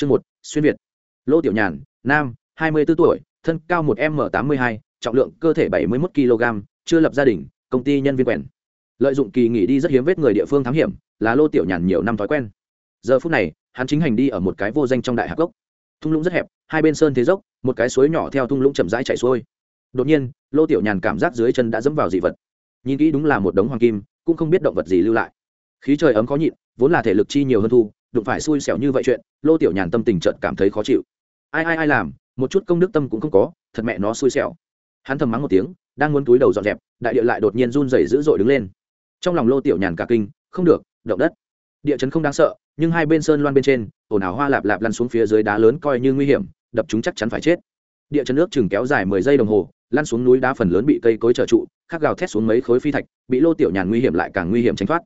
chương một, xuyên việt. Lô tiểu nhàn, nam, hai mươi b ố tuổi, thân cao một m tám mươi hai, trọng lượng cơ thể bảy mươi một kg chưa lập gia đình, công ty nhân viên quèn. Lợi dụng kỳ nghỉ đi rất hiếm vết người địa phương thám hiểm, là lô tiểu nhàn nhiều năm thói quen. Giờ phút này, hắn chính hành đi ở một cái vô danh trong đại hạc gốc. Thung lũng rất hẹp, hai bên sơn thế dốc, một cái suối nhỏ theo thung lũng chậm rãi chạy xuôi. Đột nhiên, lô tiểu nhàn cảm giác dưới chân đã dẫm vào dị vật. Nhìn kỹ đúng là một đống hoàng kim, cũng không biết động vật gì lưu lại. Khí trời ấm khó nhịn, vốn là thể lực chi nhiều hơn thu đụng phải xui xẻo như vậy chuyện, lô tiểu nhàn tâm tình trợt cảm thấy khó chịu. Ai ai ai làm, một chút công đức tâm cũng không có, thật mẹ nó xui xẻo. Hắn thầm mắng một tiếng, đang muốn túi đầu dọn dẹp, đại địa lại đột nhiên run rẩy dữ dội đứng lên. Trong lòng lô tiểu nhàn cả kinh, không được, động đất. Địa chấn không đáng sợ, nhưng hai bên sơn loan bên trên, ồn ào hoa lạp lạp lăn xuống phía dưới đá lớn coi như nguy hiểm, đập chúng chắc chắn phải chết. Địa chấn nước chừng kéo dài mười giây đồng hồ, lăn xuống núi đá phần lớn bị cây cối trở trụ, khắc gào thét xuống mấy khối phi thạch, bị lô tiểu nhàn nguy hiểm lại càng nguy hiểm tránh thoát.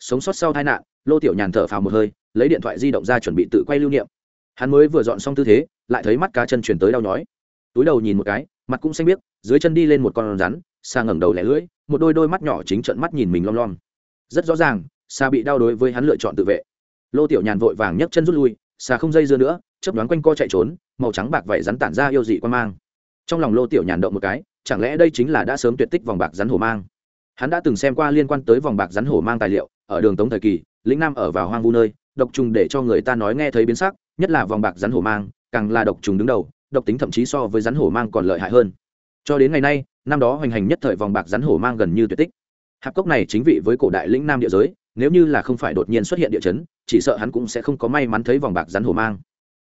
Sống sót sau tai nạn, lô tiểu nhàn thở phào một hơi lấy điện thoại di động ra chuẩn bị tự quay lưu niệm. Hắn mới vừa dọn xong tư thế, lại thấy mắt cá chân chuyển tới đau nhói. Túi đầu nhìn một cái, mặt cũng xanh biếc, dưới chân đi lên một con rắn xa ngẩng đầu lẻ lưỡi, một đôi đôi mắt nhỏ chính trận mắt nhìn mình lom lom. Rất rõ ràng xa bị đau đối với hắn lựa chọn tự vệ. Lô tiểu nhàn vội vàng nhấc chân rút lui xa không dây dưa nữa chấp đoán quanh co chạy trốn, màu trắng bạc vậy rắn tản ra yêu dị quan mang. Trong lòng lô tiểu nhàn động một cái, chẳng lẽ đây chính là đã sớm tuyệt tích vòng bạc rắn hổ mang? Hắn đã từng xem qua liên quan tới vòng bạc rắn hổ mang tài liệu, ở đường tống thời kỳ, lĩnh nam ở vào hoang vu nơi độc trùng để cho người ta nói nghe thấy biến sắc, nhất là vòng bạc rắn hổ mang, càng là độc trùng đứng đầu, độc tính thậm chí so với rắn hổ mang còn lợi hại hơn. Cho đến ngày nay, năm đó hoành hành nhất thời vòng bạc rắn hổ mang gần như tuyệt tích. Hạp cốc này chính vị với cổ đại lĩnh nam địa giới, nếu như là không phải đột nhiên xuất hiện địa chấn, chỉ sợ hắn cũng sẽ không có may mắn thấy vòng bạc rắn hổ mang.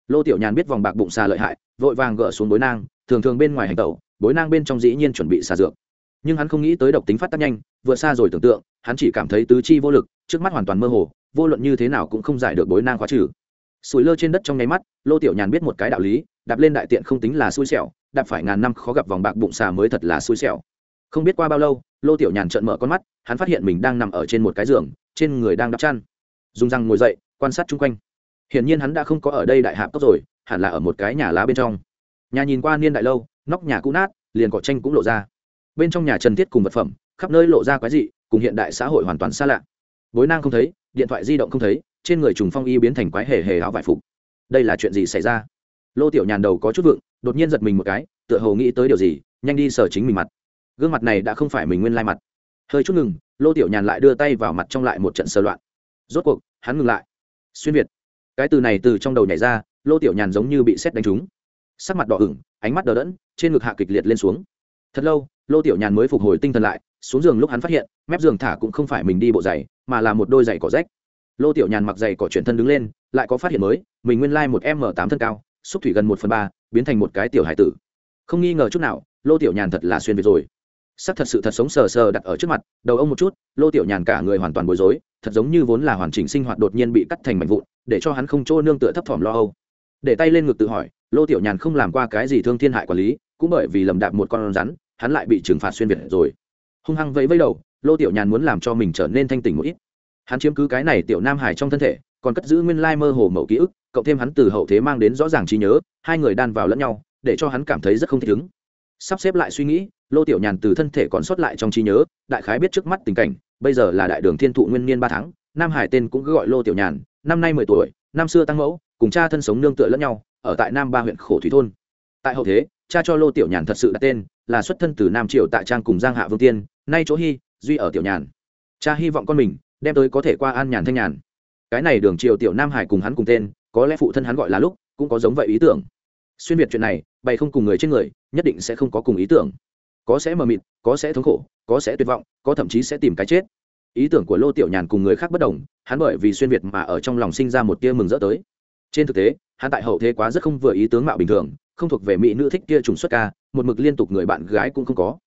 Lô tiểu nhàn biết vòng bạc bụng xà lợi hại, vội vàng gỡ xuống bối nang, thường thường bên ngoài hành tẩu, bối nang bên trong dĩ nhiên chuẩn bị xà dược. Nhưng hắn không nghĩ tới độc tính phát tác nhanh, vượt xa rồi tưởng tượng, hắn chỉ cảm thấy tứ chi vô lực, trước mắt hoàn toàn mơ hồ vô luận như thế nào cũng không giải được bối nang khóa trừ. Sủi lơ trên đất trong nháy mắt, lô tiểu nhàn biết một cái đạo lý, đạp lên đại tiện không tính là xui xẻo, đạp phải ngàn năm khó gặp vòng bạc bụng xà mới thật là xui xẻo. Không biết qua bao lâu, lô tiểu nhàn trợn mở con mắt, hắn phát hiện mình đang nằm ở trên một cái giường, trên người đang đắp chăn. Dùng răng ngồi dậy, quan sát chung quanh. Hiển nhiên hắn đã không có ở đây đại hạp cốc rồi, hẳn là ở một cái nhà lá bên trong. Nhà nhìn qua niên đại lâu, nóc nhà cũ nát, liền cỏ tranh cũng lộ ra. Bên trong nhà trần thiết cùng vật phẩm, khắp nơi lộ ra quái dị, cùng hiện đại xã hội hoàn toàn xa lạ bối nang không thấy, điện thoại di động không thấy, trên người trùng phong y biến thành quái hề hề áo vải phục. Đây là chuyện gì xảy ra? Lô tiểu nhàn đầu có chút vượng, đột nhiên giật mình một cái, tựa hồ nghĩ tới điều gì, nhanh đi sờ chính mình mặt. Gương mặt này đã không phải mình nguyên lai mặt. Hơi chút ngừng, lô tiểu nhàn lại đưa tay vào mặt trong lại một trận sơ loạn. Rốt cuộc, hắn ngừng lại. Xuyên việt. Cái từ này từ trong đầu nhảy ra, lô tiểu nhàn giống như bị xét đánh trúng. Sắc mặt đỏ ửng, ánh mắt đờ đẫn, trên ngực hạ kịch liệt lên xuống. Thật lâu lô tiểu nhàn mới phục hồi tinh thần lại, xuống giường lúc hắn phát hiện, mép giường thả cũng không phải mình đi bộ giày, mà là một đôi giày cỏ rách. Lô tiểu nhàn mặc giày cỏ chuyển thân đứng lên, lại có phát hiện mới, mình nguyên lai một m tám thân cao, xúc thủy gần một phần ba, biến thành một cái tiểu hải tử. Không nghi ngờ chút nào, lô tiểu nhàn thật là xuyên việt rồi. Sắc thật sự thật sống sờ sờ đặt ở trước mặt, đầu ông một chút, lô tiểu nhàn cả người hoàn toàn bối rối, thật giống như vốn là hoàn chỉnh sinh hoạt đột nhiên bị cắt thành mảnh vụn, để cho hắn không chỗ nương tựa thấp thỏm lo âu. Để tay lên ngực tự hỏi, lô tiểu nhàn không làm qua cái gì thương thiên hại quản lý, cũng bởi vì lầm đạp một con rắn hắn lại bị trừng phạt xuyên việt rồi. Hung hăng vẫy vẫy đầu, lô tiểu nhàn muốn làm cho mình trở nên thanh tỉnh một ít. Hắn chiếm cứ cái này tiểu nam hải trong thân thể, còn cất giữ nguyên lai mơ hồ mẫu ký ức, cộng thêm hắn từ hậu thế mang đến rõ ràng trí nhớ, hai người đan vào lẫn nhau, để cho hắn cảm thấy rất không thích ứng. Sắp xếp lại suy nghĩ, lô tiểu nhàn từ thân thể còn sót lại trong trí nhớ, đại khái biết trước mắt tình cảnh, bây giờ là đại đường thiên thụ nguyên niên ba tháng, nam hải tên cũng cứ gọi lô tiểu nhàn, năm nay mười tuổi, năm xưa tăng mẫu, cùng cha thân sống nương tựa lẫn nhau, ở tại nam ba huyện khổ thủy thôn. Tại hậu thế, cha cho lô tiểu nhàn thật sự đặt tên là xuất thân từ nam triều tại trang cùng giang hạ vương tiên, nay chỗ hy duy ở tiểu nhàn. Cha hy vọng con mình đem tới có thể qua an nhàn thanh nhàn. Cái này đường triều tiểu nam hải cùng hắn cùng tên, có lẽ phụ thân hắn gọi là lúc, cũng có giống vậy ý tưởng. Xuyên việt chuyện này, bày không cùng người trên người, nhất định sẽ không có cùng ý tưởng. Có sẽ mờ mịt, có sẽ thống khổ, có sẽ tuyệt vọng, có thậm chí sẽ tìm cái chết. Ý tưởng của lô tiểu nhàn cùng người khác bất đồng, hắn bởi vì xuyên việt mà ở trong lòng sinh ra một tia mừng rỡ tới. Trên thực tế, hắn tại hậu thế quá rất không vừa ý tướng mạo bình thường, không thuộc về mỹ nữ thích kia trùng xuất ca một mực liên tục người bạn gái cũng không có.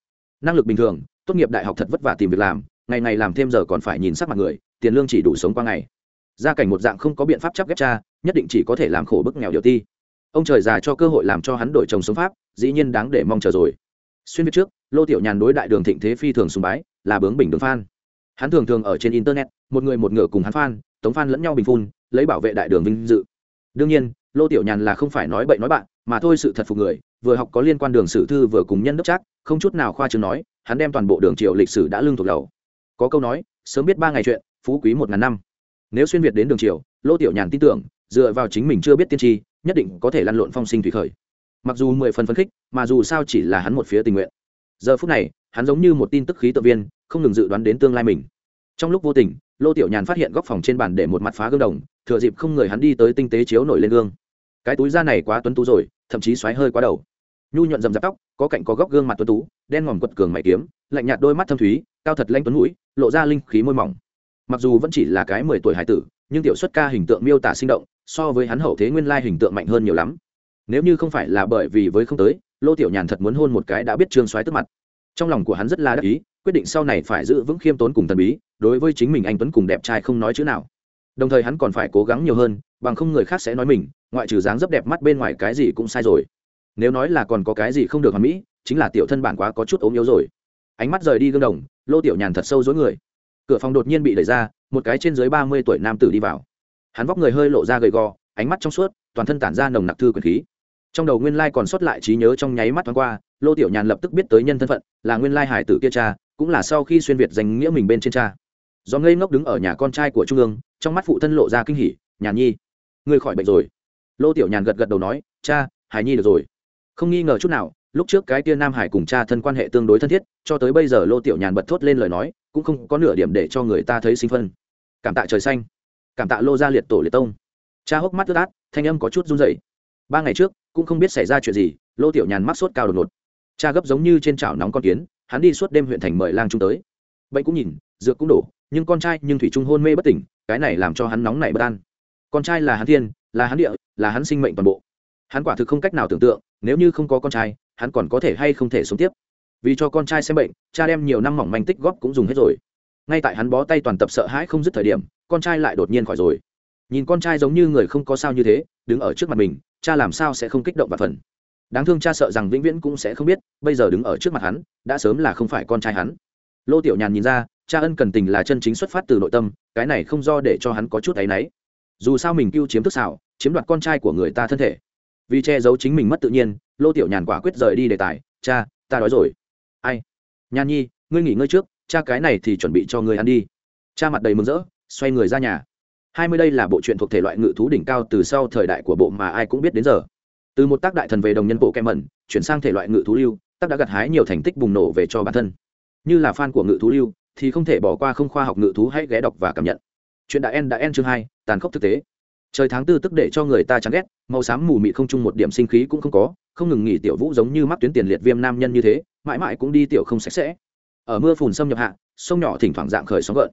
Năng lực bình thường, tốt nghiệp đại học thật vất vả tìm việc làm, ngày ngày làm thêm giờ còn phải nhìn sắc mặt người, tiền lương chỉ đủ sống qua ngày. Gia cảnh một dạng không có biện pháp chấp ghép cha, nhất định chỉ có thể làm khổ bức nghèo điều ti. Ông trời già cho cơ hội làm cho hắn đổi chồng sống pháp, dĩ nhiên đáng để mong chờ rồi. Xuyên việt trước, lô tiểu nhàn đối đại đường thịnh thế phi thường sùng bái, là bướng bình đường phan hắn thường thường ở trên internet, một người một ngựa cùng hắn phan tống phan lẫn nhau bình phun, lấy bảo vệ đại đường vinh dự. Đương nhiên lô tiểu nhàn là không phải nói bậy nói bạn, mà thôi sự thật phục người, vừa học có liên quan đường sử thư vừa cùng nhân đốc chắc không chút nào khoa chừng nói, hắn đem toàn bộ đường triều lịch sử đã lương thuộc đầu. Có câu nói, sớm biết ba ngày chuyện, phú quý một ngàn năm. Nếu xuyên việt đến đường triều, lô tiểu nhàn tin tưởng, dựa vào chính mình chưa biết tiên tri, nhất định có thể lăn lộn phong sinh thủy khởi. Mặc dù mười phần phấn khích, mà dù sao chỉ là hắn một phía tình nguyện. Giờ phút này, hắn giống như một tin tức khí tự viên, không ngừng dự đoán đến tương lai mình. Trong lúc vô tình, lô tiểu nhàn phát hiện góc phòng trên bàn để một mặt phá gương đồng, thừa dịp không người hắn đi tới tinh tế chiếu nổi lên gương cái túi da này quá tuấn tú rồi, thậm chí xoáy hơi quá đầu. Nhu nhuận dầm dạp tóc, có cạnh có góc gương mặt tuấn tú, đen ngòm quật cường mày kiếm, lạnh nhạt đôi mắt thâm thúy, cao thật lanh tuấn mũi, lộ ra linh khí môi mỏng. Mặc dù vẫn chỉ là cái mười tuổi hải tử, nhưng tiểu xuất ca hình tượng miêu tả sinh động, so với hắn hậu thế nguyên lai hình tượng mạnh hơn nhiều lắm. Nếu như không phải là bởi vì với không tới, lô tiểu nhàn thật muốn hôn một cái đã biết trương xoáy tức mặt. Trong lòng của hắn rất là đắc ý, quyết định sau này phải giữ vững khiêm tốn cùng thần bí, đối với chính mình anh tuấn cùng đẹp trai không nói chữ nào. Đồng thời hắn còn phải cố gắng nhiều hơn bằng không người khác sẽ nói mình, ngoại trừ dáng dấp đẹp mắt bên ngoài cái gì cũng sai rồi. Nếu nói là còn có cái gì không được hoàn mỹ, chính là tiểu thân bản quá có chút ốm yếu rồi. Ánh mắt rời đi gương đồng, lô tiểu nhàn thật sâu dối người. Cửa phòng đột nhiên bị đẩy ra, một cái trên dưới ba mươi tuổi nam tử đi vào. Hắn vóc người hơi lộ ra gầy gò, ánh mắt trong suốt, toàn thân tản ra nồng nặc thư quyền khí. Trong đầu nguyên lai còn sót lại trí nhớ trong nháy mắt thoáng qua, lô tiểu nhàn lập tức biết tới nhân thân phận, là nguyên lai hải tử kia cha, cũng là sau khi xuyên việt danh nghĩa mình bên trên cha. Do ngây ngốc đứng ở nhà con trai của trung ương, trong mắt phụ thân lộ ra kinh hỉ, nhàn nhi ngươi khỏi bệnh rồi. Lô tiểu nhàn gật gật đầu nói, cha hải nhi được rồi. Không nghi ngờ chút nào, lúc trước cái tia nam hải cùng cha thân quan hệ tương đối thân thiết, cho tới bây giờ lô tiểu nhàn bật thốt lên lời nói, cũng không có nửa điểm để cho người ta thấy sinh phân. Cảm tạ trời xanh. Cảm tạ lô gia liệt tổ liệt tông. Cha hốc mắt ướt át, thanh âm có chút run dậy ba ngày trước, cũng không biết xảy ra chuyện gì, lô tiểu nhàn mắc sốt cao đột ngột. Cha gấp giống như trên chảo nóng con kiến, hắn đi suốt đêm huyện thành mời lang trung tới. Bệnh cũng nhìn, dược cũng đổ, nhưng con trai nhưng thủy trung hôn mê bất tỉnh, cái này làm cho hắn nóng nảy bất an con trai là hắn thiên, là hắn địa, là hắn sinh mệnh toàn bộ. Hắn quả thực không cách nào tưởng tượng, nếu như không có con trai, hắn còn có thể hay không thể sống tiếp. Vì cho con trai xem bệnh, cha đem nhiều năm mỏng manh tích góp cũng dùng hết rồi. Ngay tại hắn bó tay toàn tập sợ hãi không dứt thời điểm, con trai lại đột nhiên khỏi rồi. Nhìn con trai giống như người không có sao như thế, đứng ở trước mặt mình, cha làm sao sẽ không kích động và phần. Đáng thương cha sợ rằng vĩnh viễn cũng sẽ không biết, bây giờ đứng ở trước mặt hắn, đã sớm là không phải con trai hắn. Lô tiểu nhàn nhìn ra, cha ân cần tình là chân chính xuất phát từ nội tâm, cái này không do để cho hắn có chút áy náy dù sao mình cưu chiếm thức xảo, chiếm đoạt con trai của người ta thân thể. Vì che giấu chính mình mất tự nhiên, lô tiểu nhàn quả quyết rời đi đề tài. Cha, ta đói rồi. Ai? Nhàn nhi, ngươi nghỉ ngơi trước, cha cái này thì chuẩn bị cho ngươi ăn đi. Cha mặt đầy mừng rỡ, xoay người ra nhà. Hai mươi đây là bộ truyện thuộc thể loại ngự thú đỉnh cao từ sau thời đại của bộ mà ai cũng biết đến giờ. Từ một tác đại thần về đồng nhân bộ kem mẩn, chuyển sang thể loại ngự thú lưu, tác đã gặt hái nhiều thành tích bùng nổ về cho bản thân. Như là fan của ngự thú lưu, thì không thể bỏ qua không khoa học ngự thú hãy ghé đọc và cảm nhận. Chuyện đã en đã en chương hai tàn khốc thực tế. Trời tháng tư tức để cho người ta chán ghét, màu xám mù mị không chung một điểm sinh khí cũng không có, không ngừng nghỉ tiểu vũ giống như mắc tuyến tiền liệt viêm nam nhân như thế, mãi mãi cũng đi tiểu không sạch sẽ. Ở mưa phùn xâm nhập hạ, sông nhỏ thỉnh thoảng dạng khởi sóng gợn.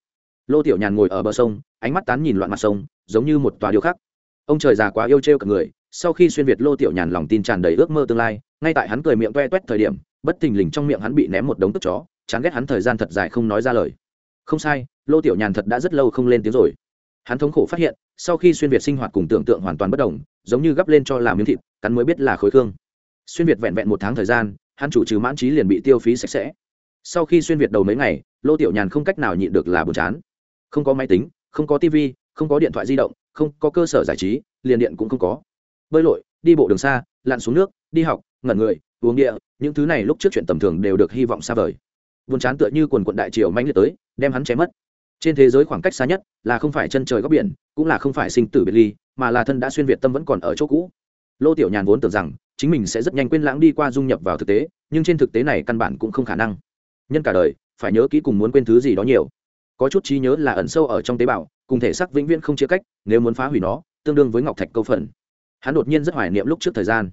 Lô tiểu nhàn ngồi ở bờ sông, ánh mắt tán nhìn loạn mặt sông, giống như một tòa điêu khắc. Ông trời già quá yêu trêu cả người, sau khi xuyên việt lô tiểu nhàn lòng tin tràn đầy ước mơ tương lai, ngay tại hắn cười miệng toe toét thời điểm, bất thình lình trong miệng hắn bị ném một đống tức chó, chán ghét hắn thời gian thật dài không nói ra lời. Không sai, lô tiểu nhàn thật đã rất lâu không lên tiếng rồi hắn thống khổ phát hiện, sau khi xuyên việt sinh hoạt cùng tưởng tượng hoàn toàn bất đồng, giống như gắp lên cho làm miếng thịt, cắn mới biết là khối khương. Xuyên việt vẹn vẹn một tháng thời gian, hắn chủ trừ mãn trí liền bị tiêu phí sạch sẽ. Sau khi xuyên việt đầu mấy ngày, lô tiểu nhàn không cách nào nhịn được là buồn chán. Không có máy tính, không có tv không có điện thoại di động, không có cơ sở giải trí, liền điện cũng không có. Bơi lội, đi bộ đường xa, lặn xuống nước, đi học, ngẩn người, uống địa, những thứ này lúc trước chuyện tầm thường đều được hy vọng xa vời. Buồn chán tựa như quần quận đại triều manh liệt tới, đem hắn chém mất trên thế giới khoảng cách xa nhất là không phải chân trời góc biển, cũng là không phải sinh tử biệt ly, mà là thân đã xuyên việt tâm vẫn còn ở chỗ cũ. Lô tiểu nhàn vốn tưởng rằng chính mình sẽ rất nhanh quên lãng đi qua dung nhập vào thực tế, nhưng trên thực tế này căn bản cũng không khả năng. Nhân cả đời, phải nhớ kỹ cùng muốn quên thứ gì đó nhiều. Có chút trí nhớ là ẩn sâu ở trong tế bào, cùng thể xác vĩnh viễn không chia cách, nếu muốn phá hủy nó, tương đương với ngọc thạch câu phần. Hắn đột nhiên rất hoài niệm lúc trước thời gian.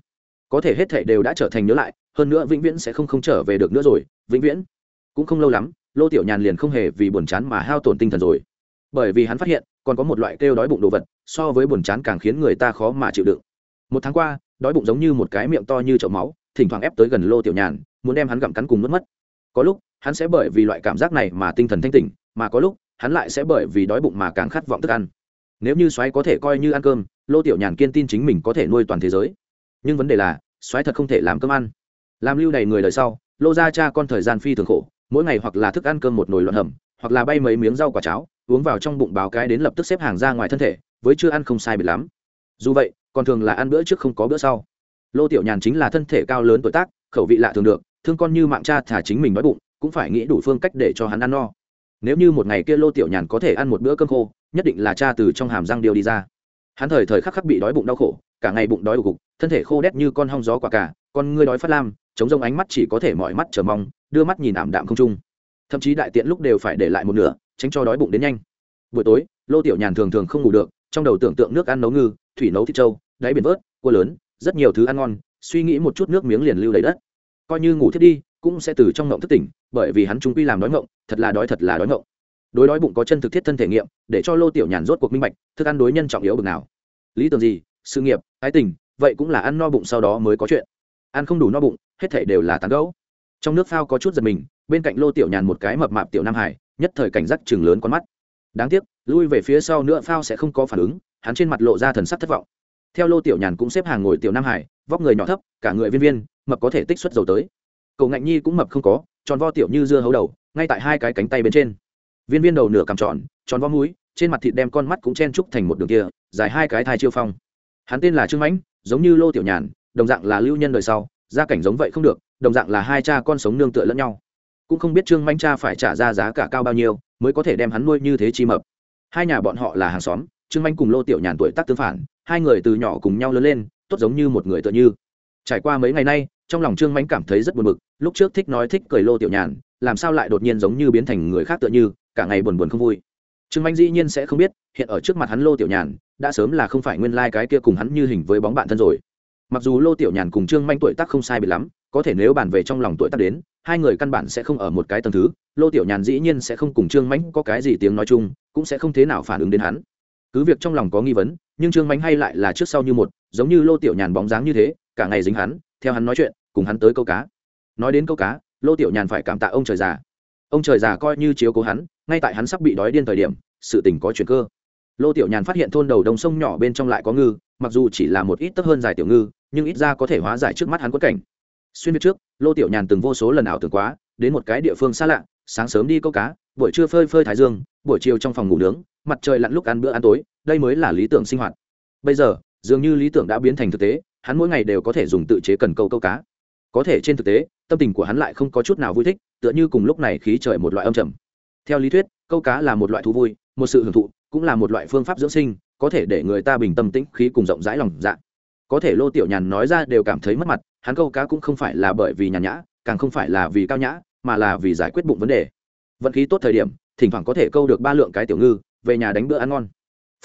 Có thể hết thể đều đã trở thành nhớ lại, hơn nữa vĩnh viễn sẽ không không trở về được nữa rồi, vĩnh viễn. Cũng không lâu lắm lô tiểu nhàn liền không hề vì buồn chán mà hao tổn tinh thần rồi. Bởi vì hắn phát hiện, còn có một loại kêu đói bụng đồ vật, so với buồn chán càng khiến người ta khó mà chịu đựng. Một tháng qua, đói bụng giống như một cái miệng to như chậu máu, thỉnh thoảng ép tới gần lô tiểu nhàn, muốn đem hắn gặm cắn cùng mất mất. Có lúc, hắn sẽ bởi vì loại cảm giác này mà tinh thần thanh tỉnh, mà có lúc, hắn lại sẽ bởi vì đói bụng mà càng khát vọng thức ăn. Nếu như xoáy có thể coi như ăn cơm, lô tiểu nhàn kiên tin chính mình có thể nuôi toàn thế giới. Nhưng vấn đề là, xoáy thật không thể làm cơm ăn. Làm lưu đầy người đời sau, lô ra cha con thời gian phi thường khổ mỗi ngày hoặc là thức ăn cơm một nồi loạn hầm, hoặc là bay mấy miếng rau quả cháo, uống vào trong bụng báo cái đến lập tức xếp hàng ra ngoài thân thể, với chưa ăn không sai biệt lắm. Dù vậy, còn thường là ăn bữa trước không có bữa sau. Lô tiểu nhàn chính là thân thể cao lớn tuổi tác, khẩu vị lạ thường được, thương con như mạng cha thả chính mình nói bụng, cũng phải nghĩ đủ phương cách để cho hắn ăn no. Nếu như một ngày kia lô tiểu nhàn có thể ăn một bữa cơm khô, nhất định là cha từ trong hàm răng điều đi ra. Hắn thời thời khắc khắc bị đói bụng đau khổ, cả ngày bụng đói ủ cục thân thể khô đét như con hong gió quả cả, con ngươi đói phát lam chống rông ánh mắt chỉ có thể mọi mắt chờ mong, đưa mắt nhìn ảm đạm không trung. Thậm chí đại tiện lúc đều phải để lại một nửa, tránh cho đói bụng đến nhanh. Buổi tối, lô tiểu nhàn thường thường không ngủ được, trong đầu tưởng tượng nước ăn nấu ngư, thủy nấu thịt trâu, đáy biển vớt, cua lớn, rất nhiều thứ ăn ngon, suy nghĩ một chút nước miếng liền lưu đầy đất. Coi như ngủ thiết đi, cũng sẽ từ trong ngộng thức tỉnh, bởi vì hắn chúng quy làm đói ngộng, thật là đói thật là đói ngộng. Đối đói bụng có chân thực thiết thân thể nghiệm, để cho lô tiểu nhàn rốt cuộc minh bạch, thức ăn đối nhân trọng yếu bực nào. Lý tưởng gì? Sự nghiệp, ái tình, vậy cũng là ăn no bụng sau đó mới có chuyện ăn không đủ no bụng, hết thể đều là tán gấu trong nước phao có chút giật mình, bên cạnh lô tiểu nhàn một cái mập mạp tiểu nam hải, nhất thời cảnh giác chừng lớn con mắt. Đáng tiếc, lui về phía sau nữa phao sẽ không có phản ứng, hắn trên mặt lộ ra thần sắc thất vọng. Theo lô tiểu nhàn cũng xếp hàng ngồi tiểu nam hải, vóc người nhỏ thấp, cả người viên viên, mập có thể tích xuất dầu tới. Cậu ngạnh nhi cũng mập không có, tròn vo tiểu như dưa hấu đầu, ngay tại hai cái cánh tay bên trên. Viên viên đầu nửa cằm tròn tròn vo mũi, trên mặt thịt đem con mắt cũng chen trúc thành một đường kia, dài hai cái thai chiêu phong. Hắn tên là trương mãnh, giống như lô tiểu nhàn đồng dạng là lưu nhân đời sau, gia cảnh giống vậy không được, đồng dạng là hai cha con sống nương tựa lẫn nhau. Cũng không biết trương manh cha phải trả ra giá cả cao bao nhiêu, mới có thể đem hắn nuôi như thế chi mập. Hai nhà bọn họ là hàng xóm, trương manh cùng lô tiểu nhàn tuổi tác tương phản, hai người từ nhỏ cùng nhau lớn lên, tốt giống như một người tựa như. Trải qua mấy ngày nay, trong lòng trương manh cảm thấy rất buồn bực, lúc trước thích nói thích cười lô tiểu nhàn, làm sao lại đột nhiên giống như biến thành người khác tựa như, cả ngày buồn buồn không vui. Trương manh dĩ nhiên sẽ không biết, hiện ở trước mặt hắn lô tiểu nhàn, đã sớm là không phải nguyên lai、like、cái kia cùng hắn như hình với bóng bạn thân rồi mặc dù lô tiểu nhàn cùng trương manh tuổi tác không sai biệt lắm, có thể nếu bàn về trong lòng tuổi tác đến, hai người căn bản sẽ không ở một cái tầng thứ. Lô tiểu nhàn dĩ nhiên sẽ không cùng trương mãnh có cái gì tiếng nói chung, cũng sẽ không thế nào phản ứng đến hắn. Cứ việc trong lòng có nghi vấn, nhưng trương mãnh hay lại là trước sau như một, giống như lô tiểu nhàn bóng dáng như thế, cả ngày dính hắn, theo hắn nói chuyện, cùng hắn tới câu cá. Nói đến câu cá, lô tiểu nhàn phải cảm tạ ông trời già. Ông trời già coi như chiếu cố hắn, ngay tại hắn sắp bị đói điên thời điểm, sự tình có chuyện cơ lô tiểu nhàn phát hiện thôn đầu đồng sông nhỏ bên trong lại có ngư, mặc dù chỉ là một ít tấp hơn dài tiểu ngư, nhưng ít ra có thể hóa giải trước mắt hắn quất cảnh. Xuyên biết trước, lô tiểu nhàn từng vô số lần ảo tưởng quá, đến một cái địa phương xa lạ, sáng sớm đi câu cá, buổi trưa phơi phơi thái dương, buổi chiều trong phòng ngủ nướng, mặt trời lặn lúc ăn bữa ăn tối, đây mới là lý tưởng sinh hoạt. Bây giờ, dường như lý tưởng đã biến thành thực tế, hắn mỗi ngày đều có thể dùng tự chế cần câu câu cá. Có thể trên thực tế, tâm tình của hắn lại không có chút nào vui thích, tựa như cùng lúc này khí trời một loại âm trầm. Theo lý thuyết, câu cá là một loại thú vui, một sự hưởng thụ cũng là một loại phương pháp dưỡng sinh, có thể để người ta bình tâm tĩnh khí cùng rộng rãi lòng dạ. Có thể lô tiểu nhàn nói ra đều cảm thấy mất mặt, hắn câu cá cũng không phải là bởi vì nhàn nhã, càng không phải là vì cao nhã, mà là vì giải quyết bụng vấn đề. Vận khí tốt thời điểm, thỉnh thoảng có thể câu được ba lượng cái tiểu ngư, về nhà đánh bữa ăn ngon.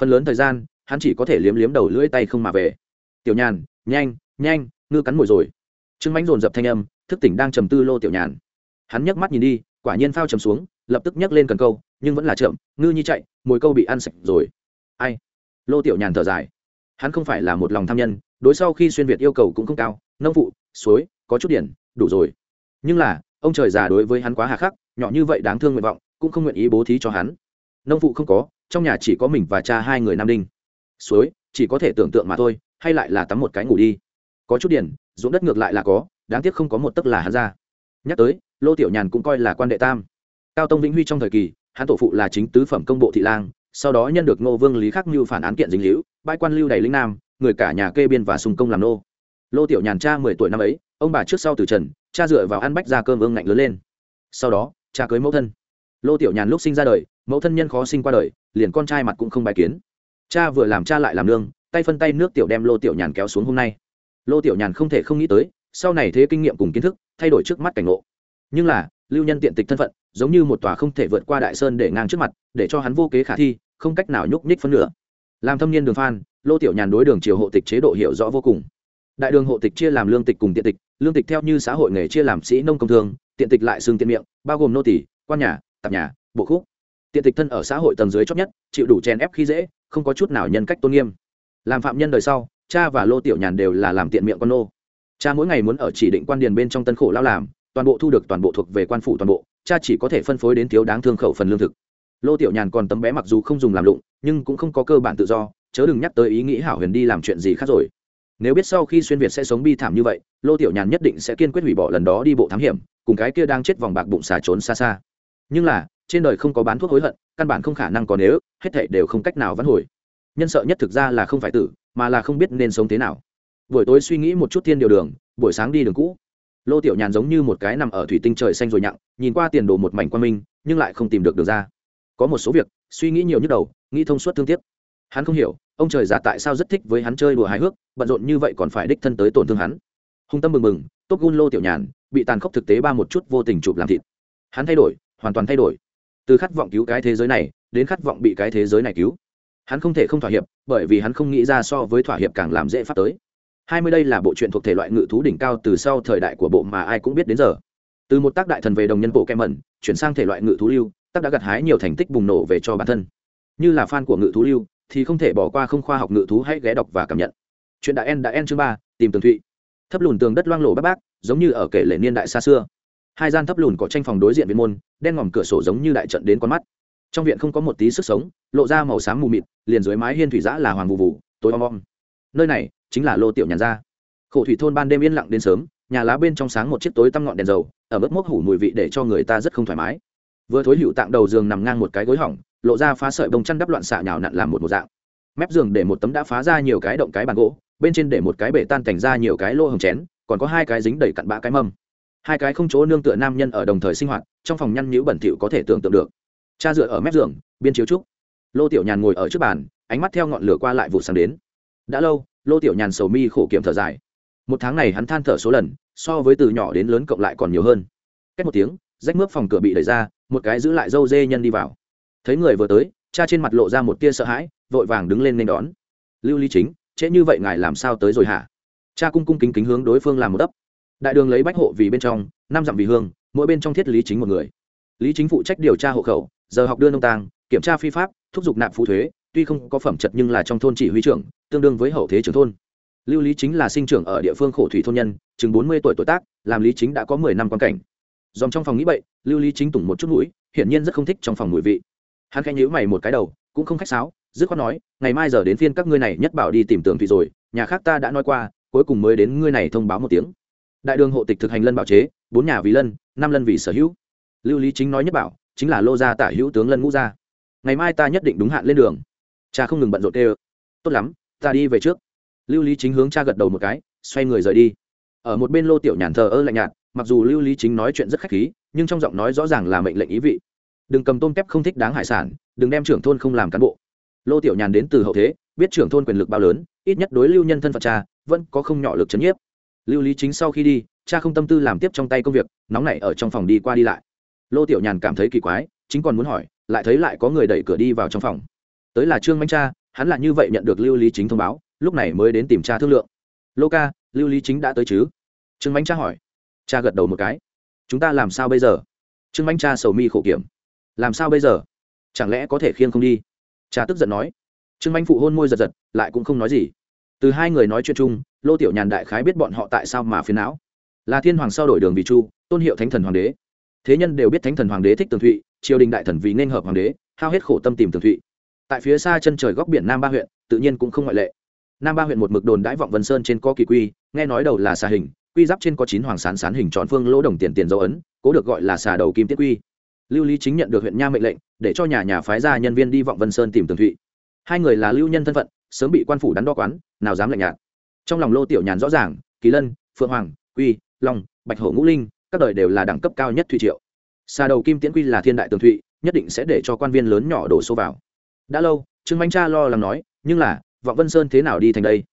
Phần lớn thời gian, hắn chỉ có thể liếm liếm đầu lưỡi tay không mà về. Tiểu nhàn, nhanh nhanh, ngư cắn mồi rồi. Trương mánh dồn dập thanh âm, thức tỉnh đang trầm tư lô tiểu nhàn. Hắn nhấc mắt nhìn đi, quả nhiên phao trầm xuống lập tức nhấc lên cần câu, nhưng vẫn là chậm, ngư nhi chạy, mồi câu bị ăn sạch rồi. Ai? Lô tiểu nhàn thở dài. Hắn không phải là một lòng tham nhân, đối sau khi xuyên việt yêu cầu cũng không cao, nông phụ, suối, có chút điển, đủ rồi. Nhưng là, ông trời già đối với hắn quá hà khắc, nhỏ như vậy đáng thương nguyện vọng, cũng không nguyện ý bố thí cho hắn. Nông phụ không có, trong nhà chỉ có mình và cha hai người nam đinh. Suối, chỉ có thể tưởng tượng mà thôi, hay lại là tắm một cái ngủ đi. Có chút điển, ruộng đất ngược lại là có, đáng tiếc không có một tấc là hắn ra. Nhắc tới, lô tiểu nhàn cũng coi là quan đệ tam cao tông vĩnh huy trong thời kỳ, hắn tổ phụ là chính tứ phẩm công bộ thị lang, sau đó nhân được ngô vương lý khắc mưu phản án kiện dính liễu bãi quan lưu đầy lĩnh nam, người cả nhà kê biên và sung công làm nô. Lô tiểu nhàn cha mười tuổi năm ấy, ông bà trước sau từ trần, cha dựa vào ăn bách ra cơm ương ngạnh lớn lên. Sau đó, cha cưới mẫu thân. Lô tiểu nhàn lúc sinh ra đời, mẫu thân nhân khó sinh qua đời, liền con trai mặt cũng không bài kiến. Cha vừa làm cha lại làm nương, tay phân tay nước tiểu đem lô tiểu nhàn kéo xuống hôm nay. Lô tiểu nhàn không thể không nghĩ tới, sau này thế kinh nghiệm cùng kiến thức, thay đổi trước mắt cảnh ngộ. Nhưng là, lưu nhân tiện tịch thân phận giống như một tòa không thể vượt qua đại sơn để ngang trước mặt, để cho hắn vô kế khả thi, không cách nào nhúc nhích phân nửa. Làm thâm niên đường phan, lô tiểu nhàn đối đường triều hộ tịch chế độ hiểu rõ vô cùng. Đại đường hộ tịch chia làm lương tịch cùng tiện tịch, lương tịch theo như xã hội nghề chia làm sĩ nông công thương, tiện tịch lại xương tiện miệng, bao gồm nô tỷ quan nhà, tạp nhà, bộ khúc. Tiện tịch thân ở xã hội tầng dưới chót nhất, chịu đủ chèn ép khi dễ, không có chút nào nhân cách tôn nghiêm. Làm phạm nhân đời sau, cha và lô tiểu nhàn đều là làm tiện miệng con nô. Cha mỗi ngày muốn ở chỉ định quan điền bên trong tân khổ lao làm, toàn bộ thu được toàn bộ thuộc về quan phủ toàn bộ cha chỉ có thể phân phối đến thiếu đáng thương khẩu phần lương thực. Lô tiểu nhàn còn tấm bé mặc dù không dùng làm lụng, nhưng cũng không có cơ bản tự do, chớ đừng nhắc tới ý nghĩ hảo huyền đi làm chuyện gì khác rồi. Nếu biết sau khi xuyên việt sẽ sống bi thảm như vậy, lô tiểu nhàn nhất định sẽ kiên quyết hủy bỏ lần đó đi bộ thám hiểm, cùng cái kia đang chết vòng bạc bụng xà trốn xa xa. Nhưng là, trên đời không có bán thuốc hối hận, căn bản không khả năng có nếu, hết thảy đều không cách nào vãn hồi. Nhân sợ nhất thực ra là không phải tử, mà là không biết nên sống thế nào. Buổi tối suy nghĩ một chút thiên điều đường, buổi sáng đi đường cũ lô tiểu nhàn giống như một cái nằm ở thủy tinh trời xanh rồi nhặng, nhìn qua tiền đồ một mảnh quan minh, nhưng lại không tìm được đường ra. Có một số việc, suy nghĩ nhiều nhức đầu, nghĩ thông suốt thương tiếc. Hắn không hiểu, ông trời giả tại sao rất thích với hắn chơi đùa hài hước, bận rộn như vậy còn phải đích thân tới tổn thương hắn. Hung tâm mừng mừng tốt gun lô tiểu nhàn, bị tàn khốc thực tế ba một chút vô tình chụp làm thịt. Hắn thay đổi, hoàn toàn thay đổi. Từ khát vọng cứu cái thế giới này, đến khát vọng bị cái thế giới này cứu. Hắn không thể không thỏa hiệp, bởi vì hắn không nghĩ ra so với thỏa hiệp càng làm dễ pháp tới hai mươi đây là bộ truyện thuộc thể loại ngự thú đỉnh cao từ sau thời đại của bộ mà ai cũng biết đến giờ. Từ một tác đại thần về đồng nhân bộ kem mẩn, chuyển sang thể loại ngự thú lưu, tác đã gặt hái nhiều thành tích bùng nổ về cho bản thân. Như là fan của ngự thú lưu, thì không thể bỏ qua không khoa học ngự thú hãy ghé đọc và cảm nhận. Chuyện đã en đã en chương ba, tìm tường thụy. Thấp lùn tường đất loang lổ bác bác giống như ở kể lệ niên đại xa xưa. Hai gian thấp lùn có tranh phòng đối diện viện môn, đen ngòm cửa sổ giống như đại trận đến con mắt. Trong viện không có một tí sức sống, lộ ra màu xám mù mịt, liền dưới mái hiên thủy giã là hoàng vụ vụ tối om om nơi này chính là lô tiểu nhàn ra, khổ thủy thôn ban đêm yên lặng đến sớm nhà lá bên trong sáng một chiếc tối tăm ngọn đèn dầu ở mức mốc hủ mùi vị để cho người ta rất không thoải mái. Vừa thối hữu tạng đầu giường nằm ngang một cái gối hỏng lộ ra phá sợi bông chăn đắp loạn xạ nhào nặn làm một một dạng. Mép giường để một tấm đã phá ra nhiều cái động cái bàn gỗ bên trên để một cái bể tan thành ra nhiều cái lô hồng chén còn có hai cái dính đầy cặn bã cái mâm. Hai cái không chỗ nương tựa nam nhân ở đồng thời sinh hoạt trong phòng nhăn nhữ bẩn thỉu có thể tưởng tượng được. Cha dựa ở mép giường biên chiếu trúc. Lô tiểu nhàn ngồi ở trước bàn ánh mắt theo ngọn lửa qua lại vụ sáng đến đã lâu, lô tiểu nhàn sầu mi khổ kiểm thở dài. Một tháng này hắn than thở số lần, so với từ nhỏ đến lớn cộng lại còn nhiều hơn. Cách một tiếng, rách mướp phòng cửa bị đẩy ra, một cái giữ lại dâu dê nhân đi vào. Thấy người vừa tới, cha trên mặt lộ ra một tia sợ hãi, vội vàng đứng lên nên đón. Lưu ly chính, trễ như vậy ngài làm sao tới rồi hả? Cha cung cung kính kính hướng đối phương làm một ấp. Đại đường lấy bách hộ vì bên trong, năm dặm vì hương, mỗi bên trong thiết lý chính một người. Lý chính phụ trách điều tra hộ khẩu, giờ học đưa nông tàng kiểm tra phi pháp, thúc giục nạp phú thuế, tuy không có phẩm chật nhưng là trong thôn chỉ huy trưởng tương đương với hậu thế trưởng thôn. Lưu lý chính là sinh trưởng ở địa phương khổ thủy thôn nhân, chừng bốn mươi tuổi tuổi tác, làm lý chính đã có mười năm quan cảnh. Dòng trong phòng nghĩ bậy, lưu lý chính tủng một chút mũi, hiển nhiên rất không thích trong phòng mùi vị. Hắn khanh nhíu mày một cái đầu, cũng không khách sáo, dứt khoát nói, ngày mai giờ đến phiên các ngươi này nhất bảo đi tìm tường thủy rồi, nhà khác ta đã nói qua, cuối cùng mới đến ngươi này thông báo một tiếng. Đại đường hộ tịch thực hành lân bảo chế, bốn nhà vì lân, năm lân vì sở hữu. Lưu lý chính nói nhất bảo, chính là lô gia tả hữu tướng lân ngũ gia. Ngày mai ta nhất định đúng hạn lên đường. Cha không ngừng bận rộn kêu. Tốt lắm ta đi về trước. Lưu lý chính hướng cha gật đầu một cái, xoay người rời đi. Ở một bên lô tiểu nhàn thờ ơ lạnh nhạt, mặc dù lưu lý chính nói chuyện rất khách khí, nhưng trong giọng nói rõ ràng là mệnh lệnh ý vị. Đừng cầm tôm kép không thích đáng hải sản, đừng đem trưởng thôn không làm cán bộ. Lô tiểu nhàn đến từ hậu thế, biết trưởng thôn quyền lực bao lớn, ít nhất đối lưu nhân thân phật cha, vẫn có không nhỏ lực c h ấ n nhiếp. Lưu lý chính sau khi đi, cha không tâm tư làm tiếp trong tay công việc, nóng nảy ở trong phòng đi qua đi lại. Lô tiểu nhàn cảm thấy kỳ quái, chính còn muốn hỏi, lại thấy lại có người đẩy cửa đi vào trong phòng. Tới là trương manh cha hắn là như vậy nhận được lưu lý chính thông báo, lúc này mới đến tìm cha thương lượng. Lô ca, lưu lý chính đã tới chứ? Trương manh cha hỏi. Cha gật đầu một cái. Chúng ta làm sao bây giờ? Trương manh cha sầu mi khổ kiểm. Làm sao bây giờ? Chẳng lẽ có thể khiêng không đi? Cha tức giận nói. Trương manh phụ hôn môi giật giật, lại cũng không nói gì. Từ hai người nói chuyện chung, lô tiểu nhàn đại khái biết bọn họ tại sao mà phiền não. Là thiên hoàng sao đổi đường vì chu, tôn hiệu thánh thần hoàng đế. Thế nhân đều biết thánh thần hoàng đế thích tường thụy, triều đình đại thần vì nên hợp hoàng đế, hao hết khổ tâm tìm tường thụy tại phía xa chân trời góc biển nam ba huyện, tự nhiên cũng không ngoại lệ. Nam ba huyện một mực đồn đãi vọng vân sơn trên có kỳ quy, nghe nói đầu là xà hình, quy giáp trên có chín hoàng sán sán hình tròn phương lỗ đồng tiền tiền dấu ấn, cố được gọi là xà đầu kim tiết quy. Lưu lý chính nhận được huyện nha mệnh lệnh, để cho nhà nhà phái ra nhân viên đi vọng vân sơn tìm tường thụy. Hai người là lưu nhân thân phận, sớm bị quan phủ đắn đo quán, nào dám lạnh nhạt. Trong lòng lô tiểu nhàn rõ ràng, kỳ lân, phượng hoàng, quy, long, bạch hổ ngũ linh, các đời đều là đẳng cấp cao nhất Thụy triệu. Xà đầu kim tiễn quy là thiên đại tường thụy, nhất định sẽ để cho quan viên lớn nhỏ đổ số vào đã lâu, trương manh cha lo lắng nói, nhưng là, vọng vân sơn thế nào đi thành đây?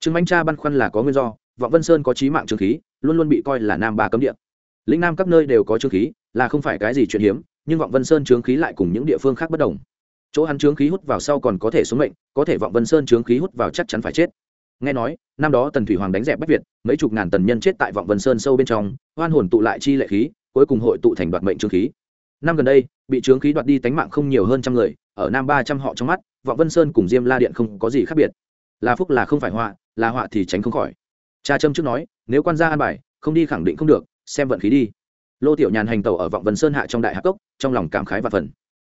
Trương manh cha băn khoăn là có nguyên do, vọng vân sơn có trí mạng trường khí, luôn luôn bị coi là nam ba cấm địa. Lĩnh nam các nơi đều có trường khí, là không phải cái gì chuyện hiếm, nhưng vọng vân sơn trương khí lại cùng những địa phương khác bất đồng. Chỗ hắn trướng khí hút vào sau còn có thể xuống mệnh, có thể vọng vân sơn trướng khí hút vào chắc chắn phải chết. Nghe nói, năm đó tần thủy hoàng đánh dẹp bách việt, mấy chục ngàn tần nhân chết tại vọng vân sơn sâu bên trong, hoan hồn tụ lại chi lệ khí, cuối cùng hội tụ thành đoạt mệnh trướng khí. Năm gần đây, bị trướng khí đoạt đi tánh mạng không nhiều hơn trăm người ở nam ba trăm họ trong mắt, vọng vân sơn cùng diêm la điện không có gì khác biệt. Là phúc là không phải họa, là họa thì tránh không khỏi. Cha trâm trước nói, nếu quan gia an bài, không đi khẳng định không được, xem vận khí đi. Lô tiểu nhàn hành tàu ở vọng vân sơn hạ trong đại hạc cốc, trong lòng cảm khái và phần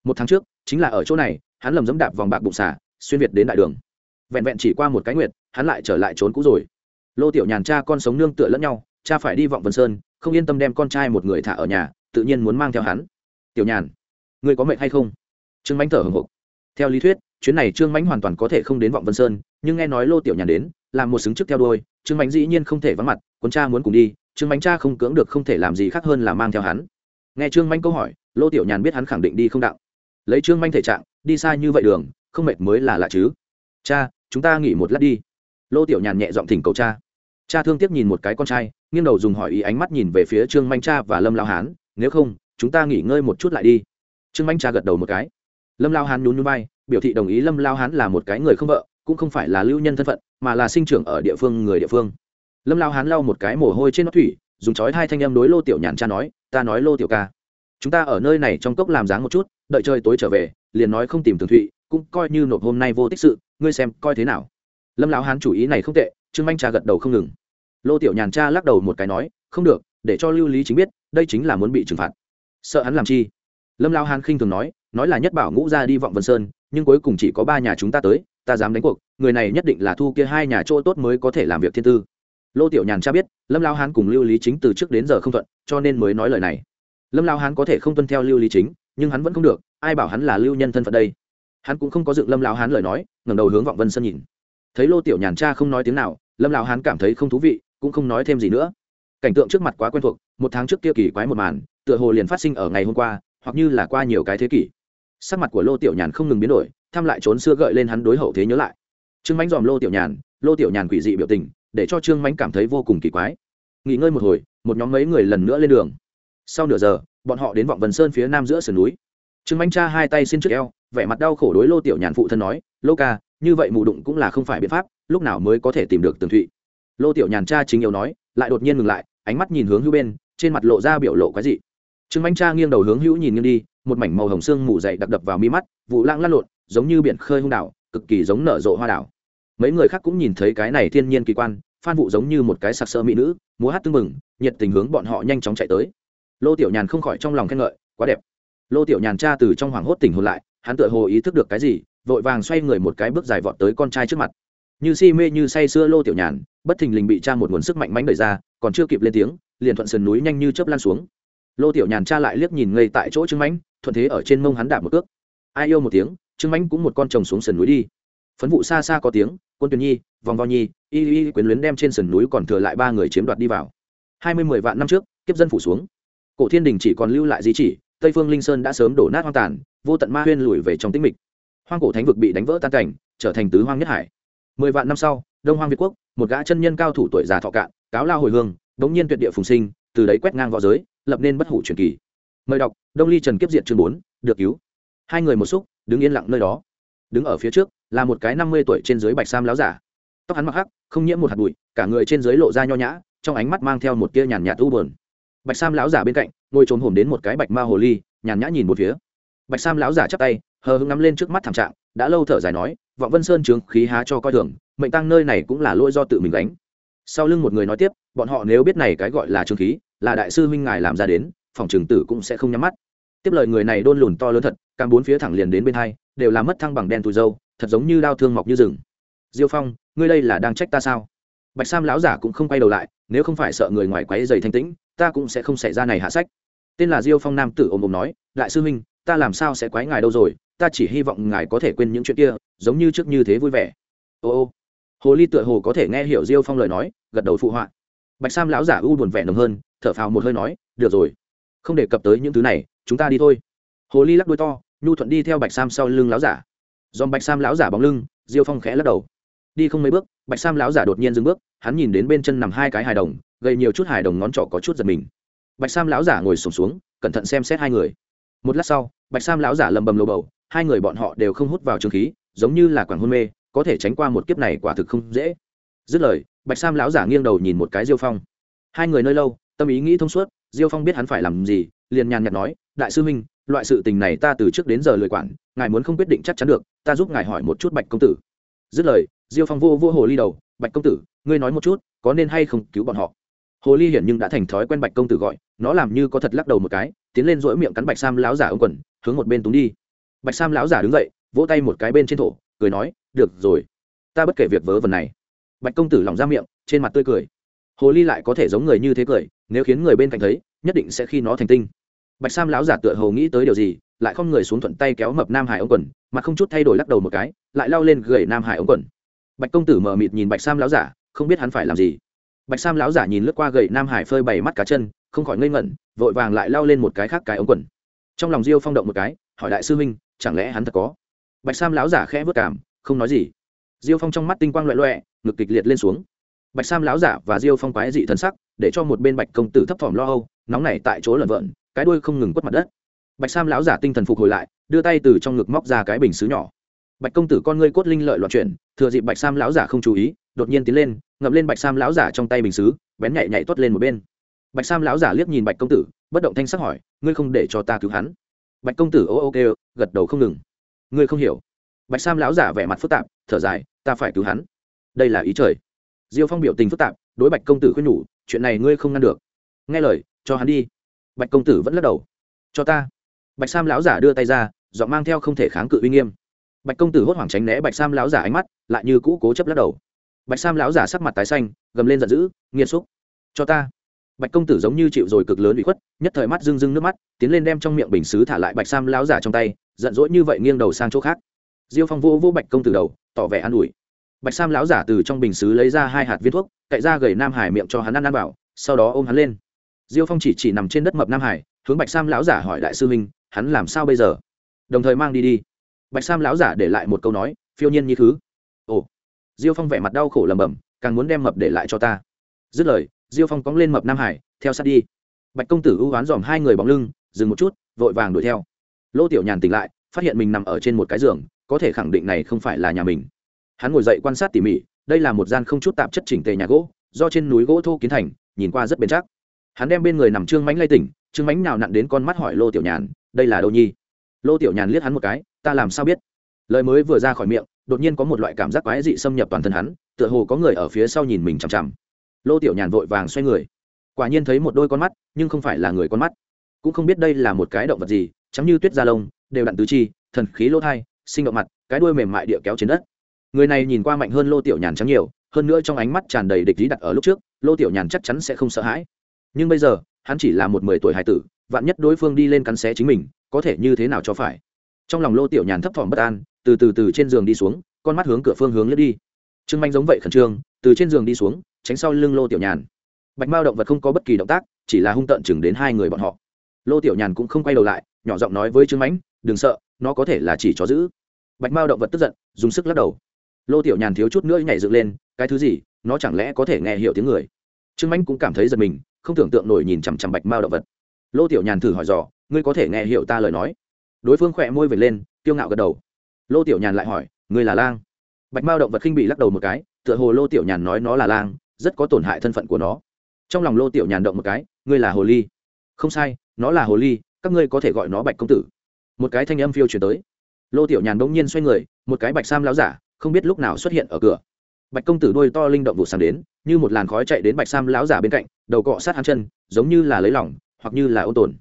một tháng trước, chính là ở chỗ này, hắn lầm dẫm đạp vòng bạc bụng xả xuyên việt đến đại đường. Vẹn vẹn chỉ qua một cái nguyệt, hắn lại trở lại trốn cũ rồi. Lô tiểu nhàn cha con sống nương tựa lẫn nhau, cha phải đi vọng vân sơn, không yên tâm đem con trai một người thả ở nhà, tự nhiên muốn mang theo hắn. Tiểu nhàn người có mệnh hay không? Trương mánh thở hồng hộc. Theo lý thuyết, chuyến này trương mánh hoàn toàn có thể không đến vọng vân sơn, nhưng nghe nói lô tiểu nhàn đến, làm một xứng trước theo đôi trương mánh dĩ nhiên không thể vắng mặt con cha muốn cùng đi, trương mánh cha không cưỡng được không thể làm gì khác hơn là mang theo hắn. Nghe trương mánh câu hỏi, lô tiểu nhàn biết hắn khẳng định đi không đạo. Lấy trương manh thể trạng, đi xa như vậy đường, không mệt mới là lạ chứ. Cha, chúng ta nghỉ một lát đi. Lô tiểu nhàn nhẹ giọng thỉnh cầu cha. Cha thương tiếc nhìn một cái con trai, nghiêng đầu dùng hỏi ý ánh mắt nhìn về phía trương manh cha và lâm lao hán, nếu không, chúng ta nghỉ ngơi một chút lại đi. Trương manh cha gật đầu một cái lâm lao hán nhún nhún bay biểu thị đồng ý lâm lao hán là một cái người không vợ, cũng không phải là lưu nhân thân phận, mà là sinh trưởng ở địa phương người địa phương. Lâm lao hán lau một cái mồ hôi trên nó thủy, dùng chói hai thanh em đối lô tiểu nhàn cha nói, ta nói lô tiểu ca, chúng ta ở nơi này trong cốc làm dáng một chút, đợi chơi tối trở về, liền nói không tìm tường thụy, cũng coi như nộp hôm nay vô tích sự, ngươi xem coi thế nào. Lâm lão hán chủ ý này không tệ, trương manh cha gật đầu không ngừng. Lô tiểu nhàn cha lắc đầu một cái nói, không được, để cho lưu lý chính biết, đây chính là muốn bị trừng phạt. Sợ hắn làm chi? Lâm lão hán khinh thường nói nói là nhất bảo ngũ ra đi vọng vân sơn, nhưng cuối cùng chỉ có ba nhà chúng ta tới, ta dám đánh cuộc, người này nhất định là thu kia hai nhà chỗ tốt mới có thể làm việc thiên tư. Lô tiểu nhàn cha biết, lâm lao hán cùng lưu lý chính từ trước đến giờ không thuận, cho nên mới nói lời này. Lâm lao hán có thể không tuân theo lưu lý chính, nhưng hắn vẫn không được, ai bảo hắn là lưu nhân thân phận đây? Hắn cũng không có dựng lâm lao hán lời nói, ngẩng đầu hướng vọng vân sơn nhìn. Thấy lô tiểu nhàn cha không nói tiếng nào, lâm lao hán cảm thấy không thú vị, cũng không nói thêm gì nữa. Cảnh tượng trước mặt quá quen thuộc, một tháng trước kia kỳ quái một màn, tựa hồ liền phát sinh ở ngày hôm qua, hoặc như là qua nhiều cái thế kỷ sắc mặt của lô tiểu nhàn không ngừng biến đổi thăm lại trốn xưa gợi lên hắn đối hậu thế nhớ lại. Trương mánh dòm lô tiểu nhàn, lô tiểu nhàn quỷ dị biểu tình, để cho trương mánh cảm thấy vô cùng kỳ quái. Nghỉ ngơi một hồi, một nhóm mấy người lần nữa lên đường. Sau nửa giờ, bọn họ đến vọng vân sơn phía nam giữa sườn núi. Trương mánh cha hai tay xin trước eo, vẻ mặt đau khổ đối lô tiểu nhàn phụ thân nói, lô ca, như vậy mù đụng cũng là không phải biện pháp, lúc nào mới có thể tìm được tường thụy? Lô tiểu nhàn cha chính yêu nói, lại đột nhiên ngừng lại, ánh mắt nhìn hướng hữu bên, trên mặt lộ ra biểu lộ quái dị. Trương mánh cha nghiêng đầu hướng hữu nhìn nghiêng đi một mảnh màu hồng xương mù dậy đặc đập vào mi mắt, vụ lãng lăn lộn, giống như biển khơi hung đảo, cực kỳ giống nở rộ hoa đảo. Mấy người khác cũng nhìn thấy cái này thiên nhiên kỳ quan, phan vụ giống như một cái sặc sỡ mỹ nữ, múa hát tưng mừng nhiệt tình hướng bọn họ nhanh chóng chạy tới. Lô tiểu nhàn không khỏi trong lòng khen ngợi, quá đẹp. Lô tiểu nhàn cha từ trong hoảng hốt tỉnh hồn lại, hắn tựa hồ ý thức được cái gì, vội vàng xoay người một cái bước dài vọt tới con trai trước mặt. Như si mê như say sưa lô tiểu nhàn, bất thình lình bị cha một nguồn sức mạnh mánh đẩy ra, còn chưa kịp lên tiếng, liền thuận sườn núi nhanh như chớp lan xuống lô tiểu nhàn cha lại liếc nhìn ngây tại chỗ trương mãnh, thuận thế ở trên mông hắn đạp một cước. Ai yêu một tiếng, trương mãnh cũng một con chồng xuống sườn núi đi. Phấn vụ xa xa có tiếng, quân tuyền nhi, vòng vo nhi, y y quyến luyến đem trên sườn núi còn thừa lại ba người chiếm đoạt đi vào. Hai mươi mười vạn năm trước, kiếp dân phủ xuống. Cổ thiên đình chỉ còn lưu lại di chỉ, tây phương linh sơn đã sớm đổ nát hoang tàn, vô tận ma huyên lùi về trong tĩnh mịch. Hoang cổ thánh vực bị đánh vỡ tan cảnh, trở thành tứ hoang nhất hải. Mười vạn năm sau, đông hoang việt quốc, một gã chân nhân cao thủ tuổi già thọ cạn, cáo lao hồi hương, bỗng nhiên tuyệt địa phùng sinh, từ đấy quét ngang v õ giới lập nên bất hủ truyền kỳ. Mời đọc, đông ly trần kiếp diện chương bốn, được cứu. Hai người một xúc, đứng yên lặng nơi đó. Đứng ở phía trước, là một cái năm mươi tuổi trên dưới bạch sam láo giả. Tóc hắn mặc hắc, không nhiễm một hạt bụi, cả người trên dưới lộ ra nho nhã, trong ánh mắt mang theo một tia nhàn nhạt u bờn bạch sam lão giả bên cạnh, ngồi trốn hổm đến một cái bạch ma hồ ly, nhàn nhã nhìn một phía. Bạch sam lão giả chắp tay, hờ hững ngắm lên trước mắt thảm trạng, đã lâu thở dài nói, vọng vân sơn trướng khí há cho coi thường, mệnh tăng nơi này cũng là lỗi do tự mình gánh. Sau lưng một người nói tiếp, bọn họ nếu biết này cái gọi là trướng khí là đại sư huynh ngài làm ra đến, phòng trường tử cũng sẽ không nhắm mắt. Tiếp lời người này đôn lùn to lớn thật, càng bốn phía thẳng liền đến bên hai, đều là mất thăng bằng đen tù dâu, thật giống như đao thương mọc như rừng. Diêu phong, ngươi đây là đang trách ta sao? Bạch sam lão giả cũng không quay đầu lại, nếu không phải sợ người ngoài quấy dày thanh tĩnh, ta cũng sẽ không xảy ra này hạ sách. Tên là diêu phong nam tử ôm ồm nói, đại sư huynh, ta làm sao sẽ quấy ngài đâu rồi, ta chỉ hy vọng ngài có thể quên những chuyện kia, giống như trước như thế vui vẻ. Ô ô, hồ ly tựa hồ có thể nghe hiểu diêu phong lời nói, gật đầu phụ họa bạch sam lão giả u buồn vẻ nồng hơn thở phào một hơi nói được rồi không đề cập tới những thứ này chúng ta đi thôi. Hồ ly lắc đuôi to nhu thuận đi theo bạch sam sau lưng lão giả. Dòm bạch sam lão giả bóng lưng diêu phong khẽ lắc đầu. Đi không mấy bước bạch sam lão giả đột nhiên dừng bước hắn nhìn đến bên chân nằm hai cái hài đồng gây nhiều chút hài đồng ngón trỏ có chút giật mình. Bạch sam lão giả ngồi sùng xuống, xuống cẩn thận xem xét hai người. Một lát sau bạch sam lão giả lầm bầm lầu bầu hai người bọn họ đều không hút vào trường khí giống như là quảng hôn mê có thể tránh qua một kiếp này quả thực không dễ. Dứt lời bạch sam lão giả nghiêng đầu nhìn một cái diêu phong. Hai người nơi lâu, tâm ý nghĩ thông suốt, diêu phong biết hắn phải làm gì, liền nhàn nhạt nói, đại sư huynh, loại sự tình này ta từ trước đến giờ lười quản, ngài muốn không quyết định chắc chắn được, ta giúp ngài hỏi một chút bạch công tử. Dứt lời, diêu phong vô vô hồ ly đầu, bạch công tử, ngươi nói một chút, có nên hay không cứu bọn họ? Hồ ly hiển nhưng đã thành thói quen bạch công tử gọi, nó làm như có thật lắc đầu một cái, tiến lên rỗi miệng cắn bạch sam lão giả ông quần, hướng một bên túng đi. Bạch sam lão giả đứng dậy, vỗ tay một cái bên trên thổ, cười nói, được rồi, ta bất kể việc vớ vẩn này bạch công tử lỏng ra miệng, trên mặt tươi cười. Hồ ly lại có thể giống người như thế cười, nếu khiến người bên cạnh thấy, nhất định sẽ khi nó thành tinh. Bạch sam lão giả tựa hồ nghĩ tới điều gì, lại không người xuống thuận tay kéo mập nam hải ống quần, mà không chút thay đổi lắc đầu một cái, lại lao lên gầy nam hải ống quần. Bạch công tử mờ mịt nhìn bạch sam lão giả, không biết hắn phải làm gì. Bạch sam lão giả nhìn lướt qua gậy nam hải phơi bày mắt cá chân, không khỏi ngây ngẩn, vội vàng lại lao lên một cái khác cái ống quần. Trong lòng diêu phong động một cái, hỏi đại sư huynh, chẳng lẽ hắn thật có? Bạch sam lão giả khẽ vất cảm, không nói gì. Diêu phong trong mắt tinh quang loẹ loẹ ngực kịch liệt lên xuống. Bạch sam lão giả và diêu phong quái dị thân sắc, để cho một bên bạch công tử thấp thỏm lo âu, nóng này tại chỗ lợn vợn cái đuôi không ngừng quất mặt đất. Bạch sam lão giả tinh thần phục hồi lại, đưa tay từ trong ngực móc ra cái bình xứ nhỏ. Bạch công tử, con ngươi cốt linh lợi loạn chuyển. Thừa dịp bạch sam lão giả không chú ý, đột nhiên tiến lên, ngậm lên bạch sam lão giả trong tay bình xứ, bén nhạy nhảy tuốt lên một bên. Bạch sam lão giả liếc nhìn bạch công tử, bất động thanh sắc hỏi, ngươi không để cho ta cứu hắn? Bạch công tử ô ô kêu, gật đầu không ngừng. Ngươi không hiểu. Bạch sam lão giả vẻ mặt phức tạp, thở dài, ta phải cứu hắn đây là ý trời. Diêu phong biểu tình phức tạp, đối bạch công tử khuyên nhủ, chuyện này ngươi không ngăn được. Nghe lời, cho hắn đi. Bạch công tử vẫn lắc đầu. Cho ta. Bạch sam lão giả đưa tay ra dọn mang theo không thể kháng cự uy nghiêm. Bạch công tử hốt hoảng tránh né bạch sam lão giả ánh mắt, lại như cũ cố chấp lắc đầu. Bạch sam lão giả sắc mặt tái xanh, gầm lên giận dữ nghiêm xúc, cho ta. Bạch công tử giống như chịu rồi cực lớn bị khuất, nhất thời mắt rưng rưng nước mắt, tiến lên đem trong miệng bình xứ thả lại bạch sam lão giả trong tay, giận dỗi như vậy nghiêng đầu sang chỗ khác. Diêu phong vô vô bạch công tử đầu, tỏ vẻ an ủi bạch sam lão giả từ trong bình xứ lấy ra hai hạt viên thuốc, cậy ra gầy nam hải miệng cho hắn ăn ăn bảo, sau đó ôm hắn lên. Diêu phong chỉ chỉ nằm trên đất mập nam hải, hướng bạch sam lão giả hỏi đại sư minh hắn làm sao bây giờ? Đồng thời mang đi đi. Bạch sam lão giả để lại một câu nói, phiêu nhiên như thứ. Ồ. Diêu phong vẻ mặt đau khổ lầm bầm càng muốn đem mập để lại cho ta. Dứt lời, diêu phong cóng lên mập nam hải, theo sát đi. Bạch công tử ưu oán dòm hai người bóng lưng, dừng một chút, vội vàng đuổi theo. Lô tiểu nhàn tỉnh lại, phát hiện mình nằm ở trên một cái giường, có thể khẳng định này không phải là nhà mình hắn ngồi dậy quan sát tỉ mỉ, đây là một gian không chút tạp chất chỉnh tề nhà gỗ, do trên núi gỗ thô kiến thành, nhìn qua rất bền chắc. Hắn đem bên người nằm trương mánh lay tỉnh, trương mánh nào nặn đến con mắt hỏi lô tiểu nhàn, đây là đâu nhi? Lô tiểu nhàn liếc hắn một cái, ta làm sao biết? Lời mới vừa ra khỏi miệng, đột nhiên có một loại cảm giác quái dị xâm nhập toàn thân hắn, tựa hồ có người ở phía sau nhìn mình chằm chằm. Lô tiểu nhàn vội vàng xoay người. Quả nhiên thấy một đôi con mắt, nhưng không phải là người con mắt. Cũng không biết đây là một cái động vật gì chắm như tuyết da lông, đều đặn tứ chi, thần khí lỗ thai, sinh động mặt, cái đuôi mềm mại địa kéo trên đất người này nhìn qua mạnh hơn lô tiểu nhàn trắng nhiều, hơn nữa trong ánh mắt tràn đầy địch lý đặt ở lúc trước, lô tiểu nhàn chắc chắn sẽ không sợ hãi. Nhưng bây giờ, hắn chỉ là một mười tuổi hải tử, vạn nhất đối phương đi lên cắn xé chính mình, có thể như thế nào cho phải? Trong lòng lô tiểu nhàn thấp thỏm bất an, từ từ từ trên giường đi xuống, con mắt hướng cửa phương hướng lướt đi. Trương manh giống vậy khẩn trương, từ trên giường đi xuống, tránh sau lưng lô tiểu nhàn. Bạch mao động vật không có bất kỳ động tác, chỉ là hung tợn chừng đến hai người bọn họ. Lô tiểu nhàn cũng không quay đầu lại, nhỏ giọng nói với trương mãnh đừng sợ, nó có thể là chỉ chó giữ. Bạch mao động vật tức giận, dùng sức lắc đầu lô tiểu nhàn thiếu chút nữa nhảy dựng lên, cái thứ gì, nó chẳng lẽ có thể nghe hiểu tiếng người? Trương mãnh cũng cảm thấy giật mình, không tưởng tượng nổi nhìn chằm chằm bạch mao động vật. Lô tiểu nhàn thử hỏi dò, ngươi có thể nghe hiểu ta lời nói? Đối phương khỏe môi về lên tiêu ngạo gật đầu. Lô tiểu nhàn lại hỏi, ngươi là lang? Bạch mao động vật khinh bị lắc đầu một cái, tựa hồ lô tiểu nhàn nói nó là lang, rất có tổn hại thân phận của nó. Trong lòng lô tiểu nhàn động một cái, ngươi là hồ ly? Không sai, nó là hồ ly, các ngươi có thể gọi nó bạch công tử. Một cái thanh âm phiêu chuyển tới. Lô tiểu nhàn bỗng nhiên xoay người, một cái bạch sam láo giả không biết lúc nào xuất hiện ở cửa. Bạch công tử đôi to linh động vụ sáng đến, như một làn khói chạy đến bạch sam lão giả bên cạnh, đầu cọ sát hắn chân, giống như là lấy lỏng hoặc như là ô tồn.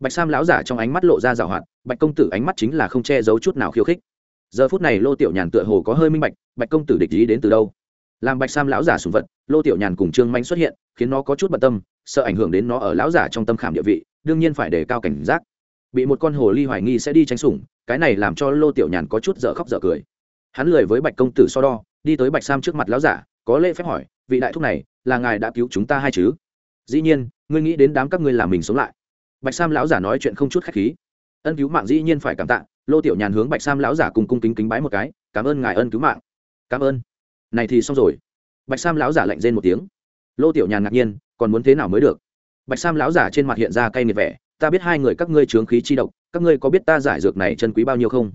Bạch sam lão giả trong ánh mắt lộ ra rào hoạt, bạch công tử ánh mắt chính là không che giấu chút nào khiêu khích. Giờ phút này lô tiểu nhàn tựa hồ có hơi minh bạch bạch công tử địch ý đến từ đâu? Làm bạch sam lão giả sùng vật, lô tiểu nhàn cùng trương manh xuất hiện, khiến nó có chút bận tâm, sợ ảnh hưởng đến nó ở lão giả trong tâm khảm địa vị, đương nhiên phải đề cao cảnh giác. Bị một con hồ ly hoài nghi sẽ đi tránh sủng, cái này làm cho lô tiểu nhàn có chút dở khóc dở cười hắn lười với bạch công tử so đo, đi tới bạch sam trước mặt lão giả, có lễ phép hỏi, vị đại thúc này, là ngài đã cứu chúng ta hay chứ? Dĩ nhiên, ngươi nghĩ đến đám các ngươi làm mình sống lại. Bạch sam lão giả nói chuyện không chút khách khí. Ân cứu mạng dĩ nhiên phải cảm tạ, lô tiểu nhàn hướng bạch sam lão giả cùng cung kính kính bái một cái, cảm ơn ngài ân cứu mạng. Cảm ơn. Này thì xong rồi. Bạch sam lão giả lạnh rên một tiếng. Lô tiểu nhàn ngạc nhiên, còn muốn thế nào mới được? Bạch sam lão giả trên mặt hiện ra cay nghiệt vẻ, ta biết hai người các ngươi trướng khí chi độc, các ngươi có biết ta giải dược này chân quý bao nhiêu không?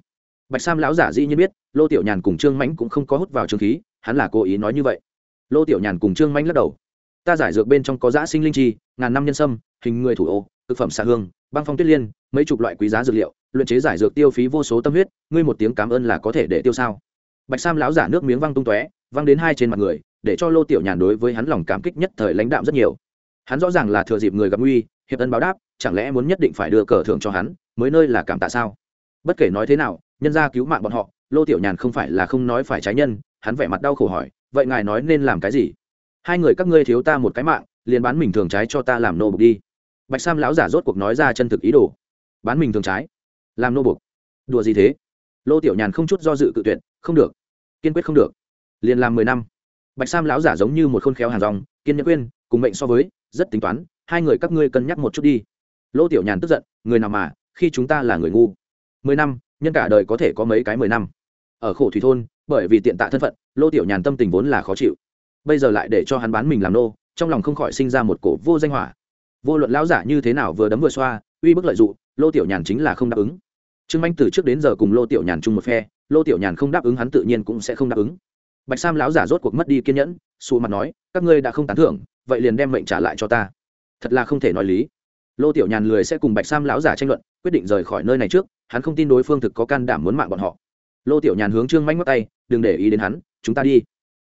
Bạch sam lão giả dĩ nhiên biết, lô tiểu nhàn cùng trương mãnh cũng không có hút vào trương khí, hắn là cố ý nói như vậy. Lô tiểu nhàn cùng trương mãnh lắc đầu. Ta giải dược bên trong có giã sinh linh chi, ngàn năm nhân sâm, hình người thủ ô, thực phẩm xạ hương, băng phong tuyết liên, mấy chục loại quý giá dược liệu, luyện chế giải dược tiêu phí vô số tâm huyết, ngươi một tiếng cảm ơn là có thể để tiêu sao? Bạch sam lão giả nước miếng văng tung tóe, văng đến hai trên mặt người, để cho lô tiểu nhàn đối với hắn lòng cảm kích nhất thời lãnh đạm rất nhiều. Hắn rõ ràng là thừa dịp người gặp nguy, hiệp ân báo đáp, chẳng lẽ muốn nhất định phải đưa cờ thưởng cho hắn, mới nơi là cảm tạ sao? Bất kể nói thế nào nhân ra cứu mạng bọn họ, lô tiểu nhàn không phải là không nói phải trái nhân, hắn vẻ mặt đau khổ hỏi, vậy ngài nói nên làm cái gì? Hai người các ngươi thiếu ta một cái mạng, liền bán mình thường trái cho ta làm nô bục đi. Bạch sam lão giả rốt cuộc nói ra chân thực ý đồ. Bán mình thường trái? Làm nô bục? Đùa gì thế? Lô tiểu nhàn không chút do dự cự tuyệt, không được. Kiên quyết không được. Liền làm mười năm. Bạch sam lão giả giống như một khôn khéo hàng rong, kiên nhẫn quên, cùng mệnh so với, rất tính toán, hai người các ngươi cân nhắc một chút đi. Lô tiểu nhàn tức giận, người nào mà, khi chúng ta là người ngu? Mười năm nhân cả đời có thể có mấy cái mười năm. Ở khổ thủy thôn, bởi vì tiện tạ thân phận, lô tiểu nhàn tâm tình vốn là khó chịu. Bây giờ lại để cho hắn bán mình làm nô, trong lòng không khỏi sinh ra một cổ vô danh hỏa. Vô luận lão giả như thế nào vừa đấm vừa xoa, uy bức lợi d ụ lô tiểu nhàn chính là không đáp ứng. Trương anh từ trước đến giờ cùng lô tiểu nhàn chung một phe, lô tiểu nhàn không đáp ứng hắn tự nhiên cũng sẽ không đáp ứng. Bạch sam lão giả rốt cuộc mất đi kiên nhẫn xù mặt nói, các ngươi đã không tán thưởng, vậy liền đem mệnh trả lại cho ta. Thật là không thể nói lý. Lô tiểu nhàn lười sẽ cùng bạch sam lão giả tranh luận quyết định rời khỏi nơi này trước, hắn không tin đối phương thực có can đảm muốn mạng bọn họ. Lô tiểu nhàn hướng trương manh mất tay, đừng để ý đến hắn, chúng ta đi.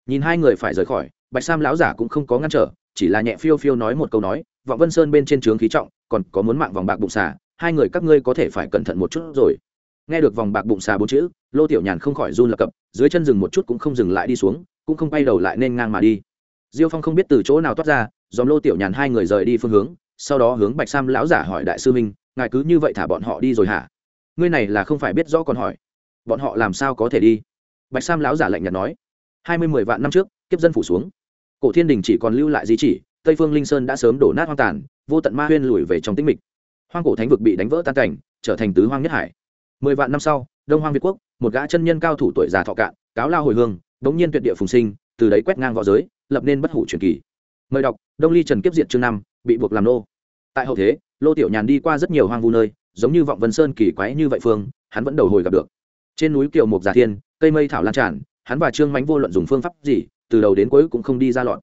Nhìn hai người phải rời khỏi, bạch sam lão giả cũng không có ngăn trở, chỉ là nhẹ phiêu phiêu nói một câu nói, vọng vân sơn bên trên trướng khí trọng, còn có muốn mạng vòng bạc bụng xà, hai người các ngươi có thể phải cẩn thận một chút rồi. Nghe được vòng bạc bụng xà bốn chữ, lô tiểu nhàn không khỏi run lập cập, dưới chân dừng một chút cũng không dừng lại đi xuống, cũng không bay đầu lại nên ngang mà đi. Diêu phong không biết từ chỗ nào toát ra, dòm lô tiểu nhàn hai người rời đi phương hướng, sau đó hướng bạch sam lão giả hỏi đại sư minh ngài cứ như vậy thả bọn họ đi rồi hả? Ngươi này là không phải biết rõ còn hỏi. Bọn họ làm sao có thể đi? Bạch sam lão giả lạnh nhạt nói. Hai mươi mười vạn năm trước, kiếp dân phủ xuống. Cổ thiên đình chỉ còn lưu lại di chỉ, tây phương linh sơn đã sớm đổ nát hoang tàn, vô tận ma huyên lùi về trong tĩnh mịch. Hoang cổ thánh vực bị đánh vỡ tan cảnh, trở thành tứ hoang nhất hải. Mười vạn năm sau, đông hoang việt quốc, một gã chân nhân cao thủ tuổi già thọ cạn, cáo lao hồi hương, đống nhiên tuyệt địa phùng sinh, từ đấy quét ngang v õ giới, lập nên bất hủ truyền kỳ. Mời đọc, đông ly trần kiếp diện chương năm, bị buộc làm nô tại hậu thế, lô tiểu nhàn đi qua rất nhiều hoang vu nơi, giống như vọng vân sơn kỳ quái như vậy phương, hắn vẫn đầu hồi gặp được. Trên núi kiều mục giả thiên, cây mây thảo lan tràn, hắn và trương mánh vô luận dùng phương pháp gì, từ đầu đến cuối cũng không đi ra lọn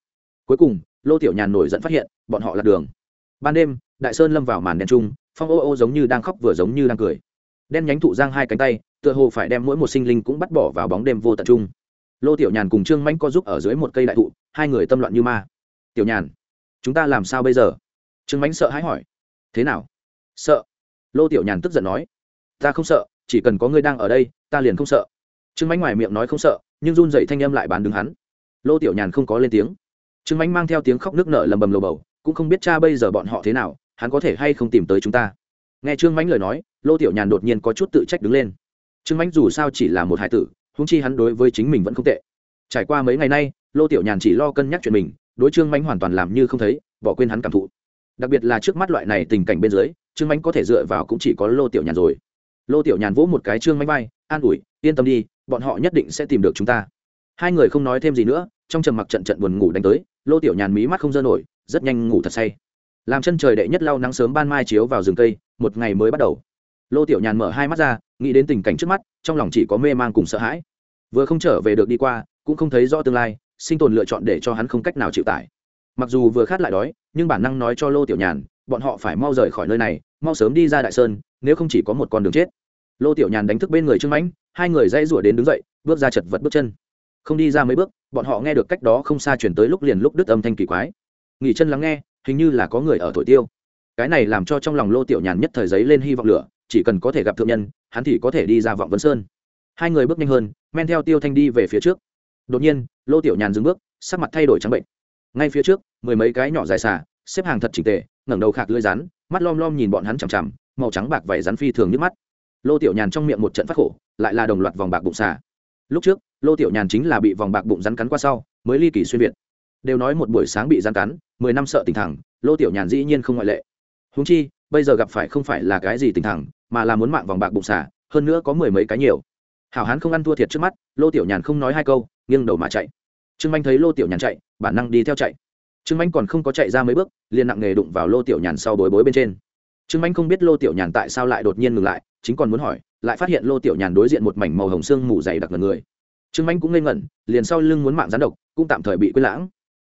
cuối cùng, lô tiểu nhàn nổi giận phát hiện, bọn họ lạc đường. Ban đêm, đại sơn lâm vào màn đen trung, phong ô ô giống như đang khóc vừa giống như đang cười. Đen nhánh thụ giang hai cánh tay, tựa hồ phải đem mỗi một sinh linh cũng bắt bỏ vào bóng đêm vô tận trung. Lô tiểu nhàn cùng trương Mánh co giúp ở dưới một cây đại thụ, hai người tâm loạn như ma. Tiểu nhàn, chúng ta làm sao bây giờ? Trương mánh sợ hãi hỏi, thế nào? Sợ. Lô tiểu nhàn tức giận nói, ta không sợ, chỉ cần có ngươi đang ở đây, ta liền không sợ. Trương mánh ngoài miệng nói không sợ, nhưng run dậy thanh âm lại bán đứng hắn. Lô tiểu nhàn không có lên tiếng. Trương mánh mang theo tiếng khóc nước nở lầm bầm lầu bầu, cũng không biết cha bây giờ bọn họ thế nào, hắn có thể hay không tìm tới chúng ta. Nghe trương mánh lời nói, lô tiểu nhàn đột nhiên có chút tự trách đứng lên. Trương mánh dù sao chỉ là một hải tử húng chi hắn đối với chính mình vẫn không tệ. Trải qua mấy ngày nay, lô tiểu nhàn chỉ lo cân nhắc chuyện mình, đối trương mánh hoàn toàn làm như không thấy, bỏ quên hắn cảm thụ đặc biệt là trước mắt loại này tình cảnh bên dưới trương mánh có thể dựa vào cũng chỉ có lô tiểu nhàn rồi. Lô tiểu nhàn vỗ một cái trương mánh bay, an ủi yên tâm đi bọn họ nhất định sẽ tìm được chúng ta. Hai người không nói thêm gì nữa trong trầm mặc trận trận buồn ngủ đánh tới lô tiểu nhàn mí mắt không dơ nổi rất nhanh ngủ thật say. Làm chân trời đệ nhất lau nắng sớm ban mai chiếu vào rừng cây một ngày mới bắt đầu. Lô tiểu nhàn mở hai mắt ra nghĩ đến tình cảnh trước mắt trong lòng chỉ có mê man cùng sợ hãi. Vừa không trở về được đi qua cũng không thấy rõ tương lai sinh tồn lựa chọn để cho hắn không cách nào chịu tải. Mặc dù vừa khát lại đói nhưng bản năng nói cho lô tiểu nhàn, bọn họ phải mau rời khỏi nơi này, mau sớm đi ra đại sơn, nếu không chỉ có một con đường chết. Lô tiểu nhàn đánh thức bên người trương mãnh, hai người dây rủa đến đứng dậy, bước ra chật vật bước chân. Không đi ra mấy bước, bọn họ nghe được cách đó không xa chuyển tới lúc liền lúc đứt âm thanh kỳ quái. Nghỉ chân lắng nghe, hình như là có người ở thổi tiêu. Cái này làm cho trong lòng lô tiểu nhàn nhất thời giấy lên hy vọng lửa, chỉ cần có thể gặp thượng nhân, hắn thì có thể đi ra vọng vân sơn. Hai người bước nhanh hơn, men theo tiêu thanh đi về phía trước. Đột nhiên, lô tiểu nhàn dừng bước, sắc mặt thay đổi trắng bệnh ngay phía trước, mười mấy cái nhỏ dài xà, xếp hàng thật chỉnh tề, ngẩng đầu khạc lưỡi rắn, mắt lom lom nhìn bọn hắn chằm chằm, màu trắng bạc vảy rắn phi thường nhức mắt. Lô tiểu nhàn trong miệng một trận phát khổ, lại là đồng loạt vòng bạc bụng xà. Lúc trước, lô tiểu nhàn chính là bị vòng bạc bụng rắn cắn qua sau, mới ly kỳ xuyên việt. Đều nói một buổi sáng bị rắn cắn, mười năm sợ tỉnh thẳng, lô tiểu nhàn dĩ nhiên không ngoại lệ. Húng chi, bây giờ gặp phải không phải là cái gì tỉnh thẳng, mà là muốn mạng vòng bạc bụng xà, hơn nữa có mười mấy cái nhiều. Hảo hán không ăn thua thiệt trước mắt, lô tiểu nhàn không nói hai câu, nghiêng đầu mà chạy trương manh thấy lô tiểu nhàn chạy, bản năng đi theo chạy. Trương manh còn không có chạy ra mấy bước, liền nặng nghề đụng vào lô tiểu nhàn sau bối bối bên trên. Trương manh không biết lô tiểu nhàn tại sao lại đột nhiên ngừng lại, chính còn muốn hỏi, lại phát hiện lô tiểu nhàn đối diện một mảnh màu hồng xương mù dày đặc ngần người. Trương manh cũng ngây ngẩn, liền sau lưng muốn mạng gián độc, cũng tạm thời bị quên lãng.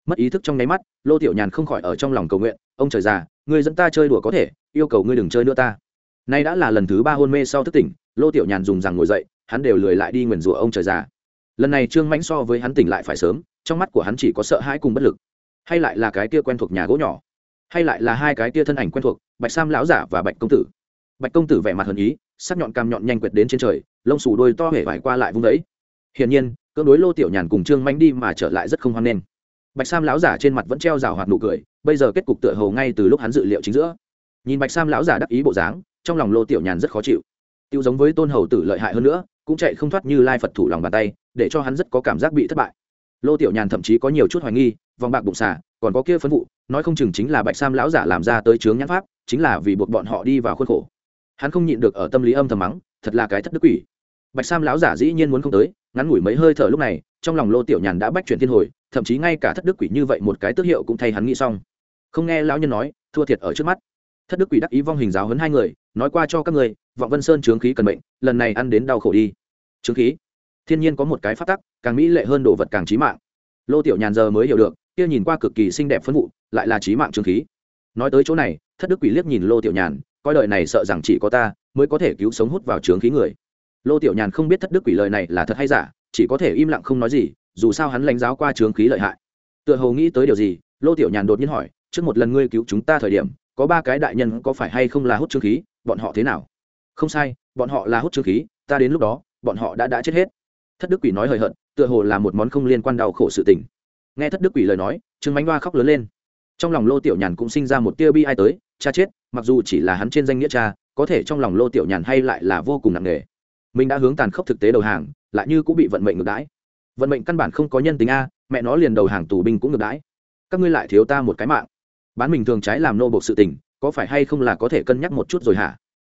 Mất ý thức trong nháy mắt, lô tiểu nhàn không khỏi ở trong lòng cầu nguyện, ông trời già, người dẫn ta chơi đùa có thể, yêu cầu ngươi đừng chơi nữa ta. Nay đã là lần thứ ba hôn mê sau thức tỉnh, lô tiểu nhàn dùng rằng ngồi dậy, hắn đều lười lại đi nguyền rủa ông trời già lần này trương mãnh so với hắn tỉnh lại phải sớm, trong mắt của hắn chỉ có sợ hãi cùng bất lực. Hay lại là cái kia quen thuộc nhà gỗ nhỏ, hay lại là hai cái kia thân ảnh quen thuộc, bạch sam lão giả và bạch công tử. Bạch công tử vẻ mặt hờn ý, sắc nhọn cam nhọn nhanh quệt đến trên trời, lông xù đôi to hể vải qua lại vung đấy. Hiển nhiên cơn đối lô tiểu nhàn cùng trương mãnh đi mà trở lại rất không hoan nghênh. Bạch sam lão giả trên mặt vẫn treo rào hoạt nụ cười, bây giờ kết cục tựa hầu ngay từ lúc hắn dự liệu chính giữa. Nhìn bạch sam lão giả đắc ý bộ dáng, trong lòng lô tiểu nhàn rất khó chịu. Tiêu giống với tôn hầu tử lợi hại hơn nữa, cũng chạy không thoát như lai phật thủ lòng bàn tay để cho hắn rất có cảm giác bị thất bại. Lô tiểu nhàn thậm chí có nhiều chút hoài nghi, vòng bạc bụng xà, còn có kia phấn vụ, nói không chừng chính là bạch sam lão giả làm ra tới chướng nhãn pháp, chính là vì buộc bọn họ đi vào khuôn khổ. Hắn không nhịn được ở tâm lý âm thầm mắng, thật là cái thất đức quỷ. Bạch sam lão giả dĩ nhiên muốn không tới, ngắn ngủi mấy hơi thở lúc này, trong lòng lô tiểu nhàn đã bách chuyển thiên hồi, thậm chí ngay cả thất đức quỷ như vậy một cái tước hiệu cũng thay hắn nghĩ xong. Không nghe lão nhân nói, thua thiệt ở trước mắt. Thất đức quỷ đắc ý vong hình giáo hấn hai người, nói qua cho các người, vọng vân sơn trướng khí cần bệnh, lần này ăn đến đau khổ đi. Trướng khí? Thiên nhiên có một cái phát tắc, càng mỹ lệ hơn đồ vật càng trí mạng. Lô tiểu nhàn giờ mới hiểu được, kia nhìn qua cực kỳ xinh đẹp phân vụ, lại là trí mạng trường khí. Nói tới chỗ này, thất đức quỷ liếc nhìn lô tiểu nhàn, coi đời này sợ rằng chỉ có ta, mới có thể cứu sống hút vào trướng khí người. Lô tiểu nhàn không biết thất đức quỷ lời này là thật hay giả, chỉ có thể im lặng không nói gì, dù sao hắn lãnh giáo qua trướng khí lợi hại. Tựa hồ nghĩ tới điều gì, lô tiểu nhàn đột nhiên hỏi, trước một lần ngươi cứu chúng ta thời điểm, có ba cái đại nhân có phải hay không là hút trướng khí, bọn họ thế nào? Không sai, bọn họ là hút trướng khí, ta đến lúc đó, bọn họ đã đã chết hết thất đức quỷ nói hời hợt, tựa hồ là một món không liên quan đau khổ sự tình. Nghe thất đức quỷ lời nói, trương bánh đoa khóc lớn lên. Trong lòng lô tiểu nhàn cũng sinh ra một tia bi ai tới, cha chết, mặc dù chỉ là hắn trên danh nghĩa cha, có thể trong lòng lô tiểu nhàn hay lại là vô cùng nặng nề. Mình đã hướng tàn khốc thực tế đầu hàng, lại như cũng bị vận mệnh ngược đãi. Vận mệnh căn bản không có nhân tính a, mẹ nó liền đầu hàng tù binh cũng ngược đãi. Các ngươi lại thiếu ta một cái mạng. Bán mình thường trái làm nô bộc sự tình, có phải hay không là có thể cân nhắc một chút rồi hả?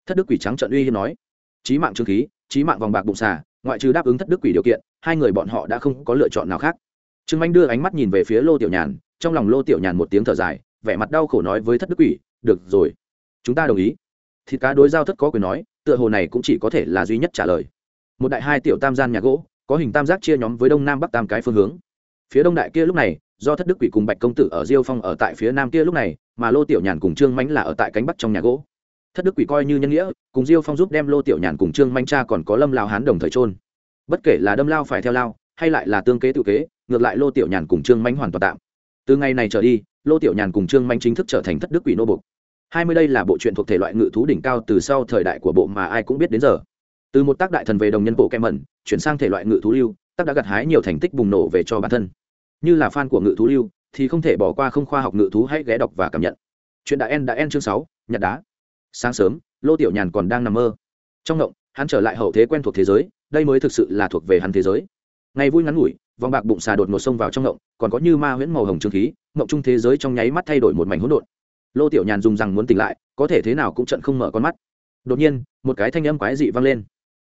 Thất đức quỷ trắng trận uy hiếp nói. Trí mạng trương khí trí mạng vòng bạc bụng xà ngoại trừ đáp ứng thất đức quỷ điều kiện, hai người bọn họ đã không có lựa chọn nào khác. Trương anh đưa ánh mắt nhìn về phía lô tiểu nhàn, trong lòng lô tiểu nhàn một tiếng thở dài, vẻ mặt đau khổ nói với thất đức quỷ, được rồi, chúng ta đồng ý. Thịt cá đối giao thất có quyền nói, tựa hồ này cũng chỉ có thể là duy nhất trả lời. Một đại hai tiểu tam gian nhà gỗ, có hình tam giác chia nhóm với đông nam bắc tam cái phương hướng. Phía đông đại kia lúc này, do thất đức quỷ cùng bạch công tử ở diêu phong ở tại phía nam kia lúc này, mà lô tiểu nhàn cùng trương mánh là ở tại cánh bắc trong nhà gỗ thất đức quỷ coi như nhân nghĩa, cùng diêu phong giúp đem lô tiểu nhàn cùng trương manh cha còn có lâm lao hán đồng thời trôn bất kể là đâm lao phải theo lao, hay lại là tương kế tự kế, ngược lại lô tiểu nhàn cùng trương manh hoàn toàn tạm. Từ ngày này trở đi, lô tiểu nhàn cùng trương manh chính thức trở thành thất đức quỷ nô bục. Hai mươi đây là bộ truyện thuộc thể loại ngự thú đỉnh cao từ sau thời đại của bộ mà ai cũng biết đến giờ. Từ một tác đại thần về đồng nhân bộ kem mẩn chuyển sang thể loại ngự thú lưu, tác đã gặt hái nhiều thành tích bùng nổ về cho bản thân. Như là fan của ngự thú lưu, thì không thể bỏ qua không khoa học ngự thú hãy ghé đọc và cảm nhận. Chuyện đã en đã en chương sáu, nhật đá sáng sớm, lô tiểu nhàn còn đang nằm mơ. Trong động hắn trở lại hậu thế quen thuộc thế giới, đây mới thực sự là thuộc về hắn thế giới. Ngày vui ngắn ngủi, vòng bạc bụng xà đột một sông vào trong ngộng, còn có như ma huyễn màu hồng trương khí, ngộng chung thế giới trong nháy mắt thay đổi một mảnh hỗn độn. Lô tiểu nhàn dùng rằng muốn tỉnh lại, có thể thế nào cũng trận không mở con mắt. Đột nhiên, một cái thanh âm quái dị vang lên.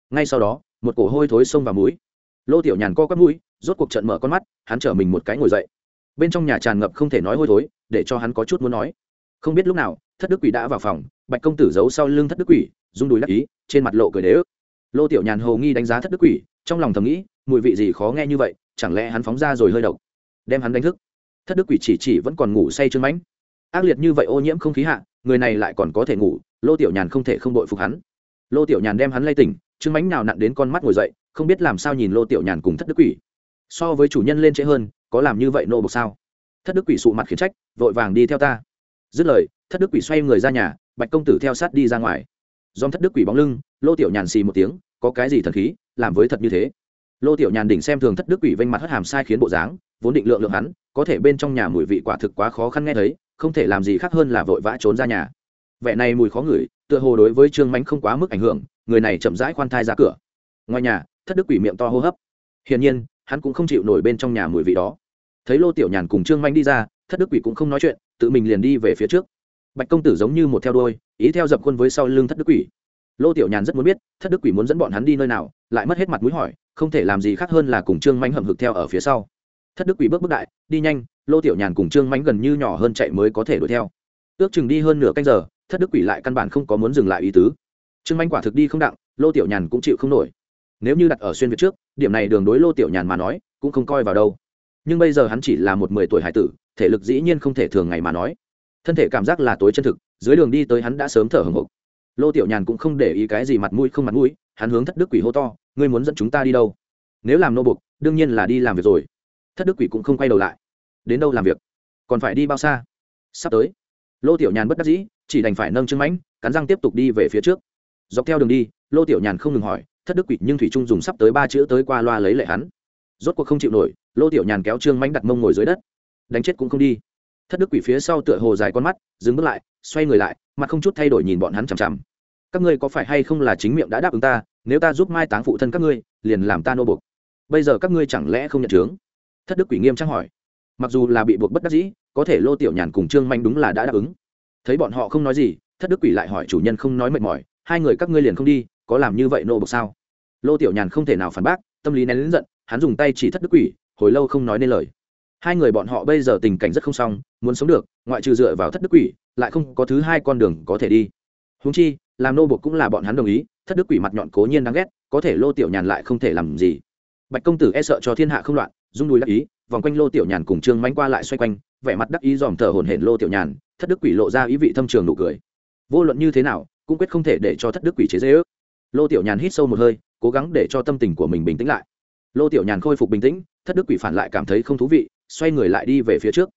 Ngay sau đó, một cổ hôi thối xông vào mũi. Lô tiểu nhàn co quắp mũi, rốt cuộc trận mở con mắt, hắn chở mình một cái ngồi dậy. Bên trong nhà tràn ngập không thể nói hôi thối, để cho hắn có chút muốn nói. Không biết lúc nào, thất đức quỷ đã vào phòng bạch công tử giấu sau lưng thất đức quỷ, rung đùi lắc ý, trên mặt lộ cười đế ức. Lô tiểu nhàn hầu nghi đánh giá thất đức quỷ, trong lòng thầm nghĩ, mùi vị gì khó nghe như vậy, chẳng lẽ hắn phóng ra rồi hơi độc? Đem hắn đánh thức. Thất đức quỷ chỉ chỉ vẫn còn ngủ say trương mãnh ác liệt như vậy ô nhiễm không khí hạ, người này lại còn có thể ngủ, lô tiểu nhàn không thể không đội phục hắn. Lô tiểu nhàn đem hắn lay tỉnh trương mãnh nào nặn đến con mắt ngồi dậy, không biết làm sao nhìn lô tiểu nhàn cùng thất đức quỷ. So với chủ nhân lên trễ hơn, có làm như vậy nô bộc sao? Thất đức quỷ sụ mặt khiển trách, vội vàng đi theo ta. Dứt lời, thất đức quỷ xoay người ra nhà bạch công tử theo sát đi ra ngoài. Dòm thất đức quỷ bóng lưng, lô tiểu nhàn xì một tiếng, có cái gì thần khí, làm với thật như thế? Lô tiểu nhàn đỉnh xem thường thất đức quỷ vênh mặt hất hàm sai khiến bộ dáng, vốn định lượng lượng hắn, có thể bên trong nhà mùi vị quả thực quá khó khăn nghe thấy, không thể làm gì khác hơn là vội vã trốn ra nhà. Vẻ này mùi khó ngửi, tựa hồ đối với trương mánh không quá mức ảnh hưởng, người này chậm rãi khoan thai ra cửa. Ngoài nhà, thất đức quỷ miệng to hô hấp. Hiển nhiên, hắn cũng không chịu nổi bên trong nhà mùi vị đó. Thấy lô tiểu nhàn cùng trương manh đi ra, thất đức quỷ cũng không nói chuyện, tự mình liền đi về phía trước bạch công tử giống như một theo đôi ý theo dập khuôn với sau lưng thất đức quỷ. Lô tiểu nhàn rất muốn biết, thất đức quỷ muốn dẫn bọn hắn đi nơi nào, lại mất hết mặt mũi hỏi, không thể làm gì khác hơn là cùng trương manh hầm hực theo ở phía sau. Thất đức quỷ bước bước đại, đi nhanh, lô tiểu nhàn cùng trương manh gần như nhỏ hơn chạy mới có thể đuổi theo. Ước chừng đi hơn nửa canh giờ, thất đức quỷ lại căn bản không có muốn dừng lại ý tứ. Trương manh quả thực đi không đặng, lô tiểu nhàn cũng chịu không nổi. Nếu như đặt ở xuyên việt trước, điểm này đường đối lô tiểu nhàn mà nói, cũng không coi vào đâu. Nhưng bây giờ hắn chỉ là một mười tuổi hải tử, thể lực dĩ nhiên không thể thường ngày mà nói thân thể cảm giác là tối chân thực, dưới đường đi tới hắn đã sớm thở hồng hộc. Lô tiểu nhàn cũng không để ý cái gì mặt mũi không mặt mũi, hắn hướng thất đức quỷ hô to, ngươi muốn dẫn chúng ta đi đâu? Nếu làm nô bục đương nhiên là đi làm việc rồi. Thất đức quỷ cũng không quay đầu lại. Đến đâu làm việc? Còn phải đi bao xa? Sắp tới. Lô tiểu nhàn bất đắc dĩ, chỉ đành phải nâng chân mãnh, cắn răng tiếp tục đi về phía trước. Dọc theo đường đi, lô tiểu nhàn không ngừng hỏi, thất đức quỷ, nhưng thủy trung dùng sắp tới ba chữ tới qua loa lấy lệ hắn. Rốt cuộc không chịu nổi, lô tiểu nhàn kéo trương mãnh đặt mông ngồi dưới đất. Đánh chết cũng không đi thất đức quỷ phía sau tựa hồ dài con mắt, dừng bước lại, xoay người lại, mặt không chút thay đổi nhìn bọn hắn chằm chằm. Các ngươi có phải hay không là chính miệng đã đáp ứng ta, nếu ta giúp mai táng phụ thân các ngươi, liền làm ta nô buộc. Bây giờ các ngươi chẳng lẽ không nhận chướng? Thất đức quỷ nghiêm trang hỏi. Mặc dù là bị buộc bất đắc dĩ, có thể lô tiểu nhàn cùng trương manh đúng là đã đáp ứng. Thấy bọn họ không nói gì, thất đức quỷ lại hỏi chủ nhân không nói mệt mỏi, hai người các ngươi liền không đi, có làm như vậy nô buộc sao? Lô tiểu nhàn không thể nào phản bác, tâm lý nén lính giận, hắn dùng tay chỉ thất đức quỷ, hồi lâu không nói nên lời hai người bọn họ bây giờ tình cảnh rất không xong, muốn sống được, ngoại trừ dựa vào thất đức quỷ, lại không có thứ hai con đường có thể đi. Húng chi, làm nô buộc cũng là bọn hắn đồng ý, thất đức quỷ mặt nhọn cố nhiên đáng ghét, có thể lô tiểu nhàn lại không thể làm gì. Bạch công tử e sợ cho thiên hạ không loạn, rung đùi đắc ý, vòng quanh lô tiểu nhàn cùng trương mánh qua lại xoay quanh, vẻ mặt đắc ý dòm thở hổn hển lô tiểu nhàn, thất đức quỷ lộ ra ý vị thâm trường nụ cười. Vô luận như thế nào, cũng quyết không thể để cho thất đức quỷ chế dễ ước lô tiểu nhàn hít sâu một hơi, cố gắng để cho tâm tình của mình bình tĩnh lại. Lô tiểu nhàn khôi phục bình tĩnh, thất đức quỷ phản lại cảm thấy không thú vị xoay người lại đi về phía trước.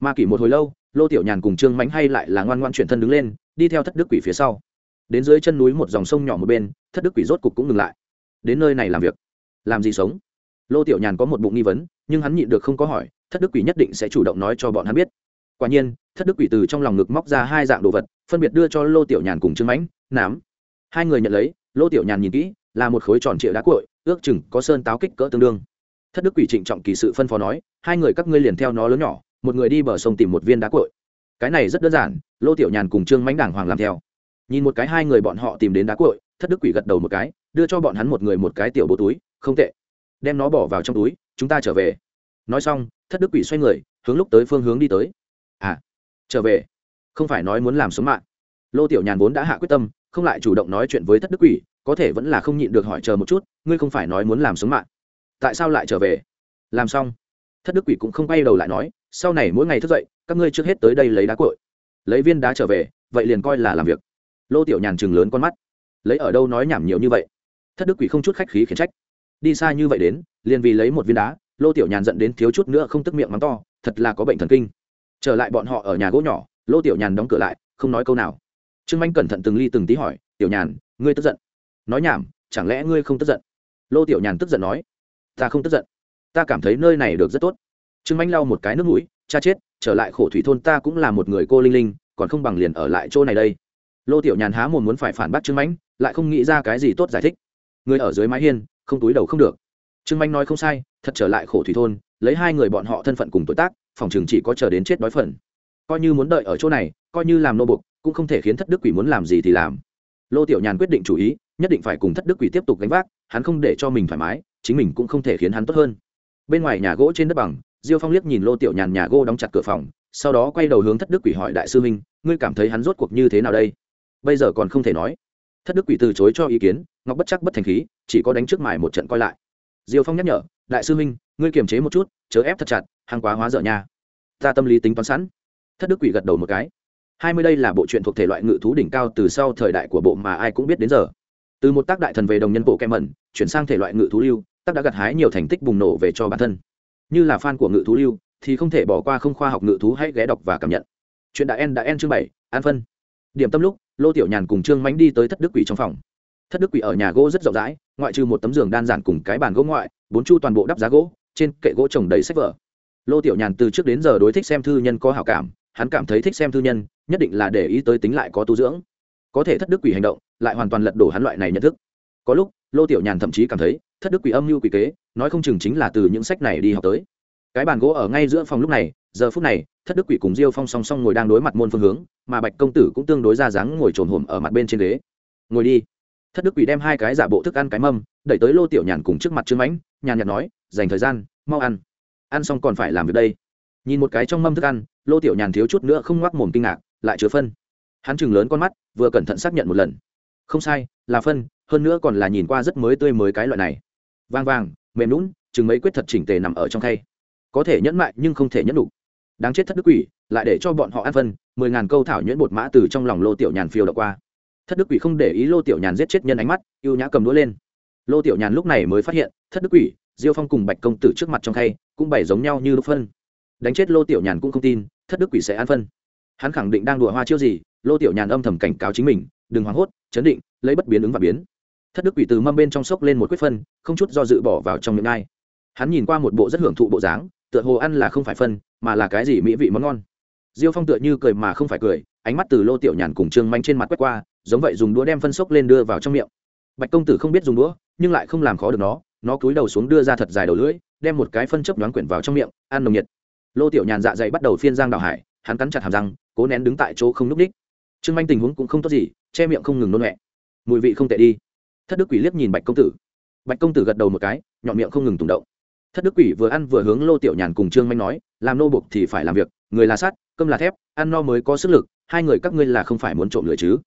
Ma kỷ một hồi lâu, lô tiểu nhàn cùng trương mánh hay lại là ngoan ngoan chuyển thân đứng lên, đi theo thất đức quỷ phía sau. Đến dưới chân núi một dòng sông nhỏ một bên, thất đức quỷ rốt cục cũng ngừng lại. Đến nơi này làm việc. Làm gì sống? Lô tiểu nhàn có một bụng nghi vấn, nhưng hắn nhịn được không có hỏi, thất đức quỷ nhất định sẽ chủ động nói cho bọn hắn biết. Quả nhiên, thất đức quỷ từ trong lòng ngực móc ra hai dạng đồ vật, phân biệt đưa cho lô tiểu nhàn cùng trương mãnh, nám. Hai người nhận lấy, lô tiểu nhàn nhìn kỹ, là một khối tròn trịa đá cội ước chừng có sơn táo kích cỡ tương đương thất đức quỷ trịnh trọng kỳ sự phân phó nói, hai người các ngươi liền theo nó lớn nhỏ, một người đi bờ sông tìm một viên đá cội. Cái này rất đơn giản, lô tiểu nhàn cùng trương mánh đảng hoàng làm theo. Nhìn một cái hai người bọn họ tìm đến đá cội, thất đức quỷ gật đầu một cái, đưa cho bọn hắn một người một cái tiểu bộ túi, không tệ. Đem nó bỏ vào trong túi, chúng ta trở về. Nói xong, thất đức quỷ xoay người, hướng lúc tới phương hướng đi tới. À trở về. Không phải nói muốn làm sống mạng. Lô tiểu nhàn vốn đã hạ quyết tâm, không lại chủ động nói chuyện với thất đức quỷ, có thể vẫn là không nhịn được hỏi chờ một chút, ngươi không phải nói muốn làm sống mạng tại sao lại trở về? Làm xong, thất đức quỷ cũng không bay đầu lại nói, sau này mỗi ngày thức dậy, các ngươi trước hết tới đây lấy đá cội. Lấy viên đá trở về, vậy liền coi là làm việc. Lô tiểu nhàn chừng lớn con mắt. Lấy ở đâu nói nhảm nhiều như vậy? Thất đức quỷ không chút khách khí khiển trách. Đi xa như vậy đến, liền vì lấy một viên đá, lô tiểu nhàn dẫn đến thiếu chút nữa không tức miệng mắng to, thật là có bệnh thần kinh. Trở lại bọn họ ở nhà gỗ nhỏ, lô tiểu nhàn đóng cửa lại, không nói câu nào. Trương anh cẩn thận từng ly từng tí hỏi, tiểu nhàn, ngươi tức giận? Nói nhảm, chẳng lẽ ngươi không tức giận? Lô tiểu nhàn tức giận nói ta không tức giận. Ta cảm thấy nơi này được rất tốt. Trương anh lau một cái nước mũi, cha chết, trở lại khổ thủy thôn ta cũng là một người cô linh linh, còn không bằng liền ở lại chỗ này đây. Lô tiểu nhàn há mồm muốn phải phản bác trương mãnh lại không nghĩ ra cái gì tốt giải thích. Người ở dưới mái hiên, không túi đầu không được. Trương mãnh nói không sai, thật trở lại khổ thủy thôn, lấy hai người bọn họ thân phận cùng tuổi tác, phòng trường chỉ có chờ đến chết đói phần. Coi như muốn đợi ở chỗ này, coi như làm nô bục, cũng không thể khiến thất đức quỷ muốn làm gì thì làm. Lô tiểu nhàn quyết định chủ ý, nhất định phải cùng thất đức quỷ tiếp tục gánh vác, hắn không để cho mình thoải mái chính mình cũng không thể khiến hắn tốt hơn. Bên ngoài nhà gỗ trên đất bằng, diêu phong liếc nhìn lô tiểu nhàn nhà gỗ đóng chặt cửa phòng, sau đó quay đầu hướng thất đức quỷ hỏi đại sư minh ngươi cảm thấy hắn rốt cuộc như thế nào đây? Bây giờ còn không thể nói. Thất đức quỷ từ chối cho ý kiến, ngọc bất chắc bất thành khí, chỉ có đánh trước mài một trận coi lại. Diêu phong nhắc nhở, đại sư minh ngươi kiềm chế một chút, chớ ép thật chặt, hàng quá hóa dở nha. Ta tâm lý tính toán sẵn. Thất đức quỷ gật đầu một cái. Hai mươi đây là bộ truyện thuộc thể loại ngự thú đỉnh cao từ sau thời đại của bộ mà ai cũng biết đến giờ. Từ một tác đại thần về đồng nhân bộ kem mẩn, chuyển sang thể loại ngự thú lưu tác đã gặt hái nhiều thành tích bùng nổ về cho bản thân. Như là fan của ngự thú lưu, thì không thể bỏ qua không khoa học ngự thú hãy ghé đọc và cảm nhận. Chuyện đã en đã en chương bảy, an phân. Điểm tâm lúc, lô tiểu nhàn cùng trương mánh đi tới thất đức quỷ trong phòng. Thất đức quỷ ở nhà gỗ rất rộng rãi, ngoại trừ một tấm giường đan giản cùng cái bàn gỗ ngoại, bốn chu toàn bộ đắp giá gỗ, trên kệ gỗ trồng đầy sách vở. Lô tiểu nhàn từ trước đến giờ đối thích xem thư nhân có hảo cảm, hắn cảm thấy thích xem thư nhân, nhất định là để ý tới tính lại có tu dưỡng. Có thể thất đức quỷ hành động, lại hoàn toàn lật đổ hắn loại này nhận thức. Có lúc, lô tiểu nhàn thậm chí cảm thấy thất đức quỷ âm mưu quỷ kế, nói không chừng chính là từ những sách này đi học tới. Cái bàn gỗ ở ngay giữa phòng lúc này, giờ phút này, thất đức quỷ cùng diêu phong song song ngồi đang đối mặt môn phương hướng, mà bạch công tử cũng tương đối ra dáng ngồi trồn hổm ở mặt bên trên ghế. Ngồi đi. Thất đức quỷ đem hai cái giả bộ thức ăn cái mâm, đẩy tới lô tiểu nhàn cùng trước mặt trương mãnh, nhàn nhạt nói, dành thời gian, mau ăn. Ăn xong còn phải làm việc đây. Nhìn một cái trong mâm thức ăn, lô tiểu nhàn thiếu chút nữa không ngoác mồm kinh ngạc, lại chứa phân. Hắn chừng lớn con mắt, vừa cẩn thận xác nhận một lần. Không sai, là phân, hơn nữa còn là nhìn qua rất mới tươi mới cái loại này vang vàng mềm lún chừng mấy quyết thật chỉnh tề nằm ở trong khay. Có thể nhẫn mại nhưng không thể nhẫn đủ đáng chết thất đức quỷ, lại để cho bọn họ ăn phân, mười ngàn câu thảo nhuyễn bột mã từ trong lòng lô tiểu nhàn phiêu đ qua. Thất đức quỷ không để ý lô tiểu nhàn giết chết nhân ánh mắt y ê u nhã cầm đũa lên. Lô tiểu nhàn lúc này mới phát hiện, thất đức quỷ, diêu phong cùng bạch công tử trước mặt trong khay, cũng bày giống nhau như lúc phân. Đánh chết lô tiểu nhàn cũng không tin, thất đức quỷ sẽ ăn phân. Hắn khẳng định đang đùa hoa chiêu gì, lô tiểu nhàn âm thầm cảnh cáo chính mình, đừng hoảng hốt, chấn định, lấy bất biến ứng và biến thất đức quỷ từ mâm bên trong sốc lên một quyết phân, không chút do dự bỏ vào trong miệng ai hắn nhìn qua một bộ rất hưởng thụ bộ dáng, tựa hồ ăn là không phải phân, mà là cái gì mỹ vị món ngon. Diêu phong tựa như cười mà không phải cười, ánh mắt từ lô tiểu nhàn cùng trương manh trên mặt quét qua, giống vậy dùng đũa đem phân sốc lên đưa vào trong miệng. Bạch công tử không biết dùng đũa, nhưng lại không làm khó được nó nó cúi đầu xuống đưa ra thật dài đầu lưỡi, đem một cái phân chấp nhoáng quyển vào trong miệng, ăn nồng nhiệt. Lô tiểu nhàn dạ dày bắt đầu phiên giang đào hải, hắn cắn chặt hàm răng, cố nén đứng tại chỗ không núp h trương manh tình huống cũng không tốt gì, che miệng không ngừng nôn mẹ mùi vị không tệ đi thất đức quỷ liếc nhìn bạch công tử. Bạch công tử gật đầu một cái, nhọn miệng không ngừng tùng động. Thất đức quỷ vừa ăn vừa hướng lô tiểu nhàn cùng trương manh nói, làm nô buộc thì phải làm việc, người là sắt, cơm là thép, ăn no mới có sức lực, hai người các ngươi là không phải muốn trộm lửa chứ?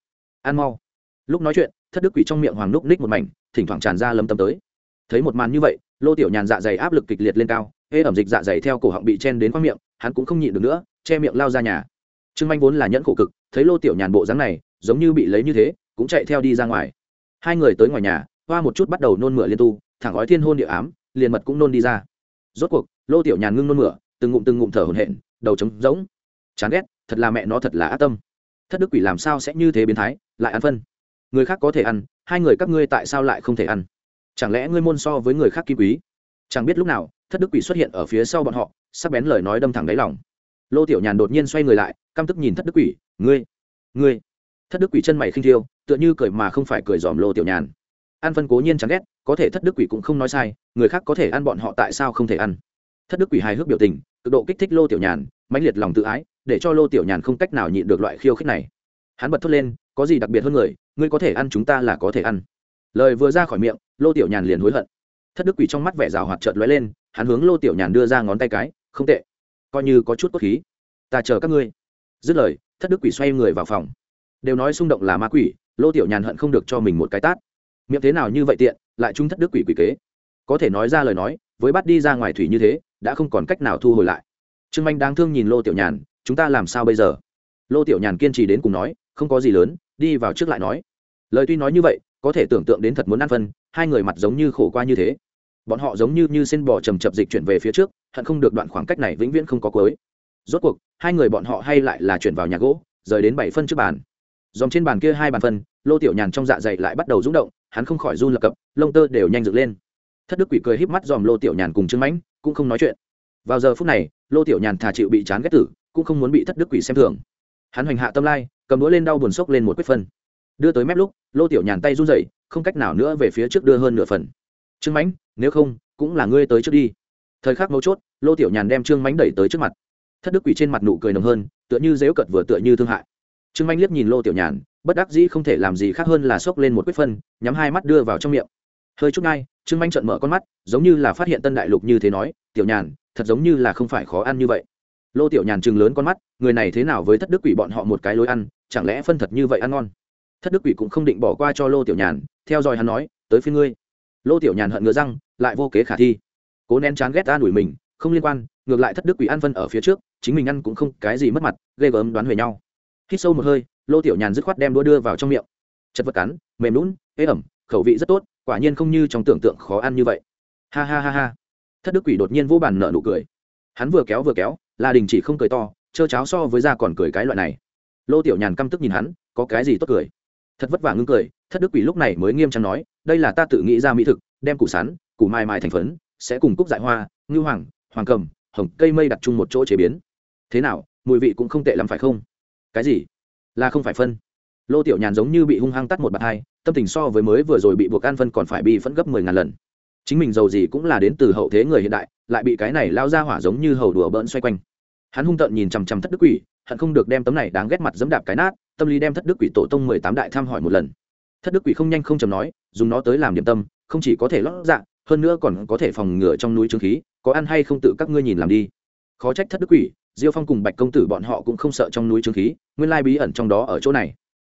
Ăn mau. Lúc nói chuyện, thất đức quỷ trong miệng hoàng núc ních một mảnh, thỉnh thoảng tràn ra lâm tâm tới. Thấy một màn như vậy, lô tiểu nhàn dạ dày áp lực kịch liệt lên cao hê ẩm dịch dạ dày theo cổ họng bị chen đến khoang miệng, hắn cũng không nhịn được nữa, che miệng lao ra nhà. Trương manh vốn là nhẫn khổ cực, thấy lô tiểu nhàn bộ dáng này, giống như bị lấy như thế, cũng chạy theo đi ra ngoài hai người tới ngoài nhà, hoa một chút bắt đầu nôn mửa liên tu, thẳng gói thiên hôn địa ám, liền mật cũng nôn đi ra. Rốt cuộc, lô tiểu nhàn ngưng nôn mửa, từng ngụm từng ngụm thở hổn hển, đầu trống rỗng. Chán ghét, thật là mẹ nó thật là ác tâm. Thất đức quỷ làm sao sẽ như thế biến thái, lại ăn phân. Người khác có thể ăn, hai người các ngươi tại sao lại không thể ăn? Chẳng lẽ ngươi môn so với người khác kim quý? Chẳng biết lúc nào, thất đức quỷ xuất hiện ở phía sau bọn họ, sắc bén lời nói đâm thẳng đáy lòng. Lô tiểu nhàn đột nhiên xoay người lại, căm tức nhìn thất đức quỷ, ngươi ngươi thất đức quỷ chân mày khinh thiêu, tựa như cười mà không phải cười dòm lô tiểu nhàn. Ăn phân cố nhiên chẳng ghét, có thể thất đức quỷ cũng không nói sai, người khác có thể ăn bọn họ tại sao không thể ăn. Thất đức quỷ hài hước biểu tình, cực độ kích thích lô tiểu nhàn, mãnh liệt lòng tự ái, để cho lô tiểu nhàn không cách nào nhịn được loại khiêu khích này. Hắn bật thốt lên, có gì đặc biệt hơn người, ngươi có thể ăn chúng ta là có thể ăn. Lời vừa ra khỏi miệng, lô tiểu nhàn liền hối hận. Thất đức quỷ trong mắt vẻ rào hoạt trợt lóe lên, hắn hướng lô tiểu nhàn đưa ra ngón tay cái, không tệ, coi như có chút cốt khí. Ta chờ các ngươi. Dứt lời, thất đức quỷ xoay người vào phòng đều nói xung động là ma quỷ, lô tiểu nhàn hận không được cho mình một cái tát. Miệng thế nào như vậy tiện, lại trung thất đức quỷ quỷ kế. Có thể nói ra lời nói, với bắt đi ra ngoài thủy như thế, đã không còn cách nào thu hồi lại. Trương manh đáng thương nhìn lô tiểu nhàn, chúng ta làm sao bây giờ? Lô tiểu nhàn kiên trì đến cùng nói, không có gì lớn, đi vào trước lại nói. Lời tuy nói như vậy, có thể tưởng tượng đến thật muốn ăn phân, hai người mặt giống như khổ qua như thế. Bọn họ giống như như xin bò chầm chập dịch chuyển về phía trước, hận không được đoạn khoảng cách này vĩnh viễn không có cuối. Rốt cuộc, hai người bọn họ hay lại là chuyển vào nhà gỗ, rời đến bảy phân trước bàn dòng trên bàn kia hai bàn phân, lô tiểu nhàn trong dạ dày lại bắt đầu rung động, hắn không khỏi run lập cập, lông tơ đều nhanh dựng lên. Thất đức quỷ cười híp mắt dòm lô tiểu nhàn cùng trương mãnh, cũng không nói chuyện. Vào giờ phút này, lô tiểu nhàn thà chịu bị chán ghét tử, cũng không muốn bị thất đức quỷ xem thường. Hắn hoành hạ tâm lai, cầm đũa lên đau buồn sốc lên một quyết phân. Đưa tới mép lúc, lô tiểu nhàn tay run rẩy, không cách nào nữa về phía trước đưa hơn nửa phần. Trương mãnh, nếu không, cũng là ngươi tới trước đi. Thời khắc mấu chốt, lô tiểu nhàn đem trương mãnh đẩy tới trước mặt. Thất đức quỷ trên mặt nụ cười nồng hơn, tựa như dếu cật vừa tựa như thương hại trương mãnh liếc nhìn lô tiểu nhàn, bất đắc dĩ không thể làm gì khác hơn là xốc lên một quyết phân, nhắm hai mắt đưa vào trong miệng. Hơi chút ngay, trương manh trợn mở con mắt, giống như là phát hiện tân đại lục như thế nói, tiểu nhàn, thật giống như là không phải khó ăn như vậy. Lô tiểu nhàn chừng lớn con mắt, người này thế nào với thất đức quỷ bọn họ một cái lối ăn, chẳng lẽ phân thật như vậy ăn ngon? Thất đức quỷ cũng không định bỏ qua cho lô tiểu nhàn, theo dõi hắn nói, tới phía ngươi. Lô tiểu nhàn hận ngựa răng, lại vô kế khả thi. Cố nén chán ghét ta đuổi mình, không liên quan, ngược lại thất đức quỷ ăn phân ở phía trước, chính mình ăn cũng không cái gì mất mặt, ghê gớm đoán về nhau hít sâu một hơi, lô tiểu nhàn dứt khoát đem đũa đưa vào trong miệng. Chật vật cắn, mềm lún ế ẩm, khẩu vị rất tốt, quả nhiên không như trong tưởng tượng khó ăn như vậy. Ha ha ha ha. Thất đức quỷ đột nhiên vô bàn nợ nụ cười. Hắn vừa kéo vừa kéo là đình chỉ không cười to, trơ cháo so với da còn cười cái loại này. Lô tiểu nhàn căm tức nhìn hắn, có cái gì tốt cười? Thật vất vả ngưng cười, thất đức quỷ lúc này mới nghiêm trang nói, đây là ta tự nghĩ ra mỹ thực, đem củ sắn, củ mai mai thành phấn, sẽ cùng cúc dại hoa, ngư hoàng hoàng cầm, hồng, cây mây đặt chung một chỗ chế biến. Thế nào, mùi vị cũng không tệ lắm phải không? Cái gì? Là không phải phân. Lô tiểu nhàn giống như bị hung hăng tắt một bạt hai, tâm tình so với mới vừa rồi bị buộc ăn phân còn phải bị phẫn gấp mười ngàn lần. Chính mình giàu gì cũng là đến từ hậu thế người hiện đại, lại bị cái này lao ra hỏa giống như hầu đùa bỡn xoay quanh. Hắn hung tợn nhìn chằm chằm thất đức quỷ, hận không được đem tấm này đáng ghét mặt dẫm đạp cái nát, tâm lý đem thất đức quỷ tổ tông mười tám đại tham hỏi một lần. Thất đức quỷ không nhanh không chầm nói, dùng nó tới làm điểm tâm, không chỉ có thể lót dạ hơn nữa còn có thể phòng ngừa trong núi trương khí, có ăn hay không tự các ngươi nhìn làm đi. Khó trách thất đức quỷ diêu phong cùng bạch công tử bọn họ cũng không sợ trong núi trướng khí, nguyên lai bí ẩn trong đó ở chỗ này.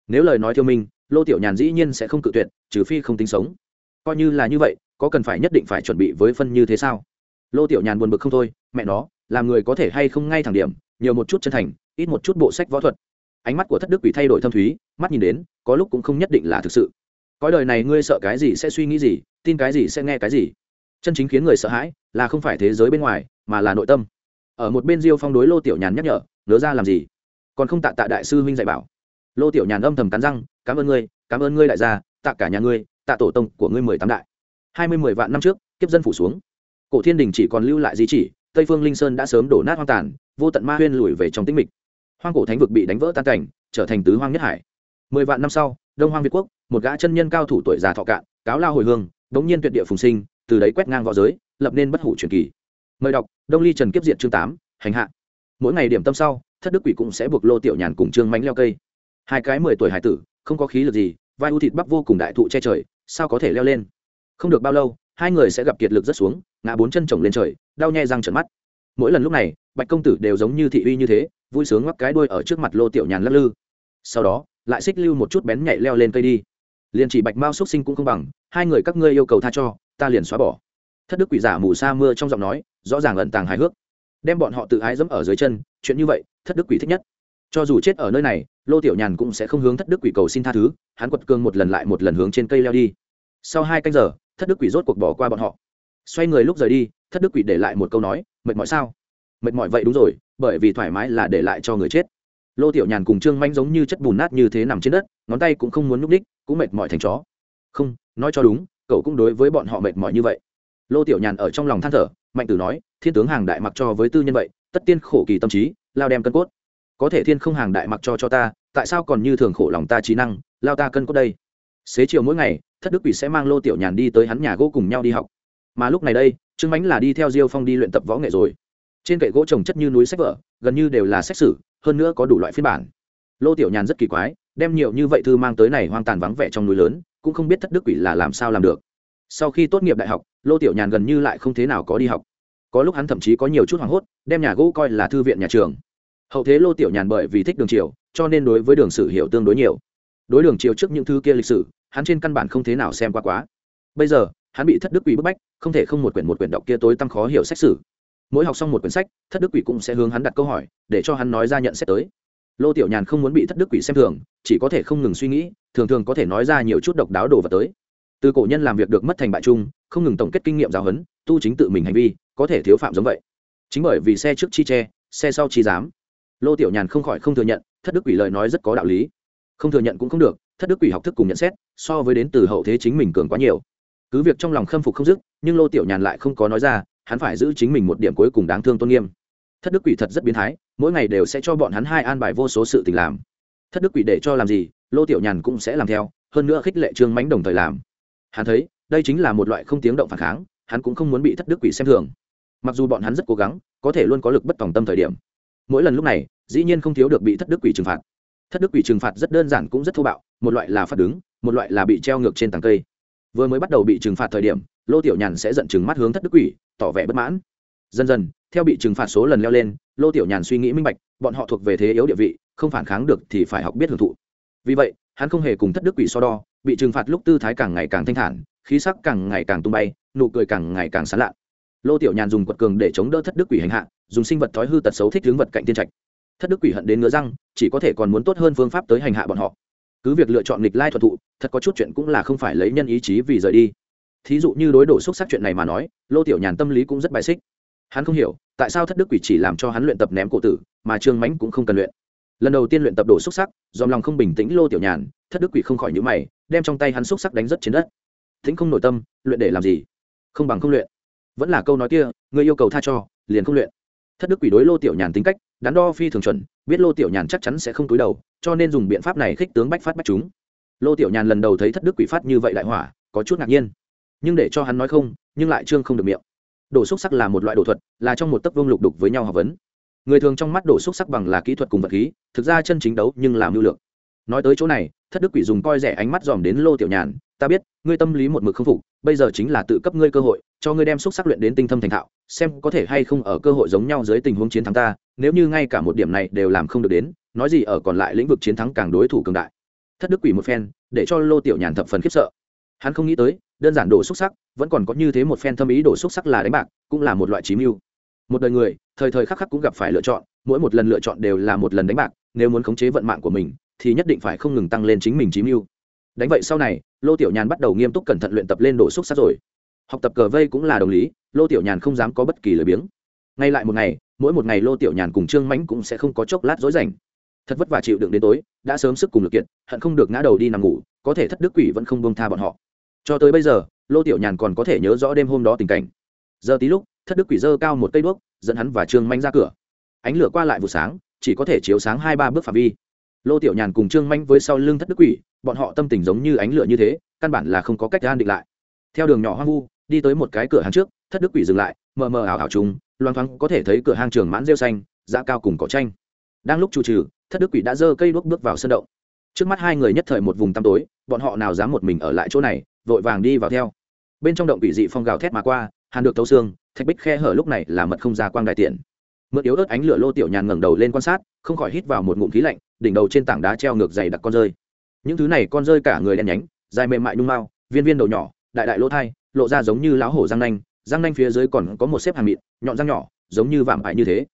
Nếu lời nói thiêu minh, lô tiểu nhàn dĩ nhiên sẽ không cự tuyệt, trừ phi không tính sống. Coi như là như vậy, có cần phải nhất định phải chuẩn bị với phân như thế sao? Lô tiểu nhàn buồn bực không thôi, mẹ nó, làm người có thể hay không ngay thẳng điểm, nhiều một chút chân thành, ít một chút bộ sách võ thuật. Ánh mắt của thất đức quỷ thay đổi thâm thúy, mắt nhìn đến, có lúc cũng không nhất định là thực sự. Cõi đời này ngươi sợ cái gì sẽ suy nghĩ gì, tin cái gì sẽ nghe cái gì. Chân chính khiến người sợ hãi là không phải thế giới bên ngoài, mà là nội tâm ở một bên diêu phong đối lô tiểu nhàn nhắc nhở nhớ ra làm gì? Còn không tạ tạ đại sư huynh dạy bảo. Lô tiểu nhàn âm thầm cắn răng, cảm ơn ngươi, cảm ơn ngươi đại gia, tạ cả nhà ngươi, tạ tổ tông của ngươi mười tám đại. Hai mươi mười vạn năm trước, kiếp dân phủ xuống. Cổ thiên đình chỉ còn lưu lại di chỉ, tây phương linh sơn đã sớm đổ nát hoang tàn, vô tận ma huyên lùi về trong tĩnh mịch. Hoang cổ thánh vực bị đánh vỡ tan cảnh, trở thành tứ hoang nhất hải. Mười vạn năm sau, đông hoang việt quốc, một gã chân nhân cao thủ tuổi già thọ cạn, cáo lao hồi hương, đống nhiên tuyệt địa phùng sinh, từ đấy quét ngang v õ giới, lập nên bất hủ truyền kỳ mời đọc, đông ly trần kiếp diện chương tám, hành hạ. Mỗi ngày điểm tâm sau, thất đức quỷ cũng sẽ buộc lô tiểu nhàn cùng trương mánh leo cây. Hai cái mười tuổi hải tử, không có khí lực gì, vai u thịt bắp vô cùng đại thụ che trời, sao có thể leo lên? Không được bao lâu, hai người sẽ gặp kiệt lực rất xuống, ngã bốn chân chồng lên trời, đau nhè răng trợn mắt. Mỗi lần lúc này, bạch công tử đều giống như thị uy như thế, vui sướng ngoắc cái đuôi ở trước mặt lô tiểu nhàn lắc lư. Sau đó, lại xích lưu một chút bén nhạy leo lên cây đi. Liền chỉ bạch mao xuất sinh cũng không bằng, hai người các ngươi yêu cầu tha cho, ta liền xóa bỏ. Thất đức quỷ giả mù sa mưa trong giọng nói rõ ràng ẩn tàng hài hước. Đem bọn họ tự ái dẫm ở dưới chân, chuyện như vậy, thất đức quỷ thích nhất. Cho dù chết ở nơi này, lô tiểu nhàn cũng sẽ không hướng thất đức quỷ cầu xin tha thứ, hắn quật cương một lần lại một lần hướng trên cây leo đi. Sau hai canh giờ, thất đức quỷ rốt cuộc bỏ qua bọn họ. Xoay người lúc rời đi, thất đức quỷ để lại một câu nói, mệt mỏi sao? Mệt mỏi vậy đúng rồi, bởi vì thoải mái là để lại cho người chết. Lô tiểu nhàn cùng trương manh giống như chất bùn nát như thế nằm trên đất, ngón tay cũng không muốn nhúc ních cũng mệt mỏi thành chó. Không, nói cho đúng, cậu cũng đối với bọn họ mệt mỏi như vậy lô tiểu nhàn ở trong lòng than thở, mạnh tử nói, thiên tướng hàng đại mặc cho với tư nhân vậy, tất tiên khổ kỳ tâm trí, lao đem cân cốt. Có thể thiên không hàng đại mặc cho cho ta, tại sao còn như thường khổ lòng ta trí năng, lao ta cân cốt đây? Xế chiều mỗi ngày, thất đức quỷ sẽ mang lô tiểu nhàn đi tới hắn nhà gỗ cùng nhau đi học. Mà lúc này đây, trương mánh là đi theo diêu phong đi luyện tập võ nghệ rồi. Trên kệ gỗ trồng chất như núi sách vở, gần như đều là sách sử, hơn nữa có đủ loại phiên bản. Lô tiểu nhàn rất kỳ quái, đem nhiều như vậy thư mang tới này hoang tàn vắng vẻ trong núi lớn, cũng không biết thất đức quỷ là làm sao làm được sau khi tốt nghiệp đại học, lô tiểu nhàn gần như lại không thế nào có đi học. Có lúc hắn thậm chí có nhiều chút hoảng hốt, đem nhà gỗ coi là thư viện nhà trường. Hậu thế lô tiểu nhàn bởi vì thích đường triều, cho nên đối với đường sử hiểu tương đối nhiều. Đối đường triều trước những thư kia lịch sử, hắn trên căn bản không thế nào xem qua quá. Bây giờ, hắn bị thất đức quỷ bức bách, không thể không một quyển một quyển đọc kia tối tăm khó hiểu sách sử. Mỗi học xong một quyển sách, thất đức quỷ cũng sẽ hướng hắn đặt câu hỏi, để cho hắn nói ra nhận xét tới. Lô tiểu nhàn không muốn bị thất đức quỷ xem thường, chỉ có thể không ngừng suy nghĩ, thường thường có thể nói ra nhiều chút độc đáo đồ vật tới từ cổ nhân làm việc được mất thành bại chung, không ngừng tổng kết kinh nghiệm giáo huấn, tu chính tự mình hành vi, có thể thiếu phạm giống vậy. Chính bởi vì xe trước chi che xe sau chi dám lô tiểu nhàn không khỏi không thừa nhận, thất đức quỷ lời nói rất có đạo lý. Không thừa nhận cũng không được, thất đức quỷ học thức cùng nhận xét, so với đến từ hậu thế chính mình cường quá nhiều. Cứ việc trong lòng khâm phục không dứt, nhưng lô tiểu nhàn lại không có nói ra, hắn phải giữ chính mình một điểm cuối cùng đáng thương tôn nghiêm. Thất đức quỷ thật rất biến thái, mỗi ngày đều sẽ cho bọn hắn hai an bài vô số sự tình làm. Thất đức quỷ để cho làm gì, lô tiểu nhàn cũng sẽ làm theo, hơn nữa khích lệ trương mánh đồng thời làm hắn thấy, đây chính là một loại không tiếng động phản kháng, hắn cũng không muốn bị thất đức quỷ xem thường. Mặc dù bọn hắn rất cố gắng, có thể luôn có lực bất tòng tâm thời điểm. Mỗi lần lúc này, dĩ nhiên không thiếu được bị thất đức quỷ trừng phạt. Thất đức quỷ trừng phạt rất đơn giản cũng rất thô bạo, một loại là phạt đứng, một loại là bị treo ngược trên tàng cây. Vừa mới bắt đầu bị trừng phạt thời điểm, lô tiểu nhàn sẽ giận chừng mắt hướng thất đức quỷ, tỏ vẻ bất mãn. Dần dần, theo bị trừng phạt số lần leo lên, lô tiểu nhàn suy nghĩ minh bạch, bọn họ thuộc về thế yếu địa vị, không phản kháng được thì phải học biết hưởng thụ. Vì vậy, hắn không hề cùng thất đức quỷ so đo bị trừng phạt lúc tư thái càng ngày càng thanh thản, khí sắc càng ngày càng tung bay, nụ cười càng ngày càng sán lạ lô tiểu nhàn dùng quật cường để chống đỡ thất đức quỷ hành hạ, dùng sinh vật thói hư tật xấu thích hướng vật cạnh tiên trạch. Thất đức quỷ hận đến ngứa răng, chỉ có thể còn muốn tốt hơn phương pháp tới hành hạ bọn họ. Cứ việc lựa chọn nghịch lai thuật thụ, thật có chút chuyện cũng là không phải lấy nhân ý chí vì rời đi. Thí dụ như đối đổ xúc sắc chuyện này mà nói, lô tiểu nhàn tâm lý cũng rất bài xích. Hắn không hiểu, tại sao thất đức quỷ chỉ làm cho hắn luyện tập ném cổ tử, mà trương mãnh cũng không cần luyện lần đầu tiên luyện tập đổ xúc sắc, dòm lòng không bình tĩnh lô tiểu nhàn, thất đức quỷ không khỏi nhữ mày, đem trong tay hắn xúc sắc đánh rất trên đất. Thính không nội tâm, luyện để làm gì? Không bằng không luyện. Vẫn là câu nói kia, người yêu cầu tha cho, liền không luyện. Thất đức quỷ đối lô tiểu nhàn tính cách, đắn đo phi thường chuẩn, biết lô tiểu nhàn chắc chắn sẽ không túi đầu, cho nên dùng biện pháp này khích tướng bách phát bách chúng. Lô tiểu nhàn lần đầu thấy thất đức quỷ phát như vậy đại hỏa, có chút ngạc nhiên. Nhưng để cho hắn nói không, nhưng lại trương không được miệng. Đổ xúc sắc là một loại đồ thuật, là trong một tấc vương lục đục với nhau học vấn người thường trong mắt đổ xúc sắc bằng là kỹ thuật cùng vật khí, thực ra chân chính đấu nhưng làm lưu lượng nói tới chỗ này, thất đức quỷ dùng coi rẻ ánh mắt dòm đến lô tiểu nhàn, ta biết, ngươi tâm lý một mực không phục, bây giờ chính là tự cấp ngươi cơ hội, cho ngươi đem xúc sắc luyện đến tinh thâm thành thạo, xem có thể hay không ở cơ hội giống nhau dưới tình huống chiến thắng ta, nếu như ngay cả một điểm này đều làm không được đến, nói gì ở còn lại lĩnh vực chiến thắng càng đối thủ cường đại. Thất đức quỷ một phen, để cho lô tiểu nhàn thập phần khiếp sợ. Hắn không nghĩ tới, đơn giản đổ xúc sắc, vẫn còn có như thế một phen thâm ý đổ xúc sắc là đánh bạc, cũng là một loại trí mưu một đời người, thời thời khắc khắc cũng gặp phải lựa chọn, mỗi một lần lựa chọn đều là một lần đánh bạc, nếu muốn khống chế vận mạng của mình, thì nhất định phải không ngừng tăng lên chính mình chí mưu. Đánh vậy sau này, lô tiểu nhàn bắt đầu nghiêm túc cẩn thận luyện tập lên đổ xúc sắc rồi. Học tập cờ vây cũng là đồng lý, lô tiểu nhàn không dám có bất kỳ lời biếng. Ngay lại một ngày, mỗi một ngày lô tiểu nhàn cùng trương mãnh cũng sẽ không có chốc lát dối rảnh. Thật vất vả chịu đựng đến tối, đã sớm sức cùng lực kiện hận không được ngã đầu đi nằm ngủ, có thể thất đức quỷ vẫn không bông tha bọn họ. Cho tới bây giờ, lô tiểu nhàn còn có thể nhớ rõ đêm hôm đó tình cảnh. Giờ tí lúc thất đức quỷ dơ cao một cây đuốc, dẫn hắn và trương manh ra cửa. Ánh lửa qua lại vụ sáng, chỉ có thể chiếu sáng hai ba bước phạm vi. Lô tiểu nhàn cùng trương manh với sau lưng thất đức quỷ, bọn họ tâm tình giống như ánh lửa như thế, căn bản là không có cách an định lại. Theo đường nhỏ hoang vu, đi tới một cái cửa hàng trước, thất đức quỷ dừng lại, mờ mờ ảo ảo trùng, loang thoáng có thể thấy cửa hàng trường mãn rêu xanh, giá cao cùng cỏ tranh đang lúc chủ trừ, thất đức quỷ đã dơ cây đuốc bước vào sân động. Trước mắt hai người nhất thời một vùng tăm tối, bọn họ nào dám một mình ở lại chỗ này, vội vàng đi vào theo. Bên trong động quỷ dị phong gào thét mà qua, hàn được thấu xương thạch bích khe hở lúc này là mật không ra quang đại tiện mượn yếu ớt ánh lửa lô tiểu nhàn ngẩng đầu lên quan sát, không khỏi hít vào một ngụm khí lạnh, đỉnh đầu trên tảng đá treo ngược dày đặc con rơi. Những thứ này con rơi cả người đen nhánh, dài mềm mại nhung mao, viên viên đầu nhỏ, đại đại lỗ thai, lộ ra giống như láo hổ răng nanh răng nanh phía dưới còn có một xếp hàng mịn, nhọn răng nhỏ, giống như vạm hại như thế.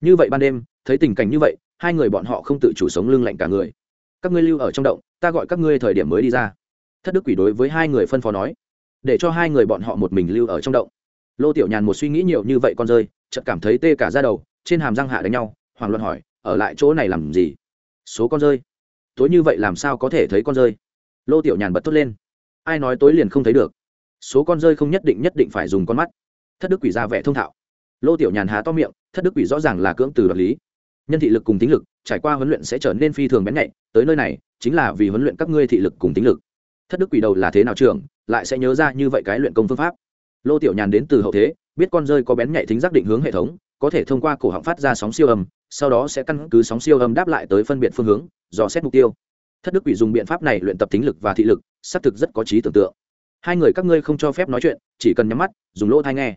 Như vậy ban đêm, thấy tình cảnh như vậy, hai người bọn họ không tự chủ sống lưng lạnh cả người. Các ngươi lưu ở trong động, ta gọi các ngươi thời điểm mới đi ra. Thất đức quỷ đối với hai người phân phó nói, để cho hai người bọn họ một mình lưu ở trong động lô tiểu nhàn một suy nghĩ nhiều như vậy con rơi, chợt cảm thấy tê cả ra đầu, trên hàm răng hạ đánh nhau hoàng luận hỏi, ở lại chỗ này làm gì? Số con rơi. Tối như vậy làm sao có thể thấy con rơi? Lô tiểu nhàn bật thốt lên. Ai nói tối liền không thấy được? Số con rơi không nhất định nhất định phải dùng con mắt. Thất đức quỷ ra vẻ thông thạo. Lô tiểu nhàn há to miệng, thất đức quỷ rõ ràng là cưỡng từ đoạt lý. Nhân thị lực cùng tính lực, trải qua huấn luyện sẽ trở nên phi thường bén nhạy, tới nơi này, chính là vì huấn luyện các ngươi thị lực cùng tính lực. Thất đức quỷ đầu là thế nào trường lại sẽ nhớ ra như vậy cái luyện công phương pháp? Lô tiểu nhàn đến từ hậu thế, biết con rơi có bén nhạy tính giác định hướng hệ thống, có thể thông qua cổ họng phát ra sóng siêu âm, sau đó sẽ căn cứ sóng siêu âm đáp lại tới phân biệt phương hướng, dò xét mục tiêu. Thất đức quỷ dùng biện pháp này luyện tập tính lực và thị lực, xác thực rất có trí tưởng tượng. Hai người các ngươi không cho phép nói chuyện, chỉ cần nhắm mắt, dùng lỗ thai nghe.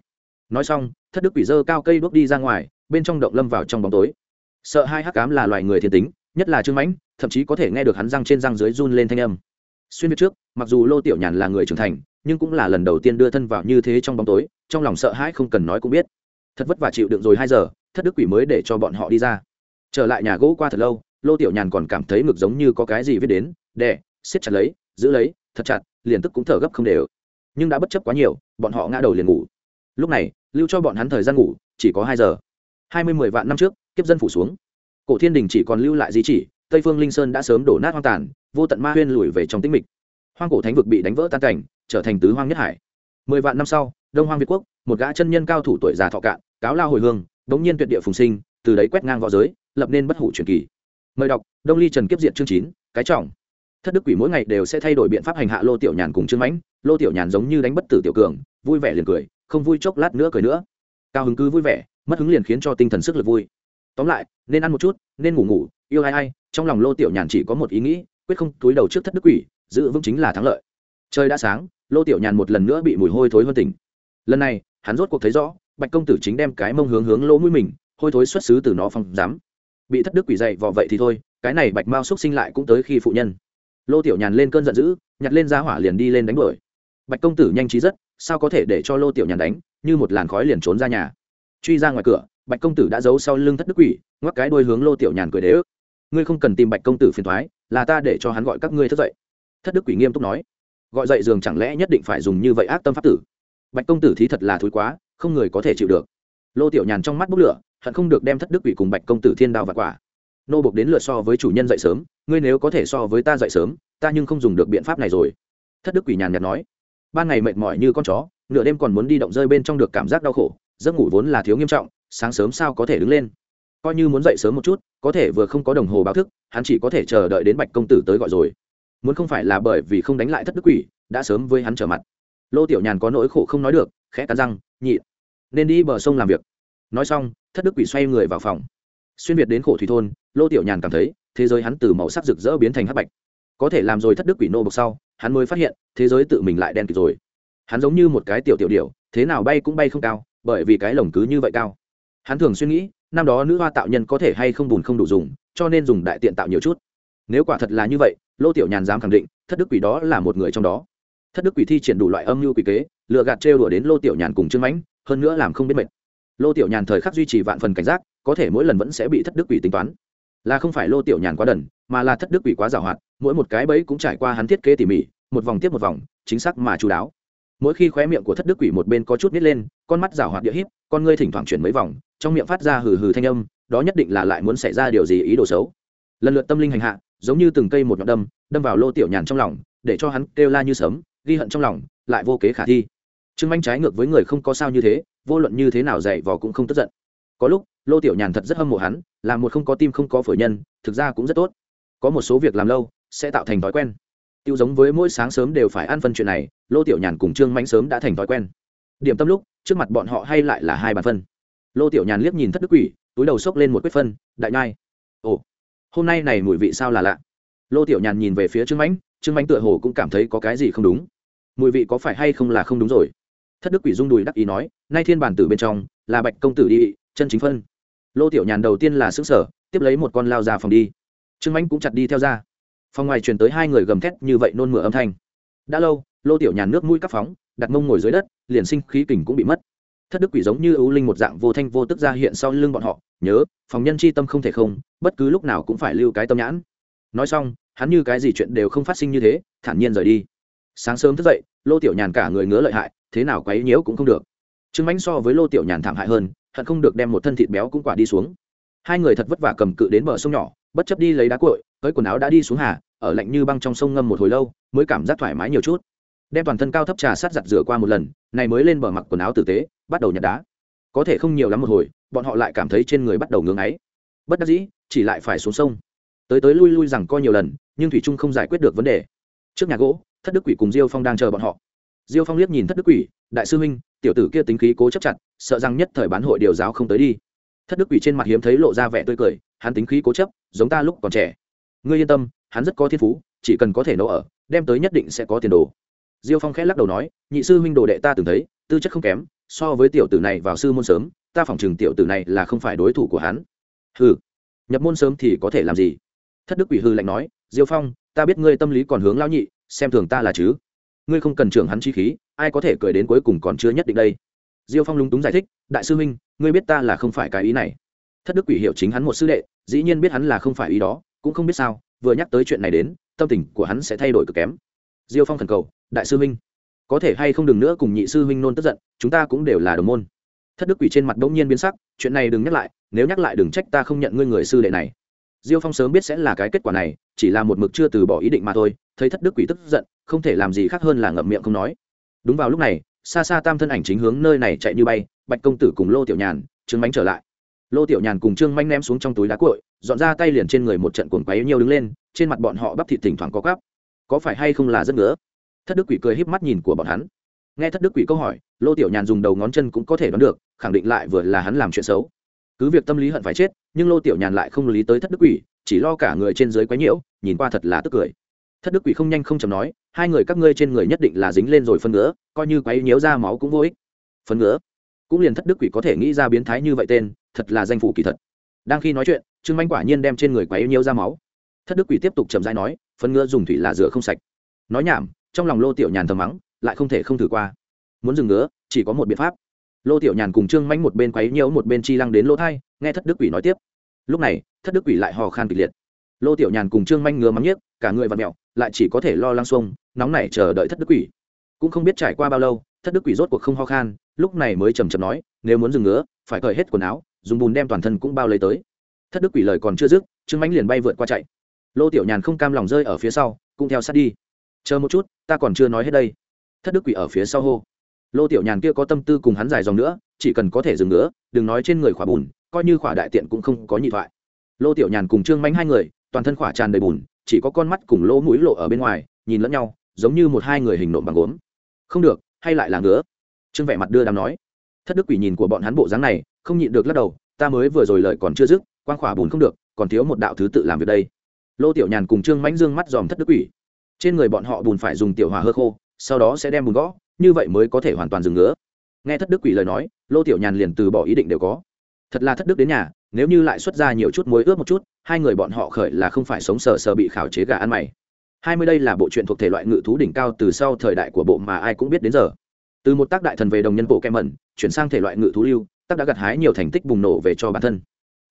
Nói xong, thất đức quỷ dơ cao cây đuốc đi ra ngoài, bên trong động lâm vào trong bóng tối. Sợ hai hắc cám là loài người thiên tính, nhất là trương mãnh, thậm chí có thể nghe được hắn răng trên răng dưới run lên thanh âm xuyên việt trước, mặc dù lô tiểu nhàn là người trưởng thành, nhưng cũng là lần đầu tiên đưa thân vào như thế trong bóng tối, trong lòng sợ hãi không cần nói cũng biết. Thật vất vả chịu đựng rồi hai giờ, thất đức quỷ mới để cho bọn họ đi ra. Trở lại nhà gỗ qua thật lâu, lô tiểu nhàn còn cảm thấy ngực giống như có cái gì viết đến, đè, siết chặt lấy, giữ lấy, thật chặt, liền tức cũng thở gấp không đều. Nhưng đã bất chấp quá nhiều, bọn họ ngã đầu liền ngủ. Lúc này, lưu cho bọn hắn thời gian ngủ, chỉ có hai giờ. Hai mươi mười vạn năm trước, kiếp dân phủ xuống. Cổ thiên đình chỉ còn lưu lại di chỉ, tây phương linh sơn đã sớm đổ nát hoang tàn vô tận ma huyên lùi về trong tĩnh mịch. Hoang cổ thánh vực bị đánh vỡ tan cảnh, trở thành tứ hoang nhất hải. Mười vạn năm sau, đông hoang việt quốc, một gã chân nhân cao thủ tuổi già thọ cạn, cáo lao hồi hương, đống nhiên tuyệt địa phùng sinh, từ đấy quét ngang v õ giới, lập nên bất hủ truyền kỳ. Mời đọc, đông ly trần kiếp diện chương chín, cái trọng. Thất đức quỷ mỗi ngày đều sẽ thay đổi biện pháp hành hạ lô tiểu nhàn cùng trương mãnh. Lô tiểu nhàn giống như đánh bất tử tiểu cường, vui vẻ liền cười, không vui chốc lát nữa cười nữa. Cao hứng cứ vui vẻ, mất hứng liền khiến cho tinh thần sức lực vui. Tóm lại, nên ăn một chút, nên ngủ ngủ, yêu ai ai, trong lòng lô tiểu nhàn chỉ có một ý nghĩ quyết không túi đầu trước thất đức quỷ, giữ vững chính là thắng lợi. Trời đã sáng, lô tiểu nhàn một lần nữa bị mùi hôi thối hơn tỉnh. Lần này, hắn rốt cuộc thấy rõ, bạch công tử chính đem cái mông hướng hướng lỗ mũi mình, hôi thối xuất xứ từ nó phong dám bị thất đức quỷ dậy vò vậy thì thôi, cái này bạch mao xúc sinh lại cũng tới khi phụ nhân. Lô tiểu nhàn lên cơn giận dữ, nhặt lên ra hỏa liền đi lên đánh đuổi. Bạch công tử nhanh trí rất, sao có thể để cho lô tiểu nhàn đánh, như một làn khói liền trốn ra nhà. Truy ra ngoài cửa, bạch công tử đã giấu sau lưng thất đức quỷ, ngoắc cái đuôi hướng lô tiểu nhàn cười đế ức. Ngươi không cần tìm bạch công tử phiền thoái là ta để cho hắn gọi các ngươi thức dậy. Thất đức quỷ nghiêm túc nói. Gọi dậy giường chẳng lẽ nhất định phải dùng như vậy ác tâm pháp tử? Bạch công tử thí thật là thúi quá, không người có thể chịu được. Lô tiểu nhàn trong mắt bốc lửa, hận không được đem thất đức quỷ cùng bạch công tử thiên đao và quả. Nô buộc đến lượt so với chủ nhân dậy sớm, ngươi nếu có thể so với ta dậy sớm, ta nhưng không dùng được biện pháp này rồi. Thất đức quỷ nhàn nhạt nói. Ban ngày mệt mỏi như con chó, nửa đêm còn muốn đi động rơi bên trong được cảm giác đau khổ, giấc ngủ vốn là thiếu nghiêm trọng, sáng sớm sao có thể đứng lên? Coi như muốn dậy sớm một chút, có thể vừa không có đồng hồ báo thức, hắn chỉ có thể chờ đợi đến bạch công tử tới gọi rồi. Muốn không phải là bởi vì không đánh lại thất đức quỷ, đã sớm với hắn trở mặt. Lô tiểu nhàn có nỗi khổ không nói được, khẽ cắn răng, nhị, nên đi bờ sông làm việc. Nói xong, thất đức quỷ xoay người vào phòng. Xuyên việt đến khổ thủy thôn, lô tiểu nhàn cảm thấy, thế giới hắn từ màu sắc rực rỡ biến thành hắc bạch. Có thể làm rồi thất đức quỷ nô bộc sau, hắn mới phát hiện, thế giới tự mình lại đen kịt rồi. Hắn giống như một cái tiểu tiểu điệu thế nào bay cũng bay không cao, bởi vì cái lồng cứ như vậy cao. Hắn thường suy nghĩ năm đó nữ hoa tạo nhân có thể hay không bùn không đủ dùng, cho nên dùng đại tiện tạo nhiều chút. Nếu quả thật là như vậy, lô tiểu nhàn dám khẳng định, thất đức quỷ đó là một người trong đó. Thất đức quỷ thi triển đủ loại âm mưu quỷ kế lựa gạt trêu đùa đến lô tiểu nhàn cùng trương mãnh, hơn nữa làm không biết mệt. Lô tiểu nhàn thời khắc duy trì vạn phần cảnh giác, có thể mỗi lần vẫn sẽ bị thất đức quỷ tính toán. Là không phải lô tiểu nhàn quá đần, mà là thất đức quỷ quá giàu hoạt mỗi một cái bẫy cũng trải qua hắn thiết kế tỉ mỉ, một vòng tiếp một vòng, chính xác mà chú đáo. Mỗi khi khóe miệng của thất đức quỷ một bên có chút nít lên, con mắt giảo hoạt địa híp, con ngươi thỉnh thoảng chuyển mấy vòng trong miệng phát ra hừ hừ thanh âm, đó nhất định là lại muốn xảy ra điều gì ý đồ xấu. Lần lượt tâm linh hành hạ, giống như từng cây một nhọn đâm đâm vào lô tiểu nhàn trong lòng, để cho hắn kêu la như sớm ghi hận trong lòng, lại vô kế khả thi. Trương manh trái ngược với người không có sao như thế, vô luận như thế nào dạy vò cũng không tức giận. Có lúc, lô tiểu nhàn thật rất hâm mộ hắn, là một không có tim không có phổi nhân, thực ra cũng rất tốt. Có một số việc làm lâu, sẽ tạo thành thói quen. Tiêu giống với mỗi sáng sớm đều phải ăn phân chuyện này, lô tiểu nhàn cùng trương manh sớm đã thành thói quen. Điểm tâm lúc, trước mặt bọn họ hay lại là hai bàn phân lô tiểu nhàn liếc nhìn thất đức quỷ, túi đầu xốc lên một quyết phân, đại nhai. Ồ, hôm nay này mùi vị sao là lạ? Lô tiểu nhàn nhìn về phía trương mãnh trương mãnh tựa hồ cũng cảm thấy có cái gì không đúng. Mùi vị có phải hay không là không đúng rồi? Thất đức quỷ rung đùi đắc ý nói, nay thiên bản tử bên trong, là bạch công tử đi, chân chính phân. Lô tiểu nhàn đầu tiên là xứ sở tiếp lấy một con lao ra phòng đi. Trương mãnh cũng chặt đi theo ra. Phòng ngoài truyền tới hai người gầm thét như vậy nôn mửa âm thanh. Đã lâu, lô tiểu nhàn nước mũi cắp phóng, đặt mông ngồi dưới đất, liền sinh khí kình cũng bị mất thất đức quỷ giống như ưu linh một dạng vô thanh vô tức ra hiện sau lưng bọn họ, nhớ, phòng nhân chi tâm không thể không, bất cứ lúc nào cũng phải lưu cái tâm nhãn. Nói xong, hắn như cái gì chuyện đều không phát sinh như thế, thản nhiên rời đi. Sáng sớm thức dậy, lô tiểu nhàn cả người ngứa lợi hại, thế nào quấy nhiễu cũng không được. Chứng mãnh so với lô tiểu nhàn thảm hại hơn, hận không được đem một thân thịt béo cũng quả đi xuống. Hai người thật vất vả cầm cự đến bờ sông nhỏ, bất chấp đi lấy đá cội tới quần áo đã đi xuống hà, ở lạnh như băng trong sông ngâm một hồi lâu, mới cảm giác thoải mái nhiều chút. Đem toàn thân cao thấp trà sát giặt rửa qua một lần, này mới lên bờ mặc quần áo tử tế bắt đầu nhặt đá. Có thể không nhiều lắm một hồi, bọn họ lại cảm thấy trên người bắt đầu ngưng ấy bất đắc dĩ, chỉ lại phải xuống sông. Tới tới lui lui rằng coi nhiều lần, nhưng thủy trung không giải quyết được vấn đề. Trước nhà gỗ, thất đức quỷ cùng diêu phong đang chờ bọn họ. Diêu phong liếc nhìn thất đức quỷ, đại sư huynh, tiểu tử kia tính khí cố chấp chặt, sợ rằng nhất thời bán hội điều giáo không tới đi. Thất đức quỷ trên mặt hiếm thấy lộ ra vẻ tươi cười, hắn tính khí cố chấp, giống ta lúc còn trẻ. Ngươi yên tâm, hắn rất có thiên phú, chỉ cần có thể nấu ở, đem tới nhất định sẽ có tiền đồ. Diêu phong khẽ lắc đầu nói, nhị sư huynh đồ đệ ta từng thấy, tư chất không kém so với tiểu tử này vào sư môn sớm, ta phỏng chừng tiểu tử này là không phải đối thủ của hắn. Hừ, nhập môn sớm thì có thể làm gì? Thất đức quỷ hư lạnh nói, diêu phong, ta biết ngươi tâm lý còn hướng lão nhị, xem thường ta là chứ. Ngươi không cần trưởng hắn chi khí, ai có thể cười đến cuối cùng còn chưa nhất định đây? Diêu phong lúng túng giải thích, đại sư huynh, ngươi biết ta là không phải cái ý này. Thất đức quỷ hiểu chính hắn một sư đệ, dĩ nhiên biết hắn là không phải ý đó, cũng không biết sao, vừa nhắc tới chuyện này đến, tâm tình của hắn sẽ thay đổi cực kém. Diêu phong thần cầu, đại sư huynh có thể hay không đừng nữa cùng nhị sư huynh nôn tức giận, chúng ta cũng đều là đồng môn. Thất đức quỷ trên mặt bỗng nhiên biến sắc, chuyện này đừng nhắc lại, nếu nhắc lại đừng trách ta không nhận ngươi người sư đệ này. Diêu phong sớm biết sẽ là cái kết quả này, chỉ là một mực chưa từ bỏ ý định mà thôi, thấy thất đức quỷ tức giận, không thể làm gì khác hơn là ngậm miệng không nói. Đúng vào lúc này, xa xa tam thân ảnh chính hướng nơi này chạy như bay, bạch công tử cùng lô tiểu nhàn, trương mánh trở lại. Lô tiểu nhàn cùng trương manh ném xuống trong túi đá cội dọn ra tay liền trên người một trận cuồng quấy nhiều đứng lên, trên mặt bọn họ bắp thịt thỉnh thoảng có gắp có phải hay không là rất ngứa? Thất đức quỷ cười híp mắt nhìn của bọn hắn. Nghe thất đức quỷ câu hỏi, lô tiểu nhàn dùng đầu ngón chân cũng có thể đoán được, khẳng định lại vừa là hắn làm chuyện xấu. Cứ việc tâm lý hận phải chết, nhưng lô tiểu nhàn lại không lý tới thất đức quỷ, chỉ lo cả người trên dưới quấy nhiễu, nhìn qua thật là tức cười. Thất đức quỷ không nhanh không chầm nói, hai người các ngươi trên người nhất định là dính lên rồi phân ngứa, coi như quấy nhiễu ra máu cũng vô ích. Phân ngứa? Cũng liền thất đức quỷ có thể nghĩ ra biến thái như vậy tên, thật là danh phủ kỳ thật. Đang khi nói chuyện, trương manh quả nhiên đem trên người quấy nhiễu ra máu. Thất đức quỷ tiếp tục chậm rãi nói, phân ngứa dùng thủy là rửa không sạch. Nói nhảm trong lòng lô tiểu nhàn thầm mắng lại không thể không thử qua. Muốn dừng nữa, chỉ có một biện pháp. Lô tiểu nhàn cùng trương mánh một bên quấy nhiễu một bên chi lăng đến lỗ thai nghe thất đức quỷ nói tiếp. Lúc này thất đức quỷ lại hò khan kịch liệt. Lô tiểu nhàn cùng trương manh ngứa mắng nhiếc cả người và mẹo lại chỉ có thể lo lăng xuông nóng nảy chờ đợi thất đức quỷ. Cũng không biết trải qua bao lâu thất đức quỷ rốt cuộc không ho khan lúc này mới chầm chầm nói nếu muốn dừng ngứa phải cởi hết quần áo dùng bùn đem toàn thân cũng bao lấy tới. Thất đức quỷ lời còn chưa dứt trương manh liền bay vượt qua chạy. Lô tiểu nhàn không cam lòng rơi ở phía sau cũng theo sát đi chờ một chút, ta còn chưa nói hết đây. Thất đức quỷ ở phía sau hô. Lô tiểu nhàn kia có tâm tư cùng hắn dài dòng nữa, chỉ cần có thể dừng nữa, đừng nói trên người khỏa bùn, coi như khỏa đại tiện cũng không có nhị thoại. Lô tiểu nhàn cùng trương mánh hai người, toàn thân khỏa tràn đầy bùn, chỉ có con mắt cùng lỗ mũi lộ ở bên ngoài, nhìn lẫn nhau, giống như một hai người hình nộm bằng gốm. Không được, hay lại là ngứa. Trương vẻ mặt đưa đàm nói. Thất đức quỷ nhìn của bọn hắn bộ dáng này, không nhịn được lắc đầu, ta mới vừa rồi lời còn chưa dứt, quang khỏa bùn không được, còn thiếu một đạo thứ tự làm việc đây. Lô tiểu nhàn cùng trương mãnh dương mắt dòm thất đức quỷ trên người bọn họ bùn phải dùng tiểu hòa hơ khô, sau đó sẽ đem bùn gõ, như vậy mới có thể hoàn toàn dừng ngứa. Nghe thất đức quỷ lời nói, lô tiểu nhàn liền từ bỏ ý định đều có. Thật là thất đức đến nhà, nếu như lại xuất ra nhiều chút muối ướp một chút, hai người bọn họ khởi là không phải sống sờ sờ bị khảo chế gà ăn mày. Hai mươi đây là bộ truyện thuộc thể loại ngự thú đỉnh cao từ sau thời đại của bộ mà ai cũng biết đến giờ. Từ một tác đại thần về đồng nhân bộ kem mẩn chuyển sang thể loại ngự thú lưu, tác đã gặt hái nhiều thành tích bùng nổ về cho bản thân.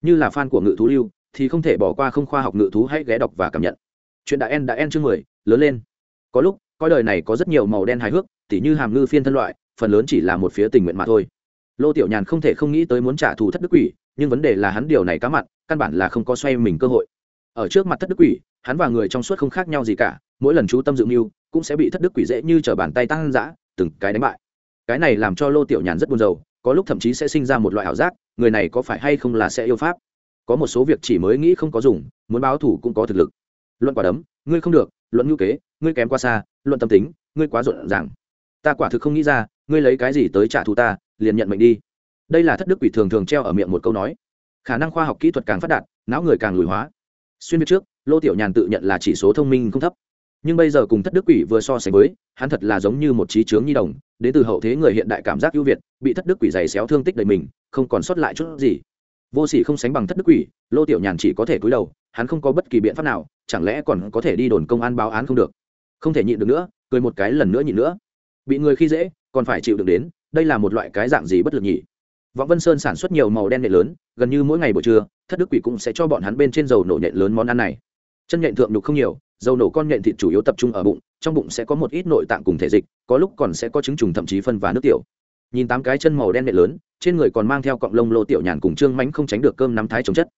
Như là fan của ngự thú lưu, thì không thể bỏ qua không khoa học ngự thú hãy ghé đọc và cảm nhận. Chuyện đã en đã en chương mười lớn lên. Có lúc coi đời này có rất nhiều màu đen hài hước tỉ như hàm ngư phiên thân loại phần lớn chỉ là một phía tình nguyện mà thôi. Lô tiểu nhàn không thể không nghĩ tới muốn trả thù thất đức quỷ nhưng vấn đề là hắn điều này cá mặt, căn bản là không có xoay mình cơ hội. Ở trước mặt thất đức quỷ hắn và người trong suốt không khác nhau gì cả mỗi lần chú tâm dựng mưu cũng sẽ bị thất đức quỷ dễ như t bàn tay tăng giã từng cái đánh bại. Cái này làm cho lô tiểu nhàn rất buồn rầu có lúc thậm chí sẽ sinh ra một loại ảo giác người này có phải hay không là sẽ yêu pháp? Có một số việc chỉ mới nghĩ không có dùng muốn báo thủ cũng có thực lực. Luận quả đấm ngươi không được luận ngữ kế, ngươi kém qua xa, luận tâm tính, ngươi quá rộn ràng. Ta quả thực không nghĩ ra, ngươi lấy cái gì tới trả thù ta, liền nhận mệnh đi. Đây là thất đức quỷ thường thường treo ở miệng một câu nói. Khả năng khoa học kỹ thuật càng phát đạt, não người càng lùi hóa. Xuyên biết trước, lô tiểu nhàn tự nhận là chỉ số thông minh không thấp. Nhưng bây giờ cùng thất đức quỷ vừa so sánh với, hắn thật là giống như một trí chướng nhi đồng, đến từ hậu thế người hiện đại cảm giác ưu việt, bị thất đức quỷ dày xéo thương tích đầy mình, không còn sót lại chút gì vô sỉ không sánh bằng thất đức quỷ, lô tiểu nhàn chỉ có thể cúi đầu, hắn không có bất kỳ biện pháp nào, chẳng lẽ còn có thể đi đồn công an báo án không được? Không thể nhịn được nữa, cười một cái lần nữa nhịn nữa. Bị người khi dễ, còn phải chịu được đến, đây là một loại cái dạng gì bất lực nhỉ? Võ vân sơn sản xuất nhiều màu đen nhện lớn, gần như mỗi ngày buổi trưa, thất đức quỷ cũng sẽ cho bọn hắn bên trên dầu nổ nhện lớn món ăn này. Chân nhện thượng nhục không nhiều, dầu nổ con nhện thịt chủ yếu tập trung ở bụng, trong bụng sẽ có một ít nội tạng cùng thể dịch, có lúc còn sẽ có trứng trùng thậm chí phân và nước tiểu nhìn tám cái chân màu đen nệ lớn, trên người còn mang theo cọng lông lô tiểu nhàn cùng trương mánh không tránh được cơm nắm thái chống chất.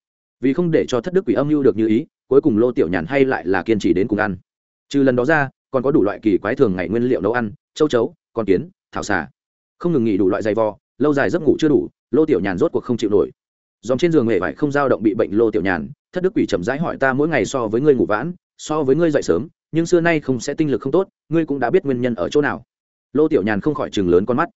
Vì không để cho thất đức quỷ âm mưu được như ý, cuối cùng lô tiểu nhàn hay lại là kiên trì đến cùng ăn. Trừ lần đó ra, còn có đủ loại kỳ quái thường ngày nguyên liệu nấu ăn, châu chấu, con kiến, thảo xà. Không ngừng nghỉ đủ loại dày vò, lâu dài giấc ngủ chưa đủ, lô tiểu nhàn rốt cuộc không chịu nổi. Dòng trên giường hề vải không dao động bị bệnh lô tiểu nhàn, thất đức quỷ chậm rãi hỏi ta mỗi ngày so với ngươi ngủ vãn, so với ngươi dậy sớm, nhưng xưa nay không sẽ tinh lực không tốt, ngươi cũng đã biết nguyên nhân ở chỗ nào. Lô tiểu nhàn không khỏi chừng lớn con mắt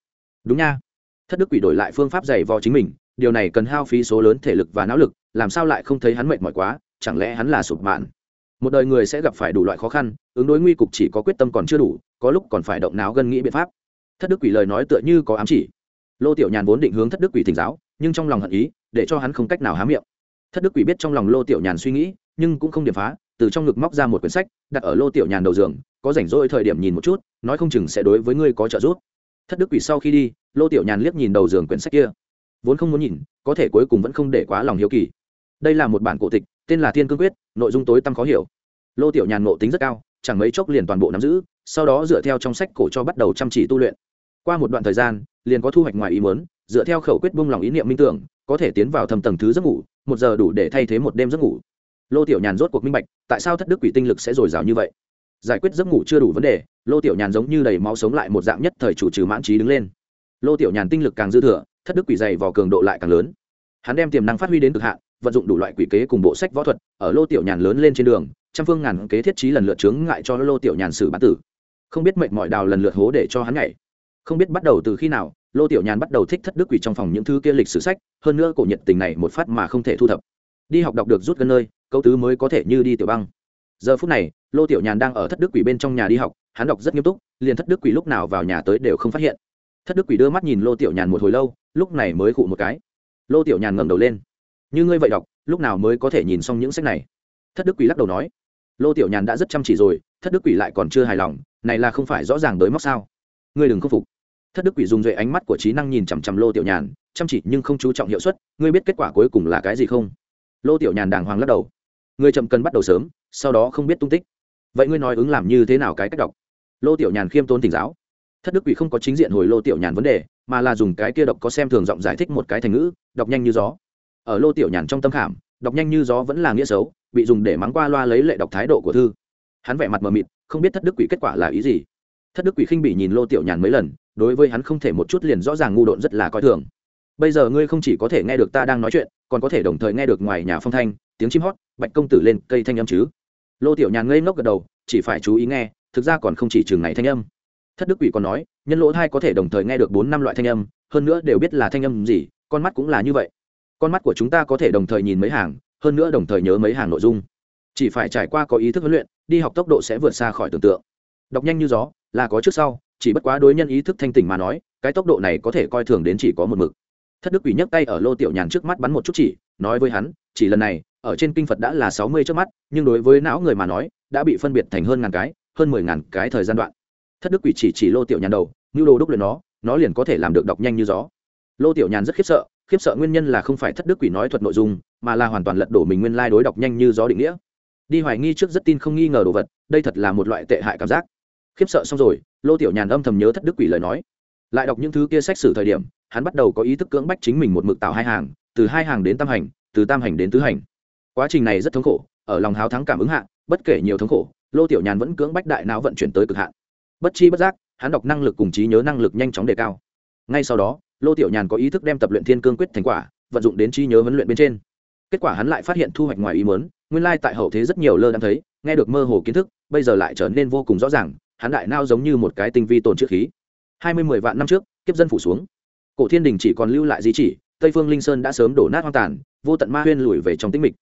đúng nha. Thất đức quỷ đổi lại phương pháp dày vò chính mình, điều này cần hao phí số lớn thể lực và não lực, làm sao lại không thấy hắn mệt mỏi quá, chẳng lẽ hắn là sụp mạn? Một đời người sẽ gặp phải đủ loại khó khăn, ứng đối nguy cục chỉ có quyết tâm còn chưa đủ, có lúc còn phải động não gân nghĩ biện pháp. Thất đức quỷ lời nói tựa như có ám chỉ. Lô tiểu nhàn vốn định hướng thất đức quỷ thỉnh giáo, nhưng trong lòng hận ý, để cho hắn không cách nào há miệng. Thất đức quỷ biết trong lòng lô tiểu nhàn suy nghĩ, nhưng cũng không điểm phá, từ trong ngực móc ra một quyển sách, đặt ở lô tiểu nhàn đầu giường, có rảnh rỗi thời điểm nhìn một chút, nói không chừng sẽ đối với ngươi có trợ giúp thất đức quỷ sau khi đi, lô tiểu nhàn liếc nhìn đầu giường quyển sách kia. Vốn không muốn nhìn, có thể cuối cùng vẫn không để quá lòng hiếu kỳ. Đây là một bản cổ tịch, tên là thiên cương quyết, nội dung tối tăm khó hiểu. Lô tiểu nhàn nộ tính rất cao, chẳng mấy chốc liền toàn bộ nắm giữ, sau đó dựa theo trong sách cổ cho bắt đầu chăm chỉ tu luyện. Qua một đoạn thời gian, liền có thu hoạch ngoài ý muốn, dựa theo khẩu quyết bung lòng ý niệm minh tưởng, có thể tiến vào thầm tầng thứ giấc ngủ, một giờ đủ để thay thế một đêm giấc ngủ. Lô tiểu nhàn rốt cuộc minh bạch, tại sao thất đức quỷ tinh lực sẽ dồi dào như vậy? Giải quyết giấc ngủ chưa đủ vấn đề, lô tiểu nhàn giống như đầy máu sống lại một dạng nhất thời chủ trừ mãn trí đứng lên. Lô tiểu nhàn tinh lực càng dư thừa, thất đức quỷ dày vào cường độ lại càng lớn. Hắn đem tiềm năng phát huy đến cực hạn, vận dụng đủ loại quỷ kế cùng bộ sách võ thuật, ở lô tiểu nhàn lớn lên trên đường, trăm phương ngàn kế thiết trí lần lượt chướng ngại cho lô tiểu nhàn xử bán tử. Không biết mệnh mọi đào lần lượt hố để cho hắn nhảy. Không biết bắt đầu từ khi nào, lô tiểu nhàn bắt đầu thích thất đức quỷ trong phòng những thứ kia lịch sử sách, hơn nữa cổ nhiệt tình này một phát mà không thể thu thập. Đi học đọc được rút gần nơi câu tứ mới có thể như đi tiểu băng giờ phút này, lô tiểu nhàn đang ở thất đức quỷ bên trong nhà đi học, hắn đọc rất nghiêm túc, liền thất đức quỷ lúc nào vào nhà tới đều không phát hiện. Thất đức quỷ đưa mắt nhìn lô tiểu nhàn một hồi lâu, lúc này mới khụ một cái. Lô tiểu nhàn ngẩng đầu lên. Như ngươi vậy đọc, lúc nào mới có thể nhìn xong những sách này? Thất đức quỷ lắc đầu nói. Lô tiểu nhàn đã rất chăm chỉ rồi, thất đức quỷ lại còn chưa hài lòng, này là không phải rõ ràng đới móc sao? Ngươi đừng khâm phục. Thất đức quỷ dùng duệ ánh mắt của trí năng nhìn chằm chằm lô tiểu nhàn, chăm chỉ nhưng không chú trọng hiệu suất, ngươi biết kết quả cuối cùng là cái gì không? Lô tiểu nhàn đàng hoàng lắc đầu ngươi chậm cần bắt đầu sớm, sau đó không biết tung tích. Vậy ngươi nói ứng làm như thế nào cái cách đọc? Lô tiểu nhàn khiêm tốn tỉnh giáo. Thất đức quỷ không có chính diện hồi lô tiểu nhàn vấn đề, mà là dùng cái kia đọc có xem thường giọng giải thích một cái thành ngữ, đọc nhanh như gió. Ở lô tiểu nhàn trong tâm khảm, đọc nhanh như gió vẫn là nghĩa xấu, bị dùng để mắng qua loa lấy lệ đọc thái độ của thư. Hắn vẻ mặt mờ mịt, không biết thất đức quỷ kết quả là ý gì. Thất đức quỷ khinh bị nhìn lô tiểu nhàn mấy lần, đối với hắn không thể một chút liền rõ ràng ngu độn rất là coi thường. Bây giờ ngươi không chỉ có thể nghe được ta đang nói chuyện, còn có thể đồng thời nghe được ngoài nhà phong thanh tiếng chim hót, bạch công tử lên cây thanh âm chứ. Lô tiểu nhàn ngây ngốc gật đầu, chỉ phải chú ý nghe, thực ra còn không chỉ chừng này thanh âm. Thất đức quỷ còn nói, nhân lỗ thai có thể đồng thời nghe được bốn năm loại thanh âm, hơn nữa đều biết là thanh âm gì, con mắt cũng là như vậy. Con mắt của chúng ta có thể đồng thời nhìn mấy hàng, hơn nữa đồng thời nhớ mấy hàng nội dung. Chỉ phải trải qua có ý thức huấn luyện, đi học tốc độ sẽ vượt xa khỏi tưởng tượng. Đọc nhanh như gió, là có trước sau, chỉ bất quá đối nhân ý thức thanh tỉnh mà nói, cái tốc độ này có thể coi thường đến chỉ có một mực. Thất đức quỷ nhấc tay ở lô tiểu nhàn trước mắt bắn một chút chỉ, nói với hắn, chỉ lần này ở trên kinh phật đã là sáu mươi trước mắt, nhưng đối với não người mà nói, đã bị phân biệt thành hơn ngàn cái, hơn mười ngàn cái thời gian đoạn. Thất đức quỷ chỉ chỉ lô tiểu nhàn đầu, như đồ đúc luyện nó nó liền có thể làm được đọc nhanh như gió. Lô tiểu nhàn rất khiếp sợ khiếp sợ nguyên nhân là không phải thất đức quỷ nói thuật nội dung, mà là hoàn toàn lật đổ mình nguyên lai đối đọc nhanh như gió định nghĩa. Đi hoài nghi trước rất tin không nghi ngờ đồ vật, đây thật là một loại tệ hại cảm giác. Khiếp sợ xong rồi, lô tiểu nhàn âm thầm nhớ thất đức quỷ lời nói. Lại đọc những thứ kia sách sử thời điểm, hắn bắt đầu có ý thức cưỡng bách chính mình một mực tạo hai hàng, từ hai hàng đến tam hành, từ tam hành đến tứ hành quá trình này rất thống khổ, ở lòng háo thắng cảm ứng hạ, bất kể nhiều thống khổ, lô tiểu nhàn vẫn cưỡng bách đại não vận chuyển tới cực hạn. Bất chi bất giác, hắn đọc năng lực cùng trí nhớ năng lực nhanh chóng đề cao. Ngay sau đó, lô tiểu nhàn có ý thức đem tập luyện thiên cương quyết thành quả, vận dụng đến trí nhớ huấn luyện bên trên. Kết quả hắn lại phát hiện thu hoạch ngoài ý mớn nguyên lai tại hậu thế rất nhiều lơ đang thấy, nghe được mơ hồ kiến thức, bây giờ lại trở nên vô cùng rõ ràng, hắn đại nao giống như một cái tinh vi tồn trước khí. Hai mươi mười vạn năm trước, kiếp dân phủ xuống. Cổ thiên đình chỉ còn lưu lại di chỉ, tây phương linh sơn đã sớm đổ nát hoang tàn, vô tận ma huyên lùi về trong tĩnh mịch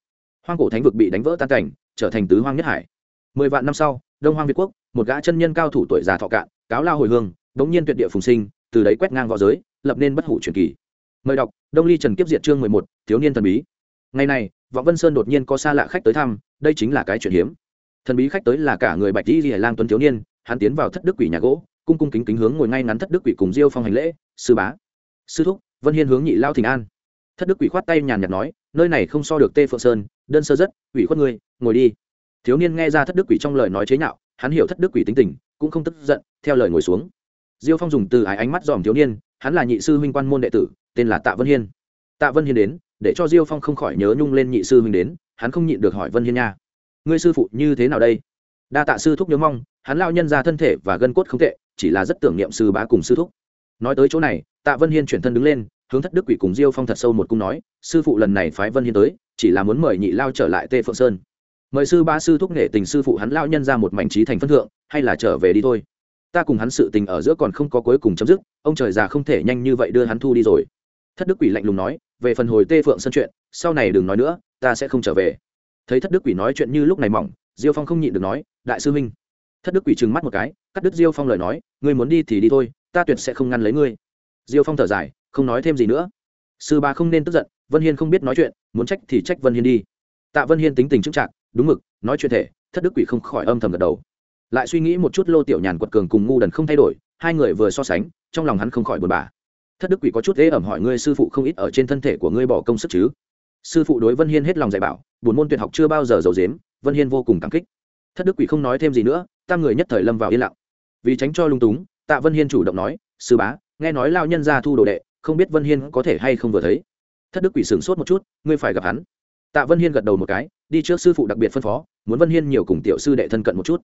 hoang cổ thánh vực bị đánh vỡ tan cảnh, trở thành tứ hoang nhất hải. Mười vạn năm sau, đông hoang việt quốc, một gã chân nhân cao thủ tuổi già thọ cạn, cáo lao hồi hương, đống nhiên tuyệt địa phùng sinh, từ đấy quét ngang v õ giới, lập nên bất hủ truyền kỳ. Mời đọc, đông ly trần kiếp diệt chương mười một, thiếu niên thần bí. Ngày này, võ vân sơn đột nhiên có xa lạ khách tới thăm, đây chính là cái chuyện hiếm. Thần bí khách tới là cả người bạch di hải lang tuấn thiếu niên, hắn tiến vào thất đức quỷ nhà gỗ, cung cung kính kính hướng ngồi ngay ngắn thất đức quỷ cùng diêu phong hành lễ, sư bá. Sư thúc, vân hiên hướng nhị lao thỉnh an thất đức quỷ khoát tay nhàn nhạt nói, nơi này không so được tê phượng sơn, đơn sơ rất, quỷ khuất ngươi, ngồi đi. Thiếu niên nghe ra thất đức quỷ trong lời nói chế nhạo, hắn hiểu thất đức quỷ tính tình, cũng không tức giận, theo lời ngồi xuống. Diêu phong dùng từ ái ánh mắt dòm thiếu niên, hắn là nhị sư huynh quan môn đệ tử, tên là tạ vân hiên. Tạ vân hiên đến, để cho diêu phong không khỏi nhớ nhung lên nhị sư huynh đến, hắn không nhịn được hỏi vân hiên nha. Ngươi sư phụ như thế nào đây? Đa tạ sư thúc nhớ mong, hắn lao nhân ra thân thể và gân cốt không tệ, chỉ là rất tưởng niệm sư bá cùng sư thúc. Nói tới chỗ này, tạ vân hiên chuyển thân đứng lên hướng thất đức quỷ cùng diêu phong thật sâu một cung nói, sư phụ lần này phái vân hiên tới, chỉ là muốn mời nhị lao trở lại tê phượng sơn. Mời sư ba sư thúc nghệ tình sư phụ hắn lao nhân ra một mảnh trí thành phân thượng, hay là trở về đi thôi. Ta cùng hắn sự tình ở giữa còn không có cuối cùng chấm dứt, ông trời già không thể nhanh như vậy đưa hắn thu đi rồi. Thất đức quỷ lạnh lùng nói, về phần hồi tê phượng sân chuyện, sau này đừng nói nữa, ta sẽ không trở về. Thấy thất đức quỷ nói chuyện như lúc này mỏng, diêu phong không nhịn được nói, đại sư huynh. Thất đức quỷ trừng mắt một cái, cắt đứt diêu phong lời nói, ngươi muốn đi thì đi thôi, ta tuyệt sẽ không ngăn lấy ngươi. Diêu phong thở dài không nói thêm gì nữa. Sư ba không nên tức giận, vân hiên không biết nói chuyện, muốn trách thì trách vân hiên đi. Tạ vân hiên tính tình trưng trạng đúng mực, nói chuyện thể, thất đức quỷ không khỏi âm thầm gật đầu. Lại suy nghĩ một chút lô tiểu nhàn quật cường cùng ngu đần không thay đổi, hai người vừa so sánh, trong lòng hắn không khỏi buồn bã. Thất đức quỷ có chút ế ẩm hỏi ngươi sư phụ không ít ở trên thân thể của ngươi bỏ công sức chứ? Sư phụ đối vân hiên hết lòng dạy bảo, buồn môn tuyệt học chưa bao giờ giàu dếm vân hiên vô cùng cảm kích. Thất đức quỷ không nói thêm gì nữa, tam người nhất thời lâm vào yên lặng. Vì tránh cho lung túng, tạ vân hiên chủ động nói, sư bá, nghe nói lao nhân ra thu đồ đệ không biết vân hiên có thể hay không vừa thấy. Thất đức quỷ sửng sốt một chút, ngươi phải gặp hắn. Tạ vân hiên gật đầu một cái, đi trước sư phụ đặc biệt phân phó, muốn vân hiên nhiều cùng tiểu sư đệ thân cận một chút.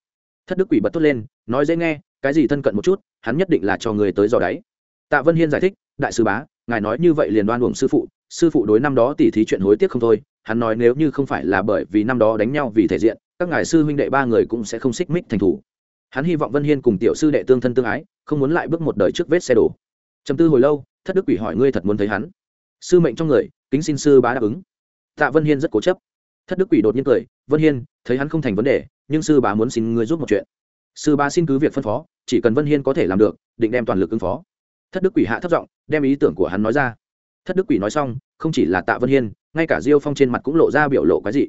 Thất đức quỷ bật tốt lên, nói dễ nghe, cái gì thân cận một chút, hắn nhất định là cho người tới dò đáy. Tạ vân hiên giải thích, đại sư bá, ngài nói như vậy liền đoan uổng sư phụ sư phụ đối năm đó tỉ thí chuyện hối tiếc không thôi, hắn nói nếu như không phải là bởi vì năm đó đánh nhau vì thể diện, các ngài sư huynh đệ ba người cũng sẽ không xích mích thành thủ. Hắn hy vọng vân hiên cùng tiểu sư đệ tương thân tương ái, không muốn lại bước một đời trước vết xe đổ. Trầm tư hồi lâu thất đức quỷ hỏi ngươi thật muốn thấy hắn. Sư mệnh trong người, kính xin sư bá đáp ứng. Tạ vân hiên rất cố chấp. Thất đức quỷ đột nhiên cười, vân hiên, thấy hắn không thành vấn đề, nhưng sư bá muốn xin ngươi giúp một chuyện. Sư bá xin cứ việc phân phó, chỉ cần vân hiên có thể làm được, định đem toàn lực ứng phó. Thất đức quỷ hạ thấp giọng, đem ý tưởng của hắn nói ra. Thất đức quỷ nói xong, không chỉ là tạ vân hiên, ngay cả diêu phong trên mặt cũng lộ ra biểu lộ cái gì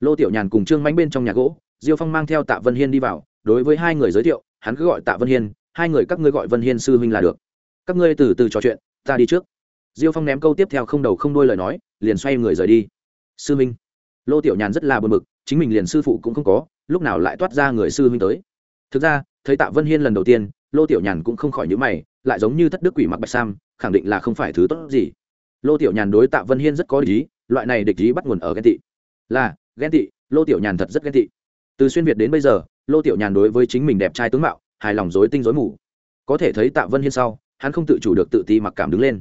lô tiểu nhàn cùng trương mánh bên trong nhà gỗ, diêu phong mang theo tạ vân hiên đi vào, đối với hai người giới thiệu, hắn cứ gọi tạ vân hiên, hai người các ngươi gọi vân hiên sư huynh là được. Các ngươi từ từ trò chuyện ta đi trước. Diêu phong ném câu tiếp theo không đầu không đuôi lời nói liền xoay người rời đi. Sư minh, lô tiểu nhàn rất là buồn bực chính mình liền sư phụ cũng không có lúc nào lại toát ra người sư huynh tới. Thực ra thấy tạ vân hiên lần đầu tiên lô tiểu nhàn cũng không khỏi nhữ mày lại giống như thất đức quỷ mặc bạch sam khẳng định là không phải thứ tốt gì. Lô tiểu nhàn đối tạ vân hiên rất có địch ý loại này địch ý bắt nguồn ở ghen tị. Là ghen tị lô tiểu nhàn thật rất ghen tị. Từ xuyên việt đến bây giờ lô tiểu nhàn đối với chính mình đẹp trai tướng mạo hài lòng dối tinh dối mù. Có thể thấy tạ vân hiên sau hắn không tự chủ được tự ti mặc cảm đứng lên.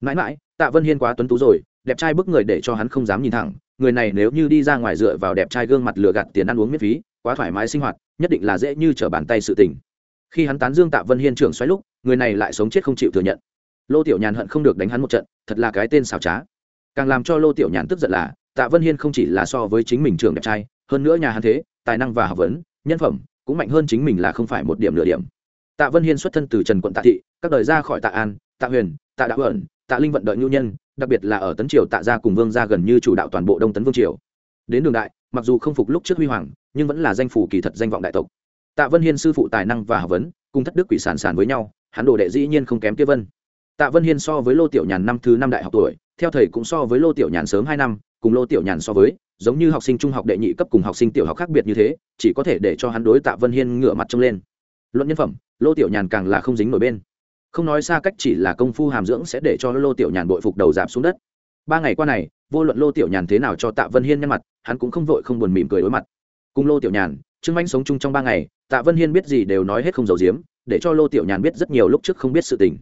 Mãi mãi, tạ vân hiên quá tuấn tú rồi, đẹp trai bức người để cho hắn không dám nhìn thẳng, người này nếu như đi ra ngoài dựa vào đẹp trai gương mặt lừa gạt tiền ăn uống miễn phí, quá thoải mái sinh hoạt, nhất định là dễ như trở bàn tay sự tình. Khi hắn tán dương tạ vân hiên trưởng xoáy lúc, người này lại sống chết không chịu thừa nhận. Lô tiểu nhàn hận không được đánh hắn một trận, thật là cái tên xảo trá. Càng làm cho lô tiểu nhàn tức giận là, tạ vân hiên không chỉ là so với chính mình trưởng đẹp trai, hơn nữa nhà hắn thế, tài năng và học vấn, nhân phẩm cũng mạnh hơn chính mình là không phải một điểm nửa điểm tạ vân hiên xuất thân từ trần quận tạ thị, các đời ra khỏi tạ an, tạ huyền, tạ đạo ẩn, tạ linh vận đợi nhu nhân, đặc biệt là ở tấn triều tạ gia cùng vương gia gần như chủ đạo toàn bộ đông tấn vương triều. Đến đường đại, mặc dù không phục lúc trước huy hoàng, nhưng vẫn là danh phủ kỳ thật danh vọng đại tộc. Tạ vân hiên sư phụ tài năng và học vấn, cùng thất đức quỷ sản sản với nhau, hắn đồ đệ dĩ nhiên không kém kia vân. Tạ vân hiên so với lô tiểu nhàn năm thứ năm đại học tuổi, theo thầy cũng so với lô tiểu nhàn sớm hai năm, cùng lô tiểu nhàn so với, giống như học sinh trung học đệ nhị cấp cùng học sinh tiểu học khác biệt như thế, chỉ có thể để cho hắn đối tạ vân hiên ngửa mặt trông lên. Luận nhân phẩm lô tiểu nhàn càng là không dính nổi bên. Không nói xa cách chỉ là công phu hàm dưỡng sẽ để cho lô tiểu nhàn bội phục đầu giảm xuống đất. Ba ngày qua này, vô luận lô tiểu nhàn thế nào cho tạ vân hiên nhăn mặt, hắn cũng không vội không buồn mỉm cười đối mặt. Cùng lô tiểu nhàn, trương anh sống chung trong ba ngày, tạ vân hiên biết gì đều nói hết không giấu giếm, để cho lô tiểu nhàn biết rất nhiều lúc trước không biết sự tình.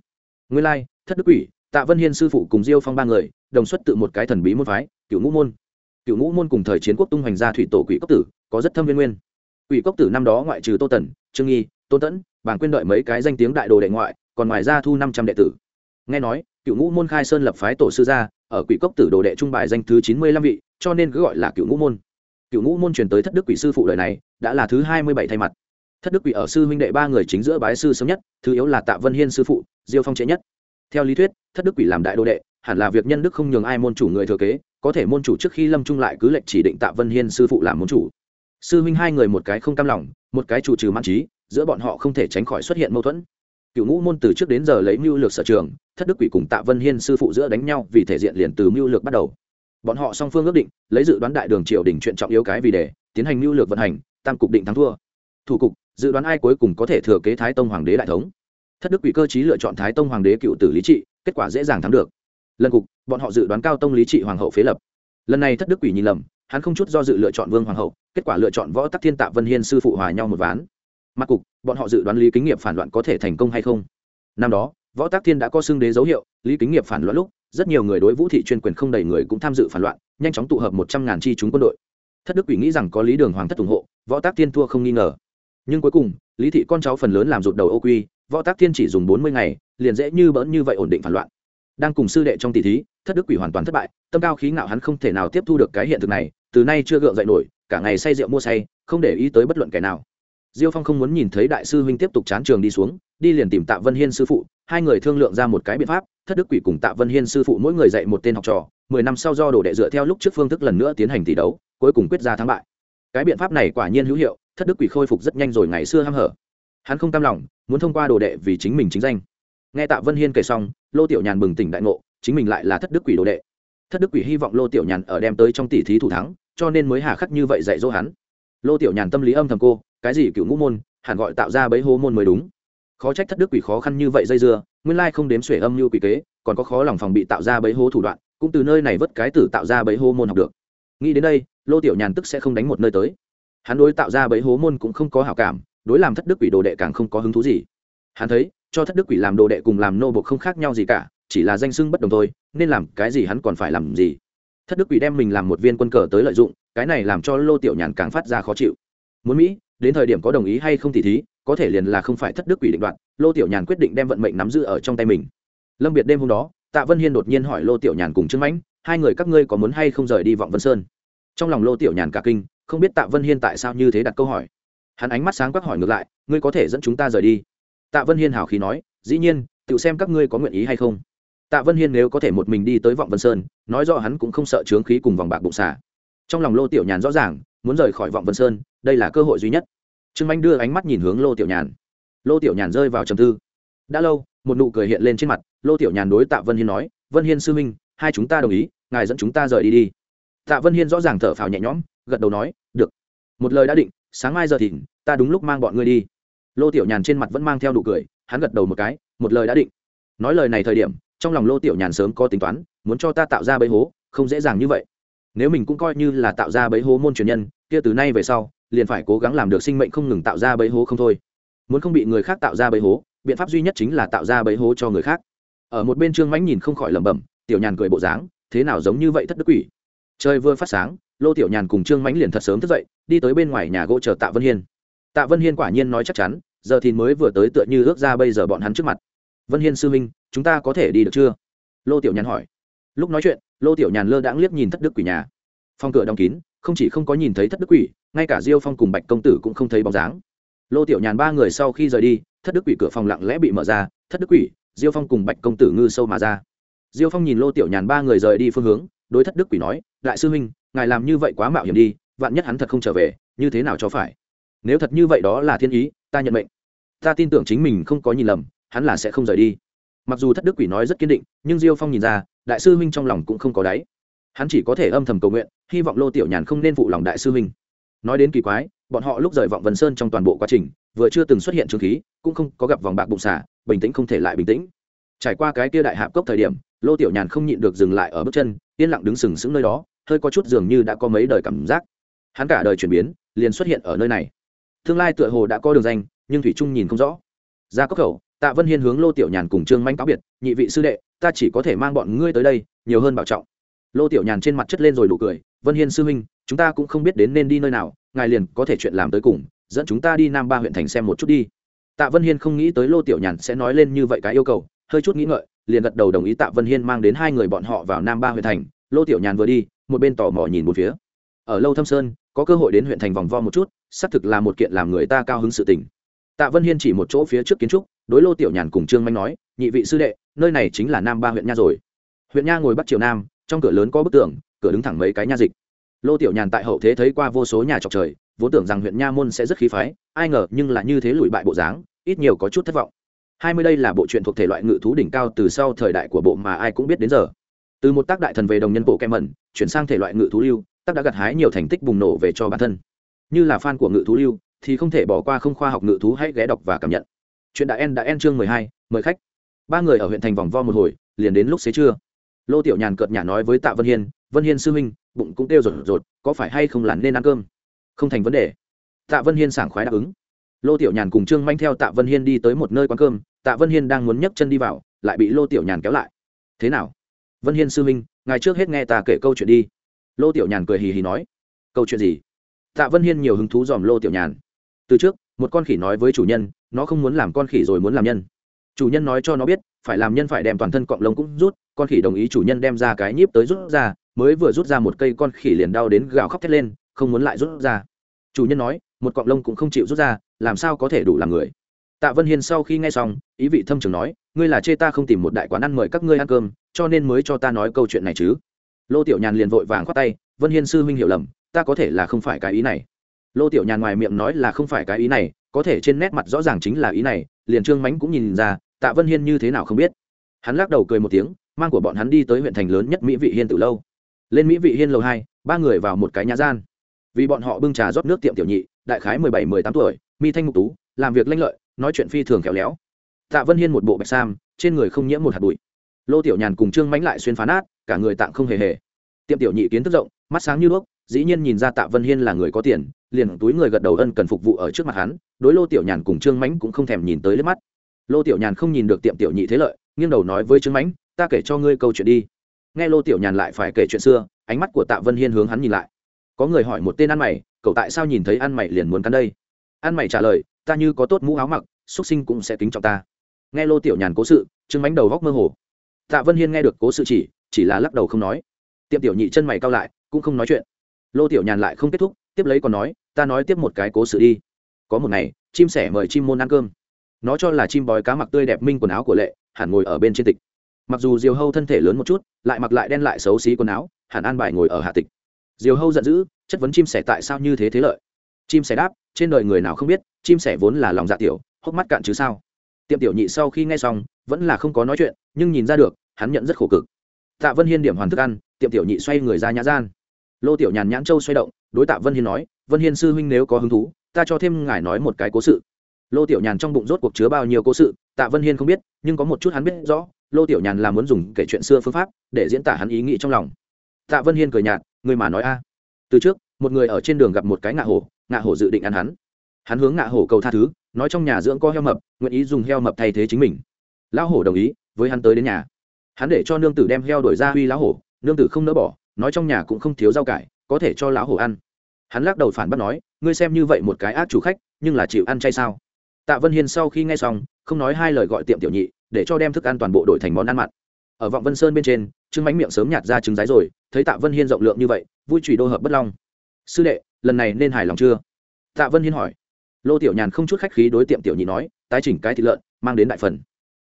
Nguyên lai, thất đức quỷ, tạ vân hiên sư phụ cùng diêu phong ba người, đồng xuất tự một cái thần bí môn phái cựu ngũ môn. Cựu ngũ môn cùng thời chiến quốc tung hoành gia thủy tổ quỷ cốc tử, có rất thâm viên nguyên. Quỷ cốc tử năm đó ngoại trừ tô tần, trương nghi tôn tẫn bảng quyên đợi mấy cái danh tiếng đại đồ đệ ngoại, còn ngoài ra thu năm trăm đệ tử. Nghe nói, cựu ngũ môn khai sơn lập phái tổ sư gia, ở quỷ cốc tử đồ đệ trung bài danh thứ chín mươi lăm vị, cho nên cứ gọi là cựu ngũ môn. Cựu ngũ môn truyền tới thất đức quỷ sư phụ đời này, đã là thứ hai mươi bảy thay mặt. Thất đức quỷ ở sư huynh đệ ba người chính giữa bái sư sớm nhất, thứ yếu là tạ vân hiên sư phụ, diêu phong trễ nhất. Theo lý thuyết, thất đức quỷ làm đại đô đệ, hẳn là việc nhân đức không nhường ai môn chủ người thừa kế, có thể môn chủ trước khi lâm trung lại cứ lệnh chỉ định tạ vân hiên sư phụ làm môn chủ. Sư huynh hai người một cái không cam lòng, một cái chủ trừ mãn trí giữa bọn họ không thể tránh khỏi xuất hiện mâu thuẫn. Cựu ngũ môn từ trước đến giờ lấy mưu lược sở trường, thất đức quỷ cùng tạ vân hiên sư phụ giữa đánh nhau vì thể diện liền từ mưu lược bắt đầu. Bọn họ song phương ước định, lấy dự đoán đại đường triều đình chuyện trọng yếu cái vì để tiến hành mưu lược vận hành, tam cục định thắng thua. Thủ cục, dự đoán ai cuối cùng có thể thừa kế thái tông hoàng đế đại thống. Thất đức quỷ cơ chí lựa chọn thái tông hoàng đế cựu tử lý trị, kết quả dễ dàng thắng được. Lần cục, bọn họ dự đoán cao tông lý trị hoàng hậu phế lập. Lần này thất đức quỷ nhìn lầm, hắn không chút do dự lựa chọn vương hoàng hậu, kết quả lựa chọn võ tắc thiên tạ vân hiên sư phụ hòa nhau một ván mặt cục, bọn họ dự đoán lý kính nghiệp phản loạn có thể thành công hay không? Năm đó, võ tác thiên đã có xưng đế dấu hiệu, lý kính nghiệp phản loạn lúc, rất nhiều người đối vũ thị chuyên quyền không đầy người cũng tham dự phản loạn, nhanh chóng tụ hợp một trăm ngàn chi chúng quân đội. Thất đức quỷ nghĩ rằng có lý đường hoàng thất ủng hộ, võ tác thiên thua không nghi ngờ. Nhưng cuối cùng, lý thị con cháu phần lớn làm rụt đầu ô quy, võ tác thiên chỉ dùng bốn mươi ngày, liền dễ như bỡn như vậy ổn định phản loạn. Đang cùng sư đệ trong tỷ thí, thất đức quỷ hoàn toàn thất bại, tâm cao khí ngạo hắn không thể nào tiếp thu được cái hiện thực này, từ nay chưa gượng dậy nổi, cả ngày say rượu mua say, không để ý tới bất luận kẻ nào diêu phong không muốn nhìn thấy đại sư huynh tiếp tục chán trường đi xuống, đi liền tìm tạ vân hiên sư phụ, hai người thương lượng ra một cái biện pháp, thất đức quỷ cùng tạ vân hiên sư phụ mỗi người dạy một tên học trò, mười năm sau do đồ đệ dựa theo lúc trước phương thức lần nữa tiến hành tỷ đấu, cuối cùng quyết ra thắng bại. Cái biện pháp này quả nhiên hữu hiệu, thất đức quỷ khôi phục rất nhanh rồi ngày xưa ham hở. Hắn không cam lòng, muốn thông qua đồ đệ vì chính mình chính danh. Nghe tạ vân hiên kể xong, lô tiểu nhàn bừng tỉnh đại ngộ, chính mình lại là thất đức quỷ đồ đệ. Thất đức quỷ hy vọng lô tiểu nhàn ở đem tới trong tỷ thí thủ thắng, cho nên mới hà khắc như vậy dạy dỗ hắn. Lô tiểu nhàn tâm lý âm thầm cô cái gì cựu ngũ môn, hẳn gọi tạo ra bấy hô môn mới đúng. Khó trách thất đức quỷ khó khăn như vậy dây dưa, nguyên lai không đếm xuể âm như quỷ kế, còn có khó lòng phòng bị tạo ra bấy hố thủ đoạn, cũng từ nơi này vớt cái tử tạo ra bấy hô môn học được. Nghĩ đến đây, lô tiểu nhàn tức sẽ không đánh một nơi tới. Hắn đối tạo ra bấy hố môn cũng không có hảo cảm, đối làm thất đức quỷ đồ đệ càng không có hứng thú gì. Hắn thấy, cho thất đức quỷ làm đồ đệ cùng làm nô bộc không khác nhau gì cả, chỉ là danh xưng bất đồng thôi, nên làm cái gì hắn còn phải làm gì. Thất đức quỷ đem mình làm một viên quân cờ tới lợi dụng, cái này làm cho lô tiểu nhàn càng phát ra khó chịu. Muốn mỹ đến thời điểm có đồng ý hay không thì thí, có thể liền là không phải thất đức quỷ định đoạn lô tiểu nhàn quyết định đem vận mệnh nắm giữ ở trong tay mình. Lâm biệt đêm hôm đó, tạ vân hiên đột nhiên hỏi lô tiểu nhàn cùng trương mãnh, hai người các ngươi có muốn hay không rời đi vọng vân sơn? Trong lòng lô tiểu nhàn cả kinh, không biết tạ vân hiên tại sao như thế đặt câu hỏi. Hắn ánh mắt sáng quắc hỏi ngược lại, ngươi có thể dẫn chúng ta rời đi? Tạ vân hiên hào khí nói, dĩ nhiên, tự xem các ngươi có nguyện ý hay không. Tạ vân hiên nếu có thể một mình đi tới vọng vân sơn, nói rõ hắn cũng không sợ trướng khí cùng vòng bạc bụng xả. Trong lòng lô tiểu nhàn rõ ràng muốn rời khỏi vọng vân sơn, đây là cơ hội duy nhất. Trương manh đưa ánh mắt nhìn hướng lô tiểu nhàn. Lô tiểu nhàn rơi vào trầm tư. Đã lâu, một nụ cười hiện lên trên mặt, lô tiểu nhàn đối tạ vân hiên nói, vân hiên sư minh, hai chúng ta đồng ý, ngài dẫn chúng ta rời đi đi. Tạ vân hiên rõ ràng thở phào nhẹ nhõm, gật đầu nói, được. Một lời đã định, sáng mai giờ thìn, ta đúng lúc mang bọn ngươi đi. Lô tiểu nhàn trên mặt vẫn mang theo nụ cười, hắn gật đầu một cái, một lời đã định. Nói lời này thời điểm, trong lòng lô tiểu nhàn sớm có tính toán, muốn cho ta tạo ra bẫy hố, không dễ dàng như vậy nếu mình cũng coi như là tạo ra bẫy hố môn truyền nhân, kia từ nay về sau, liền phải cố gắng làm được sinh mệnh không ngừng tạo ra bẫy hố không thôi. Muốn không bị người khác tạo ra bẫy hố, biện pháp duy nhất chính là tạo ra bẫy hố cho người khác. Ở một bên trương mãnh nhìn không khỏi lẩm bẩm, tiểu nhàn cười bộ dáng, thế nào giống như vậy thất đức quỷ. Trời vừa phát sáng, lô tiểu nhàn cùng trương mãnh liền thật sớm thức dậy, đi tới bên ngoài nhà gỗ chờ tạ vân hiên. Tạ vân hiên quả nhiên nói chắc chắn, giờ thì mới vừa tới tựa như ước ra bây giờ bọn hắn trước mặt. Vân hiên sư minh chúng ta có thể đi được chưa? Lô tiểu nhàn hỏi. Lúc nói chuyện lô tiểu nhàn lơ đãng liếc nhìn thất đức quỷ nhà. Phòng cửa đóng kín, không chỉ không có nhìn thấy thất đức quỷ, ngay cả diêu phong cùng bạch công tử cũng không thấy bóng dáng. Lô tiểu nhàn ba người sau khi rời đi, thất đức quỷ cửa phòng lặng lẽ bị mở ra, thất đức quỷ, diêu phong cùng bạch công tử ngư sâu mà ra. Diêu phong nhìn lô tiểu nhàn ba người rời đi phương hướng, đối thất đức quỷ nói, đại sư huynh, ngài làm như vậy quá mạo hiểm đi, vạn nhất hắn thật không trở về, như thế nào cho phải? Nếu thật như vậy đó là thiên ý, ta nhận mệnh. Ta tin tưởng chính mình không có nhìn lầm, hắn là sẽ không rời đi. Mặc dù thất đức quỷ nói rất kiên định, nhưng diêu phong nhìn ra đại sư huynh trong lòng cũng không có đáy. Hắn chỉ có thể âm thầm cầu nguyện, hy vọng lô tiểu nhàn không nên phụ lòng đại sư huynh. Nói đến kỳ quái, bọn họ lúc rời vọng vân sơn trong toàn bộ quá trình, vừa chưa từng xuất hiện trường khí, cũng không có gặp vòng bạc bụng xả, bình tĩnh không thể lại bình tĩnh. Trải qua cái kia đại hạp cốc thời điểm, lô tiểu nhàn không nhịn được dừng lại ở bước chân, yên lặng đứng sừng sững nơi đó, hơi có chút dường như đã có mấy đời cảm giác. Hắn cả đời chuyển biến, liền xuất hiện ở nơi này. Tương lai tựa hồ đã có đường danh, nhưng thủy trung nhìn không rõ. Ra cốc khẩu, tạ vân hiên hướng lô tiểu nhàn cùng trương manh cáo biệt, nhị vị sư đệ ta chỉ có thể mang bọn ngươi tới đây, nhiều hơn bảo trọng. Lô tiểu nhàn trên mặt chất lên rồi đủ cười, vân hiên sư huynh, chúng ta cũng không biết đến nên đi nơi nào, ngài liền có thể chuyện làm tới cùng, dẫn chúng ta đi nam ba huyện thành xem một chút đi. Tạ vân hiên không nghĩ tới lô tiểu nhàn sẽ nói lên như vậy cái yêu cầu, hơi chút nghĩ ngợi, liền gật đầu đồng ý tạ vân hiên mang đến hai người bọn họ vào nam ba huyện thành. Lô tiểu nhàn vừa đi, một bên tò mò nhìn một phía. Ở lâu thâm sơn, có cơ hội đến huyện thành vòng vo một chút, xác thực là một kiện làm người ta cao hứng sự tình. Tạ vân hiên chỉ một chỗ phía trước kiến trúc, đối lô tiểu nhàn cùng trương manh nói, nhị vị sư đệ nơi này chính là nam ba huyện nha rồi. Huyện nha ngồi bắc triều nam, trong cửa lớn có bức tường, cửa đứng thẳng mấy cái nha dịch. Lô tiểu nhàn tại hậu thế thấy qua vô số nhà trọc trời, vốn tưởng rằng huyện nha môn sẽ rất khí phái, ai ngờ nhưng là như thế lùi bại bộ dáng, ít nhiều có chút thất vọng. Hai mươi đây là bộ truyện thuộc thể loại ngự thú đỉnh cao từ sau thời đại của bộ mà ai cũng biết đến giờ. Từ một tác đại thần về đồng nhân bộ kem mẩn chuyển sang thể loại ngự thú lưu, tác đã gặt hái nhiều thành tích bùng nổ về cho bản thân. Như là fan của ngự thú lưu, thì không thể bỏ qua không khoa học ngự thú hãy ghé đọc và cảm nhận. Chuyện đã en đã en chương mười hai, mời khách ba người ở huyện thành vòng vo một hồi, liền đến lúc xế trưa. Lô tiểu nhàn cợt nhả nói với tạ vân hiên vân hiên sư huynh, bụng cũng kêu rột rột, có phải hay không lặn nên ăn cơm? Không thành vấn đề. Tạ vân hiên sảng khoái đáp ứng. Lô tiểu nhàn cùng trương manh theo tạ vân hiên đi tới một nơi quán cơm, tạ vân hiên đang muốn nhấc chân đi vào, lại bị lô tiểu nhàn kéo lại. Thế nào? Vân hiên sư huynh ngày trước hết nghe ta kể câu chuyện đi. Lô tiểu nhàn cười hì hì nói. Câu chuyện gì? Tạ vân hiên nhiều hứng thú dòm lô tiểu nhàn. Từ trước, một con khỉ nói với chủ nhân, nó không muốn làm con khỉ rồi muốn làm nhân chủ nhân nói cho nó biết, phải làm nhân phải đem toàn thân cọng lông cũng rút, con khỉ đồng ý chủ nhân đem ra cái nhíp tới rút ra, mới vừa rút ra một cây con khỉ liền đau đến gào khóc thét lên, không muốn lại rút ra. Chủ nhân nói, một cọng lông cũng không chịu rút ra, làm sao có thể đủ làm người? Tạ vân hiên sau khi nghe xong, ý vị thâm trường nói, ngươi là chê ta không tìm một đại quán ăn mời các ngươi ăn cơm, cho nên mới cho ta nói câu chuyện này chứ. Lô tiểu nhàn liền vội vàng khoát tay, vân hiên sư huynh hiểu lầm, ta có thể là không phải cái ý này. Lô tiểu nhàn ngoài miệng nói là không phải cái ý này có thể trên nét mặt rõ ràng chính là ý này, liền trương mánh cũng nhìn ra, tạ vân hiên như thế nào không biết. Hắn lắc đầu cười một tiếng, mang của bọn hắn đi tới huyện thành lớn nhất mỹ vị hiên từ lâu. Lên mỹ vị hiên lầu hai, ba người vào một cái nhà gian. Vì bọn họ bưng trà rót nước tiệm tiểu nhị, đại khái mười bảy, mười tám tuổi, mi thanh mục tú, làm việc lanh lợi, nói chuyện phi thường khéo léo. Tạ vân hiên một bộ bạch sam, trên người không nhiễm một hạt bụi. Lô tiểu nhàn cùng trương mánh lại xuyên phá nát, cả người tạng không hề hề. Tiệm tiểu nhị kiến thức rộng, mắt sáng như đuốc, dĩ nhiên nhìn ra tạ vân hiên là người có tiền liền túi người gật đầu ân cần phục vụ ở trước mặt hắn, đối lô tiểu nhàn cùng trương mãnh cũng không thèm nhìn tới liếc mắt. Lô tiểu nhàn không nhìn được tiệm tiểu nhị thế lợi, nghiêng đầu nói với trương mãnh, ta kể cho ngươi câu chuyện đi. Nghe lô tiểu nhàn lại phải kể chuyện xưa, ánh mắt của tạ vân hiên hướng hắn nhìn lại. Có người hỏi một tên ăn mày, cậu tại sao nhìn thấy ăn mày liền muốn cắn đây? Ăn mày trả lời, ta như có tốt mũ áo mặc, xuất sinh cũng sẽ kính trọng ta. Nghe lô tiểu nhàn cố sự, trương mánh đầu góc mơ hồ. Tạ vân hiên nghe được cố sự chỉ chỉ là lắc đầu không nói. Tiệm tiểu nhị chân mày cao lại, cũng không nói chuyện. Lô tiểu nhàn lại không kết thúc tiếp lấy còn nói, ta nói tiếp một cái cố sự đi. Có một ngày, chim sẻ mời chim môn ăn cơm. Nó cho là chim bói cá mặc tươi đẹp minh quần áo của lệ, hẳn ngồi ở bên trên tịch. Mặc dù diều hâu thân thể lớn một chút, lại mặc lại đen lại xấu xí quần áo, hẳn an bài ngồi ở hạ tịch. Diều hâu giận dữ, chất vấn chim sẻ tại sao như thế thế lợi. Chim sẻ đáp, trên đời người nào không biết, chim sẻ vốn là lòng dạ tiểu, hốc mắt cạn chứ sao? Tiệm tiểu nhị sau khi nghe xong, vẫn là không có nói chuyện, nhưng nhìn ra được, hắn nhận rất khổ cực. Tạ vân hiên điểm hoàn thức ăn, tiệm tiểu nhị xoay người ra nhã gian. Lô tiểu nhàn nhãn châu xoay động đối tạ vân hiên nói, vân hiên sư huynh nếu có hứng thú, ta cho thêm ngài nói một cái cố sự. Lô tiểu nhàn trong bụng rốt cuộc chứa bao nhiêu cố sự, tạ vân hiên không biết, nhưng có một chút hắn biết rõ, lô tiểu nhàn là muốn dùng kể chuyện xưa phương pháp để diễn tả hắn ý nghĩ trong lòng. Tạ vân hiên cười nhạt người mà nói a. Từ trước, một người ở trên đường gặp một cái ngạ hổ ngạ hổ dự định ăn hắn. Hắn hướng ngạ hổ cầu tha thứ, nói trong nhà dưỡng có heo mập, nguyện ý dùng heo mập thay thế chính mình. Lão hổ đồng ý, với hắn tới đến nhà. Hắn để cho nương tử đem heo đổi ra huy lão hổ, nương tử không nỡ bỏ, nói trong nhà cũng không thiếu rau cải có thể cho lão hổ ăn. Hắn lắc đầu phản bác nói, ngươi xem như vậy một cái ác chủ khách, nhưng là chịu ăn chay sao? Tạ vân hiên sau khi nghe xong, không nói hai lời gọi tiệm tiểu nhị, để cho đem thức ăn toàn bộ đổi thành món ăn mặn. Ở vọng vân sơn bên trên, trương bánh miệng sớm nhạt ra trứng rái rồi, thấy tạ vân hiên rộng lượng như vậy, vui trùy đô hợp bất long. Sư đệ, lần này nên hài lòng chưa? Tạ vân hiên hỏi. Lô tiểu nhàn không chút khách khí đối tiệm tiểu nhị nói, tái chỉnh cái thịt lợn, mang đến đại phần.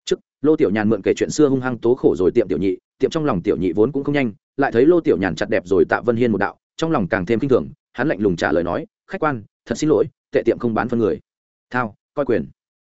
Trước, lô tiểu nhàn mượn kể chuyện xưa hung hăng tố khổ rồi tiệm tiểu nhị, tiệm trong lòng tiểu nhị vốn cũng không nhanh, lại thấy lô tiểu nhàn chặt đẹp rồi tạ vân hiên một đạo trong lòng càng thêm kinh thường, hắn lạnh lùng trả lời nói, khách quan, thật xin lỗi, tệ tiệm không bán phân người. Thao, coi quyền.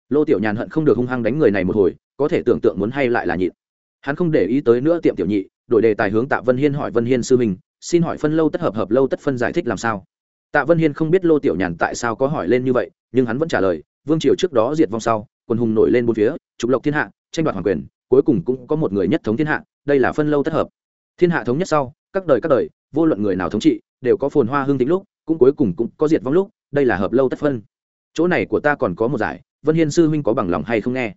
Lô tiểu nhàn hận không được hung hăng đánh người này một hồi, có thể tưởng tượng muốn hay lại là nhịn. Hắn không để ý tới nữa tiệm tiểu nhị, đổi đề tài hướng tạ vân hiên hỏi vân hiên sư mình xin hỏi phân lâu tất hợp hợp lâu tất phân giải thích làm sao? Tạ vân hiên không biết lô tiểu nhàn tại sao có hỏi lên như vậy, nhưng hắn vẫn trả lời, vương triều trước đó diệt vong sau, quân hùng nổi lên bốn phía, trục lộc thiên hạ, tranh đoạt hoàng quyền, cuối cùng cũng có một người nhất thống thiên hạ, đây là phân lâu tất hợp. Thiên hạ thống nhất sau các đời các đời, vô luận người nào thống trị, đều có phồn hoa hương tính lúc, cũng cuối cùng cũng có diệt vong lúc, đây là hợp lâu tất phân. Chỗ này của ta còn có một giải, vân hiên sư huynh có bằng lòng hay không nghe?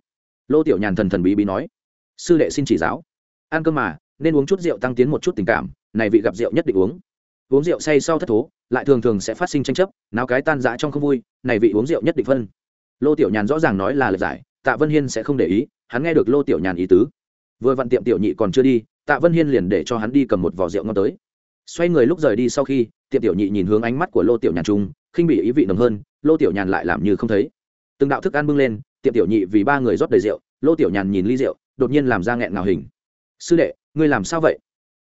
Lô tiểu nhàn thần thần bí bí nói. Sư đệ xin chỉ giáo. Ăn cơm mà, nên uống chút rượu tăng tiến một chút tình cảm, này vị gặp rượu nhất định uống. Uống rượu say sau thất thố, lại thường thường sẽ phát sinh tranh chấp nào cái tan dã trong không vui, này vị uống rượu nhất định phân. Lô tiểu nhàn rõ ràng nói là lời giải, tạ vân hiên sẽ không để ý, hắn nghe được lô tiểu nhàn ý tứ. Vừa vặn tiệm tiểu nhị còn chưa đi tạ vân hiên liền để cho hắn đi cầm một vỏ rượu ngon tới. Xoay người lúc rời đi sau khi, tiệm tiểu nhị nhìn hướng ánh mắt của lô tiểu nhàn trung khinh bị ý vị nồng hơn, lô tiểu nhàn lại làm như không thấy. Từng đạo thức ăn bưng lên, tiệm tiểu nhị vì ba người rót đầy rượu, lô tiểu nhàn nhìn ly rượu, đột nhiên làm ra nghẹn ngào hình. Sư đệ, ngươi làm sao vậy?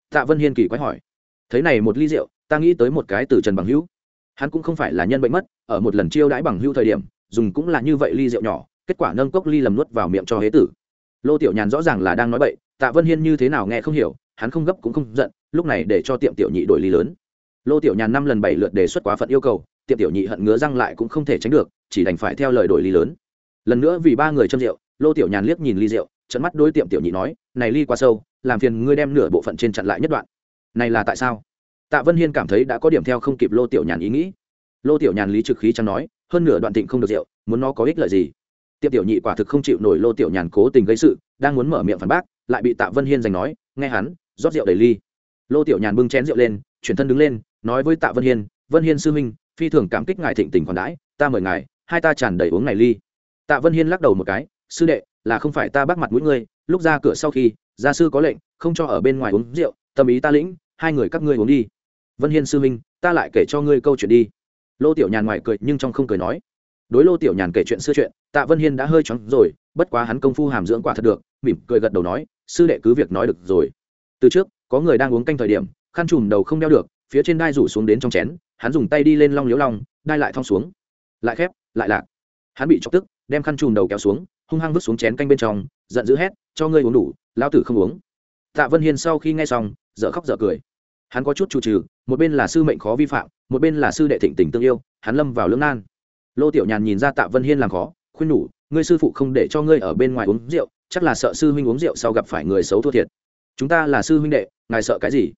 Tạ vân hiên kỳ quái hỏi. Thấy này một ly rượu, ta nghĩ tới một cái từ trần bằng hữu. Hắn cũng không phải là nhân bệnh mất, ở một lần chiêu đãi bằng hữu thời điểm, dùng cũng là như vậy ly rượu nhỏ, kết quả nâng cốc ly lầm nuốt vào miệng cho hế tử. Lô tiểu nhàn rõ ràng là đang nói bậy tạ vân hiên như thế nào nghe không hiểu, hắn không gấp cũng không giận, lúc này để cho tiệm tiểu nhị đổi ly lớn. Lô tiểu nhàn năm lần bảy lượt đề xuất quá phận yêu cầu, tiệm tiểu nhị hận ngứa răng lại cũng không thể tránh được, chỉ đành phải theo lời đổi ly lớn. Lần nữa vì ba người châm rượu, lô tiểu nhàn liếc nhìn ly rượu trận mắt đối tiệm tiểu nhị nói, này ly quá sâu, làm phiền ngươi đem nửa bộ phận trên chặn lại nhất đoạn. Này là tại sao? Tạ vân hiên cảm thấy đã có điểm theo không kịp lô tiểu nhàn ý nghĩ. Lô tiểu nhàn lý trực khí chẳng nói, hơn nửa đoạn tịnh không được rượu, muốn nó có ích lợi gì? Tiệm tiểu nhị quả thực không chịu nổi lô tiểu nhàn cố tình gây sự, đang muốn mở miệng phản bác lại bị tạ vân hiên giành nói, nghe hắn, rót rượu đầy ly. Lô tiểu nhàn bưng chén rượu lên, chuyển thân đứng lên, nói với tạ vân hiên vân hiên sư huynh, phi thường cảm kích ngài thịnh tình còn đãi, ta mời ngài, hai ta tràn đầy uống này ly. Tạ vân hiên lắc đầu một cái, sư đệ, là không phải ta bắt mặt mũi ngươi, lúc ra cửa sau khi, gia sư có lệnh, không cho ở bên ngoài uống rượu, tâm ý ta lĩnh, hai người các ngươi uống đi. Vân hiên sư huynh, ta lại kể cho ngươi câu chuyện đi. Lô tiểu nhàn ngoài cười nhưng trong không cười nói. Đối lô tiểu nhàn kể chuyện xưa chuyện, tạ vân hiên đã hơi chóng rồi, bất quá hắn công phu hàm dưỡng quả thật được, mỉm cười gật đầu nói sư đệ cứ việc nói được rồi. Từ trước, có người đang uống canh thời điểm, khăn trùm đầu không đeo được, phía trên đai rủ xuống đến trong chén, hắn dùng tay đi lên long liếu long, đai lại thong xuống. Lại khép, lại lạc. Hắn bị chọc tức, đem khăn trùm đầu kéo xuống, hung hăng vứt xuống chén canh bên trong, giận dữ hét, cho ngươi uống đủ lao tử không uống. Tạ vân hiên sau khi nghe xong, dở khóc dở cười. Hắn có chút chủ trừ một bên là sư mệnh khó vi phạm, một bên là sư đệ thịnh tình tương yêu, hắn lâm vào lưỡng nan. Lô tiểu nhàn nhìn ra tạ vân hiên làm khó, khuyên nhủ ngươi sư phụ không để cho ngươi ở bên ngoài uống rượu chắc là sợ sư huynh uống rượu sau gặp phải người xấu thua thiệt. Chúng ta là sư huynh đệ, ngài sợ cái gì?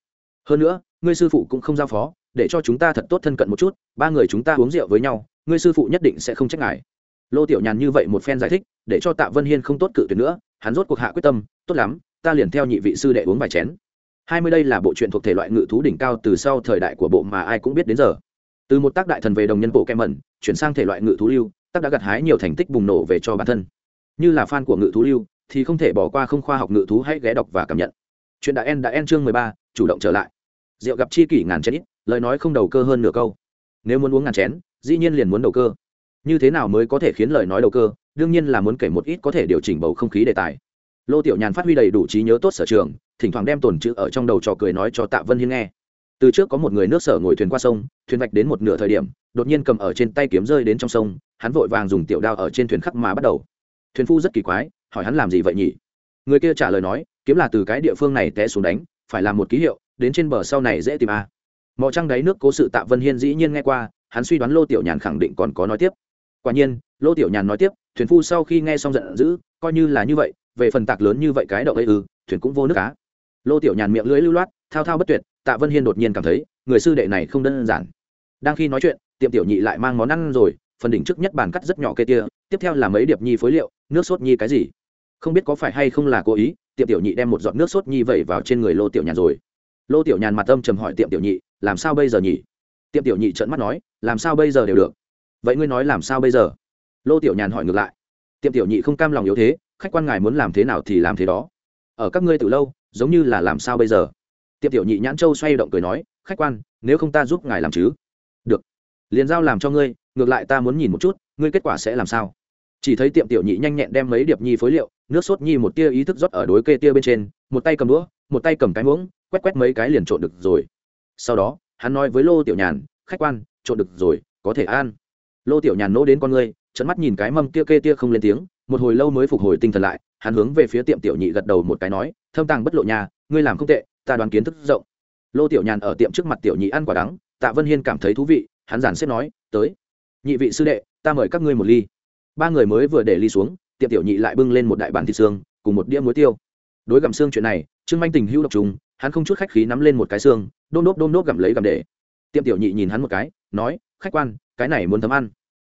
Hơn nữa, ngươi sư phụ cũng không giao phó, để cho chúng ta thật tốt thân cận một chút, ba người chúng ta uống rượu với nhau, ngươi sư phụ nhất định sẽ không trách ngài. Lô tiểu nhàn như vậy một phen giải thích, để cho tạ vân hiên không tốt cự tuyệt nữa, hắn rốt cuộc hạ quyết tâm, tốt lắm, ta liền theo nhị vị sư đệ uống vài chén. Hai mươi đây là bộ truyện thuộc thể loại ngự thú đỉnh cao từ sau thời đại của bộ mà ai cũng biết đến giờ. Từ một tác đại thần về đồng nhân bộ kem mẩn, chuyển sang thể loại ngự thú lưu, tác đã gặt hái nhiều thành tích bùng nổ về cho bản thân. Như là fan của ngự thú lưu thì không thể bỏ qua không khoa học ngự thú hãy ghé đọc và cảm nhận. Chuyện đã en đã en chương mười ba, chủ động trở lại. Rượu gặp chi kỷ ngàn chén ít, lời nói không đầu cơ hơn nửa câu. Nếu muốn uống ngàn chén, dĩ nhiên liền muốn đầu cơ. Như thế nào mới có thể khiến lời nói đầu cơ? Đương nhiên là muốn kể một ít có thể điều chỉnh bầu không khí đề tài. Lô tiểu nhàn phát huy đầy đủ trí nhớ tốt sở trường, thỉnh thoảng đem tồn chữ ở trong đầu trò cười nói cho tạ vân hiên nghe. Từ trước có một người nước sở ngồi thuyền qua sông, thuyền vạch đến một nửa thời điểm, đột nhiên cầm ở trên tay kiếm rơi đến trong sông, hắn vội vàng dùng tiểu đao ở trên thuyền khắc mà bắt đầu. Thuyền phu rất kỳ quái hỏi hắn làm gì vậy nhỉ? Người kia trả lời nói, kiếm là từ cái địa phương này té xuống đánh, phải làm một ký hiệu, đến trên bờ sau này dễ tìm a. À. mò trăng đáy nước cố sự tạ vân hiên dĩ nhiên nghe qua, hắn suy đoán lô tiểu nhàn khẳng định còn có nói tiếp. Quả nhiên, lô tiểu nhàn nói tiếp, thuyền phu sau khi nghe xong giận dữ, coi như là như vậy, về phần tạc lớn như vậy cái động ấy ư, thuyền cũng vô nước cá lô tiểu nhàn miệng lưỡi lưu loát, thao thao bất tuyệt, tạ vân hiên đột nhiên cảm thấy, người sư đệ này không đơn giản. Đang khi nói chuyện, tiệm tiểu nhị lại mang món ăn rồi, phần đỉnh trước nhất bàn cắt rất nhỏ cây tia, tiếp theo là mấy điệp nhi phối liệu, nước sốt nhi cái gì không biết có phải hay không là cố ý, tiệm tiểu nhị đem một giọt nước sốt nhi vẩy vào trên người lô tiểu nhàn rồi. Lô tiểu nhàn mặt âm trầm hỏi tiệm tiểu nhị, làm sao bây giờ nhỉ? Tiệm tiểu nhị trợn mắt nói, làm sao bây giờ đều được. Vậy ngươi nói làm sao bây giờ? Lô tiểu nhàn hỏi ngược lại. Tiệm tiểu nhị không cam lòng yếu thế, khách quan ngài muốn làm thế nào thì làm thế đó. Ở các ngươi từ lâu, giống như là làm sao bây giờ? Tiệm tiểu nhị nhãn châu xoay động cười nói, khách quan, nếu không ta giúp ngài làm chứ. Được, liền giao làm cho ngươi, ngược lại ta muốn nhìn một chút, ngươi kết quả sẽ làm sao? Chỉ thấy tiệm tiểu nhị nhanh nhẹn đem mấy điệp nhi phối liệu, nước sốt nhi một tia ý thức rót ở đối kê tia bên trên, một tay cầm đũa, một tay cầm cái muỗng, quét quét mấy cái liền trộn được rồi. Sau đó, hắn nói với lô tiểu nhàn, khách quan, trộn được rồi, có thể ăn. Lô tiểu nhàn nỗ đến con ngươi trận mắt nhìn cái mâm kia kê tia không lên tiếng, một hồi lâu mới phục hồi tinh thần lại, hắn hướng về phía tiệm tiểu nhị gật đầu một cái nói, thâm tàng bất lộ nhà ngươi làm không tệ, ta đoán kiến thức rộng. Lô tiểu nhàn ở tiệm trước mặt tiểu nhị ăn quả đắng, tạ vân hiên cảm thấy thú vị, hắn giản xếp nói, tới, nhị vị sư đệ, ta mời các ngươi một ly ba người mới vừa để ly xuống, tiệm tiểu nhị lại bưng lên một đại bản thịt xương, cùng một đĩa muối tiêu. Đối gặm xương chuyện này, trương manh tình hữu độc trùng, hắn không chút khách khí nắm lên một cái xương đôn đốt đôn đốt gặm lấy gặm để. Tiệm tiểu nhị nhìn hắn một cái, nói, khách quan, cái này muốn thấm ăn.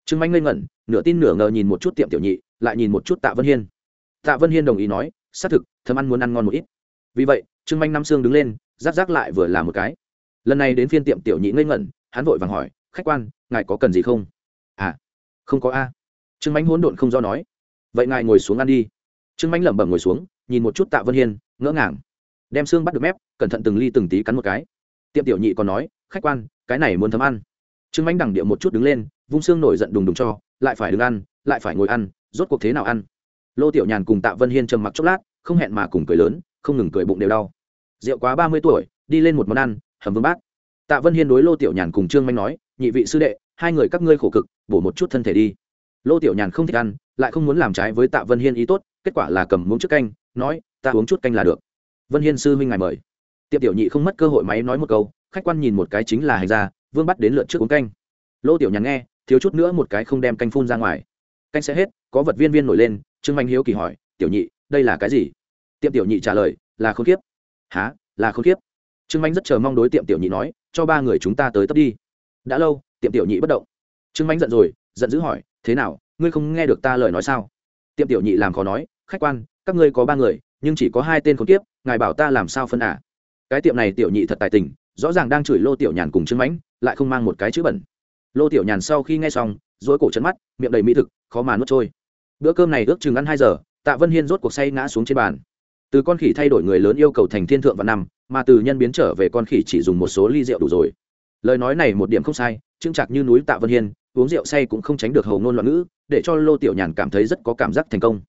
Trương manh ngây ngẩn, nửa tin nửa ngờ nhìn một chút tiệm tiểu nhị, lại nhìn một chút tạ vân hiên. Tạ vân hiên đồng ý nói, xác thực, thấm ăn muốn ăn ngon một ít. Vì vậy, trương manh năm xương đứng lên giáp giáp lại vừa làm một cái. Lần này đến phiên tiệm tiểu nhị ngây ngẩn, hắn vội vàng hỏi, khách quan, ngài có cần gì không? À không có a trương mãnh hỗn độn không do nói. Vậy ngài ngồi xuống ăn đi. Trương mãnh lẩm bẩm ngồi xuống, nhìn một chút tạ vân hiên, ngỡ ngàng. Đem xương bắt được mép, cẩn thận từng ly từng tí cắn một cái. Tiệm tiểu nhị còn nói, khách quan, cái này muốn thấm ăn. Trương mãnh đằng điệu một chút đứng lên, vung xương nổi giận đùng đùng cho, lại phải đứng ăn, lại phải ngồi ăn, rốt cuộc thế nào ăn? Lô tiểu nhàn cùng tạ vân hiên trầm mặc chốc lát, không hẹn mà cùng cười lớn, không ngừng cười bụng đều đau. Rượu quá ba mươi tuổi, đi lên một món ăn, hầm vương bát. Tạ vân hiên đối lô tiểu nhàn cùng trương manh nói, nhị vị sư đệ, hai người các ngươi khổ cực, bổ một chút thân thể đi lô tiểu nhàn không thích ăn lại không muốn làm trái với tạ vân hiên ý tốt kết quả là cầm muỗng trước canh nói ta uống chút canh là được. Vân hiên sư huynh ngài mời. Tiệp tiểu nhị không mất cơ hội máy nói một câu khách quan nhìn một cái chính là hành ra, vương bắt đến lượt trước uống canh. Lô tiểu nhàn nghe thiếu chút nữa một cái không đem canh phun ra ngoài. Canh sẽ hết có vật viên viên nổi lên trương mạnh hiếu kỳ hỏi tiểu nhị đây là cái gì? Tiệm tiểu nhị trả lời là khốn kiếp. Há là khốn kiếp? Trương mạnh rất chờ mong đối tiệm tiểu nhị nói cho ba người chúng ta tới tấp đi. Đã lâu tiệm tiểu nhị bất động. Trương mạnh giận rồi giận dữ hỏi thế nào, ngươi không nghe được ta lời nói sao? Tiệm tiểu nhị làm khó nói, khách quan, các ngươi có ba người, nhưng chỉ có hai tên khốn kiếp, ngài bảo ta làm sao phân ả à? cái tiệm này tiểu nhị thật tài tình, rõ ràng đang chửi lô tiểu nhàn cùng chứng mãnh, lại không mang một cái chữ bẩn. Lô tiểu nhàn sau khi nghe xong dối cổ chân mắt, miệng đầy mỹ thực, khó mà nuốt trôi. Bữa cơm này ước chừng ăn hai giờ, tạ vân hiên rốt cuộc say ngã xuống trên bàn. Từ con khỉ thay đổi người lớn yêu cầu thành thiên thượng và năm, mà từ nhân biến trở về con khỉ chỉ dùng một số ly rượu đủ rồi. Lời nói này một điểm không sai, chững chạc như núi tạ vân hiên uống rượu say cũng không tránh được hầu ngôn loạn ngữ, để cho lô tiểu nhàn cảm thấy rất có cảm giác thành công.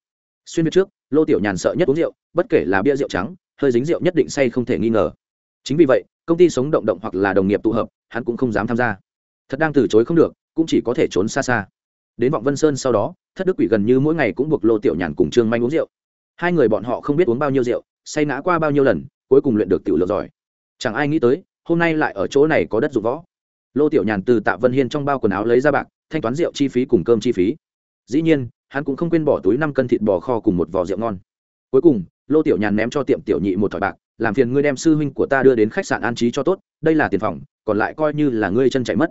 Xuyên biết trước, lô tiểu nhàn sợ nhất uống rượu, bất kể là bia rượu trắng, hơi dính rượu nhất định say không thể nghi ngờ. Chính vì vậy, công ty sống động động hoặc là đồng nghiệp tụ hợp, hắn cũng không dám tham gia. Thật đang từ chối không được, cũng chỉ có thể trốn xa xa. Đến vọng vân sơn sau đó, thất đức quỷ gần như mỗi ngày cũng buộc lô tiểu nhàn cùng trương manh uống rượu. Hai người bọn họ không biết uống bao nhiêu rượu, say ngã qua bao nhiêu lần, cuối cùng luyện được tiểu lượng giỏi. Chẳng ai nghĩ tới, hôm nay lại ở chỗ này có đất dụng võ lô tiểu nhàn từ tạ vân hiên trong bao quần áo lấy ra bạc, thanh toán rượu chi phí cùng cơm chi phí. Dĩ nhiên, hắn cũng không quên bỏ túi năm cân thịt bò kho cùng một vò rượu ngon. Cuối cùng, lô tiểu nhàn ném cho tiệm tiểu nhị một thỏi bạc, làm phiền ngươi đem sư huynh của ta đưa đến khách sạn an trí cho tốt, đây là tiền phòng, còn lại coi như là ngươi chân chạy mất.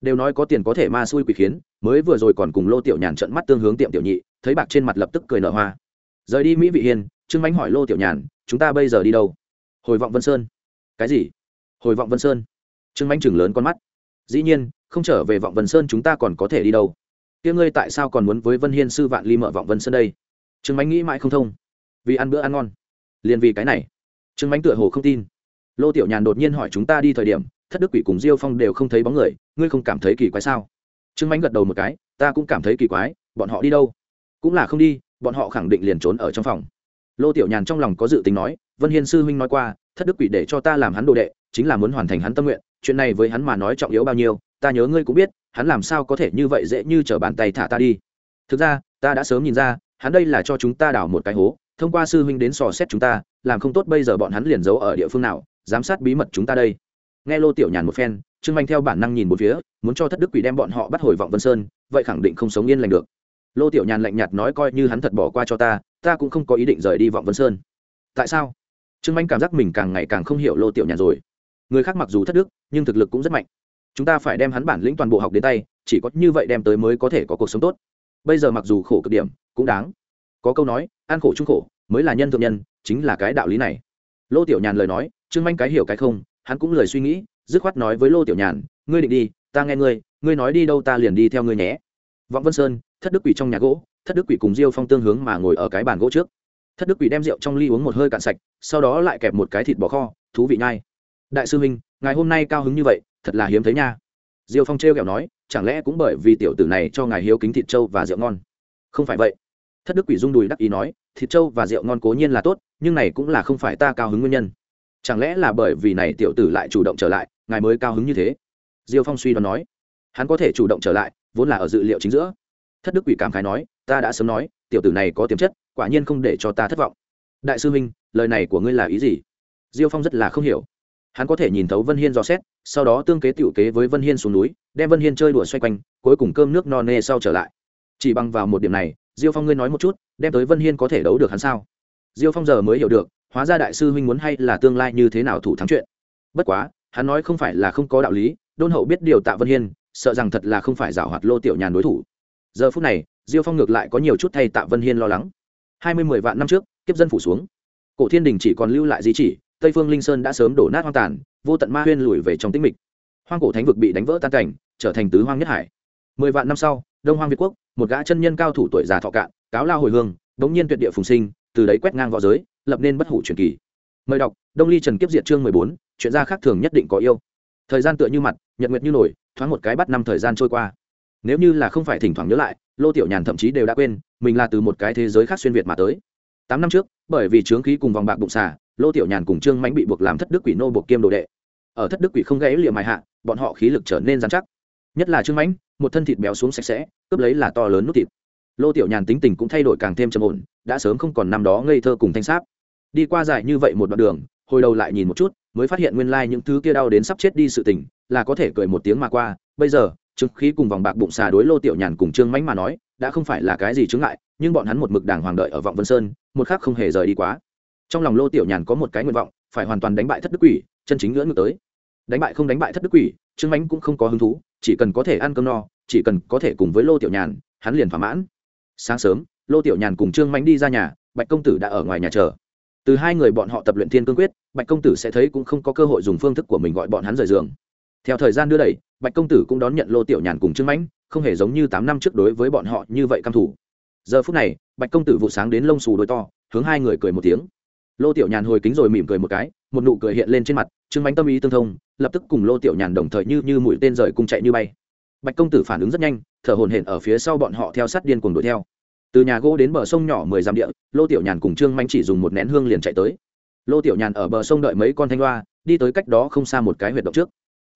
Đều nói có tiền có thể ma xui quỷ khiến, mới vừa rồi còn cùng lô tiểu nhàn trận mắt tương hướng tiệm tiểu nhị, thấy bạc trên mặt lập tức cười nở hoa. Rời đi mỹ vị hiền trương mánh hỏi lô tiểu nhàn, chúng ta bây giờ đi đâu? Hồi vọng vân sơn. Cái gì? Hồi vọng vân sơn. Trương mánh chừng lớn con mắt dĩ nhiên, không trở về vọng vân sơn chúng ta còn có thể đi đâu. Tiếng ngươi tại sao còn muốn với vân hiên sư vạn ly mở vọng vân sơn đây? Trương mánh nghĩ mãi không thông. Vì ăn bữa ăn ngon. Liền vì cái này. Trương mánh tựa hồ không tin. Lô tiểu nhàn đột nhiên hỏi chúng ta đi thời điểm, thất đức quỷ cùng diêu phong đều không thấy bóng người, ngươi không cảm thấy kỳ quái sao? Trương mánh gật đầu một cái, ta cũng cảm thấy kỳ quái, bọn họ đi đâu? Cũng là không đi, bọn họ khẳng định liền trốn ở trong phòng. Lô tiểu nhàn trong lòng có dự tính nói, vân hiên sư huynh nói qua, thất đức quỷ để cho ta làm hắn đồ đệ, chính là muốn hoàn thành hắn tâm nguyện chuyện này với hắn mà nói trọng yếu bao nhiêu, ta nhớ ngươi cũng biết, hắn làm sao có thể như vậy dễ như t bàn tay thả ta đi. Thực ra, ta đã sớm nhìn ra, hắn đây là cho chúng ta đào một cái hố, thông qua sư huynh đến sò xét chúng ta, làm không tốt bây giờ bọn hắn liền giấu ở địa phương nào, giám sát bí mật chúng ta đây. Nghe lô tiểu nhàn một phen, trương anh theo bản năng nhìn một phía, muốn cho thất đức quỷ đem bọn họ bắt hồi vọng vân sơn, vậy khẳng định không sống yên lành được. Lô tiểu nhàn lạnh nhạt nói coi như hắn thật bỏ qua cho ta ta cũng không có ý định rời đi vọng vân sơn. Tại sao? Trương anh cảm giác mình càng ngày càng không hiểu lô tiểu nhàn rồi người khác mặc dù thất đức, nhưng thực lực cũng rất mạnh. Chúng ta phải đem hắn bản lĩnh toàn bộ học đến tay, chỉ có như vậy đem tới mới có thể có cuộc sống tốt. Bây giờ mặc dù khổ cực điểm, cũng đáng. Có câu nói ăn khổ chung khổ, mới là nhân thượng nhân, chính là cái đạo lý này. Lô tiểu nhàn lời nói, trương manh cái hiểu cái không, hắn cũng lời suy nghĩ, dứt khoát nói với lô tiểu nhàn, ngươi định đi, ta nghe ngươi ngươi nói đi đâu ta liền đi theo ngươi nhé. Vọng vân sơn, thất đức quỷ trong nhà gỗ, thất đức quỷ cùng diêu phong tương hướng mà ngồi ở cái bàn gỗ trước. Thất đức quỷ đem rượu trong ly uống một hơi cạn sạch, sau đó lại kẹp một cái thịt bò kho, thú vị nhai đại sư huynh, ngài hôm nay cao hứng như vậy, thật là hiếm thấy nha. Diêu phong trêu kẹo nói, chẳng lẽ cũng bởi vì tiểu tử này cho ngài hiếu kính thịt trâu và rượu ngon? Không phải vậy. Thất đức quỷ dung đùi đắc ý nói, thịt trâu và rượu ngon cố nhiên là tốt, nhưng này cũng là không phải ta cao hứng nguyên nhân. Chẳng lẽ là bởi vì này tiểu tử lại chủ động trở lại, ngài mới cao hứng như thế? Diêu phong suy đoán nói. Hắn có thể chủ động trở lại, vốn là ở dự liệu chính giữa. Thất đức quỷ cảm khái nói, ta đã sớm nói, tiểu tử này có tiềm chất, quả nhiên không để cho ta thất vọng. Đại sư huynh, lời này của ngươi là ý gì? Diêu phong rất là không hiểu hắn có thể nhìn thấu vân hiên dò xét, sau đó tương kế t kế với vân hiên xuống núi, đem vân hiên chơi đùa xoay quanh, cuối cùng cơm nước no nê sau trở lại. Chỉ bằng vào một điểm này, diêu phong ngươi nói một chút, đem tới vân hiên có thể đấu được hắn sao? Diêu phong giờ mới hiểu được, hóa ra đại sư huynh muốn hay là tương lai như thế nào thủ thắng chuyện. Bất quá, hắn nói không phải là không có đạo lý, đôn hậu biết điều tạ vân hiên, sợ rằng thật là không phải giảo hoạt lô tiểu nhàn đối thủ. Giờ phút này, diêu phong ngược lại có nhiều chút thay tạ vân hiên lo lắng. Hai mươi mười vạn năm trước, kiếp dân phủ xuống. Cổ thiên đình chỉ còn lưu lại di chỉ tây phương linh sơn đã sớm đổ nát hoang tàn, vô tận ma huyên lùi về trong tĩnh mịch. Hoang cổ thánh vực bị đánh vỡ tan cảnh, trở thành tứ hoang nhất hải. Mười vạn năm sau, đông hoang việt quốc, một gã chân nhân cao thủ tuổi già thọ cạn, cáo lao hồi hương, bỗng nhiên tuyệt địa phùng sinh, từ đấy quét ngang v õ giới, lập nên bất hủ truyền kỳ. Mời đọc, đông ly trần kiếp diệt chương mười bốn, chuyện gia khác thường nhất định có yêu. Thời gian tựa như mặt, nhật nguyệt như nổi thoáng một cái bắt năm thời gian trôi qua. Nếu như là không phải thỉnh thoảng nhớ lại, lô tiểu nhàn thậm chí đều đã quên, mình là từ một cái thế giới khác xuyên việt mà tới. Tám năm trước, bởi vì trướng khí cùng vòng bạc bụng xả lô tiểu nhàn cùng trương mãnh bị buộc làm thất đức quỷ nô buộc kiêm đồ đệ. Ở thất đức quỷ không gãy liệm mài hạ, bọn họ khí lực trở nên dán chắc. Nhất là trương mãnh, một thân thịt béo xuống sạch sẽ, cướp lấy là to lớn nút thịt. Lô tiểu nhàn tính tình cũng thay đổi càng thêm trầm ổn, đã sớm không còn năm đó ngây thơ cùng thanh sáp. Đi qua dài như vậy một đoạn đường, hồi đầu lại nhìn một chút, mới phát hiện nguyên lai những thứ kia đau đến sắp chết đi sự tình, là có thể cười một tiếng mà qua. Bây giờ, chứng khí cùng vòng bạc bụng xà đối lô tiểu nhàn cùng trương mãnh mà nói, đã không phải là cái gì chướng ngại, nhưng bọn hắn một mực đàng hoàng đợi ở vọng vân sơn, một khác không hề rời đi quá trong lòng lô tiểu nhàn có một cái nguyện vọng, phải hoàn toàn đánh bại thất đức quỷ, chân chính ngưỡng ngược tới. Đánh bại không đánh bại thất đức quỷ, trương mãnh cũng không có hứng thú, chỉ cần có thể ăn cơm no, chỉ cần có thể cùng với lô tiểu nhàn, hắn liền thỏa mãn. Sáng sớm, lô tiểu nhàn cùng trương mãnh đi ra nhà, bạch công tử đã ở ngoài nhà chờ. Từ hai người bọn họ tập luyện thiên cương quyết, bạch công tử sẽ thấy cũng không có cơ hội dùng phương thức của mình gọi bọn hắn rời giường. Theo thời gian đưa đẩy, bạch công tử cũng đón nhận lô tiểu nhàn cùng trương mãnh, không hề giống như tám năm trước đối với bọn họ như vậy căm thủ giờ phút này, bạch công tử vụ sáng đến lông xù đôi to, hướng hai người cười một tiếng lô tiểu nhàn hồi kính rồi mỉm cười một cái, một nụ cười hiện lên trên mặt, trương bánh tâm ý tương thông, lập tức cùng lô tiểu nhàn đồng thời như như mũi tên rời cùng chạy như bay. Bạch công tử phản ứng rất nhanh, thở hồn hển ở phía sau bọn họ theo sát điên cuồng đuổi theo. Từ nhà gỗ đến bờ sông nhỏ mười dặm địa, lô tiểu nhàn cùng trương manh chỉ dùng một nén hương liền chạy tới. Lô tiểu nhàn ở bờ sông đợi mấy con thanh loa, đi tới cách đó không xa một cái huyệt động trước.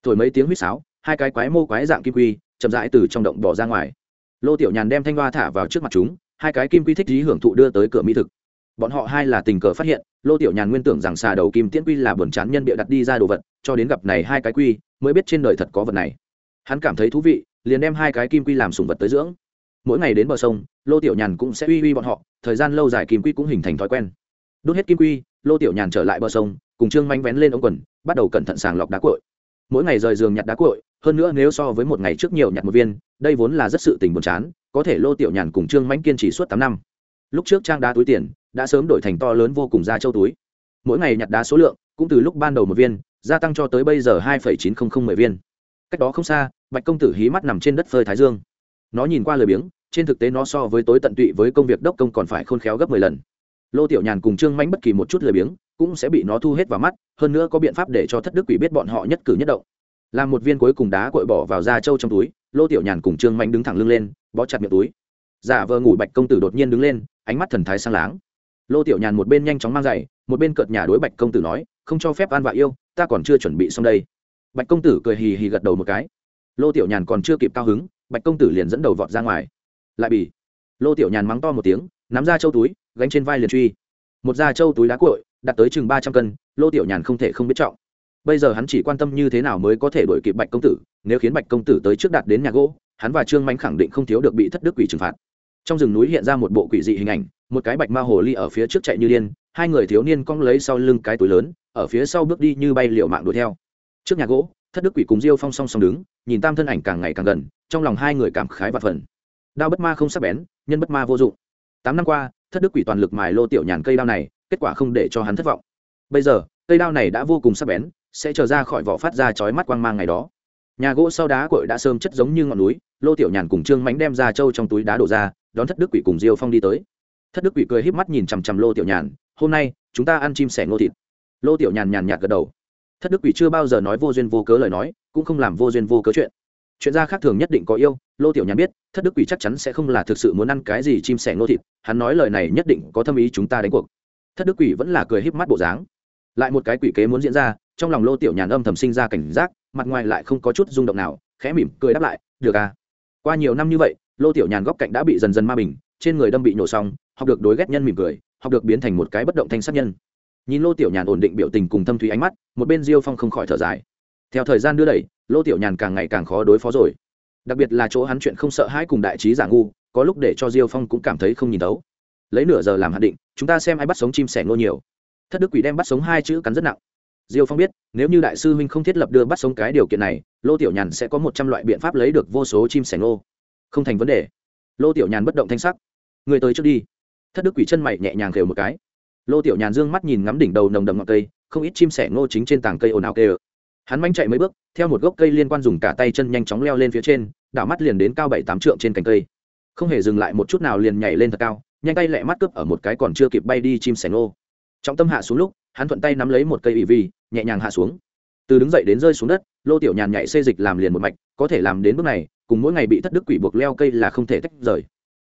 Thổi mấy tiếng huýt sáo, hai cái quái mô quái dạng kim quy, chậm rãi từ trong động bỏ ra ngoài. Lô tiểu nhàn đem thanh loa thả vào trước mặt chúng, hai cái kim quy thích trí hưởng thụ đưa tới cửa mỹ thực bọn họ hai là tình cờ phát hiện, lô tiểu nhàn nguyên tưởng rằng xà đầu kim tiễn quy là buồn chán nhân bịa đặt đi ra đồ vật, cho đến gặp này hai cái quy, mới biết trên đời thật có vật này. Hắn cảm thấy thú vị, liền đem hai cái kim quy làm sùng vật tới dưỡng. Mỗi ngày đến bờ sông, lô tiểu nhàn cũng sẽ uy uy bọn họ, thời gian lâu dài kim quy cũng hình thành thói quen. Đốt hết kim quy, lô tiểu nhàn trở lại bờ sông, cùng trương manh vén lên ống quần, bắt đầu cẩn thận sàng lọc đá cội mỗi ngày rời giường nhặt đá cội hơn nữa nếu so với một ngày trước nhiều nhặt một viên, đây vốn là rất sự tình buồn chán, có thể lô tiểu nhàn cùng trương manh kiên trì suốt tám năm. Lúc trước trang đá túi tiền đã sớm đổi thành to lớn vô cùng ra châu túi. Mỗi ngày nhặt đá số lượng cũng từ lúc ban đầu một viên, gia tăng cho tới bây giờ hai chín trăm linh viên. Cách đó không xa, bạch công tử hí mắt nằm trên đất phơi thái dương. Nó nhìn qua lười biếng, trên thực tế nó so với tối tận tụy với công việc đốc công còn phải khôn khéo gấp mười lần. Lô tiểu nhàn cùng trương Mạnh bất kỳ một chút lười biếng cũng sẽ bị nó thu hết vào mắt, hơn nữa có biện pháp để cho thất đức quỷ biết bọn họ nhất cử nhất động. Làm một viên cuối cùng đá cội bỏ vào da trâu trong túi, lô tiểu nhàn cùng trương Mạnh đứng thẳng lưng lên, bó chặt miệng túi. Giả vờ ngủ bạch công tử đột nhiên đứng lên, ánh mắt thần thái sang láng lô tiểu nhàn một bên nhanh chóng mang giày, một bên cợt nhà đối bạch công tử nói, không cho phép an vạ yêu, ta còn chưa chuẩn bị xong đây. Bạch công tử cười hì hì gật đầu một cái. Lô tiểu nhàn còn chưa kịp cao hứng, bạch công tử liền dẫn đầu vọt ra ngoài. Lại bị lô tiểu nhàn mắng to một tiếng, nắm ra châu túi, gánh trên vai liền truy. Một da châu túi đá cội đặt tới chừng ba trăm cân, lô tiểu nhàn không thể không biết trọng. Bây giờ hắn chỉ quan tâm như thế nào mới có thể đuổi kịp bạch công tử, nếu khiến bạch công tử tới trước đạt đến nhà gỗ, hắn và trương manh khẳng định không thiếu được bị thất đức quỷ trừng phạt. Trong rừng núi hiện ra một bộ quỷ dị hình ảnh một cái bạch ma hồ ly ở phía trước chạy như điên, hai người thiếu niên cong lấy sau lưng cái túi lớn, ở phía sau bước đi như bay liệu mạng đuổi theo. Trước nhà gỗ, thất đức quỷ cùng diêu phong song song đứng, nhìn tam thân ảnh càng ngày càng gần, trong lòng hai người cảm khái và phần đao bất ma không sắc bén, nhân bất ma vô dụng. Tám năm qua, thất đức quỷ toàn lực mài lô tiểu nhàn cây đao này, kết quả không để cho hắn thất vọng. Bây giờ, cây đao này đã vô cùng sắc bén, sẽ trở ra khỏi vỏ phát ra chói mắt quang mang ngày đó. Nhà gỗ sau đá cội đã sơm chất giống như ngọn núi, lô tiểu nhàn cùng trương mánh đem ra trâu trong túi đá đổ ra, đón thất đức quỷ cùng diêu phong đi tới thất đức quỷ cười híp mắt nhìn chằm chằm lô tiểu nhàn, hôm nay, chúng ta ăn chim sẻ ngô thịt. Lô tiểu nhàn nhàn nhạt gật đầu. Thất đức quỷ chưa bao giờ nói vô duyên vô cớ lời nói, cũng không làm vô duyên vô cớ chuyện. Chuyện ra khác thường nhất định có yêu, lô tiểu nhàn biết, thất đức quỷ chắc chắn sẽ không là thực sự muốn ăn cái gì chim sẻ ngô thịt, hắn nói lời này nhất định có thâm ý chúng ta đánh cuộc. Thất đức quỷ vẫn là cười híp mắt bộ dáng. Lại một cái quỷ kế muốn diễn ra, trong lòng lô tiểu nhàn âm thầm sinh ra cảnh giác, mặt ngoài lại không có chút rung động nào, khẽ mỉm cười đáp lại, được à. Qua nhiều năm như vậy, lô tiểu nhàn góc cạnh đã bị dần dần ma bình trên người đâm bị nhổ xong, học được đối ghét nhân mỉm cười, học được biến thành một cái bất động thanh sát nhân. Nhìn lô tiểu nhàn ổn định biểu tình cùng thâm thúy ánh mắt, một bên diêu phong không khỏi thở dài. Theo thời gian đưa đẩy, lô tiểu nhàn càng ngày càng khó đối phó rồi. Đặc biệt là chỗ hắn chuyện không sợ hãi cùng đại trí giả ngu, có lúc để cho diêu phong cũng cảm thấy không nhìn thấu. Lấy nửa giờ làm hạn định, chúng ta xem ai bắt sống chim sẻ ngô nhiều. Thất đức quỷ đem bắt sống hai chữ cắn rất nặng. Diêu phong biết, nếu như đại sư huynh không thiết lập đưa bắt sống cái điều kiện này, lô tiểu nhàn sẽ có một trăm loại biện pháp lấy được vô số chim sẻ ngô. Không thành vấn đề. Lô tiểu nhàn bất động thanh sắc người tới trước đi. Thất đức quỷ chân mày nhẹ nhàng khều một cái. Lô tiểu nhàn dương mắt nhìn ngắm đỉnh đầu nồng đầm ngọn cây, không ít chim sẻ ngô chính trên tảng cây ồn ào kê hắn manh chạy mấy bước, theo một gốc cây liên quan dùng cả tay chân nhanh chóng leo lên phía trên, đảo mắt liền đến cao bảy tám trượng trên cành cây. Không hề dừng lại một chút nào liền nhảy lên thật cao, nhanh tay lẹ mắt cướp ở một cái còn chưa kịp bay đi chim sẻ ngô. Trọng tâm hạ xuống lúc, hắn thuận tay nắm lấy một cây ỷ vi, nhẹ nhàng hạ xuống. Từ đứng dậy đến rơi xuống đất, lô tiểu nhàn nhảy xê dịch làm liền một mạch, có thể làm đến bước này, cùng mỗi ngày bị thất đức quỷ buộc leo cây là không thể tách rời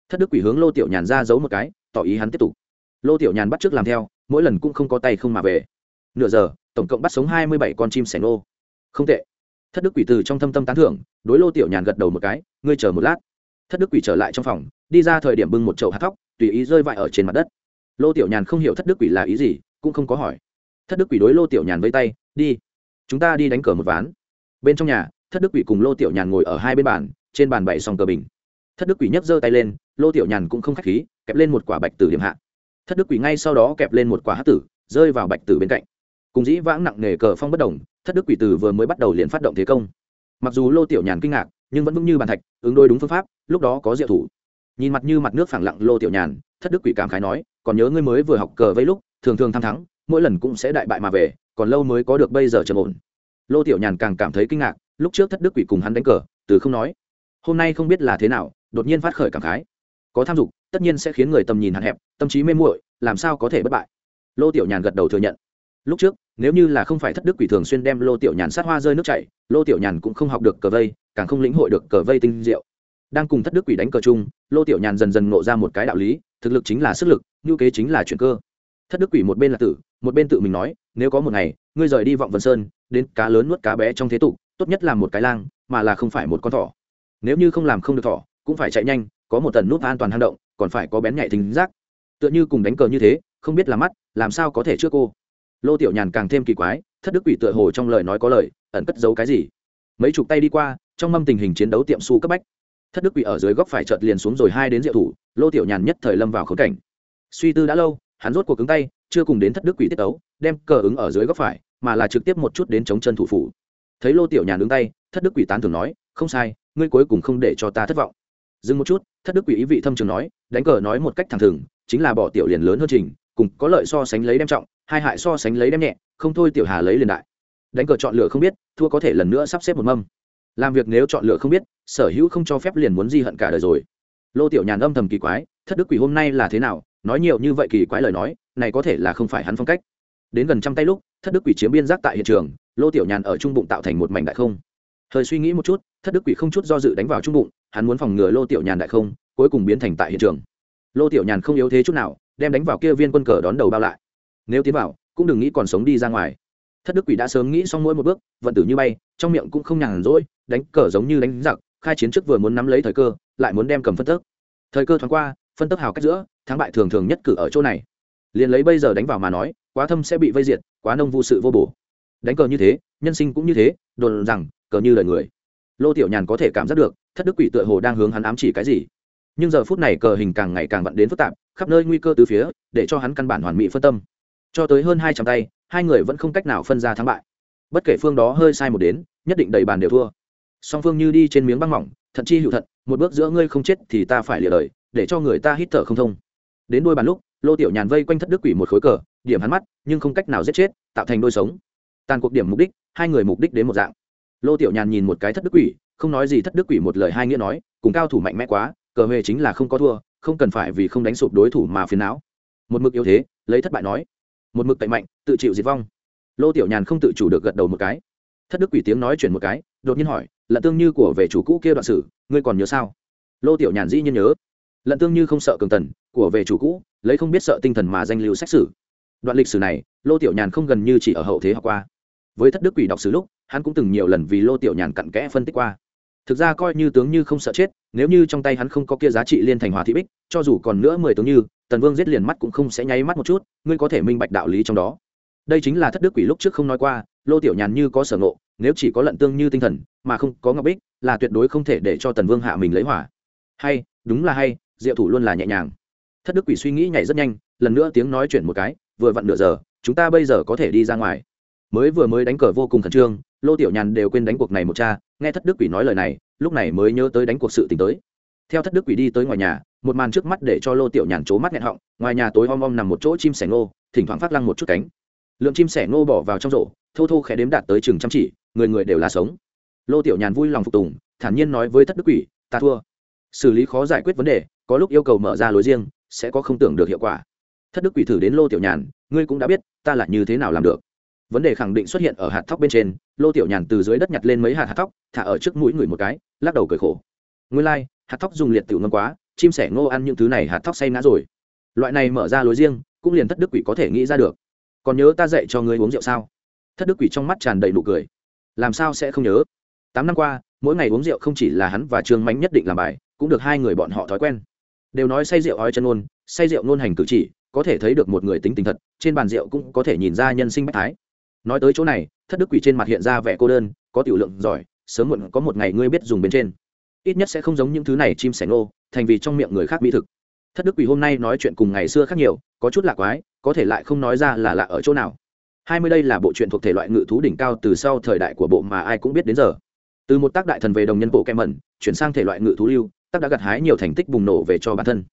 thất đức quỷ hướng lô tiểu nhàn ra giấu một cái, tỏ ý hắn tiếp tục. Lô tiểu nhàn bắt t làm theo, mỗi lần cũng không có tay không mà về. Nửa giờ, tổng cộng bắt sống hai mươi bảy con chim sẻ nô. Không tệ. Thất đức quỷ từ trong thâm tâm tán thưởng, đối lô tiểu nhàn gật đầu một cái, ngươi chờ một lát. Thất đức quỷ trở lại trong phòng, đi ra thời điểm bưng một chậu hạt thóc, tùy ý rơi vãi ở trên mặt đất. Lô tiểu nhàn không hiểu thất đức quỷ là ý gì, cũng không có hỏi. Thất đức quỷ đối lô tiểu nhàn với tay, đi, chúng ta đi đánh cờ một ván. Bên trong nhà, thất đức quỷ cùng lô tiểu nhàn ngồi ở hai bên bàn, trên bàn bày xong cờ bình thất đức quỷ nhấc giơ tay lên, lô tiểu nhàn cũng không k h á c h khí, kẹp lên một quả bạch tử điểm hạ. Thất đức quỷ ngay sau đó kẹp lên một quả hát tử, rơi vào bạch tử bên cạnh. Cùng dĩ vãng nặng nề cờ phong bất đồng, thất đức quỷ tử vừa mới bắt đầu liền phát động thế công. Mặc dù lô tiểu nhàn kinh ngạc, nhưng vẫn vững như bàn thạch, ứng đôi đúng phương pháp, lúc đó có diệu thủ. Nhìn mặt như mặt nước phẳng lặng lô tiểu nhàn, thất đức quỷ cảm khái nói, còn nhớ ngươi mới vừa học cờ vây lúc, thường thường tham thắng, mỗi lần cũng sẽ đại bại mà về, còn lâu mới có được bây giờ trầm ổn. Lô tiểu nhàn càng cảm thấy kinh ngạc, lúc trước thất đức quỷ cùng hắn đánh cờ, từ không nói, hôm nay không biết là thế nào đột nhiên phát khởi cảm khái. Có tham dục, tất nhiên sẽ khiến người tầm nhìn hạn hẹp, tâm trí mê muội, làm sao có thể bất bại? Lô tiểu nhàn gật đầu thừa nhận. Lúc trước, nếu như là không phải thất đức quỷ thường xuyên đem lô tiểu nhàn sát hoa rơi nước chảy, lô tiểu nhàn cũng không học được cờ vây, càng không lĩnh hội được cờ vây tinh diệu. Đang cùng thất đức quỷ đánh cờ chung, lô tiểu nhàn dần dần ngộ ra một cái đạo lý, thực lực chính là sức lực ngữ kế chính là chuyện cơ. Thất đức quỷ một bên là tử, một bên tự mình nói, nếu có một ngày, ngươi rời đi vọng vân sơn, đến cá lớn nuốt cá bé trong thế tục, tốt nhất là một cái lang, mà là không phải một con thỏ. Nếu như không làm không được thỏ cũng phải chạy nhanh, có một tần nút an toàn hang động, còn phải có bén nhạy thính giác. Tựa như cùng đánh cờ như thế, không biết là mắt, làm sao có thể trước cô. Lô tiểu nhàn càng thêm kỳ quái, thất đức quỷ tựa hồ trong lời nói có lời, ẩn cất giấu cái gì? Mấy chục tay đi qua, trong mâm tình hình chiến đấu tiệm su cấp bách. Thất đức quỷ ở dưới góc phải chợt liền xuống rồi hai đến diệu thủ, lô tiểu nhàn nhất thời lâm vào khốn cảnh. Suy tư đã lâu, hắn rốt cuộc cứng tay, chưa cùng đến thất đức quỷ tiết tấu, đem cờ ứng ở dưới góc phải, mà là trực tiếp một chút đến chống chân thủ phủ. Thấy lô tiểu nhàn đứng tay, thất đức quỷ tán thường nói, không sai, ngươi cuối cùng không để cho ta thất vọng dừng một chút, thất đức quỷ ý vị thâm trường nói, đánh cờ nói một cách thẳng thừng, chính là bỏ tiểu liền lớn hơn trình, cùng có lợi so sánh lấy đem trọng, hai hại so sánh lấy đem nhẹ, không thôi tiểu hà lấy liền đại. Đánh cờ chọn lựa không biết, thua có thể lần nữa sắp xếp một mâm. Làm việc nếu chọn lựa không biết, sở hữu không cho phép liền muốn di hận cả đời rồi. Lô tiểu nhàn âm thầm kỳ quái, thất đức quỷ hôm nay là thế nào, nói nhiều như vậy kỳ quái lời nói, này có thể là không phải hắn phong cách. Đến gần trăm tay lúc, thất đức quỷ chiếm biên giác tại hiện trường, lô tiểu nhàn ở trung bụng tạo thành một mảnh đại không thời suy nghĩ một chút, thất đức quỷ không chút do dự đánh vào trung bụng, hắn muốn phòng ngừa lô tiểu nhàn đại không, cuối cùng biến thành tại hiện trường. Lô tiểu nhàn không yếu thế chút nào, đem đánh vào kia viên quân cờ đón đầu bao lại. Nếu tiến vào, cũng đừng nghĩ còn sống đi ra ngoài. Thất đức quỷ đã sớm nghĩ xong mỗi một bước, vận tử như bay, trong miệng cũng không nhàn rỗi, đánh cờ giống như đánh giặc, khai chiến trước vừa muốn nắm lấy thời cơ, lại muốn đem cầm phân tức thời cơ thoáng qua, phân tức hào cách giữa, thắng bại thường thường nhất cử ở chỗ này. Liền lấy bây giờ đánh vào mà nói, quá thâm sẽ bị vây diệt, quá nông vô sự vô bổ đánh cờ như thế, nhân sinh cũng như thế, đồn rằng, cờ như lời người. Lô tiểu nhàn có thể cảm giác được, thất đức quỷ tựa hồ đang hướng hắn ám chỉ cái gì. Nhưng giờ phút này cờ hình càng ngày càng vặn đến phức tạp, khắp nơi nguy cơ từ phía, để cho hắn căn bản hoàn mỹ phân tâm. Cho tới hơn hai trăm tay, hai người vẫn không cách nào phân ra thắng bại. Bất kể phương đó hơi sai một đến, nhất định đầy bàn đều thua. Song phương như đi trên miếng băng mỏng, thận chi hữu thận, một bước giữa ngươi không chết thì ta phải lìa đời, để cho người ta hít thở không thông. Đến đôi bàn lúc, lô tiểu nhàn vây quanh thất đức quỷ một khối cờ, điểm hắn mắt, nhưng không cách nào giết chết, tạo thành đôi sống tàn cuộc điểm mục đích, hai người mục đích đến một dạng. Lô tiểu nhàn nhìn một cái thất đức quỷ, không nói gì thất đức quỷ một lời hai nghĩa nói, cùng cao thủ mạnh mẽ quá, cờ hề chính là không có thua, không cần phải vì không đánh sụp đối thủ mà phiền não. Một mực yếu thế, lấy thất bại nói. Một mực tệ mạnh, tự chịu diệt vong. Lô tiểu nhàn không tự chủ được gật đầu một cái. Thất đức quỷ tiếng nói chuyển một cái, đột nhiên hỏi, lận tương như của về chủ cũ kia đoạn sử, ngươi còn nhớ sao? Lô tiểu nhàn dĩ nhiên nhớ. Lận tương như không sợ cường tần, của về chủ cũ, lấy không biết sợ tinh thần mà danh lưu xét xử đoạn lịch sử này, lô tiểu nhàn không gần như chỉ ở hậu thế học qua với thất đức quỷ đọc sử lúc, hắn cũng từng nhiều lần vì lô tiểu nhàn cặn kẽ phân tích qua. Thực ra coi như tướng như không sợ chết, nếu như trong tay hắn không có kia giá trị liên thành hòa thị bích, cho dù còn nữa mười tướng như, tần vương giết liền mắt cũng không sẽ nháy mắt một chút, ngươi có thể minh bạch đạo lý trong đó. Đây chính là thất đức quỷ lúc trước không nói qua, lô tiểu nhàn như có sở ngộ, nếu chỉ có lận tương như tinh thần, mà không có ngọc bích, là tuyệt đối không thể để cho tần vương hạ mình lấy hỏa. Hay, đúng là hay, diệu thủ luôn là nhẹ nhàng. Thất đức quỷ suy nghĩ nhảy rất nhanh, lần nữa tiếng nói chuyển một cái, vừa vặn nửa giờ, chúng ta bây giờ có thể đi ra ngoài mới vừa mới đánh cờ vô cùng khẩn trương, lô tiểu nhàn đều quên đánh cuộc này một cha, nghe thất đức quỷ nói lời này, lúc này mới nhớ tới đánh cuộc sự t tới. Theo thất đức quỷ đi tới ngoài nhà, một màn trước mắt để cho lô tiểu nhàn c mắt nghẹn họng, ngoài nhà tối om om nằm một chỗ chim sẻ ngô, thỉnh thoảng phát lăng một chút cánh. Lượng chim sẻ ngô bỏ vào trong rổ, thô thô khẽ đếm đạt tới chừng chăm chỉ, người người đều là sống. Lô tiểu nhàn vui lòng phục tùng, thản nhiên nói với thất đức quỷ, ta thua. Xử lý khó giải quyết vấn đề, có lúc yêu cầu mở ra lối riêng, sẽ có không tưởng được hiệu quả. Thất đức quỷ thử đến lô tiểu nhàn, ngươi cũng đã biết, ta là như thế nào làm được? Vấn đề khẳng định xuất hiện ở hạt thóc bên trên lô tiểu nhàn từ dưới đất nhặt lên mấy hạt hạt thóc thả ở trước mũi người một cái lắc đầu cười khổ. Nguyên lai、like, hạt thóc dùng liệt tiểu ngâm quá chim sẻ ngô ăn những thứ này hạt thóc say ngã rồi. Loại này mở ra lối riêng cũng liền thất đức quỷ có thể nghĩ ra được. Còn nhớ ta dạy cho ngươi uống rượu sao? Thất đức quỷ trong mắt tràn đầy nụ cười. Làm sao sẽ không nhớ? Tám năm qua mỗi ngày uống rượu không chỉ là hắn và trương mánh nhất định làm bài cũng được hai người bọn họ thói quen. Đều nói say rượu ói chân ôn say rượu nôn hành cử chỉ có thể thấy được một người tính tình thật trên bàn rượu cũng có thể nhìn ra nhân sinh bách thái nói tới chỗ này, thất đức quỷ trên mặt hiện ra vẻ cô đơn, có tiểu lượng giỏi, sớm muộn có một ngày ngươi biết dùng bên trên. Ít nhất sẽ không giống những thứ này chim sẻ ngô, thành vì trong miệng người khác mỹ thực. Thất đức quỷ hôm nay nói chuyện cùng ngày xưa khác nhiều, có chút lạ quái, có thể lại không nói ra là lạ ở chỗ nào. Hai mươi đây là bộ truyện thuộc thể loại ngự thú đỉnh cao từ sau thời đại của bộ mà ai cũng biết đến giờ. Từ một tác đại thần về đồng nhân bộ kem mẩn chuyển sang thể loại ngự thú lưu, tác đã gặt hái nhiều thành tích bùng nổ về cho bản thân.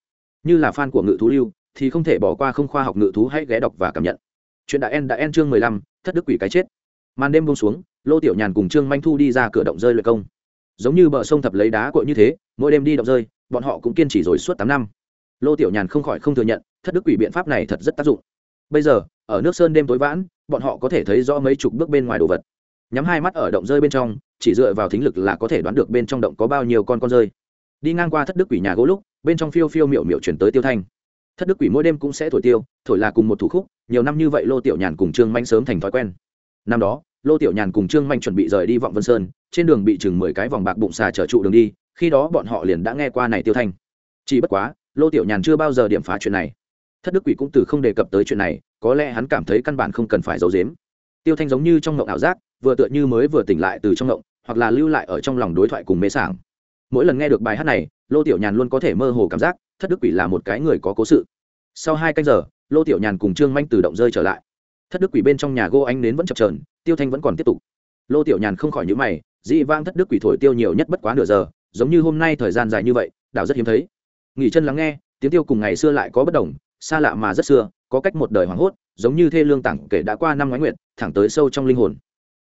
Như là fan của ngự thú lưu, thì không thể bỏ qua không khoa học ngự thú hãy ghé đọc và cảm nhận. Chuyện đại en đã en chương mười lăm thất đức quỷ cái chết. Màn đêm bông xuống, lô tiểu nhàn cùng trương manh thu đi ra cửa động rơi luyện công. Giống như bờ sông thập lấy đá cội như thế, mỗi đêm đi động rơi, bọn họ cũng kiên trì rồi suốt tám năm. Lô tiểu nhàn không khỏi không thừa nhận, thất đức quỷ biện pháp này thật rất tác dụng. Bây giờ, ở nước sơn đêm tối vãn, bọn họ có thể thấy rõ mấy chục bước bên ngoài đồ vật. Nhắm hai mắt ở động rơi bên trong, chỉ dựa vào thính lực là có thể đoán được bên trong động có bao nhiêu con con rơi. Đi ngang qua thất đức quỷ nhà gỗ lúc, bên trong phiêu phiêu miệu miệu chuyển tới tiêu thanh thất đức quỷ mỗi đêm cũng sẽ thổi tiêu, thổi là cùng một thủ khúc, nhiều năm như vậy lô tiểu nhàn cùng trương manh sớm thành thói quen. Năm đó, lô tiểu nhàn cùng trương manh chuẩn bị rời đi vọng vân sơn, trên đường bị chừng mười cái vòng bạc bụng xà trở trụ đường đi, khi đó bọn họ liền đã nghe qua này tiêu thanh. Chỉ bất quá, lô tiểu nhàn chưa bao giờ điểm phá chuyện này. Thất đức quỷ cũng từ không đề cập tới chuyện này, có lẽ hắn cảm thấy căn bản không cần phải giấu giếm. Tiêu thanh giống như trong ngộng ảo giác, vừa tựa như mới vừa tỉnh lại từ trong ngộng, hoặc là lưu lại ở trong lòng đối thoại cùng mê sảng mỗi lần nghe được bài hát này, lô tiểu nhàn luôn có thể mơ hồ cảm giác thất đức quỷ là một cái người có cố sự. Sau hai canh giờ, lô tiểu nhàn cùng trương manh tự động rơi trở lại. Thất đức quỷ bên trong nhà gô anh nến vẫn chập trờn tiêu thanh vẫn còn tiếp tục. Lô tiểu nhàn không khỏi nhữ mày dị vang thất đức quỷ thổi tiêu nhiều nhất bất quá nửa giờ, giống như hôm nay thời gian dài như vậy, đảo rất hiếm thấy. Nghỉ chân lắng nghe, tiếng tiêu cùng ngày xưa lại có bất đồng, xa lạ mà rất xưa, có cách một đời hoảng hốt, giống như thê lương tặng kể đã qua năm ngoái nguyện thẳng tới sâu trong linh hồn.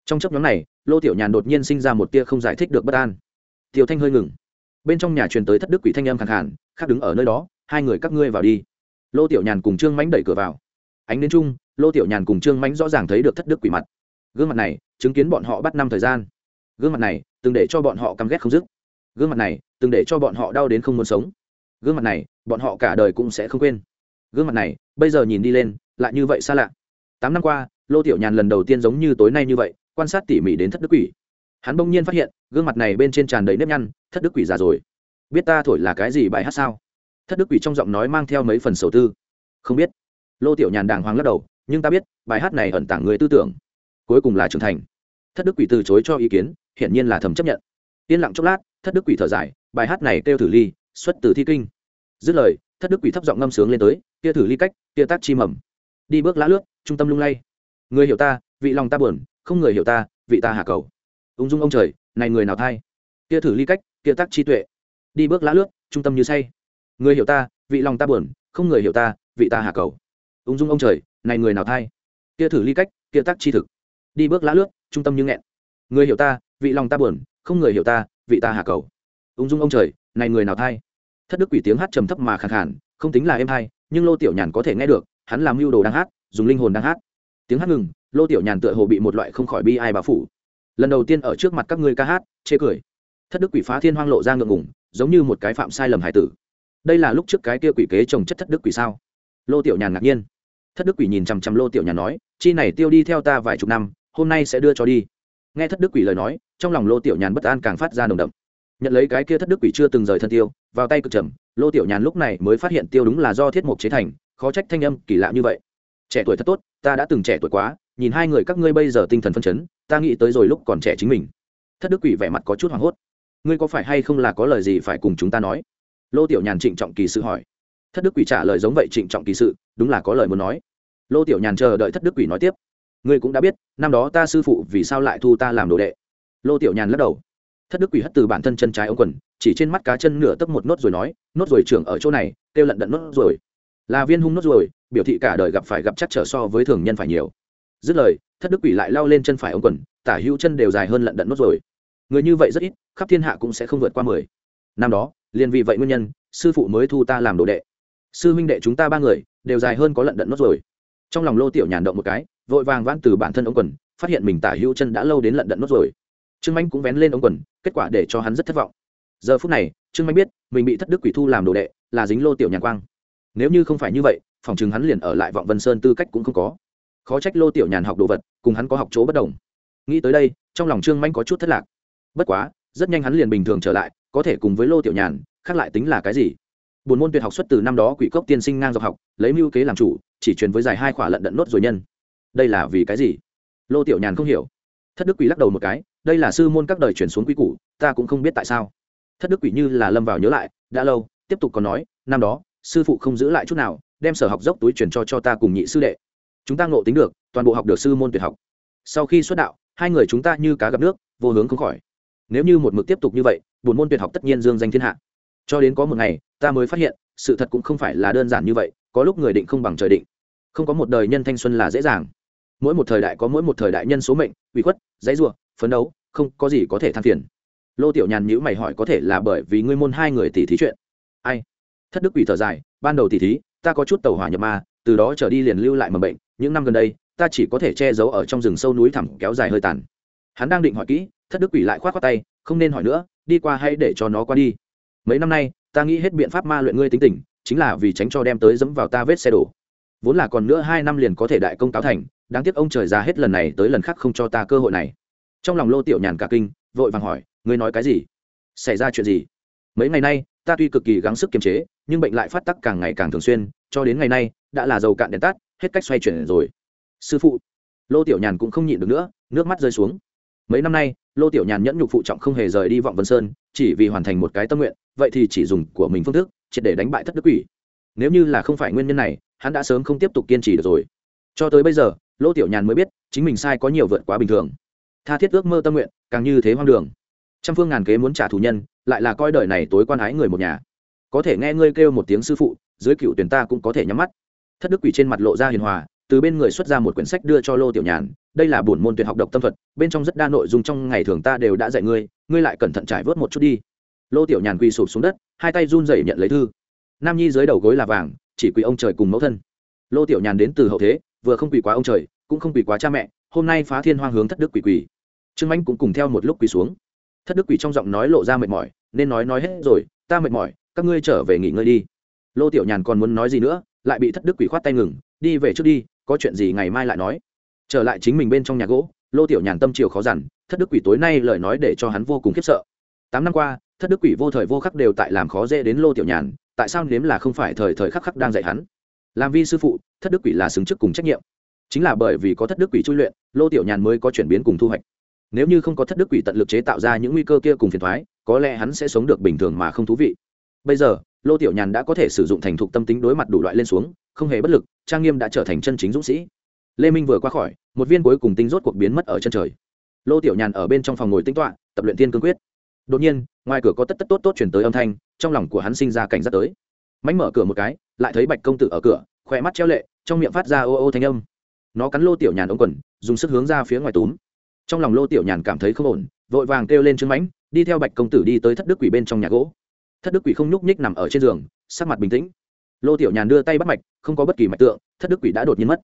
Trong chấp nhóm này, lô tiểu nhàn đột nhiên sinh ra một tia không giải thích được bất an tiêu thanh hơi ngừng. Bên trong nhà truyền tới thất đức quỷ thanh âm khẳng hẳn khác đứng ở nơi đó, hai người các ngươi vào đi. Lô tiểu nhàn cùng trương mánh đẩy cửa vào. Ánh đến chung, lô tiểu nhàn cùng trương mánh rõ ràng thấy được thất đức quỷ mặt. Gương mặt này, chứng kiến bọn họ bắt năm thời gian. Gương mặt này, từng để cho bọn họ căm ghét không dứt. Gương mặt này, từng để cho bọn họ đau đến không muốn sống. Gương mặt này, bọn họ cả đời cũng sẽ không quên. Gương mặt này, bây giờ nhìn đi lên, lại như vậy xa lạ. Tám năm qua, lô tiểu nhàn lần đầu tiên giống như tối nay như vậy, quan sát tỉ mỉ đến thất đức quỷ hắn bỗng nhiên phát hiện, gương mặt này bên trên tràn đầy nếp nhăn, thất đức quỷ già rồi. Biết ta thổi là cái gì bài hát sao? Thất đức quỷ trong giọng nói mang theo mấy phần sầu tư. Không biết. Lô tiểu nhàn đàng hoàng lắc đầu, nhưng ta biết, bài hát này ẩn tàng người tư tưởng. Cuối cùng là trưởng thành. Thất đức quỷ từ chối cho ý kiến, hiển nhiên là thầm chấp nhận. Yên lặng chốc lát, thất đức quỷ thở dài, bài hát này kêu thử ly, xuất từ thi kinh. Dứt lời, thất đức quỷ thấp giọng ngâm sướng lên tới, kia thử ly cách, kia tác chi mầm. Đi bước lá lướt, trung tâm lung lay. Người hiểu ta, vị lòng ta buồn, không người hiểu ta, vị ta hạ cầu ung dung ông trời, này người nào thay kia thử ly cách, kia tác chi tuệ. Đi bước lá lướt, trung tâm như say. Người hiểu ta, vị lòng ta buồn, không người hiểu ta, vị ta hạ cầu. Ung dung ông trời, này người nào thay kia thử ly cách, kia tác chi thực. Đi bước lá lướt, trung tâm như nghẹn. Người hiểu ta, vị lòng ta buồn, không người hiểu ta, vị ta hạ cầu. Ung dung ông trời, này người nào thay thất đức quỷ tiếng hát trầm thấp mà khàn khàn, không tính là êm hay, nhưng lô tiểu nhàn có thể nghe được, hắn làm mưu đồ đang hát, dùng linh hồn đang hát. Tiếng hát ngừng, lô tiểu nhàn tựa hồ bị một loại không khỏi bi ai bà phủ lần đầu tiên ở trước mặt các ngươi ca hát chê cười. Thất đức quỷ phá thiên hoang lộ ra ngượng ngùng, giống như một cái phạm sai lầm hải tử. Đây là lúc trước cái kia quỷ kế trồng chất thất đức quỷ sao? Lô tiểu nhàn ngạc nhiên. Thất đức quỷ nhìn chằm chằm lô tiểu nhàn nói chi này tiêu đi theo ta vài chục năm hôm nay sẽ đưa cho đi. Nghe thất đức quỷ lời nói trong lòng lô tiểu nhàn bất an càng phát ra nồng đậm. Nhận lấy cái kia thất đức quỷ chưa từng rời thân tiêu vào tay cực trầm lô tiểu nhàn lúc này mới phát hiện tiêu đúng là do thiết mục chế thành khó trách thanh âm kỳ lạ như vậy. Trẻ tuổi thật tốt ta đã từng trẻ tuổi quá nhìn hai người các ngươi bây giờ tinh thần phân chấn, ta nghĩ tới rồi lúc còn trẻ chính mình. Thất đức quỷ vẻ mặt có chút hoảng hốt. Ngươi có phải hay không là có lời gì phải cùng chúng ta nói? Lô tiểu nhàn trịnh trọng kỳ sự hỏi. Thất đức quỷ trả lời giống vậy trịnh trọng kỳ sự, đúng là có lời muốn nói. Lô tiểu nhàn chờ đợi thất đức quỷ nói tiếp. Ngươi cũng đã biết, năm đó ta sư phụ vì sao lại thu ta làm đồ đệ. Lô tiểu nhàn lắc đầu. Thất đức quỷ hất từ bản thân chân trái ống quần, chỉ trên mắt cá chân nửa tấp một nốt rồi nói, nốt rồi trưởng ở chỗ này, kêu lận đận nốt rồi. Là viên hung nốt rồi, biểu thị cả đời gặp phải gặp chắc trở so với thường nhân phải nhiều dứt lời, thất đức quỷ lại lao lên chân phải ông quần, tả hữu chân đều dài hơn lận đận nốt rồi. Người như vậy rất ít, khắp thiên hạ cũng sẽ không vượt qua mười. Năm đó, liền vì vậy nguyên nhân, sư phụ mới thu ta làm đồ đệ. Sư huynh đệ chúng ta ba người, đều dài hơn có lận đận nốt rồi. Trong lòng lô tiểu nhàn động một cái, vội vàng vãn từ bản thân ống quần, phát hiện mình tả hữu chân đã lâu đến lận đận nốt rồi. Trương manh cũng vén lên ống quần, kết quả để cho hắn rất thất vọng. Giờ phút này, trương manh biết, mình bị thất đức quỷ thu làm đồ đệ, là dính lô tiểu nhàn quang. Nếu như không phải như vậy, phòng chừng hắn liền ở lại vọng vân sơn tư cách cũng không có khó trách lô tiểu nhàn học đồ vật, cùng hắn có học chỗ bất đồng. Nghĩ tới đây, trong lòng trương manh có chút thất lạc. Bất quá, rất nhanh hắn liền bình thường trở lại, có thể cùng với lô tiểu nhàn, khác lại tính là cái gì? Buồn môn tuyệt học xuất từ năm đó quỷ cốc tiên sinh ngang dọc học, lấy mưu kế làm chủ, chỉ truyền với dài hai khỏa lận đận nốt rồi nhân. Đây là vì cái gì? Lô tiểu nhàn không hiểu. Thất đức quỷ lắc đầu một cái, đây là sư môn các đời chuyển xuống quý củ, ta cũng không biết tại sao. Thất đức quỷ như là lâm vào nhớ lại, đã lâu, tiếp tục còn nói, năm đó, sư phụ không giữ lại chút nào, đem sở học dốc túi truyền cho cho ta cùng nhị sư đệ chúng ta ngộ tính được, toàn bộ học được sư môn tuyệt học. Sau khi xuất đạo, hai người chúng ta như cá gặp nước, vô hướng không khỏi. Nếu như một mực tiếp tục như vậy buồn môn tuyệt học tất nhiên dương danh thiên hạ. Cho đến có một ngày, ta mới phát hiện, sự thật cũng không phải là đơn giản như vậy, có lúc người định không bằng trời định. Không có một đời nhân thanh xuân là dễ dàng. Mỗi một thời đại có mỗi một thời đại nhân số mệnh uy khuất, dãy ruộng phấn đấu, không có gì có thể than phiền. Lô tiểu nhàn nhữ mày hỏi có thể là bởi vì ngươi môn hai người tỷ thí chuyện. Ai? Thất đức quỷ thở dài, ban đầu tỷ thí, ta có chút tàu hỏa nhập ma, từ đó trở đi liền lưu lại mầm bệnh những năm gần đây, ta chỉ có thể che giấu ở trong rừng sâu núi thẳm kéo dài hơi tàn. Hắn đang định hỏi kỹ, thất đức quỷ lại k h o á t khoác tay, không nên hỏi nữa, đi qua hay để cho nó qua đi. Mấy năm nay, ta nghĩ hết biện pháp ma luyện ngươi tính tình, chính là vì tránh cho đem tới dẫm vào ta vết xe đổ. Vốn là còn nữa hai năm liền có thể đại công cáo thành, đáng tiếc ông trời ra hết lần này tới lần khác không cho ta cơ hội này. Trong lòng lô tiểu nhàn cả kinh, vội vàng hỏi, ngươi nói cái gì? Xảy ra chuyện gì? Mấy ngày nay, ta tuy cực kỳ gắng sức kiềm chế, nhưng bệnh lại phát tắc càng ngày càng thường xuyên, cho đến ngày nay, đã là dầu cạn đèn tắt hết cách xoay chuyển rồi. Sư phụ. Lô tiểu nhàn cũng không nhịn được nữa, nước mắt rơi xuống. Mấy năm nay, lô tiểu nhàn nhẫn nhục phụ trọng không hề rời đi vọng vân sơn, chỉ vì hoàn thành một cái tâm nguyện, vậy thì chỉ dùng của mình phương thức, triệt để đánh bại thất đức quỷ. Nếu như là không phải nguyên nhân này, hắn đã sớm không tiếp tục kiên trì được rồi. Cho tới bây giờ, lô tiểu nhàn mới biết, chính mình sai có nhiều vượt quá bình thường. Tha thiết ước mơ tâm nguyện, càng như thế hoang đường. Trăm phương ngàn kế muốn trả thù nhân, lại là coi đời này tối quan ái người một nhà. Có thể nghe ngươi kêu một tiếng sư phụ, dưới cựu tuyển ta cũng có thể nhắm mắt thất đức quỷ trên mặt lộ ra hiền hòa, từ bên người xuất ra một quyển sách đưa cho lô tiểu nhàn, đây là bổn môn tuyển học độc tâm thuật, bên trong rất đa nội dung trong ngày thường ta đều đã dạy ngươi ngươi lại cẩn thận trải vớt một chút đi. Lô tiểu nhàn quỳ sụp xuống đất, hai tay run rẩy nhận lấy thư. Nam nhi dưới đầu gối là vàng, chỉ quỳ ông trời cùng mẫu thân. Lô tiểu nhàn đến từ hậu thế, vừa không quỳ quá ông trời, cũng không quỳ quá cha mẹ, hôm nay phá thiên hoang hướng thất đức quỳ quỳ. Trương Anh cũng cùng theo một lúc quỳ xuống. Thất đức quỳ trong giọng nói lộ ra mệt mỏi, nên nói nói hết rồi, ta mệt mỏi, các ngươi trở về nghỉ ngơi đi. Lô tiểu nhàn còn muốn nói gì nữa lại bị thất đức quỷ khoát tay ngừng, đi về trước đi, có chuyện gì ngày mai lại nói. Trở lại chính mình bên trong nhà gỗ, lô tiểu nhàn tâm chiều khó dằn, thất đức quỷ tối nay lời nói để cho hắn vô cùng khiếp sợ. Tám năm qua, thất đức quỷ vô thời vô khắc đều tại làm khó dễ đến lô tiểu nhàn, tại sao nếm là không phải thời thời khắc khắc đang dạy hắn? Làm vi sư phụ, thất đức quỷ là xứng chức cùng trách nhiệm. Chính là bởi vì có thất đức quỷ chui luyện, lô tiểu nhàn mới có chuyển biến cùng thu hoạch. Nếu như không có thất đức quỷ tận lực chế tạo ra những nguy cơ kia cùng phiền thoái, có lẽ hắn sẽ sống được bình thường mà không thú vị. Bây giờ lô tiểu nhàn đã có thể sử dụng thành thục tâm tính đối mặt đủ loại lên xuống, không hề bất lực, trang nghiêm đã trở thành chân chính dũng sĩ. Lê minh vừa qua khỏi, một viên cuối cùng tinh rốt cuộc biến mất ở chân trời. Lô tiểu nhàn ở bên trong phòng ngồi tính toạ tập luyện tiên cương quyết. Đột nhiên, ngoài cửa có tất tất tốt tốt chuyển tới âm thanh, trong lòng của hắn sinh ra cảnh giác tới. Mánh mở cửa một cái, lại thấy bạch công tử ở cửa khỏe mắt treo lệ, trong miệng phát ra ô ô thanh âm. Nó cắn lô tiểu nhàn ống quần, dùng sức hướng ra phía ngoài túm. Trong lòng lô tiểu nhàn cảm thấy không ổn, vội vàng kêu lên trương mãnh, đi theo bạch công tử đi tới thất đức quỷ bên trong nhà gỗ thất đức quỷ không nhúc nhích nằm ở trên giường, sắc mặt bình tĩnh. Lô tiểu nhàn đưa tay bắt mạch, không có bất kỳ mạch tượng, thất đức quỷ đã đột nhiên mất.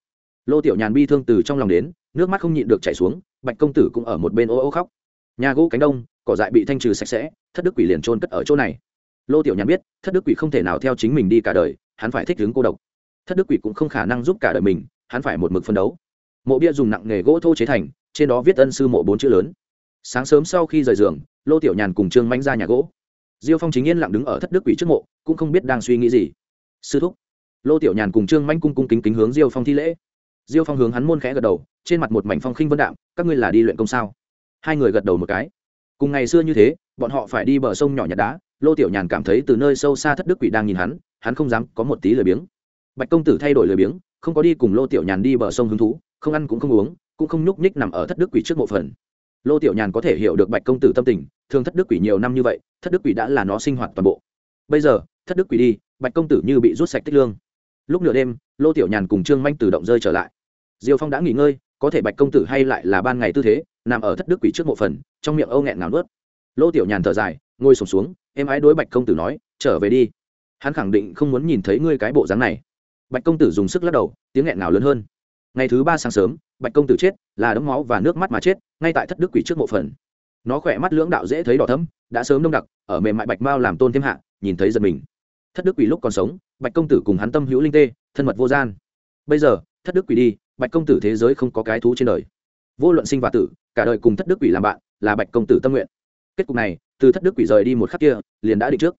Lô tiểu nhàn bi thương từ trong lòng đến, nước mắt không nhịn được chảy xuống, bạch công tử cũng ở một bên ô ô khóc. Nhà gỗ cánh đông, cỏ dại bị thanh trừ sạch sẽ, thất đức quỷ liền trôn cất ở chỗ này. Lô tiểu nhàn biết, thất đức quỷ không thể nào theo chính mình đi cả đời, hắn phải thích ứng cô độc. Thất đức quỷ cũng không khả năng giúp cả đời mình, hắn phải một mực phân đấu. Mộ bia dùng nặng nghề gỗ thô chế thành, trên đó viết ân sư mộ bốn chữ lớn. Sáng sớm sau khi rời giường, lô tiểu nhàn cùng trương manh ra nhà gỗ diêu phong chính yên lặng đứng ở thất đức quỷ trước mộ, cũng không biết đang suy nghĩ gì. Sư thúc. Lô tiểu nhàn cùng trương manh cung cung kính kính hướng diêu phong thi lễ. Diêu phong hướng hắn môn khẽ gật đầu, trên mặt một mảnh phong khinh vân đạm, các ngươi là đi luyện công sao? Hai người gật đầu một cái. Cùng ngày xưa như thế, bọn họ phải đi bờ sông nhỏ nhặt đá, lô tiểu nhàn cảm thấy từ nơi sâu xa thất đức quỷ đang nhìn hắn hắn không dám có một tí lười biếng. Bạch công tử thay đổi lười biếng, không có đi cùng lô tiểu nhàn đi bờ sông hứng thú, không ăn cũng không uống, cũng không nhúc nhích nằm ở thất đức quỷ trước mộ phần. Lô tiểu nhàn có thể hiểu được bạch công tử tâm tình thường thất đức quỷ nhiều năm như vậy thất đức quỷ đã là nó sinh hoạt toàn bộ. Bây giờ thất đức quỷ đi bạch công tử như bị rút sạch tích lương. Lúc nửa đêm lô tiểu nhàn cùng trương manh tự động rơi trở lại. Diêu phong đã nghỉ ngơi có thể bạch công tử hay lại là ban ngày tư thế nằm ở thất đức quỷ trước mộ phần trong miệng âu nghẹn ngào nuốt. Lô tiểu nhàn thở dài ngồi sùng xuống, xuống em ái đối bạch công tử nói trở về đi. Hắn khẳng định không muốn nhìn thấy ngươi cái bộ dáng này. Bạch công tử dùng sức lắc đầu tiếng nghẹn nào lớn hơn. Ngày thứ ba sáng sớm bạch công tử chết là đấm máu và nước mắt mà chết ngay tại thất đức quỷ trước mộ phần nó khỏe mắt lưỡng đạo dễ thấy đỏ thấm đã sớm đông đặc, ở mềm mại bạch mao làm tôn thêm hạ, nhìn thấy giật mình. Thất đức quỷ lúc còn sống, bạch công tử cùng hắn tâm hữu linh tê, thân mật vô gian. Bây giờ, thất đức quỷ đi, bạch công tử thế giới không có cái thú trên đời. Vô luận sinh và tử, cả đời cùng thất đức quỷ làm bạn, là bạch công tử tâm nguyện. Kết cục này, từ thất đức quỷ rời đi một khắc kia, liền đã định trước.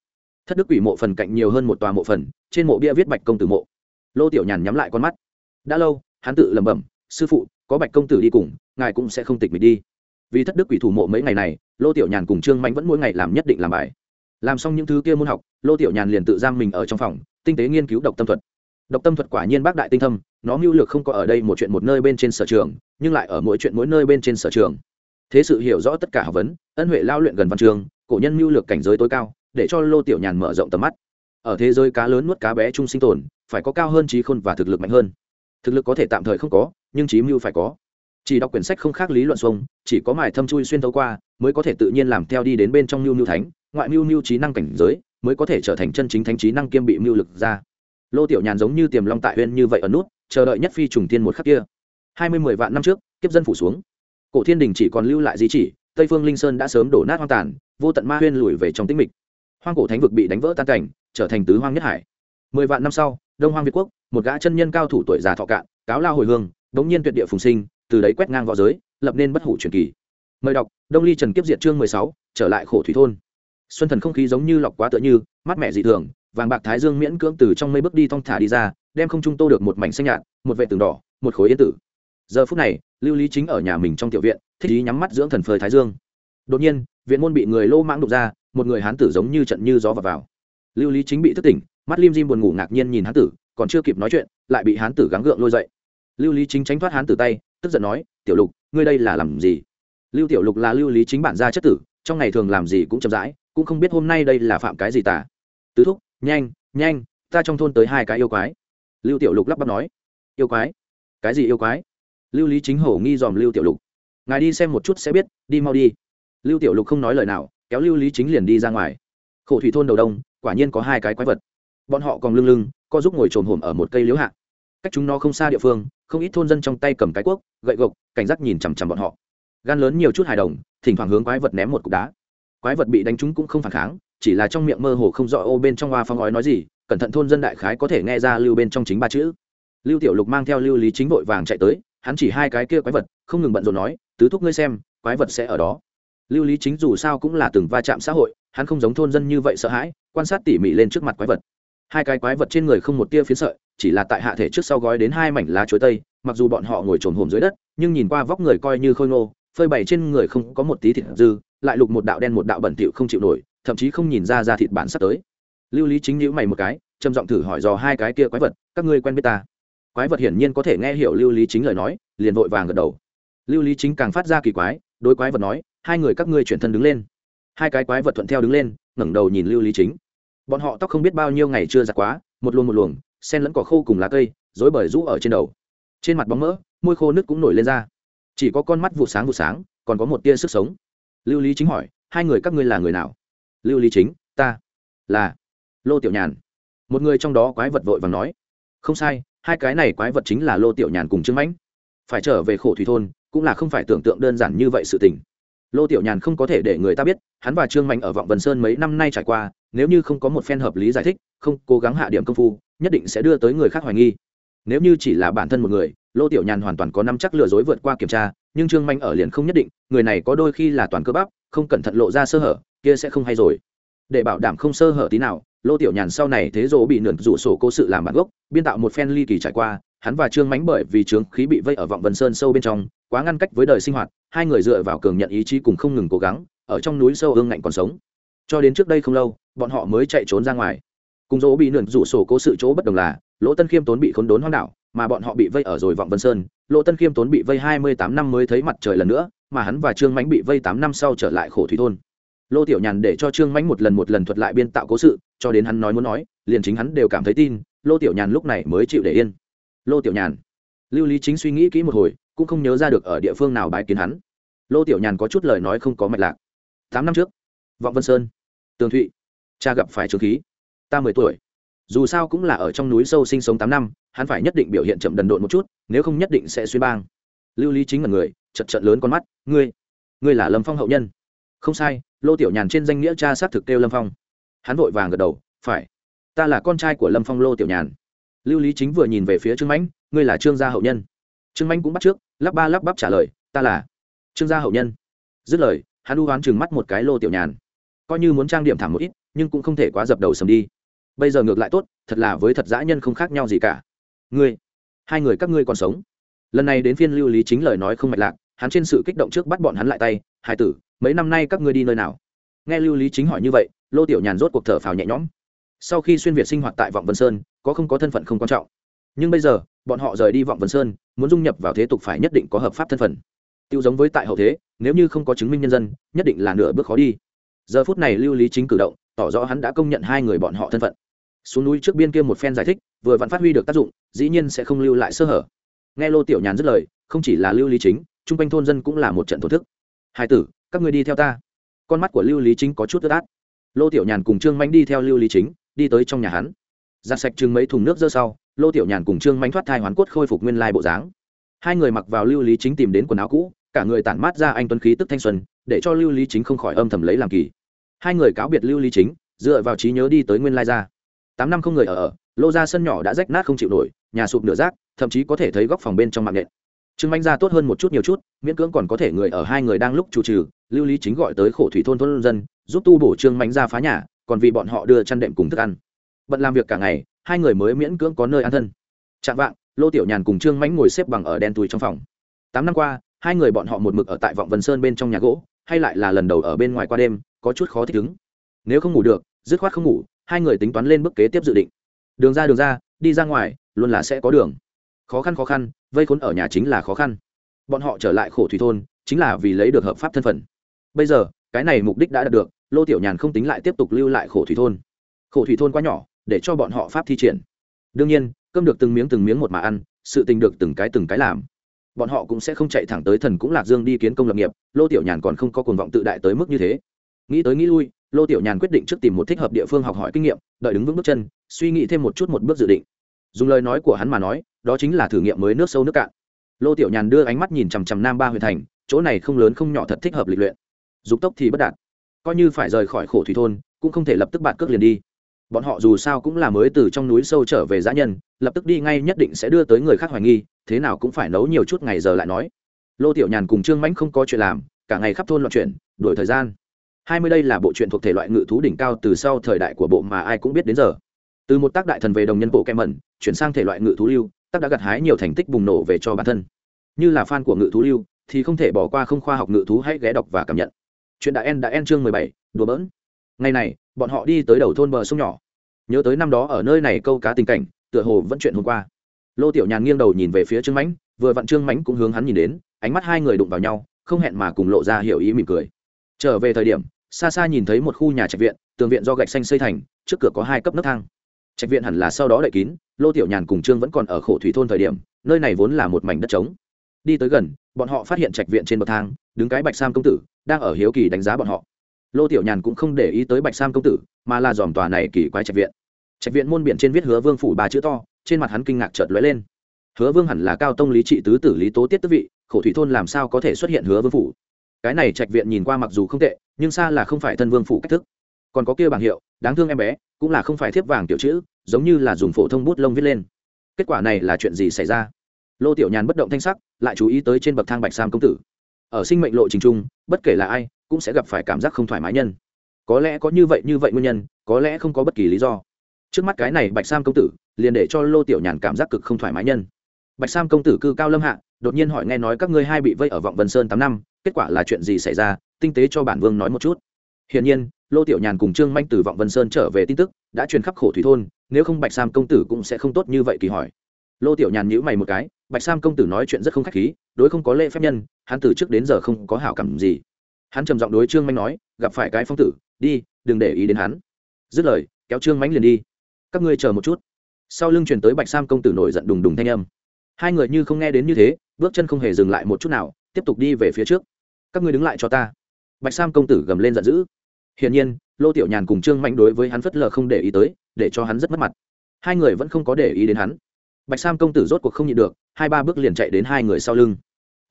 Thất đức quỷ mộ phần cạnh nhiều hơn một tòa mộ phần, trên mộ bia viết bạch công tử mộ. Lô tiểu nhàn nhắm lại con mắt. Đã lâu, hắn tự lẩm bẩm, sư phụ, có bạch công tử đi cùng, ngài cũng sẽ không tịch mịch đi vì thất đức quỷ thủ mộ mấy ngày này, lô tiểu nhàn cùng trương mạnh vẫn mỗi ngày làm nhất định làm bài. Làm xong những thứ kia môn học, lô tiểu nhàn liền tự giam mình ở trong phòng, tinh tế nghiên cứu độc tâm thuật. Độc tâm thuật quả nhiên bác đại tinh thâm, nó mưu lược không có ở đây một chuyện một nơi bên trên sở trường, nhưng lại ở mỗi chuyện mỗi nơi bên trên sở trường. Thế sự hiểu rõ tất cả học vấn, ân huệ lao luyện gần văn trường, cổ nhân mưu lược cảnh giới tối cao, để cho lô tiểu nhàn mở rộng tầm mắt. Ở thế giới cá lớn nuốt cá bé chung sinh tồn, phải có cao hơn trí khôn và thực lực mạnh hơn. Thực lực có thể tạm thời không có, nhưng trí mưu phải có chỉ đọc quyển sách không khác lý luận xuông, chỉ có mài thâm chui xuyên thấu qua, mới có thể tự nhiên làm theo đi đến bên trong mưu mưu thánh, ngoại mưu mưu trí năng cảnh giới, mới có thể trở thành chân chính thánh trí năng kiêm bị mưu lực ra. Lô tiểu nhàn giống như tiềm long tại huyên như vậy ở nút, chờ đợi nhất phi trùng tiên một khắc kia. Hai mươi mười vạn năm trước, kiếp dân phủ xuống. Cổ thiên đình chỉ còn lưu lại di chỉ, tây phương linh sơn đã sớm đổ nát hoang tàn, vô tận ma huyên lùi về trong tĩnh mịch. Hoang cổ thánh vực bị đánh vỡ tan cảnh, trở thành tứ hoang nhất hải. Mười vạn năm sau, đông hoang việt quốc, một gã chân nhân cao thủ tuổi già thọ cạn, cáo lao hồi hương, đống nhiên tuyệt địa phùng sinh từ đấy quét ngang v õ giới lập nên bất hủ truyền kỳ. Mời đọc đông ly trần kiếp diệt chương mười sáu trở lại khổ thủy thôn. Xuân thần không khí giống như lọc quá tựa như mát mẻ dị thường vàng bạc thái dương miễn cưỡng từ trong mây bước đi thong thả đi ra đem không trung tô được một mảnh xanh nhạt một vệ tường đỏ một khối yên tử. Giờ phút này lưu lý chính ở nhà mình trong tiểu viện thích ý nhắm mắt dưỡng thần phơi thái dương. Đột nhiên viện môn bị người lô mãng đục ra một người hán tử giống như trận như gió vào, vào. lưu lý chính bị thức tỉnh mắt lim dim buồn ngủ ngạc nhiên nhìn hán tử còn chưa kịp nói chuyện lại bị hán tử gắng gượng lôi dậy. Lưu lý chính tránh thoát hán tử tay tức giận nói, tiểu lục, ngươi đây là làm gì? Lưu tiểu lục là lưu lý chính bản gia chất tử, trong ngày thường làm gì cũng chậm rãi, cũng không biết hôm nay đây là phạm cái gì tả tứ thúc, nhanh nhanh, ta trong thôn tới hai cái yêu quái. Lưu tiểu lục lắp bắp nói. Yêu quái? Cái gì yêu quái? Lưu lý chính hổ nghi dòm lưu tiểu lục. Ngài đi xem một chút sẽ biết, đi mau đi. Lưu tiểu lục không nói lời nào, kéo lưu lý chính liền đi ra ngoài. Khổ thủy thôn đầu đông, quả nhiên có hai cái quái vật. Bọn họ còn lưng lưng, co giúp ngồi trồn hổm ở một cây liễu hạ cách chúng nó không xa địa phương, không ít thôn dân trong tay cầm cái cuốc, gậy gộc, cảnh giác nhìn chằm chằm bọn họ. Gan lớn nhiều chút hài đồng, thỉnh thoảng hướng quái vật ném một cục đá. Quái vật bị đánh trúng cũng không phản kháng, chỉ là trong miệng mơ hồ không rõ ô bên trong hoa phong ói nói gì, cẩn thận thôn dân đại khái có thể nghe ra lưu bên trong chính ba chữ. Lưu tiểu lục mang theo lưu lý chính vội vàng chạy tới, hắn chỉ hai cái kia quái vật, không ngừng bận rộn nói, tứ thúc ngươi xem, quái vật sẽ ở đó. Lưu lý chính dù sao cũng là từng va chạm xã hội, hắn không giống thôn dân như vậy sợ hãi, quan sát tỉ mỉ lên trước mặt quái vật hai cái quái vật trên người không một tia phiến sợi, chỉ là tại hạ thể trước sau gói đến hai mảnh lá chuối tây, mặc dù bọn họ ngồi trồn hồm dưới đất, nhưng nhìn qua vóc người coi như khôi ngô, phơi bày trên người không có một tí thịt dư, lại lục một đạo đen một đạo bẩn thịu không chịu nổi, thậm chí không nhìn ra ra thịt bản sắp tới. Lưu lý chính nhữ mày một cái, trầm giọng thử hỏi dò hai cái kia quái vật, các ngươi quen biết ta? Quái vật hiển nhiên có thể nghe hiểu lưu lý chính lời nói, liền vội vàng gật đầu. Lưu lý chính càng phát ra kỳ quái, đối quái vật nói, hai người các ngươi chuyển thân đứng lên. Hai cái quái vật thuận theo đứng lên, ngẩng đầu nhìn lưu lý chính bọn họ tóc không biết bao nhiêu ngày chưa giặt quá, một luồng một luồng, sen lẫn cỏ khô cùng lá cây, rối bời rũ ở trên đầu. Trên mặt bóng mỡ, môi khô nước cũng nổi lên ra. Chỉ có con mắt vụ sáng vụ sáng, còn có một tia sức sống. Lưu lý chính hỏi, hai người các ngươi là người nào? Lưu lý chính, ta, là lô tiểu nhàn. Một người trong đó quái vật vội vàng nói, không sai, hai cái này quái vật chính là lô tiểu nhàn cùng trương mãnh. Phải trở về khổ thủy thôn, cũng là không phải tưởng tượng đơn giản như vậy sự tình. Lô tiểu nhàn không có thể để người ta biết, hắn và trương mạnh ở vọng vân sơn mấy năm nay trải qua nếu như không có một phen hợp lý giải thích, không cố gắng hạ điểm công phu, nhất định sẽ đưa tới người khác hoài nghi. Nếu như chỉ là bản thân một người, lô tiểu nhàn hoàn toàn có năm chắc lừa dối vượt qua kiểm tra, nhưng trương manh ở liền không nhất định, người này có đôi khi là toàn cơ bắp, không cẩn thận lộ ra sơ hở, kia sẽ không hay rồi. Để bảo đảm không sơ hở tí nào, lô tiểu nhàn sau này thế dỗ bị nượn rủ sổ cố sự làm bản gốc, biên tạo một phen ly kỳ trải qua, hắn và trương mánh bởi vì trướng khí bị vây ở vọng vân sơn sâu bên trong, quá ngăn cách với đời sinh hoạt, hai người dựa vào cường nhận ý chí cùng không ngừng cố gắng, ở trong núi sâu hương ngạnh còn sống. Cho đến trước đây không lâu bọn họ mới chạy trốn ra ngoài. Cùng dỗ bị nượn rủ sổ cố sự chỗ bất đồng là, lỗ tân khiêm tốn bị khốn đốn hoang đảo, mà bọn họ bị vây ở rồi vọng vân sơn. Lỗ tân khiêm tốn bị vây hai mươi tám năm mới thấy mặt trời lần nữa, mà hắn và trương mánh bị vây tám năm sau trở lại khổ thủy thôn. Lô tiểu nhàn để cho trương mánh một lần một lần thuật lại biên tạo cố sự, cho đến hắn nói muốn nói, liền chính hắn đều cảm thấy tin, lô tiểu nhàn lúc này mới chịu để yên. Lô tiểu nhàn, lưu lý chính suy nghĩ kỹ một hồi, cũng không nhớ ra được ở địa phương nào bái kiến hắn. Lô tiểu nhàn có chút lời nói không có mạch lạc. Tám năm trước, vọng vân sơn, tường thụy cha gặp phải trường khí. Ta mười tuổi. Dù sao cũng là ở trong núi sâu sinh sống tám năm, hắn phải nhất định biểu hiện chậm đần độn một chút, nếu không nhất định sẽ xuyên bang. Lưu lý chính là người, chật chật lớn con mắt. Ngươi ngươi là lâm phong hậu nhân. Không sai, lô tiểu nhàn trên danh nghĩa cha xác thực kêu lâm phong. Hắn vội vàng gật đầu, phải. Ta là con trai của lâm phong lô tiểu nhàn. Lưu lý chính vừa nhìn về phía trương mãnh, ngươi là trương gia hậu nhân. Trương mãnh cũng bắt trước, lắp ba lắp bắp trả lời, ta là trương gia hậu nhân. Dứt lời, hắn u hoán chừng mắt một cái lô tiểu nhàn. Coi như muốn trang điểm thảm một ít nhưng cũng không thể quá dập đầu sầm đi. Bây giờ ngược lại tốt, thật là với thật dã nhân không khác nhau gì cả. Ngươi, hai người các ngươi còn sống. Lần này đến phiên lưu lý chính lời nói không mạch lạc, hắn trên sự kích động trước bắt bọn hắn lại tay hai tử, mấy năm nay các ngươi đi nơi nào? Nghe lưu lý chính hỏi như vậy, lô tiểu nhàn rốt cuộc thở phào nhẹ nhõm. Sau khi xuyên việt sinh hoạt tại vọng vân sơn, có không có thân phận không quan trọng. Nhưng bây giờ, bọn họ rời đi vọng vân sơn, muốn dung nhập vào thế tục phải nhất định có hợp pháp thân phận. Tiêu giống với tại hậu thế, nếu như không có chứng minh nhân dân, nhất định là nửa bước khó đi. Giờ phút này lưu lý chính cử động tỏ rõ hắn đã công nhận hai người bọn họ thân phận. Xuống núi trước biên kia một phen giải thích, vừa vẫn phát huy được tác dụng, dĩ nhiên sẽ không lưu lại sơ hở. Nghe lô tiểu nhàn dứt lời, không chỉ là lưu lý chính, chung quanh thôn dân cũng là một trận thổ thức. Hai tử, các người đi theo ta. Con mắt của lưu lý chính có chút tức át. Lô tiểu nhàn cùng trương manh đi theo lưu lý chính, đi tới trong nhà hắn. Giặt sạch chừng mấy thùng nước dơ sau, lô tiểu nhàn cùng trương manh thoát thai hoàn cốt khôi phục nguyên lai bộ dáng. Hai người mặc vào lưu lý chính tìm đến quần áo cũ, cả người tản mát ra anh tuấn khí tức thanh xuân, để cho lưu lý chính không khỏi âm thầm lấy làm kỳ hai người cáo biệt lưu lý chính, dựa vào trí nhớ đi tới nguyên lai ra tám năm không người ở ở, lô ra sân nhỏ đã rách nát không chịu nổi, nhà sụp nửa rác, thậm chí có thể thấy góc phòng bên trong mạng nện trương manh ra tốt hơn một chút nhiều chút, miễn cưỡng còn có thể người ở hai người đang lúc chủ trừ, lưu lý chính gọi tới khổ thủy thôn thôn dân, giúp tu bổ trương manh ra phá nhà, còn vì bọn họ đưa chăn đệm cùng thức ăn. Bận làm việc cả ngày, hai người mới miễn cưỡng có nơi ăn thân. Chạm vạng, lô tiểu nhàn cùng trương mãnh ngồi xếp bằng ở đen tùi trong phòng. Tám năm qua, hai người bọn họ một mực ở tại vọng vân sơn bên trong nhà gỗ, hay lại là lần đầu ở bên ngoài qua đêm có chút khó thích ứng. Nếu không ngủ được, dứt khoát không ngủ, hai người tính toán lên bước kế tiếp dự định. Đường ra đường ra, đi ra ngoài, luôn là sẽ có đường. Khó khăn khó khăn, vây khốn ở nhà chính là khó khăn. Bọn họ trở lại khổ thủy thôn, chính là vì lấy được hợp pháp thân phận. Bây giờ, cái này mục đích đã đạt được, lô tiểu nhàn không tính lại tiếp tục lưu lại khổ thủy thôn. Khổ thủy thôn quá nhỏ, để cho bọn họ pháp thi triển. Đương nhiên, cơm được từng miếng từng miếng một mà ăn, sự tình được từng cái từng cái làm. Bọn họ cũng sẽ không chạy thẳng tới thần cũng lạc dương đi kiến công lập nghiệp, lô tiểu nhàn còn không có cuồng vọng tự đại tới mức như thế nghĩ tới nghĩ lui, lô tiểu nhàn quyết định trước tìm một thích hợp địa phương học hỏi kinh nghiệm, đợi đứng vững bước chân, suy nghĩ thêm một chút một bước dự định. Dùng lời nói của hắn mà nói, đó chính là thử nghiệm mới nước sâu nước cạn. Lô tiểu nhàn đưa ánh mắt nhìn chằm chằm nam ba huyện thành, chỗ này không lớn không nhỏ thật thích hợp lịch luyện. Dục tốc thì bất đạt. Coi như phải rời khỏi khổ thủy thôn, cũng không thể lập tức bạt cước liền đi. Bọn họ dù sao cũng là mới từ trong núi sâu trở về giã nhân, lập tức đi ngay nhất định sẽ đưa tới người khác hoài nghi, thế nào cũng phải nấu nhiều chút ngày giờ lại nói. Lô tiểu nhàn cùng trương mãnh không có chuyện làm, cả ngày khắp thôn loạn chuyện đổi thời gian hai mươi đây là bộ truyện thuộc thể loại ngự thú đỉnh cao từ sau thời đại của bộ mà ai cũng biết đến giờ. Từ một tác đại thần về đồng nhân bộ kem mẩn, chuyển sang thể loại ngự thú lưu, tác đã gặt hái nhiều thành tích bùng nổ về cho bản thân. Như là fan của ngự thú lưu, thì không thể bỏ qua không khoa học ngự thú hãy ghé đọc và cảm nhận. Chuyện đã en đã en chương mười bảy, đùa bỡn. Ngày này, bọn họ đi tới đầu thôn bờ sông nhỏ. Nhớ tới năm đó ở nơi này câu cá tình cảnh, tựa hồ vẫn chuyện hôm qua. Lô tiểu nhàn nghiêng đầu nhìn về phía trương mãnh, vừa vặn trương mãnh cũng hướng hắn nhìn đến, ánh mắt hai người đụng vào nhau, không hẹn mà cùng lộ ra hiểu ý mỉm cười. Trở về thời điểm xa xa nhìn thấy một khu nhà trạch viện, tường viện do gạch xanh xây thành, trước cửa có hai cấp nấc thang. Trạch viện hẳn là sau đó đậy kín, lô tiểu nhàn cùng trương vẫn còn ở khổ thủy thôn thời điểm, nơi này vốn là một mảnh đất trống. Đi tới gần, bọn họ phát hiện trạch viện trên bậc thang, đứng cái bạch sam công tử, đang ở hiếu kỳ đánh giá bọn họ. Lô tiểu nhàn cũng không để ý tới bạch sam công tử, mà là dòm tòa này kỳ quái trạch viện. Trạch viện môn biển trên viết hứa vương phủ ba chữ to, trên mặt hắn kinh ngạc chợt lóe lên. Hứa vương hẳn là cao tông lý trị tứ tử lý tố tiết tức vị, khổ thủy thôn làm sao có thể xuất hiện hứa vương phủ? Cái này trạch viện nhìn qua mặc dù không tệ, nhưng xa là không phải thân vương phủ cách thức. Còn có kia bảng hiệu, đáng thương em bé, cũng là không phải thiếp vàng tiểu chữ, giống như là dùng phổ thông bút lông viết lên. Kết quả này là chuyện gì xảy ra? Lô tiểu nhàn bất động thanh sắc, lại chú ý tới trên bậc thang bạch sam công tử. Ở sinh mệnh lộ trình chung, bất kể là ai, cũng sẽ gặp phải cảm giác không thoải mái nhân. Có lẽ có như vậy như vậy nguyên nhân, có lẽ không có bất kỳ lý do. Trước mắt cái này bạch sam công tử, liền để cho lô tiểu nhàn cảm giác cực không thoải mái nhân. Bạch sam công tử cư cao lâm hạ, đột nhiên hỏi nghe nói các ngươi hai bị vây ở vọng vân sơn tám năm kết quả là chuyện gì xảy ra, tinh tế cho bản vương nói một chút. Hiển nhiên, lô tiểu nhàn cùng trương manh từ vọng vân sơn trở về tin tức, đã truyền khắp khổ thủy thôn, nếu không bạch sam công tử cũng sẽ không tốt như vậy kỳ hỏi. Lô tiểu nhàn nhữ mày một cái, bạch sam công tử nói chuyện rất không khách khí, đối không có lễ phép nhân, hắn từ trước đến giờ không có hảo cảm gì. Hắn trầm giọng đối trương manh nói, gặp phải cái phong tử, đi, đừng để ý đến hắn. Dứt lời, kéo trương mánh liền đi. Các ngươi chờ một chút. Sau lưng truyền tới bạch sam công tử nổi giận đùng đùng thanh âm. Hai người như không nghe đến như thế, bước chân không hề dừng lại một chút nào, tiếp tục đi về phía trước các ngươi đứng lại cho ta. Bạch sam công tử gầm lên giận dữ. Hiển nhiên, lô tiểu nhàn cùng trương mạnh đối với hắn phất lờ không để ý tới, để cho hắn rất mất mặt. Hai người vẫn không có để ý đến hắn. Bạch sam công tử rốt cuộc không nhịn được, hai ba bước liền chạy đến hai người sau lưng.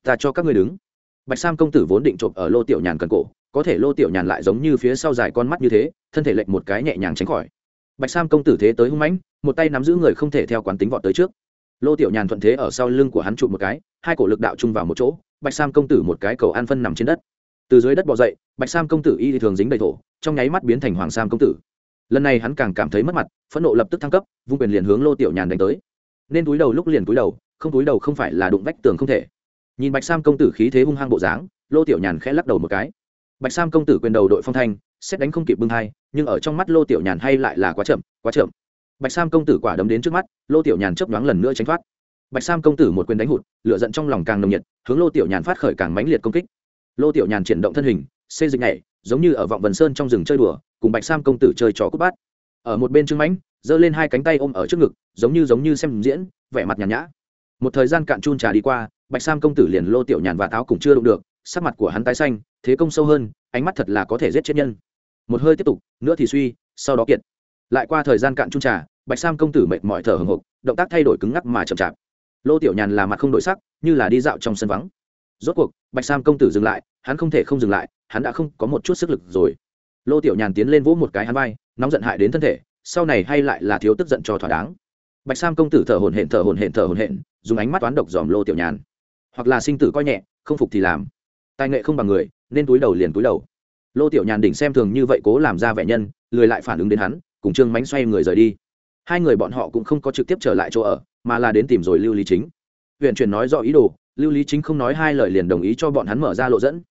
Ta cho các ngươi đứng. Bạch sam công tử vốn định trộm ở lô tiểu nhàn cần cổ, có thể lô tiểu nhàn lại giống như phía sau dài con mắt như thế, thân thể lệch một cái nhẹ nhàng tránh khỏi. Bạch sam công tử thế tới hung mãnh, một tay nắm giữ người không thể theo quán tính vọt tới trước. Lô tiểu nhàn thuận thế ở sau lưng của hắn chụp một cái, hai cổ lực đạo chung vào một chỗ bạch sam công tử một cái cầu an phân nằm trên đất. Từ dưới đất bỏ dậy, bạch sam công tử y thì thường dính đầy thổ, trong nháy mắt biến thành hoàng sam công tử. Lần này hắn càng cảm thấy mất mặt, phẫn nộ lập tức thăng cấp, vung quyền liền hướng lô tiểu nhàn đánh tới. Nên túi đầu lúc liền túi đầu, không túi đầu không phải là đụng vách tường không thể. Nhìn bạch sam công tử khí thế hung hăng bộ dáng, lô tiểu nhàn khẽ lắc đầu một cái. Bạch sam công tử quyền đầu đội phong thanh, xét đánh không kịp bưng hai, nhưng ở trong mắt lô tiểu nhàn hay lại là quá chậm quá chậm. Bạch sam công tử quả đấm đến trước mắt, lô tiểu nhàn chấp đoán lần nữa tránh thoát bạch sam công tử một quyền đánh hụt, lửa giận trong lòng càng nồng nhiệt, hướng lô tiểu nhàn phát khởi càng mãnh liệt công kích. Lô tiểu nhàn chuyển động thân hình, xê dịch nhảy, giống như ở vọng vần sơn trong rừng chơi đùa, cùng bạch sam công tử chơi trò cút bát. Ở một bên trưng mãnh, giơ lên hai cánh tay ôm ở trước ngực, giống như giống như xem diễn, vẻ mặt nhàn nhã. Một thời gian cạn chun trà đi qua, bạch sam công tử liền lô tiểu nhàn và táo cũng chưa đụng được, sắc mặt của hắn tái xanh, thế công sâu hơn, ánh mắt thật là có thể giết chết nhân. Một hơi tiếp tục, nữa thì suy, sau đó kiệt. Lại qua thời gian cạn chun trà, bạch sam công tử mệt mỏi thở hồng hộc, động tác thay đổi cứng ngắc mà chậm chạp lô tiểu nhàn là mặt không đổi sắc, như là đi dạo trong sân vắng. Rốt cuộc, bạch sam công tử dừng lại, hắn không thể không dừng lại, hắn đã không có một chút sức lực rồi. Lô tiểu nhàn tiến lên vỗ một cái hắn vai, nóng giận hại đến thân thể, sau này hay lại là thiếu tức giận cho thỏa đáng. Bạch sam công tử thở hổn hển, thở hổn hển, thở hổn hển, dùng ánh mắt toán độc dòm lô tiểu nhàn. Hoặc là sinh tử coi nhẹ, không phục thì làm. Tài nghệ không bằng người, nên túi đầu liền túi đầu. Lô tiểu nhàn đỉnh xem thường như vậy cố làm ra vẻ nhân, lười lại phản ứng đến hắn, cùng trương mánh xoay người rời đi. Hai người bọn họ cũng không có trực tiếp trở lại chỗ ở mà là đến tìm rồi lưu lý chính. Huyện truyền nói rõ ý đồ, lưu lý chính không nói hai lời liền đồng ý cho bọn hắn mở ra lộ dẫn.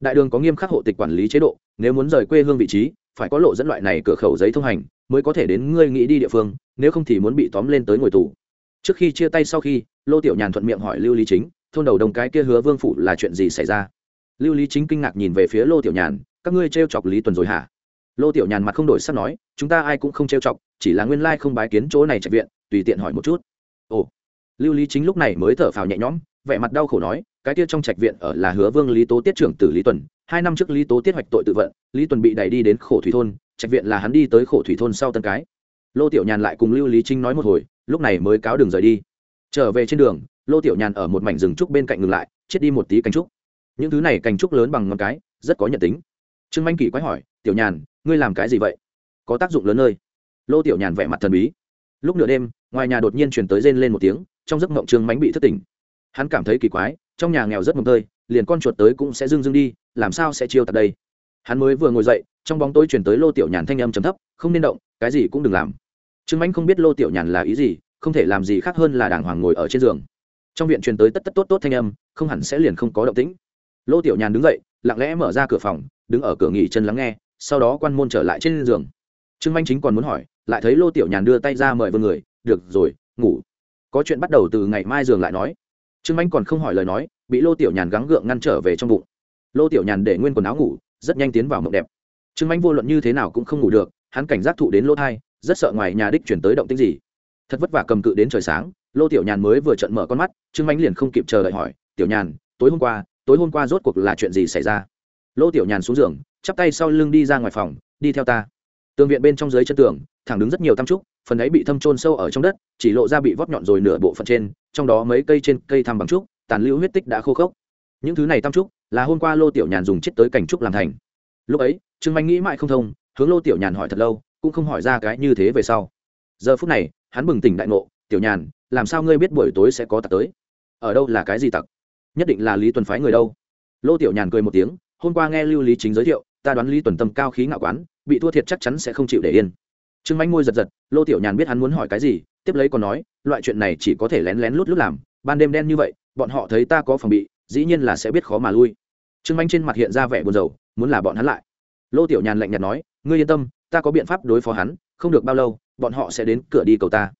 Đại đường có nghiêm khắc hộ tịch quản lý chế độ, nếu muốn rời quê hương vị trí, phải có lộ dẫn loại này cửa khẩu giấy thông hành, mới có thể đến ngươi nghĩ đi địa phương, nếu không thì muốn bị tóm lên tới ngồi tù. Trước khi chia tay sau khi, lô tiểu nhàn thuận miệng hỏi lưu lý chính, thôn đầu đồng cái kia hứa vương phủ là chuyện gì xảy ra? Lưu lý chính kinh ngạc nhìn về phía lô tiểu nhàn, các ngươi t chọc lý tuần rồi hả? Lô tiểu nhàn mặt không đổi sắc nói, chúng ta ai cũng không t chọc, chỉ là nguyên lai không bái kiến chỗ này chạy viện, tùy tiện hỏi một chút ồ. Lưu lý chính lúc này mới thở phào nhẹ nhõm, vẻ mặt đau khổ nói, cái kia trong trạch viện ở là hứa vương lý tố tiết trưởng tử lý tuần, hai năm trước lý tố tiết hoạch tội tự vận, lý tuần bị đẩy đi đến khổ thủy thôn, trạch viện là hắn đi tới khổ thủy thôn sau tân cái. Lô tiểu nhàn lại cùng lưu lý trinh nói một hồi, lúc này mới cáo đường rời đi. Trở về trên đường, lô tiểu nhàn ở một mảnh rừng trúc bên cạnh ngừng lại, chết đi một tí cành trúc. Những thứ này cành trúc lớn bằng ngón cái, rất có nhận tính. Trương manh kỳ quái hỏi, tiểu nhàn, ngươi làm cái gì vậy? Có tác dụng lớn nơi? Lô tiểu nhàn vẻ mặt thần bí lúc nửa đêm, ngoài nhà đột nhiên chuyển tới rên lên một tiếng, trong giấc mộng trương mánh bị thất tỉnh. Hắn cảm thấy kỳ quái, trong nhà nghèo rất mồm tơi, liền con chuột tới cũng sẽ dưng dưng đi, làm sao sẽ chiêu tạt đây? Hắn mới vừa ngồi dậy, trong bóng tối chuyển tới lô tiểu nhàn thanh âm trầm thấp, không nên động, cái gì cũng đừng làm. Trương mánh không biết lô tiểu nhàn là ý gì, không thể làm gì khác hơn là đàng hoàng ngồi ở trên giường. Trong viện truyền tới tất tất tốt tốt thanh âm, không hẳn sẽ liền không có động tĩnh. Lô tiểu nhàn đứng dậy, lặng lẽ mở ra cửa phòng, đứng ở cửa nghỉ chân lắng nghe, sau đó quan môn trở lại trên giường trương manh chính còn muốn hỏi, lại thấy lô tiểu nhàn đưa tay ra mời vương người, được rồi, ngủ. Có chuyện bắt đầu từ ngày mai giường lại nói. Trương manh còn không hỏi lời nói, bị lô tiểu nhàn gắng gượng ngăn trở về trong bụng. Lô tiểu nhàn để nguyên quần áo ngủ, rất nhanh tiến vào mộng đẹp. Trương manh vô luận như thế nào cũng không ngủ được, hắn cảnh giác thụ đến lô thai, rất sợ ngoài nhà đích chuyển tới động tĩnh gì. Thật vất vả cầm cự đến trời sáng, lô tiểu nhàn mới vừa trận mở con mắt, trương manh liền không kịp chờ đợi hỏi, tiểu nhàn, tối hôm qua, tối hôm qua rốt cuộc là chuyện gì xảy ra? Lô tiểu nhàn xuống giường, chắp tay sau lưng đi ra ngoài phòng, đi theo ta tường viện bên trong dưới chân tường, thẳng đứng rất nhiều tam trúc, phần ấy bị thâm trôn sâu ở trong đất, chỉ lộ ra bị vót nhọn rồi nửa bộ phận trên, trong đó mấy cây trên cây thăm bằng trúc, tàn lưu huyết tích đã khô khốc. Những thứ này tam trúc là hôm qua lô tiểu nhàn dùng chết tới cảnh trúc làm thành. Lúc ấy, trương manh nghĩ mãi không thông, hướng lô tiểu nhàn hỏi thật lâu, cũng không hỏi ra cái như thế về sau. Giờ phút này, hắn bừng tỉnh đại ngộ, tiểu nhàn, làm sao ngươi biết buổi tối sẽ có tặc tới? Ở đâu là cái gì tặc? Nhất định là lý tuần phái người đâu? Lô tiểu nhàn cười một tiếng, hôm qua nghe lưu lý chính giới thiệu ta đoán lý tuần tâm cao khí ngạo quán, bị thua thiệt chắc chắn sẽ không chịu để yên. Trương manh môi giật giật, lô tiểu nhàn biết hắn muốn hỏi cái gì, tiếp lấy còn nói, loại chuyện này chỉ có thể lén lén lút lút làm, ban đêm đen như vậy, bọn họ thấy ta có phòng bị, dĩ nhiên là sẽ biết khó mà lui. Trương manh trên mặt hiện ra vẻ buồn rầu, muốn là bọn hắn lại. Lô tiểu nhàn lạnh nhạt nói, ngươi yên tâm, ta có biện pháp đối phó hắn, không được bao lâu, bọn họ sẽ đến cửa đi cầu ta.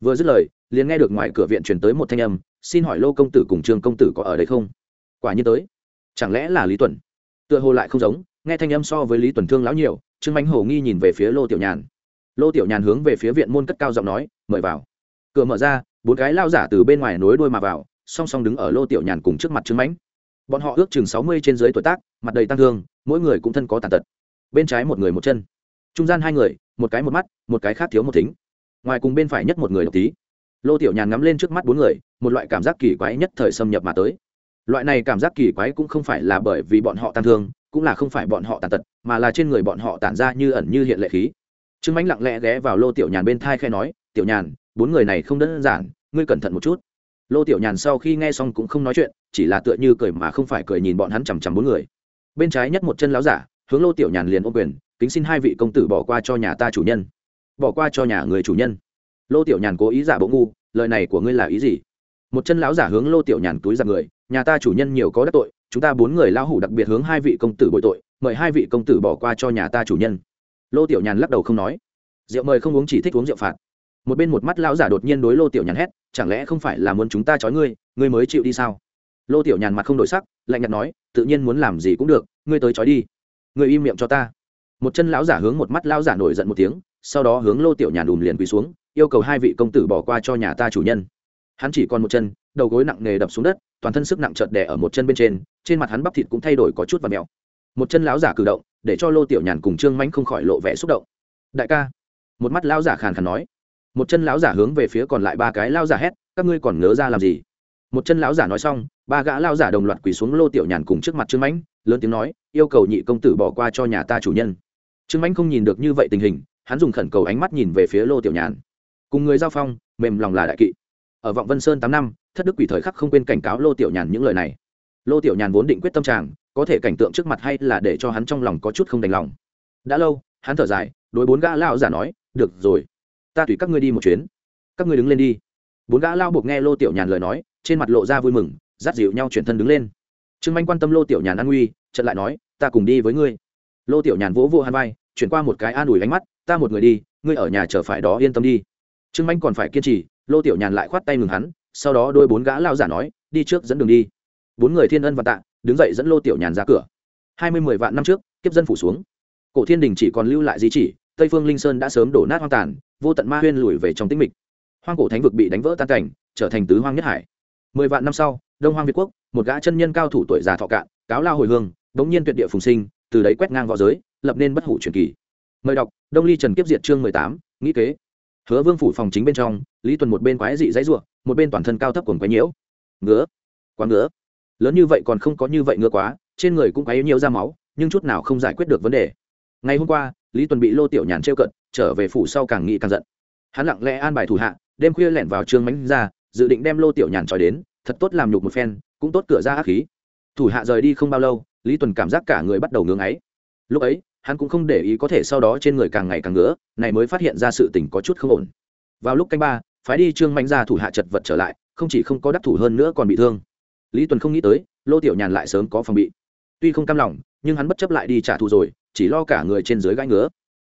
Vừa dứt lời, liền nghe được ngoài cửa viện chuyển tới một thanh âm, xin hỏi lô công tử cùng trương công tử có ở đây không? Quả nhiên tới. Chẳng lẽ là lý tuần? Tựa hồ lại không giống nghe thanh âm so với lý tuần thương lão nhiều trương mánh hồ nghi nhìn về phía lô tiểu nhàn lô tiểu nhàn hướng về phía viện môn cất cao giọng nói mời vào cửa mở ra bốn cái lao giả từ bên ngoài nối đuôi mà vào song song đứng ở lô tiểu nhàn cùng trước mặt trương mánh bọn họ ước chừng sáu mươi trên dưới tuổi tác mặt đầy tăng thương mỗi người cũng thân có tàn tật bên trái một người một chân trung gian hai người một cái một mắt một cái khác thiếu một thính ngoài cùng bên phải nhất một người độc tí lô tiểu nhàn ngắm lên trước mắt bốn người một loại cảm giác kỳ quái nhất thời xâm nhập mà tới loại này cảm giác kỳ quái cũng không phải là bởi vì bọn họ tăng thương cũng là không phải bọn họ tàn tật, mà là trên người bọn họ tản ra như ẩn như hiện lệ khí. Trương mãnh lặng lẽ ghé vào lô tiểu nhàn bên thai khe nói, tiểu nhàn, bốn người này không đơn giản, ngươi cẩn thận một chút. Lô tiểu nhàn sau khi nghe xong cũng không nói chuyện, chỉ là tựa như cười mà không phải cười nhìn bọn hắn chằm chằm bốn người. Bên trái nhất một chân láo giả, hướng lô tiểu nhàn liền ôm quyền, kính xin hai vị công tử bỏ qua cho nhà ta chủ nhân. Bỏ qua cho nhà người chủ nhân? Lô tiểu nhàn cố ý giả bộ ngu, lời này của ngươi là ý gì? Một chân lão giả hướng lô tiểu nhàn túi ra người, nhà ta chủ nhân nhiều có đắc tội chúng ta bốn người lão hủ đặc biệt hướng hai vị công tử bội tội, mời hai vị công tử bỏ qua cho nhà ta chủ nhân. Lô tiểu nhàn lắc đầu không nói. Rượu mời không uống chỉ thích uống rượu phạt. Một bên một mắt lão giả đột nhiên đối lô tiểu nhàn hét, chẳng lẽ không phải là muốn chúng ta trói ngươi ngươi mới chịu đi sao? Lô tiểu nhàn mặt không đổi sắc, lạnh nhạt nói, tự nhiên muốn làm gì cũng được, ngươi tới trói đi. Ngươi im miệng cho ta. Một chân lão giả hướng một mắt lão giả nổi giận một tiếng, sau đó hướng lô tiểu nhàn đùm liền quỳ xuống, yêu cầu hai vị công tử bỏ qua cho nhà ta chủ nhân. Hắn chỉ còn một chân, đầu gối nặng nề đập xuống đất, toàn thân sức nặng chợt đè ở một chân bên trên trên mặt hắn bắp thịt cũng thay đổi có chút và mèo một chân lão giả cử động, để cho lô tiểu nhàn cùng trương mãnh không khỏi lộ vẻ xúc động. Đại ca. Một mắt lão giả khàn khàn nói. Một chân lão giả hướng về phía còn lại ba cái lão giả hét, các ngươi còn ngớ ra làm gì? Một chân lão giả nói xong, ba gã lão giả đồng loạt quỳ xuống lô tiểu nhàn cùng trước mặt trương mãnh, lớn tiếng nói, yêu cầu nhị công tử bỏ qua cho nhà ta chủ nhân. Trương mãnh không nhìn được như vậy tình hình, hắn dùng khẩn cầu ánh mắt nhìn về phía lô tiểu nhàn. Cùng người giao phong, mềm lòng là đại kỵ. Ở vọng vân sơn tám năm, thất đức quỷ thời khắc không quên cảnh cáo lô tiểu nhàn những lời này lô tiểu nhàn vốn định quyết tâm tràng có thể cảnh tượng trước mặt hay là để cho hắn trong lòng có chút không đành lòng. Đã lâu, hắn thở dài, đối bốn gã lao giả nói, được rồi, ta tùy các ngươi đi một chuyến. Các ngươi đứng lên đi. Bốn gã lao buộc nghe lô tiểu nhàn lời nói, trên mặt lộ ra vui mừng, dắt dịu nhau chuyển thân đứng lên. Trương manh quan tâm lô tiểu nhàn an nguy trận lại nói, ta cùng đi với ngươi. Lô tiểu nhàn vỗ vô hàn vai, chuyển qua một cái an ủi ánh mắt, ta một người đi, ngươi ở nhà chờ phải đó yên tâm đi. Trương manh còn phải kiên trì, lô tiểu nhàn lại khoát tay ngừng hắn, sau đó đôi bốn gã lao giả nói, đi trước dẫn đường đi bốn người thiên ân và tạ, đứng dậy dẫn lô tiểu nhàn ra cửa. Hai mươi mười vạn năm trước, kiếp dân phủ xuống. Cổ thiên đình chỉ còn lưu lại di chỉ, tây phương linh sơn đã sớm đổ nát hoang tàn, vô tận ma huyên lùi về trong tĩnh mịch. Hoang cổ thánh vực bị đánh vỡ tan cảnh, trở thành tứ hoang nhất hải. Mười vạn năm sau, đông hoang việt quốc, một gã chân nhân cao thủ tuổi già thọ cạn, cáo lao hồi hương, bỗng nhiên tuyệt địa phùng sinh, từ đấy quét ngang v õ giới, lập nên bất hủ truyền kỳ. Mời đọc, đông ly trần kiếp diệt chương mười tám, nghĩ kế. Hứa vương phủ phòng chính bên trong, lý tuần một bên quái dị dãy ruộng một bên toàn thân cao thấp quần quái nhiễu. Ngứa. Quá ngứa lớn như vậy còn không có như vậy ngứa quá, trên người cũng ấy nhiều ra máu, nhưng chút nào không giải quyết được vấn đề. Ngày hôm qua, lý tuần bị lô tiểu nhàn trêu cận, trở về phủ sau càng nghĩ càng giận. Hắn lặng lẽ an bài thủ hạ, đêm khuya lẻn vào trương mánh ra, dự định đem lô tiểu nhàn trói đến, thật tốt làm nhục một phen, cũng tốt cửa ra ác khí. Thủ hạ rời đi không bao lâu, lý tuần cảm giác cả người bắt đầu ngưng ấy lúc ấy, hắn cũng không để ý có thể sau đó trên người càng ngày càng ngứa, này mới phát hiện ra sự tình có chút không ổn. Vào lúc canh ba, phái đi trương mánh ra thủ hạ chật vật trở lại, không chỉ không có đắc thủ hơn nữa còn bị thương lý tuần không nghĩ tới, lô tiểu nhàn lại sớm có phòng bị. Tuy không cam lòng, nhưng hắn bất chấp lại đi trả thù rồi, chỉ lo cả người trên dưới gãi ngứa.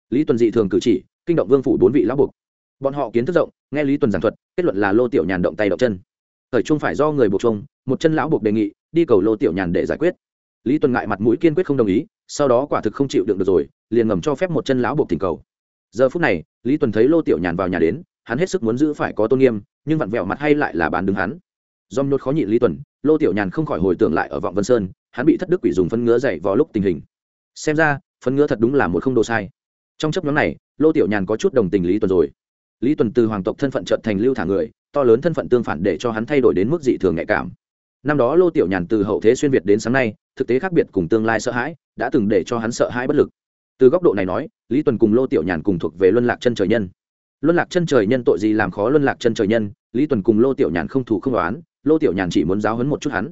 Lý tuần dị thường cử chỉ, kinh động vương phủ bốn vị lão buộc. Bọn họ kiến thức rộng, nghe lý tuần giảng thuật, kết luận là lô tiểu nhàn động tay động chân. Thời trung phải do người buộc chung, một chân lão buộc đề nghị, đi cầu lô tiểu nhàn để giải quyết. Lý tuần ngại mặt mũi kiên quyết không đồng ý, sau đó quả thực không chịu đựng được rồi, liền ngầm cho phép một chân lão buộc thỉnh cầu. Giờ phút này, lý tuần thấy lô tiểu nhàn vào nhà đến, hắn hết sức muốn giữ phải có tôn nghiêm, nhưng vặn vẹo mặt hay lại là bán đứng hắn. Dòm nhốt khó nhịn lý tuần lô tiểu nhàn không khỏi hồi tưởng lại ở vọng vân sơn, hắn bị thất đức quỷ dùng phân ngứa dậy vào lúc tình hình. Xem ra phân ngứa thật đúng là một không đồ sai. Trong chấp nhóm này, lô tiểu nhàn có chút đồng tình lý tuần rồi. Lý tuần từ hoàng tộc thân phận trận thành lưu thả người, to lớn thân phận tương phản để cho hắn thay đổi đến mức dị thường nhạy cảm. Năm đó lô tiểu nhàn từ hậu thế xuyên việt đến sáng nay, thực tế khác biệt cùng tương lai sợ hãi, đã từng để cho hắn sợ hãi bất lực. Từ góc độ này nói, lý tuần cùng lô tiểu nhàn cùng thuộc về luân lạc chân trời nhân. Luân lạc chân trời nhân tội gì làm khó luân lạc chân trời nhân, lý tuần cùng lô tiểu nhàn không thủ không đoán lô tiểu nhàn chỉ muốn giáo hấn một chút hắn.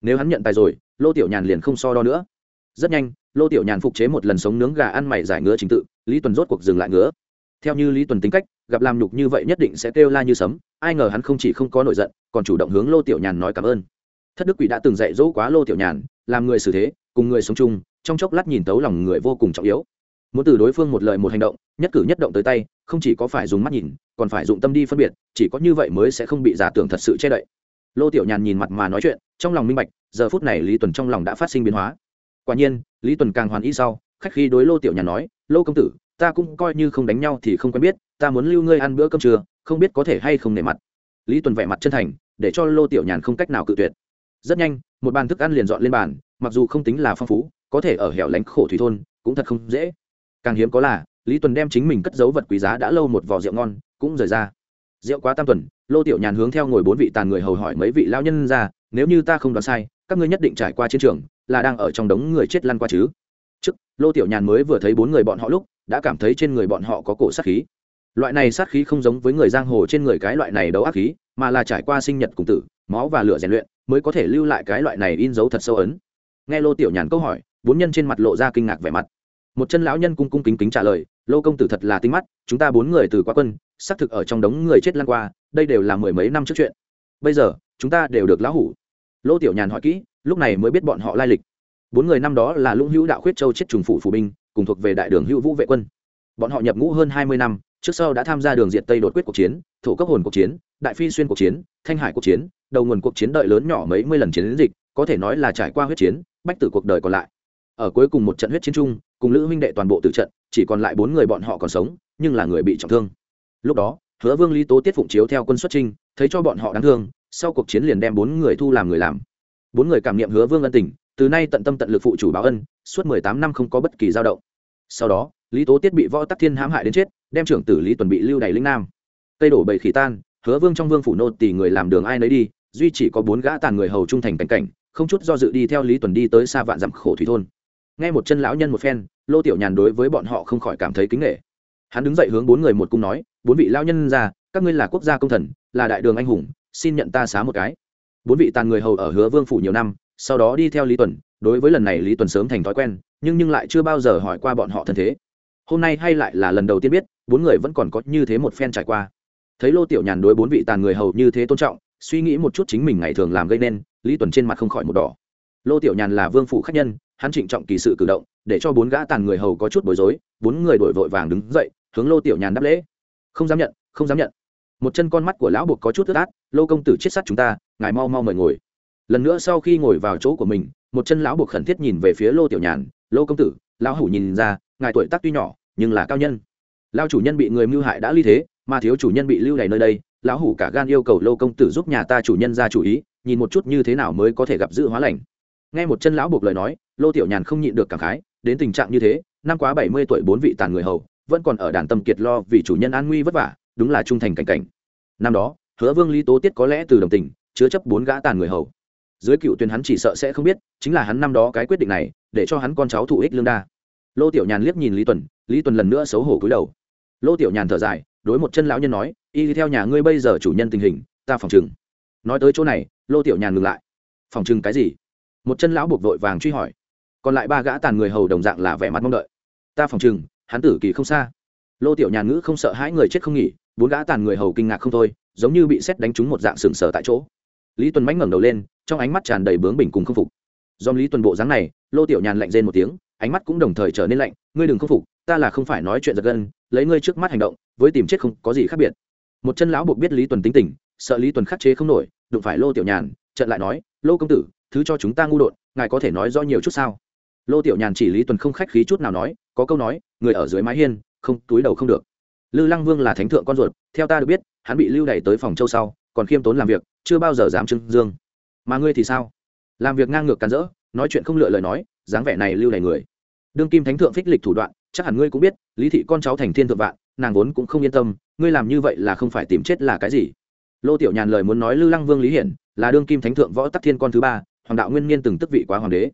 Nếu hắn nhận tài rồi, lô tiểu nhàn liền không so đo nữa. Rất nhanh, lô tiểu nhàn phục chế một lần sống nướng gà ăn mày giải ngứa trình tự, lý tuần rốt cuộc dừng lại ngứa. Theo như lý tuần tính cách, gặp làm nhục như vậy nhất định sẽ kêu la như sấm, ai ngờ hắn không chỉ không có nổi giận, còn chủ động hướng lô tiểu nhàn nói cảm ơn. Thất đức quỷ đã từng dạy dỗ quá lô tiểu nhàn, làm người xử thế, cùng người sống chung, trong chốc lát nhìn tấu lòng người vô cùng trọng yếu. Muốn từ đối phương một lời một hành động, nhất cử nhất động tới tay, không chỉ có phải dùng mắt nhìn, còn phải dụng tâm đi phân biệt, chỉ có như vậy mới sẽ không bị giả tưởng thật sự che đậy lô tiểu nhàn nhìn mặt mà nói chuyện, trong lòng minh bạch, giờ phút này lý tuần trong lòng đã phát sinh biến hóa. Quả nhiên, lý tuần càng hoàn ý sau, khách khi đối lô tiểu nhàn nói, lô công tử, ta cũng coi như không đánh nhau thì không quen biết, ta muốn lưu ngươi ăn bữa cơm trưa, không biết có thể hay không nể mặt. Lý tuần vẻ mặt chân thành, để cho lô tiểu nhàn không cách nào cự tuyệt. Rất nhanh, một bàn thức ăn liền dọn lên bàn, mặc dù không tính là phong phú, có thể ở hẻo lánh khổ thủy thôn, cũng thật không dễ. Càng hiếm có là, lý tuần đem chính mình cất giấu vật quý giá đã lâu một vỏ rượu ngon, cũng rời ra rượu quá tam tuần, lô tiểu nhàn hướng theo ngồi bốn vị tàn người hầu hỏi mấy vị lão nhân ra, nếu như ta không đoán sai, các ngươi nhất định trải qua chiến trường, là đang ở trong đống người chết lăn qua chứ? Trước, lô tiểu nhàn mới vừa thấy bốn người bọn họ lúc, đã cảm thấy trên người bọn họ có cổ sát khí. Loại này sát khí không giống với người giang hồ trên người cái loại này đấu ác khí, mà là trải qua sinh nhật cùng tử, máu và lửa rèn luyện, mới có thể lưu lại cái loại này in dấu thật sâu ấn. Nghe lô tiểu nhàn câu hỏi, bốn nhân trên mặt lộ ra kinh ngạc vẻ mặt. Một chân lão nhân cung cung kính kính trả lời, lô công tử thật là tinh mắt, chúng ta bốn người từ quá quân xác thực ở trong đống người chết lăn qua, đây đều là mười mấy năm trước chuyện. Bây giờ, chúng ta đều được lão hủ. Lô tiểu nhàn hỏi kỹ, lúc này mới biết bọn họ lai lịch. Bốn người năm đó là lũng hữu đạo khuyết châu chết trùng phủ phủ binh, cùng thuộc về đại đường hữu vũ vệ quân. Bọn họ nhập ngũ hơn hai mươi năm, trước sau đã tham gia đường diện tây đột quyết cuộc chiến thủ cấp hồn cuộc chiến, đại phi xuyên cuộc chiến, thanh hải cuộc chiến, đầu nguồn cuộc chiến đợi lớn nhỏ mấy mươi lần chiến dịch, có thể nói là trải qua huyết chiến, bách tử cuộc đời còn lại. Ở cuối cùng một trận huyết chiến chung, cùng lữ huynh đệ toàn bộ tử trận, chỉ còn lại bốn người bọn họ còn sống, nhưng là người bị trọng thương lúc đó, hứa vương lý tố tiết phụng chiếu theo quân xuất trinh thấy cho bọn họ đáng thương, sau cuộc chiến liền đem bốn người thu làm người làm. Bốn người cảm nghiệm hứa vương ân tình, từ nay tận tâm tận lực phụ chủ báo ân, suốt mười tám năm không có bất kỳ dao động. Sau đó, lý tố tiết bị võ tắc thiên hãm hại đến chết, đem trưởng tử lý tuần bị lưu đày linh nam. Cây đổ bầy khỉ tan, hứa vương trong vương phủ nô tỷ người làm đường ai nấy đi, duy chỉ có bốn gã tàn người hầu trung thành cảnh cảnh, không chút do dự đi theo lý tuần đi tới xa vạn dặm khổ thủy thôn. Nghe một chân lão nhân một phen, lô tiểu nhàn đối với bọn họ không khỏi cảm thấy kính nghệ hắn đứng dậy hướng bốn người một cung nói, bốn vị lão nhân ra, các ngươi là quốc gia công thần, là đại đường anh hùng, xin nhận ta xá một cái. Bốn vị tàn người hầu ở hứa vương phủ nhiều năm, sau đó đi theo lý tuần, đối với lần này lý tuần sớm thành thói quen, nhưng nhưng lại chưa bao giờ hỏi qua bọn họ thân thế. Hôm nay hay lại là lần đầu tiên biết, bốn người vẫn còn có như thế một phen trải qua. Thấy lô tiểu nhàn đối bốn vị tàn người hầu như thế tôn trọng, suy nghĩ một chút chính mình ngày thường làm gây nên, lý tuần trên mặt không khỏi một đỏ. Lô tiểu nhàn là vương phủ khách nhân, hắn trịnh trọng kỳ sự cử động, để cho bốn gã tàn người hầu có chút bối rối, bốn người đổi vội vàng đứng dậy hướng lô tiểu nhàn đáp lễ. Không dám nhận, không dám nhận. Một chân con mắt của lão buộc có chút ướt át, lô công tử chết sát chúng ta, ngài mau mau mời ngồi. Lần nữa sau khi ngồi vào chỗ của mình, một chân lão buộc khẩn thiết nhìn về phía lô tiểu nhàn, lô công tử, lão hủ nhìn ra, ngài tuổi tác tuy nhỏ, nhưng là cao nhân. Lao chủ nhân bị người mưu hại đã ly thế, mà thiếu chủ nhân bị lưu đày nơi đây, lão hủ cả gan yêu cầu lô công tử giúp nhà ta chủ nhân ra chủ ý, nhìn một chút như thế nào mới có thể gặp dự hóa lành. Nghe một chân lão buộc lời nói, lô tiểu nhàn không nhịn được cảm khái, đến tình trạng như thế, năm quá bảy mươi tuổi bốn vị tàn người hầu vẫn còn ở đàn tâm kiệt lo vì chủ nhân an nguy vất vả, đúng là trung thành cảnh cảnh. Năm đó, hứa vương lý tố tiết có lẽ từ đồng tình, chứa chấp bốn gã tàn người hầu. Dưới cựu tuyên hắn chỉ sợ sẽ không biết, chính là hắn năm đó cái quyết định này, để cho hắn con cháu thụ ích lương đa. Lô tiểu nhàn liếc nhìn lý tuần lý tuần lần nữa xấu hổ cúi đầu. Lô tiểu nhàn thở dài, đối một chân lão nhân nói, y theo nhà ngươi bây giờ chủ nhân tình hình, ta phòng chừng nói tới chỗ này, lô tiểu nhàn ngừng lại. Phòng chừng cái gì? Một chân lão buộc vội vàng truy hỏi. Còn lại ba gã tàn người hầu đồng dạng là vẻ mặt mong đợi. Ta phòng chừng hắn tử kỳ không xa. Lô tiểu nhàn ngữ không sợ hãi người chết không nghỉ, bốn gã tàn người hầu kinh ngạc không thôi, giống như bị xét đánh trúng một dạng sừng sờ tại chỗ. Lý tuần mánh ngẩng đầu lên, trong ánh mắt tràn đầy bướng bỉnh cùng không phục. Do lý tuần bộ dáng này, lô tiểu nhàn lạnh rên một tiếng, ánh mắt cũng đồng thời trở nên lạnh, ngươi đừng không phục, ta là không phải nói chuyện giật gân, lấy ngươi trước mắt hành động, với tìm chết không có gì khác biệt. Một chân lão buộc biết lý tuần tính tình, sợ lý tuần khắc chế không nổi, đụng phải lô tiểu nhàn trận lại nói, lô công tử, thứ cho chúng ta ngu đột, ngài có thể nói rõ nhiều chút sao? Lô tiểu nhàn chỉ lý tuần không khách khí chút nào nói có câu nói, người ở dưới mái hiên, không, túi đầu không được. Lư lăng vương là thánh thượng con ruột, theo ta được biết, hắn bị lưu đày tới phòng châu sau, còn khiêm tốn làm việc, chưa bao giờ dám trưng dương. Mà ngươi thì sao? Làm việc ngang ngược càn rỡ, nói chuyện không lựa lời nói, dáng vẻ này lưu đày người. Đương kim thánh thượng phích lịch thủ đoạn, chắc hẳn ngươi cũng biết, lý thị con cháu thành thiên thượng vạn, nàng vốn cũng không yên tâm, ngươi làm như vậy là không phải tìm chết là cái gì? Lô tiểu nhàn lời muốn nói lư lăng vương lý hiển, là đương kim thánh thượng võ tắc thiên con thứ ba, hoàng đạo nguyên niên từng tức vị quá hoàng đế.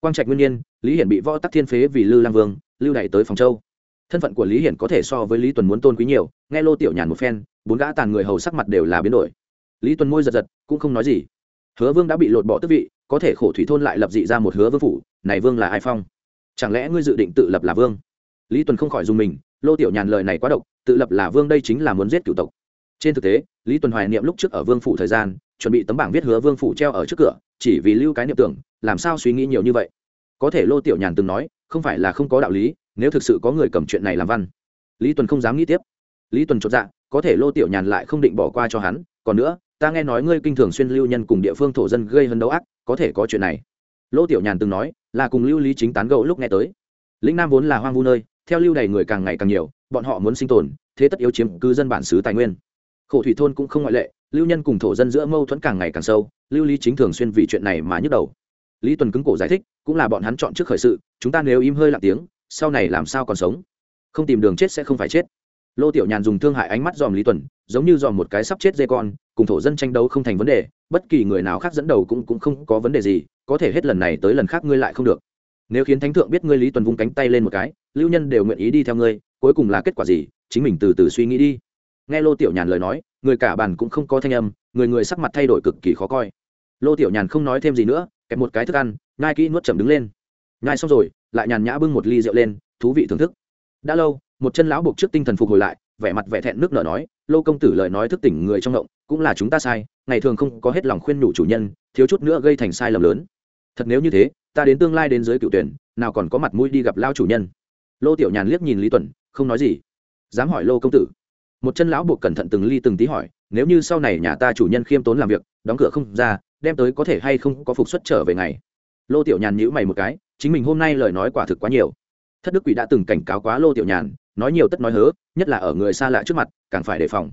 Quang trạch nguyên niên lý hiển bị võ tắc thiên phế vì lư Lang vương, lưu đày tới phòng châu. Thân phận của lý hiển có thể so với lý tuần muốn tôn quý nhiều, nghe lô tiểu nhàn một phen, bốn gã tàn người hầu sắc mặt đều là biến đổi. Lý tuần môi giật giật, cũng không nói gì. Hứa vương đã bị lột bỏ tước vị, có thể khổ thủy thôn lại lập dị ra một hứa vương phủ, này vương là ai phong? Chẳng lẽ ngươi dự định tự lập là vương? Lý tuần không khỏi dùng mình, lô tiểu nhàn lời này quá độc, tự lập là vương đây chính là muốn giết cựu tộc. Trên thực tế, lý tuần hoài niệm lúc trước ở vương phủ thời gian, chuẩn bị tấm bảng viết hứa vương phủ treo ở trước cửa, chỉ vì lưu cái niệm tưởng, làm sao suy nghĩ nhiều như vậy? Có thể lô tiểu nhàn từng nói, không phải là không có đạo lý, nếu thực sự có người cầm chuyện này làm văn. Lý tuần không dám nghĩ tiếp. Lý tuần chột dạ có thể lô tiểu nhàn lại không định bỏ qua cho hắn, còn nữa, ta nghe nói ngươi kinh thường xuyên lưu nhân cùng địa phương thổ dân gây hấn đấu ác, có thể có chuyện này. Lô tiểu nhàn từng nói, là cùng lưu lý chính tán gẫu lúc nghe tới. Lĩnh nam vốn là hoang vu nơi, theo lưu đầy người càng ngày càng nhiều, bọn họ muốn sinh tồn, thế tất yếu chiếm cư dân bản xứ tài nguyên. Khổ thủy thôn cũng không ngoại lệ, lưu nhân cùng thổ dân giữa mâu thuẫn càng ngày càng sâu, lưu lý chính thường xuyên vì chuyện này mà nhức đầu lý tuần cứng cổ giải thích, cũng là bọn hắn chọn trước khởi sự, chúng ta nếu im hơi lặng tiếng, sau này làm sao còn sống? Không tìm đường chết sẽ không phải chết. Lô tiểu nhàn dùng thương hại ánh mắt dòm lý tuần, giống như dòm một cái sắp chết dê con, cùng thổ dân tranh đấu không thành vấn đề, bất kỳ người nào khác dẫn đầu cũng cũng không có vấn đề gì, có thể hết lần này tới lần khác ngươi lại không được. Nếu khiến thánh thượng biết ngươi lý tuần vung cánh tay lên một cái, lưu nhân đều nguyện ý đi theo ngươi, cuối cùng là kết quả gì? Chính mình từ từ suy nghĩ đi. Nghe lô tiểu nhàn lời nói, người cả bàn cũng không có thanh âm, người người sắc mặt thay đổi cực kỳ khó coi. Lô tiểu nhàn không nói thêm gì nữa kẹp một cái thức ăn ngai kỹ nuốt chậm đứng lên. Ngai xong rồi, lại nhàn nhã bưng một ly rượu lên, thú vị thưởng thức. Đã lâu, một chân lão buộc trước tinh thần phục hồi lại, vẻ mặt vẻ thẹn nước nở nói, lô công tử lời nói thức tỉnh người trong ngộng, cũng là chúng ta sai, ngày thường không có hết lòng khuyên nhủ chủ nhân, thiếu chút nữa gây thành sai lầm lớn. Thật nếu như thế, ta đến tương lai đến dưới cựu tuyển, nào còn có mặt mũi đi gặp lao chủ nhân. Lô tiểu nhàn liếc nhìn lý tuần, không nói gì. Dám hỏi lô công tử. Một chân lão buộc cẩn thận từng ly từng tí hỏi, nếu như sau này nhà ta chủ nhân khiêm tốn làm việc, đóng cửa không ra đem tới có thể hay không có phục xuất trở về ngày. Lô tiểu nhàn nhữ mày một cái, chính mình hôm nay lời nói quả thực quá nhiều. Thất đức quỷ đã từng cảnh cáo quá lô tiểu nhàn, nói nhiều tất nói hớ, nhất là ở người xa lạ trước mặt, càng phải đề phòng.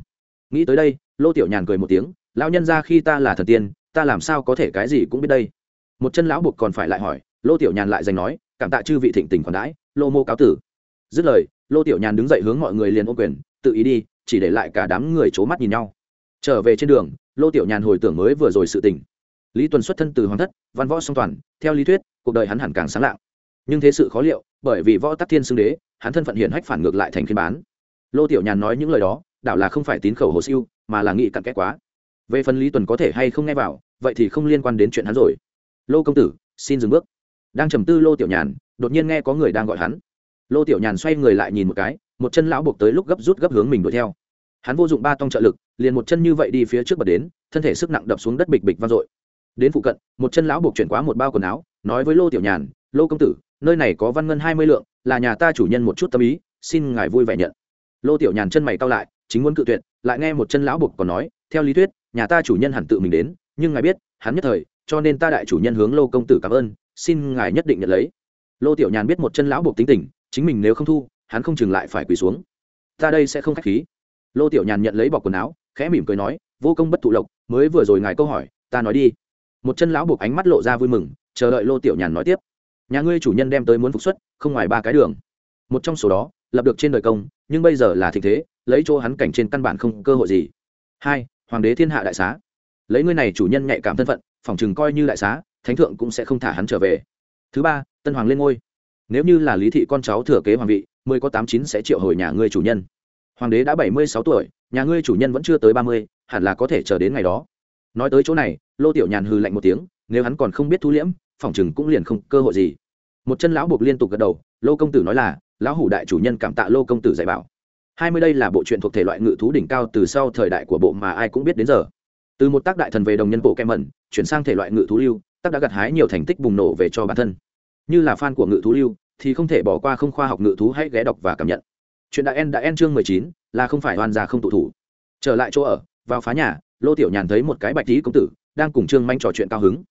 Nghĩ tới đây, lô tiểu nhàn cười một tiếng, lão nhân ra khi ta là thần tiên, ta làm sao có thể cái gì cũng biết đây? Một chân lão buộc còn phải lại hỏi, lô tiểu nhàn lại dành nói, cảm tạ chư vị thịnh tình còn đãi, lô mô cáo tử. Dứt lời, lô tiểu nhàn đứng dậy hướng mọi người liền ô quyền, tự ý đi, chỉ để lại cả đám người c h ố mắt nhìn nhau. Trở về trên đường, lô tiểu nhàn hồi tưởng mới vừa rồi sự tình lý tuần xuất thân từ hoàng thất, văn võ song toàn, theo lý thuyết, cuộc đời hắn hẳn càng sáng lạng. Nhưng thế sự khó liệu, bởi vì võ tắc thiên xưng đế, hắn thân phận hiển hách phản ngược lại thành khiên bán. Lô tiểu nhàn nói những lời đó, đảo là không phải tín khẩu hồ siêu, mà là nghị cặn kẽ quá. Về phần lý tuần có thể hay không nghe vào, vậy thì không liên quan đến chuyện hắn rồi. Lô công tử, xin dừng bước. Đang trầm tư lô tiểu nhàn, đột nhiên nghe có người đang gọi hắn. Lô tiểu nhàn xoay người lại nhìn một cái, một chân lão buộc tới lúc gấp rút gấp hướng mình đuổi theo. Hắn vô dụng ba tông trợ lực, liền một chân như vậy đi phía trước bật đến, thân thể sức nặng đập xuống đất bịch bịch vang dội đến phụ cận, một chân lão buộc chuyển quá một bao quần áo, nói với lô tiểu nhàn, lô công tử, nơi này có văn ngân hai mươi lượng, là nhà ta chủ nhân một chút tâm ý, xin ngài vui vẻ nhận. Lô tiểu nhàn chân mày cao lại, chính muốn cự tuyệt, lại nghe một chân lão buộc còn nói, theo lý thuyết, nhà ta chủ nhân hẳn tự mình đến, nhưng ngài biết, hắn nhất thời, cho nên ta đại chủ nhân hướng lô công tử cảm ơn, xin ngài nhất định nhận lấy. Lô tiểu nhàn biết một chân lão buộc tính tình, chính mình nếu không thu, hắn không chừng lại phải quỳ xuống. Ta đây sẽ không k h á c h khí. Lô tiểu nhàn nhận lấy bọc quần áo, khẽ mỉm cười nói, vô công bất thụ lộc, mới vừa rồi ngài câu hỏi, ta nói đi một chân lão buộc ánh mắt lộ ra vui mừng, chờ đợi lô tiểu nhàn nói tiếp. Nhà ngươi chủ nhân đem tới muốn phục xuất, không ngoài ba cái đường. Một trong số đó, lập được trên đời công, nhưng bây giờ là thịnh thế, lấy chỗ hắn cảnh trên căn bản không cơ hội gì. Hai, hoàng đế thiên hạ đại xá. Lấy ngươi này chủ nhân nhạy cảm thân phận phòng chừng coi như đại xá, thánh thượng cũng sẽ không thả hắn trở về. Thứ ba, tân hoàng lên ngôi. Nếu như là lý thị con cháu thừa kế hoàng vị, mười có tám chín sẽ triệu hồi nhà ngươi chủ nhân. Hoàng đế đã bảy mươi sáu tuổi, nhà ngươi chủ nhân vẫn chưa tới ba mươi, hẳn là có thể chờ đến ngày đó nói tới chỗ này, lô tiểu nhàn hừ lạnh một tiếng, nếu hắn còn không biết thu liễm phỏng chừng cũng liền không cơ hội gì. Một chân lão buộc liên tục gật đầu, lô công tử nói là, lão hủ đại chủ nhân cảm tạ lô công tử dạy bảo. Hai mươi đây là bộ truyện thuộc thể loại ngự thú đỉnh cao từ sau thời đại của bộ mà ai cũng biết đến giờ. Từ một tác đại thần về đồng nhân bộ kem mẩn, chuyển sang thể loại ngự thú lưu, tác đã gặt hái nhiều thành tích bùng nổ về cho bản thân. Như là fan của ngự thú lưu, thì không thể bỏ qua không khoa học ngự thú hãy ghé đọc và cảm nhận. Chuyện đại en đã en chương mười chín, là không phải hoàn gia không tụ thủ. Trở lại chỗ ở, vào phá nhà lô tiểu nhàn thấy một cái bạch tí công tử, đang cùng trương manh trò chuyện cao hứng.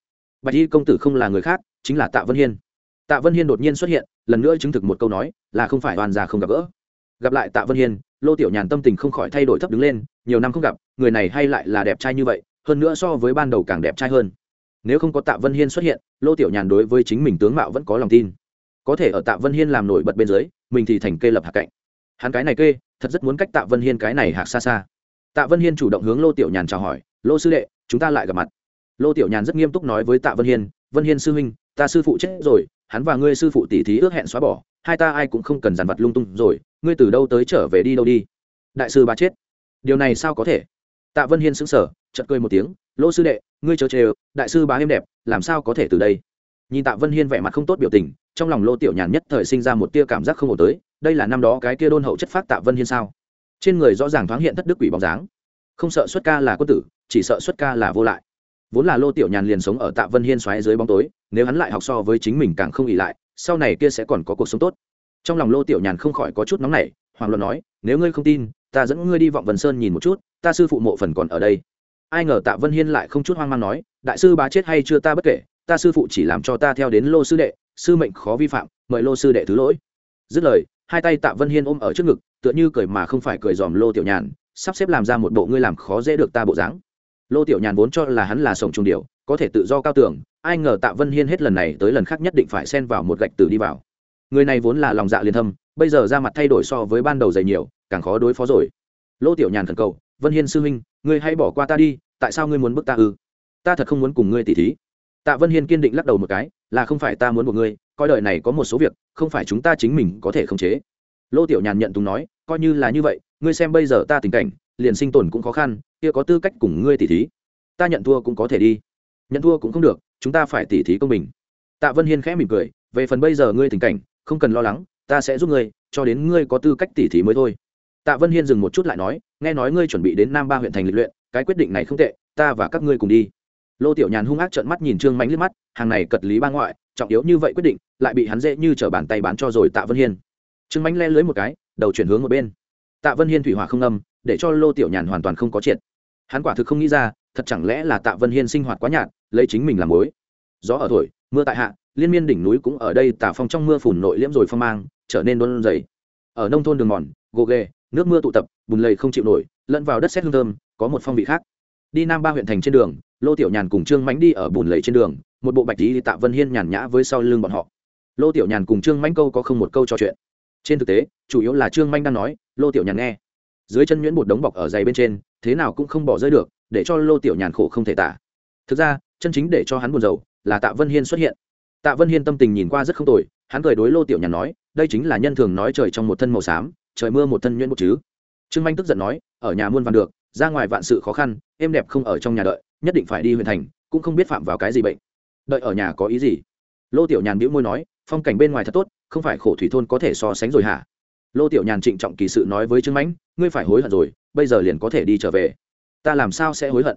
Bạch y công tử không là người khác, chính là tạ vân hiên. Tạ vân hiên đột nhiên xuất hiện, lần nữa chứng thực một câu nói, là không phải oan già không gặp gỡ. Gặp lại tạ vân hiên, lô tiểu nhàn tâm tình không khỏi thay đổi thấp đứng lên, nhiều năm không gặp, người này hay lại là đẹp trai như vậy, hơn nữa so với ban đầu càng đẹp trai hơn. Nếu không có tạ vân hiên xuất hiện, lô tiểu nhàn đối với chính mình tướng mạo vẫn có lòng tin. Có thể ở tạ vân hiên làm nổi bật bên dưới, mình thì thành kê lập hạ cạnh. Hắn cái này kê, thật rất muốn cách tạ vân hiên cái này hạc xa xa tạ vân hiên chủ động hướng lô tiểu nhàn chào hỏi, lô sư đệ, chúng ta lại gặp mặt. Lô tiểu nhàn rất nghiêm túc nói với tạ vân hiên vân hiên sư huynh, ta sư phụ chết rồi, hắn và ngươi sư phụ tỷ thí ước hẹn xóa bỏ, hai ta ai cũng không cần dàn vật lung tung rồi, ngươi từ đâu tới trở về đi đâu đi? Đại sư bà chết. Điều này sao có thể? Tạ vân hiên sững sờ, chợt cười một tiếng, lô sư đệ, ngươi chớ chê đại sư bá êm đẹp, làm sao có thể từ đây? Nhìn tạ vân hiên vẻ mặt không tốt biểu tình, trong lòng lô tiểu nhàn nhất thời sinh ra một tia cảm giác không ổn tới, đây là năm đó cái kia đôn hậu chất phát tạ vân hiên sao? Trên người rõ ràng thoáng hiện thất đức quỷ bóng dáng. Không sợ xuất ca là quân tử, chỉ sợ xuất ca là vô lại. Vốn là lô tiểu nhàn liền sống ở tạ vân hiên xoáy dưới bóng tối, nếu hắn lại học so với chính mình càng không ỉ lại, sau này kia sẽ còn có cuộc sống tốt. Trong lòng lô tiểu nhàn không khỏi có chút nóng nảy, hoàng luận nói, nếu ngươi không tin, ta dẫn ngươi đi vọng vân sơn nhìn một chút, ta sư phụ mộ phần còn ở đây. Ai ngờ tạ vân hiên lại không chút hoang mang nói, đại sư bá chết hay chưa ta bất kể, ta sư phụ chỉ làm cho ta theo đến lô sư đệ, sư mệnh khó vi phạm, mời lô sư đệ thứ lỗi. Dứt lời, hai tay tạ vân hiên ôm ở trước ngực tựa như cười mà không phải cười dòm lô tiểu nhàn, sắp xếp làm ra một bộ ngươi làm khó dễ được ta bộ dáng. Lô tiểu nhàn vốn cho là hắn là sổng trung điệu có thể tự do cao tưởng ai ngờ tạ vân hiên hết lần này tới lần khác nhất định phải xen vào một gạch từ đi vào. Người này vốn là lòng dạ liên thâm, bây giờ ra mặt thay đổi so với ban đầu dày nhiều, càng khó đối phó rồi. Lô tiểu nhàn thần cầu, vân hiên sư huynh, ngươi hãy bỏ qua ta đi, tại sao ngươi muốn bức ta ư? Ta thật không muốn cùng ngươi tỉ thí. Tạ vân hiên kiên định lắc đầu một cái, là không phải ta muốn buộc ngươi, coi đời này có một số việc, không phải chúng ta chính mình có thể khống chế lô tiểu nhàn nhận tùng nói, coi như là như vậy, ngươi xem bây giờ ta tình cảnh, liền sinh tồn cũng khó khăn, kia có tư cách cùng ngươi tỉ thí. Ta nhận thua cũng có thể đi. Nhận thua cũng không được, chúng ta phải tỉ thí công bình. Tạ vân hiên khẽ mỉm cười, về phần bây giờ ngươi tình cảnh, không cần lo lắng, ta sẽ giúp ngươi, cho đến ngươi có tư cách tỉ thí mới thôi. Tạ vân hiên dừng một chút lại nói, nghe nói ngươi chuẩn bị đến nam ba huyện thành lịch luyện, cái quyết định này không tệ, ta và các ngươi cùng đi. Lô tiểu nhàn hung ác trợn mắt nhìn trương mánh liếc mắt, hàng này cật lý ba ngoại, trọng yếu như vậy quyết định, lại bị hắn dễ như t bàn tay bán cho rồi tạ vân hiên trương mánh le lưới một cái, đầu chuyển hướng một bên. Tạ vân hiên thủy hỏa không âm, để cho lô tiểu nhàn hoàn toàn không có triệt. Hắn quả thực không nghĩ ra, thật chẳng lẽ là tạ vân hiên sinh hoạt quá nhạt, lấy chính mình làm mối. Gió ở thổi, mưa tại hạ, liên miên đỉnh núi cũng ở đây tả phong trong mưa phùn nội liễm rồi phong mang, trở nên đôn dày. Ở nông thôn đường mòn, gồ ghề, nước mưa tụ tập, bùn lầy không chịu nổi, lẫn vào đất xét hương thơm, có một phong vị khác. Đi nam ba huyện thành trên đường, lô tiểu nhàn cùng trương mánh đi ở bùn lầy trên đường, một bộ bạch lý tạ vân hiên nhàn nhã với sau lưng bọn họ. Lô tiểu nhàn cùng trương mánh câu có không một câu trò chuyện trên thực tế, chủ yếu là trương manh đang nói, lô tiểu nhàn nghe. Dưới chân nhuyễn một đống bọc ở dày bên trên, thế nào cũng không bỏ rơi được, để cho lô tiểu nhàn khổ không thể tả. Thực ra, chân chính để cho hắn buồn rầu là tạ vân hiên xuất hiện. Tạ vân hiên tâm tình nhìn qua rất không tồi, hắn cười đối lô tiểu nhàn nói, đây chính là nhân thường nói trời trong một thân màu xám, trời mưa một thân nhuyễn một chứ. Trương manh tức giận nói, ở nhà muôn vàn được, ra ngoài vạn sự khó khăn, êm đẹp không ở trong nhà đợi, nhất định phải đi huyện thành, cũng không biết phạm vào cái gì bệnh. Đợi ở nhà có ý gì? Lô tiểu nhàn bĩu môi nói phong cảnh bên ngoài thật tốt, không phải khổ thủy thôn có thể so sánh rồi hả? Lô tiểu nhàn trịnh trọng kỳ sự nói với trương mãnh, ngươi phải hối hận rồi, bây giờ liền có thể đi trở về. Ta làm sao sẽ hối hận?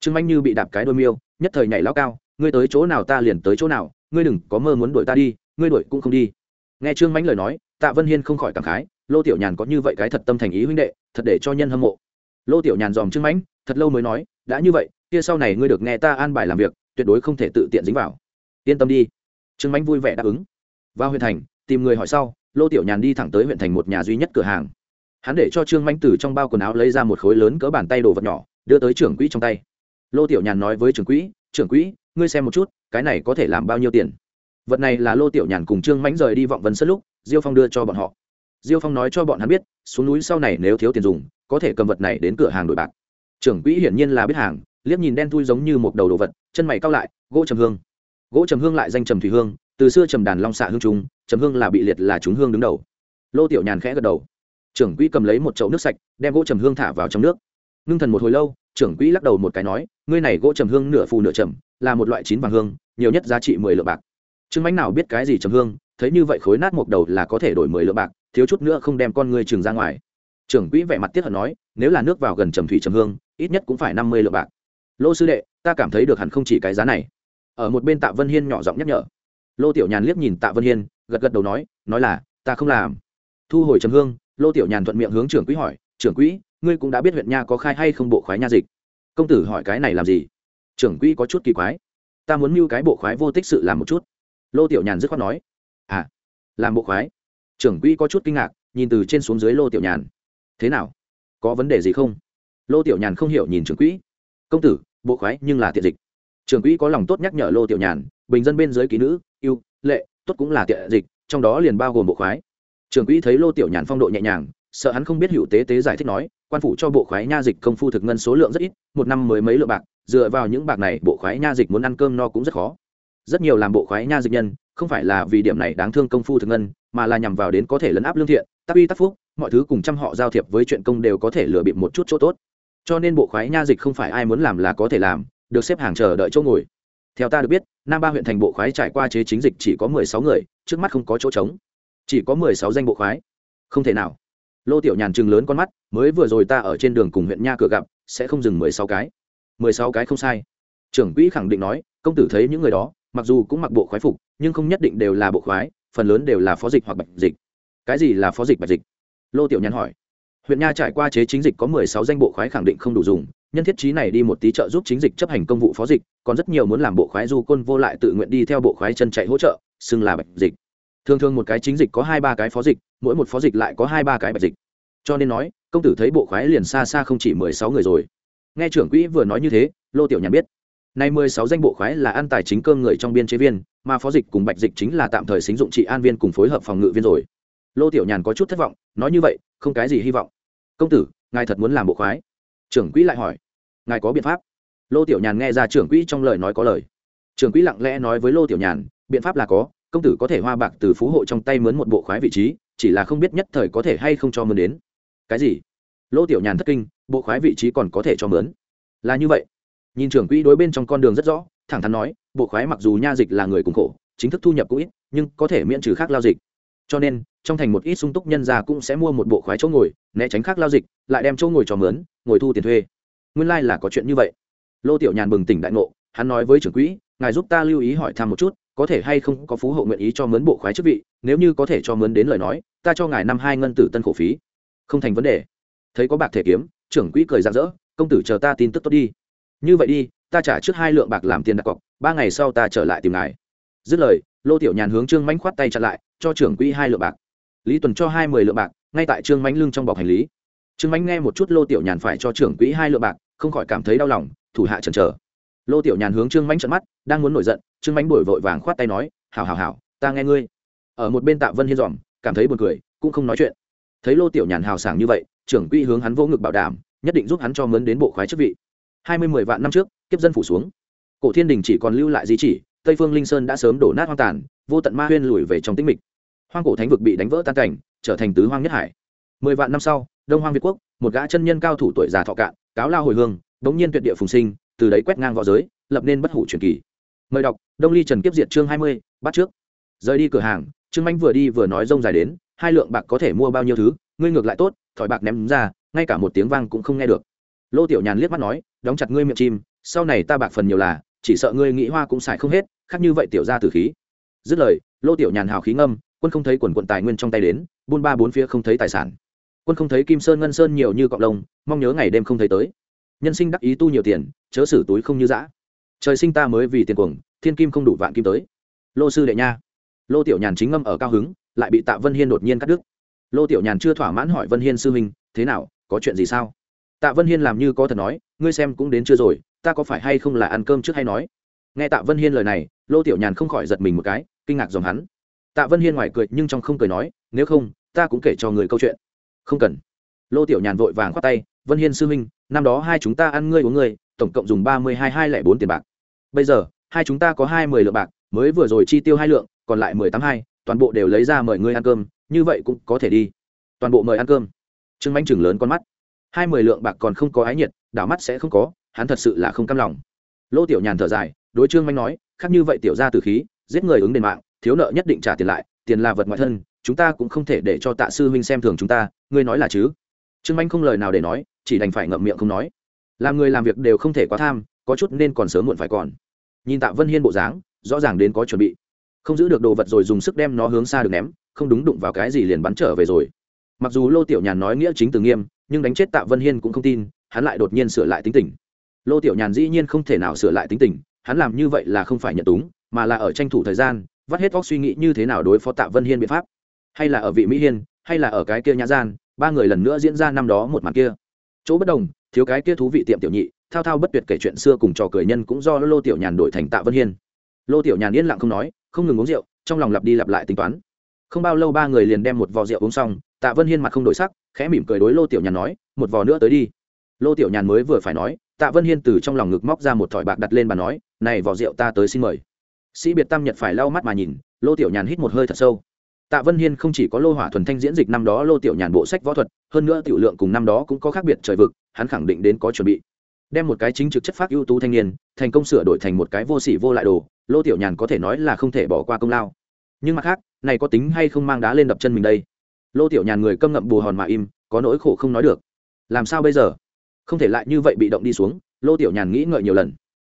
Trương mãnh như bị đạp cái đôi miêu, nhất thời nhảy lao cao, ngươi tới chỗ nào ta liền tới chỗ nào, ngươi đừng có mơ muốn đuổi ta đi, ngươi đuổi cũng không đi. Nghe trương mãnh lời nói, tạ vân hiên không khỏi cảm khái, lô tiểu nhàn có như vậy cái thật tâm thành ý huynh đệ, thật để cho nhân hâm mộ. Lô tiểu nhàn dòm trương mãnh, thật lâu mới nói, đã như vậy, kia sau này ngươi được nghe ta an bài làm việc, tuyệt đối không thể tự tiện dính vào. Yên tâm đi. Trương mãnh vui vẻ đáp ứng vào huyện thành, tìm người hỏi sau, lô tiểu nhàn đi thẳng tới huyện thành một nhà duy nhất cửa hàng. Hắn để cho trương manh từ trong bao quần áo lấy ra một khối lớn cỡ bàn tay đồ vật nhỏ, đưa tới trưởng quỹ trong tay. Lô tiểu nhàn nói với trưởng quỹ trưởng quỹ, ngươi xem một chút, cái này có thể làm bao nhiêu tiền? Vật này là lô tiểu nhàn cùng trương mãnh rời đi vọng vấn sất lúc, diêu phong đưa cho bọn họ. Diêu phong nói cho bọn hắn biết, xuống núi sau này nếu thiếu tiền dùng, có thể cầm vật này đến cửa hàng đổi bạc. Trưởng quỹ hiển nhiên là biết hàng, liếc nhìn đen thui giống như một đầu đồ vật, chân mày cao lại, gỗ trầm hương. Gỗ trầm hương lại danh trầm thủy hương từ xưa trầm đàn long xạ hương trung trầm hương là bị liệt là chúng hương đứng đầu. Lô tiểu nhàn khẽ gật đầu. Trưởng quỹ cầm lấy một chậu nước sạch, đem gỗ trầm hương thả vào trong nước. Ngưng thần một hồi lâu, trưởng quỹ lắc đầu một cái nói, ngươi này gỗ trầm hương nửa phù nửa trầm, là một loại chín vàng hương, nhiều nhất giá trị mười lượng bạc. Trương bánh nào biết cái gì trầm hương, thấy như vậy khối nát một đầu là có thể đổi mười lượng bạc, thiếu chút nữa không đem con ngươi trừng ra ngoài. Trưởng quỹ vẻ mặt tiếc hận nói, nếu là nước vào gần trầm thủy trầm hương, ít nhất cũng phải năm mươi lượng bạc. Lô sư đệ, ta cảm thấy được hẳn không chỉ cái giá này. Ở một bên tạ vân hiên nhỏ giọng nhắc nhở lô tiểu nhàn liếc nhìn tạ vân hiên, gật gật đầu nói nói là, ta không làm. Thu hồi trầm hương, lô tiểu nhàn thuận miệng hướng trưởng quỹ hỏi, trưởng quỹ, ngươi cũng đã biết huyện nha có khai hay không bộ khoái nha dịch. Công tử hỏi cái này làm gì? Trưởng quỹ có chút kỳ quái. Ta muốn mưu cái bộ khoái vô tích sự làm một chút. Lô tiểu nhàn dứt khoát nói à làm bộ khoái? Trưởng quỹ có chút kinh ngạc, nhìn từ trên xuống dưới lô tiểu nhàn. Thế nào? Có vấn đề gì không? Lô tiểu nhàn không hiểu nhìn trưởng quỹ. Công tử, bộ khoái nhưng là tiện dịch. Trưởng quỹ có lòng tốt nhắc nhở lô tiểu nhàn, bình dân bên dưới ký nữ lệ, tốt cũng là tiện dịch, trong đó liền bao gồm bộ khoái. Trường quỹ thấy lô tiểu nhàn phong độ nhẹ nhàng, sợ hắn không biết hữu tế tế giải thích nói, quan phủ cho bộ khoái nha dịch công phu thực ngân số lượng rất ít, một năm mới mấy lượng bạc, dựa vào những bạc này bộ khoái nha dịch muốn ăn cơm no cũng rất khó. Rất nhiều làm bộ khoái nha dịch nhân, không phải là vì điểm này đáng thương công phu thực ngân, mà là nhằm vào đến có thể lấn áp lương thiện, tác uy tác phúc, mọi thứ cùng trăm họ giao thiệp với chuyện công đều có thể lừa bịp một chút chỗ tốt. Cho nên bộ khoái nha dịch không phải ai muốn làm là có thể làm, được xếp hàng chờ đợi chỗ ngồi theo ta được biết, nam ba huyện thành bộ khoái trải qua chế chính dịch chỉ có mười sáu người, trước mắt không có chỗ trống. Chỉ có mười sáu danh bộ khoái. Không thể nào. Lô tiểu nhàn chừng lớn con mắt, mới vừa rồi ta ở trên đường cùng huyện nha cửa gặp, sẽ không dừng mười sáu cái. Mười sáu cái không sai. Trưởng quỹ khẳng định nói, công tử thấy những người đó, mặc dù cũng mặc bộ khoái phục, nhưng không nhất định đều là bộ khoái, phần lớn đều là phó dịch hoặc bạch dịch. Cái gì là phó dịch, bạch dịch? Lô tiểu nhàn hỏi huyện nha trải qua chế chính dịch có mười sáu danh bộ khoái khẳng định không đủ dùng, nhân thiết trí này đi một tí trợ giúp chính dịch chấp hành công vụ phó dịch, còn rất nhiều muốn làm bộ khoái du côn vô lại tự nguyện đi theo bộ khoái chân chạy hỗ trợ, xưng là bạch dịch. Thường thường một cái chính dịch có hai ba cái phó dịch, mỗi một phó dịch lại có hai ba cái bạch dịch. Cho nên nói, công tử thấy bộ khoái liền xa xa không chỉ mười sáu người rồi. Nghe trưởng quỹ vừa nói như thế, lô tiểu nhàn biết, nay mười sáu danh bộ khoái là ăn tài chính cơm người trong biên chế viên, mà phó dịch cùng bạch dịch chính là tạm thời xính dụng trị an viên cùng phối hợp phòng ngự viên rồi lô tiểu nhàn có chút thất vọng, nói như vậy, không cái gì hy vọng. Công tử, ngài thật muốn làm bộ khoái? Trưởng quỹ lại hỏi. Ngài có biện pháp? Lô tiểu nhàn nghe ra trưởng quỹ trong lời nói có lời. Trưởng quỹ lặng lẽ nói với lô tiểu nhàn, biện pháp là có, công tử có thể hoa bạc từ phú hộ trong tay mướn một bộ khoái vị trí, chỉ là không biết nhất thời có thể hay không cho mướn đến. Cái gì? Lô tiểu nhàn thất kinh, bộ khoái vị trí còn có thể cho mướn? Là như vậy. Nhìn trưởng quỹ đối bên trong con đường rất rõ, thẳng thắn nói, bộ khoái mặc dù nha dịch là người cùng khổ, chính thức thu nhập cũng ít, nhưng có thể miễn trừ khác lao dịch cho nên, trong thành một ít sung túc nhân gia cũng sẽ mua một bộ khoái chỗ ngồi, né tránh khác lao dịch, lại đem chỗ ngồi cho mướn, ngồi thu tiền thuê. Nguyên lai、like、là có chuyện như vậy. Lô tiểu nhàn bừng tỉnh đại ngộ, hắn nói với trưởng quỹ, ngài giúp ta lưu ý hỏi thăm một chút, có thể hay không có phú hộ nguyện ý cho mướn bộ khoái chức vị, nếu như có thể cho mướn đến lời nói, ta cho ngài năm hai ngân tử tân khổ phí. Không thành vấn đề. Thấy có bạc thể kiếm, trưởng quỹ cười rạng rỡ, công tử chờ ta tin tức tốt đi. Như vậy đi, ta trả trước hai lượng bạc làm tiền đặt cọc, ba ngày sau ta trở lại tìm ngài. Dứt lời, lô tiểu nhàn hướng trương mánh khoát tay chặn lại cho trưởng quỹ hai lượng bạc. Lý tuần cho hai mươi lượng bạc, ngay tại trương mánh lưng trong bọc hành lý. Trương mánh nghe một chút lô tiểu nhàn phải cho trưởng quỹ hai lượng bạc, không khỏi cảm thấy đau lòng, thủ hạ chần chờ. Lô tiểu nhàn hướng trương mánh trận mắt, đang muốn nổi giận, trương mánh bồi vội vàng khoát tay nói, hảo hảo hảo, ta nghe ngươi. Ở một bên tạ vân hiên dòm cảm thấy buồn cười, cũng không nói chuyện. Thấy lô tiểu nhàn hào sảng như vậy, trưởng quỹ hướng hắn vô ngực bảo đảm, nhất định giúp hắn cho mướn đến bộ khoái chức vị. Hai mươi mười vạn năm trước, kiếp dân phủ xuống. Cổ thiên đình chỉ còn lưu lại di chỉ, tây phương linh sơn đã sớm đổ nát hoang tàn, vô tận ma huyên lùi về trong tĩnh mịch hoang cổ thánh vực bị đánh vỡ tan cảnh, trở thành tứ hoang nhất hải. Mười vạn năm sau, đông hoang việt quốc, một gã chân nhân cao thủ tuổi già thọ cạn, cáo lao hồi hương bỗng nhiên tuyệt địa phùng sinh, từ đấy quét ngang v õ giới, lập nên bất hủ truyền kỳ. Mời đọc, đông ly trần kiếp diệt chương hai mươi, bắt trước. Rời đi cửa hàng, trương anh vừa đi vừa nói rông dài đến, hai lượng bạc có thể mua bao nhiêu thứ, ngươi ngược lại tốt, thỏi bạc ném ra, ngay cả một tiếng vang cũng không nghe được. Lô tiểu nhàn liếc mắt nói, đóng chặt ngươi miệng chim, sau này ta bạc phần nhiều là, chỉ sợ ngươi nghĩ hoa cũng xài không hết, khác như vậy tiểu ra từ khí. Dứt lời, lô tiểu nhàn hào khí ngâm quân không thấy quần quận tài nguyên trong tay đến, buôn ba bốn phía không thấy tài sản. Quân không thấy kim sơn ngân sơn nhiều như cọng lông, mong nhớ ngày đêm không thấy tới. Nhân sinh đắc ý tu nhiều tiền, chớ xử túi không như dã. Trời sinh ta mới vì tiền cuồng, thiên kim không đủ vạn kim tới. Lô sư đệ nha. Lô tiểu nhàn chính ngâm ở cao hứng, lại bị tạ vân hiên đột nhiên cắt đứt. Lô tiểu nhàn chưa thỏa mãn hỏi vân hiên sư huynh, thế nào, có chuyện gì sao? Tạ vân hiên làm như có thật nói, ngươi xem cũng đến chưa rồi, ta có phải hay không là ăn cơm trước hay nói? Nghe tạ vân hiên lời này, lô tiểu nhàn không khỏi giật mình một cái, kinh ngạc dòng hắn tạ vân hiên ngoài cười nhưng trong không cười nói, nếu không, ta cũng kể cho người câu chuyện. Không cần. Lô tiểu nhàn vội vàng khoát tay, vân hiên sư huynh, năm đó hai chúng ta ăn ngươi uống ngươi, tổng cộng dùng ba mươi hai hai lẻ bốn tiền bạc. Bây giờ, hai chúng ta có hai mươi lượng bạc, mới vừa rồi chi tiêu hai lượng, còn lại mười tám hai, toàn bộ đều lấy ra mời ngươi ăn cơm, như vậy cũng có thể đi. Toàn bộ mời ăn cơm? Trương mánh chừng lớn con mắt. Hai mươi lượng bạc còn không có ái nhiệt, đảo mắt sẽ không có, hắn thật sự là không cam lòng. Lô tiểu nhàn thở dài, đối trương manh nói, khác như vậy tiểu ra từ khí, giết người ứng đền mạng thiếu nợ nhất định trả tiền lại, tiền là vật ngoại thân, chúng ta cũng không thể để cho tạ sư huynh xem thường chúng ta, ngươi nói là chứ? Trương anh không lời nào để nói, chỉ đành phải ngậm miệng không nói. Làm người làm việc đều không thể quá tham, có chút nên còn sớm muộn phải còn. Nhìn tạ vân hiên bộ dáng, rõ ràng đến có chuẩn bị. Không giữ được đồ vật rồi dùng sức đem nó hướng xa được ném, không đúng đụng vào cái gì liền bắn trở về rồi. Mặc dù lô tiểu nhàn nói nghĩa chính từ nghiêm, nhưng đánh chết tạ vân hiên cũng không tin, hắn lại đột nhiên sửa lại tính tình. Lô tiểu nhàn dĩ nhiên không thể nào sửa lại tính tình, hắn làm như vậy là không phải nhận túng, mà là ở tranh thủ thời gian vắt hết vóc suy nghĩ như thế nào đối phó tạ vân hiên biện pháp. Hay là ở vị mỹ hiên, hay là ở cái kia nhã gian, ba người lần nữa diễn ra năm đó một màn kia. Chỗ bất đồng, thiếu cái kia thú vị tiệm tiểu nhị, thao thao bất tuyệt kể chuyện xưa cùng trò cười nhân cũng do lô tiểu nhàn đổi thành tạ vân hiên. Lô tiểu nhàn yên lặng không nói, không ngừng uống rượu, trong lòng lặp đi lặp lại tính toán. Không bao lâu ba người liền đem một vò rượu uống xong, tạ vân hiên mặt không đổi sắc, khẽ mỉm cười đối lô tiểu nhàn nói, một vò nữa tới đi. Lô tiểu nhàn mới vừa phải nói, tạ vân hiên từ trong lòng ngực móc ra một thỏi bạc đặt lên bàn nói, này vò rượu ta tới xin mời sĩ biệt tam nhật phải lau mắt mà nhìn, lô tiểu nhàn hít một hơi thật sâu. Tạ vân hiên không chỉ có lô hỏa thuần thanh diễn dịch năm đó lô tiểu nhàn bộ sách võ thuật, hơn nữa tiểu lượng cùng năm đó cũng có khác biệt trời vực, hắn khẳng định đến có chuẩn bị. Đem một cái chính trực chất phát ưu tú thanh niên, thành công sửa đổi thành một cái vô sỉ vô lại đồ, lô tiểu nhàn có thể nói là không thể bỏ qua công lao. Nhưng mặt khác, này có tính hay không mang đá lên đập chân mình đây? Lô tiểu nhàn người câm ngậm bù hòn mà im, có nỗi khổ không nói được. Làm sao bây giờ? Không thể lại như vậy bị động đi xuống, lô tiểu nhàn nghĩ ngợi nhiều lần.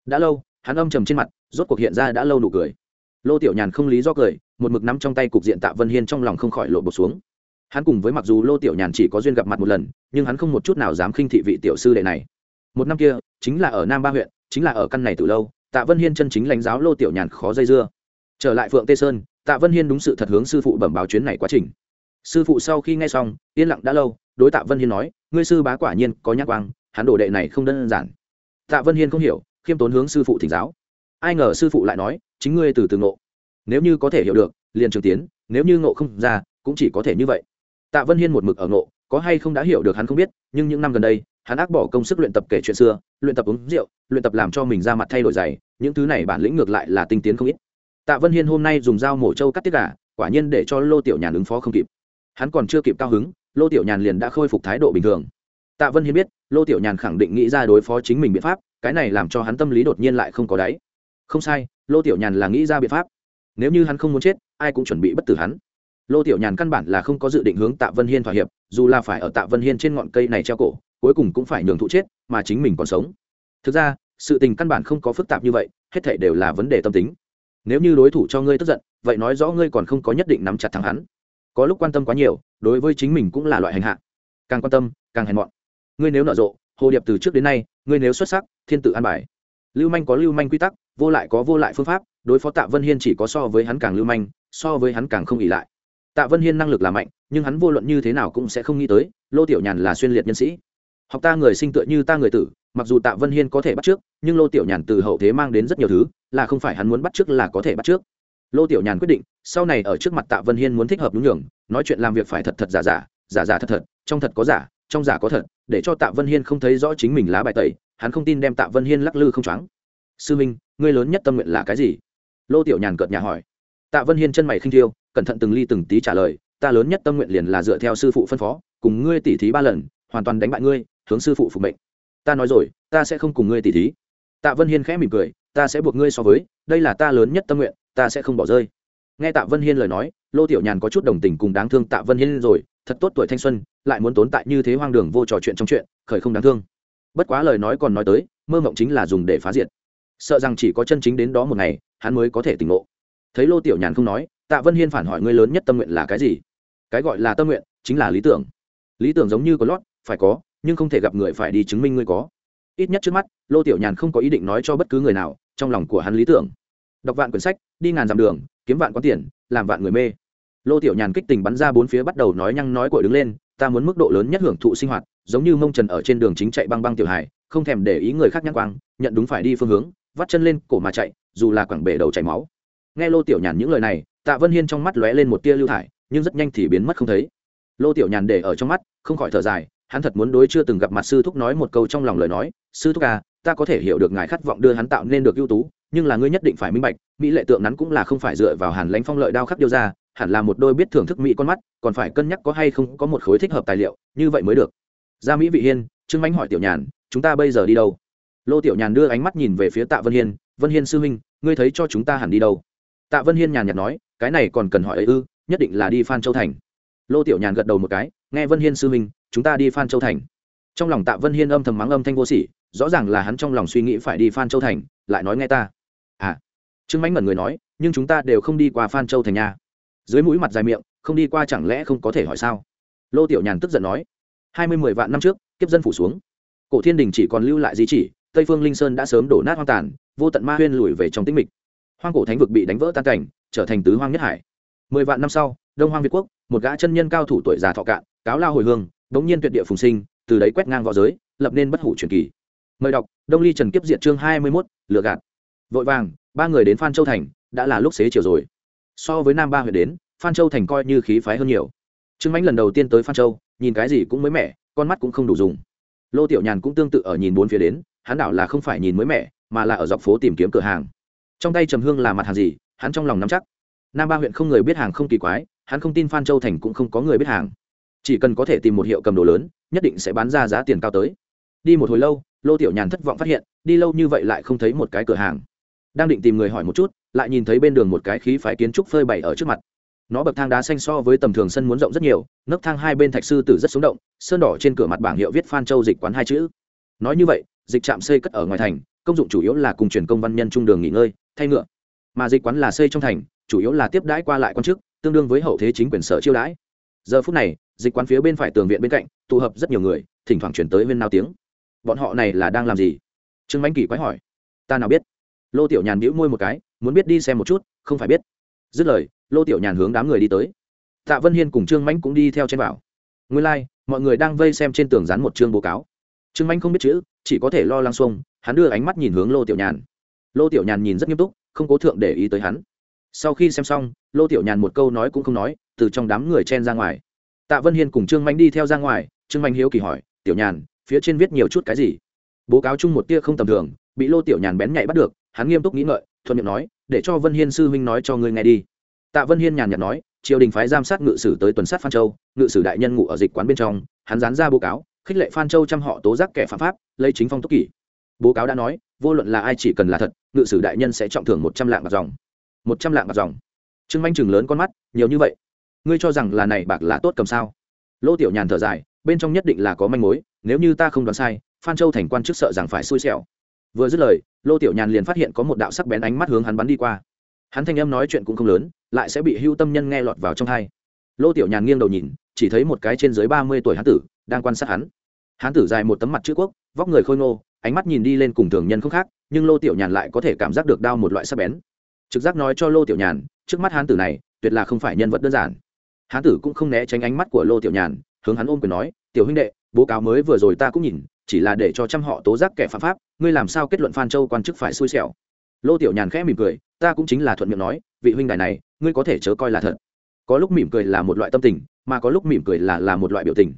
Đã lâu hắn âm trầm trên mặt, rốt cuộc hiện ra đã lâu nụ cười. Lô tiểu nhàn không lý do cười, một mực nắm trong tay cục diện tạ vân hiên trong lòng không khỏi lộ bột xuống. Hắn cùng với mặc dù lô tiểu nhàn chỉ có duyên gặp mặt một lần, nhưng hắn không một chút nào dám khinh thị vị tiểu sư đệ này. Một năm kia, chính là ở nam ba huyện, chính là ở căn này từ lâu, tạ vân hiên chân chính lãnh giáo lô tiểu nhàn khó dây dưa. Trở lại phượng tê sơn, tạ vân hiên đúng sự thật hướng sư phụ bẩm báo chuyến này quá trình. Sư phụ sau khi nghe xong, yên lặng đã lâu, đối tạ vân hiên nói, ngươi sư bá quả nhiên có nhắc quang, hắn đồ đệ này không đơn giản. Tạ vân hiên không hiểu khiêm tốn hướng sư phụ thỉnh giáo. Ai ngờ sư phụ lại nói, chính ngươi từ từ ngộ. Nếu như có thể hiểu được, liền trường tiến, nếu như ngộ không ra, cũng chỉ có thể như vậy. Tạ vân hiên một mực ở ngộ, có hay không đã hiểu được hắn không biết, nhưng những năm gần đây, hắn ác bỏ công sức luyện tập kể chuyện xưa, luyện tập uống rượu, luyện tập làm cho mình ra mặt thay đổi dày những thứ này bản lĩnh ngược lại là tinh tiến không ít. Tạ vân hiên hôm nay dùng dao mổ trâu cắt tiết gà, quả nhiên để cho lô tiểu nhàn ứng phó không kịp. Hắn còn chưa kịp cao hứng, lô tiểu nhàn liền đã khôi phục thái độ bình thường. Tạ vân hiên biết, lô tiểu nhàn khẳng định nghĩ ra đối phó chính mình biện pháp cái này làm cho hắn tâm lý đột nhiên lại không có đáy. Không sai, lô tiểu nhàn là nghĩ ra biện pháp. Nếu như hắn không muốn chết, ai cũng chuẩn bị bất tử hắn. Lô tiểu nhàn căn bản là không có dự định hướng tạ vân hiên thỏa hiệp, dù là phải ở tạ vân hiên trên ngọn cây này treo cổ, cuối cùng cũng phải nhường thụ chết, mà chính mình còn sống. Thực ra, sự tình căn bản không có phức tạp như vậy, hết thể đều là vấn đề tâm tính. Nếu như đối thủ cho ngươi tức giận, vậy nói rõ ngươi còn không có nhất định nắm chặt thắng hắn. Có lúc quan tâm quá nhiều, đối với chính mình cũng là loại hành hạ. Càng quan tâm, càng hèn mọn. Ngươi nếu nở rộ, hồ điệp từ trước đến nay ngươi nếu xuất sắc, thiên tự an bài. Lưu manh có lưu manh quy tắc, vô lại có vô lại phương pháp, đối phó tạ vân hiên chỉ có so với hắn càng lưu manh, so với hắn càng không ỉ lại. Tạ vân hiên năng lực là mạnh, nhưng hắn vô luận như thế nào cũng sẽ không nghĩ tới, lô tiểu nhàn là xuyên liệt nhân sĩ. Học ta người sinh tựa như ta người tử, mặc dù tạ vân hiên có thể bắt trước, nhưng lô tiểu nhàn từ hậu thế mang đến rất nhiều thứ, là không phải hắn muốn bắt trước là có thể bắt trước. Lô tiểu nhàn quyết định, sau này ở trước mặt tạ vân hiên muốn thích hợp đúng nhường, nói chuyện làm việc phải thật thật giả giả giả giả thật thật, trong thật có giả trong giả có thật, để cho tạ vân hiên không thấy rõ chính mình lá bài tẩy, hắn không tin đem tạ vân hiên lắc lư không choáng. Sư minh, ngươi lớn nhất tâm nguyện là cái gì? Lô tiểu nhàn cợt nhà hỏi. Tạ vân hiên chân mày khinh thiêu, cẩn thận từng ly từng tí trả lời, ta lớn nhất tâm nguyện liền là dựa theo sư phụ phân phó, cùng ngươi tỉ thí ba lần, hoàn toàn đánh bại ngươi, hướng sư phụ phục mệnh. Ta nói rồi, ta sẽ không cùng ngươi tỉ thí. Tạ vân hiên khẽ mỉm cười, ta sẽ buộc ngươi so với, đây là ta lớn nhất tâm nguyện, ta sẽ không bỏ rơi. Nghe tạ vân hiên lời nói, lô tiểu nhàn có chút đồng tình cùng đáng thương tạ vân hiên rồi thật tốt tuổi thanh xuân, lại muốn tốn tại như thế hoang đường vô trò chuyện trong chuyện, khởi không đáng thương. Bất quá lời nói còn nói tới, mơ mộng chính là dùng để phá diệt. Sợ rằng chỉ có chân chính đến đó một ngày, hắn mới có thể tỉnh ngộ. Thấy lô tiểu nhàn không nói, tạ vân hiên phản hỏi ngươi lớn nhất tâm nguyện là cái gì? Cái gọi là tâm nguyện, chính là lý tưởng. Lý tưởng giống như có lót, phải có, nhưng không thể gặp người phải đi chứng minh ngươi có. Ít nhất trước mắt, lô tiểu nhàn không có ý định nói cho bất cứ người nào, trong lòng của hắn lý tưởng. Đọc vạn quyển sách, đi ngàn dặm đường, kiếm vạn có tiền, làm vạn người mê lô tiểu nhàn kích tình bắn ra bốn phía bắt đầu nói nhăng nói cội đứng lên, ta muốn mức độ lớn nhất hưởng thụ sinh hoạt, giống như mông trần ở trên đường chính chạy băng băng tiểu hải không thèm để ý người khác nhắc quang, nhận đúng phải đi phương hướng, vắt chân lên cổ mà chạy, dù là quảng bể đầu chảy máu. Nghe lô tiểu nhàn những lời này, tạ vân hiên trong mắt lóe lên một tia lưu thải, nhưng rất nhanh thì biến mất không thấy. Lô tiểu nhàn để ở trong mắt, không khỏi thở dài, hắn thật muốn đối chưa từng gặp mặt sư thúc nói một câu trong lòng lời nói, sư thúc à ta có thể hiểu được ngài khát vọng đưa hắn tạo nên được ưu tú, nhưng là ngươi nhất định phải minh bạch, mỹ lệ tượng nắn cũng là không phải dựa vào hàn lãnh phong lợi đao khắc điêu ra hẳn là một đôi biết thưởng thức mỹ con mắt, còn phải cân nhắc có hay không có một khối thích hợp tài liệu, như vậy mới được. Ra mỹ vị hiên, trương mánh hỏi tiểu nhàn, chúng ta bây giờ đi đâu? Lô tiểu nhàn đưa ánh mắt nhìn về phía tạ vân hiên vân hiên sư huynh, ngươi thấy cho chúng ta hẳn đi đâu? Tạ vân hiên nhàn nhạt nói, cái này còn cần hỏi ấy ư, nhất định là đi phan châu thành. Lô tiểu nhàn gật đầu một cái, nghe vân hiên sư huynh, chúng ta đi phan châu thành. Trong lòng tạ vân hiên âm thầm mắng âm thanh vô sỉ, rõ ràng là hắn trong lòng suy nghĩ phải đi phan châu thành, lại nói nghe ta. À. Trương mánh mẩn người nói, nhưng chúng ta đều không đi qua phan châu thành nha dưới mũi mặt dài miệng, không đi qua chẳng lẽ không có thể hỏi sao? Lô tiểu nhàn tức giận nói, hai mươi mười vạn năm trước, kiếp dân phủ xuống. Cổ thiên đình chỉ còn lưu lại di chỉ, tây phương linh sơn đã sớm đổ nát hoang tàn, vô tận ma huyên lùi về trong tĩnh mịch. Hoang cổ thánh vực bị đánh vỡ tan cảnh, trở thành tứ hoang nhất hải. Mười vạn năm sau, đông hoang việt quốc, một gã chân nhân cao thủ tuổi già thọ cạn, cáo lao hồi hương bỗng nhiên tuyệt địa phùng sinh, từ đấy quét ngang v õ giới, lập nên bất hủ truyền kỳ. Mời đọc, đông ly trần kiếp diện chương hai mươi mốt, lựa gạt. Vội vàng, ba người đến phan châu thành, đã là lúc xế chiều rồi so với nam ba huyện đến, phan châu thành coi như khí phái hơn nhiều. Trương mãnh lần đầu tiên tới phan châu, nhìn cái gì cũng mới mẻ, con mắt cũng không đủ dùng. Lô tiểu nhàn cũng tương tự ở nhìn bốn phía đến, hắn đảo là không phải nhìn mới mẻ, mà là ở dọc phố tìm kiếm cửa hàng. Trong tay trầm hương là mặt hàng gì, hắn trong lòng nắm chắc. Nam ba huyện không người biết hàng không kỳ quái, hắn không tin phan châu thành cũng không có người biết hàng. Chỉ cần có thể tìm một hiệu cầm đồ lớn, nhất định sẽ bán ra giá tiền cao tới. Đi một hồi lâu, lô tiểu nhàn thất vọng phát hiện, đi lâu như vậy lại không thấy một cái cửa hàng. Đang định tìm người hỏi một chút lại nhìn thấy bên đường một cái khí phái kiến trúc phơi bày ở trước mặt. Nó bậc thang đá xanh so với tầm thường sân muốn rộng rất nhiều, nấc thang hai bên thạch sư tử rất sống động, sơn đỏ trên cửa mặt bảng hiệu viết phan châu dịch quán hai chữ. Nói như vậy, dịch trạm xây cất ở ngoài thành, công dụng chủ yếu là cùng truyền công văn nhân trung đường nghỉ ngơi, thay ngựa. Mà dịch quán là xây trong thành, chủ yếu là tiếp đãi qua lại quan chức, tương đương với hậu thế chính quyền sở chiêu đãi. Giờ phút này, dịch quán phía bên phải tường viện bên cạnh, tụ hợp rất nhiều người, thỉnh thoảng chuyển tới viên nao tiếng. Bọn họ này là đang làm gì? Trương mãnh kỳ quái hỏi. Ta nào biết? Lô tiểu nhàn bĩu môi một cái muốn biết đi xem một chút không phải biết. Dứt lời lô tiểu nhàn hướng đám người đi tới. Tạ vân hiên cùng trương mãnh cũng đi theo trên bảo. Nguyên lai、like, mọi người đang vây xem trên tường dán một chương báo cáo. Trương mãnh không biết chữ chỉ có thể lo lăng xuông hắn đưa ánh mắt nhìn hướng lô tiểu nhàn. Lô tiểu nhàn nhìn rất nghiêm túc không cố thượng để ý tới hắn. Sau khi xem xong lô tiểu nhàn một câu nói cũng không nói từ trong đám người chen ra ngoài. Tạ vân hiên cùng trương manh đi theo ra ngoài trương manh hiếu kỳ hỏi tiểu nhàn phía trên viết nhiều chút cái gì? Bố cáo chung một tia không tầm thường bị lô tiểu nhàn bén nhạy bắt được hắn nghiêm túc nghĩ ngợi, thuận miệng nói, để cho vân hiên sư huynh nói cho ngươi nghe đi. Tạ vân hiên nhàn nhạt nói, triều đình phái giám sát ngự sử tới tuần sát phan châu, ngự sử đại nhân ngụ ở dịch quán bên trong, hắn dán ra bố cáo, khích lệ phan châu chăm họ tố giác kẻ phạm pháp, lấy chính phong túc kỷ. Bố cáo đã nói, vô luận là ai chỉ cần là thật, ngự sử đại nhân sẽ trọng thưởng một trăm lạng bạc dòng. Một trăm lạng bạc dòng. Trương manh chừng lớn con mắt, nhiều như vậy? Ngươi cho rằng là này bạc là tốt cầm sao? Lô tiểu nhàn thở dài, bên trong nhất định là có manh mối, nếu như ta không đoán sai, phan châu thành quan chức sợ rằng phải xui xẻo vừa dứt lời, lô tiểu nhàn liền phát hiện có một đạo sắc bén ánh mắt hướng hắn bắn đi qua. Hắn thanh âm nói chuyện cũng không lớn, lại sẽ bị hưu tâm nhân nghe lọt vào trong hai lô tiểu nhàn nghiêng đầu nhìn, chỉ thấy một cái trên dưới ba mươi tuổi hán tử đang quan sát hắn. Hán tử dài một tấm mặt chữ quốc, vóc người khôi ngô, ánh mắt nhìn đi lên cùng thường nhân không khác, nhưng lô tiểu nhàn lại có thể cảm giác được đau một loại sắc bén. Trực giác nói cho lô tiểu nhàn, trước mắt hán tử này, tuyệt là không phải nhân vật đơn giản. Hán tử cũng không né tránh ánh mắt của lô tiểu nhàn, hướng hắn ôm quyền nói, tiểu huynh đệ, bố cáo mới vừa rồi ta cũng nhìn chỉ là để cho trăm họ tố giác kẻ phạm pháp, ngươi làm sao kết luận phan châu quan chức phải xui xẻo? Lô tiểu nhàn khẽ mỉm cười, ta cũng chính là thuận miệng nói, vị huynh đài này, ngươi có thể chớ coi là thật. Có lúc mỉm cười là một loại tâm tình, mà có lúc mỉm cười là là một loại biểu tình.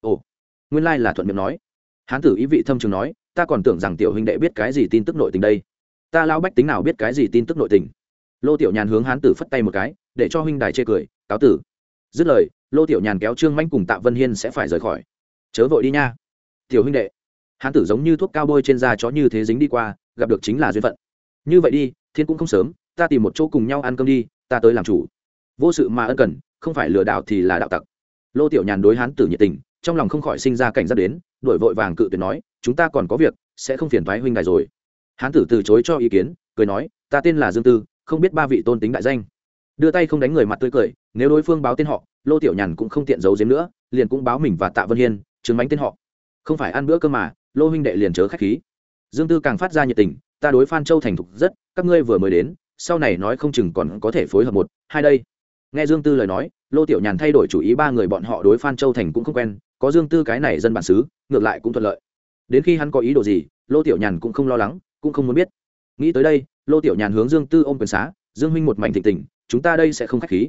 Ồ, nguyên lai là thuận miệng nói. Hán tử ý vị thâm trường nói, ta còn tưởng rằng tiểu huynh đệ biết cái gì tin tức nội tình đây. Ta lao bách tính nào biết cái gì tin tức nội tình? Lô tiểu nhàn hướng hán tử phất tay một cái, để cho huynh đài chê cười, cáo tử. Dứt lời, lô tiểu nhàn kéo trương manh cùng tạ vân hiên sẽ phải rời khỏi. Chớ vội đi nha tiểu huynh đệ. Hán tử giống như thuốc cao bôi trên da chó như thế dính đi qua, gặp được chính là duyên phận. Như vậy đi, thiên cũng không sớm, ta tìm một chỗ cùng nhau ăn cơm đi, ta tới làm chủ. Vô sự mà ân cần, không phải lừa đảo thì là đạo tặc. Lô tiểu nhàn đối hán tử nhiệt tình, trong lòng không khỏi sinh ra cảnh giác đến, đổi vội vàng cự tuyệt nói, chúng ta còn có việc, sẽ không phiền thoái huynh đài rồi. Hán tử từ chối cho ý kiến, cười nói, ta tên là dương tư, không biết ba vị tôn tính đại danh. Đưa tay không đánh người mặt tươi cười, nếu đối phương báo tên họ, lô tiểu nhàn cũng không tiện giấu giếm nữa, liền cũng báo mình và tạ vân hiên, chứng bánh tên họ không phải ăn bữa cơm mà, lô huynh đệ liền chớ khách khí. Dương tư càng phát ra nhiệt tình, ta đối phan châu thành thục rất, các ngươi vừa mới đến, sau này nói không chừng còn có thể phối hợp một, hai đây. Nghe dương tư lời nói, lô tiểu nhàn thay đổi chủ ý ba người bọn họ đối phan châu thành cũng không quen, có dương tư cái này dân bản xứ, ngược lại cũng thuận lợi. Đến khi hắn có ý đồ gì, lô tiểu nhàn cũng không lo lắng, cũng không muốn biết. Nghĩ tới đây, lô tiểu nhàn hướng dương tư ôm quyền xá, dương huynh một mảnh thịnh tình, chúng ta đây sẽ không k h á c h khí.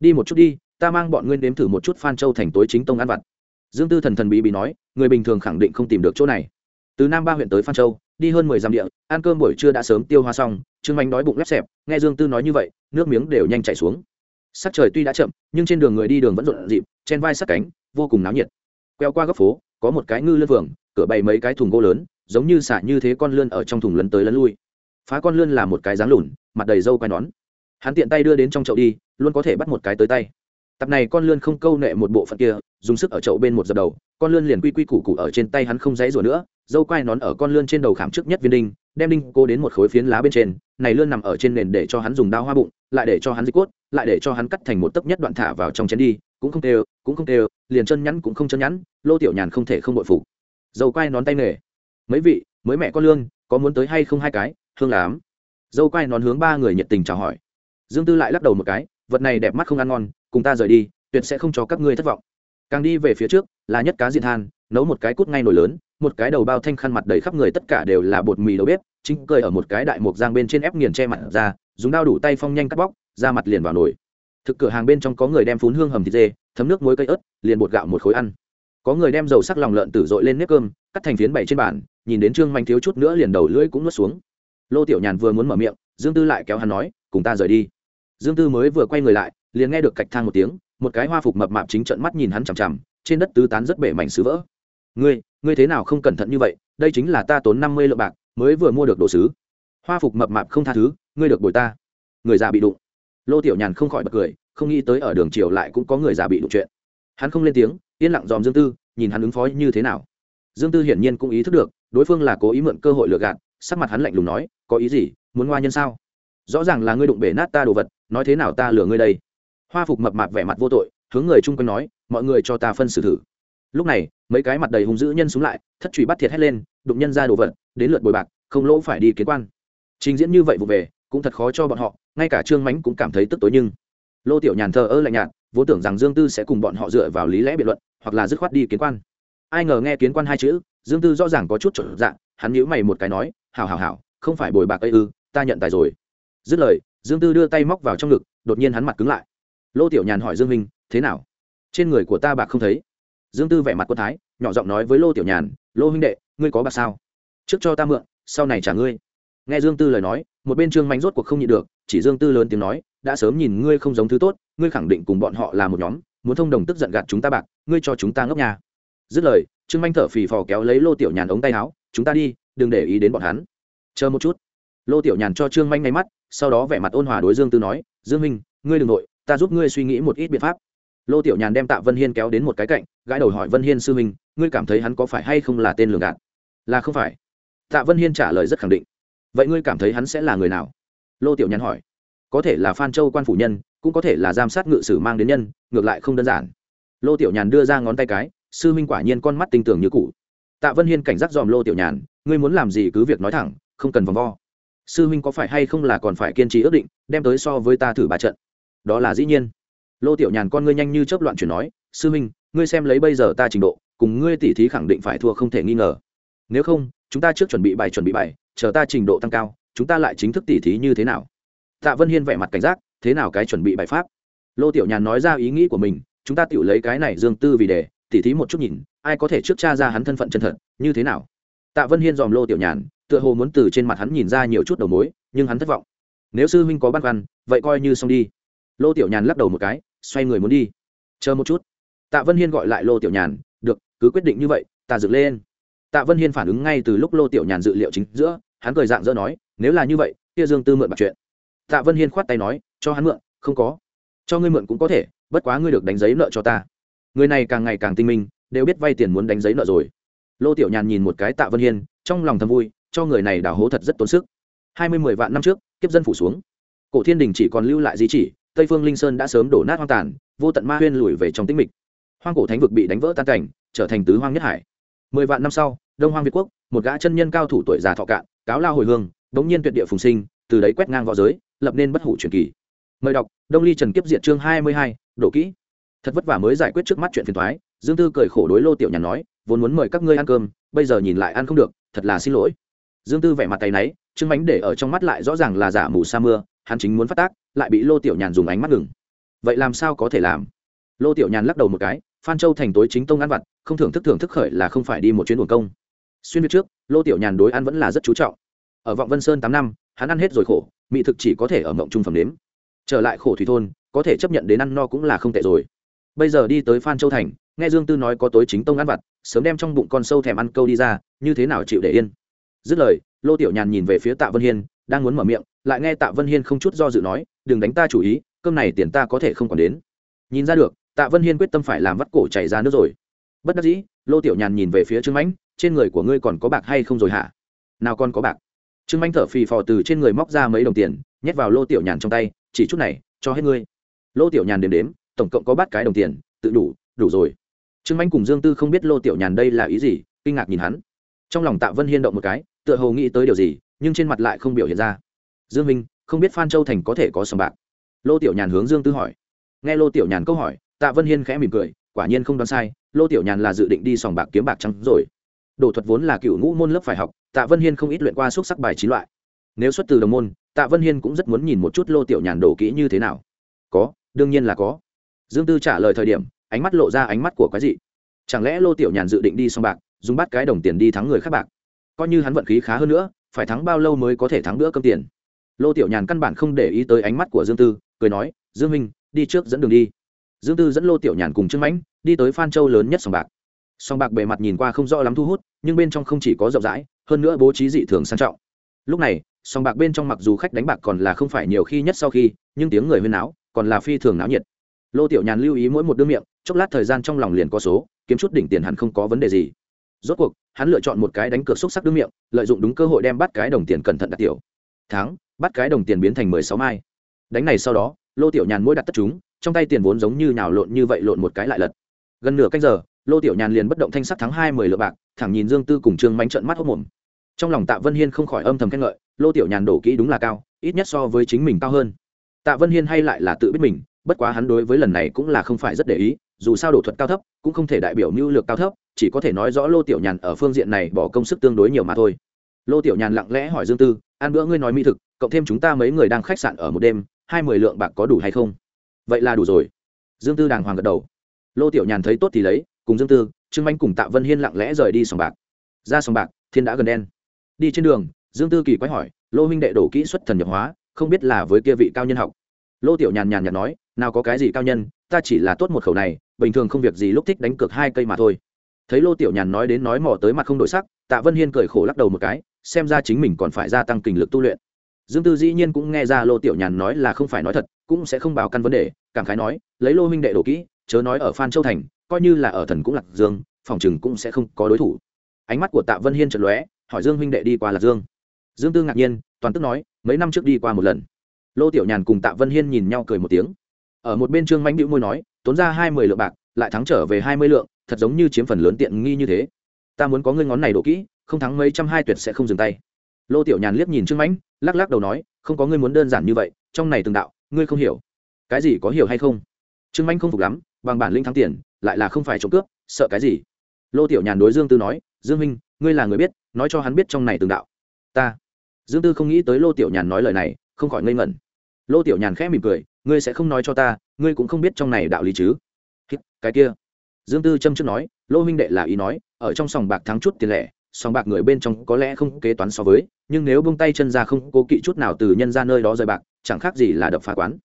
Đi một chút đi, ta mang bọn nguyên đếm thử một chút phan châu thành tối chính tông ăn vặt dương tư thần thần bí bí nói, người bình thường khẳng định không tìm được chỗ này. Từ nam ba huyện tới phan châu, đi hơn mười dặm địa, ăn cơm buổi trưa đã sớm tiêu hoa xong, trương manh đói bụng lép xẹp, nghe dương tư nói như vậy, nước miếng đều nhanh chảy xuống. Sắc trời tuy đã chậm, nhưng trên đường người đi đường vẫn rộn rịp, trên vai sát cánh, vô cùng náo nhiệt. Queo qua góc phố, có một cái ngư lươn vườn, cửa bày mấy cái thùng gỗ lớn, giống như xả như thế con lươn ở trong thùng lấn tới lấn lui. Phá con lươn là một cái dáng lùn, mặt đầy râu quai nón. Hắn tiện tay đưa đến trong chậu đi, luôn có thể bắt một cái tới tay tập này con lươn không câu nệ một bộ phận kia, dùng sức ở chậu bên một dập đầu, con lươn liền quy quy củ củ ở trên tay hắn không dãy rủa nữa, dâu quai nón ở con lươn trên đầu khảm trước nhất viên đinh, đem đinh cô đến một khối phiến lá bên trên, này lươn nằm ở trên nền để cho hắn dùng dao hoa bụng, lại để cho hắn dịch cốt, lại để cho hắn cắt thành một tấc nhất đoạn thả vào trong chén đi, cũng không tê cũng không tê liền chân nhắn cũng không chân nhắn lô tiểu nhàn không thể không bội phục. Dâu quai nón tay nghề. Mấy vị mới mẹ con lương có muốn tới hay không hai cái, hương lám. Dâu quai nón hướng ba người nhiệt tình chào hỏi. Dương tư lại lắc đầu một cái, vật này đẹp mắt không ăn ngon cùng ta rời đi, tuyệt sẽ không cho các ngươi thất vọng. Càng đi về phía trước, là nhất cá diện than, nấu một cái cút ngay nổi lớn, một cái đầu bao thanh khăn mặt đầy khắp người tất cả đều là bột mì đầu bếp, chính cười ở một cái đại mộc giang bên trên ép nghiền che mặt ra, dùng dao đủ tay phong nhanh cắt bóc, ra mặt liền vào nồi. Thực cửa hàng bên trong có người đem phún hương hầm thịt dê, thấm nước muối cây ớt, liền bột gạo một khối ăn. Có người đem dầu sắc lòng lợn tử dội lên nếp cơm, cắt thành phiến bảy trên bàn, nhìn đến trương manh thiếu chút nữa liền đầu lưỡi cũng nuốt xuống. Lô tiểu nhàn vừa muốn mở miệng, dương tư lại kéo hắn nói, cùng ta rời đi. Dương tư mới vừa quay người lại liền nghe được cạch thang một tiếng, một cái hoa phục mập mạp chính trận mắt nhìn hắn chằm chằm, trên đất tứ tán rất bể mảnh sứ vỡ. Ngươi ngươi thế nào không cẩn thận như vậy? Đây chính là ta tốn năm mươi lượng bạc, mới vừa mua được đồ sứ. Hoa phục mập mạp không tha thứ, ngươi được bồi ta. Người già bị đụng. Lô tiểu nhàn không khỏi bật cười, không nghĩ tới ở đường chiều lại cũng có người già bị đụng chuyện. Hắn không lên tiếng, yên lặng dòm dương tư, nhìn hắn ứng phó như thế nào. Dương tư hiển nhiên cũng ý thức được, đối phương là cố ý mượn cơ hội lừa gạt, sắc mặt hắn lạnh lùng nói, có ý gì? Muốn ngoa nhân sao? Rõ ràng là ngươi đụng bể nát ta đồ vật, nói thế nào ta lừa ngươi đây? Hoa phục mập mạp vẻ mặt vô tội, hướng người chung quanh nói, mọi người cho ta phân xử thử. Lúc này, mấy cái mặt đầy hung dữ nhân xuống lại, thất truy bắt thiệt hét lên, đụng nhân ra đồ vật, đến lượt bồi bạc, không lỗ phải đi kiến quan. Trình diễn như vậy vụ về, cũng thật khó cho bọn họ, ngay cả trương mánh cũng cảm thấy tức tối nhưng. Lô tiểu nhàn thờ ơ lạnh nhạt, vốn tưởng rằng dương tư sẽ cùng bọn họ dựa vào lý lẽ biện luận, hoặc là dứt khoát đi kiến quan. Ai ngờ nghe kiến quan hai chữ, dương tư rõ ràng có chút trở dạng, hắn nhíu mày một cái nói, hảo hảo hảo, không phải bồi bạc ấy ư, ta nhận tài rồi. Dứt lời, dương tư đưa tay móc vào trong ngực, đột nhiên hắn mặt cứng lại lô tiểu nhàn hỏi dương minh, thế nào? Trên người của ta bạc không thấy? Dương tư vẻ mặt quân thái, nhỏ giọng nói với lô tiểu nhàn, lô huynh đệ, ngươi có bạc sao? Trước cho ta mượn, sau này trả ngươi. Nghe dương tư lời nói, một bên trương mánh rốt cuộc không nhịn được, chỉ dương tư lớn tiếng nói, đã sớm nhìn ngươi không giống thứ tốt, ngươi khẳng định cùng bọn họ là một nhóm, muốn thông đồng tức giận gạt chúng ta bạc, ngươi cho chúng ta ngốc nhà dứt lời, trương manh thở phì phò kéo lấy lô tiểu nhàn ống tay áo, chúng ta đi, đừng để ý đến bọn hắn. Chờ một chút. Lô tiểu nhàn cho trương manh ngay mắt, sau đó vẻ mặt ôn hòa đối dương tư nói, dương minh, ngươi đ ừ n g nội ta giúp ngươi suy nghĩ một ít biện pháp. Lô tiểu nhàn đem tạ vân hiên kéo đến một cái cạnh, gãi đầu hỏi vân hiên sư minh ngươi cảm thấy hắn có phải hay không là tên lường gạt? Là không phải. Tạ vân hiên trả lời rất khẳng định. Vậy ngươi cảm thấy hắn sẽ là người nào? Lô tiểu nhàn hỏi. Có thể là phan châu quan phủ nhân, cũng có thể là giám sát ngự sử mang đến nhân, ngược lại không đơn giản. Lô tiểu nhàn đưa ra ngón tay cái, sư minh quả nhiên con mắt tinh tường như cũ. Tạ vân hiên cảnh giác dòm lô tiểu nhàn, ngươi muốn làm gì cứ việc nói thẳng, không cần vòng vo. Sư minh có phải hay không là còn phải kiên trì ước định, đem tới so với ta thử ba trận đó là dĩ nhiên. Lô tiểu nhàn con ngươi nhanh như chớp loạn chuyển nói, sư minh, ngươi xem lấy bây giờ ta trình độ, cùng ngươi tỉ thí khẳng định phải thua không thể nghi ngờ. Nếu không, chúng ta trước chuẩn bị bài chuẩn bị bài, chờ ta trình độ tăng cao, chúng ta lại chính thức tỉ thí như thế nào? Tạ vân hiên vẻ mặt cảnh giác, thế nào cái chuẩn bị bài pháp? Lô tiểu nhàn nói ra ý nghĩ của mình, chúng ta tự lấy cái này dương tư vì đề, tỉ thí một chút nhìn, ai có thể trước cha ra hắn thân phận chân thật, như thế nào? Tạ vân hiên dòm lô tiểu nhàn, tựa hồ muốn từ trên mặt hắn nhìn ra nhiều chút đầu mối, nhưng hắn thất vọng. Nếu sư huynh có băn khoăn, vậy coi như xong đi lô tiểu nhàn lắc đầu một cái, xoay người muốn đi. Chờ một chút. Tạ vân hiên gọi lại lô tiểu nhàn, được, cứ quyết định như vậy, ta dựng lên. Tạ vân hiên phản ứng ngay từ lúc lô tiểu nhàn dự liệu chính giữa, hắn cười dạng dỡ nói, nếu là như vậy, kia dương tư mượn bạc chuyện. Tạ vân hiên khoát tay nói, cho hắn mượn, không có. Cho ngươi mượn cũng có thể, bất quá ngươi được đánh giấy nợ cho ta. Người này càng ngày càng tinh minh, đều biết vay tiền muốn đánh giấy nợ rồi. Lô tiểu nhàn nhìn một cái tạ vân hiên, trong lòng thầm vui, cho người này đào hố thật rất tốn sức. Hai mươi mười vạn năm trước, kiếp dân phủ xuống. Cổ thiên đình chỉ còn lưu lại di chỉ tây phương linh sơn đã sớm đổ nát hoang tàn, vô tận ma huyên lùi về trong tĩnh mịch. Hoang cổ thánh vực bị đánh vỡ tan cảnh, trở thành tứ hoang nhất hải. Mười vạn năm sau, đông hoang việt quốc, một gã chân nhân cao thủ tuổi già thọ cạn, cáo lao hồi hương bỗng nhiên tuyệt địa phùng sinh, từ đấy quét ngang v õ giới, lập nên bất hủ truyền kỳ. Mời đọc, đông ly trần kiếp Diệt chương hai mươi hai, đổ kỹ. Thật vất vả mới giải quyết trước mắt chuyện phiền thoái dương tư cười khổ đối lô tiểu nhàn nói, vốn muốn mời các ngươi ăn cơm, bây giờ nhìn lại ăn không được, thật là xin lỗi. Dương tư vẻ mặt tay náy trương bánh để ở trong mắt lại rõ ràng là giả mù sa mưa, hắn chính muốn phát tác lại bị lô tiểu nhàn dùng ánh mắt ngừng. Vậy làm sao có thể làm? Lô tiểu nhàn lắc đầu một cái, phan châu thành tối chính tông ăn vặt, không thưởng thức thưởng thức khởi là không phải đi một chuyến buồn công. Xuyên việt trước, lô tiểu nhàn đối ăn vẫn là rất chú trọng. Ở vọng vân sơn tám năm, hắn ăn hết rồi khổ, mỹ thực chỉ có thể ở mộng trung phẩm đếm trở lại khổ thủy thôn, có thể chấp nhận đến ăn no cũng là không tệ rồi. Bây giờ đi tới phan châu thành, nghe dương tư nói có tối chính tông ăn vặt, sớm đem trong bụng con sâu thèm ăn câu đi ra, như thế nào chịu để yên? Dứt lời, lô tiểu nhàn nhìn về phía tạ vân hiên, đang muốn mở miệng, lại nghe tạ vân hiên không chút do dự nói đừng đánh ta chủ ý, cơm này tiền ta có thể không còn đến. Nhìn ra được, tạ vân hiên quyết tâm phải làm vắt cổ chảy ra nước rồi. Bất đắc dĩ, lô tiểu nhàn nhìn về phía trương mãnh, trên người của ngươi còn có bạc hay không rồi hả? Nào còn có bạc? Trương mãnh thở phì phò từ trên người móc ra mấy đồng tiền, nhét vào lô tiểu nhàn trong tay, chỉ chút này, cho hết ngươi. Lô tiểu nhàn đếm đếm, tổng cộng có bát cái đồng tiền, tự đủ đủ rồi. Trương mãnh cùng dương tư không biết lô tiểu nhàn đây là ý gì, kinh ngạc nhìn hắn. Trong lòng tạ vân hiên động một cái, tựa hồ nghĩ tới điều gì, nhưng trên mặt lại không biểu hiện ra. Dương minh không biết phan châu thành có thể có sòng bạc. Lô tiểu nhàn hướng dương tư hỏi. Nghe lô tiểu nhàn câu hỏi, tạ vân hiên khẽ mỉm cười, quả nhiên không đoán sai, lô tiểu nhàn là dự định đi sòng bạc kiếm bạc trắng rồi. Đồ thuật vốn là cựu ngũ môn lớp phải học, tạ vân hiên không ít luyện qua xúc sắc bài chín loại. Nếu xuất từ đồng môn, tạ vân hiên cũng rất muốn nhìn một chút lô tiểu nhàn đổ kỹ như thế nào. Có, đương nhiên là có. Dương tư trả lời thời điểm, ánh mắt lộ ra ánh mắt của cái gì chẳng lẽ lô tiểu nhàn dự định đi sòng bạc, dùng bắt cái đồng tiền đi thắng người khác bạc? Coi như hắn vận khí khá hơn nữa, phải thắng bao lâu mới có thể thắng bữa cơm tiền? Lô tiểu nhàn căn bản không để ý tới ánh mắt của dương tư, cười nói, dương minh đi trước dẫn đường đi. Dương tư dẫn lô tiểu nhàn cùng trương mãnh đi tới phan châu lớn nhất sòng bạc. Sòng bạc bề mặt nhìn qua không rõ lắm thu hút, nhưng bên trong không chỉ có rộng rãi, hơn nữa bố trí dị thường sang trọng. Lúc này, sòng bạc bên trong mặc dù khách đánh bạc còn là không phải nhiều khi nhất sau khi, nhưng tiếng người huyên náo còn là phi thường náo nhiệt. Lô tiểu nhàn lưu ý mỗi một đứa miệng, chốc lát thời gian trong lòng liền có số, kiếm chút đỉnh tiền hẳn không có vấn đề gì. Rốt cuộc, hắn lựa chọn một cái đánh cược xúc sắc đứa miệng, lợi dụng đúng cơ hội đem bắt cái đồng tiền cẩn thận đặt tiểu. Tháng bắt cái đồng tiền biến thành mười sáu mai. Đánh này sau đó, lô tiểu nhàn mỗi đặt tất chúng, trong tay tiền vốn giống như nào lộn như vậy lộn một cái lại lật. Gần nửa canh giờ, lô tiểu nhàn liền bất động thanh sắc thắng hai mười lượng bạc, thẳng nhìn dương tư cùng trương mánh trận mắt hốc mồm. Trong lòng tạ vân hiên không khỏi âm thầm khen ngợi, lô tiểu nhàn đổ kỹ đúng là cao, ít nhất so với chính mình cao hơn. Tạ vân hiên hay lại là tự biết mình, bất quá hắn đối với lần này cũng là không phải rất để ý, dù sao đổ thuật cao thấp, cũng không thể đại biểu mưu lược cao thấp, chỉ có thể nói rõ lô tiểu nhàn ở phương diện này bỏ công sức tương đối nhiều mà thôi. Lô tiểu nhàn lặng lẽ hỏi dương tư, ăn bữa ngươi nói mỹ thực cộng thêm chúng ta mấy người đang khách sạn ở một đêm, hai mươi lượng bạc có đủ hay không? Vậy là đủ rồi. Dương tư đàng hoàng gật đầu. Lô tiểu nhàn thấy tốt thì lấy, cùng dương tư, trương anh cùng tạ vân hiên lặng lẽ rời đi sòng bạc. Ra sòng bạc, thiên đã gần đen. Đi trên đường, dương tư kỳ quái hỏi, lô huynh đệ đổ kỹ xuất thần nhập hóa, không biết là với kia vị cao nhân học? Lô tiểu nhàn nhàn nhạt nói, nào có cái gì cao nhân, ta chỉ là tốt một khẩu này, bình thường không việc gì lúc thích đánh cược hai cây mà thôi. Thấy lô tiểu nhàn nói đến nói mò tới mặt không đổi sắc, tạ vân hiên cười khổ lắc đầu một cái, xem ra chính mình còn phải gia tăng kình lực tu luyện dương tư dĩ nhiên cũng nghe ra lô tiểu nhàn nói là không phải nói thật, cũng sẽ không báo căn vấn đề, cảm khái nói, lấy lô huynh đệ đổ kỹ, chớ nói ở phan châu thành, coi như là ở thần cũng lạc dương, phòng chừng cũng sẽ không có đối thủ. Ánh mắt của tạ vân hiên chật lóe, hỏi dương huynh đệ đi qua lạc dương. Dương tư ngạc nhiên, toàn tức nói, mấy năm trước đi qua một lần. Lô tiểu nhàn cùng tạ vân hiên nhìn nhau cười một tiếng. Ở một bên trương mánh đĩu môi nói, tốn ra hai mươi lượng bạc, lại thắng trở về hai mươi lượng, thật giống như chiếm phần lớn tiện nghi như thế. Ta muốn có ngươi ngón này đổ kỹ, không thắng mấy trăm hai tuyệt sẽ không dừng tay lô tiểu nhàn liếc nhìn trương mãnh, lắc lắc đầu nói, không có ngươi muốn đơn giản như vậy, trong này từng đạo, ngươi không hiểu. Cái gì có hiểu hay không? Trương mãnh không phục lắm, bằng bản lĩnh thắng tiền, lại là không phải trộm cướp, sợ cái gì? Lô tiểu nhàn đối dương tư nói, dương minh ngươi là người biết, nói cho hắn biết trong này từng đạo. Ta. Dương tư không nghĩ tới lô tiểu nhàn nói lời này, không khỏi ngây ngẩn. Lô tiểu nhàn khẽ mỉm cười, ngươi sẽ không nói cho ta, ngươi cũng không biết trong này đạo lý chứ. Cái kia. Dương tư châm trước nói, lô huynh đệ là ý nói, ở trong sòng bạc thắng chút tiền lẻ sòng bạc người bên trong có lẽ không kế toán so với, nhưng nếu bông tay chân ra không cố kỵ chút nào từ nhân ra nơi đó rời bạc, chẳng khác gì là đập phá quán.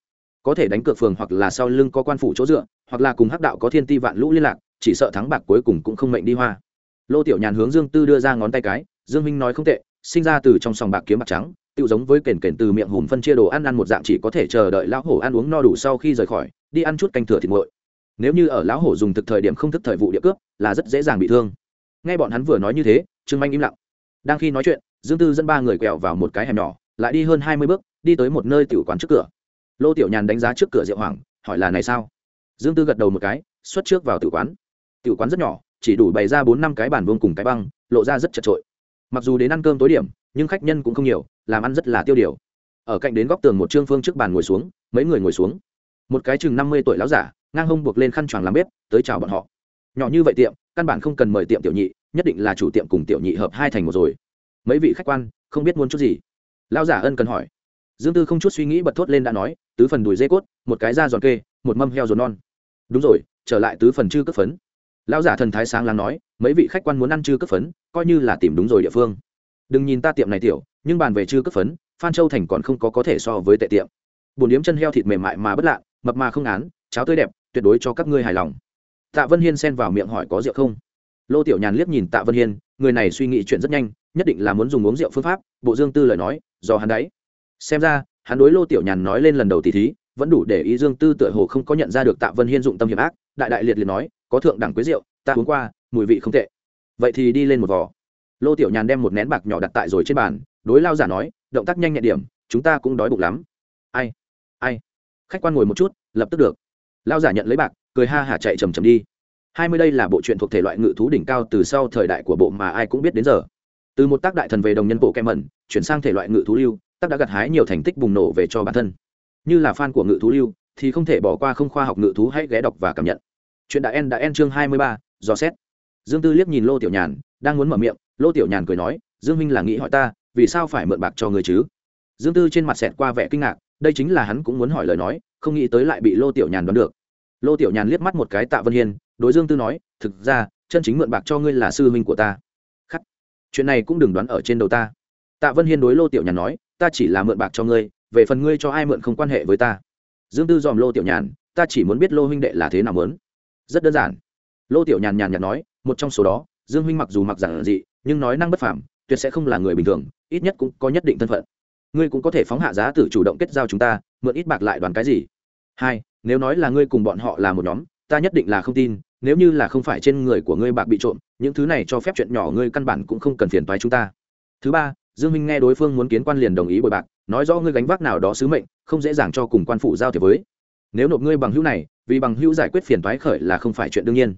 Có thể đánh cược phường hoặc là sau lưng có quan phủ chỗ dựa, hoặc là cùng hắc đạo có thiên ti vạn lũ liên lạc, chỉ sợ thắng bạc cuối cùng cũng không mệnh đi hoa. Lô tiểu nhàn hướng dương tư đưa ra ngón tay cái, dương minh nói không tệ, sinh ra từ trong sòng bạc kiếm bạc trắng tự giống với kền kền từ miệng hùm phân chia đồ ăn ăn một dạng chỉ có thể chờ đợi lão hổ ăn uống no đủ sau khi rời khỏi, đi ăn chút canh thừa thịt nguội. Nếu như ở lão hổ dùng thực thời điểm không thức thời vụ địa cướp, là rất dễ dàng bị thương nghe bọn hắn vừa nói như thế, trương manh im lặng. Đang khi nói chuyện, dương tư dẫn ba người quẹo vào một cái hẻm nhỏ, lại đi hơn hai mươi bước, đi tới một nơi tiểu quán trước cửa. Lô tiểu nhàn đánh giá trước cửa rượu hoàng, hỏi là này sao? Dương tư gật đầu một cái, xuất trước vào tiểu quán. Tiểu quán rất nhỏ, chỉ đủ bày ra bốn năm cái bàn vương cùng cái băng, lộ ra rất chật trội. Mặc dù đến ăn cơm tối điểm, nhưng khách nhân cũng không nhiều, làm ăn rất là tiêu điều. Ở cạnh đến góc tường một trương phương trước bàn ngồi xuống, mấy người ngồi xuống. Một cái chừng năm mươi tuổi láo giả, ngang hông buộc lên khăn choàng làm bếp, tới chào bọn họ. Nhỏ như vậy tiệm căn bản không cần mời tiệm tiểu nhị, nhất định là chủ tiệm cùng tiểu nhị hợp hai thành một rồi. Mấy vị khách quan, không biết muốn chút gì. Lao giả ân cần hỏi. Dương tư không chút suy nghĩ bật thốt lên đã nói, tứ phần đùi dê cốt, một cái da giòn kê, một mâm heo giòn non. Đúng rồi, trở lại tứ phần chư cất phấn. Lao giả thần thái sáng lắng nói, mấy vị khách quan muốn ăn chư cất phấn, coi như là tìm đúng rồi địa phương. Đừng nhìn ta tiệm này tiểu, nhưng bàn về chư cất phấn, phan châu thành còn không có có thể so với tệ tiệm. Bồn điếm chân heo thịt mềm mại mà bất lạ, mập mà không án, cháo tươi đẹp, tuyệt đối cho các ngươi hài lòng tạ vân hiên xen vào miệng hỏi có rượu không? Lô tiểu nhàn liếc nhìn tạ vân hiên, người này suy nghĩ chuyện rất nhanh, nhất định là muốn dùng uống rượu phương pháp, bộ dương tư lời nói, do hắn đấy. Xem ra, hắn đối lô tiểu nhàn nói lên lần đầu tỷ thí, vẫn đủ để ý dương tư tựa hồ không có nhận ra được tạ vân hiên dụng tâm hiểm ác, đại đại liệt liệt nói, có thượng đẳng quế rượu, ta uống qua, mùi vị không tệ. Vậy thì đi lên một vò. Lô tiểu nhàn đem một nén bạc nhỏ đặt tại rồi trên bàn, đối lao giả nói, động tác nhanh nhẹn điểm, chúng ta cũng đói bụng lắm. Ai ai? Khách quan ngồi một chút, lập tức được. Lao giả nhận lấy bạc cười ha hả chạy chầm chầm đi. Hai mươi đây là bộ truyện thuộc thể loại ngự thú đỉnh cao từ sau thời đại của bộ mà ai cũng biết đến giờ. Từ một tác đại thần về đồng nhân bộ kem mẩn, chuyển sang thể loại ngự thú lưu, tác đã gặt hái nhiều thành tích bùng nổ về cho bản thân. Như là fan của ngự thú lưu, thì không thể bỏ qua không khoa học ngự thú hãy ghé đọc và cảm nhận. Chuyện đã en đã en chương hai mươi ba, do xét. Dương tư liếc nhìn lô tiểu nhàn, đang muốn mở miệng, lô tiểu nhàn cười nói, dương minh là nghĩ hỏi ta, vì sao phải mượn bạc cho người chứ? Dương tư trên mặt xẹt qua vẻ kinh ngạc, đây chính là hắn cũng muốn hỏi lời nói, không nghĩ tới lại bị lô tiểu nhàn đoán được lô tiểu nhàn liếc mắt một cái tạ vân hiên, đối dương tư nói, thực ra, chân chính mượn bạc cho ngươi là sư huynh của ta. Khắc, chuyện này cũng đừng đoán ở trên đầu ta. Tạ vân hiên đối lô tiểu nhàn nói, ta chỉ là mượn bạc cho ngươi, về phần ngươi cho ai mượn không quan hệ với ta. Dương tư dòm lô tiểu nhàn, ta chỉ muốn biết lô huynh đệ là thế nào mớn. Rất đơn giản. Lô tiểu nhàn nhàn nhạt nói, một trong số đó, dương huynh mặc dù mặc giản dị, nhưng nói năng bất phàm, tuyệt sẽ không là người bình thường, ít nhất cũng có nhất định thân phận. Ngươi cũng có thể phóng hạ giá tử chủ động kết giao chúng ta, mượn ít bạc lại đoàn cái gì? Hai nếu nói là ngươi cùng bọn họ là một nhóm, ta nhất định là không tin, nếu như là không phải trên người của ngươi bạc bị trộm, những thứ này cho phép chuyện nhỏ ngươi căn bản cũng không cần phiền toái chúng ta. Thứ ba, dương minh nghe đối phương muốn kiến quan liền đồng ý bồi bạc, nói rõ ngươi gánh vác nào đó sứ mệnh, không dễ dàng cho cùng quan phụ giao thiệp với. Nếu nộp ngươi bằng hữu này, vì bằng hữu giải quyết phiền toái khởi là không phải chuyện đương nhiên.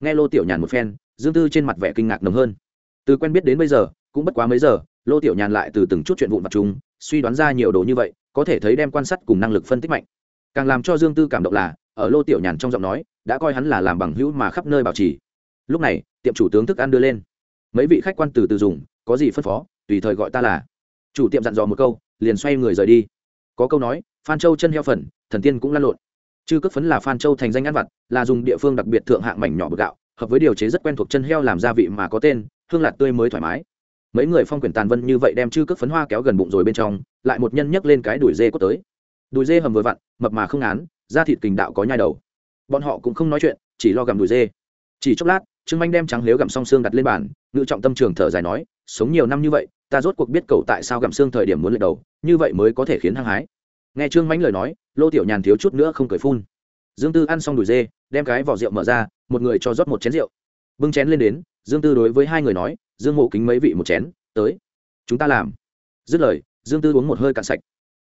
Nghe lô tiểu nhàn một phen, dương tư trên mặt vẻ kinh ngạc nồng hơn. Từ quen biết đến bây giờ, cũng bất quá mấy giờ, lô tiểu nhàn lại từ từng chút chuyện vụn vặt chúng suy đoán ra nhiều đồ như vậy, có thể thấy đem quan sát cùng năng lực phân tích mạnh càng làm cho dương tư cảm động là, ở lô tiểu nhàn trong giọng nói, đã coi hắn là làm bằng hữu mà khắp nơi bảo trì. Lúc này, tiệm chủ tướng thức ăn đưa lên. Mấy vị khách quan từ từ dùng, có gì phân phó, tùy thời gọi ta là. Chủ tiệm dặn dò một câu, liền xoay người rời đi. Có câu nói, phan châu chân heo phần, thần tiên cũng lăn lộn. Chư cất phấn là phan châu thành danh ăn vặt, là dùng địa phương đặc biệt thượng hạng mảnh nhỏ bột gạo, hợp với điều chế rất quen thuộc chân heo làm gia vị mà có tên, hương lạt tươi mới thoải mái. Mấy người phong quyển tàn vân như vậy đem chư cước phấn hoa kéo gần bụng rồi bên trong, lại một nhân nhấc lên cái đuổi dê có tới đùi dê hầm vừa vặn mập mà không ngán, da thịt kình đạo có nhai đầu. Bọn họ cũng không nói chuyện chỉ lo gặm đùi dê. Chỉ chốc lát trương anh đem trắng lếu gặm xong xương đặt lên bàn ngự trọng tâm trường thở dài nói sống nhiều năm như vậy ta rốt cuộc biết cậu tại sao gặm xương thời điểm muốn lệch đầu như vậy mới có thể khiến hăng hái. Nghe trương mãnh lời nói lô tiểu nhàn thiếu chút nữa không cười phun. Dương tư ăn xong đùi dê đem cái vỏ rượu mở ra một người cho rót một chén rượu. Bưng chén lên đến dương tư đối với hai người nói dương mộ kính mấy vị một chén tới chúng ta làm. Dứt lời dương tư uống một hơi cạn sạch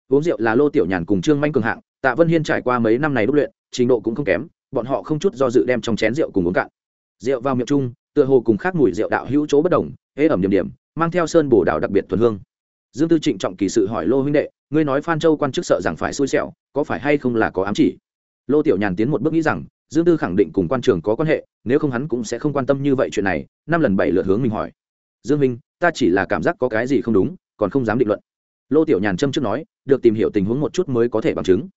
uống rượu là lô tiểu nhàn cùng trương manh cường hạng, tạ vân hiên trải qua mấy năm này đúc luyện, trình độ cũng không kém, bọn họ không chút do dự đem trong chén rượu cùng uống cạn. Rượu vào miệng chung, tựa hồ cùng khác mùi rượu đạo hữu chỗ bất đồng, ế ẩm điểm điểm, mang theo sơn bồ đạo đặc biệt thuần hương. Dương tư trịnh trọng kỳ sự hỏi lô huynh đệ, ngươi nói phan châu quan chức sợ rằng phải xui xẻo, có phải hay không là có ám chỉ? Lô tiểu nhàn tiến một bước nghĩ rằng, dương tư khẳng định cùng quan trường có quan hệ, nếu không hắn cũng sẽ không quan tâm như vậy chuyện này, năm lần bảy lượt hướng mình hỏi. Dương minh ta chỉ là cảm giác có cái gì không đúng, còn không dám định luận lô tiểu nhàn châm trước nói, được tìm hiểu tình huống một chút mới có thể bằng chứng.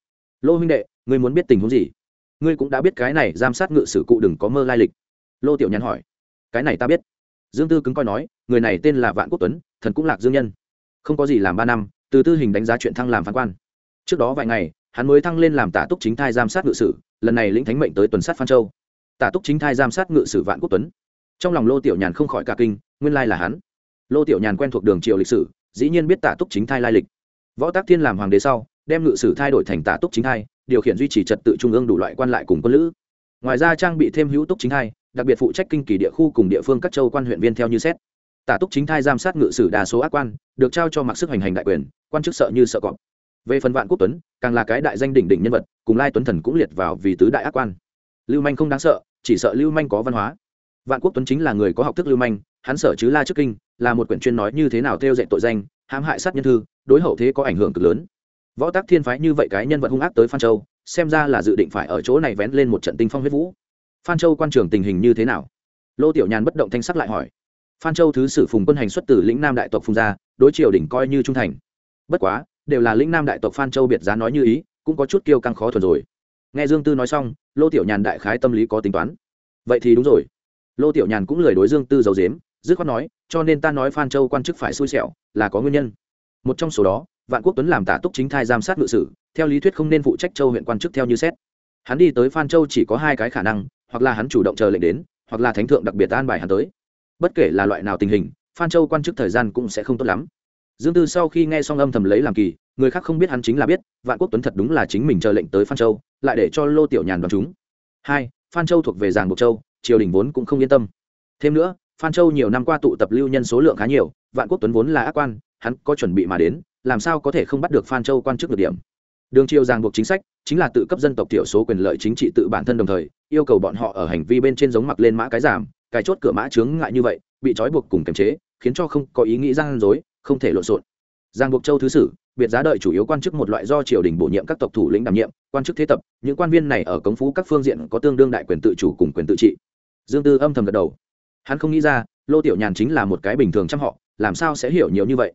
Lô huynh đệ, ngươi muốn biết tình huống gì? Ngươi cũng đã biết cái này giám sát ngự sử cụ đừng có mơ lai lịch. Lô tiểu nhàn hỏi. Cái này ta biết. Dương tư cứng coi nói, người này tên là vạn quốc tuấn, thần cũng lạc dương nhân. Không có gì làm ba năm, từ tư hình đánh giá chuyện thăng làm phán quan. Trước đó vài ngày, hắn mới thăng lên làm tả túc chính thai giám sát ngự sử, lần này lĩnh thánh mệnh tới tuần sát phan châu. Tả túc chính thai giám sát ngự sử vạn quốc tuấn. Trong lòng lô tiểu nhàn không khỏi cả kinh, nguyên lai là hắn. Lô tiểu nhàn quen thuộc đường triều lịch sử dĩ nhiên biết tả túc chính thai lai lịch. Võ tác thiên làm hoàng đế sau, đem ngự sử thay đổi thành tả túc chính thai, điều khiển duy trì trật tự trung ương đủ loại quan lại cùng quân lữ. Ngoài ra trang bị thêm hữu túc chính thai, đặc biệt phụ trách kinh kỳ địa khu cùng địa phương các châu quan huyện viên theo như xét. Tả túc chính thai giám sát ngự sử đa số ác quan, được trao cho mặc sức hành hành đại quyền, quan chức sợ như sợ cọp. Về phần vạn quốc tuấn, càng là cái đại danh đỉnh đỉnh nhân vật, cùng lai tuấn thần cũng liệt vào vì tứ đại ác quan. Lưu manh không đáng sợ, chỉ sợ lưu manh có văn hóa. Vạn quốc tuấn chính là người có học thức lưu manh, hắn sở chứ la trước kinh là một quyển chuyên nói như thế nào theo dạy tội danh, hãm hại sát nhân thư, đối hậu thế có ảnh hưởng cực lớn. Võ tác thiên phái như vậy cái nhân vật hung ác tới phan châu, xem ra là dự định phải ở chỗ này vén lên một trận tinh phong huyết vũ. Phan châu quan trường tình hình như thế nào? Lô tiểu nhàn bất động thanh sắc lại hỏi. Phan châu thứ sử phùng quân hành xuất từ lĩnh nam đại tộc phùng gia, đối triều đỉnh coi như trung thành. Bất quá, đều là lĩnh nam đại tộc phan châu biệt giá nói như ý, cũng có chút kiêu căng khó thuần rồi. Nghe dương tư nói xong, lô tiểu nhàn đại khái tâm lý có tính toán. Vậy thì đúng rồi. Lô tiểu nhàn cũng lời đối dương tư giấu dếm dứt khoát nói, cho nên ta nói phan châu quan chức phải xui xẻo, là có nguyên nhân. Một trong số đó, vạn quốc tuấn làm tả túc chính thai giám sát ngự sử, theo lý thuyết không nên phụ trách châu huyện quan chức theo như xét. Hắn đi tới phan châu chỉ có hai cái khả năng, hoặc là hắn chủ động chờ lệnh đến, hoặc là thánh thượng đặc biệt an bài hắn tới. Bất kể là loại nào tình hình, phan châu quan chức thời gian cũng sẽ không tốt lắm. Dương tư sau khi nghe xong âm thầm lấy làm kỳ, người khác không biết hắn chính là biết, vạn quốc tuấn thật đúng là chính mình chờ lệnh tới phan châu, lại để cho lô tiểu nhàn đoán chúng. Hai, phan châu thuộc về giàng bộc châu, triều đình vốn cũng không yên tâm. Thêm nữa phan châu nhiều năm qua tụ tập lưu nhân số lượng khá nhiều, vạn quốc tuấn vốn là ác quan, hắn có chuẩn bị mà đến, làm sao có thể không bắt được phan châu quan chức được điểm? Đường triều giang buộc chính sách, chính là tự cấp dân tộc thiểu số quyền lợi chính trị tự bản thân đồng thời, yêu cầu bọn họ ở hành vi bên trên giống mặc lên mã cái giảm, cái chốt cửa mã chướng ngại như vậy, bị trói buộc cùng kiềm chế, khiến cho không có ý nghĩ gian dối, không thể lộn xộn. Giang buộc châu thứ sử, biệt giá đợi chủ yếu quan chức một loại do triều đình bổ nhiệm các tộc thủ lĩnh đảm nhiệm, quan chức thế tập, những quan viên này ở cống phú các phương diện có tương đương đại quyền tự chủ cùng quyền tự trị. Dương tư âm thầm gật đầu hắn không nghĩ ra, lô tiểu nhàn chính là một cái bình thường chăm họ, làm sao sẽ hiểu nhiều như vậy?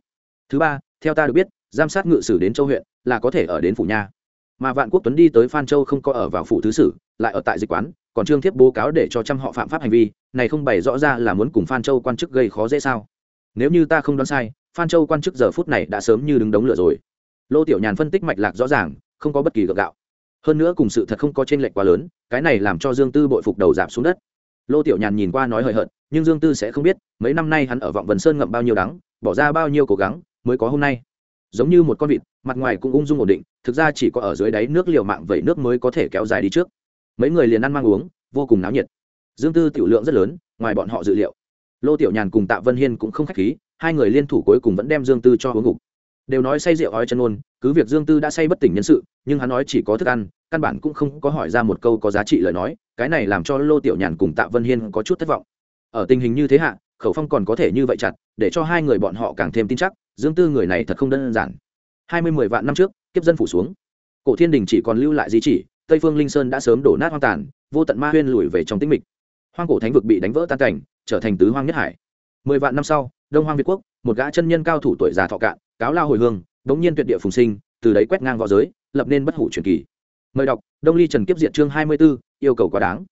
Thứ ba, theo ta được biết giám sát ngự sử đến châu huyện là có thể ở đến phủ nha. Mà vạn quốc tuấn đi tới phan châu không có ở vào phủ thứ sử, lại ở tại dịch quán, còn trương thiếp bố cáo để cho trăm họ phạm pháp hành vi, này không bày rõ ra là muốn cùng phan châu quan chức gây khó dễ sao? Nếu như ta không đoán sai, phan châu quan chức giờ phút này đã sớm như đứng đống lửa rồi. Lô tiểu nhàn phân tích mạch lạc rõ ràng, không có bất kỳ gượng gạo. Hơn nữa cùng sự thật không có t r ê n lệch quá lớn, cái này làm cho dương tư bội phục đầu giảm xuống đất. Lô tiểu nhàn nhìn qua nói hời hợt nhưng dương tư sẽ không biết, mấy năm nay hắn ở vọng vần sơn ngậm bao nhiêu đắng, bỏ ra bao nhiêu cố gắng mới có hôm nay. Giống như một con vịt, mặt ngoài cũng ung dung ổn định, thực ra chỉ có ở dưới đáy nước liều mạng vẩy nước mới có thể kéo dài đi trước. Mấy người liền ăn mang uống, vô cùng náo nhiệt. Dương tư tiểu lượng rất lớn, ngoài bọn họ dự liệu. Lô tiểu nhàn cùng tạ vân hiên cũng không khách khí, hai người liên thủ cuối cùng vẫn đem dương tư cho uống ngục. Đều nói say rượu ói chân ôn, cứ việc dương tư đã say bất tỉnh nhân sự, nhưng hắn nói chỉ có thức ăn, căn bản cũng không có hỏi ra một câu có giá trị lời nói, cái này làm cho lô tiểu nhàn cùng tạ vân hiên có chút thất vọng ở tình hình như thế hạ, khẩu phong còn có thể như vậy chặt, để cho hai người bọn họ càng thêm tin chắc, dương tư người này thật không đơn giản. Hai mươi mười vạn năm trước, kiếp dân phủ xuống. Cổ thiên đình chỉ còn lưu lại di chỉ, tây phương linh sơn đã sớm đổ nát hoang tàn, vô tận ma huyên lùi về trong tĩnh mịch. Hoang cổ thánh vực bị đánh vỡ tan cảnh, trở thành tứ hoang nhất hải. Mười vạn năm sau, đông hoang việt quốc, một gã chân nhân cao thủ tuổi già thọ cạn, cáo lao hồi hương bỗng nhiên tuyệt địa phùng sinh, từ đấy quét ngang v õ giới, lập nên bất hủ truyền kỳ. Mời đọc, đông ly trần kiếp diện chương hai mươi b ố yêu cầu quá đáng.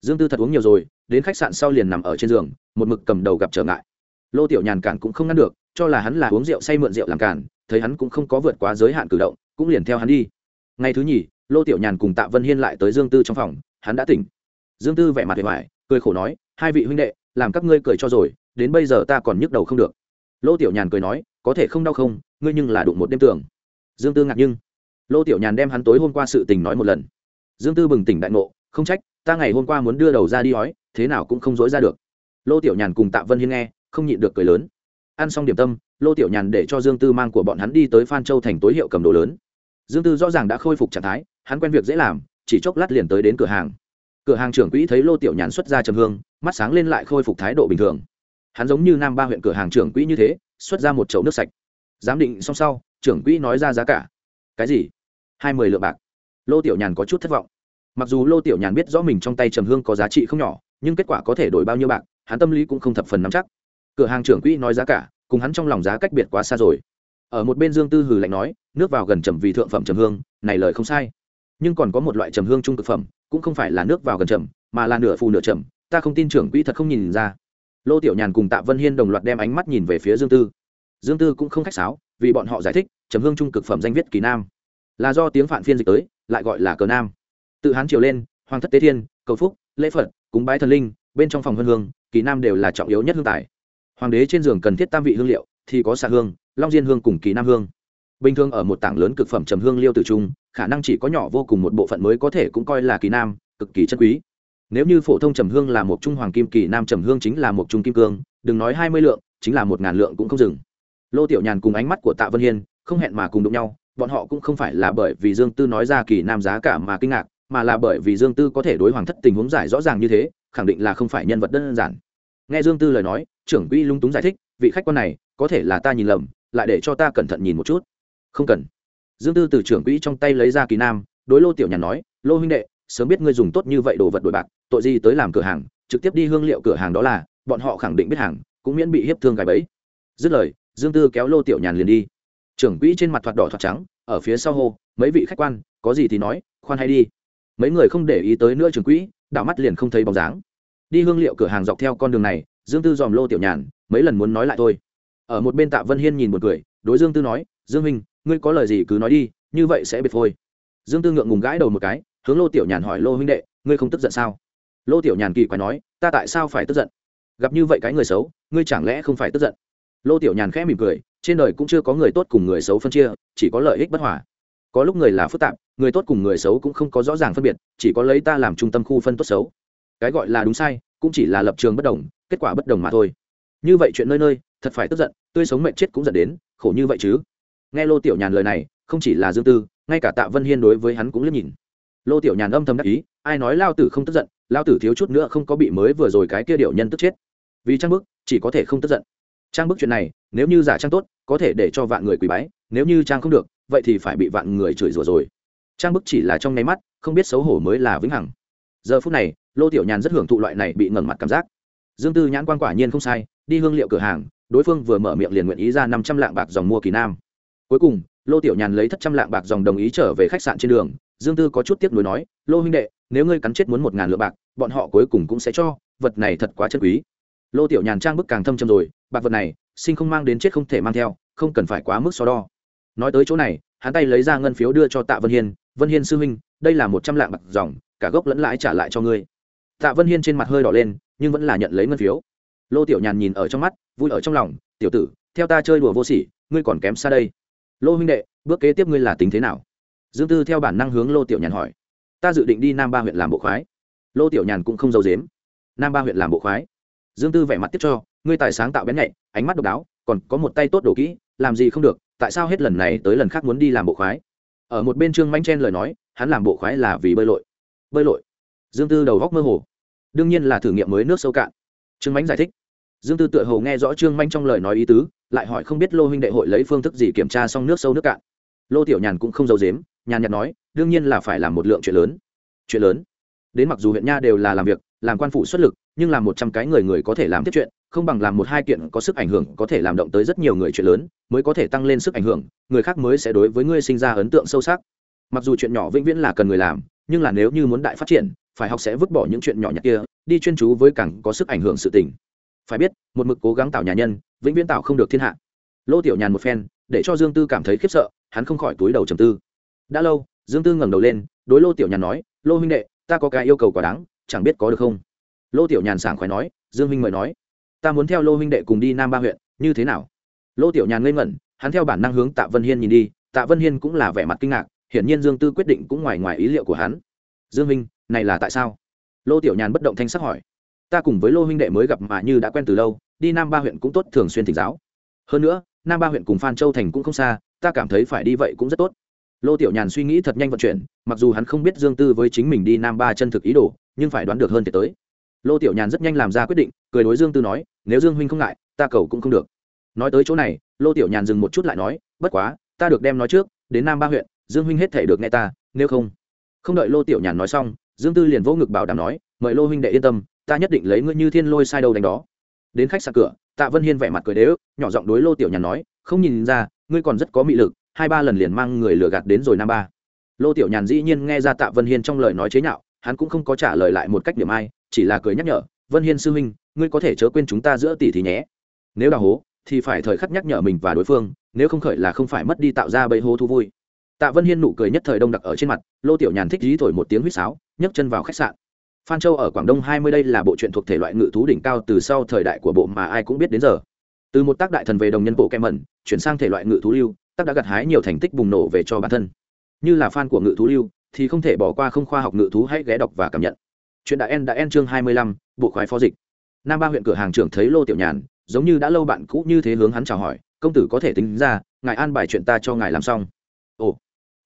Dương tư thật uống nhiều rồi đến khách sạn sau liền nằm ở trên giường, một mực cầm đầu gặp trở ngại. Lô tiểu nhàn cản cũng không ngăn được, cho là hắn là uống rượu say mượn rượu làm cản, thấy hắn cũng không có vượt quá giới hạn cử động, cũng liền theo hắn đi. Ngày thứ nhì, lô tiểu nhàn cùng tạ vân hiên lại tới dương tư trong phòng, hắn đã tỉnh. Dương tư vẻ mặt vẻ vải cười khổ nói, hai vị huynh đệ, làm các ngươi cười cho rồi, đến bây giờ ta còn nhức đầu không được. Lô tiểu nhàn cười nói, có thể không đau không, ngươi nhưng là đụng một đêm tường. dương tư ngạc nhưng lô tiểu nhàn đem hắn tối hôm qua sự tình nói một lần. Dương tư bừng tỉnh đại ngộ, không trách, ta ngày hôm qua muốn đưa đầu ra đi ói thế nào cũng không dối ra được. Lô tiểu nhàn cùng tạ vân hiên nghe, không nhịn được cười lớn. Ăn xong điểm tâm, lô tiểu nhàn để cho dương tư mang của bọn hắn đi tới phan châu thành tối hiệu cầm đồ lớn. Dương tư rõ ràng đã khôi phục trạng thái, hắn quen việc dễ làm, chỉ chốc lát liền tới đến cửa hàng. Cửa hàng trưởng quỹ thấy lô tiểu nhàn xuất ra trầm hương, mắt sáng lên lại khôi phục thái độ bình thường. Hắn giống như nam ba huyện cửa hàng trưởng quỹ như thế, xuất ra một chậu nước sạch. Giám định xong sau, trưởng quỹ nói ra giá cả. Cái gì? Hai mươi lượng bạc. Lô tiểu nhàn có chút thất vọng. Mặc dù lô tiểu nhàn biết rõ mình trong tay trầm hương có giá trị không nhỏ nhưng kết quả có thể đổi bao nhiêu bạc, hắn tâm lý cũng không thập phần nắm chắc. Cửa hàng trưởng quỹ nói giá cả, cùng hắn trong lòng giá cách biệt quá xa rồi. Ở một bên dương tư hừ lạnh nói, nước vào gần trầm vì thượng phẩm trầm hương, này lời không sai. Nhưng còn có một loại trầm hương trung cực phẩm, cũng không phải là nước vào gần trầm, mà là nửa phù nửa trầm, ta không tin trưởng quỹ thật không nhìn ra. Lô tiểu nhàn cùng tạ vân hiên đồng loạt đem ánh mắt nhìn về phía dương tư. Dương tư cũng không khách sáo, vì bọn họ giải thích, trầm hương trung cực phẩm danh viết kỳ nam. Là do tiếng phạn phiên dịch tới, lại gọi là cờ nam. Tự hán triều lên, hoàng thất tế thiên, cầu phúc lễ phật, cúng bái thần linh, bên trong phòng hương hương, kỳ nam đều là trọng yếu nhất hương tài. Hoàng đế trên giường cần thiết tam vị hương liệu, thì có xạ hương, long diên hương cùng kỳ nam hương. Bình thường ở một tảng lớn cực phẩm trầm hương liêu tử trung, khả năng chỉ có nhỏ vô cùng một bộ phận mới có thể cũng coi là kỳ nam, cực kỳ chân quý. Nếu như phổ thông trầm hương là một trung hoàng kim, kỳ nam trầm hương chính là một trung kim cương, đừng nói hai mươi lượng, chính là một ngàn lượng cũng không dừng. Lô tiểu nhàn cùng ánh mắt của tạ vân hiên không hẹn mà cùng đụng nhau, bọn họ cũng không phải là bởi vì dương tư nói ra kỳ nam giá cả mà kinh ngạc mà là bởi vì dương tư có thể đối hoàng thất tình huống giải rõ ràng như thế, khẳng định là không phải nhân vật đơn giản. Nghe dương tư lời nói, trưởng quỹ lung túng giải thích, vị khách quan này, có thể là ta nhìn lầm, lại để cho ta cẩn thận nhìn một chút. Không cần. Dương tư từ trưởng quỹ trong tay lấy ra kỳ nam, đối lô tiểu nhàn nói, lô huynh đệ, sớm biết ngươi dùng tốt như vậy đồ vật đổi bạc, tội gì tới làm cửa hàng, trực tiếp đi hương liệu cửa hàng đó là, bọn họ khẳng định biết hàng, cũng miễn bị hiếp thương gài bẫy. Dứt lời, dương tư kéo lô tiểu nhàn liền đi. Trưởng quỹ trên mặt thoạt đỏ thoạt trắng, ở phía sau hô, mấy vị khách quan, có gì thì nói, khoan hay đi mấy người không để ý tới nữa trường quỹ, đảo mắt liền không thấy bóng dáng. Đi hương liệu cửa hàng dọc theo con đường này, dương tư dòm lô tiểu nhàn, mấy lần muốn nói lại thôi. Ở một bên tạ vân hiên nhìn một cười, đối dương tư nói, dương minh ngươi có lời gì cứ nói đi, như vậy sẽ biệt phôi. Dương tư ngượng ngùng gãi đầu một cái, hướng lô tiểu nhàn hỏi, lô huynh đệ, ngươi không tức giận sao? Lô tiểu nhàn kỳ quái nói, ta tại sao phải tức giận? Gặp như vậy cái người xấu, ngươi chẳng lẽ không phải tức giận? Lô tiểu nhàn khẽ mỉm cười, trên đời cũng chưa có người tốt cùng người xấu phân chia, chỉ có lợi ích bất hòa có lúc người là phức tạp, người tốt cùng người xấu cũng không có rõ ràng phân biệt, chỉ có lấy ta làm trung tâm khu phân tốt xấu. Cái gọi là đúng sai, cũng chỉ là lập trường bất đồng, kết quả bất đồng mà thôi. Như vậy chuyện nơi nơi, thật phải tức giận, tươi sống mệnh chết cũng dẫn đến, khổ như vậy chứ? Nghe lô tiểu nhàn lời này, không chỉ là dương tư, ngay cả tạ vân hiên đối với hắn cũng liếc nhìn. Lô tiểu nhàn âm thầm đắc ý, ai nói lao tử không tức giận, lao tử thiếu chút nữa không có bị mới vừa rồi cái kia điệu nhân tức chết. Vì trang bức, chỉ có thể không tức giận. Trang bức chuyện này, nếu như giả trang tốt, có thể để cho vạn người quỳ bái, nếu như trang không được vậy thì phải bị vạn người chửi rủa rồi. Trang bức chỉ là trong nháy mắt, không biết xấu hổ mới là vĩnh hằng. Giờ phút này, lô tiểu nhàn rất hưởng thụ loại này bị ngẩn mặt cảm giác. Dương tư nhãn quan quả nhiên không sai, đi hương liệu cửa hàng, đối phương vừa mở miệng liền nguyện ý ra năm trăm lạng bạc dòng mua kỳ nam. Cuối cùng, lô tiểu nhàn lấy thất trăm lạng bạc dòng đồng ý trở về khách sạn trên đường. Dương tư có chút tiếc nuối nói, lô huynh đệ, nếu ngươi cắn chết muốn một ngàn lượng bạc, bọn họ cuối cùng cũng sẽ cho, vật này thật quá chân quý. Lô tiểu nhàn trang bức càng thâm trầm rồi, bạc vật này, sinh không mang đến chết không thể mang theo, không cần phải quá mức so đo nói tới chỗ này, hắn tay lấy ra ngân phiếu đưa cho tạ vân hiên vân hiên sư huynh, đây là một trăm lạng bạc dòng, cả gốc lẫn lãi trả lại cho ngươi. Tạ vân hiên trên mặt hơi đỏ lên, nhưng vẫn là nhận lấy ngân phiếu. Lô tiểu nhàn nhìn ở trong mắt, vui ở trong lòng, tiểu tử, theo ta chơi đùa vô sỉ, ngươi còn kém xa đây. Lô huynh đệ, bước kế tiếp ngươi là tính thế nào? Dương tư theo bản năng hướng lô tiểu nhàn hỏi. Ta dự định đi nam ba huyện làm bộ khoái. Lô tiểu nhàn cũng không giấu dếm nam ba huyện làm bộ khoái? Dương tư vẻ mặt tiếp cho, ngươi tài sáng tạo bén nhạy, ánh mắt độc đáo, còn có một tay tốt đồ kỹ, làm gì không được tại sao hết lần này tới lần khác muốn đi làm bộ khoái? Ở một bên trương manh chen lời nói, hắn làm bộ khoái là vì bơi lội. Bơi lội? Dương tư đầu góc mơ hồ. Đương nhiên là thử nghiệm mới nước sâu cạn. Trương mánh giải thích. Dương tư tựa hồ nghe rõ trương manh trong lời nói ý tứ, lại hỏi không biết lô huynh đệ hội lấy phương thức gì kiểm tra xong nước sâu nước cạn. Lô tiểu nhàn cũng không giấu dếm nhàn nhạt nói, đương nhiên là phải làm một lượng chuyện lớn. Chuyện lớn? Đến mặc dù huyện nha đều là làm việc, làm quan phụ xuất lực nhưng làm một trăm cái người người có thể làm tiếp chuyện, không bằng làm một hai kiện có sức ảnh hưởng, có thể làm động tới rất nhiều người chuyện lớn, mới có thể tăng lên sức ảnh hưởng, người khác mới sẽ đối với ngươi sinh ra ấn tượng sâu sắc. Mặc dù chuyện nhỏ vĩnh viễn là cần người làm, nhưng là nếu như muốn đại phát triển, phải học sẽ vứt bỏ những chuyện nhỏ nhặt kia, đi chuyên chú với càng có sức ảnh hưởng sự tình. Phải biết, một mực cố gắng tạo nhà nhân, vĩnh viễn tạo không được thiên hạ. Lô tiểu nhàn một phen, để cho dương tư cảm thấy khiếp sợ, hắn không khỏi túi đầu trầm tư. Đã lâu, dương tư ngẩng đầu lên, đối lô tiểu nhàn nói, lô huynh đệ, ta có cái yêu cầu quá đáng, chẳng biết có được không? Lô tiểu nhàn sảng khoái nói, dương huynh mời nói. Ta muốn theo lô huynh đệ cùng đi nam ba huyện, như thế nào? Lô tiểu nhàn ngây ngẩn, hắn theo bản năng hướng tạ vân hiên nhìn đi, tạ vân hiên cũng là vẻ mặt kinh ngạc, hiển nhiên dương tư quyết định cũng ngoài ngoài ý liệu của hắn. Dương huynh, này là tại sao? Lô tiểu nhàn bất động thanh sắc hỏi. Ta cùng với lô huynh đệ mới gặp mà như đã quen từ lâu, đi nam ba huyện cũng tốt, thường xuyên thỉnh giáo. Hơn nữa, nam ba huyện cùng phan châu thành cũng không xa, ta cảm thấy phải đi vậy cũng rất tốt. Lô tiểu nhàn suy nghĩ thật nhanh vận chuyển, mặc dù hắn không biết dương tư với chính mình đi nam ba chân thực ý đồ, nhưng phải đoán được hơn thì tới lô tiểu nhàn rất nhanh làm ra quyết định, cười đối dương tư nói, nếu dương huynh không ngại, ta cầu cũng không được. Nói tới chỗ này, lô tiểu nhàn dừng một chút lại nói, bất quá, ta được đem nói trước, đến nam ba huyện, dương huynh hết thể được nghe ta, nếu không. Không đợi lô tiểu nhàn nói xong, dương tư liền vỗ ngực bảo đảm nói, mời lô huynh đệ yên tâm, ta nhất định lấy ngươi như thiên lôi sai đầu đánh đó. Đến khách sạn cửa, tạ vân hiên vẻ mặt cười đế ức nhỏ giọng đối lô tiểu nhàn nói, không nhìn ra, ngươi còn rất có mị lực, hai ba lần liền mang người lừa gạt đến rồi nam ba. Lô tiểu nhàn dĩ nhiên nghe ra tạ vân hiên trong lời nói chế nhạo, hắn cũng không có trả lời lại một cách điểm ai chỉ là cười nhắc nhở, vân hiên sư huynh, ngươi có thể chớ quên chúng ta giữa tỷ thì nhé. Nếu đào hố, thì phải thời khắc nhắc nhở mình và đối phương, nếu không khởi là không phải mất đi tạo ra bẫy hố thu vui. Tạ vân hiên nụ cười nhất thời đông đặc ở trên mặt, lô tiểu nhàn thích dí thổi một tiếng huýt sáo, nhấc chân vào khách sạn. Phan châu ở quảng đông hai mươi đây là bộ truyện thuộc thể loại ngự thú đỉnh cao từ sau thời đại của bộ mà ai cũng biết đến giờ. Từ một tác đại thần về đồng nhân bộ kem mẩn, chuyển sang thể loại ngự thú lưu, tác đã gặt hái nhiều thành tích bùng nổ về cho bản thân. Như là fan của ngự thú lưu, thì không thể bỏ qua không khoa học ngự thú hãy ghé đọc và cảm nhận chuyện đã en đã en chương hai mươi lăm, bộ khoái phó dịch. Nam ba huyện cửa hàng trưởng thấy lô tiểu nhàn, giống như đã lâu bạn cũ như thế hướng hắn chào hỏi, công tử có thể tính ra, ngài an bài chuyện ta cho ngài làm xong. Ồ.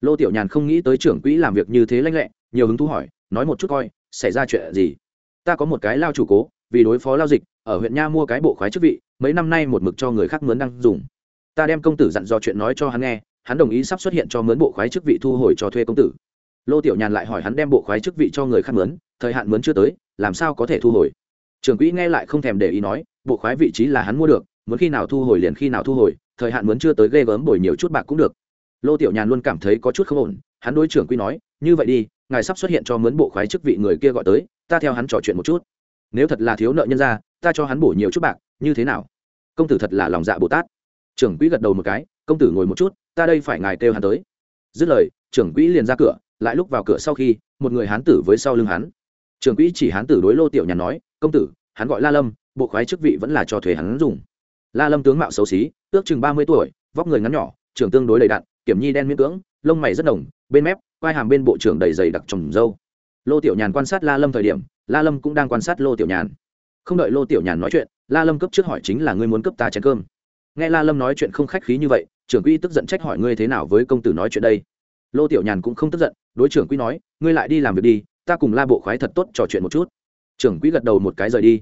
Lô tiểu nhàn không nghĩ tới trưởng quỹ làm việc như thế lanh lẹ, nhiều hứng thú hỏi, nói một chút coi, xảy ra chuyện gì? Ta có một cái lao chủ cố, vì đối phó lao dịch, ở huyện nha mua cái bộ khoái chức vị, mấy năm nay một mực cho người khác mướn đang dùng. Ta đem công tử dặn dò chuyện nói cho hắn nghe, hắn đồng ý sắp xuất hiện cho mướn bộ khoái chức vị thu hồi cho thuê công tử. Lô tiểu nhàn lại hỏi hắn đem bộ khoái chức vị cho người khác mướn thời hạn mướn chưa tới, làm sao có thể thu hồi? Trưởng quỹ nghe lại không thèm để ý nói, bộ khoái vị trí là hắn mua được, muốn khi nào thu hồi liền khi nào thu hồi, thời hạn mướn chưa tới ghê gớm bồi nhiều chút bạc cũng được. Lô tiểu nhàn luôn cảm thấy có chút không ổn, hắn đối trưởng quỹ nói, như vậy đi, ngài sắp xuất hiện cho mướn bộ khoái chức vị người kia gọi tới, ta theo hắn trò chuyện một chút. Nếu thật là thiếu nợ nhân ra ta cho hắn bổ nhiều chút bạc, như thế nào? Công tử thật là lòng dạ bồ tát. Trưởng quỹ gật đầu một cái, công tử ngồi một chút, ta đây phải ngài kêu hắn tới. Dứt lời, trưởng quỹ liền ra cửa, lại lúc vào cửa sau khi, một người hán tử với sau lưng hắn trưởng quỹ chỉ hán tử đối lô tiểu nhàn nói, công tử, hắn gọi la lâm, bộ khoái chức vị vẫn là cho thuế hắn dùng. La lâm tướng mạo xấu xí, ước chừng ba mươi tuổi, vóc người ngắn nhỏ, trưởng tương đối đầy đặn, kiểm nhi đen miễn cưỡng, lông mày rất đồng bên mép, quai hàm bên bộ trưởng đầy dày đặc trồng dâu lô tiểu nhàn quan sát la lâm thời điểm, la lâm cũng đang quan sát lô tiểu nhàn. Không đợi lô tiểu nhàn nói chuyện, la lâm cấp trước hỏi chính là, ngươi muốn cấp ta chén cơm? Nghe la lâm nói chuyện không khách khí như vậy, trưởng quỹ tức giận trách hỏi, ngươi thế nào với công tử nói chuyện đây? Lô tiểu nhàn cũng không tức giận, đối trưởng quỹ nói, ngươi lại đi làm việc đi ta cùng la bộ khoái thật tốt trò chuyện một chút. Trưởng quỹ gật đầu một cái rời đi.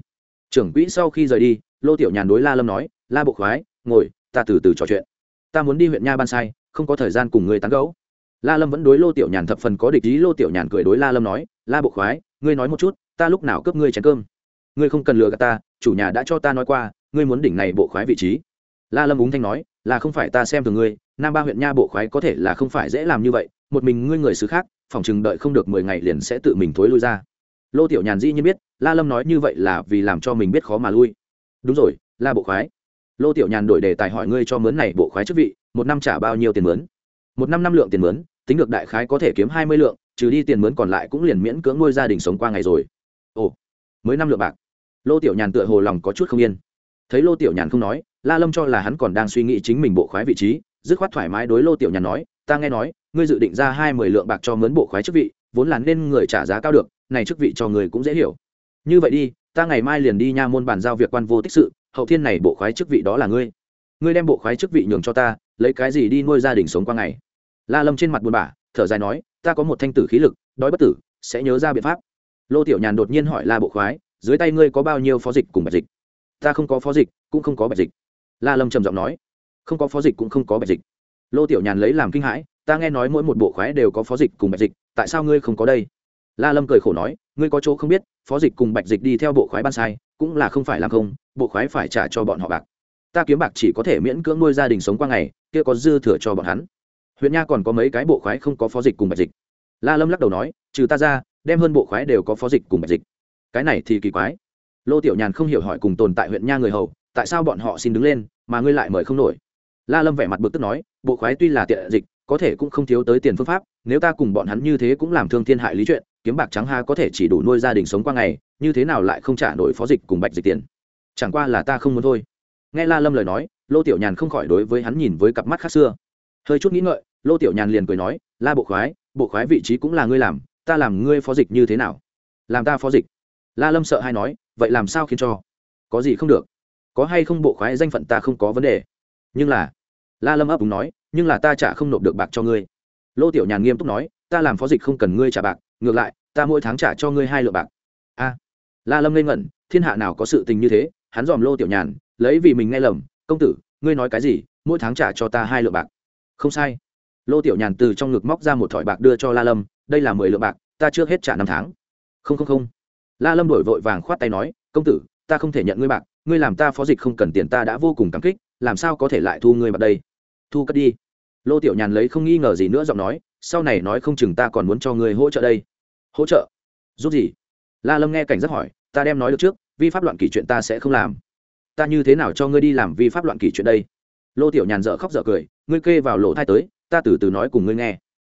Trưởng quỹ sau khi rời đi, lô tiểu nhàn đối la lâm nói, la bộ khoái, ngồi, ta từ từ trò chuyện. Ta muốn đi huyện nha ban sai, không có thời gian cùng người tán gẫu. La lâm vẫn đối lô tiểu nhàn thập phần có địch ý. Lô tiểu nhàn cười đối la lâm nói, la bộ khoái, ngươi nói một chút, ta lúc nào cướp ngươi chén cơm? Ngươi không cần lừa gạt ta, chủ nhà đã cho ta nói qua, ngươi muốn đỉnh này bộ khoái vị trí. La lâm úng thanh nói, là không phải ta xem thường ngươi, nam ba huyện nha bộ khoái có thể là không phải dễ làm như vậy, một mình ngươi người xứ khác phòng chừng đợi không được mười ngày liền sẽ tự mình thối lui ra. Lô tiểu nhàn dĩ nhiên biết, la lâm nói như vậy là vì làm cho mình biết khó mà lui. Đúng rồi, la bộ khoái. Lô tiểu nhàn đổi đề tài hỏi ngươi cho mướn này bộ khoái chức vị, một năm trả bao nhiêu tiền mướn? Một năm năm lượng tiền mướn, tính được đại khái có thể kiếm hai mươi lượng, trừ đi tiền mướn còn lại cũng liền miễn cưỡng nuôi gia đình sống qua ngày rồi. Ồ, mới năm lượng bạc. Lô tiểu nhàn tựa hồ lòng có chút không yên. Thấy lô tiểu nhàn không nói, la lâm cho là hắn còn đang suy nghĩ chính mình bộ khoái vị trí, dứt khoát thoải mái đối lô tiểu nhàn nói ta nghe nói, ngươi dự định ra hai mươi lượng bạc cho mướn bộ khoái chức vị, vốn là nên người trả giá cao được, này chức vị cho người cũng dễ hiểu. Như vậy đi, ta ngày mai liền đi nha môn bàn giao việc quan vô tích sự, hậu thiên này bộ khoái chức vị đó là ngươi. Ngươi đem bộ khoái chức vị nhường cho ta, lấy cái gì đi nuôi gia đình sống qua ngày. La lâm trên mặt buồn bã, thở dài nói, ta có một thanh tử khí lực, đói bất tử, sẽ nhớ ra biện pháp. Lô tiểu nhàn đột nhiên hỏi la bộ khoái, dưới tay ngươi có bao nhiêu phó dịch cùng bạch dịch? Ta không có phó dịch, cũng không có bạch dịch. La lâm trầm giọng nói, không có phó dịch cũng không có bạch dịch lô tiểu nhàn lấy làm kinh hãi, ta nghe nói mỗi một bộ khoái đều có phó dịch cùng bạch dịch, tại sao ngươi không có đây? La lâm cười khổ nói, ngươi có chỗ không biết, phó dịch cùng bạch dịch đi theo bộ khoái ban sai, cũng là không phải làm không, bộ khoái phải trả cho bọn họ bạc. Ta kiếm bạc chỉ có thể miễn cưỡng nuôi gia đình sống qua ngày, kia có dư thừa cho bọn hắn. Huyện nha còn có mấy cái bộ khoái không có phó dịch cùng bạch dịch. La lâm lắc đầu nói, trừ ta ra, đem hơn bộ khoái đều có phó dịch cùng bạch dịch. Cái này thì kỳ quái. Lô tiểu nhàn không hiểu hỏi cùng tồn tại huyện nha người hầu, tại sao bọn họ xin đứng lên, mà ngươi lại mời không nổi? La lâm vẻ mặt bực tức nói bộ khoái tuy là tiện dịch, có thể cũng không thiếu tới tiền phương pháp, nếu ta cùng bọn hắn như thế cũng làm thương thiên hại lý chuyện, kiếm bạc trắng ha có thể chỉ đủ nuôi gia đình sống qua ngày, như thế nào lại không trả nổi phó dịch cùng bạch dịch tiền? Chẳng qua là ta không muốn thôi. Nghe la lâm lời nói, lô tiểu nhàn không khỏi đối với hắn nhìn với cặp mắt khác xưa. Hơi chút nghĩ ngợi, lô tiểu nhàn liền cười nói, la bộ khoái bộ khoái vị trí cũng là ngươi làm, ta làm ngươi phó dịch như thế nào? Làm ta phó dịch. La lâm sợ hay nói, vậy làm sao khiến cho? Có gì không được? Có hay không bộ khoái danh phận ta không có vấn đề. Nhưng là la lâm ấp úng nói, nhưng là ta trả không nộp được bạc cho ngươi. Lô tiểu nhàn nghiêm túc nói, ta làm phó dịch không cần ngươi trả bạc, ngược lại, ta mỗi tháng trả cho ngươi hai lượng bạc. A. La lâm lên ngẩn, thiên hạ nào có sự tình như thế, hắn dòm lô tiểu nhàn, lấy vì mình nghe lầm, công tử, ngươi nói cái gì, mỗi tháng trả cho ta hai lượng bạc. Không sai. Lô tiểu nhàn từ trong ngực móc ra một thỏi bạc đưa cho la lâm, đây là mười lượng bạc, ta chưa hết trả năm tháng. Không không không. La lâm đổi vội vàng khoát tay nói, công tử, ta không thể nhận ngươi bạc, ngươi làm ta phó dịch không cần tiền, ta đã vô cùng cảm kích, làm sao có thể lại thu ngươi bạc đây? Thu cất đi. Lô tiểu nhàn lấy không nghi ngờ gì nữa giọng nói, sau này nói không chừng ta còn muốn cho ngươi hỗ trợ đây. Hỗ trợ? Giúp gì? La lâm nghe cảnh giác hỏi, ta đem nói được trước, vi pháp loạn kỷ chuyện ta sẽ không làm. Ta như thế nào cho ngươi đi làm vi pháp loạn kỷ chuyện đây? Lô tiểu nhàn dở khóc dở cười, ngươi kê vào lỗ thai tới, ta từ từ nói cùng ngươi nghe.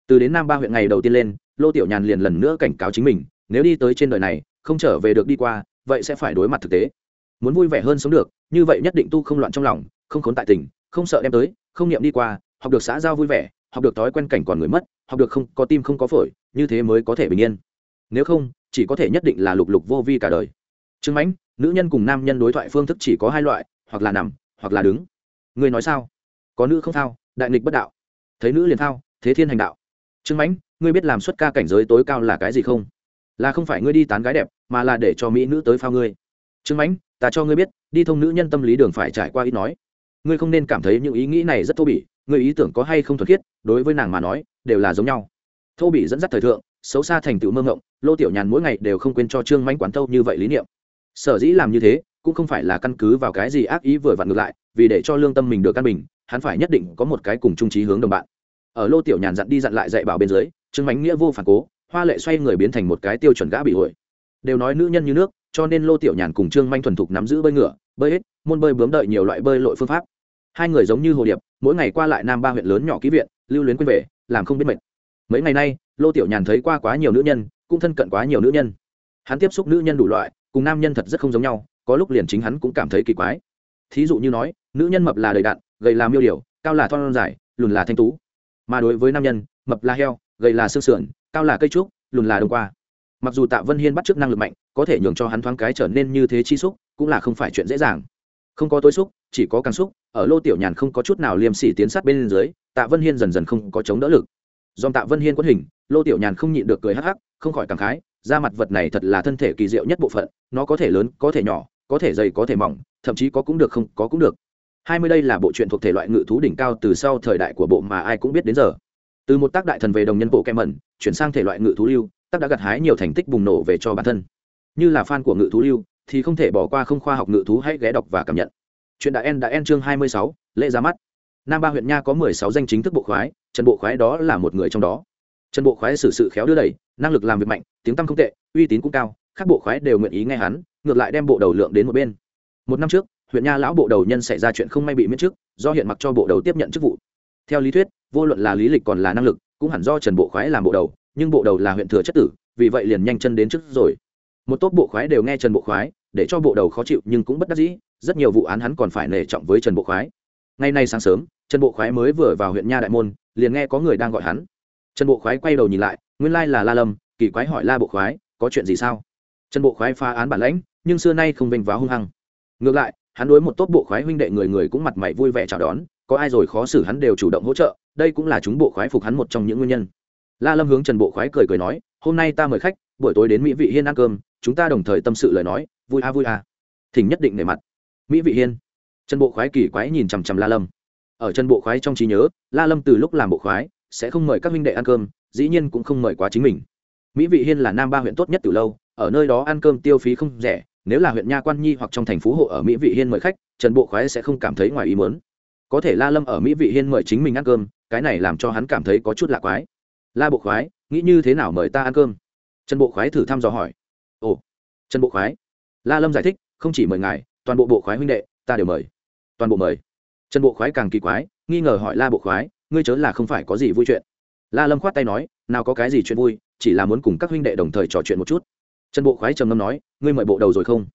Từ đến nam ba huyện ngày đầu tiên lên, lô tiểu nhàn liền lần nữa cảnh cáo chính mình, nếu đi tới trên đời này, không trở về được đi qua, vậy sẽ phải đối mặt thực tế. Muốn vui vẻ hơn sống được, như vậy nhất định tu không loạn trong lòng, không khốn tại tình, không sợ đem tới không niệm đi qua, học được xã giao vui vẻ, học được thói quen cảnh còn người mất, học được không, có tim không có phổi, như thế mới có thể bình yên. Nếu không, chỉ có thể nhất định là lục lục vô vi cả đời. Trương mãnh, nữ nhân cùng nam nhân đối thoại phương thức chỉ có hai loại, hoặc là nằm, hoặc là đứng. Người nói sao? Có nữ không thao, đại nghịch bất đạo. Thấy nữ liền thao, thế thiên hành đạo. Trương mãnh, ngươi biết làm xuất ca cảnh giới tối cao là cái gì không? Là không phải ngươi đi tán gái đẹp, mà là để cho mỹ nữ tới phao ngươi. Trương mãnh, ta cho ngươi biết, đi thông nữ nhân tâm lý đường phải trải qua ít nói ngươi không nên cảm thấy những ý nghĩ này rất thô bỉ, ngươi ý tưởng có hay không thuật khiết, đối với nàng mà nói, đều là giống nhau. Thô bỉ dẫn dắt thời thượng, xấu xa thành tựu mơ ngộng lô tiểu nhàn mỗi ngày đều không quên cho trương mãnh quán thâu như vậy lý niệm. Sở dĩ làm như thế, cũng không phải là căn cứ vào cái gì ác ý vừa vặn ngược lại, vì để cho lương tâm mình được căn bình, hắn phải nhất định có một cái cùng trung trí hướng đồng bạn. Ở lô tiểu nhàn dặn đi dặn lại dạy bảo bên dưới, trương mánh nghĩa vô phản cố, hoa lệ xoay người biến thành một cái tiêu chuẩn gã bị hội. Đều nói nữ nhân như nước, cho nên lô tiểu nhàn cùng trương manh thuần thục nắm giữ bơi ngựa, bơi hết môn bơi bướm đợi nhiều loại bơi lội phương pháp. Hai người giống như hồ điệp mỗi ngày qua lại nam ba huyện lớn nhỏ ký viện lưu luyến quên về làm không biết mệt. Mấy ngày nay lô tiểu nhàn thấy qua quá nhiều nữ nhân cũng thân cận quá nhiều nữ nhân. Hắn tiếp xúc nữ nhân đủ loại cùng nam nhân thật rất không giống nhau có lúc liền chính hắn cũng cảm thấy kỳ quái. Thí dụ như nói nữ nhân mập là đầy đạn, gầy là miêu điều cao là thon dài lùn là thanh tú. Mà đối với nam nhân mập là heo gầy là xương sườn cao là cây trúc lùn là đông qua. Mặc dù tạ vân hiên bắt t năng lực mạnh có thể nhường cho hắn thoáng cái trở nên như thế chi xúc cũng là không phải chuyện dễ dàng không có tối xúc, chỉ có càng xúc, ở lô tiểu nhàn không có chút nào liêm sỉ tiến sát bên dưới, tạ vân hiên dần dần không có chống đỡ lực. Do tạ vân hiên quất hình, lô tiểu nhàn không nhịn được cười hắc hắc, không khỏi cảm khái, da mặt vật này thật là thân thể kỳ diệu nhất bộ phận, nó có thể lớn, có thể nhỏ, có thể dày, có thể mỏng, thậm chí có cũng được không có cũng được. Hai mươi đây là bộ truyện thuộc thể loại ngự thú đỉnh cao từ sau thời đại của bộ mà ai cũng biết đến giờ. Từ một tác đại thần về đồng nhân bộ kem mẩn, chuyển sang thể loại ngự thú lưu, tác đã gặt hái nhiều thành tích bùng nổ về cho bản thân. Như là fan của ngự thú lưu thì không thể bỏ qua không khoa học ngự thú hãy ghé đọc và cảm nhận. Chuyện đã en đã en chương hai mươi sáu, lễ ra mắt. Nam ba huyện nha có mười sáu danh chính thức bộ khoái, trần bộ khoái đó là một người trong đó. Trần bộ khoái xử sự khéo đưa đẩy, năng lực làm việc mạnh, tiếng tăm không tệ, uy tín cũng cao, các bộ khoái đều nguyện ý nghe hắn, ngược lại đem bộ đầu lượng đến một bên. Một năm trước, huyện nha lão bộ đầu nhân xảy ra chuyện không may bị miễn chức, do hiện mặc cho bộ đầu tiếp nhận chức vụ. Theo lý thuyết, vô luận là lý lịch còn là năng lực, cũng hẳn do trần bộ khoái làm bộ đầu, nhưng bộ đầu là huyện thừa chất tử, vì vậy liền nhanh chân đến trước rồi một tốt bộ khoái đều nghe trần bộ khoái, để cho bộ đầu khó chịu nhưng cũng bất đắc dĩ, rất nhiều vụ án hắn còn phải nể trọng với trần bộ khoái. Ngày nay sáng sớm, trần bộ khoái mới vừa vào huyện nha đại môn, liền nghe có người đang gọi hắn. Trần bộ khoái quay đầu nhìn lại, nguyên lai là la lâm, kỳ quái hỏi la bộ khoái, có chuyện gì sao? Trần bộ khoái phá án bản lãnh, nhưng xưa nay không vinh váo hung hăng. Ngược lại, hắn đối một tốt bộ khoái huynh đệ người người cũng mặt mày vui vẻ chào đón, có ai rồi khó xử hắn đều chủ động hỗ trợ, đây cũng là chúng bộ khoái phục hắn một trong những nguyên nhân. La lâm hướng trần bộ khoái cười cười nói, hôm nay ta mời khách, buổi tối đến mỹ vị hiên ăn cơm chúng ta đồng thời tâm sự lời nói, vui a vui a. Thỉnh nhất định nề mặt. Mỹ vị hiên. Trần bộ khoái kỳ quái nhìn chằm chằm la lâm. Ở trần bộ khoái trong trí nhớ, la lâm từ lúc làm bộ khoái, sẽ không mời các huynh đệ ăn cơm, dĩ nhiên cũng không mời quá chính mình. Mỹ vị hiên là nam ba huyện tốt nhất từ lâu, ở nơi đó ăn cơm tiêu phí không rẻ, nếu là huyện nha quan nhi hoặc trong thành phố hộ ở mỹ vị hiên mời khách trần bộ khoái sẽ không cảm thấy ngoài ý muốn. Có thể la lâm ở mỹ vị hiên mời chính mình ăn cơm, cái này làm cho hắn cảm thấy có chút lạ quái. La bộ khoái, nghĩ như thế nào mời ta ăn cơm? Trần bộ khoái thử thăm dò hỏi trần bộ khoái. La lâm giải thích, không chỉ mời ngài, toàn bộ bộ khoái huynh đệ, ta đều mời. Toàn bộ mời. Trần bộ khoái càng kỳ quái, nghi ngờ hỏi la bộ khoái, ngươi chớ là không phải có gì vui chuyện. La lâm khoát tay nói, nào có cái gì chuyện vui, chỉ là muốn cùng các huynh đệ đồng thời trò chuyện một chút. Trần bộ khoái trầm ngâm nói, ngươi mời bộ đầu rồi không?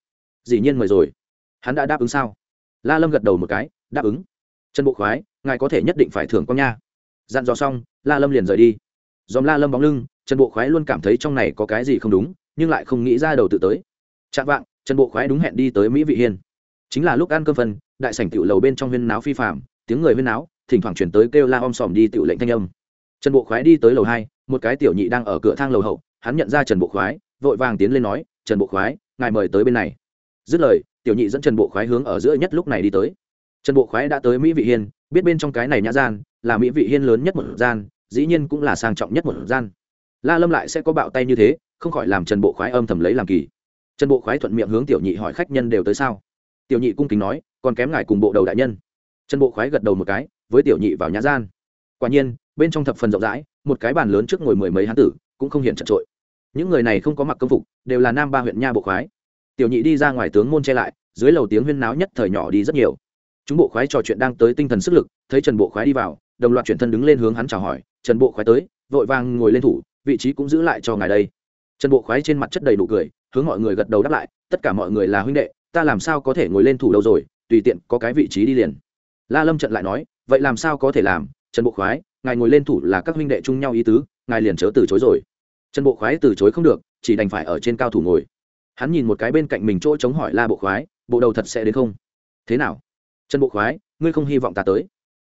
Dĩ nhiên mời rồi. Hắn đã đáp ứng sao? La lâm gật đầu một cái, đáp ứng. Trần bộ khoái, ngài có thể nhất định phải thưởng con nha. Dặn dò xong, la lâm liền rời đi. Dòm la lâm bóng lưng trần bộ khoái luôn cảm thấy trong này có cái gì không đúng, nhưng lại không nghĩ ra đầu tự tới chạm vạng trần bộ khoái đúng hẹn đi tới mỹ vị hiên. Chính là lúc ăn cơm phân, đại sảnh tiểu lầu bên trong huyên náo phi phạm tiếng người huyên náo, thỉnh thoảng chuyển tới kêu la om sòm đi tiểu lệnh thanh âm. Trần bộ khoái đi tới lầu hai, một cái tiểu nhị đang ở cửa thang lầu hậu, hắn nhận ra trần bộ khoái, vội vàng tiến lên nói trần bộ khoái, ngài mời tới bên này. Dứt lời, tiểu nhị dẫn trần bộ khoái hướng ở giữa nhất lúc này đi tới. Trần bộ khoái đã tới mỹ vị hiên, biết bên trong cái này nhã gian, là mỹ vị hiên lớn nhất một gian, dĩ nhiên cũng là sang trọng nhất một gian. La lâm lại sẽ có bạo tay như thế, không khỏi làm trần bộ khoái âm thầm lấy làm kỳ trần bộ khoái thuận miệng hướng tiểu nhị hỏi khách nhân đều tới sao? Tiểu nhị cung kính nói, còn kém ngài cùng bộ đầu đại nhân. Trần bộ khoái gật đầu một cái, với tiểu nhị vào nhã gian. Quả nhiên, bên trong thập phần rộng rãi, một cái bàn lớn trước ngồi mười mấy hán tử, cũng không hiện chật trội. Những người này không có mặc công phục, đều là nam ba huyện nha bộ khoái. Tiểu nhị đi ra ngoài tướng môn che lại, dưới lầu tiếng huyên náo nhất thời nhỏ đi rất nhiều. Chúng bộ khoái trò chuyện đang tới tinh thần sức lực, thấy trần bộ khoái đi vào, đồng loạt chuyển thân đứng lên hướng hắn chào hỏi, trần bộ khoái tới, vội vàng ngồi lên thủ, vị trí cũng giữ lại cho ngài đây. Trần bộ khoái trên mặt chất đầy nụ cười hướng mọi người gật đầu đáp lại, tất cả mọi người là huynh đệ, ta làm sao có thể ngồi lên thủ đâu rồi, tùy tiện có cái vị trí đi liền. La lâm trận lại nói, vậy làm sao có thể làm? Trần bộ khoái, ngài ngồi lên thủ là các huynh đệ chung nhau ý tứ, ngài liền chớ từ chối rồi. Trần bộ khoái từ chối không được, chỉ đành phải ở trên cao thủ ngồi. Hắn nhìn một cái bên cạnh mình chỗ chống hỏi la bộ khoái, bộ đầu thật sẽ đến không? Thế nào? Trần bộ khoái, ngươi không hy vọng ta tới?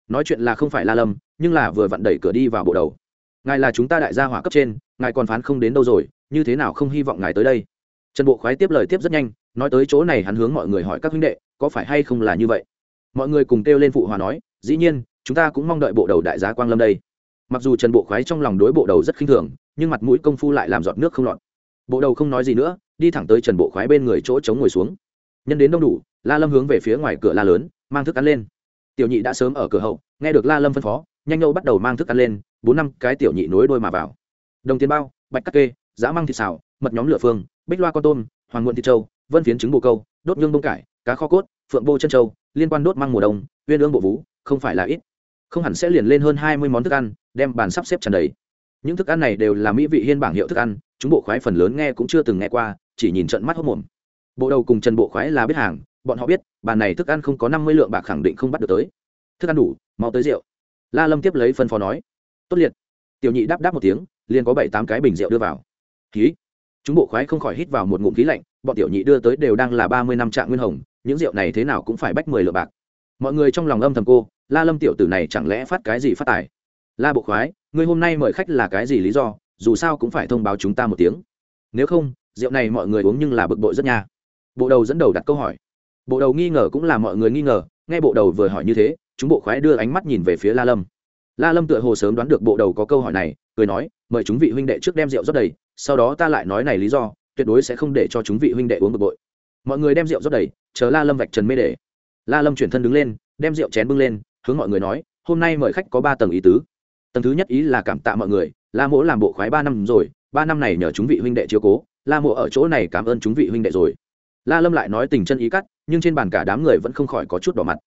Nói chuyện là không phải la lâm, nhưng là vừa vặn đẩy cửa đi vào bộ đầu. Ngài là chúng ta đại gia hỏa cấp trên, ngài còn phán không đến đâu rồi, như thế nào không hy vọng ngài tới đây? Trần bộ khoái tiếp lời tiếp rất nhanh, nói tới chỗ này hắn hướng mọi người hỏi các huynh đệ, có phải hay không là như vậy? Mọi người cùng kêu lên phụ hòa nói, dĩ nhiên, chúng ta cũng mong đợi bộ đầu đại giá quang lâm đây. Mặc dù trần bộ khoái trong lòng đối bộ đầu rất khinh thường, nhưng mặt mũi công phu lại làm giọt nước không lọt. Bộ đầu không nói gì nữa, đi thẳng tới trần bộ khoái bên người chỗ chống ngồi xuống. Nhân đến đông đủ, la lâm hướng về phía ngoài cửa la lớn, mang thức ăn lên. Tiểu nhị đã sớm ở cửa hậu, nghe được la lâm phân phó, nhanh nhau bắt đầu mang thức ăn lên, bốn năm cái tiểu nhị nối đôi mà vào. Đồng tiền bao, bạch cắt kê dã măng thịt xào mật nhóm lửa phương, bích loa con tôm, hoàng nguồn thịt trâu, vân phiến trứng bồ câu, đốt nhương bông cải, cá kho cốt, phượng bô chân trâu, liên quan đốt măng mùa đông, uyên ương bộ vú, không phải là ít. Không hẳn sẽ liền lên hơn hai mươi món thức ăn, đem bàn sắp xếp tràn đầy. Những thức ăn này đều là mỹ vị hiên bảng hiệu thức ăn, chúng bộ khoái phần lớn nghe cũng chưa từng nghe qua, chỉ nhìn trận mắt hốc mồm. Bộ đầu cùng trần bộ khoái là biết hàng, bọn họ biết, bàn này thức ăn không có năm mươi lượng bạc khẳng định không bắt được tới. Thức ăn đủ, mau tới rượu. La lâm tiếp lấy phân phó nói. Tốt liệt. Tiểu nhị đáp đáp một tiếng, liền có bảy tám cái bình rượu đưa vào. Ký chúng bộ khoái không khỏi hít vào một ngụm khí lạnh, bọn tiểu nhị đưa tới đều đang là ba mươi năm trạng nguyên hồng, những rượu này thế nào cũng phải bách mười lượng bạc. Mọi người trong lòng âm thầm cô, la lâm tiểu tử này chẳng lẽ phát cái gì phát tài? La bộ khoái người hôm nay mời khách là cái gì lý do? Dù sao cũng phải thông báo chúng ta một tiếng. Nếu không, rượu này mọi người uống nhưng là bực bội rất nha. Bộ đầu dẫn đầu đặt câu hỏi. Bộ đầu nghi ngờ cũng là mọi người nghi ngờ, nghe bộ đầu vừa hỏi như thế, chúng bộ khoái đưa ánh mắt nhìn về phía la lâm. La lâm tựa hồ sớm đoán được bộ đầu có câu hỏi này, cười nói, mời chúng vị huynh đệ trước đem rượu rót đầy sau đó ta lại nói này lý do, tuyệt đối sẽ không để cho chúng vị huynh đệ uống bực bội. Mọi người đem rượu rót đầy, chờ la lâm vạch trần mê để la lâm chuyển thân đứng lên, đem rượu chén bưng lên, hướng mọi người nói, hôm nay mời khách có ba tầng ý tứ. Tầng thứ nhất ý là cảm tạ mọi người, la mỗ làm bộ khoái ba năm rồi, ba năm này nhờ chúng vị huynh đệ chiếu cố, la mỗ ở chỗ này cảm ơn chúng vị huynh đệ rồi. La lâm lại nói tình chân ý cắt, nhưng trên bàn cả đám người vẫn không khỏi có chút đỏ mặt.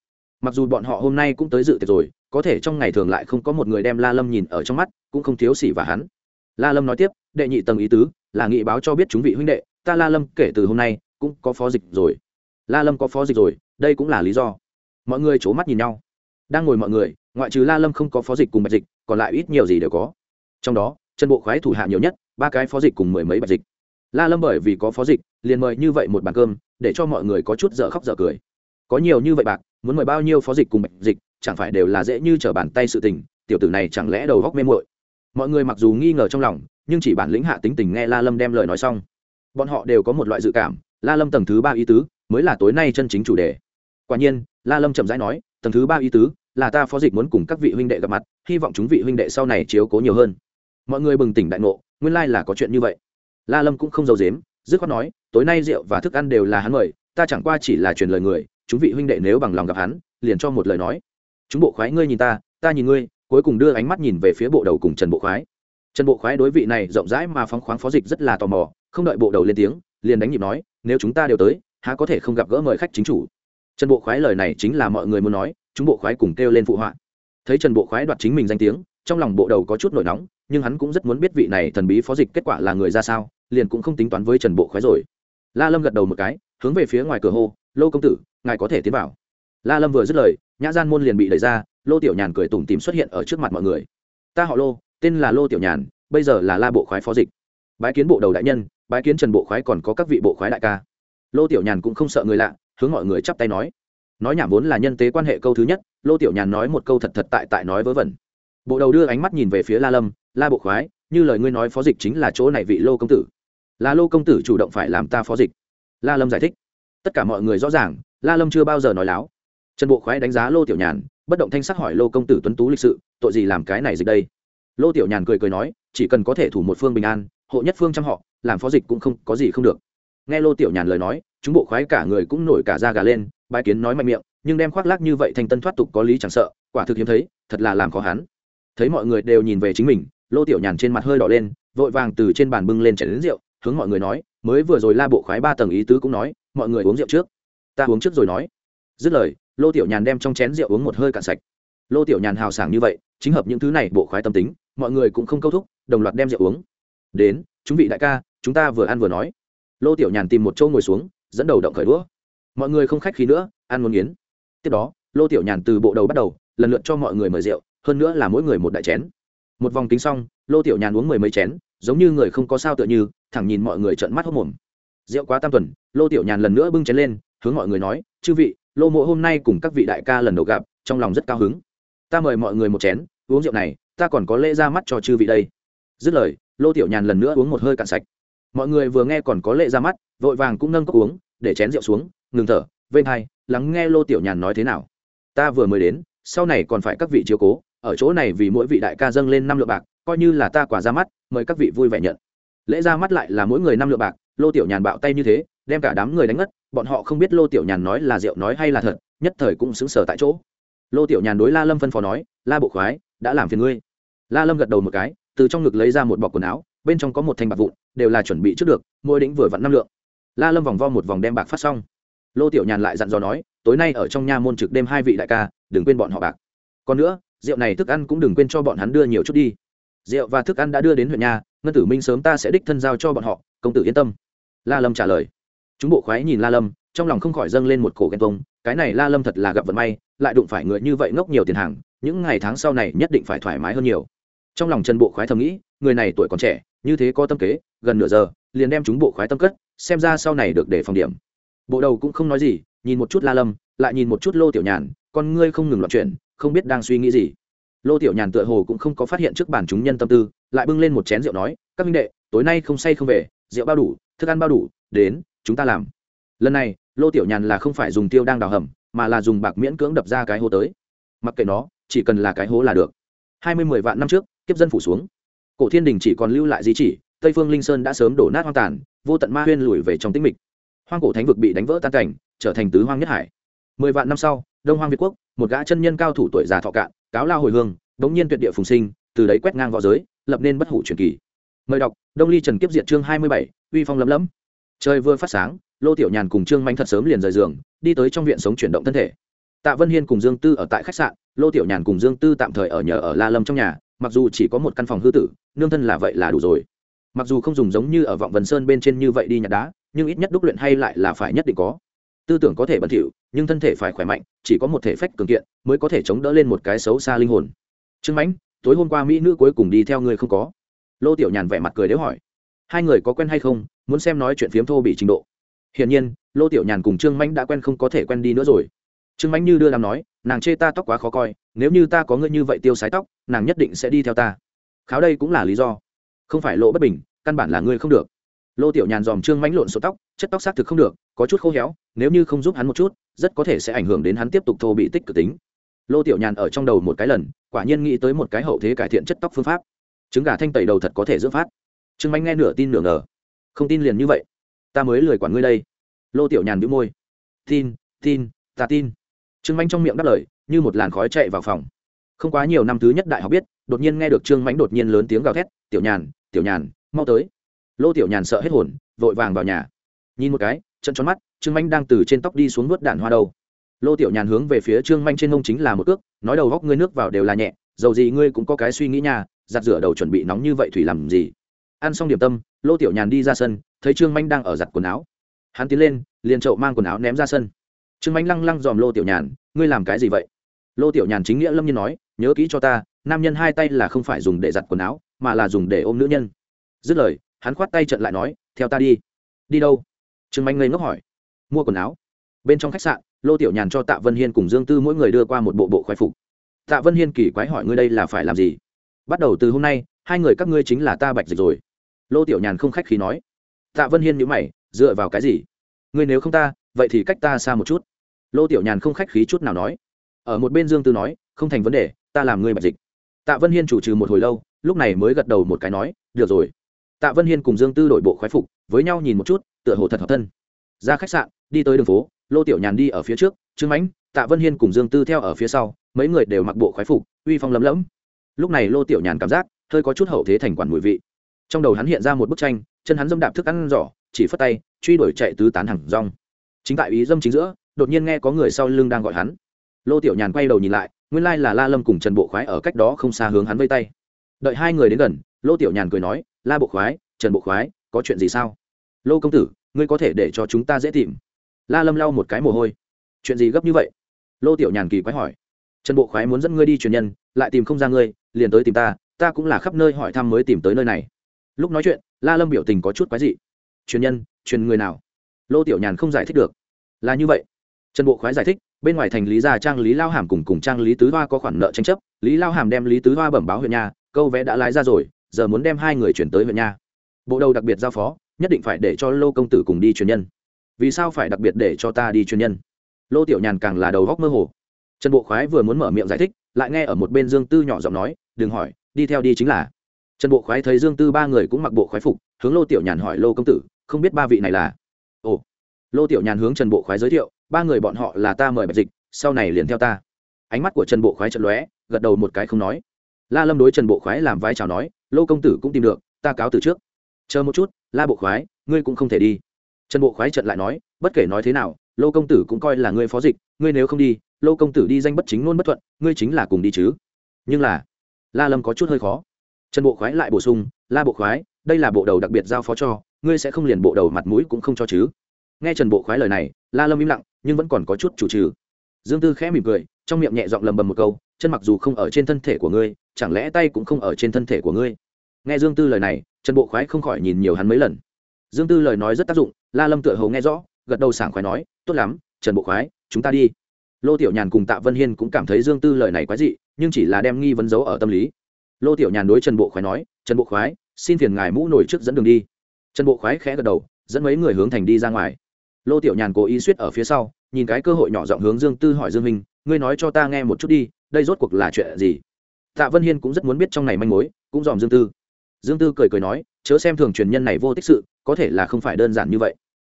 Mặc dù bọn họ hôm nay cũng tới dự tiệc rồi, có thể trong ngày thường lại không có một người đem la lâm nhìn ở trong mắt, cũng không thiếu xỉ và hắn la lâm nói tiếp, đệ nhị tầng ý tứ là nghị báo cho biết chúng vị huynh đệ, ta la lâm kể từ hôm nay cũng có phó dịch rồi. La lâm có phó dịch rồi, đây cũng là lý do. Mọi người c h ố mắt nhìn nhau. Đang ngồi mọi người, ngoại trừ la lâm không có phó dịch cùng bạch dịch, còn lại ít nhiều gì đều có. Trong đó, chân bộ khoái thủ hạ nhiều nhất, ba cái phó dịch cùng mười mấy bạch dịch. La lâm bởi vì có phó dịch, liền mời như vậy một bàn cơm, để cho mọi người có chút dở khóc dở cười. Có nhiều như vậy bạc, muốn mời bao nhiêu phó dịch cùng bạch dịch, chẳng phải đều là dễ như trở bàn tay sự tình, tiểu tử này chẳng lẽ đầu góc mê muội mọi người mặc dù nghi ngờ trong lòng, nhưng chỉ bản lĩnh hạ tính tình nghe la lâm đem lời nói xong. Bọn họ đều có một loại dự cảm, la lâm tầng thứ ba ý tứ mới là tối nay chân chính chủ đề. Quả nhiên, la lâm chậm rãi nói, tầng thứ ba ý tứ là ta phó dịch muốn cùng các vị huynh đệ gặp mặt, hy vọng chúng vị huynh đệ sau này chiếu cố nhiều hơn. Mọi người bừng tỉnh đại ngộ, nguyên lai là có chuyện như vậy. La lâm cũng không giấu dếm dứt khoát nói, tối nay rượu và thức ăn đều là hắn mời, ta chẳng qua chỉ là truyền lời người, chúng vị huynh đệ nếu bằng lòng gặp hắn, liền cho một lời nói. Chúng bộ khoái ngươi nhìn ta ta nhìn ngươi cuối cùng đưa ánh mắt nhìn về phía bộ đầu cùng trần bộ khoái. Trần bộ khoái đối vị này rộng rãi mà phóng khoáng phó dịch rất là tò mò, không đợi bộ đầu lên tiếng, liền đánh nhịp nói, nếu chúng ta đều tới, há có thể không gặp gỡ mời khách chính chủ? Trần bộ khoái lời này chính là mọi người muốn nói, chúng bộ khoái cùng kêu lên phụ họa. Thấy trần bộ khoái đoạt chính mình danh tiếng, trong lòng bộ đầu có chút nổi nóng, nhưng hắn cũng rất muốn biết vị này thần bí phó dịch kết quả là người ra sao, liền cũng không tính toán với trần bộ khoái rồi. La lâm gật đầu một cái, hướng về phía ngoài cửa hô, lô công tử, ngài có thể tiến vào. La lâm vừa dứt lời, nhã gian môn liền bị đẩy ra lô tiểu nhàn cười tủm tìm xuất hiện ở trước mặt mọi người. Ta họ lô, tên là lô tiểu nhàn, bây giờ là la bộ khoái phó dịch. Bái kiến bộ đầu đại nhân, bái kiến trần bộ khoái còn có các vị bộ khoái đại ca. Lô tiểu nhàn cũng không sợ người lạ, hướng mọi người chắp tay nói. Nói nhảm vốn là nhân tế quan hệ câu thứ nhất, lô tiểu nhàn nói một câu thật thật tại tại nói vớ vẩn. Bộ đầu đưa ánh mắt nhìn về phía la lâm, la bộ khoái, như lời ngươi nói phó dịch chính là chỗ này vị lô công tử. Là lô công tử chủ động phải làm ta phó dịch. La lâm giải thích. Tất cả mọi người rõ ràng, la lâm chưa bao giờ nói láo trần bộ khoái đánh giá lô tiểu nhàn, bất động thanh sắc hỏi lô công tử tuấn tú lịch sự, tội gì làm cái này dịch đây? Lô tiểu nhàn cười cười nói, chỉ cần có thể thủ một phương bình an, hộ nhất phương trăm họ, làm phó dịch cũng không, có gì không được. Nghe lô tiểu nhàn lời nói, chúng bộ khoái cả người cũng nổi cả da gà lên bài kiến nói mạnh miệng, nhưng đem khoác lác như vậy thành tân thoát tục có lý chẳng sợ, quả thực hiếm thấy, thật là làm khó hắn. Thấy mọi người đều nhìn về chính mình, lô tiểu nhàn trên mặt hơi đỏ lên, vội vàng từ trên bàn bưng lên chảy đến rượu, hướng mọi người nói, mới vừa rồi la bộ khoái ba tầng ý tứ cũng nói, mọi người uống rượu trước. Ta uống trước rồi nói. Dứt lời lô tiểu nhàn đem trong chén rượu uống một hơi cạn sạch. Lô tiểu nhàn hào sảng như vậy, chính hợp những thứ này bộ khoái tâm tính, mọi người cũng không câu thúc, đồng loạt đem rượu uống. Đến, chúng vị đại ca, chúng ta vừa ăn vừa nói. Lô tiểu nhàn tìm một chỗ ngồi xuống, dẫn đầu động khởi đũa. Mọi người không khách khí nữa, ăn muốn nghiến tiếp đó, lô tiểu nhàn từ bộ đầu bắt đầu, lần lượt cho mọi người mời rượu, hơn nữa là mỗi người một đại chén. Một vòng tính xong, lô tiểu nhàn uống mười mấy chén, giống như người không có sao tựa như, thẳng nhìn mọi người trợn mắt hốc mồm. Rượu quá tam tuần, lô tiểu nhàn lần nữa bưng chén lên, hướng mọi người nói, chư vị lô mộ hôm nay cùng các vị đại ca lần đầu gặp, trong lòng rất cao hứng. Ta mời mọi người một chén, uống rượu này, ta còn có lễ ra mắt cho chư vị đây. Dứt lời, lô tiểu nhàn lần nữa uống một hơi cạn sạch. Mọi người vừa nghe còn có lễ ra mắt, vội vàng cũng nâng cốc uống, để chén rượu xuống, ngừng thở, vênh hai, lắng nghe lô tiểu nhàn nói thế nào. Ta vừa mới đến, sau này còn phải các vị chiếu cố, ở chỗ này vì mỗi vị đại ca dâng lên năm lượng bạc, coi như là ta quả ra mắt, mời các vị vui vẻ nhận. Lễ ra mắt lại là mỗi người năm lượng bạc, lô tiểu nhàn bạo tay như thế, đem cả đám người đánh ngất bọn họ không biết lô tiểu nhàn nói là rượu nói hay là thật, nhất thời cũng xứng sở tại chỗ. Lô tiểu nhàn đối la lâm phân phó nói, la bộ khoái, đã làm phiền ngươi. La lâm gật đầu một cái, từ trong ngực lấy ra một bọc quần áo, bên trong có một thanh bạc vụn, đều là chuẩn bị trước được, mỗi đĩnh vừa vặn năm lượng. La lâm vòng vo một vòng đem bạc phát xong. Lô tiểu nhàn lại dặn dò nói, tối nay ở trong nha môn trực đêm hai vị đại ca, đừng quên bọn họ bạc. Còn nữa, rượu này thức ăn cũng đừng quên cho bọn hắn đưa nhiều chút đi. Rượu và thức ăn đã đưa đến huyện nhà, ngân tử minh sớm ta sẽ đích thân giao cho bọn họ, công tử yên tâm. La lâm trả lời chúng bộ khoái nhìn la lâm trong lòng không khỏi dâng lên một cổ ghen tông cái này la lâm thật là gặp vận may lại đụng phải người như vậy ngốc nhiều tiền hàng những ngày tháng sau này nhất định phải thoải mái hơn nhiều. Trong lòng trần bộ khoái thầm nghĩ người này tuổi còn trẻ như thế có tâm kế gần nửa giờ liền đem chúng bộ khoái tâm cất xem ra sau này được để phòng điểm. Bộ đầu cũng không nói gì nhìn một chút la lâm lại nhìn một chút lô tiểu nhàn con ngươi không ngừng loạn chuyển, không biết đang suy nghĩ gì. Lô tiểu nhàn tựa hồ cũng không có phát hiện trước bàn chúng nhân tâm tư lại bưng lên một chén rượu nói các minh đệ tối nay không say không về rượu bao đủ thức ăn bao đủ đến chúng ta làm. Lần này, lô tiểu nhàn là không phải dùng tiêu đang đào hầm, mà là dùng bạc miễn cưỡng đập ra cái hố tới. Mặc kệ nó, chỉ cần là cái hố là được. Hai mươi mười vạn năm trước, kiếp dân phủ xuống. Cổ thiên đình chỉ còn lưu lại di chỉ, tây phương linh sơn đã sớm đổ nát hoang tàn, vô tận ma huyên lùi về trong tĩnh mịch. Hoang cổ thánh vực bị đánh vỡ tan cảnh, trở thành tứ hoang nhất hải. Mười vạn năm sau, đông hoang việt quốc, một gã chân nhân cao thủ tuổi già thọ cạn, cáo lao hồi hương bỗng nhiên tuyệt địa phùng sinh, từ đấy quét ngang v õ giới, lập nên bất hủ truyền kỳ. Mời đọc, đông ly trần kiếp diệt chương hai mươi bảy, uy phong lấm lấm trời vừa phát sáng, lô tiểu nhàn cùng trương manh thật sớm liền rời giường, đi tới trong viện sống chuyển động thân thể. Tạ vân hiên cùng dương tư ở tại khách sạn, lô tiểu nhàn cùng dương tư tạm thời ở nhờ ở la lâm trong nhà, mặc dù chỉ có một căn phòng hư tử, nương thân là vậy là đủ rồi. Mặc dù không dùng giống như ở vọng vân sơn bên trên như vậy đi nhặt đá, nhưng ít nhất đúc luyện hay lại là phải nhất định có. Tư tưởng có thể bẩn thỉu, nhưng thân thể phải khỏe mạnh, chỉ có một thể phách cường kiện mới có thể chống đỡ lên một cái xấu xa linh hồn. Trương mãnh tối hôm qua mỹ nữ cuối cùng đi theo người không có. Lô tiểu nhàn vẻ mặt cười đếu hỏi, hai người có quen hay không? Muốn xem nói chuyện phiếm thô bị trình độ. Hiển nhiên, lô tiểu nhàn cùng trương mãnh đã quen không có thể quen đi nữa rồi. Trương mãnh như đưa làm nói, nàng chê ta tóc quá khó coi, nếu như ta có ngươi như vậy tiêu sái tóc, nàng nhất định sẽ đi theo ta. Kháo đây cũng là lý do. Không phải lộ bất bình, căn bản là ngươi không được. Lô tiểu nhàn dòm trương mãnh lộn số tóc, chất tóc xác thực không được, có chút khô héo, nếu như không giúp hắn một chút, rất có thể sẽ ảnh hưởng đến hắn tiếp tục thô bị tích cực tính. Lô tiểu nhàn ở trong đầu một cái lần, quả nhiên nghĩ tới một cái hậu thế cải thiện chất tóc phương pháp. Trứng gà thanh tẩy đầu thật có thể dưỡng phát. Trương mãnh nghe nửa tin nửa ngờ không tin liền như vậy. Ta mới lười quản ngươi đây. Lô tiểu nhàn bĩu môi. Tin tin, ta tin. Trương Mạnh trong miệng đáp lời, như một làn khói chạy vào phòng. Không quá nhiều năm thứ nhất đại học biết, đột nhiên nghe được trương Mạnh đột nhiên lớn tiếng gào thét, tiểu nhàn tiểu nhàn, mau tới. Lô tiểu nhàn sợ hết hồn, vội vàng vào nhà. Nhìn một cái chân tròn mắt, trương Mạnh đang từ trên tóc đi xuống vớt đạn hoa đầu. lô tiểu nhàn hướng về phía trương manh trên mông chính là một cước, nói đầu góc ngươi nước vào đều là nhẹ, dầu gì ngươi cũng có cái suy nghĩ nhà giặt rửa đầu chuẩn bị nóng như vậy thủy làm gì? Ăn xong điểm tâm lô tiểu nhàn đi ra sân, thấy trương manh đang ở giặt quần áo. Hắn tiến lên, liền trậu mang quần áo ném ra sân. Trương manh lăng lăng dòm lô tiểu nhàn, ngươi làm cái gì vậy? Lô tiểu nhàn chính nghĩa lâm nhiên nói, nhớ kỹ cho ta, nam nhân hai tay là không phải dùng để giặt quần áo, mà là dùng để ôm nữ nhân. Dứt lời, hắn khoát tay trận lại nói, theo ta đi. Đi đâu? Trương manh ngây ngốc hỏi. Mua quần áo. Bên trong khách sạn, lô tiểu nhàn cho tạ vân hiên cùng dương tư mỗi người đưa qua một bộ bộ khoái phục. Tạ vân hiên kỳ quái hỏi ngươi đây là phải làm gì? Bắt đầu từ hôm nay, hai người các ngươi chính là ta bạch dịch rồi lô tiểu nhàn không khách khí nói. Tạ vân hiên nhữ mày, dựa vào cái gì? Ngươi nếu không ta, vậy thì cách ta xa một chút. Lô tiểu nhàn không khách khí chút nào nói. Ở một bên dương tư nói, không thành vấn đề, ta làm ngươi bạch dịch. Tạ vân hiên chủ trừ một hồi lâu, lúc này mới gật đầu một cái nói, được rồi. Tạ vân hiên cùng dương tư đổi bộ khoái phục, với nhau nhìn một chút, tựa hồ thật hợp thân. Ra khách sạn, đi tới đường phố, lô tiểu nhàn đi ở phía trước, trương mãnh, tạ vân hiên cùng dương tư theo ở phía sau, mấy người đều mặc bộ khoái phục, uy phong lấm lẫm. Lúc này lô tiểu nhàn cảm giác, hơi có chút hậu thế thành quản mùi vị trong đầu hắn hiện ra một bức tranh, chân hắn dâm đạp thức ăn giỏ, chỉ phất tay, truy đuổi chạy tứ tán hàng rong. Chính tại ý dâm chính giữa, đột nhiên nghe có người sau lưng đang gọi hắn. Lô tiểu nhàn quay đầu nhìn lại, nguyên lai là la lâm cùng trần bộ khoái ở cách đó không xa hướng hắn vây tay. Đợi hai người đến gần, lô tiểu nhàn cười nói, la bộ khoái, trần bộ khoái, có chuyện gì sao? Lô công tử, ngươi có thể để cho chúng ta dễ tìm. La lâm lau một cái mồ hôi. Chuyện gì gấp như vậy? Lô tiểu nhàn kỳ quái hỏi. Trần bộ khoái muốn dẫn ngươi đi truyền nhân, lại tìm không ra ngươi, liền tới tìm ta ta cũng là khắp nơi hỏi thăm mới tìm tới nơi này lúc nói chuyện, la lâm biểu tình có chút quái dị. Truyền nhân, truyền người nào? Lô tiểu nhàn không giải thích được. Là như vậy. Trần bộ khoái giải thích, bên ngoài thành lý gia trang, lý lao hàm cùng cùng trang lý tứ hoa có khoản nợ tranh chấp. Lý lao hàm đem lý tứ hoa bẩm báo huyện nhà, câu vẽ đã lái ra rồi, giờ muốn đem hai người chuyển tới huyện nhà. Bộ đầu đặc biệt giao phó, nhất định phải để cho lô công tử cùng đi truyền nhân. Vì sao phải đặc biệt để cho ta đi truyền nhân? Lô tiểu nhàn càng là đầu góc mơ hồ. Trần bộ khoái vừa muốn mở miệng giải thích, lại nghe ở một bên dương tư nhỏ giọng nói, đừng hỏi, đi theo đi chính là trần bộ khoái thấy dương tư ba người cũng mặc bộ khoái phục, hướng lô tiểu nhàn hỏi lô công tử, không biết ba vị này là? Ồ. Lô tiểu nhàn hướng trần bộ khoái giới thiệu, ba người bọn họ là ta mời bạch dịch, sau này liền theo ta. Ánh mắt của trần bộ khoái trận lóe, gật đầu một cái không nói. La lâm đối trần bộ khoái làm vai chào nói, lô công tử cũng tìm được, ta cáo từ trước. Chờ một chút, la bộ khoái, ngươi cũng không thể đi. Trần bộ khoái trận lại nói, bất kể nói thế nào, lô công tử cũng coi là ngươi phó dịch, ngươi nếu không đi, lô công tử đi danh bất chính luôn bất thuận, ngươi chính là cùng đi chứ. Nhưng là, la lâm có chút hơi khó trần bộ khoái lại bổ sung, la bộ khoái, đây là bộ đầu đặc biệt giao phó cho, ngươi sẽ không liền bộ đầu mặt mũi cũng không cho chứ. Nghe trần bộ khoái lời này, la lâm im lặng, nhưng vẫn còn có chút chủ trừ. Dương tư khẽ mỉm cười, trong miệng nhẹ giọng lầm bầm một câu, chân mặc dù không ở trên thân thể của ngươi, chẳng lẽ tay cũng không ở trên thân thể của ngươi? Nghe dương tư lời này, trần bộ khoái không khỏi nhìn nhiều hắn mấy lần. Dương tư lời nói rất tác dụng, la lâm tựa hầu nghe rõ, gật đầu sảng khoái nói, tốt lắm, trần bộ khoái, chúng ta đi. Lô tiểu nhàn cùng tạ vân hiên cũng cảm thấy dương tư lời này quái dị, nhưng chỉ là đem nghi vấn giấu ở tâm lý lô tiểu nhàn đối trần bộ khoái nói, trần bộ khoái, xin phiền ngài mũ nổi trước dẫn đường đi. Trần bộ khoái khẽ gật đầu, dẫn mấy người hướng thành đi ra ngoài. Lô tiểu nhàn cố ý suýt ở phía sau, nhìn cái cơ hội nhỏ giọng hướng dương tư hỏi dương minh, ngươi nói cho ta nghe một chút đi, đây rốt cuộc là chuyện gì? Tạ vân hiên cũng rất muốn biết trong này manh mối, cũng dòm dương tư. Dương tư cười cười nói, chớ xem thường truyền nhân này vô tích sự, có thể là không phải đơn giản như vậy.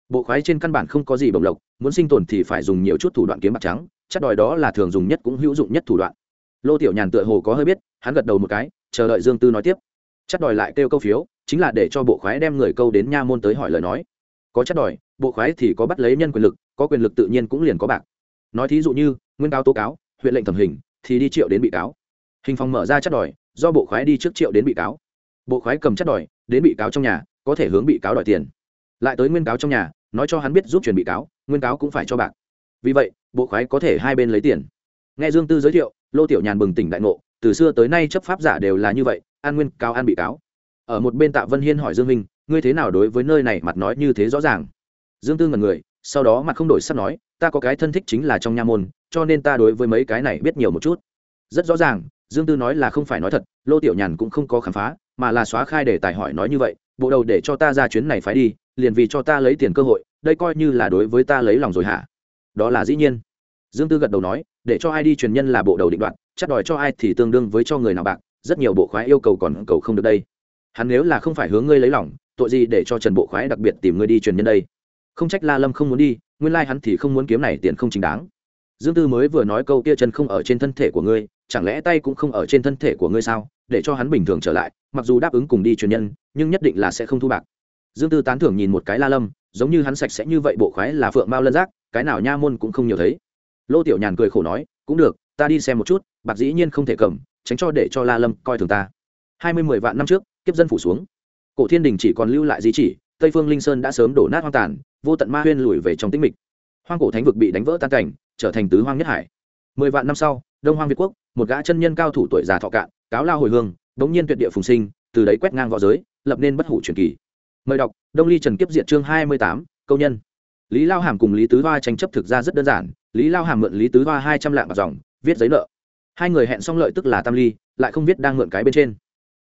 Bộ khoái trên căn bản không có gì bổng lộc, muốn sinh tồn thì phải dùng nhiều chút thủ đoạn kiếm bạc trắng, chắc đòi đó là thường dùng nhất cũng hữu dụng nhất thủ đoạn lô tiểu nhàn tựa hồ có hơi biết, hắn gật đầu một cái, chờ đợi dương tư nói tiếp. Chắc đòi lại kêu câu phiếu, chính là để cho bộ khoái đem người câu đến nha môn tới hỏi lời nói. Có chắc đòi, bộ khoái thì có bắt lấy nhân quyền lực, có quyền lực tự nhiên cũng liền có bạc. Nói thí dụ như, nguyên cáo tố cáo, huyện lệnh thẩm hình, thì đi triệu đến bị cáo. Hình phòng mở ra chắc đòi, do bộ khoái đi trước triệu đến bị cáo. Bộ khoái cầm chắc đòi, đến bị cáo trong nhà, có thể hướng bị cáo đòi tiền. Lại tới nguyên cáo trong nhà, nói cho hắn biết giúp truyền bị cáo, nguyên cáo cũng phải cho bạc. Vì vậy, bộ khoái có thể hai bên lấy tiền. Nghe dương tư giới thiệu lô tiểu nhàn bừng tỉnh đại ngộ, từ xưa tới nay chấp pháp giả đều là như vậy, an nguyên, cáo an bị cáo. Ở một bên tạ vân hiên hỏi dương minh, ngươi thế nào đối với nơi này mặt nói như thế rõ ràng? Dương tư ngần người, sau đó mặt không đổi sắp nói, ta có cái thân thích chính là trong nha môn, cho nên ta đối với mấy cái này biết nhiều một chút. Rất rõ ràng, dương tư nói là không phải nói thật, lô tiểu nhàn cũng không có khám phá, mà là xóa khai để tài hỏi nói như vậy, bộ đầu để cho ta ra chuyến này phải đi, liền vì cho ta lấy tiền cơ hội, đây coi như là đối với ta lấy lòng rồi hả? Đó là dĩ nhiên. Dương tư gật đầu nói để cho ai đi truyền nhân là bộ đầu định đoạn chắc đòi cho ai thì tương đương với cho người nào bạc, rất nhiều bộ khoái yêu cầu còn cầu không được đây. Hắn nếu là không phải hướng ngươi lấy lòng, tội gì để cho trần bộ khoái đặc biệt tìm ngươi đi truyền nhân đây? Không trách la lâm không muốn đi, nguyên lai、like、hắn thì không muốn kiếm này tiền không chính đáng. Dương tư mới vừa nói câu kia chân không ở trên thân thể của ngươi, chẳng lẽ tay cũng không ở trên thân thể của ngươi sao? Để cho hắn bình thường trở lại, mặc dù đáp ứng cùng đi truyền nhân, nhưng nhất định là sẽ không thu bạc. Dương tư tán thưởng nhìn một cái la lâm, giống như hắn sạch sẽ như vậy bộ khoái là phượng mao lân giác, cái nào nha môn cũng không nhiều thấy lô tiểu nhàn cười khổ nói, cũng được, ta đi xem một chút, bạc dĩ nhiên không thể cầm, tránh cho để cho la lâm coi thường ta. Hai mươi mười vạn năm trước, kiếp dân phủ xuống. Cổ thiên đình chỉ còn lưu lại di chỉ, tây phương linh sơn đã sớm đổ nát hoang tàn, vô tận ma huyên lùi về trong tĩnh mịch. Hoang cổ thánh vực bị đánh vỡ tan cảnh, trở thành tứ hoang nhất hải. Mười vạn năm sau, đông hoang việt quốc, một gã chân nhân cao thủ tuổi già thọ cạn, cáo lao hồi hương bỗng nhiên tuyệt địa phùng sinh, từ đấy quét ngang v õ giới, lập nên bất hủ truyền kỳ. Mời đọc, đông ly trần kiếp diện chương hai mươi tám, câu nhân lý lao hàm cùng lý tứ hoa tranh chấp thực ra rất đơn giản, lý lao hàm mượn lý tứ hoa hai trăm lạng bạc dòng, viết giấy nợ. Hai người hẹn xong lợi tức là tam ly, lại không viết đang mượn cái bên trên.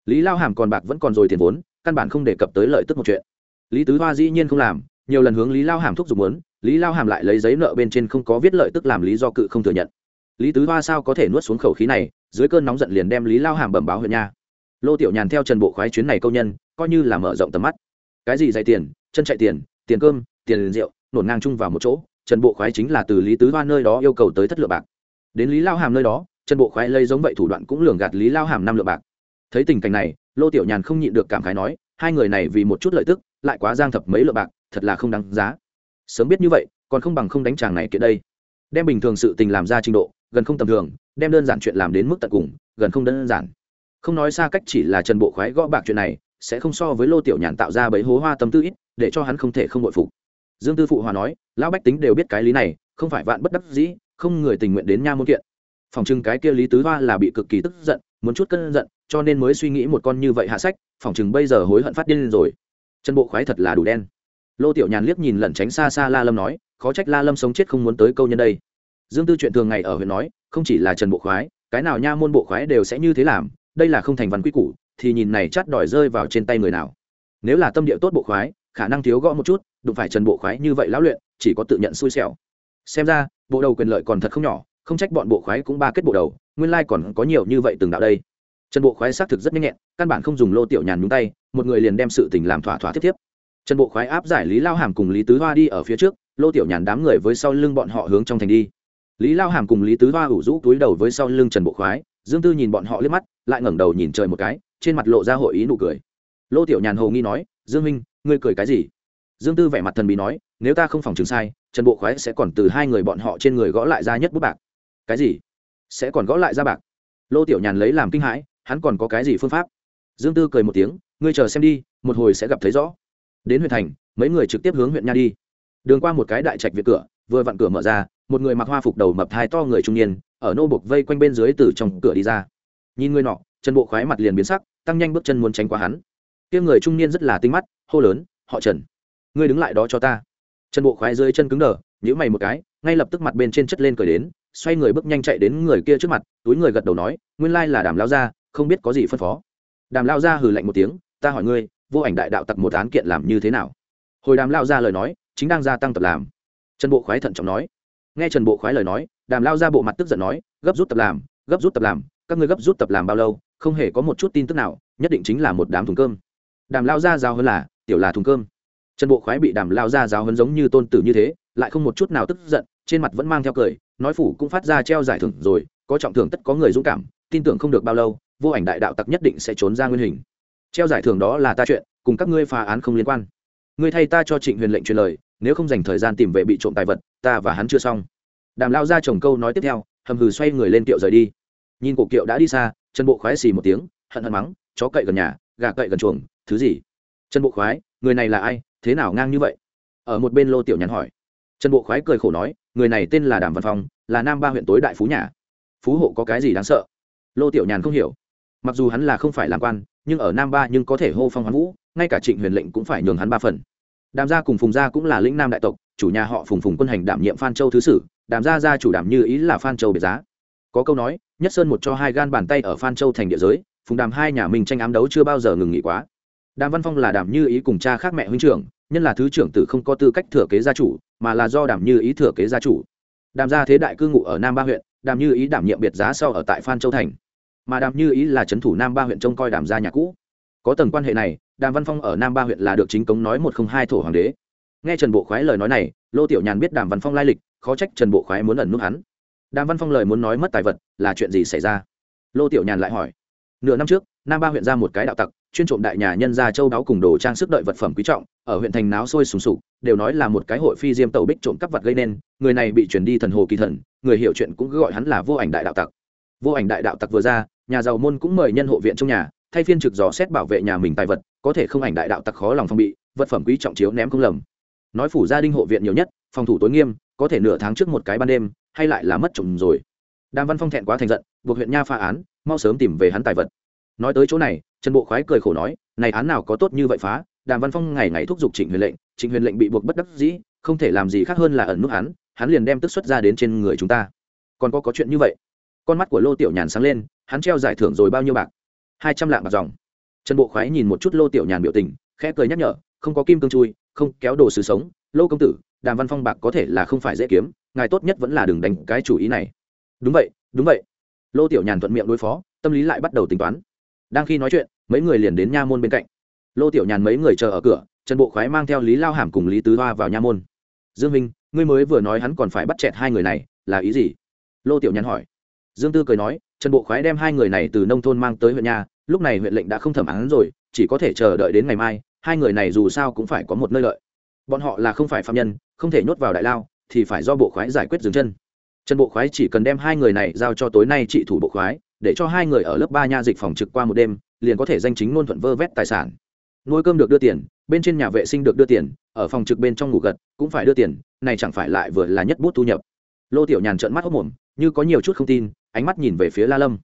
Lý lao hàm còn bạc vẫn còn rồi tiền vốn, căn bản không đề cập tới lợi tức một chuyện. Lý tứ hoa dĩ nhiên không làm, nhiều lần hướng lý lao hàm thúc giục muốn, lý lao hàm lại lấy giấy nợ bên trên không có viết lợi tức làm lý do cự không thừa nhận. Lý tứ hoa sao có thể nuốt xuống khẩu khí này, dưới cơn nóng giận liền đem lý lao hàm bẩm báo huyện nha. Lô tiểu nhàn theo trần bộ khoái chuyến này câu nhân, coi như là mở rộng tầm mắt. Cái gì dạy tiền, chân chạy tiền tiền cơm, tiền rượu nổn ngang chung vào một chỗ, trần bộ khoái chính là từ lý tứ hoa nơi đó yêu cầu tới thất lượng bạc. Đến lý lao hàm nơi đó, trần bộ khoái lấy giống vậy thủ đoạn cũng lường gạt lý lao hàm năm lượng bạc. Thấy tình cảnh này, lô tiểu nhàn không nhịn được cảm khái nói, hai người này vì một chút lợi tức, lại quá giang thập mấy lượng bạc, thật là không đáng giá. Sớm biết như vậy, còn không bằng không đánh chàng này kiện đây. Đem bình thường sự tình làm ra trình độ, gần không tầm thường, đem đơn giản chuyện làm đến mức tận cùng, gần không đơn giản. Không nói xa cách chỉ là trần bộ khoái gõ bạc chuyện này, sẽ không so với lô tiểu nhàn tạo ra bấy hố hoa tâm tư ít, để cho hắn không thể không bội phục dương tư phụ hòa nói, lão bách tính đều biết cái lý này, không phải vạn bất đắc dĩ, không người tình nguyện đến nha môn kiện. Phòng trưng cái kia lý tứ hoa là bị cực kỳ tức giận, muốn chút cân giận, cho nên mới suy nghĩ một con như vậy hạ sách, phòng trừng bây giờ hối hận phát điên lên rồi. Chân bộ khoái thật là đủ đen. Lô tiểu nhàn liếc nhìn lẩn tránh xa xa la lâm nói, khó trách la lâm sống chết không muốn tới câu nhân đây. Dương tư chuyện thường ngày ở huyện nói, không chỉ là trần bộ khoái, cái nào nha môn bộ khoái đều sẽ như thế làm, đây là không thành văn quy củ, thì nhìn này chắt đòi rơi vào trên tay người nào. Nếu là tâm địa tốt bộ khoái, khả năng thiếu gõ một chút đụng phải trần bộ khoái như vậy lão luyện, chỉ có tự nhận xui xẻo. Xem ra, bộ đầu quyền lợi còn thật không nhỏ, không trách bọn bộ khoái cũng ba kết bộ đầu, nguyên lai còn có nhiều như vậy từng đạo đây. Trần bộ khoái xác thực rất nhanh nhẹn, căn bản không dùng lô tiểu nhàn nhúng tay, một người liền đem sự tình làm thỏa thỏa tiếp tiếp. Trần bộ khoái áp giải lý lao hàm cùng lý tứ hoa đi ở phía trước, lô tiểu nhàn đám người với sau lưng bọn họ hướng trong thành đi. Lý lao hàm cùng lý tứ hoa ủ rũ túi đầu với sau lưng trần bộ khoái, dương tư nhìn bọn họ liếc mắt, lại ngẩng đầu nhìn trời một cái, trên mặt lộ ra hội ý nụ cười. Lô tiểu nhàn hầu nghi nói, dương minh ngươi cười cái gì? Dương tư vẻ mặt thần bí nói, nếu ta không phòng chứng sai, trần bộ khoái sẽ còn từ hai người bọn họ trên người gõ lại ra nhất bút bạc. Cái gì? Sẽ còn gõ lại ra bạc? Lô tiểu nhàn lấy làm kinh hãi, hắn còn có cái gì phương pháp? Dương tư cười một tiếng, ngươi chờ xem đi, một hồi sẽ gặp thấy rõ. Đến huyện thành, mấy người trực tiếp hướng huyện nha đi. Đường qua một cái đại trạch việt cửa, vừa vặn cửa mở ra, một người mặc hoa phục đầu mập hai to người trung niên, ở nô bục vây quanh bên dưới từ trong cửa đi ra. Nhìn người nọ, Trần bộ khoái mặt liền biến sắc, tăng nhanh bước chân muốn tránh qua hắn. Kia người trung niên rất là tinh mắt, hô lớn, họ trần ngươi đứng lại đó cho ta. Chân bộ khoái dưới chân cứng đờ nhữ mày một cái, ngay lập tức mặt bên trên chất lên cười đến, xoay người bước nhanh chạy đến người kia trước mặt, túi người gật đầu nói, nguyên lai là đàm lao gia, không biết có gì phân phó. Đàm lao gia hừ lạnh một tiếng, ta hỏi ngươi, vô ảnh đại đạo tặc một án kiện làm như thế nào? Hồi đàm lao gia lời nói, chính đang gia tăng tập làm. Trần bộ khoái thận trọng nói. Nghe trần bộ khoái lời nói, đàm lao Gia bộ mặt tức giận nói, gấp rút tập làm, gấp rút tập làm, các ngươi gấp rút tập làm bao lâu, không hề có một chút tin tức nào, nhất định chính là một đám thùng cơm. Đàm lao gia giao hơn là, tiểu là thùng cơm trần bộ khoái bị đàm lao ra giáo hấn giống như tôn tử như thế, lại không một chút nào tức giận, trên mặt vẫn mang theo cười, nói phủ cũng phát ra treo giải thưởng rồi, có trọng thưởng tất có người dũng cảm, tin tưởng không được bao lâu, vô ảnh đại đạo tặc nhất định sẽ trốn ra nguyên hình. Treo giải thưởng đó là ta chuyện, cùng các ngươi phá án không liên quan. Ngươi thay ta cho trịnh huyền lệnh truyền lời, nếu không dành thời gian tìm về bị trộm tài vật, ta và hắn chưa xong. Đàm lao ra chồng câu nói tiếp theo, hầm hừ xoay người lên kiệu rời đi. Nhìn cổ kiệu đã đi xa, chân bộ khoái xì một tiếng, hận hận mắng, chó cậy gần nhà, gà cậy gần chuồng, thứ gì? Chân bộ khoái, người này là ai? Thế nào ngang như vậy? Ở một bên lô tiểu nhàn hỏi. Trần bộ khoái cười khổ nói, người này tên là đàm văn phong, là nam ba huyện tối đại phú nhà. Phú hộ có cái gì đáng sợ? Lô tiểu nhàn không hiểu. Mặc dù hắn là không phải làm quan, nhưng ở nam ba nhưng có thể hô phong hoán vũ, ngay cả trịnh huyền lệnh cũng phải nhường hắn ba phần. Đàm gia cùng phùng gia cũng là lĩnh nam đại tộc, chủ nhà họ phùng phùng quân hành đảm nhiệm phan châu thứ sử, đàm gia gia chủ đảm như ý là phan châu biệt giá. Có câu nói, nhất sơn một cho hai gan bàn tay ở phan châu thành địa giới, phùng đàm hai nhà mình tranh ám đấu chưa bao giờ ngừng nghỉ quá đàm văn phong là đàm như ý cùng cha khác mẹ huynh trưởng, nhân là thứ trưởng tử không có tư cách thừa kế gia chủ, mà là do đàm như ý thừa kế gia chủ. Đàm gia thế đại cư ngụ ở nam ba huyện đàm như ý đảm nhiệm biệt giá sau ở tại phan châu thành. Mà đàm như ý là trấn thủ nam ba huyện trông coi đàm gia nhà cũ. Có tầng quan hệ này, đàm văn phong ở nam ba huyện là được chính cống nói một không hai thổ hoàng đế. Nghe trần bộ khoái lời nói này, lô tiểu nhàn biết đàm văn phong lai lịch, khó trách trần bộ khoái muốn ẩn nút hắn. Đàm văn phong lời muốn nói mất tài vật, là chuyện gì xảy ra? Lô tiểu nhàn lại hỏi. Nửa năm trước, nam ba huyện ra một cái đạo tặc chuyên trộm đại nhà nhân gia châu đáo cùng đồ trang sức đợi vật phẩm quý trọng, ở huyện thành náo sôi sùng sục, đều nói là một cái hội phi diêm tàu bích trộm cắp vật gây nên, người này bị chuyển đi thần hồ kỳ thần, người hiểu chuyện cũng cứ gọi hắn là vô ảnh đại đạo tặc. Vô ảnh đại đạo tặc vừa ra, nhà giàu môn cũng mời nhân hộ viện trong nhà, thay phiên trực dò xét bảo vệ nhà mình tài vật, có thể không ảnh đại đạo tặc khó lòng phòng bị, vật phẩm quý trọng chiếu ném không lầm. Nói phủ gia đình hộ viện nhiều nhất, phòng thủ tối nghiêm, có thể nửa tháng trước một cái ban đêm, hay lại là mất trộm rồi. Đàm văn phong thẹn quá thành giận, buộc huyện nha pha án, mau sớm tìm về hắn tài vật. Nói tới chỗ này trần bộ khoái cười khổ nói, này án nào có tốt như vậy phá? Đàm văn phong ngày ngày thúc giục trịnh huyền lệnh, trịnh huyền lệnh bị buộc bất đắc dĩ, không thể làm gì khác hơn là ẩn nút hắn hắn liền đem tức xuất ra đến trên người chúng ta. Còn có có chuyện như vậy? Con mắt của lô tiểu nhàn sáng lên, hắn treo giải thưởng rồi bao nhiêu bạc? Hai trăm lạng bạc dòng. Trần bộ khoái nhìn một chút lô tiểu nhàn biểu tình, khẽ cười nhắc nhở, không có kim cương chui, không kéo đồ sứ sống, lô công tử, đàm văn phong bạc có thể là không phải dễ kiếm, ngài tốt nhất vẫn là đừng đánh cái chủ ý này. Đúng vậy đúng vậy. Lô tiểu nhàn thuận miệng đối phó, tâm lý lại bắt đầu tính toán. Đang khi nói chuyện mấy người liền đến nha môn bên cạnh. Lô tiểu nhàn mấy người chờ ở cửa, trần bộ khoái mang theo lý lao hàm cùng lý tứ hoa vào nha môn. Dương minh, ngươi mới vừa nói hắn còn phải bắt chẹt hai người này, là ý gì? Lô tiểu nhàn hỏi. Dương tư cười nói, trần bộ khoái đem hai người này từ nông thôn mang tới huyện nhà lúc này huyện lệnh đã không thẩm án rồi, chỉ có thể chờ đợi đến ngày mai, hai người này dù sao cũng phải có một nơi lợi. Bọn họ là không phải phạm nhân, không thể nhốt vào đại lao, thì phải do bộ khoái giải quyết dừng chân. Trần bộ khoái chỉ cần đem hai người này giao cho tối nay trị thủ bộ khoái, để cho hai người ở lớp ba nha dịch phòng trực qua một đêm liền có thể danh chính ngôn thuận vơ vét tài sản. Nuôi cơm được đưa tiền, bên trên nhà vệ sinh được đưa tiền, ở phòng trực bên trong ngủ gật cũng phải đưa tiền, này chẳng phải lại vừa là nhất bút thu nhập. Lô tiểu nhàn trợn mắt hốc mồm, như có nhiều chút không tin, ánh mắt nhìn về phía la lâm.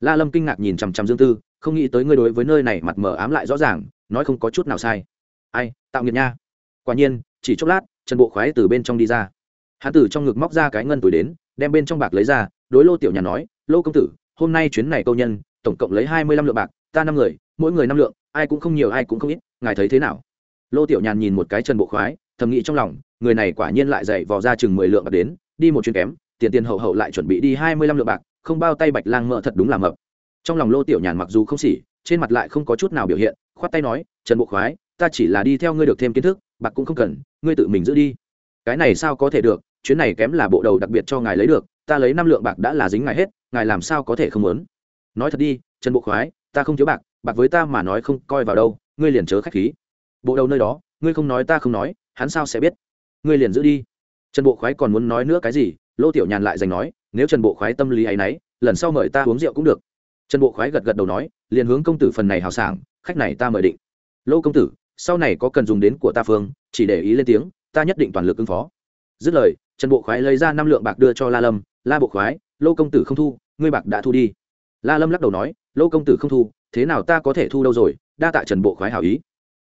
La lâm kinh ngạc nhìn chằm chằm dương tư, không nghĩ tới ngươi đối với nơi này mặt mờ ám lại rõ ràng, nói không có chút nào sai. Ai, tạo nghiệp nha. Quả nhiên, chỉ chốc lát trần bộ khoái từ bên trong đi ra. Hắn từ trong ngực móc ra cái ngân tuổi đến, đem bên trong bạc lấy ra, đối lô tiểu Nhàn nói, lô công tử, hôm nay chuyến này câu nhân, tổng cộng lấy hai mươi lăm lượng bạc ta năm người, mỗi người năm lượng, ai cũng không nhiều, ai cũng không ít, ngài thấy thế nào? Lô tiểu nhàn nhìn một cái trần bộ khoái, thầm nghĩ trong lòng, người này quả nhiên lại dậy vò ra chừng mười lượng bạc đến, đi một chuyến kém, tiền tiền hậu hậu lại chuẩn bị đi hai mươi lăm lượng bạc, không bao tay bạch lang mợ thật đúng là mập. Trong lòng lô tiểu nhàn mặc dù không xỉ, trên mặt lại không có chút nào biểu hiện, khoát tay nói, trần bộ khoái, ta chỉ là đi theo ngươi được thêm kiến thức, bạc cũng không cần, ngươi tự mình giữ đi. Cái này sao có thể được, chuyến này kém là bộ đầu đặc biệt cho ngài lấy được, ta lấy năm lượng bạc đã là dính ngài hết, ngài làm sao có thể không muốn? Nói thật đi, trần bộ khoái ta không thiếu bạc bạc với ta mà nói không coi vào đâu, ngươi liền chớ khách khí. Bộ đầu nơi đó, ngươi không nói ta không nói, hắn sao sẽ biết? Ngươi liền giữ đi. Trần bộ khoái còn muốn nói nữa cái gì? Lô tiểu nhàn lại giành nói, nếu trần bộ khoái tâm lý ấy nấy, lần sau mời ta uống rượu cũng được. Trần bộ khoái gật gật đầu nói, liền hướng công tử phần này hào sảng, khách này ta mời định. Lô công tử, sau này có cần dùng đến của ta phương, chỉ để ý lên tiếng, ta nhất định toàn lực ứng phó. Dứt lời, trần bộ khoái lấy ra năm lượng bạc đưa cho la lâm. La bộ khoái, lô công tử không thu, ngươi bạc đã thu đi la lâm lắc đầu nói, lô công tử không thu, thế nào ta có thể thu đâu rồi? Đa tạ trần bộ khoái hảo ý.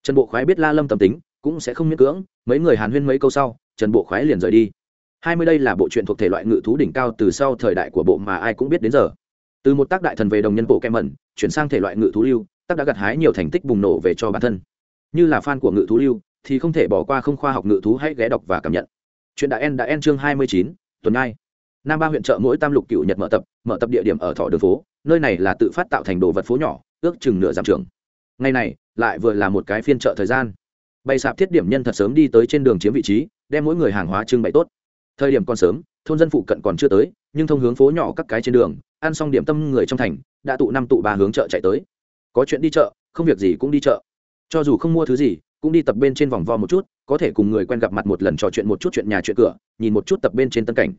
Trần bộ khoái biết la lâm tâm tính, cũng sẽ không miễn cưỡng, mấy người hàn huyên mấy câu sau, trần bộ khoái liền rời đi. Hai mươi đây là bộ truyện thuộc thể loại ngự thú đỉnh cao từ sau thời đại của bộ mà ai cũng biết đến giờ. Từ một tác đại thần về đồng nhân bộ kem mẩn, chuyển sang thể loại ngự thú lưu, tác đã gặt hái nhiều thành tích bùng nổ về cho bản thân. Như là fan của ngự thú lưu, thì không thể bỏ qua không khoa học ngự thú hãy ghé đọc và cảm nhận. Chuyện đã en đã en chương hai mươi chín, tuần nay nam ba huyện chợ mỗi tam lục cựu nhật mở tập mở tập địa điểm ở thọ đường phố, nơi này là tự phát tạo thành đồ vật phố nhỏ, ước chừng nửa giảm trường. Ngày này, lại vừa là một cái phiên chợ thời gian. Bày sạp thiết điểm nhân thật sớm đi tới trên đường chiếm vị trí, đem mỗi người hàng hóa trưng bày tốt. Thời điểm còn sớm, thôn dân phụ cận còn chưa tới, nhưng thông hướng phố nhỏ các cái trên đường, ăn xong điểm tâm người trong thành, đã tụ năm tụ ba hướng chợ chạy tới. Có chuyện đi chợ, không việc gì cũng đi chợ. Cho dù không mua thứ gì, cũng đi tập bên trên vòng vo một chút, có thể cùng người quen gặp mặt một lần trò chuyện một chút chuyện nhà chuyện cửa, nhìn một chút tập bên trên tân cảnh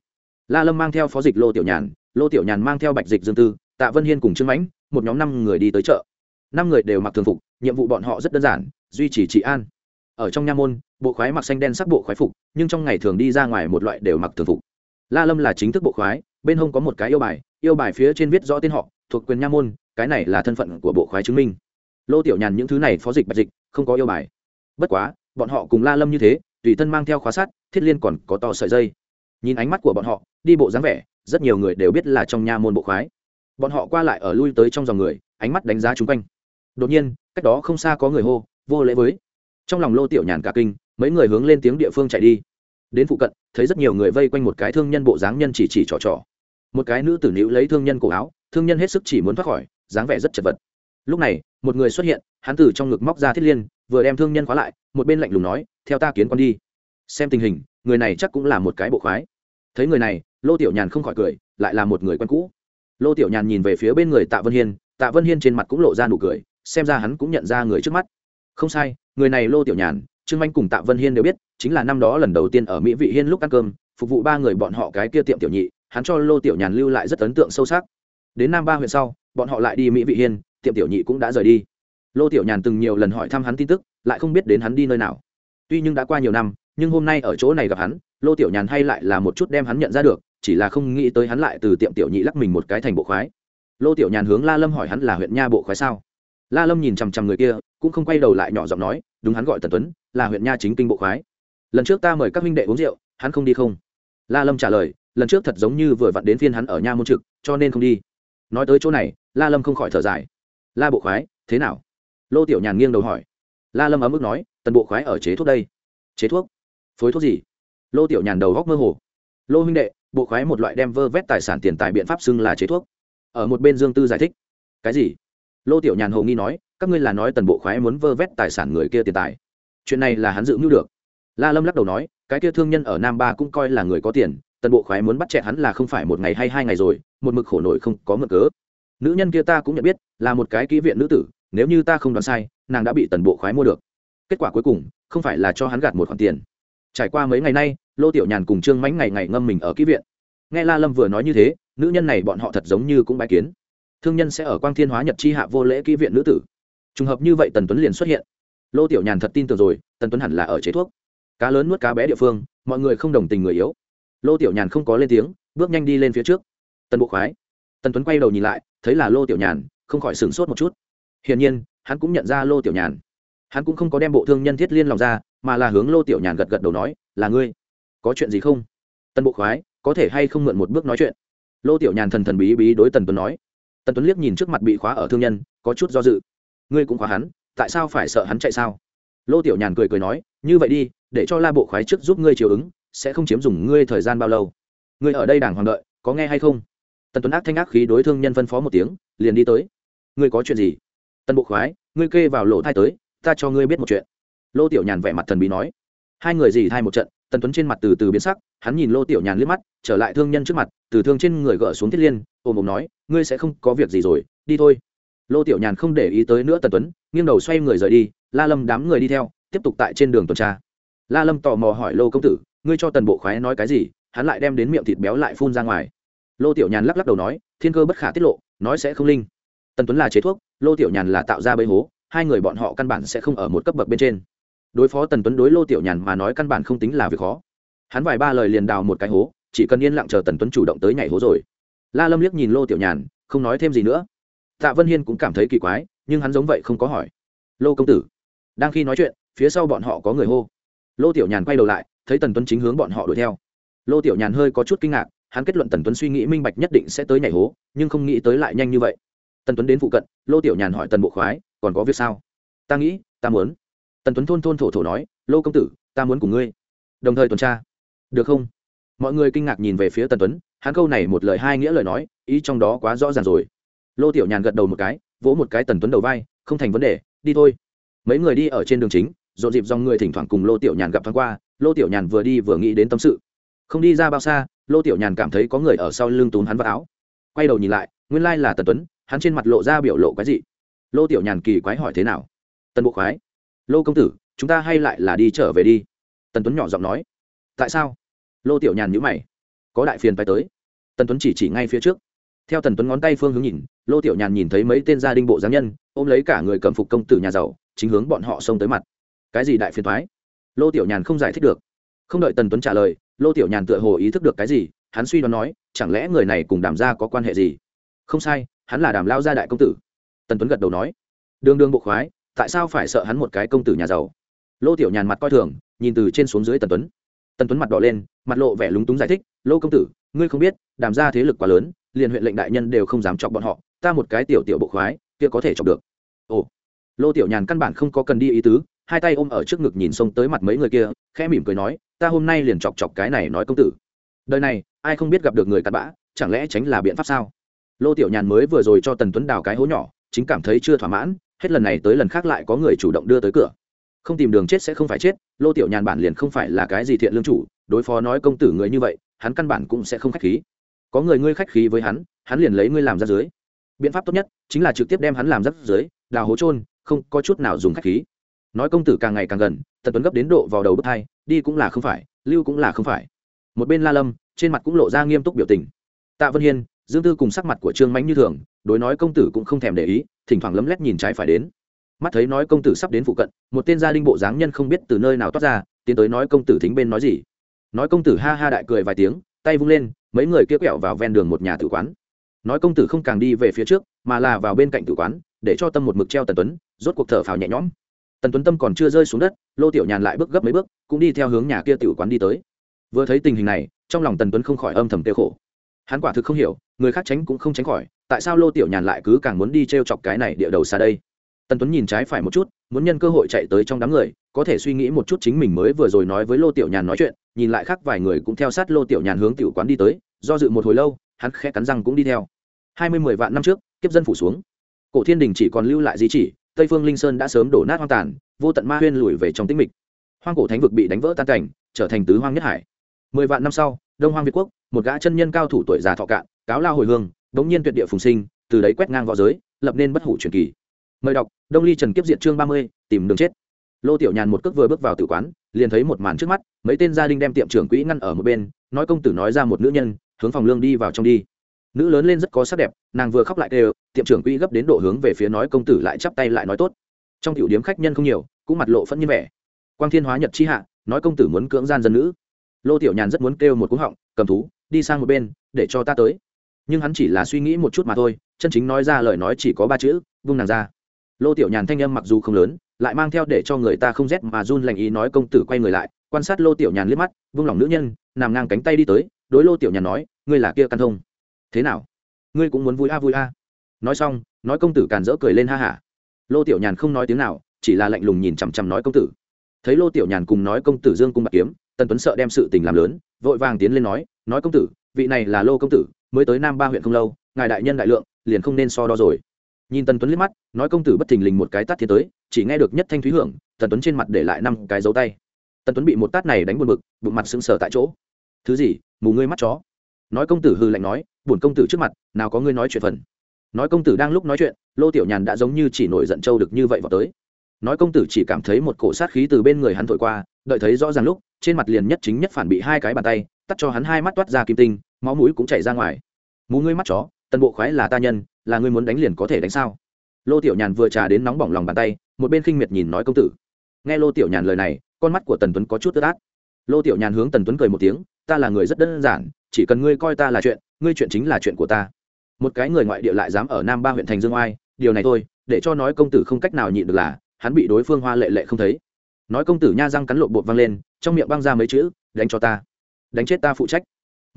la lâm mang theo phó dịch lô tiểu nhàn, lô tiểu nhàn mang theo bạch dịch dương tư, tạ vân hiên cùng trương mãnh, một nhóm năm người đi tới chợ. Năm người đều mặc thường phục, nhiệm vụ bọn họ rất đơn giản, duy trì trị an. Ở trong nha môn, bộ khoái mặc xanh đen sắc bộ khoái phục, nhưng trong ngày thường đi ra ngoài một loại đều mặc thường phục. La lâm là chính thức bộ khoái, bên hông có một cái yêu bài yêu bài phía trên viết rõ tên họ, thuộc quyền nha môn, cái này là thân phận của bộ khoái chứng minh. Lô tiểu nhàn những thứ này phó dịch bạch dịch, không có yêu bài. Bất quá, bọn họ cùng la lâm như thế, tùy thân mang theo khóa sát thiết liên còn có to sợi dây nhìn ánh mắt của bọn họ, đi bộ dáng vẻ, rất nhiều người đều biết là trong nha môn bộ khoái. Bọn họ qua lại ở lui tới trong dòng người, ánh mắt đánh giá chung quanh. Đột nhiên, cách đó không xa có người hô, vô lễ với! Trong lòng lô tiểu nhàn cả kinh, mấy người hướng lên tiếng địa phương chạy đi. Đến phụ cận, thấy rất nhiều người vây quanh một cái thương nhân bộ dáng nhân chỉ chỉ trò trò. Một cái nữ tử nữ lấy thương nhân cổ áo, thương nhân hết sức chỉ muốn thoát khỏi, dáng vẻ rất chật vật. Lúc này, một người xuất hiện, hắn từ trong ngực móc ra thiết liên, vừa đem thương nhân khóa lại, một bên lạnh lùng nói, theo ta kiến con đi, xem tình hình người này chắc cũng là một cái bộ khoái. Thấy người này, lô tiểu nhàn không khỏi cười, lại là một người quen cũ. Lô tiểu nhàn nhìn về phía bên người tạ vân hiên, tạ vân hiên trên mặt cũng lộ ra nụ cười, xem ra hắn cũng nhận ra người trước mắt. Không sai, người này lô tiểu nhàn, trương anh cùng tạ vân hiên đều biết, chính là năm đó lần đầu tiên ở mỹ vị hiên lúc ăn cơm, phục vụ ba người bọn họ cái kia tiệm tiểu nhị, hắn cho lô tiểu nhàn lưu lại rất ấn tượng sâu sắc. Đến năm ba huyện sau, bọn họ lại đi mỹ vị hiên, tiệm tiểu nhị cũng đã rời đi. Lô tiểu nhàn từng nhiều lần hỏi thăm hắn tin tức, lại không biết đến hắn đi nơi nào. Tuy nhưng đã qua nhiều năm nhưng hôm nay ở chỗ này gặp hắn, lô tiểu nhàn hay lại là một chút đem hắn nhận ra được, chỉ là không nghĩ tới hắn lại từ tiệm tiểu nhị lắc mình một cái thành bộ khoái. Lô tiểu nhàn hướng la lâm hỏi hắn là huyện nha bộ khoái sao? La lâm nhìn chằm chằm người kia, cũng không quay đầu lại nhỏ giọng nói, đúng hắn gọi tần tuấn, là huyện nha chính kinh bộ khoái. Lần trước ta mời các huynh đệ uống rượu, hắn không đi không? La lâm trả lời, lần trước thật giống như vừa vặn đến phiên hắn ở nha môn trực, cho nên không đi. Nói tới chỗ này, la lâm không khỏi thở dài. La bộ khoái, thế nào? Lô tiểu nhàn nghiêng đầu hỏi. La lâm ấm ức nói, tần bộ khoái ở chế thuốc đây. Chế thuốc? Phối thuốc gì? Lô tiểu nhàn đầu góc mơ hồ. Lô huynh đệ, bộ khoái một loại đem vơ vét tài sản tiền tài biện pháp xưng là chế thuốc. Ở một bên dương tư giải thích. Cái gì? Lô tiểu nhàn hồ nghi nói, các ngươi là nói tần bộ khoái muốn vơ vét tài sản người kia tiền tài. Chuyện này là hắn dự mưu được. La lâm lắc đầu nói, cái kia thương nhân ở nam ba cũng coi là người có tiền, tần bộ khoái muốn bắt chẹt hắn là không phải một ngày hay hai ngày rồi, một mực khổ nổi không có mực cớ. Nữ nhân kia ta cũng nhận biết, là một cái kỹ viện nữ tử, nếu như ta không đoán sai, nàng đã bị tần bộ khoái mua được. Kết quả cuối cùng, không phải là cho hắn gạt một khoản tiền trải qua mấy ngày nay, lô tiểu nhàn cùng trương mánh ngày ngày ngâm mình ở kỹ viện. Nghe la lâm vừa nói như thế, nữ nhân này bọn họ thật giống như cũng bái kiến. Thương nhân sẽ ở quang thiên hóa nhật chi hạ vô lễ kỹ viện nữ tử. Trùng hợp như vậy tần tuấn liền xuất hiện. Lô tiểu nhàn thật tin tưởng rồi, tần tuấn hẳn là ở chế thuốc. Cá lớn nuốt cá bé địa phương, mọi người không đồng tình người yếu. Lô tiểu nhàn không có lên tiếng, bước nhanh đi lên phía trước. Tần bộ khoái. Tần tuấn quay đầu nhìn lại, thấy là lô tiểu nhàn, không khỏi sửng sốt một chút. Hiển nhiên, hắn cũng nhận ra lô tiểu nhàn hắn cũng không có đem bộ thương nhân thiết liên lòng ra, mà là hướng lô tiểu nhàn gật gật đầu nói, là ngươi. Có chuyện gì không? Tần bộ khoái, có thể hay không mượn một bước nói chuyện? Lô tiểu nhàn thần thần bí bí đối tần tuấn nói. Tần tuấn liếc nhìn trước mặt bị khóa ở thương nhân, có chút do dự. Ngươi cũng khóa hắn, tại sao phải sợ hắn chạy sao? Lô tiểu nhàn cười cười nói, như vậy đi, để cho la bộ khoái trước giúp ngươi chiều ứng, sẽ không chiếm dùng ngươi thời gian bao lâu. Ngươi ở đây đàng hoàng đợi, có nghe hay không? Tần tuấn ác thanh ác khí đối thương nhân phân phó một tiếng, liền đi tới. Ngươi có chuyện gì? Tần bộ khoái, ngươi kê vào lỗ thai tới ta cho ngươi biết một chuyện. Lô tiểu nhàn vẻ mặt thần bí nói. Hai người dì thai một trận, tần tuấn trên mặt từ từ biến sắc, hắn nhìn lô tiểu nhàn liếc mắt, trở lại thương nhân trước mặt, từ thương trên người gỡ xuống thiết liên ôm ôm nói, ngươi sẽ không có việc gì rồi, đi thôi. Lô tiểu nhàn không để ý tới nữa tần tuấn, nghiêng đầu xoay người rời đi, la lâm đám người đi theo, tiếp tục tại trên đường tuần tra. La lâm tò mò hỏi lô công tử, ngươi cho tần bộ khoái nói cái gì? Hắn lại đem đến miệng thịt béo lại phun ra ngoài. Lô tiểu nhàn lắc lắc đầu nói, thiên cơ bất khả tiết lộ, nói sẽ không linh. Tần tuấn là chế thuốc, lô tiểu nhàn là tạo ra bẫy hố hai người bọn họ căn bản sẽ không ở một cấp bậc bên trên. Đối phó tần tuấn đối lô tiểu nhàn mà nói căn bản không tính là việc khó. Hắn vài ba lời liền đào một cái hố, chỉ cần yên lặng chờ tần tuấn chủ động tới nhảy hố rồi. La lâm liếc nhìn lô tiểu nhàn, không nói thêm gì nữa. Tạ vân hiên cũng cảm thấy kỳ quái, nhưng hắn giống vậy không có hỏi. Lô công tử. Đang khi nói chuyện, phía sau bọn họ có người hô. Lô tiểu nhàn quay đầu lại, thấy tần tuấn chính hướng bọn họ đuổi theo. Lô tiểu nhàn hơi có chút kinh ngạc, hắn kết luận tần tuấn suy nghĩ minh bạch nhất định sẽ tới nhảy hố, nhưng không nghĩ tới lại nhanh như vậy. Tần tuấn đến phụ cận, lô tiểu nhàn hỏi tần bộ khoái còn có việc sao? Ta nghĩ, ta muốn. Tần tuấn thôn thôn thổ thổ nói, lô công tử, ta muốn cùng ngươi. Đồng thời tuần tra. Được không? Mọi người kinh ngạc nhìn về phía tần tuấn, hắn câu này một lời hai nghĩa lời nói, ý trong đó quá rõ ràng rồi. Lô tiểu nhàn gật đầu một cái, vỗ một cái tần tuấn đầu vai, không thành vấn đề, đi thôi. Mấy người đi ở trên đường chính rộn dịp dòng người thỉnh thoảng cùng lô tiểu nhàn gặp thoáng qua, lô tiểu nhàn vừa đi vừa nghĩ đến tâm sự. Không đi ra bao xa, lô tiểu nhàn cảm thấy có người ở sau lưng túm hắn vào áo. Quay đầu nhìn lại, nguyên lai là tần tuấn, hắn trên mặt lộ ra biểu lộ cái gì lô tiểu nhàn kỳ quái hỏi thế nào? Tần bộ khoái, lô công tử, chúng ta hay lại là đi trở về đi. Tần tuấn nhỏ giọng nói. Tại sao? Lô tiểu nhàn nhữ mày. Có đại phiền phải tới. Tần tuấn chỉ chỉ ngay phía trước. Theo tần tuấn ngón tay phương hướng nhìn, lô tiểu nhàn nhìn thấy mấy tên gia đình bộ giáng nhân, ôm lấy cả người cầm phục công tử nhà giàu, chính hướng bọn họ xông tới mặt. Cái gì đại phiền thoái lô tiểu nhàn không giải thích được. Không đợi tần tuấn trả lời, lô tiểu nhàn tựa hồ ý thức được cái gì, hắn suy đoán nói, chẳng lẽ người này cùng đàm gia có quan hệ gì? Không sai, hắn là đàm lao gia đại công tử tần tuấn gật đầu nói đương đương bộ khoái, tại sao phải sợ hắn một cái công tử nhà giàu? Lô tiểu nhàn mặt coi thường, nhìn từ trên xuống dưới tần tuấn. Tần tuấn mặt đỏ lên, mặt lộ vẻ lúng túng giải thích, lô công tử, ngươi không biết, đàm ra thế lực quá lớn, liền huyện lệnh đại nhân đều không dám chọc bọn họ, ta một cái tiểu tiểu bộ khoái, kia có thể chọc được. Ồ. Lô tiểu nhàn căn bản không có cần đi ý tứ, hai tay ôm ở trước ngực nhìn xông tới mặt mấy người kia, khẽ mỉm cười nói, ta hôm nay liền chọc chọc cái này nói công tử. Đời này, ai không biết gặp được người cặn bã, chẳng lẽ tránh là biện pháp sao? Lô tiểu nhàn mới vừa rồi cho tần tuấn đào cái hố nhỏ chính cảm thấy chưa thỏa mãn, hết lần này tới lần khác lại có người chủ động đưa tới cửa. Không tìm đường chết sẽ không phải chết, lô tiểu nhàn bản liền không phải là cái gì thiện lương chủ, đối phó nói công tử người như vậy, hắn căn bản cũng sẽ không khách khí. Có người ngươi khách khí với hắn hắn liền lấy ngươi làm ra dưới biện pháp tốt nhất chính là trực tiếp đem hắn làm rắc dưới đào hố trôn không có chút nào dùng khách khí. Nói công tử càng ngày càng gần, tần tuấn gấp đến độ vào đầu bước hai, đi cũng là không phải, lưu cũng là không phải. Một bên la lâm, trên mặt cũng lộ ra nghiêm túc biểu tình. Tạ vân hiên, dương tư cùng sắc mặt của trương mánh như thường đối nói công tử cũng không thèm để ý, thỉnh thoảng lấm lét nhìn trái phải đến. Mắt thấy nói công tử sắp đến phụ cận, một tên gia đình bộ dáng nhân không biết từ nơi nào toát ra, tiến tới nói công tử thính bên nói gì. Nói công tử ha ha đại cười vài tiếng, tay vung lên, mấy người kia quẹo vào ven đường một nhà tử quán. Nói công tử không càng đi về phía trước, mà là vào bên cạnh tử quán, để cho tâm một mực treo tần tuấn, rốt cuộc thở phào nhẹ nhõm. Tần tuấn tâm còn chưa rơi xuống đất, lô tiểu nhàn lại bước gấp mấy bước, cũng đi theo hướng nhà kia tử quán đi tới. Vừa thấy tình hình này, trong lòng tần tuấn không khỏi âm thầm tiêu khổ. Hắn quả thực không hiểu, người khác tránh cũng không tránh khỏi tại sao lô tiểu nhàn lại cứ càng muốn đi t r e o chọc cái này địa đầu xa đây? Tần tuấn nhìn trái phải một chút, muốn nhân cơ hội chạy tới trong đám người, có thể suy nghĩ một chút chính mình mới vừa rồi nói với lô tiểu nhàn nói chuyện, nhìn lại khác vài người cũng theo sát lô tiểu nhàn hướng tiểu quán đi tới, do dự một hồi lâu, hắn khẽ cắn răng cũng đi theo. Hai mươi mười vạn năm trước, kiếp dân phủ xuống. Cổ thiên đình chỉ còn lưu lại di chỉ, tây phương linh sơn đã sớm đổ nát hoang tàn, vô tận ma huyên lùi về trong tĩnh mịch. Hoang cổ thánh vực bị đánh vỡ tan cảnh, trở thành tứ hoang nhất hải. Mười vạn năm sau, đông hoang việt quốc, một gã chân nhân cao thủ tuổi già thọ cạn, cáo lao hồi hương đống nhiên tuyệt địa phùng sinh, từ đấy quét ngang võ giới, lập nên bất hủ truyền kỳ. Mời đọc, đông ly trần kiếp diện chương ba mươi, tìm đường chết. Lô tiểu nhàn một cước vừa bước vào tử quán, liền thấy một màn trước mắt, mấy tên gia đình đem tiệm trưởng quỹ ngăn ở một bên, nói công tử nói ra một nữ nhân, hướng phòng lương đi vào trong đi. Nữ lớn lên rất có sắc đẹp, nàng vừa khóc lại đều, tiệm trưởng quỹ gấp đến độ hướng về phía nói công tử lại chắp tay lại nói tốt. Trong tiểu điếm khách nhân không nhiều, cũng mặt lộ phẫn như vẻ. Quang thiên hóa nhật chi hạ, nói công tử muốn cưỡng gian dân nữ. Lô tiểu nhàn rất muốn kêu một cú họng, cầm thú, đi sang một bên, để cho ta tới nhưng hắn chỉ là suy nghĩ một chút mà thôi, chân chính nói ra lời nói chỉ có ba chữ, vung nàng ra. Lô tiểu nhàn thanh âm mặc dù không lớn, lại mang theo để cho người ta không rét mà run lành ý nói công tử quay người lại, quan sát lô tiểu nhàn liếc mắt, vung lòng nữ nhân, nằm ngang cánh tay đi tới, đối lô tiểu nhàn nói, ngươi là kia căn thông. Thế nào? Ngươi cũng muốn vui a vui a. Nói xong, nói công tử càn rỡ cười lên ha hả. Lô tiểu nhàn không nói tiếng nào, chỉ là lạnh lùng nhìn chằm chằm nói công tử. Thấy lô tiểu nhàn cùng nói công tử dương cung bạc kiếm, tần tuấn sợ đem sự tình làm lớn, vội vàng tiến lên nói nói công tử, vị này là lô công tử mới tới nam ba huyện không lâu, ngài đại nhân đại lượng, liền không nên so đo rồi. Nhìn tần tuấn liếc mắt, nói công tử bất thình lình một cái tát thiên tới, chỉ nghe được nhất thanh thúy hưởng, tần tuấn trên mặt để lại năm cái dấu tay. Tần tuấn bị một tát này đánh buồn bực, bụng mặt sững sờ tại chỗ. Thứ gì? Mù ngươi mắt chó. Nói công tử hư lạnh nói, buồn công tử trước mặt, nào có ngươi nói chuyện phần. Nói công tử đang lúc nói chuyện, lô tiểu nhàn đã giống như chỉ nổi giận châu được như vậy vào tới. Nói công tử chỉ cảm thấy một cổ sát khí từ bên người hắn thổi qua, đợi thấy rõ ràng lúc, trên mặt liền nhất chính nhất phản bị hai cái bàn tay, tắt cho hắn hai mắt toát ra kim tinh máu mũi cũng chảy ra ngoài. Mù ngươi mắt chó tân bộ khoái là ta nhân, là ngươi muốn đánh liền có thể đánh sao? Lô tiểu nhàn vừa trà đến nóng bỏng lòng bàn tay, một bên khinh miệt nhìn nói công tử. Nghe lô tiểu nhàn lời này, con mắt của tần tuấn có chút tức át. Lô tiểu nhàn hướng tần tuấn cười một tiếng, ta là người rất đơn giản, chỉ cần ngươi coi ta là chuyện, ngươi chuyện chính là chuyện của ta. Một cái người ngoại địa lại dám ở nam ba huyện thành dương oai, điều này thôi, để cho nói công tử không cách nào nhịn được là, hắn bị đối phương hoa lệ lệ không thấy. Nói công tử nha răng cắn lộn bột văng lên, trong miệng băng ra mấy chữ, đánh cho ta. Đánh chết ta phụ trách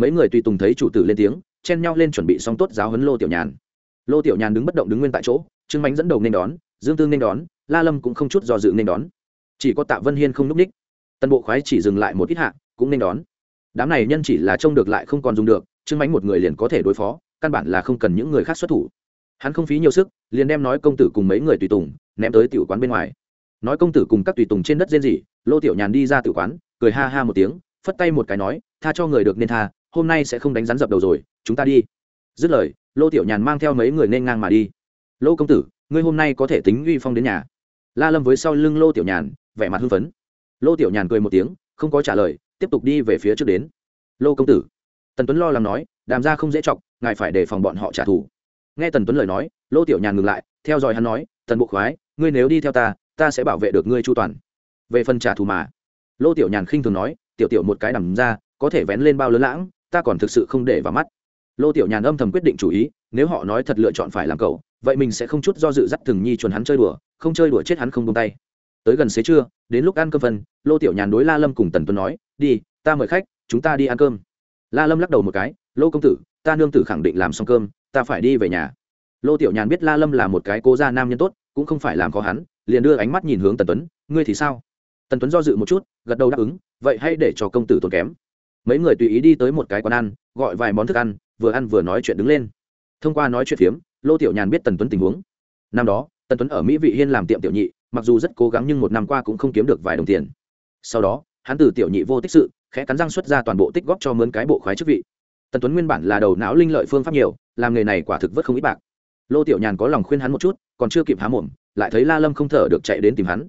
mấy người tùy tùng thấy chủ tử lên tiếng, chen nhau lên chuẩn bị xong tốt giáo huấn lô tiểu nhàn. Lô tiểu nhàn đứng bất động đứng nguyên tại chỗ, trương mánh dẫn đầu nên đón, dương tương nên đón, la lâm cũng không chút do dự nên đón. Chỉ có tạ vân hiên không n ú c ních. Tân bộ khoái chỉ dừng lại một ít hạ, cũng nên đón. Đám này nhân chỉ là trông được lại không còn dùng được, trương mánh một người liền có thể đối phó, căn bản là không cần những người khác xuất thủ. Hắn không phí nhiều sức, liền đem nói công tử cùng mấy người tùy tùng, ném tới tiểu quán bên ngoài. Nói công tử cùng các tùy tùng trên đất rên rỉ, lô tiểu nhàn đi ra tiểu quán, cười ha ha một tiếng, phất tay một cái nói, tha cho người được nên tha hôm nay sẽ không đánh rắn dập đầu rồi, chúng ta đi. Dứt lời, lô tiểu nhàn mang theo mấy người nên ngang mà đi. Lô công tử, ngươi hôm nay có thể tính uy phong đến nhà. La lâm với sau lưng lô tiểu nhàn, vẻ mặt hưng phấn. Lô tiểu nhàn cười một tiếng, không có trả lời, tiếp tục đi về phía trước đến. Lô công tử, tần tuấn lo lắng nói, đàm ra không dễ chọc, ngài phải đề phòng bọn họ trả thù. Nghe tần tuấn lời nói, lô tiểu nhàn ngừng lại, theo dõi hắn nói, tần bộ khoái, ngươi nếu đi theo ta ta sẽ bảo vệ được ngươi chu toàn. Về phần trả thù mà, lô tiểu nhàn khinh thường nói, tiểu tiểu một cái đầm ra, có thể vén lên bao lớn lãng ta còn thực sự không để vào mắt. Lô tiểu nhàn âm thầm quyết định chủ ý, nếu họ nói thật lựa chọn phải làm cậu, vậy mình sẽ không chút do dự dắt thường nhi chuồn hắn chơi đùa, không chơi đùa chết hắn không tung tay. Tới gần xế trưa, đến lúc ăn cơm phân, lô tiểu nhàn đối la lâm cùng tần tuấn nói, đi, ta mời khách, chúng ta đi ăn cơm. La lâm lắc đầu một cái, lô công tử, ta nương tử khẳng định làm xong cơm, ta phải đi về nhà. Lô tiểu nhàn biết la lâm là một cái cố gia nam nhân tốt, cũng không phải làm khó hắn, liền đưa ánh mắt nhìn hướng tần tuấn, ngươi thì sao? Tần tuấn do dự một chút, gật đầu đáp ứng, vậy hãy để cho công tử tốn kém mấy người tùy ý đi tới một cái quán ăn, gọi vài món thức ăn, vừa ăn vừa nói chuyện đứng lên. Thông qua nói chuyện phiếm, lô tiểu nhàn biết tần tuấn tình huống. Năm đó, tần tuấn ở mỹ vị hiên làm tiệm tiểu nhị, mặc dù rất cố gắng nhưng một năm qua cũng không kiếm được vài đồng tiền. Sau đó, hắn từ tiểu nhị vô tích sự, khẽ cắn răng xuất ra toàn bộ tích góp cho mướn cái bộ khoái chức vị. Tần tuấn nguyên bản là đầu não linh lợi phương pháp nhiều, làm nghề này quả thực vất không ít bạc. Lô tiểu nhàn có lòng khuyên hắn một chút, còn chưa kịp há mồm, lại thấy la lâm không thở được chạy đến tìm hắn.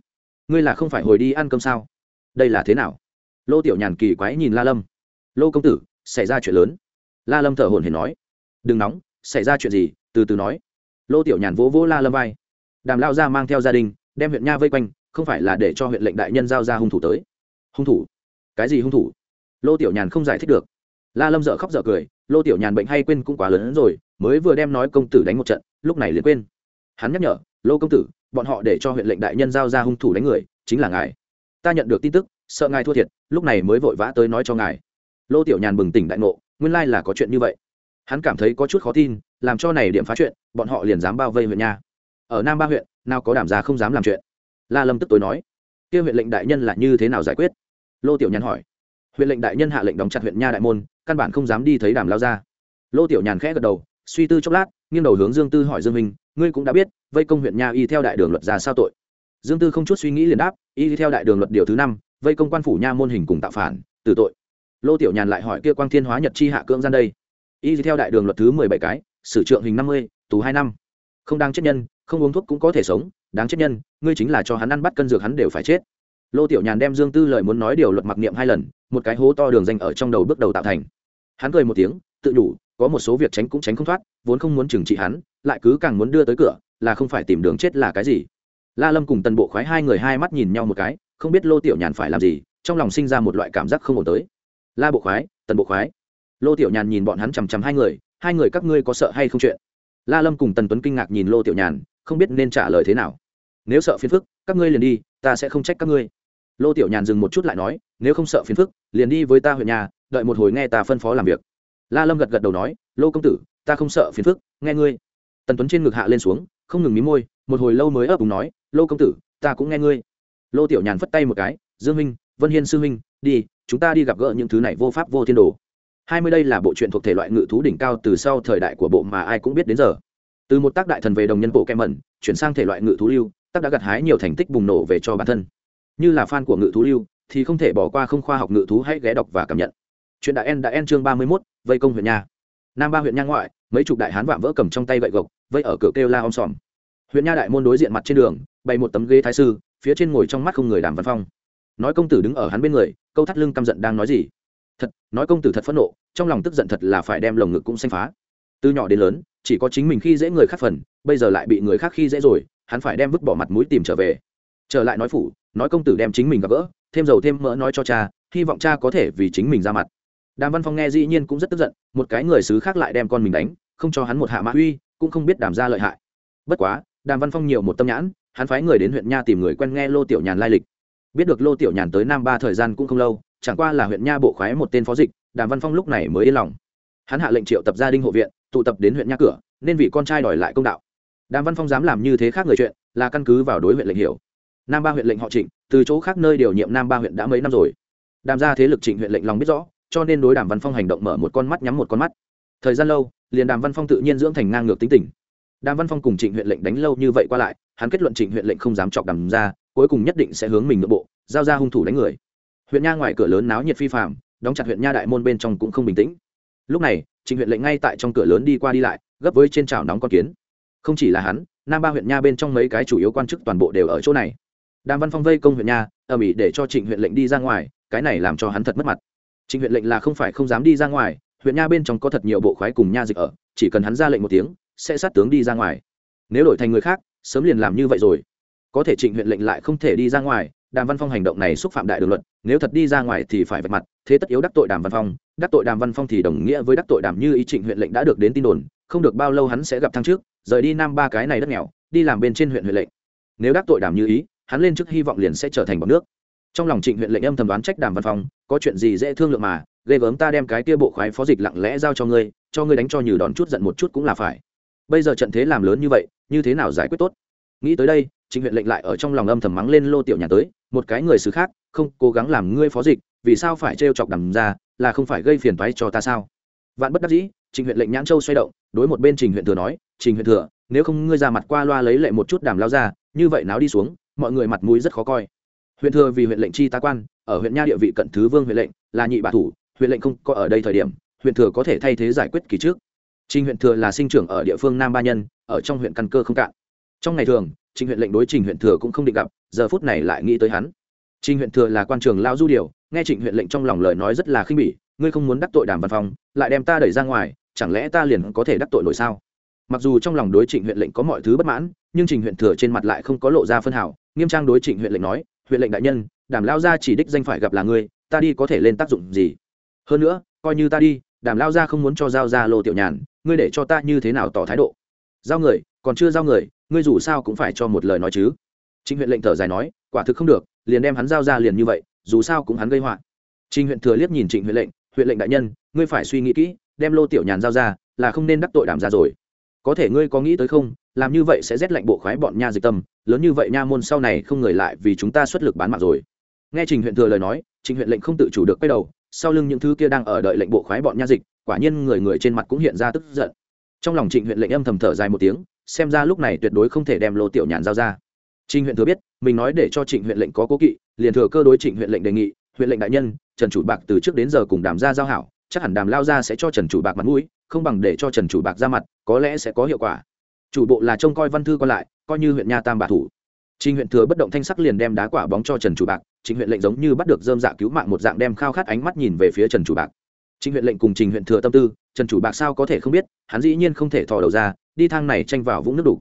Ngươi là không phải hồi đi ăn cơm sao? Đây là thế nào? Lô tiểu nhàn kỳ quái nhìn la lâm lô công tử, xảy ra chuyện lớn. La lâm thở hồn hển nói. Đừng nóng, xảy ra chuyện gì, từ từ nói. Lô tiểu nhàn vỗ vỗ la lâm vai. Đàm lao ra mang theo gia đình, đem huyện nha vây quanh, không phải là để cho huyện lệnh đại nhân giao ra hung thủ tới. Hung thủ? Cái gì hung thủ? Lô tiểu nhàn không giải thích được. La lâm dợ khóc dợ cười, lô tiểu nhàn bệnh hay quên cũng quá lớn hơn rồi, mới vừa đem nói công tử đánh một trận, lúc này liền quên. Hắn nhắc nhở, lô công tử, bọn họ để cho huyện lệnh đại nhân giao ra hung thủ đánh người, chính là ngài. Ta nhận được tin tức, sợ ngài thua thiệt, lúc này mới vội vã tới nói cho ngài lô tiểu nhàn bừng tỉnh đại ngộ, nguyên lai là có chuyện như vậy. Hắn cảm thấy có chút khó tin, làm cho này điểm phá chuyện, bọn họ liền dám bao vây huyện nha. Ở nam ba huyện, nào có đảm giá không dám làm chuyện. La lâm tức tối nói, kia huyện lệnh đại nhân là như thế nào giải quyết? Lô tiểu nhàn hỏi. Huyện lệnh đại nhân hạ lệnh đóng chặt huyện nha đại môn, căn bản không dám đi thấy đàm lao ra lô tiểu nhàn khẽ gật đầu, suy tư chốc lát, nghiêng đầu hướng dương tư hỏi dương minh, ngươi cũng đã biết, vây công huyện nha y theo đại đường luật ra sao tội? Dương tư không chút suy nghĩ liền đáp, y theo đại đường luật điều thứ năm, vây công quan phủ nha môn hình cùng tạo phản, tử tội lô tiểu nhàn lại hỏi kia quang thiên hóa nhật chi hạ cưỡng gian đây. Y theo đại đường luật thứ mười bảy cái, sử trượng hình năm mươi, tù hai năm. Không đang chết nhân, không uống thuốc cũng có thể sống, đáng chết nhân, ngươi chính là cho hắn ăn bắt cân dược hắn đều phải chết. Lô tiểu nhàn đem dương tư lời muốn nói điều luật mặc niệm hai lần, một cái hố to đường danh ở trong đầu bước đầu tạo thành. Hắn cười một tiếng, tự nhủ, có một số việc tránh cũng tránh không thoát, vốn không muốn trừng trị hắn, lại cứ càng muốn đưa tới cửa, là không phải tìm đường chết là cái gì. La lâm cùng tần bộ khoái hai người hai mắt nhìn nhau một cái, không biết lô tiểu nhàn phải làm gì, trong lòng sinh ra một loại cảm giác không ổn tới la bộ khoái, tần bộ khoái. Lô tiểu nhàn nhìn bọn hắn chằm chằm hai người hai người các ngươi có sợ hay không chuyện? La lâm cùng tần tuấn kinh ngạc nhìn lô tiểu nhàn, không biết nên trả lời thế nào. Nếu sợ phiền phức, các ngươi liền đi, ta sẽ không trách các ngươi. Lô tiểu nhàn dừng một chút lại nói, nếu không sợ phiền phức, liền đi với ta huyện nhà, đợi một hồi nghe ta phân phó làm việc. La lâm gật gật đầu nói, lô công tử, ta không sợ phiền phức, nghe ngươi. Tần tuấn trên ngực hạ lên xuống, không ngừng mí môi, một hồi lâu mới ấp úng nói, lô công tử, ta cũng nghe ngươi. Lô tiểu nhàn phất tay một cái, dương minh, vân hiên sư minh, đi chúng ta đi gặp gỡ những thứ này vô pháp vô thiên đồ. Hai mươi đây là bộ truyện thuộc thể loại ngự thú đỉnh cao từ sau thời đại của bộ mà ai cũng biết đến giờ. Từ một tác đại thần về đồng nhân bộ kem mẩn, chuyển sang thể loại ngự thú lưu, tác đã gặt hái nhiều thành tích bùng nổ về cho bản thân. Như là fan của ngự thú lưu, thì không thể bỏ qua không khoa học ngự thú hãy ghé đọc và cảm nhận. Chuyện đại en đã en chương ba mươi mốt, vây công huyện nha nam ba huyện nha ngoại, mấy chục đại hán vạm vỡ cầm trong tay gậy gộc, vây ở cửa kêu la om sòm. Huyện nha đại môn đối diện mặt trên đường, bày một tấm ghế thái sư, phía trên ngồi trong mắt không người đàm văn phong. Nói công tử đứng ở hắn bên người câu thắt lưng căm giận đang nói gì? Thật, nói công tử thật phẫn nộ, trong lòng tức giận thật là phải đem lồng ngực cũng xanh phá. Từ nhỏ đến lớn, chỉ có chính mình khi dễ người khác phần, bây giờ lại bị người khác khi dễ rồi, hắn phải đem vứt bỏ mặt mũi tìm trở về. Trở lại nói phủ, nói công tử đem chính mình gặp gỡ, thêm dầu thêm mỡ nói cho cha, hy vọng cha có thể vì chính mình ra mặt. Đàm văn phong nghe dĩ nhiên cũng rất tức giận, một cái người xứ khác lại đem con mình đánh, không cho hắn một hạ mã uy, cũng không biết đàm ra lợi hại. Bất quá, đàm văn phong nhiều một tâm nhãn, hắn phái người đến huyện nha tìm người quen nghe lô tiểu nhàn lai lịch biết được lô tiểu nhàn tới nam ba thời gian cũng không lâu, chẳng qua là huyện nha bộ khoái một tên phó dịch, đàm văn phong lúc này mới yên lòng. Hắn hạ lệnh triệu tập gia đình hộ viện, tụ tập đến huyện nha cửa, nên vị con trai đòi lại công đạo. Đàm văn phong dám làm như thế khác người chuyện, là căn cứ vào đối huyện lệnh hiểu. Nam ba huyện lệnh họ trịnh, từ chỗ khác nơi điều nhiệm nam ba huyện đã mấy năm rồi. Đàm ra thế lực trịnh huyện lệnh lòng biết rõ, cho nên đối đàm văn phong hành động mở một con mắt nhắm một con mắt. Thời gian lâu, liền đàm văn phong tự nhiên dưỡng thành ngang ngược tính tình. Đàm văn phong cùng trịnh huyện lệnh đánh lâu như vậy qua lại, hắn kết luận trịnh huyện lệnh không dám chọc đàm ra cuối cùng nhất định sẽ hướng mình nội bộ, giao ra hung thủ đánh người. Huyện nha ngoài cửa lớn náo nhiệt phi phạm đóng chặt huyện nha đại môn bên trong cũng không bình tĩnh. Lúc này trịnh huyện lệnh ngay tại trong cửa lớn đi qua đi lại, gấp với trên chảo nóng con kiến. Không chỉ là hắn, nam ba huyện nha bên trong mấy cái chủ yếu quan chức toàn bộ đều ở chỗ này. Đàm văn phong vây công huyện nha ở mỹ để cho trịnh huyện lệnh đi ra ngoài, cái này làm cho hắn thật mất mặt. Trịnh huyện lệnh là không phải không dám đi ra ngoài, huyện nha bên trong có thật nhiều bộ khoái cùng nha dịch ở, chỉ cần hắn ra lệnh một tiếng, sẽ sát tướng đi ra ngoài. Nếu đổi thành người khác, sớm liền làm như vậy rồi có thể trịnh huyện lệnh lại không thể đi ra ngoài, đàm văn phong hành động này xúc phạm đại đường luật, nếu thật đi ra ngoài thì phải vạch mặt, thế tất yếu đắc tội đàm văn phong, đắc tội đàm văn phong thì đồng nghĩa với đắc tội đàm như ý trịnh huyện lệnh đã được đến tin đồn, không được bao lâu hắn sẽ gặp thăng trước rời đi nam ba cái này đất nghèo, đi làm bên trên huyện huyện lệnh. Nếu đắc tội đàm như ý, hắn lên trước hy vọng liền sẽ trở thành bọc nước. Trong lòng trịnh huyện lệnh âm thầm đoán trách đàm văn phong, có chuyện gì dễ thương lượng mà, ghê gớm ta đem cái kia bộ khoái phó dịch lặng lẽ giao cho ngươi cho ngươi đánh cho nhừ đón chút giận một chút cũng là phải. Bây giờ trận thế làm lớn như vậy, như thế nào giải quyết tốt? Nghĩ tới đây trịnh huyện lệnh lại ở trong lòng âm thầm mắng lên lô tiểu nhà tới, một cái người xứ khác, không, cố gắng làm ngươi phó dịch, vì sao phải trêu chọc đàm ra, là không phải gây phiền toái cho ta sao? Vạn bất đắc dĩ, trình huyện lệnh nhãn châu xoay động, đối một bên trình huyện thừa nói, trình huyện thừa, nếu không ngươi ra mặt qua loa lấy lệ một chút đàm lao ra, như vậy náo đi xuống, mọi người mặt mũi rất khó coi. Huyện thừa vì huyện lệnh chi tá quan, ở huyện nha địa vị cận thứ vương huyện lệnh, là nhị bà thủ, huyện lệnh không có ở đây thời điểm, huyện thừa có thể thay thế giải quyết kỳ trước. Trình huyện thừa là sinh trưởng ở địa phương nam ba nhân, ở trong huyện căn cơ không cạn trong ngày thường, trình huyện lệnh đối trình huyện thừa cũng không định gặp, giờ phút này lại nghĩ tới hắn. Trình huyện thừa là quan trường lao du điều, nghe trịnh huyện lệnh trong lòng lời nói rất là khinh bỉ, ngươi không muốn đắc tội đàm văn phong, lại đem ta đẩy ra ngoài, chẳng lẽ ta liền có thể đắc tội nổi sao? Mặc dù trong lòng đối trịnh huyện lệnh có mọi thứ bất mãn, nhưng trình huyện thừa trên mặt lại không có lộ ra phân hảo nghiêm trang đối trịnh huyện lệnh nói, huyện lệnh đại nhân, đàm lao gia chỉ đích danh phải gặp là ngươi, ta đi có thể lên tác dụng gì? Hơn nữa, coi như ta đi, đàm lao gia không muốn cho giao ra lô tiểu nhàn, ngươi để cho ta như thế nào tỏ thái độ? Giao người, còn chưa giao người ngươi dù sao cũng phải cho một lời nói chứ. Trịnh huyện lệnh thở dài nói, quả thực không được, liền đem hắn giao ra liền như vậy, dù sao cũng hắn gây họa. Trình huyện thừa liếc nhìn trịnh huyện lệnh huyện lệnh đại nhân, ngươi phải suy nghĩ kỹ, đem lô tiểu nhàn giao ra là không nên đắc tội đảm ra rồi. Có thể ngươi có nghĩ tới không, làm như vậy sẽ rét lạnh bộ khoái bọn nha dịch tâm, lớn như vậy nha môn sau này không người lại vì chúng ta xuất lực bán mạng rồi. Nghe trình huyện thừa lời nói trình huyện lệnh không tự chủ được quay đầu, sau lưng những thứ kia đang ở đợi lệnh bộ khoái bọn nha dịch, quả nhiên người người trên mặt cũng hiện ra tức giận. Trong lòng trịnh huyện lệnh âm thầm thở dài một tiếng xem ra lúc này tuyệt đối không thể đem lô tiểu nhàn giao ra. Trịnh huyện thừa biết mình nói để cho trịnh huyện lệnh có cố kỵ liền thừa cơ đối trịnh huyện lệnh đề nghị huyện lệnh đại nhân trần chủ bạc từ trước đến giờ cùng đàm gia giao hảo chắc hẳn đàm lao gia sẽ cho trần chủ bạc mặt mũi không bằng để cho trần chủ bạc ra mặt có lẽ sẽ có hiệu quả. Chủ bộ là trông coi văn thư còn lại coi như huyện nha tam bà thủ. Trình huyện thừa bất động thanh sắc liền đem đá quả bóng cho Trần chủ bạc, Trình huyện lệnh giống như bắt được dơm dạ cứu mạng một dạng đem khao khát ánh mắt nhìn về phía Trần chủ bạc. Trình huyện lệnh cùng Trình huyện thừa tâm tư, Trần chủ bạc sao có thể không biết, hắn dĩ nhiên không thể thò đầu ra, đi thang này tranh vào vũng nước đủ.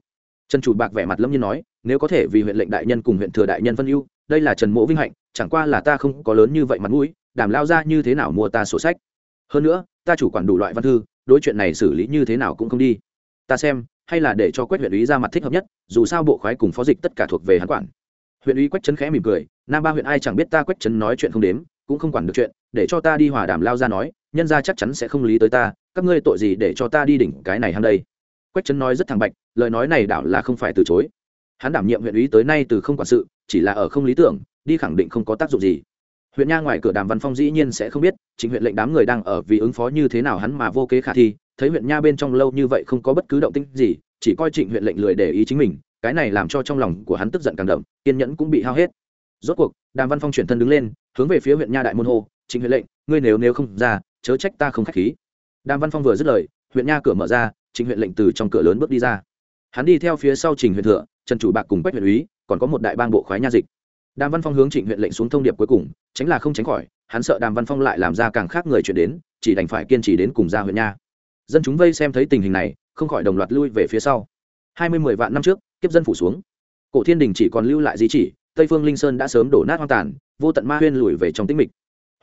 Trần chủ bạc vẻ mặt lâm nhiên nói, nếu có thể vì huyện lệnh đại nhân cùng huyện thừa đại nhân phân ưu, đây là Trần Mộ vinh hạnh, chẳng qua là ta không có lớn như vậy mặt mũi, đảm lao ra như thế nào mua ta sổ sách. Hơn nữa, ta chủ quản đủ loại văn thư, đối chuyện này xử lý như thế nào cũng không đi. Ta xem, hay là để cho quách huyện ủy ra mặt thích hợp nhất dù sao bộ khoái cùng phó dịch tất cả thuộc về hắn quản huyện ủy quách trấn khẽ mỉm cười nam ba huyện ai chẳng biết ta quách trấn nói chuyện không đếm cũng không quản được chuyện để cho ta đi hòa đàm lao ra nói nhân ra chắc chắn sẽ không lý tới ta các ngươi tội gì để cho ta đi đỉnh cái này hăng đây quách trấn nói rất thẳng bạch, lời nói này đảo là không phải từ chối. Hắn đảm nhiệm huyện ủy tới nay từ không quản sự, chỉ là ở không lý tưởng, đi khẳng định không có tác dụng gì. Huyện nha ngoài cửa đàm văn phong dĩ nhiên sẽ không biết, chính huyện lệnh đám người đang ở vì ứng phó như thế nào hắn mà vô kế khả thi, thấy huyện nha bên trong lâu như vậy không có bất cứ động tĩnh gì, chỉ coi trịnh huyện lệnh lười để ý chính mình, cái này làm cho trong lòng của hắn tức giận càng đậm, kiên nhẫn cũng bị hao hết. Rốt cuộc, đàm văn phong chuyển thân đứng lên, hướng về phía huyện nha đại môn hô, trịnh huyện lệnh, ngươi nếu nếu không ra, chớ trách ta không khách khí. Đàm văn phong vừa dứt lời, huyện nha cửa mở ra Trình huyện lệnh từ trong cửa lớn bước đi ra. Hắn đi theo phía sau trình huyện thừa trần chủ bạc cùng quách huyện úy, còn có một đại bang bộ khoái nha dịch. Đàm văn phong hướng trịnh huyện lệnh xuống thông điệp cuối cùng, tránh là không tránh khỏi, hắn sợ đàm văn phong lại làm ra càng khác người chuyển đến, chỉ đành phải kiên trì đến cùng ra huyện nha. Dân chúng vây xem thấy tình hình này, không khỏi đồng loạt lui về phía sau. Hai mươi mười vạn năm trước, kiếp dân phủ xuống. Cổ thiên đình chỉ còn lưu lại di chỉ, tây phương linh sơn đã sớm đổ nát hoang tàn, vô tận ma huyên lùi về trong tĩnh mịch.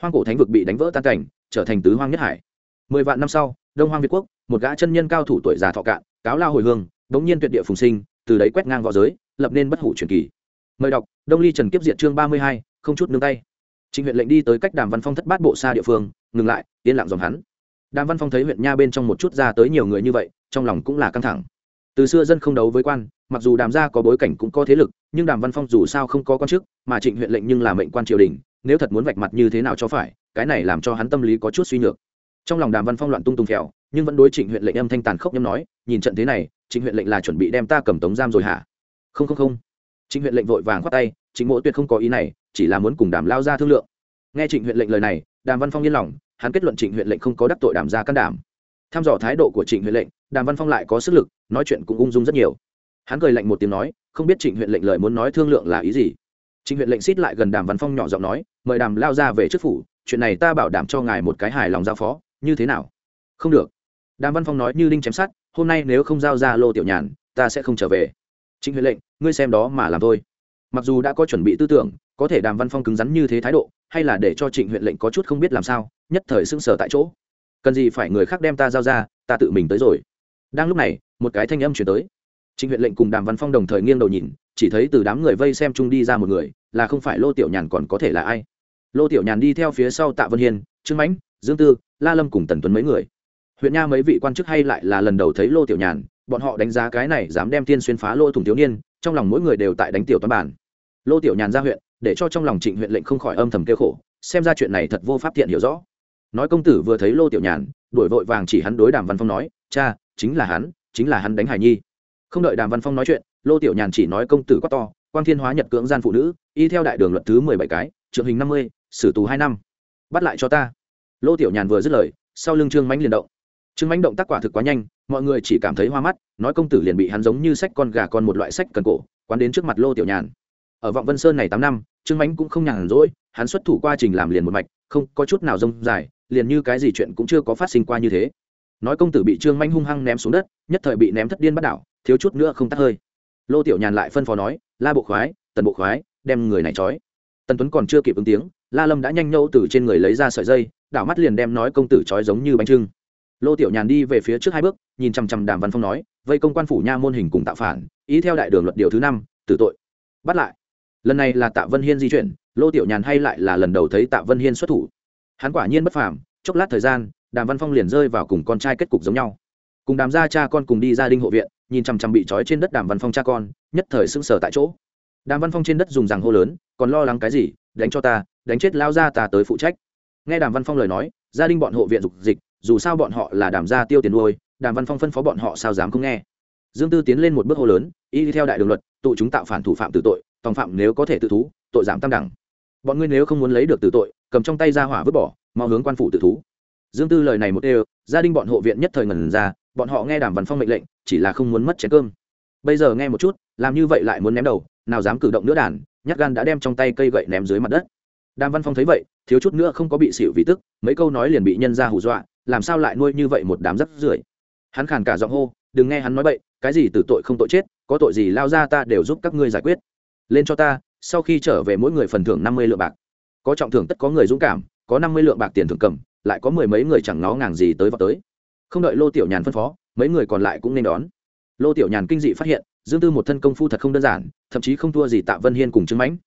Hoang cổ thánh vực bị đánh vỡ tan cảnh, trở thành tứ hoang nhất hải. Mười vạn năm sau, đông hoang việt quốc một gã chân nhân cao thủ tuổi già thọ cạn, cáo lao hồi hương bỗng nhiên tuyệt địa phùng sinh, từ đấy quét ngang v õ giới, lập nên bất hủ truyền kỳ. Mời đọc, đông ly trần kiếp diện chương ba mươi hai, không chút nương tay. Trịnh huyện lệnh đi tới cách đàm văn phong thất bát bộ xa địa phương, ngừng lại, yên lặng dòng hắn. Đàm văn phong thấy huyện nha bên trong một chút ra tới nhiều người như vậy, trong lòng cũng là căng thẳng. Từ xưa dân không đấu với quan, mặc dù đàm gia có bối cảnh cũng có thế lực, nhưng đàm văn phong dù sao không có quan chức, mà trịnh huyện lệnh nhưng là mệnh quan triều đình, nếu thật muốn vạch mặt như thế nào cho phải, cái này làm cho hắn tâm lý có chút suy nhược. Trong lòng đàm văn phong loạn tung tung phèo nhưng vẫn đối trịnh huyện lệnh âm thanh tàn khốc nhâm nói, nhìn trận thế này, trịnh huyện lệnh là chuẩn bị đem ta cầm tống giam rồi hả? Không không không. Trịnh huyện lệnh vội vàng khoát tay, trịnh mộ tuyệt không có ý này, chỉ là muốn cùng đàm lao ra thương lượng. Nghe trịnh huyện lệnh lời này, đàm văn phong yên lòng, hắn kết luận trịnh huyện lệnh không có đắc tội đàm gia can đảm. Tham dò thái độ của trịnh huyện lệnh, đàm văn phong lại có sức lực, nói chuyện cũng ung dung rất nhiều. Hắn cười lạnh một tiếng nói, không biết trịnh huyện lệnh lời muốn nói thương lượng là ý gì. Trịnh huyện lệnh xít lại gần đàm văn phong nhỏ giọng nói, mời đàm lao ra về trước phủ, chuyện này ta bảo đảm cho ngài một cái hài lòng giao phó, như thế nào? Không được đàm văn phong nói như đinh chém sát hôm nay nếu không giao ra lô tiểu nhàn, ta sẽ không trở về. Trịnh huệ lệnh, ngươi xem đó mà làm thôi. Mặc dù đã có chuẩn bị tư tưởng, có thể đàm văn phong cứng rắn như thế thái độ, hay là để cho trịnh huyện lệnh có chút không biết làm sao, nhất thời sưng sở tại chỗ. Cần gì phải người khác đem ta giao ra, ta tự mình tới rồi. Đang lúc này, một cái thanh âm chuyển tới. Trịnh huyện lệnh cùng đàm văn phong đồng thời nghiêng đầu nhìn, chỉ thấy từ đám người vây xem chung đi ra một người, là không phải lô tiểu nhàn còn có thể là ai? Lô tiểu nhàn đi theo phía sau tạ vân hiên, trương mãnh, dương tư, la lâm cùng tần tuấn mấy người huyện nha mấy vị quan chức hay lại là lần đầu thấy lô tiểu nhàn, bọn họ đánh giá cái này dám đem tiên xuyên phá lô thủng thiếu niên, trong lòng mỗi người đều tại đánh tiểu toán bản. Lô tiểu nhàn ra huyện, để cho trong lòng trịnh huyện lệnh không khỏi âm thầm kêu khổ, xem ra chuyện này thật vô pháp thiện hiểu rõ. Nói công tử vừa thấy lô tiểu nhàn đổi vội vàng chỉ hắn đối đàm văn phong nói, cha, chính là hắn, chính là hắn đánh hải nhi. Không đợi đàm văn phong nói chuyện, lô tiểu nhàn chỉ nói công tử quá to, quang thiên hóa nhật cưỡng gian phụ nữ, y theo đại đường luật thứ mười bảy cái, trượng hình năm mươi, xử tù hai năm. Bắt lại cho ta. Lô tiểu nhàn vừa dứt lời, sau lưng trương mánh liền động trương mánh động tác quả thực quá nhanh, mọi người chỉ cảm thấy hoa mắt, nói công tử liền bị hắn giống như sách con gà con một loại sách cần cổ, quán đến trước mặt lô tiểu nhàn. Ở vọng vân sơn này tám năm trương mánh cũng không nhàn rỗi, hắn xuất thủ qua trình làm liền một mạch, không có chút nào rông dài, liền như cái gì chuyện cũng chưa có phát sinh qua như thế. Nói công tử bị trương manh hung hăng ném xuống đất, nhất thời bị ném thất điên bắt đảo, thiếu chút nữa không tắt hơi. Lô tiểu nhàn lại phân phó nói, la bộ khoái, tần bộ khoái, đem người này trói. Tần tuấn còn chưa kịp ứng tiếng, la lâm đã nhanh nhậu từ trên người lấy ra sợi dây, đảo mắt liền đem nói công tử trói giống như bánh trưng lô tiểu nhàn đi về phía trước hai bước, nhìn chằm chằm đàm văn phong nói, vây công quan phủ nha môn hình cùng tạo phản, ý theo đại đường luật điều thứ năm, tử tội. Bắt lại. Lần này là tạ vân hiên di chuyển, lô tiểu nhàn hay lại là lần đầu thấy tạ vân hiên xuất thủ. Hắn quả nhiên bất phàm, chốc lát thời gian, đàm văn phong liền rơi vào cùng con trai kết cục giống nhau. Cùng đàm gia cha con cùng đi gia đình hộ viện, nhìn chằm chằm bị trói trên đất đàm văn phong cha con, nhất thời sững sờ tại chỗ. Đàm văn phong trên đất dùng rằng hô lớn, còn lo lắng cái gì? Đánh cho ta, đánh chết lao ra ta tới phụ trách. Nghe đàm văn phong lời nói, gia đình bọn hộ viện dục dịch dù sao bọn họ là đàm gia tiêu tiền nuôi, đàm văn phong phân phó bọn họ sao dám không nghe. Dương tư tiến lên một bước hô lớn, y theo đại đường luật, tụ chúng tạo phản thủ phạm tử tội, tòng phạm nếu có thể tự thú, tội giảm tam đẳng. Bọn ngươi nếu không muốn lấy được tử tội, cầm trong tay ra hỏa vứt bỏ, mau hướng quan phủ tự thú. Dương tư lời này một đều, gia đình bọn hộ viện nhất thời ngần ra, bọn họ nghe đàm văn phong mệnh lệnh, chỉ là không muốn mất chén cơm. Bây giờ nghe một chút, làm như vậy lại muốn ném đầu, nào dám cử động nữa đàn, nhát gan đã đem trong tay cây gậy ném dưới mặt đất. Đàm văn phong thấy vậy, thiếu chút nữa không có bị xỉu vì tức, mấy câu nói liền bị nhân ra hù dọa làm sao lại nuôi như vậy một đám rắc rưởi? Hắn khàn cả giọng hô, đừng nghe hắn nói bậy, cái gì từ tội không tội chết, có tội gì lao ra ta đều giúp các ngươi giải quyết. Lên cho ta, sau khi trở về mỗi người phần thưởng năm mươi lượng bạc. Có trọng thưởng tất có người dũng cảm, có năm mươi lượng bạc tiền thưởng cầm, lại có mười mấy người chẳng nó ngàng gì tới vào tới. Không đợi lô tiểu nhàn phân phó, mấy người còn lại cũng nên đón. Lô tiểu nhàn kinh dị phát hiện, dương tư một thân công phu thật không đơn giản, thậm chí không thua gì tạ vân hiên cùng trương mãnh.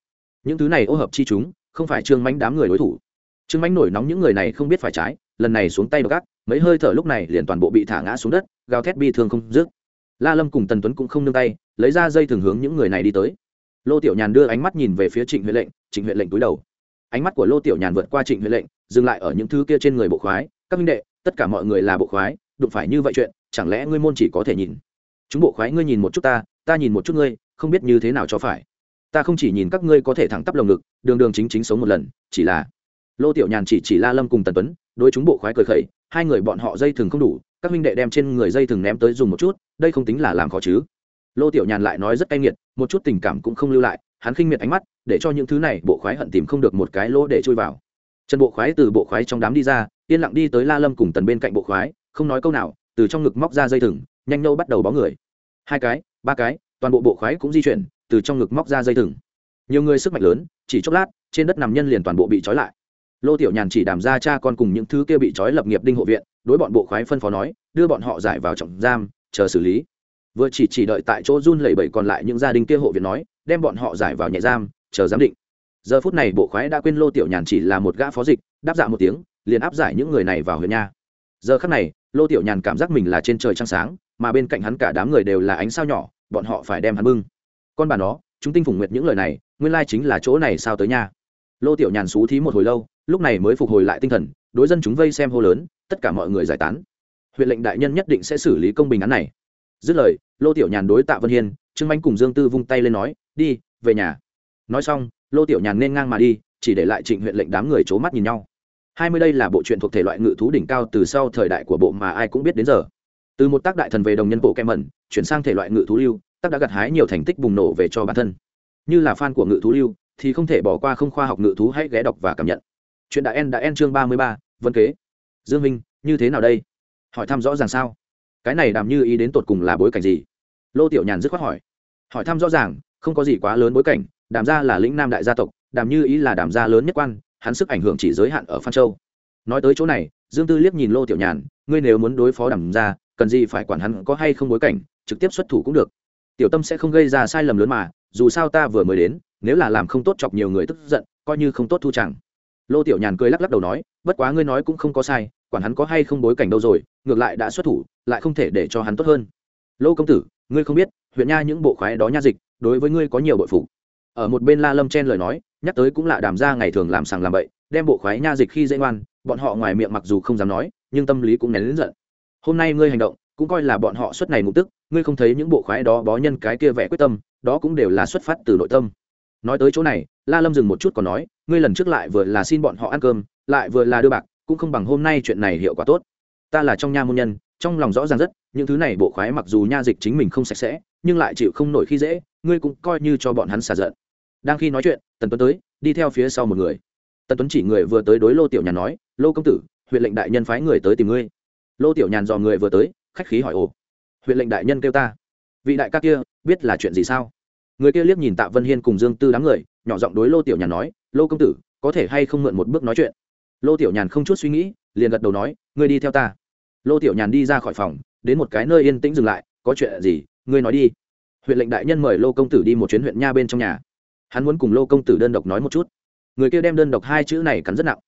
Những thứ này ô hợp chi chúng, không phải trương mãnh đám người đối thủ. Trương mãnh nổi nóng những người này không biết phải trái lần này xuống tay gác mấy hơi thở lúc này liền toàn bộ bị thả ngã xuống đất, gào thét bi thương không dứt. La lâm cùng tần tuấn cũng không nương tay, lấy ra dây thường hướng những người này đi tới. Lô tiểu nhàn đưa ánh mắt nhìn về phía trịnh huệ lệnh, trịnh huệ lệnh túi đầu. Ánh mắt của lô tiểu nhàn vượt qua trịnh huệ lệnh, dừng lại ở những thứ kia trên người bộ khoái. Các minh đệ, tất cả mọi người là bộ khoái, đụng phải như vậy chuyện, chẳng lẽ ngươi môn chỉ có thể nhìn? Chúng bộ khoái ngươi nhìn một chút ta ta nhìn một chút ngươi, không biết như thế nào cho phải. Ta không chỉ nhìn các ngươi có thể thẳng tắp lồng ngực, đường đường chính chính sống một lần, chỉ là lô tiểu nhàn chỉ chỉ la lâm cùng tần tuấn đối chúng bộ khoái cười khẩy, hai người bọn họ dây thừng không đủ, các minh đệ đem trên người dây thừng ném tới dùng một chút, đây không tính là làm khó chứ. Lô tiểu nhàn lại nói rất cay nghiệt, một chút tình cảm cũng không lưu lại, hắn khinh miệt ánh mắt, để cho những thứ này, bộ khoái hận tìm không được một cái lỗ để chui vào. Trần bộ khoái từ bộ khoái trong đám đi ra, yên lặng đi tới la lâm cùng tần bên cạnh bộ khoái, không nói câu nào, từ trong ngực móc ra dây thừng, nhanh nhâu bắt đầu bó người. Hai cái, ba cái, toàn bộ bộ khoái cũng di chuyển, từ trong ngực móc ra dây thừng. Nhiều người sức mạnh lớn, chỉ chốc lát, trên đất nằm nhân liền toàn bộ bị trói lại lô tiểu nhàn chỉ đàm ra cha con cùng những thứ kia bị trói lập nghiệp đinh hộ viện, đối bọn bộ khoái phân phó nói, đưa bọn họ giải vào trọng giam, chờ xử lý. Vừa chỉ chỉ đợi tại chỗ run lẩy bẩy còn lại những gia đình kia hộ viện nói, đem bọn họ giải vào nhẹ giam, chờ giám định. Giờ phút này bộ khoái đã quên lô tiểu nhàn chỉ là một gã phó dịch, đáp dạ một tiếng, liền áp giải những người này vào huyện nha. Giờ khắc này, lô tiểu nhàn cảm giác mình là trên trời trăng sáng, mà bên cạnh hắn cả đám người đều là ánh sao nhỏ, bọn họ phải đem hắn bưng. Con bà nó, chúng tinh phủng nguyệt những lời này, nguyên lai chính là chỗ này sao tới nha lô tiểu nhàn xú thí một hồi lâu, lúc này mới phục hồi lại tinh thần, đối dân chúng vây xem hô lớn, tất cả mọi người giải tán. Huyện lệnh đại nhân nhất định sẽ xử lý công bình án này. Dứt lời, lô tiểu nhàn đối tạ vân hiên, trương anh cùng dương tư vung tay lên nói, đi, về nhà. Nói xong, lô tiểu nhàn nên ngang mà đi, chỉ để lại trịnh huyện lệnh đám người c h ố mắt nhìn nhau. Hai mươi đây là bộ truyện thuộc thể loại ngự thú đỉnh cao từ sau thời đại của bộ mà ai cũng biết đến giờ. Từ một tác đại thần về đồng nhân bộ kem mẩn, chuyển sang thể loại ngự thú lưu, tác đã gặt hái nhiều thành tích bùng nổ về cho bản thân. Như là fan của ngự thú lưu thì không thể bỏ qua không khoa học ngự thú hãy ghé đọc và cảm nhận. Chuyện đã en đã en chương ba mươi ba, vân kế. Dương minh, như thế nào đây? Hỏi thăm rõ ràng sao? Cái này đàm như ý đến tột cùng là bối cảnh gì? Lô tiểu nhàn dứt khoát hỏi. Hỏi thăm rõ ràng, không có gì quá lớn bối cảnh, đàm gia là lĩnh nam đại gia tộc, đàm như ý là đàm gia lớn nhất quan, hắn sức ảnh hưởng chỉ giới hạn ở phan châu. Nói tới chỗ này, dương tư liếc nhìn lô tiểu nhàn, ngươi nếu muốn đối phó đàm gia, cần gì phải quản hắn có hay không bối cảnh, trực tiếp xuất thủ cũng được. Tiểu tâm sẽ không gây ra sai lầm lớn mà, dù sao ta vừa mới đến nếu là làm không tốt chọc nhiều người tức giận, coi như không tốt thu chẳng. Lô tiểu nhàn cười lắc lắc đầu nói, bất quá ngươi nói cũng không có sai, quản hắn có hay không bối cảnh đâu rồi, ngược lại đã xuất thủ, lại không thể để cho hắn tốt hơn. Lô công tử, ngươi không biết, huyện nha những bộ khoái đó nha dịch, đối với ngươi có nhiều bội phụ ở một bên la lâm chen lời nói, nhắc tới cũng là đàm ra ngày thường làm sàng làm bậy, đem bộ khoái nha dịch khi dễ ngoan, bọn họ ngoài miệng mặc dù không dám nói, nhưng tâm lý cũng nén lớn giận. Hôm nay ngươi hành động, cũng coi là bọn họ xuất này ngục tức, ngươi không thấy những bộ khoái đó bó nhân cái kia vẻ quyết tâm, đó cũng đều là xuất phát từ nội tâm nói tới chỗ này, la lâm dừng một chút còn nói, ngươi lần trước lại vừa là xin bọn họ ăn cơm, lại vừa là đưa bạc, cũng không bằng hôm nay chuyện này hiệu quả tốt. Ta là trong nha môn nhân, trong lòng rõ ràng rất, những thứ này bộ khoái mặc dù nha dịch chính mình không sạch sẽ, nhưng lại chịu không nổi khi dễ, ngươi cũng coi như cho bọn hắn xả giận. Đang khi nói chuyện, tần tuấn tới, đi theo phía sau một người. Tần tuấn chỉ người vừa tới đối lô tiểu nhàn nói, lô công tử, huyện lệnh đại nhân phái người tới tìm ngươi. Lô tiểu nhàn dò người vừa tới, khách khí hỏi, ồ, huyện lệnh đại nhân kêu ta, vị đại ca kia biết là chuyện gì sao? Người kia liếc nhìn tạ vân hiên cùng dương tư đám người, nhỏ giọng đối lô tiểu nhàn nói, lô công tử, có thể hay không mượn một bước nói chuyện? Lô tiểu nhàn không chút suy nghĩ, liền gật đầu nói, ngươi đi theo ta. Lô tiểu nhàn đi ra khỏi phòng, đến một cái nơi yên tĩnh dừng lại, có chuyện gì? Ngươi nói đi. Huyện lệnh đại nhân mời lô công tử đi một chuyến huyện nha bên trong nhà. Hắn muốn cùng lô công tử đơn độc nói một chút. Người kia đem đơn độc hai chữ này cắn rất nặng.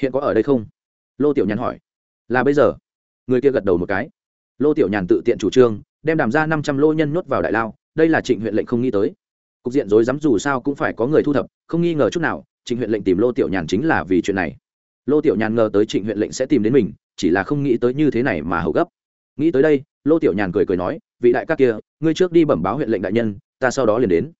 Hiện có ở đây không? Lô tiểu nhàn hỏi. Là bây giờ. Người kia gật đầu một cái. Lô tiểu nhàn tự tiện chủ trương, đem đàm ra năm trăm lô nhân nhốt vào đại lao, đây là trịnh huyện lệnh không nghĩ tới cục diện rối rắm dù sao cũng phải có người thu thập, không nghi ngờ chút nào, trịnh huyện lệnh tìm lô tiểu nhàn chính là vì chuyện này. Lô tiểu nhàn ngờ tới trịnh huyện lệnh sẽ tìm đến mình, chỉ là không nghĩ tới như thế này mà hầu gấp. Nghĩ tới đây, lô tiểu nhàn cười cười nói, vị đại các kia, ngươi trước đi bẩm báo huyện lệnh đại nhân, ta sau đó liền đến.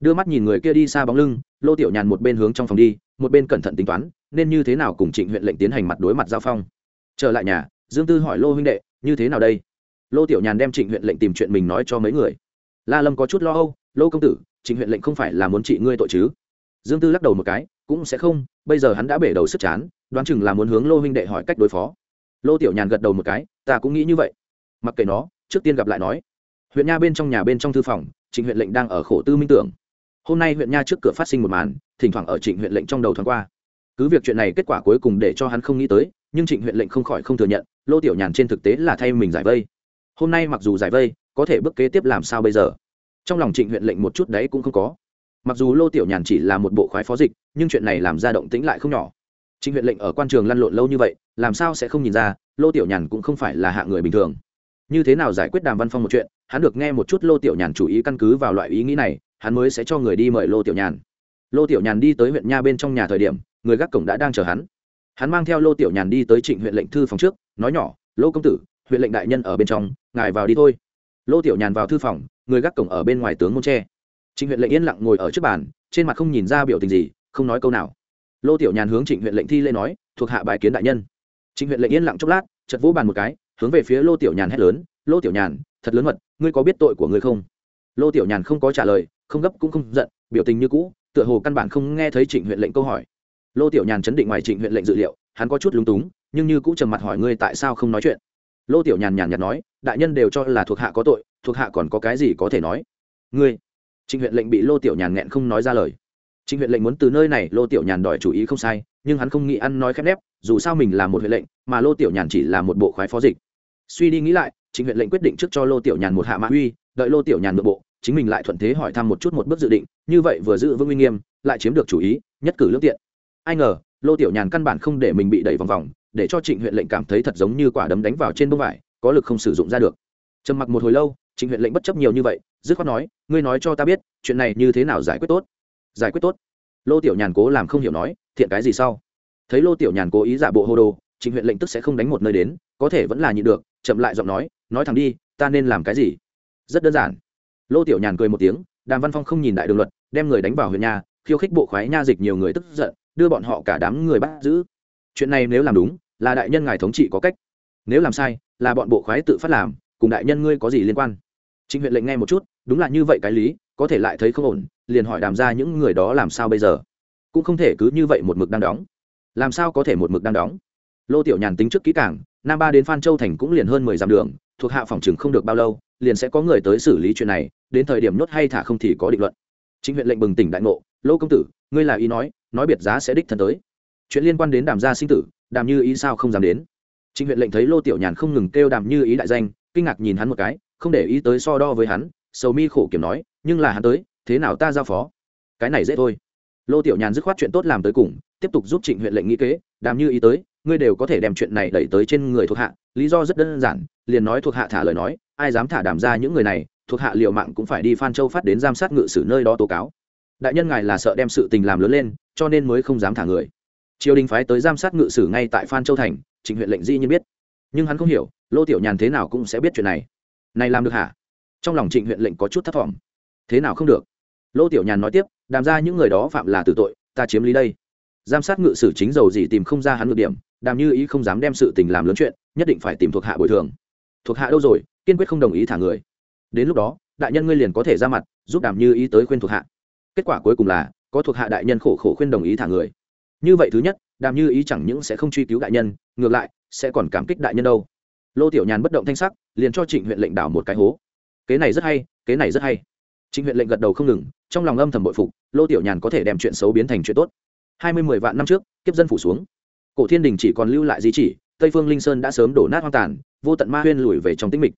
Đưa mắt nhìn người kia đi xa bóng lưng, lô tiểu nhàn một bên hướng trong phòng đi, một bên cẩn thận tính toán, nên như thế nào cùng trịnh huyện lệnh tiến hành mặt đối mặt giao phong. Trở lại nhà, dương tư hỏi lô huynh đệ, như thế nào đây? Lô tiểu nhàn đem trịnh huyện lệnh tìm chuyện mình nói cho mấy người la lâm có chút lo âu, lô công tử trịnh huyện lệnh không phải là muốn trị ngươi tội chứ? Dương tư lắc đầu một cái, cũng sẽ không, bây giờ hắn đã bể đầu sức chán, đoán chừng là muốn hướng lô huynh đệ hỏi cách đối phó. Lô tiểu nhàn gật đầu một cái, ta cũng nghĩ như vậy. Mặc kệ nó, trước tiên gặp lại nói. Huyện nha bên trong nhà bên trong thư phòng trịnh huyện lệnh đang ở khổ tư minh tưởng. Hôm nay huyện nha trước cửa phát sinh một màn, thỉnh thoảng ở trịnh huyện lệnh trong đầu thoáng qua. Cứ việc chuyện này kết quả cuối cùng để cho hắn không nghĩ tới, nhưng trịnh huyện lệnh không khỏi không thừa nhận, lô tiểu nhàn trên thực tế là thay mình giải vây. Hôm nay mặc dù giải vây có thể bước kế tiếp làm sao bây giờ? Trong lòng trịnh huyện lệnh một chút đấy cũng không có. Mặc dù lô tiểu nhàn chỉ là một bộ khoái phó dịch, nhưng chuyện này làm ra động tĩnh lại không nhỏ. Trịnh huyện lệnh ở quan trường lăn lộn lâu như vậy, làm sao sẽ không nhìn ra, lô tiểu nhàn cũng không phải là hạ người bình thường. Như thế nào giải quyết đàm văn phong một chuyện, hắn được nghe một chút lô tiểu nhàn chủ ý căn cứ vào loại ý nghĩ này, hắn mới sẽ cho người đi mời lô tiểu nhàn. Lô tiểu nhàn đi tới huyện nha bên trong nhà thời điểm, người gác cổng đã đang chờ hắn. Hắn mang theo lô tiểu nhàn đi tới trịnh huyện lệnh thư phòng trước, nói nhỏ, lô công tử, huyện lệnh đại nhân ở bên trong, ngài vào đi thôi lô tiểu nhàn vào thư phòng, người gác cổng ở bên ngoài tướng môn tre trịnh huyện lệnh yên lặng ngồi ở trước bàn, trên mặt không nhìn ra biểu tình gì, không nói câu nào. Lô tiểu nhàn hướng trịnh huyện lệnh thi lê nói, thuộc hạ bài kiến đại nhân. Trịnh huyện lệnh yên lặng chốc lát chật vỗ bàn một cái, hướng về phía lô tiểu nhàn hét lớn, lô tiểu nhàn, thật lớn mật, ngươi có biết tội của ngươi không? Lô tiểu nhàn không có trả lời, không gấp cũng không giận, biểu tình như cũ, tựa hồ căn bản không nghe thấy trịnh huyện lệnh câu hỏi. Lô tiểu nhàn chấn định ngoài trịnh huyện lệnh dự liệu, hắn có chút lúng túng, nhưng như cũ trầm mặt hỏi ngươi tại sao không nói chuyện lô tiểu nhàn nhàn nhạt nói, đại nhân đều cho là thuộc hạ có tội, thuộc hạ còn có cái gì có thể nói? Ngươi? Trịnh huyện lệnh bị lô tiểu nhàn nghẹn không nói ra lời. Trịnh huyện lệnh muốn từ nơi này, lô tiểu nhàn đòi chủ ý không sai, nhưng hắn không nghĩ ăn nói khép nép, dù sao mình là một huyện lệnh, mà lô tiểu nhàn chỉ là một bộ khoái phó dịch. Suy đi nghĩ lại, trịnh huyện lệnh quyết định trước cho lô tiểu nhàn một hạ mã uy, đợi lô tiểu nhàn nội bộ, chính mình lại thuận thế hỏi thăm một chút một bước dự định, như vậy vừa giữ vững uy nghiêm, lại chiếm được chủ ý, nhất cử lương tiện. Ai ngờ lô tiểu nhàn căn bản không để mình bị đẩy vòng vòng, để cho trịnh huyện lệnh cảm thấy thật giống như quả đấm đánh vào trên bông vải, có lực không sử dụng ra được. Trầm mặc một hồi lâu, trịnh huyện lệnh bất chấp nhiều như vậy, dứt khoát nói, ngươi nói cho ta biết, chuyện này như thế nào giải quyết tốt? Giải quyết tốt? Lô tiểu nhàn cố làm không hiểu nói, thiện cái gì sau? Thấy lô tiểu nhàn cố ý giả bộ hô đồ, trịnh huyện lệnh tức sẽ không đánh một nơi đến, có thể vẫn là nhịn được, chậm lại giọng nói nói thẳng đi, ta nên làm cái gì? Rất đơn giản. Lô tiểu nhàn cười một tiếng, đàm văn phong không nhìn đại đường luật, đem người đánh vào huyện nhà, khiêu khích bộ khoái nha dịch nhiều người tức giận đưa bọn họ cả đám người bắt giữ. Chuyện này nếu làm đúng, là đại nhân ngài thống trị có cách. Nếu làm sai, là bọn bộ khoái tự phát làm, cùng đại nhân ngươi có gì liên quan? Trịnh huyện lệnh nghe một chút, đúng là như vậy cái lý, có thể lại thấy không ổn, liền hỏi đàm ra những người đó làm sao bây giờ? Cũng không thể cứ như vậy một mực đang đóng. Làm sao có thể một mực đang đóng? Lô tiểu nhàn tính trước kỹ cảng nam ba đến phan châu thành cũng liền hơn mười dặm đường, thuộc hạ phòng chừng không được bao lâu, liền sẽ có người tới xử lý chuyện này, đến thời điểm nhốt hay thả không thì có định luận. Chính huyện lệnh bừng tỉnh đại ngộ, lô công tử, ngươi là ý nói nói biệt giá sẽ đích thân tới. Chuyện liên quan đến đàm gia sinh tử, đàm như ý sao không dám đến? Trịnh huyện lệnh thấy lô tiểu nhàn không ngừng kêu đàm như ý đại danh, kinh ngạc nhìn hắn một cái, không để ý tới so đo với hắn, sầu mi khổ kiểm nói, nhưng là hắn tới, thế nào ta giao phó? Cái này dễ thôi. Lô tiểu nhàn dứt khoát chuyện tốt làm tới cùng, tiếp tục giúp trịnh huyện lệnh nghĩ kế, đàm như ý tới, ngươi đều có thể đem chuyện này đẩy tới trên người thuộc hạ, lý do rất đơn giản, liền nói thuộc hạ thả lời nói, ai dám thả đàm ra những người này, thuộc hạ liệu mạng cũng phải đi phan châu phát đến giam sát ngự sử nơi đó tố cáo đại nhân ngài là sợ đem sự tình làm lớn lên, cho nên mới không dám thả người. Triều đình phái tới giám sát ngự sử ngay tại phan châu thành, trịnh huyện lệnh di nhiên biết. Nhưng hắn không hiểu, lô tiểu nhàn thế nào cũng sẽ biết chuyện này. Này làm được hả? Trong lòng trịnh huyện lệnh có chút thất vọng thế nào không được? Lô tiểu nhàn nói tiếp, đàm ra những người đó phạm là tử tội, ta chiếm lý đây. Giám sát ngự sử chính dầu gì tìm không ra hắn ngược điểm, đàm như ý không dám đem sự tình làm lớn chuyện, nhất định phải tìm thuộc hạ bồi thường. Thuộc hạ đâu rồi? Kiên quyết không đồng ý thả người. Đến lúc đó, đại nhân ngươi liền có thể ra mặt, giúp đàm như ý tới khuyên thuộc hạ kết quả cuối cùng là, có thuộc hạ đại nhân khổ khổ khuyên đồng ý thả người. Như vậy thứ nhất, đàm như ý chẳng những sẽ không truy cứu đại nhân, ngược lại, sẽ còn cảm kích đại nhân đâu. Lô tiểu nhàn bất động thanh sắc, liền cho trịnh huyện lệnh đảo một cái hố. Kế này rất hay, kế này rất hay. Trịnh huyện lệnh gật đầu không ngừng, trong lòng âm thầm bội phục, lô tiểu nhàn có thể đem chuyện xấu biến thành chuyện tốt. Hai mươi mười vạn năm trước, kiếp dân phủ xuống. Cổ thiên đình chỉ còn lưu lại di chỉ, tây phương linh sơn đã sớm đổ nát hoang tàn, vô tận ma huyên lùi về trong tĩnh mịch.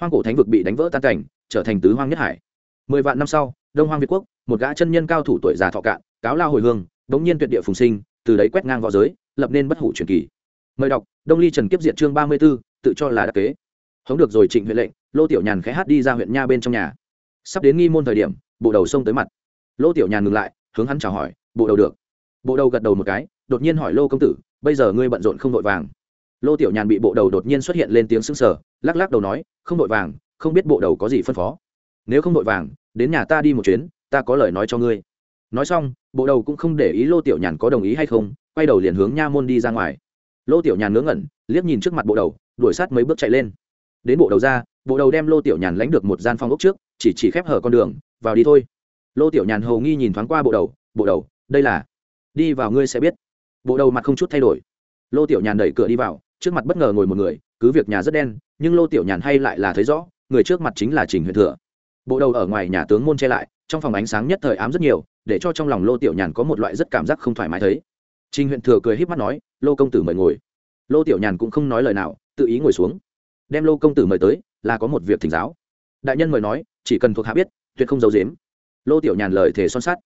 Hoang cổ thánh vực bị đánh vỡ tan cảnh, trở thành tứ hoang nhất hải. Mười vạn năm sau, đông hoang việt quốc một gã chân nhân cao thủ tuổi già thọ cạn, cáo lao hồi hương, đống nhiên tuyệt địa phùng sinh, từ đấy quét ngang v õ giới, lập nên bất hủ truyền kỳ. Mời đọc, đông ly trần kiếp diệt chương ba mươi b ố tự cho là đặc kế. Hống được rồi trịnh huệ lệnh, lô tiểu nhàn khẽ hát đi ra huyện nha bên trong nhà. Sắp đến nghi môn thời điểm, bộ đầu xông tới mặt. Lô tiểu nhàn ngừng lại, hướng hắn chào hỏi, bộ đầu được. Bộ đầu gật đầu một cái, đột nhiên hỏi lô công tử, bây giờ ngươi bận rộn không vội vàng? Lô tiểu nhàn bị bộ đầu đột nhiên xuất hiện lên tiếng sững sờ, lắc lắc đầu nói, không vội vàng, không biết bộ đầu có gì phân phó. Nếu không vội vàng, đến nhà ta đi một chuyến ta có lời nói cho ngươi. Nói xong, bộ đầu cũng không để ý lô tiểu nhàn có đồng ý hay không, quay đầu liền hướng nha môn đi ra ngoài. Lô tiểu nhàn ngớ ngẩn, liếc nhìn trước mặt bộ đầu, đuổi sát mấy bước chạy lên. Đến bộ đầu ra, bộ đầu đem lô tiểu nhàn lánh được một gian phòng ốc trước, chỉ chỉ khép hở con đường, vào đi thôi. Lô tiểu nhàn hầu nghi nhìn thoáng qua bộ đầu bộ đầu, đây là, đi vào ngươi sẽ biết. Bộ đầu mặt không chút thay đổi. Lô tiểu nhàn đẩy cửa đi vào, trước mặt bất ngờ ngồi một người, cứ việc nhà rất đen, nhưng lô tiểu nhàn hay lại là thấy rõ, người trước mặt chính là trình huyện thừa. Bộ đầu ở ngoài nhà tướng môn che lại trong phòng ánh sáng nhất thời ám rất nhiều, để cho trong lòng lô tiểu nhàn có một loại rất cảm giác không thoải mái thấy. Trình huyện thừa cười h í p mắt nói, lô công tử mời ngồi. Lô tiểu nhàn cũng không nói lời nào, tự ý ngồi xuống. Đem lô công tử mời tới, là có một việc thỉnh giáo. Đại nhân mời nói, chỉ cần thuộc hạ biết, tuyệt không giấu dếm lô tiểu nhàn lời thề son sắt.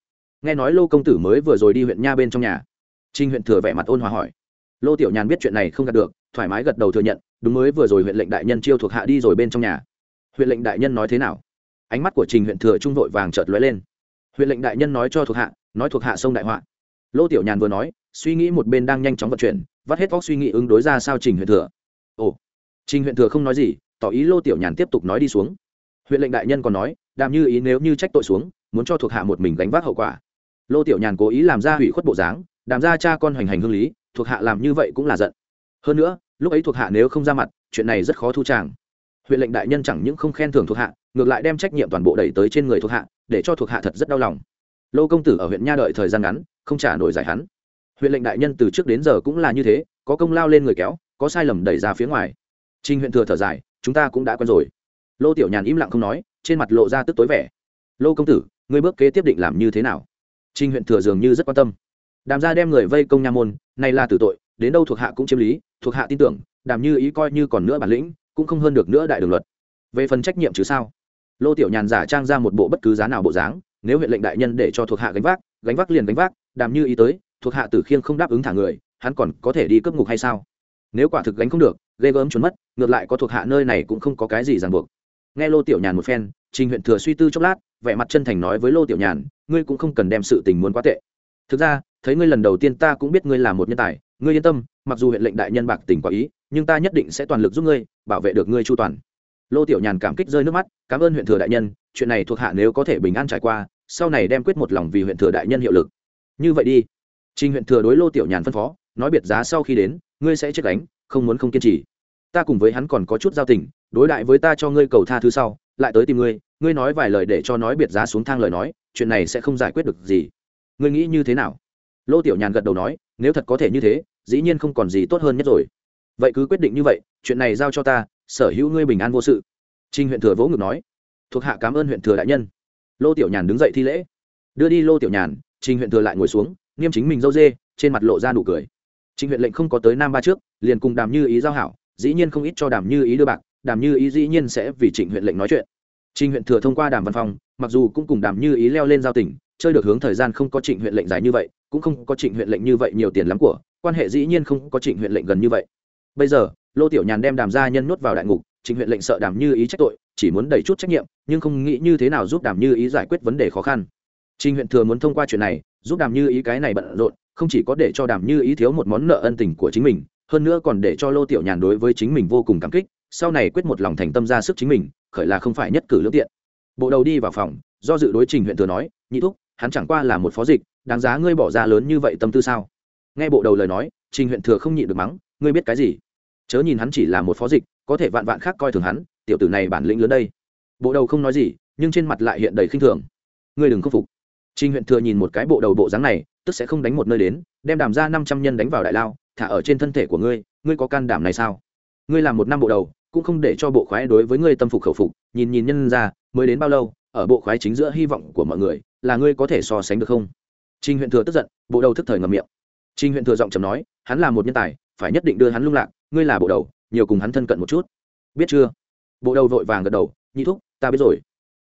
Nghe nói lô công tử mới vừa rồi đi huyện nha bên trong nhà. Trinh huyện thừa vẻ mặt ôn hòa hỏi. Lô tiểu nhàn biết chuyện này không gạt được, thoải mái gật đầu thừa nhận, đúng mới vừa rồi huyện lệnh đại nhân chiêu thuộc hạ đi rồi bên trong nhà. Huyện lệnh đại nhân nói thế nào? Ánh mắt của trình huyện thừa trung vội vàng chợt lóe lên. Huyện lệnh đại nhân nói cho thuộc hạ, nói thuộc hạ sông đại họa. Lô tiểu nhàn vừa nói, suy nghĩ một bên đang nhanh chóng vận chuyển, vắt hết vóc suy nghĩ ứng đối ra sao trình huyện thừa. Ồ, trình huyện thừa không nói gì, tỏ ý lô tiểu nhàn tiếp tục nói đi xuống. Huyện lệnh đại nhân còn nói đàm như ý nếu như trách tội xuống, muốn cho thuộc hạ một mình gánh vác hậu quả. Lô tiểu nhàn cố ý làm ra hủy khuất bộ dáng đàm ra cha con hoành hành hương lý, thuộc hạ làm như vậy cũng là giận. Hơn nữa, lúc ấy thuộc hạ nếu không ra mặt, chuyện này rất khó thu tràng huyện lệnh đại nhân chẳng những không khen thưởng thuộc hạ, ngược lại đem trách nhiệm toàn bộ đẩy tới trên người thuộc hạ, để cho thuộc hạ thật rất đau lòng. Lô công tử ở huyện nha đợi thời gian ngắn, không trả nổi giải hắn. Huyện lệnh đại nhân từ trước đến giờ cũng là như thế, có công lao lên người kéo, có sai lầm đẩy ra phía ngoài. Trình huyện thừa thở dài, chúng ta cũng đã quen rồi. Lô tiểu nhàn im lặng không nói, trên mặt lộ ra tức tối vẻ. Lô công tử, ngươi bước kế tiếp định làm như thế nào? Trình huyện thừa dường như rất quan tâm. Đàm ra đem người vây công nha môn, này là tử tội, đến đâu thuộc hạ cũng chiếm lý, thuộc hạ tin tưởng, đàm như ý coi như còn nữa bản lĩnh cũng không hơn được nữa đại đường luật. Về phần trách nhiệm chứ sao? Lô tiểu nhàn giả trang ra một bộ bất cứ giá nào bộ dáng, nếu huyện lệnh đại nhân để cho thuộc hạ gánh vác gánh vác liền gánh vác, đàm như ý tới, thuộc hạ tử khiêng không đáp ứng thả người, hắn còn có thể đi cướp ngục hay sao? Nếu quả thực gánh không được, ghê gớm trốn mất, ngược lại có thuộc hạ nơi này cũng không có cái gì ràng buộc. Nghe lô tiểu nhàn một phen, trình huyện thừa suy tư chốc lát, vẻ mặt chân thành nói với lô tiểu nhàn, ngươi cũng không cần đem sự tình muốn quá tệ. Thực ra, thấy ngươi lần đầu tiên ta cũng biết ngươi là một nhân tài, ngươi yên tâm mặc dù huyện lệnh đại nhân bạc tình quả ý, nhưng ta nhất định sẽ toàn lực giúp ngươi, bảo vệ được ngươi chu toàn. Lô tiểu nhàn cảm kích rơi nước mắt, cảm ơn huyện thừa đại nhân, chuyện này thuộc hạ nếu có thể bình an trải qua, sau này đem quyết một lòng vì huyện thừa đại nhân hiệu lực. Như vậy đi. Trình huyện thừa đối lô tiểu nhàn phân phó, nói biệt giá sau khi đến, ngươi sẽ chết đánh không muốn không kiên trì. Ta cùng với hắn còn có chút giao tình, đối đại với ta cho ngươi cầu tha thứ sau, lại tới tìm ngươi ngươi nói vài lời để cho nói biệt giá xuống thang lời nói, chuyện này sẽ không giải quyết được gì. Ngươi nghĩ như thế nào? Lô tiểu nhàn gật đầu nói, nếu thật có thể như thế dĩ nhiên không còn gì tốt hơn nhất rồi. Vậy cứ quyết định như vậy, chuyện này giao cho ta, sở hữu ngươi bình an vô sự. Trinh huyện thừa vỗ ngực nói. Thuộc hạ cảm ơn huyện thừa đại nhân. Lô tiểu nhàn đứng dậy thi lễ. Đưa đi lô tiểu nhàn trinh huyện thừa lại ngồi xuống, nghiêm chính mình dâu dê, trên mặt lộ ra nụ cười. Trinh huyện lệnh không có tới nam ba trước, liền cùng đàm như ý giao hảo, dĩ nhiên không ít cho đàm như ý đưa bạc, đàm như ý dĩ nhiên sẽ vì trịnh huyện lệnh nói chuyện. Trinh huyện thừa thông qua đàm văn phòng mặc dù cũng cùng đàm như ý leo lên giao tỉnh chơi được hướng thời gian không có trịnh huyện lệnh dài như vậy, cũng không có trịnh huyện lệnh như vậy nhiều tiền lắm của quan hệ dĩ nhiên không có trịnh huyện lệnh gần như vậy. Bây giờ, lô tiểu nhàn đem đàm gia nhân nuốt vào đại ngục, trịnh huyện lệnh sợ đàm như ý trách tội, chỉ muốn đẩy chút trách nhiệm, nhưng không nghĩ như thế nào giúp đàm như ý giải quyết vấn đề khó khăn. Trịnh huyện thừa muốn thông qua chuyện này, giúp đàm như ý cái này bận rộn, không chỉ có để cho đàm như ý thiếu một món nợ ân tình của chính mình, hơn nữa còn để cho lô tiểu nhàn đối với chính mình vô cùng cảm kích, sau này quyết một lòng thành tâm ra sức chính mình, khởi là không phải nhất cử lương tiện. Bộ đầu đi vào phòng, do dự đối trình huyện thừa nói, nhị thúc, hắn chẳng qua là một phó dịch, đáng giá ngươi bỏ ra lớn như vậy tâm tư sao? Nghe bộ đầu lời nói, trình huyện thừa không nhịn được mắng, ngươi biết cái gì? Chớ nhìn hắn chỉ là một phó dịch, có thể vạn vạn khác coi thường hắn, tiểu tử này bản lĩnh lớn đây. Bộ đầu không nói gì, nhưng trên mặt lại hiện đầy khinh thường. Ngươi đừng khâm phục. Trình huyện thừa nhìn một cái bộ đầu bộ dáng này, tức sẽ không đánh một nơi đến, đem đàm ra năm trăm nhân đánh vào đại lao, thả ở trên thân thể của ngươi ngươi có can đảm này sao? Ngươi làm một năm bộ đầu, cũng không để cho bộ khoái đối với ngươi tâm phục khẩu phục, nhìn nhìn nhân ra, mới đến bao lâu, ở bộ khoái chính giữa hy vọng của mọi người, là ngươi có thể so sánh được không? Trình huyện thừa tức giận, bộ đầu thức thời ngầm miệng. Trình huyện thừa giọng trầm nói, hắn là một nhân tài, phải nhất định đưa hắn lung lạc, ngươi là bộ đầu, nhiều cùng hắn thân cận một chút. Biết chưa? Bộ đầu vội vàng gật đầu, nhị thúc, ta biết rồi.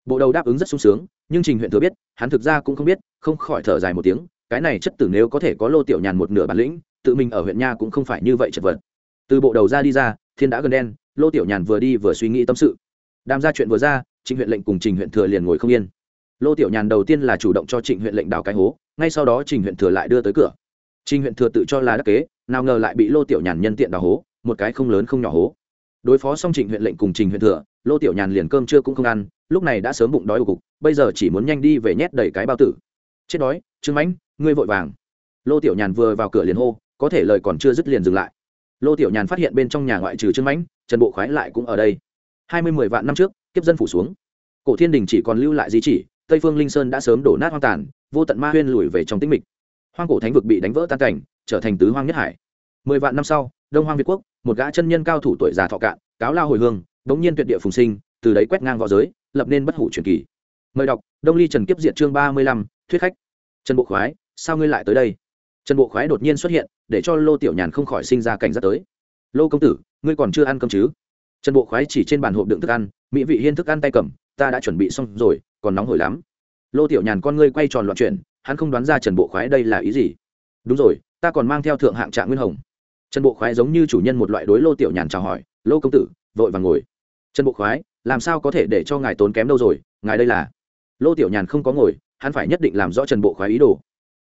Bộ đầu đáp ứng rất sung sướng, nhưng trình huyện thừa biết, hắn thực ra cũng không biết, không khỏi thở dài một tiếng, cái này chất tử nếu có thể có lô tiểu nhàn một nửa bản lĩnh, tự mình ở huyện nha cũng không phải như vậy chật vật. Từ bộ đầu ra đi ra, thiên đã gần đen, lô tiểu nhàn vừa đi vừa suy nghĩ tâm sự. Đàm ra chuyện vừa ra Trình huyện lệnh cùng trình huyện thừa liền ngồi không yên. Lô tiểu nhàn đầu tiên là chủ động cho Trình huyện lệnh đào cái hố, ngay sau đó trình huyện thừa lại đưa tới cửa trình huyện thừa tự cho là đắc kế, nào ngờ lại bị lô tiểu nhàn nhân tiện đào hố, một cái không lớn không nhỏ hố. Đối phó xong Trình huyện lệnh cùng trình huyện thừa, lô tiểu nhàn liền cơm trưa cũng không ăn, lúc này đã sớm bụng đói cục, bây giờ chỉ muốn nhanh đi về nhét đầy cái bao tử. Chết đói, trương mãnh, ngươi vội vàng. Lô tiểu nhàn vừa vào cửa liền hô, có thể lời còn chưa dứt liền dừng lại. Lô tiểu nhàn phát hiện bên trong nhà ngoại trừ trương mãnh, trần bộ khoái lại cũng ở đây. Hai mươi mười vạn năm trước, kiếp dân phủ xuống. Cổ thiên đình chỉ còn lưu lại di chỉ, tây phương linh sơn đã sớm đổ nát hoang tàn, vô tận ma huyên lùi về trong tĩnh mịch hoang cổ thánh vực bị đánh vỡ tan cảnh, trở thành tứ hoang nhất hải. Mười vạn năm sau, đông hoang việt quốc, một gã chân nhân cao thủ tuổi già thọ cạn, cáo lao hồi hương bỗng nhiên tuyệt địa phùng sinh, từ đấy quét ngang v õ giới, lập nên bất hủ truyền kỳ. Mời đọc, đông ly trần kiếp diện chương ba mươi lăm, thuyết khách. Trần bộ khoái, sao ngươi lại tới đây? Trần bộ khoái đột nhiên xuất hiện, để cho lô tiểu nhàn không khỏi sinh ra cảnh giác tới. Lô công tử, ngươi còn chưa ăn cơm chứ? Trần bộ khoái chỉ trên bàn hộp đựng thức ăn, mỹ vị hiên thức ăn tay cầm, ta đã chuẩn bị xong rồi, còn nóng hổi lắm. Lô tiểu nhàn con ngươi quay tròn loạn chuyển hắn không đoán ra trần bộ khoái đây là ý gì. Đúng rồi, ta còn mang theo thượng hạng trạng nguyên hồng. Trần bộ khoái giống như chủ nhân một loại đối lô tiểu nhàn chào hỏi, lô công tử, vội vàng ngồi. Trần bộ khoái, làm sao có thể để cho ngài tốn kém đâu rồi, ngài đây là lô tiểu nhàn không có ngồi, hắn phải nhất định làm rõ trần bộ khoái ý đồ.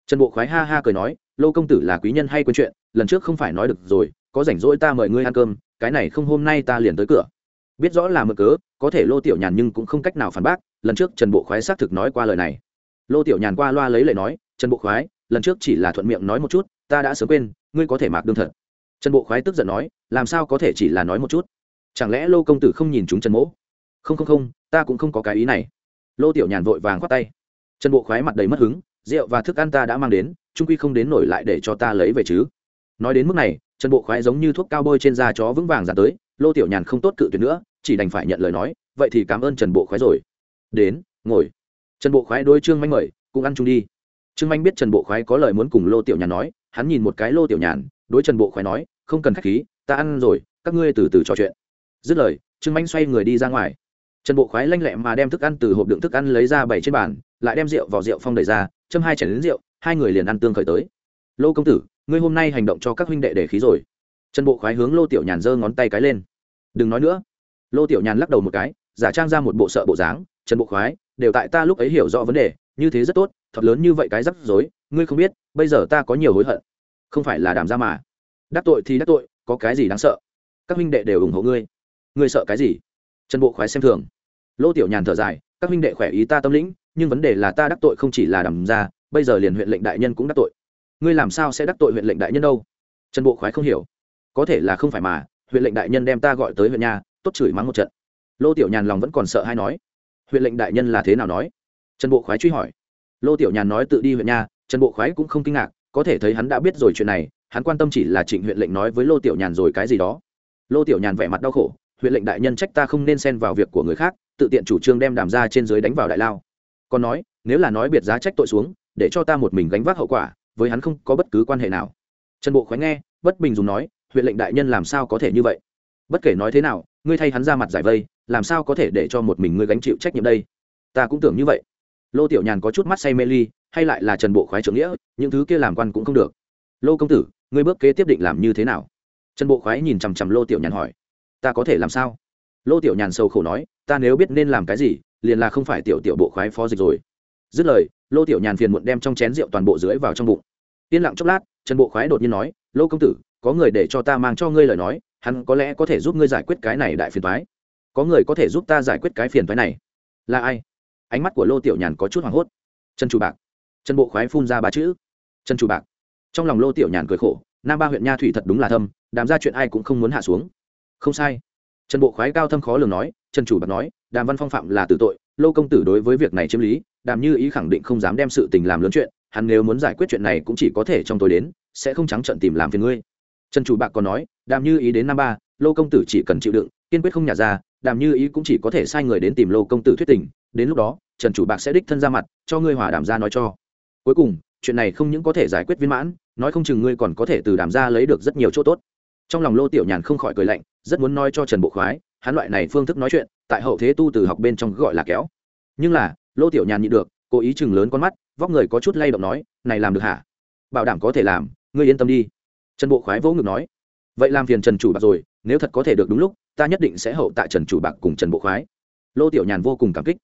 Trần bộ khoái ha ha cười nói, lô công tử là quý nhân hay quên chuyện, lần trước không phải nói được rồi, có rảnh rỗi ta mời ngươi ăn cơm, cái này không hôm nay ta liền tới cửa. Biết rõ là mực cớ, có thể lô tiểu nhàn nhưng cũng không cách nào phản bác, lần trước trần bộ khoái xác thực nói qua lời này lô tiểu nhàn qua loa lấy lời nói, trần bộ khoái, lần trước chỉ là thuận miệng nói một chút, ta đã sớm quên, ngươi có thể mạc đương thật. Trần bộ khoái tức giận nói, làm sao có thể chỉ là nói một chút? Chẳng lẽ lô công tử không nhìn chúng trần mỗ? Không không không, ta cũng không có cái ý này. Lô tiểu nhàn vội vàng khoát tay. Trần bộ khoái mặt đầy mất hứng, rượu và thức ăn ta đã mang đến, trung quy không đến nổi lại để cho ta lấy về chứ. Nói đến mức này, trần bộ khoái giống như thuốc cao bôi trên da chó vững vàng ra tới, lô tiểu nhàn không tốt cự tuyệt nữa, chỉ đành phải nhận lời nói, vậy thì cảm ơn trần bộ khoái rồi. Đến, ngồi trần bộ khoái đôi trương manh mời cũng ăn chung đi. Trương manh biết trần bộ khoái có lời muốn cùng lô tiểu nhàn nói, hắn nhìn một cái lô tiểu nhàn, đối trần bộ khoái nói, không cần k h á c h khí, ta ăn rồi, các ngươi từ từ trò chuyện. Dứt lời, trương manh xoay người đi ra ngoài. Trần bộ khoái lanh lẹ mà đem thức ăn từ hộp đựng thức ăn lấy ra bảy trên bàn, lại đem rượu vào rượu phong đầy ra, châm hai chảy đến rượu, hai người liền ăn tương khởi tới. Lô công tử, ngươi hôm nay hành động cho các huynh đệ để khí rồi. Trần bộ khoái hướng lô tiểu nhàn giơ ngón tay cái lên. Đừng nói nữa. Lô tiểu nhàn lắc đầu một cái, giả trang ra một bộ sợ bộ dáng. Trần bộ khoái đều tại ta lúc ấy hiểu rõ vấn đề, như thế rất tốt, thật lớn như vậy cái rắc rối, ngươi không biết, bây giờ ta có nhiều hối hận. Không phải là đảm ra mà. Đắc tội thì đắc tội, có cái gì đáng sợ? Các huynh đệ đều ủng hộ ngươi. Ngươi sợ cái gì? Trần bộ khoái xem thường. Lô tiểu nhàn thở dài, các huynh đệ khỏe ý ta tâm lĩnh, nhưng vấn đề là ta đắc tội không chỉ là đàm ra bây giờ liền huyện lệnh đại nhân cũng đắc tội. Ngươi làm sao sẽ đắc tội huyện lệnh đại nhân đâu? Trần bộ khoái không hiểu. Có thể là không phải mà, huyện lệnh đại nhân đem ta gọi tới huyện nhà, tốt chửi mắng một trận. Lô tiểu nhàn lòng vẫn còn sợ hay nói huyện lệnh đại nhân là thế nào nói? Trần bộ khoái truy hỏi. Lô tiểu nhàn nói tự đi huyện nhà trần bộ khoái cũng không kinh ngạc, có thể thấy hắn đã biết rồi chuyện này, hắn quan tâm chỉ là trịnh huyện lệnh nói với lô tiểu nhàn rồi cái gì đó. Lô tiểu nhàn vẻ mặt đau khổ, huyện lệnh đại nhân trách ta không nên xen vào việc của người khác, tự tiện chủ trương đem đàm ra trên dưới đánh vào đại lao. Còn nói, nếu là nói biệt giá trách tội xuống, để cho ta một mình gánh vác hậu quả, với hắn không có bất cứ quan hệ nào. Trần bộ khoái nghe, bất bình dùng nói, huyện lệnh đại nhân làm sao có thể như vậy? Bất kể nói thế nào ngươi thay hắn ra mặt giải vây, làm sao có thể để cho một mình ngươi gánh chịu trách nhiệm đây? Ta cũng tưởng như vậy. Lô tiểu nhàn có chút mắt say mê ly, hay lại là trần bộ khoái trưởng nghĩa, những thứ kia làm quan cũng không được. Lô công tử, ngươi bước kế tiếp định làm như thế nào? Trần bộ khoái nhìn chằm chằm lô tiểu nhàn hỏi. Ta có thể làm sao? Lô tiểu nhàn sâu khổ nói, ta nếu biết nên làm cái gì, liền là không phải tiểu tiểu bộ khoái phó dịch rồi. Dứt lời, lô tiểu nhàn phiền muộn đem trong chén rượu toàn bộ dưới vào trong bụng. Yên lặng chốc lát, trần bộ khoái đột nhiên nói, lô công tử có người để cho ta mang cho ngươi lời nói, hắn có lẽ có thể giúp ngươi giải quyết cái này đại phiền thoái có người có thể giúp ta giải quyết cái phiền thoái này. Là ai? Ánh mắt của lô tiểu nhàn có chút hoảng hốt. Trần chủ bạc. Trần bộ khoái phun ra ba chữ. Trần chủ bạc. Trong lòng lô tiểu nhàn cười khổ, nam ba huyện nha thủy thật đúng là thâm, đàm ra chuyện ai cũng không muốn hạ xuống. Không sai. Trần bộ khoái cao thâm khó lường nói, trần chủ bạc nói, đàm văn phong phạm là tử tội, lô công tử đối với việc này chiếm lý, đàm như ý khẳng định không dám đem sự tình làm lớn chuyện, hắn nếu muốn giải quyết chuyện này cũng chỉ có thể trong tối đến, sẽ không trắng trận tìm làm phiền ngươi trần chủ bạc còn nói, đàm như ý đến năm ba, lô công tử chỉ cần chịu đựng, kiên quyết không nhả ra, đàm như ý cũng chỉ có thể sai người đến tìm lô công tử thuyết tình, đến lúc đó, trần chủ bạc sẽ đích thân ra mặt, cho ngươi hòa đàm ra nói cho. Cuối cùng, chuyện này không những có thể giải quyết viên mãn, nói không chừng ngươi còn có thể từ đàm ra lấy được rất nhiều chỗ tốt. Trong lòng lô tiểu nhàn không khỏi cười lạnh, rất muốn nói cho trần bộ khoái, hắn loại này phương thức nói chuyện, tại hậu thế tu từ học bên trong gọi là kéo. Nhưng là, lô tiểu nhàn nhịn được, cố ý chừng lớn con mắt, vóc người có chút lay động nói, này làm được hả? Bảo đảm có thể làm, ngươi yên tâm đi trần bộ khoái vỗ ngực nói, vậy làm phiền trần chủ bạc rồi, nếu thật có thể được đúng lúc, ta nhất định sẽ hậu tại trần chủ bạc cùng trần bộ khoái. Lô tiểu nhàn vô cùng cảm kích.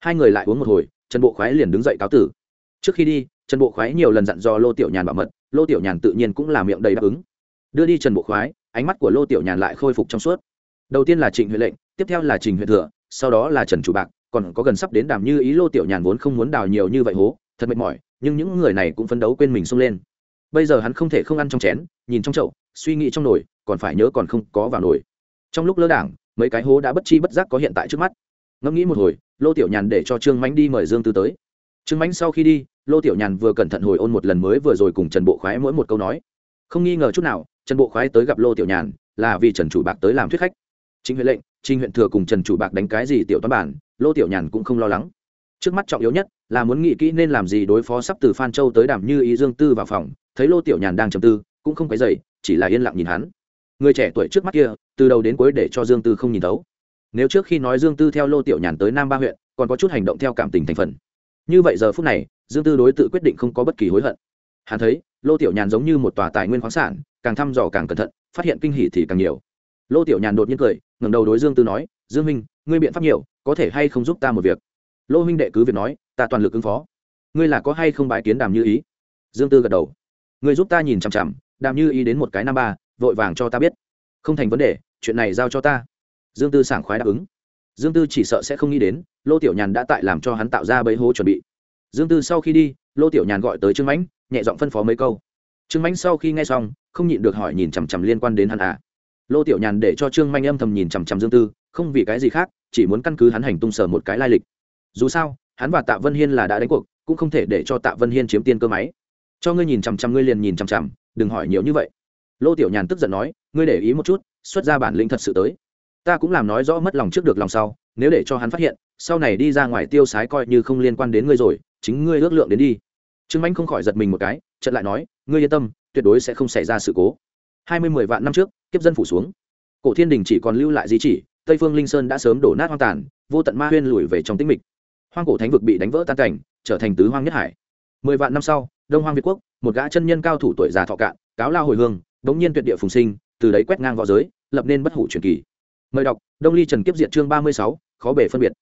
Hai người lại uống một hồi, trần bộ khoái liền đứng dậy cáo tử. Trước khi đi, trần bộ khoái nhiều lần dặn dò lô tiểu nhàn bảo mật, lô tiểu nhàn tự nhiên cũng là miệng đầy đáp ứng. Đưa đi trần bộ khoái, ánh mắt của lô tiểu nhàn lại khôi phục trong suốt. Đầu tiên là trịnh huệ lệnh, tiếp theo là trình huệ thừa, sau đó là trần chủ bạc, còn có gần sắp đến đàm như ý lô tiểu nhàn vốn không muốn đào nhiều như vậy hố, thật mệt mỏi, nhưng những người này cũng phấn đấu quên mình xông lên bây giờ hắn không thể không ăn trong chén, nhìn trong chậu, suy nghĩ trong nồi, còn phải nhớ còn không có vào nồi. Trong lúc lơ đảng, mấy cái hố đã bất chi bất giác có hiện tại trước mắt. Ngẫm nghĩ một hồi, lô tiểu nhàn để cho trương mánh đi mời dương tư tới. Trương mánh sau khi đi, lô tiểu nhàn vừa cẩn thận hồi ôn một lần mới vừa rồi cùng trần bộ khoái mỗi một câu nói. Không nghi ngờ chút nào, trần bộ khoái tới gặp lô tiểu nhàn, là vì trần chủ bạc tới làm thuyết khách. Chính huyện lệnh trinh huyện thừa cùng trần chủ bạc đánh cái gì tiểu toán bản, lô tiểu nhàn cũng không lo lắng. Trước mắt trọng yếu nhất là muốn nghĩ kỹ nên làm gì đối phó sắp từ phan châu tới đàm như ý dương tư vào phòng thấy lô tiểu nhàn đang trầm tư, cũng không quấy dậy chỉ là yên lặng nhìn hắn. Người trẻ tuổi trước mắt kia, từ đầu đến cuối để cho dương tư không nhìn thấu. Nếu trước khi nói dương tư theo lô tiểu nhàn tới nam ba huyện, còn có chút hành động theo cảm tình thành phần. Như vậy giờ phút này, dương tư đối tự quyết định không có bất kỳ hối hận. Hắn thấy, lô tiểu nhàn giống như một tòa tài nguyên khoáng sản, càng thăm dò càng cẩn thận, phát hiện kinh hỉ thì càng nhiều. Lô tiểu nhàn đột nhiên cười, ngẩng đầu đối dương tư nói, dương minh ngươi biện pháp nhiều, có thể hay không giúp ta một việc? Lô huynh đệ cứ việc nói, ta toàn lực ứng phó. Ngươi là có hay không bái kiến đàm như ý? Dương tư gật đầu ngươi giúp ta nhìn chằm chằm đàm như ý đến một cái năm ba, vội vàng cho ta biết. Không thành vấn đề, chuyện này giao cho ta. Dương tư sảng khoái đáp ứng. Dương tư chỉ sợ sẽ không nghĩ đến, lô tiểu nhàn đã tại làm cho hắn tạo ra bấy hố chuẩn bị. Dương tư sau khi đi, lô tiểu nhàn gọi tới trương mãnh, nhẹ giọng phân phó mấy câu. Trương mãnh sau khi nghe xong, không nhịn được hỏi nhìn chằm chằm liên quan đến hắn à. Lô tiểu nhàn để cho trương manh âm thầm nhìn chằm chằm dương tư, không vì cái gì khác, chỉ muốn căn cứ hắn hành tung sở một cái lai lịch. Dù sao, hắn và tạ vân hiên là đã đánh cuộc, cũng không thể để cho tạ vân hiên chiếm tiên cơ máy cho ngươi nhìn chằm chằm, ngươi liền nhìn chằm chằm, đừng hỏi nhiều như vậy. Lô tiểu nhàn tức giận nói, ngươi để ý một chút, xuất ra bản lĩnh thật sự tới. Ta cũng làm nói rõ mất lòng trước được lòng sau, nếu để cho hắn phát hiện, sau này đi ra ngoài tiêu sái coi như không liên quan đến ngươi rồi, chính ngươi ước lượng đến đi. Trương Anh không khỏi giật mình một cái trận lại nói, ngươi yên tâm, tuyệt đối sẽ không xảy ra sự cố. Hai mươi mười vạn năm trước, kiếp dân phủ xuống. Cổ thiên đình chỉ còn lưu lại di chỉ, tây phương linh sơn đã sớm đổ nát hoang tàn, vô tận ma huyên lùi về trong tĩnh mịch. Hoang cổ thánh vực bị đánh vỡ tan cảnh, trở thành tứ hoang nhất hải. Mười vạn năm sau đông hoang việt quốc, một gã chân nhân cao thủ tuổi già thọ cạn, cáo lao hồi hương, đống nhiên tuyệt địa phùng sinh, từ đấy quét ngang v õ giới, lập nên bất hủ truyền kỳ. Mời đọc, đông ly trần kiếp diện chương ba mươi sáu, khó bể phân biệt.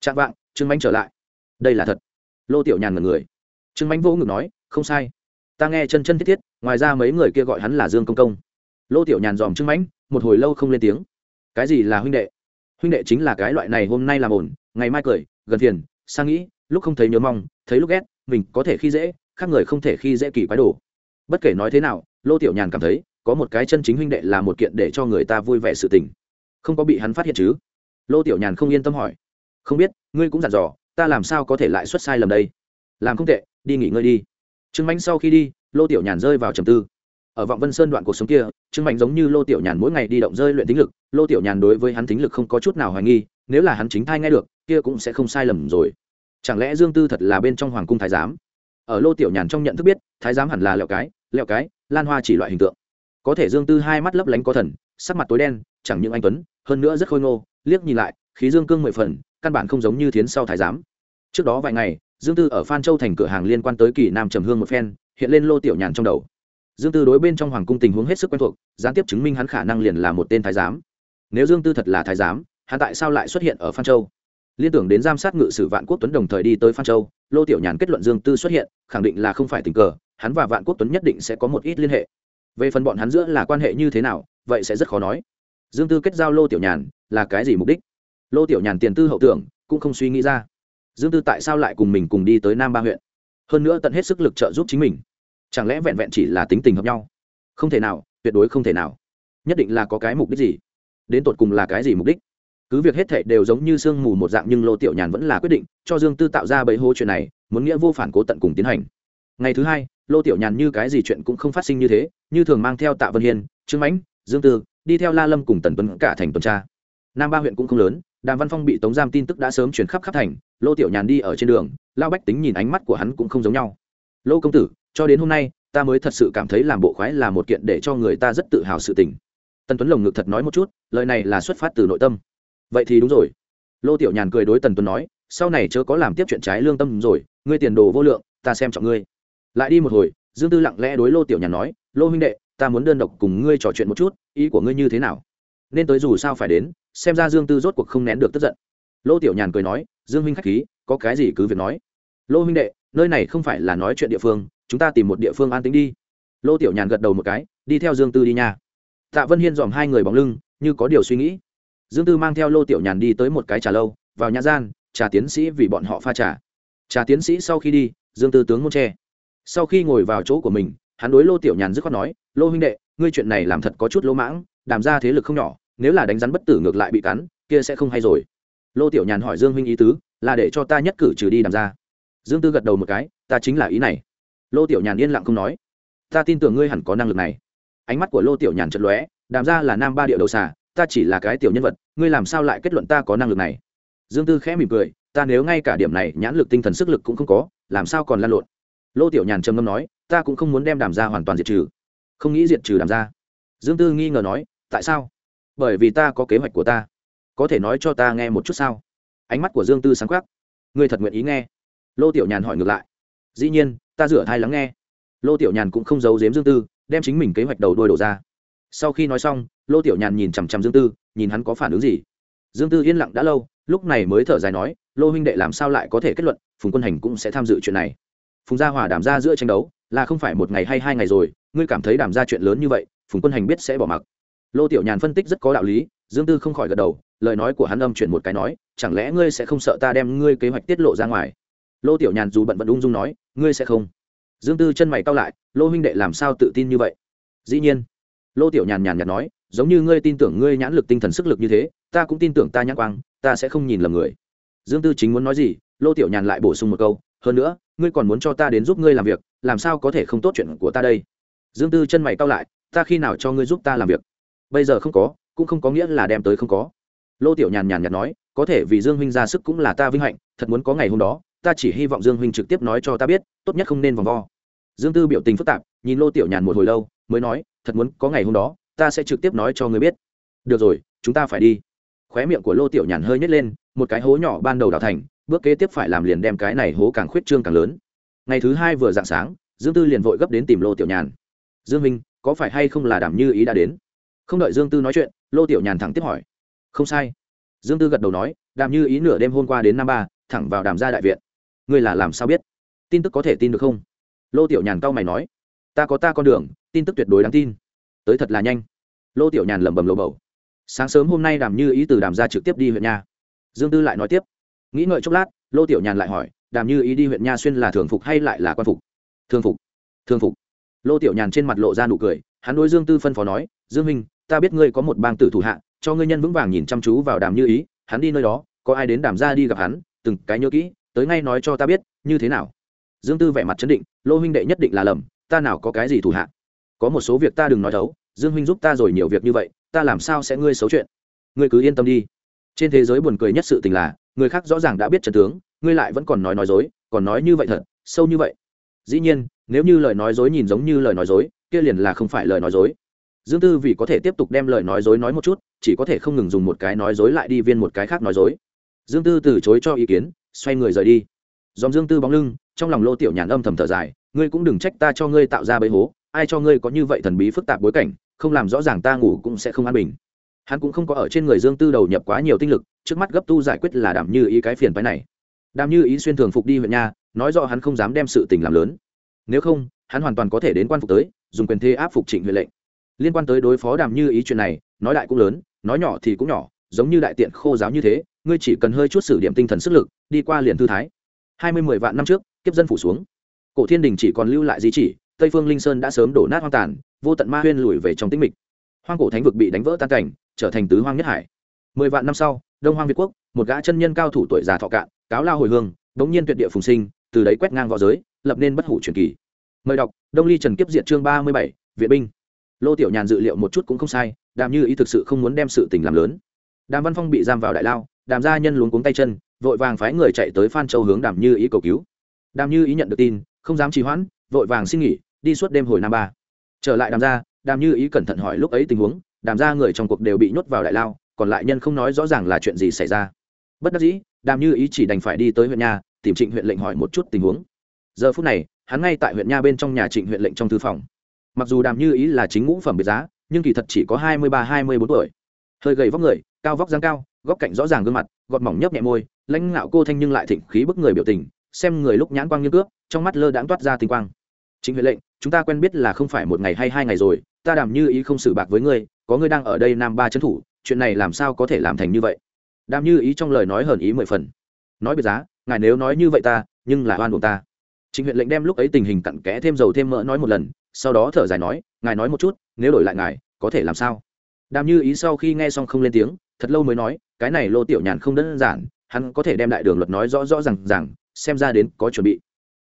Chạm vạng, trương mánh trở lại. Đây là thật. Lô tiểu nhàn ngần người. Trương mánh vỗ ngực nói, không sai. Ta nghe chân chân thiết thiết, ngoài ra mấy người kia gọi hắn là dương công công. Lô tiểu nhàn dòm trương mánh một hồi lâu không lên tiếng. Cái gì là huynh đệ? Huynh đệ chính là cái loại này hôm nay làm ổn ngày mai cười, gần phiền, sang nghĩ, lúc không thấy nhớ mong, thấy lúc ghét, mình có thể khi dễ khác người không thể khi dễ kỳ quái đồ. Bất kể nói thế nào, lô tiểu nhàn cảm thấy, có một cái chân chính huynh đệ là một kiện để cho người ta vui vẻ sự tình. Không có bị hắn phát hiện chứ? Lô tiểu nhàn không yên tâm hỏi. Không biết, ngươi cũng dặn dò, ta làm sao có thể lại xuất sai lầm đây? Làm không tệ, đi nghỉ ngơi đi. Trương mánh sau khi đi, lô tiểu nhàn rơi vào trầm tư. Ở vọng vân sơn đoạn cuộc sống kia, trương mạnh giống như lô tiểu nhàn mỗi ngày đi động rơi luyện tính lực, lô tiểu nhàn đối với hắn tính lực không có chút nào hoài nghi, nếu là hắn chính thai nghe được, kia cũng sẽ không sai lầm rồi. Chẳng lẽ dương tư thật là bên trong hoàng cung thái giám? Ở lô tiểu nhàn trong nhận thức biết, thái giám hẳn là lẹo cái lẹo cái, lan hoa chỉ loại hình tượng. Có thể dương tư hai mắt lấp lánh có thần, sắc mặt tối đen, chẳng những anh tuấn, hơn nữa rất khôi ngô, liếc nhìn lại, khí dương cương mười phần, căn bản không giống như thiến sau thái giám. Trước đó vài ngày, dương tư ở phan châu thành cửa hàng liên quan tới kỳ nam trầm hương một phen, hiện lên lô tiểu nhàn trong đầu. Dương tư đối bên trong hoàng cung tình huống hết sức quen thuộc, gián tiếp chứng minh hắn khả năng liền là một tên thái giám. Nếu dương tư thật là thái giám, hắn tại sao lại xuất hiện ở phan châu? Liên tưởng đến giám sát ngự sử vạn quốc tuấn đồng thời đi tới phan châu, lô tiểu nhàn kết luận dương tư xuất hiện, khẳng định là không phải tình cờ, hắn và vạn quốc tuấn nhất định sẽ có một ít liên hệ. Về phần bọn hắn giữa là quan hệ như thế nào, vậy sẽ rất khó nói. Dương tư kết giao lô tiểu nhàn là cái gì mục đích? Lô tiểu nhàn tiền tư hậu tưởng cũng không suy nghĩ ra. Dương tư tại sao lại cùng mình cùng đi tới nam ba huyện? Hơn nữa tận hết sức lực trợ giúp chính mình. Chẳng lẽ vẹn vẹn chỉ là tính tình hợp nhau? Không thể nào, tuyệt đối không thể nào. Nhất định là có cái mục đích gì? Đến tột cùng là cái gì mục đích? Cứ việc hết thệ đều giống như sương mù một dạng nhưng lô tiểu nhàn vẫn là quyết định cho dương tư tạo ra bẫy hô chuyện này, muốn nghĩa vô phản cố tận cùng tiến hành. Ngày thứ hai, lô tiểu nhàn như cái gì chuyện cũng không phát sinh như thế, như thường mang theo tạ vân hiên, trương mãnh, dương tư, đi theo la lâm cùng tần tuấn cả thành tuần tra. Nam ba huyện cũng không lớn, đàm văn phong bị tống giam tin tức đã sớm chuyển khắp khắp thành, lô tiểu nhàn đi ở trên đường, lao bách tính nhìn ánh mắt của hắn cũng không giống nhau. Lô công tử, cho đến hôm nay, ta mới thật sự cảm thấy làm bộ khoái là một kiện để cho người ta rất tự hào sự tình. Tần tuấn lồng ngực thật nói một chút, lời này là xuất phát từ nội tâm vậy thì đúng rồi. Lô tiểu nhàn cười đối tần tuấn nói, sau này chớ có làm tiếp chuyện trái lương tâm rồi, ngươi tiền đồ vô lượng, ta xem trọng ngươi. Lại đi một hồi, dương tư lặng lẽ đối lô tiểu nhàn nói, lô huynh đệ, ta muốn đơn độc cùng ngươi trò chuyện một chút, ý của ngươi như thế nào? Nên tới dù sao phải đến, xem ra dương tư rốt cuộc không nén được tức giận. Lô tiểu nhàn cười nói, dương huynh k h á c h khí, có cái gì cứ việc nói. Lô huynh đệ, nơi này không phải là nói chuyện địa phương, chúng ta tìm một địa phương an tính đi. Lô tiểu nhàn gật đầu một cái, đi theo dương tư đi nha. Tạ vân hiên dòm hai người bóng lưng, như có điều suy nghĩ dương tư mang theo lô tiểu nhàn đi tới một cái trà lâu, vào nhà gian, trà tiến sĩ vì bọn họ pha trà. Trà tiến sĩ sau khi đi, dương tư tướng môn tre sau khi ngồi vào chỗ của mình, hắn đối lô tiểu nhàn dứt khoát nói, lô huynh đệ, ngươi chuyện này làm thật có chút lỗ mãng, đàm ra thế lực không nhỏ, nếu là đánh rắn bất tử ngược lại bị cắn, kia sẽ không hay rồi. Lô tiểu nhàn hỏi dương huynh ý tứ, là để cho ta nhất cử trừ đi đàm ra dương tư gật đầu một cái, ta chính là ý này. Lô tiểu nhàn yên lặng không nói, ta tin tưởng ngươi hẳn có năng lực này. Ánh mắt của lô tiểu nhàn chật lóe, đàm ra là nam ba địa đầu xà ta chỉ là cái tiểu nhân vật, ngươi làm sao lại kết luận ta có năng lực này? Dương tư khẽ mỉm cười, ta nếu ngay cả điểm này, nhãn lực tinh thần sức lực cũng không có, làm sao còn lan lộn? Lô tiểu nhàn trầm ngâm nói, ta cũng không muốn đem đàm ra hoàn toàn diệt trừ. Không nghĩ diệt trừ đàm ra dương tư nghi ngờ nói, tại sao? Bởi vì ta có kế hoạch của ta. Có thể nói cho ta nghe một chút sao? Ánh mắt của dương tư sáng khắc ngươi thật nguyện ý nghe? Lô tiểu nhàn hỏi ngược lại. Dĩ nhiên, ta rửa thai lắng nghe. Lô tiểu nhàn cũng không giấu giếm dương tư, đem chính mình kế hoạch đầu đuôi đổ ra. Sau khi nói xong lô tiểu nhàn nhìn chằm chằm dương tư, nhìn hắn có phản ứng gì? Dương tư yên lặng đã lâu, lúc này mới thở dài nói, lô huynh đệ làm sao lại có thể kết luận, phùng quân hành cũng sẽ tham dự chuyện này. Phùng gia hòa đảm ra giữa tranh đấu, là không phải một ngày hay hai ngày rồi, ngươi cảm thấy đảm ra chuyện lớn như vậy, phùng quân hành biết sẽ bỏ mặc. Lô tiểu nhàn phân tích rất có đạo lý, dương tư không khỏi gật đầu, lời nói của hắn âm chuyển một cái nói, chẳng lẽ ngươi sẽ không sợ ta đem ngươi kế hoạch tiết lộ ra ngoài? Lô tiểu nhàn dù bận bận ung dung nói, ngươi sẽ không. Dương tư chân mày cao lại, lô huynh đệ làm sao tự tin như vậy? Dĩ nhiên, lô tiểu nhàn nhàn nhạt nói giống như ngươi tin tưởng ngươi nhãn lực tinh thần sức lực như thế, ta cũng tin tưởng ta nhãn quang, ta sẽ không nhìn lầm người. Dương tư chính muốn nói gì, lô tiểu nhàn lại bổ sung một câu, hơn nữa, ngươi còn muốn cho ta đến giúp ngươi làm việc, làm sao có thể không tốt chuyện của ta đây? Dương tư chân mày cao lại, ta khi nào cho ngươi giúp ta làm việc? Bây giờ không có, cũng không có nghĩa là đem tới không có. Lô tiểu nhàn nhàn nhạt nói, có thể vì dương huynh ra sức cũng là ta vinh hạnh, thật muốn có ngày hôm đó, ta chỉ hy vọng dương huynh trực tiếp nói cho ta biết, tốt nhất không nên vòng vo. Dương tư biểu tình phức tạp, nhìn lô tiểu nhàn một hồi lâu, mới nói, thật muốn có ngày hôm đó ta sẽ trực tiếp nói cho ngươi biết. Được rồi, chúng ta phải đi. Khóe miệng của lô tiểu nhàn hơi nhét lên, một cái hố nhỏ ban đầu đào thành, bước kế tiếp phải làm liền đem cái này hố càng khuyết trương càng lớn. Ngày thứ hai vừa dạng sáng, dương tư liền vội gấp đến tìm lô tiểu nhàn. Dương minh có phải hay không là đảm như ý đã đến? Không đợi dương tư nói chuyện, lô tiểu nhàn thẳng tiếp hỏi. Không sai. Dương tư gật đầu nói đàm như ý nửa đêm hôm qua đến năm ba, thẳng vào đàm gia đại viện. Ngươi là làm sao biết? Tin tức có thể tin được không? Lô tiểu nhàn cau mày nói, ta có ta con đường, tin tức tuyệt đối đáng tin tới thật là nhanh. Lô tiểu nhàn lẩm bẩm lồ bầu. Sáng sớm hôm nay đàm như ý từ đàm ra trực tiếp đi huyện nha. Dương tư lại nói tiếp. Nghĩ ngợi chốc lát, lô tiểu nhàn lại hỏi, đàm như ý đi huyện nha xuyên là thường phục hay lại là quan phục? Thường phục. Thường phục. Lô tiểu nhàn trên mặt lộ ra nụ cười, hắn đối dương tư phân phó nói, dương minh ta biết ngươi có một bang tử thủ hạ, cho ngươi nhân vững vàng nhìn chăm chú vào đàm như ý, hắn đi nơi đó, có ai đến đàm ra đi gặp hắn, từng cái nhớ kỹ, tới ngay nói cho ta biết, như thế nào? Dương tư vẻ mặt chấn định, lô huynh đệ nhất định là lầm, ta nào có cái gì thủ hạ? Có một số việc ta đừng nói thấu, dương huynh giúp ta rồi nhiều việc như vậy, ta làm sao sẽ ngươi xấu chuyện? Ngươi cứ yên tâm đi. Trên thế giới buồn cười nhất sự tình là, người khác rõ ràng đã biết trần tướng, ngươi lại vẫn còn nói nói dối, còn nói như vậy thật, sâu như vậy. Dĩ nhiên, nếu như lời nói dối nhìn giống như lời nói dối, kia liền là không phải lời nói dối. Dương tư vì có thể tiếp tục đem lời nói dối nói một chút, chỉ có thể không ngừng dùng một cái nói dối lại đi viên một cái khác nói dối. Dương tư từ chối cho ý kiến, xoay người rời đi. Dòm dương tư bóng lưng, trong lòng lô tiểu nhàn âm thầm thở dài, ngươi cũng đừng trách ta cho ngươi tạo ra bẫy hố ai cho ngươi có như vậy thần bí phức tạp bối cảnh, không làm rõ ràng ta ngủ cũng sẽ không an bình. Hắn cũng không có ở trên người dương tư đầu nhập quá nhiều tinh lực, trước mắt gấp tu giải quyết là đảm như ý cái phiền phái này. Đảm như ý xuyên thường phục đi huyện nha, nói rõ hắn không dám đem sự tình làm lớn. Nếu không, hắn hoàn toàn có thể đến quan phục tới, dùng quyền thế áp phục trịnh huệ lệnh. Liên quan tới đối phó đàm như ý chuyện này, nói đại cũng lớn, nói nhỏ thì cũng nhỏ, giống như đại tiện khô giáo như thế, ngươi chỉ cần hơi chút sử điểm tinh thần sức lực, đi qua liền thư thái. Hai mươi mười vạn năm trước, kiếp dân phủ xuống. Cổ thiên đình chỉ còn lưu lại di chỉ tây phương linh sơn đã sớm đổ nát hoang tàn, vô tận ma huyên lùi về trong tĩnh mịch. Hoang cổ thánh vực bị đánh vỡ tan cảnh, trở thành tứ hoang nhất hải. Mười vạn năm sau, đông hoang việt quốc, một gã chân nhân cao thủ tuổi già thọ cạn, cáo lao hồi hương, bỗng nhiên tuyệt địa phùng sinh, từ đấy quét ngang v õ giới, lập nên bất hủ truyền kỳ. Mời đọc, đông ly trần kiếp diện chương ba mươi bảy, viện binh. Lô tiểu nhàn dự liệu một chút cũng không sai, đàm như ý thực sự không muốn đem sự tình làm lớn. Đàm văn phong bị giam vào đại lao, đàm gia nhân luống cuống tay chân, vội vàng phái người chạy tới phan châu hướng đàm như ý cầu cứu. Đàm như ý nhận được tin, không dám trì hoãn, vội vàng xin nghỉ đi suốt đêm hồi nam ba. Trở lại đàm gia đàm như ý cẩn thận hỏi lúc ấy tình huống đàm gia người trong cuộc đều bị nhốt vào đại lao còn lại nhân không nói rõ ràng là chuyện gì xảy ra. Bất đắc dĩ đàm như ý chỉ đành phải đi tới huyện nhà, tìm trịnh huyện lệnh hỏi một chút tình huống. Giờ phút này hắn ngay tại huyện nha bên trong nhà trịnh huyện lệnh trong thư phòng. Mặc dù đàm như ý là chính ngũ phẩm biệt giá nhưng kỳ thật chỉ có hai mươi ba hai mươi bốn tuổi. Hơi gầy vóc người cao vóc dáng cao góc cạnh rõ ràng gương mặt gọt mỏng nhấp nhẹ môi lãnh ngạo cô thanh nhưng lại thịnh khí bức người biểu tình xem người lúc nhãn quang như cướp trong mắt lơ đãng toát ra tinh quang chính huệ lệnh, chúng ta quen biết là không phải một ngày hay hai ngày rồi, ta đảm như ý không xử bạc với ngươi, có ngươi đang ở đây nam ba trấn thủ, chuyện này làm sao có thể làm thành như vậy? Đảm như ý trong lời nói hờn ý mười phần. Nói biệt giá, ngài nếu nói như vậy ta, nhưng là oan của ta. Chính huyện lệnh đem lúc ấy tình hình cặn kẽ thêm dầu thêm mỡ nói một lần, sau đó thở dài nói, ngài nói một chút, nếu đổi lại ngài, có thể làm sao? Đàm như ý sau khi nghe xong không lên tiếng, thật lâu mới nói, cái này lô tiểu nhàn không đơn giản, hắn có thể đem đại đường luật nói rõ rõ r à n g rằng xem ra đến có chuẩn bị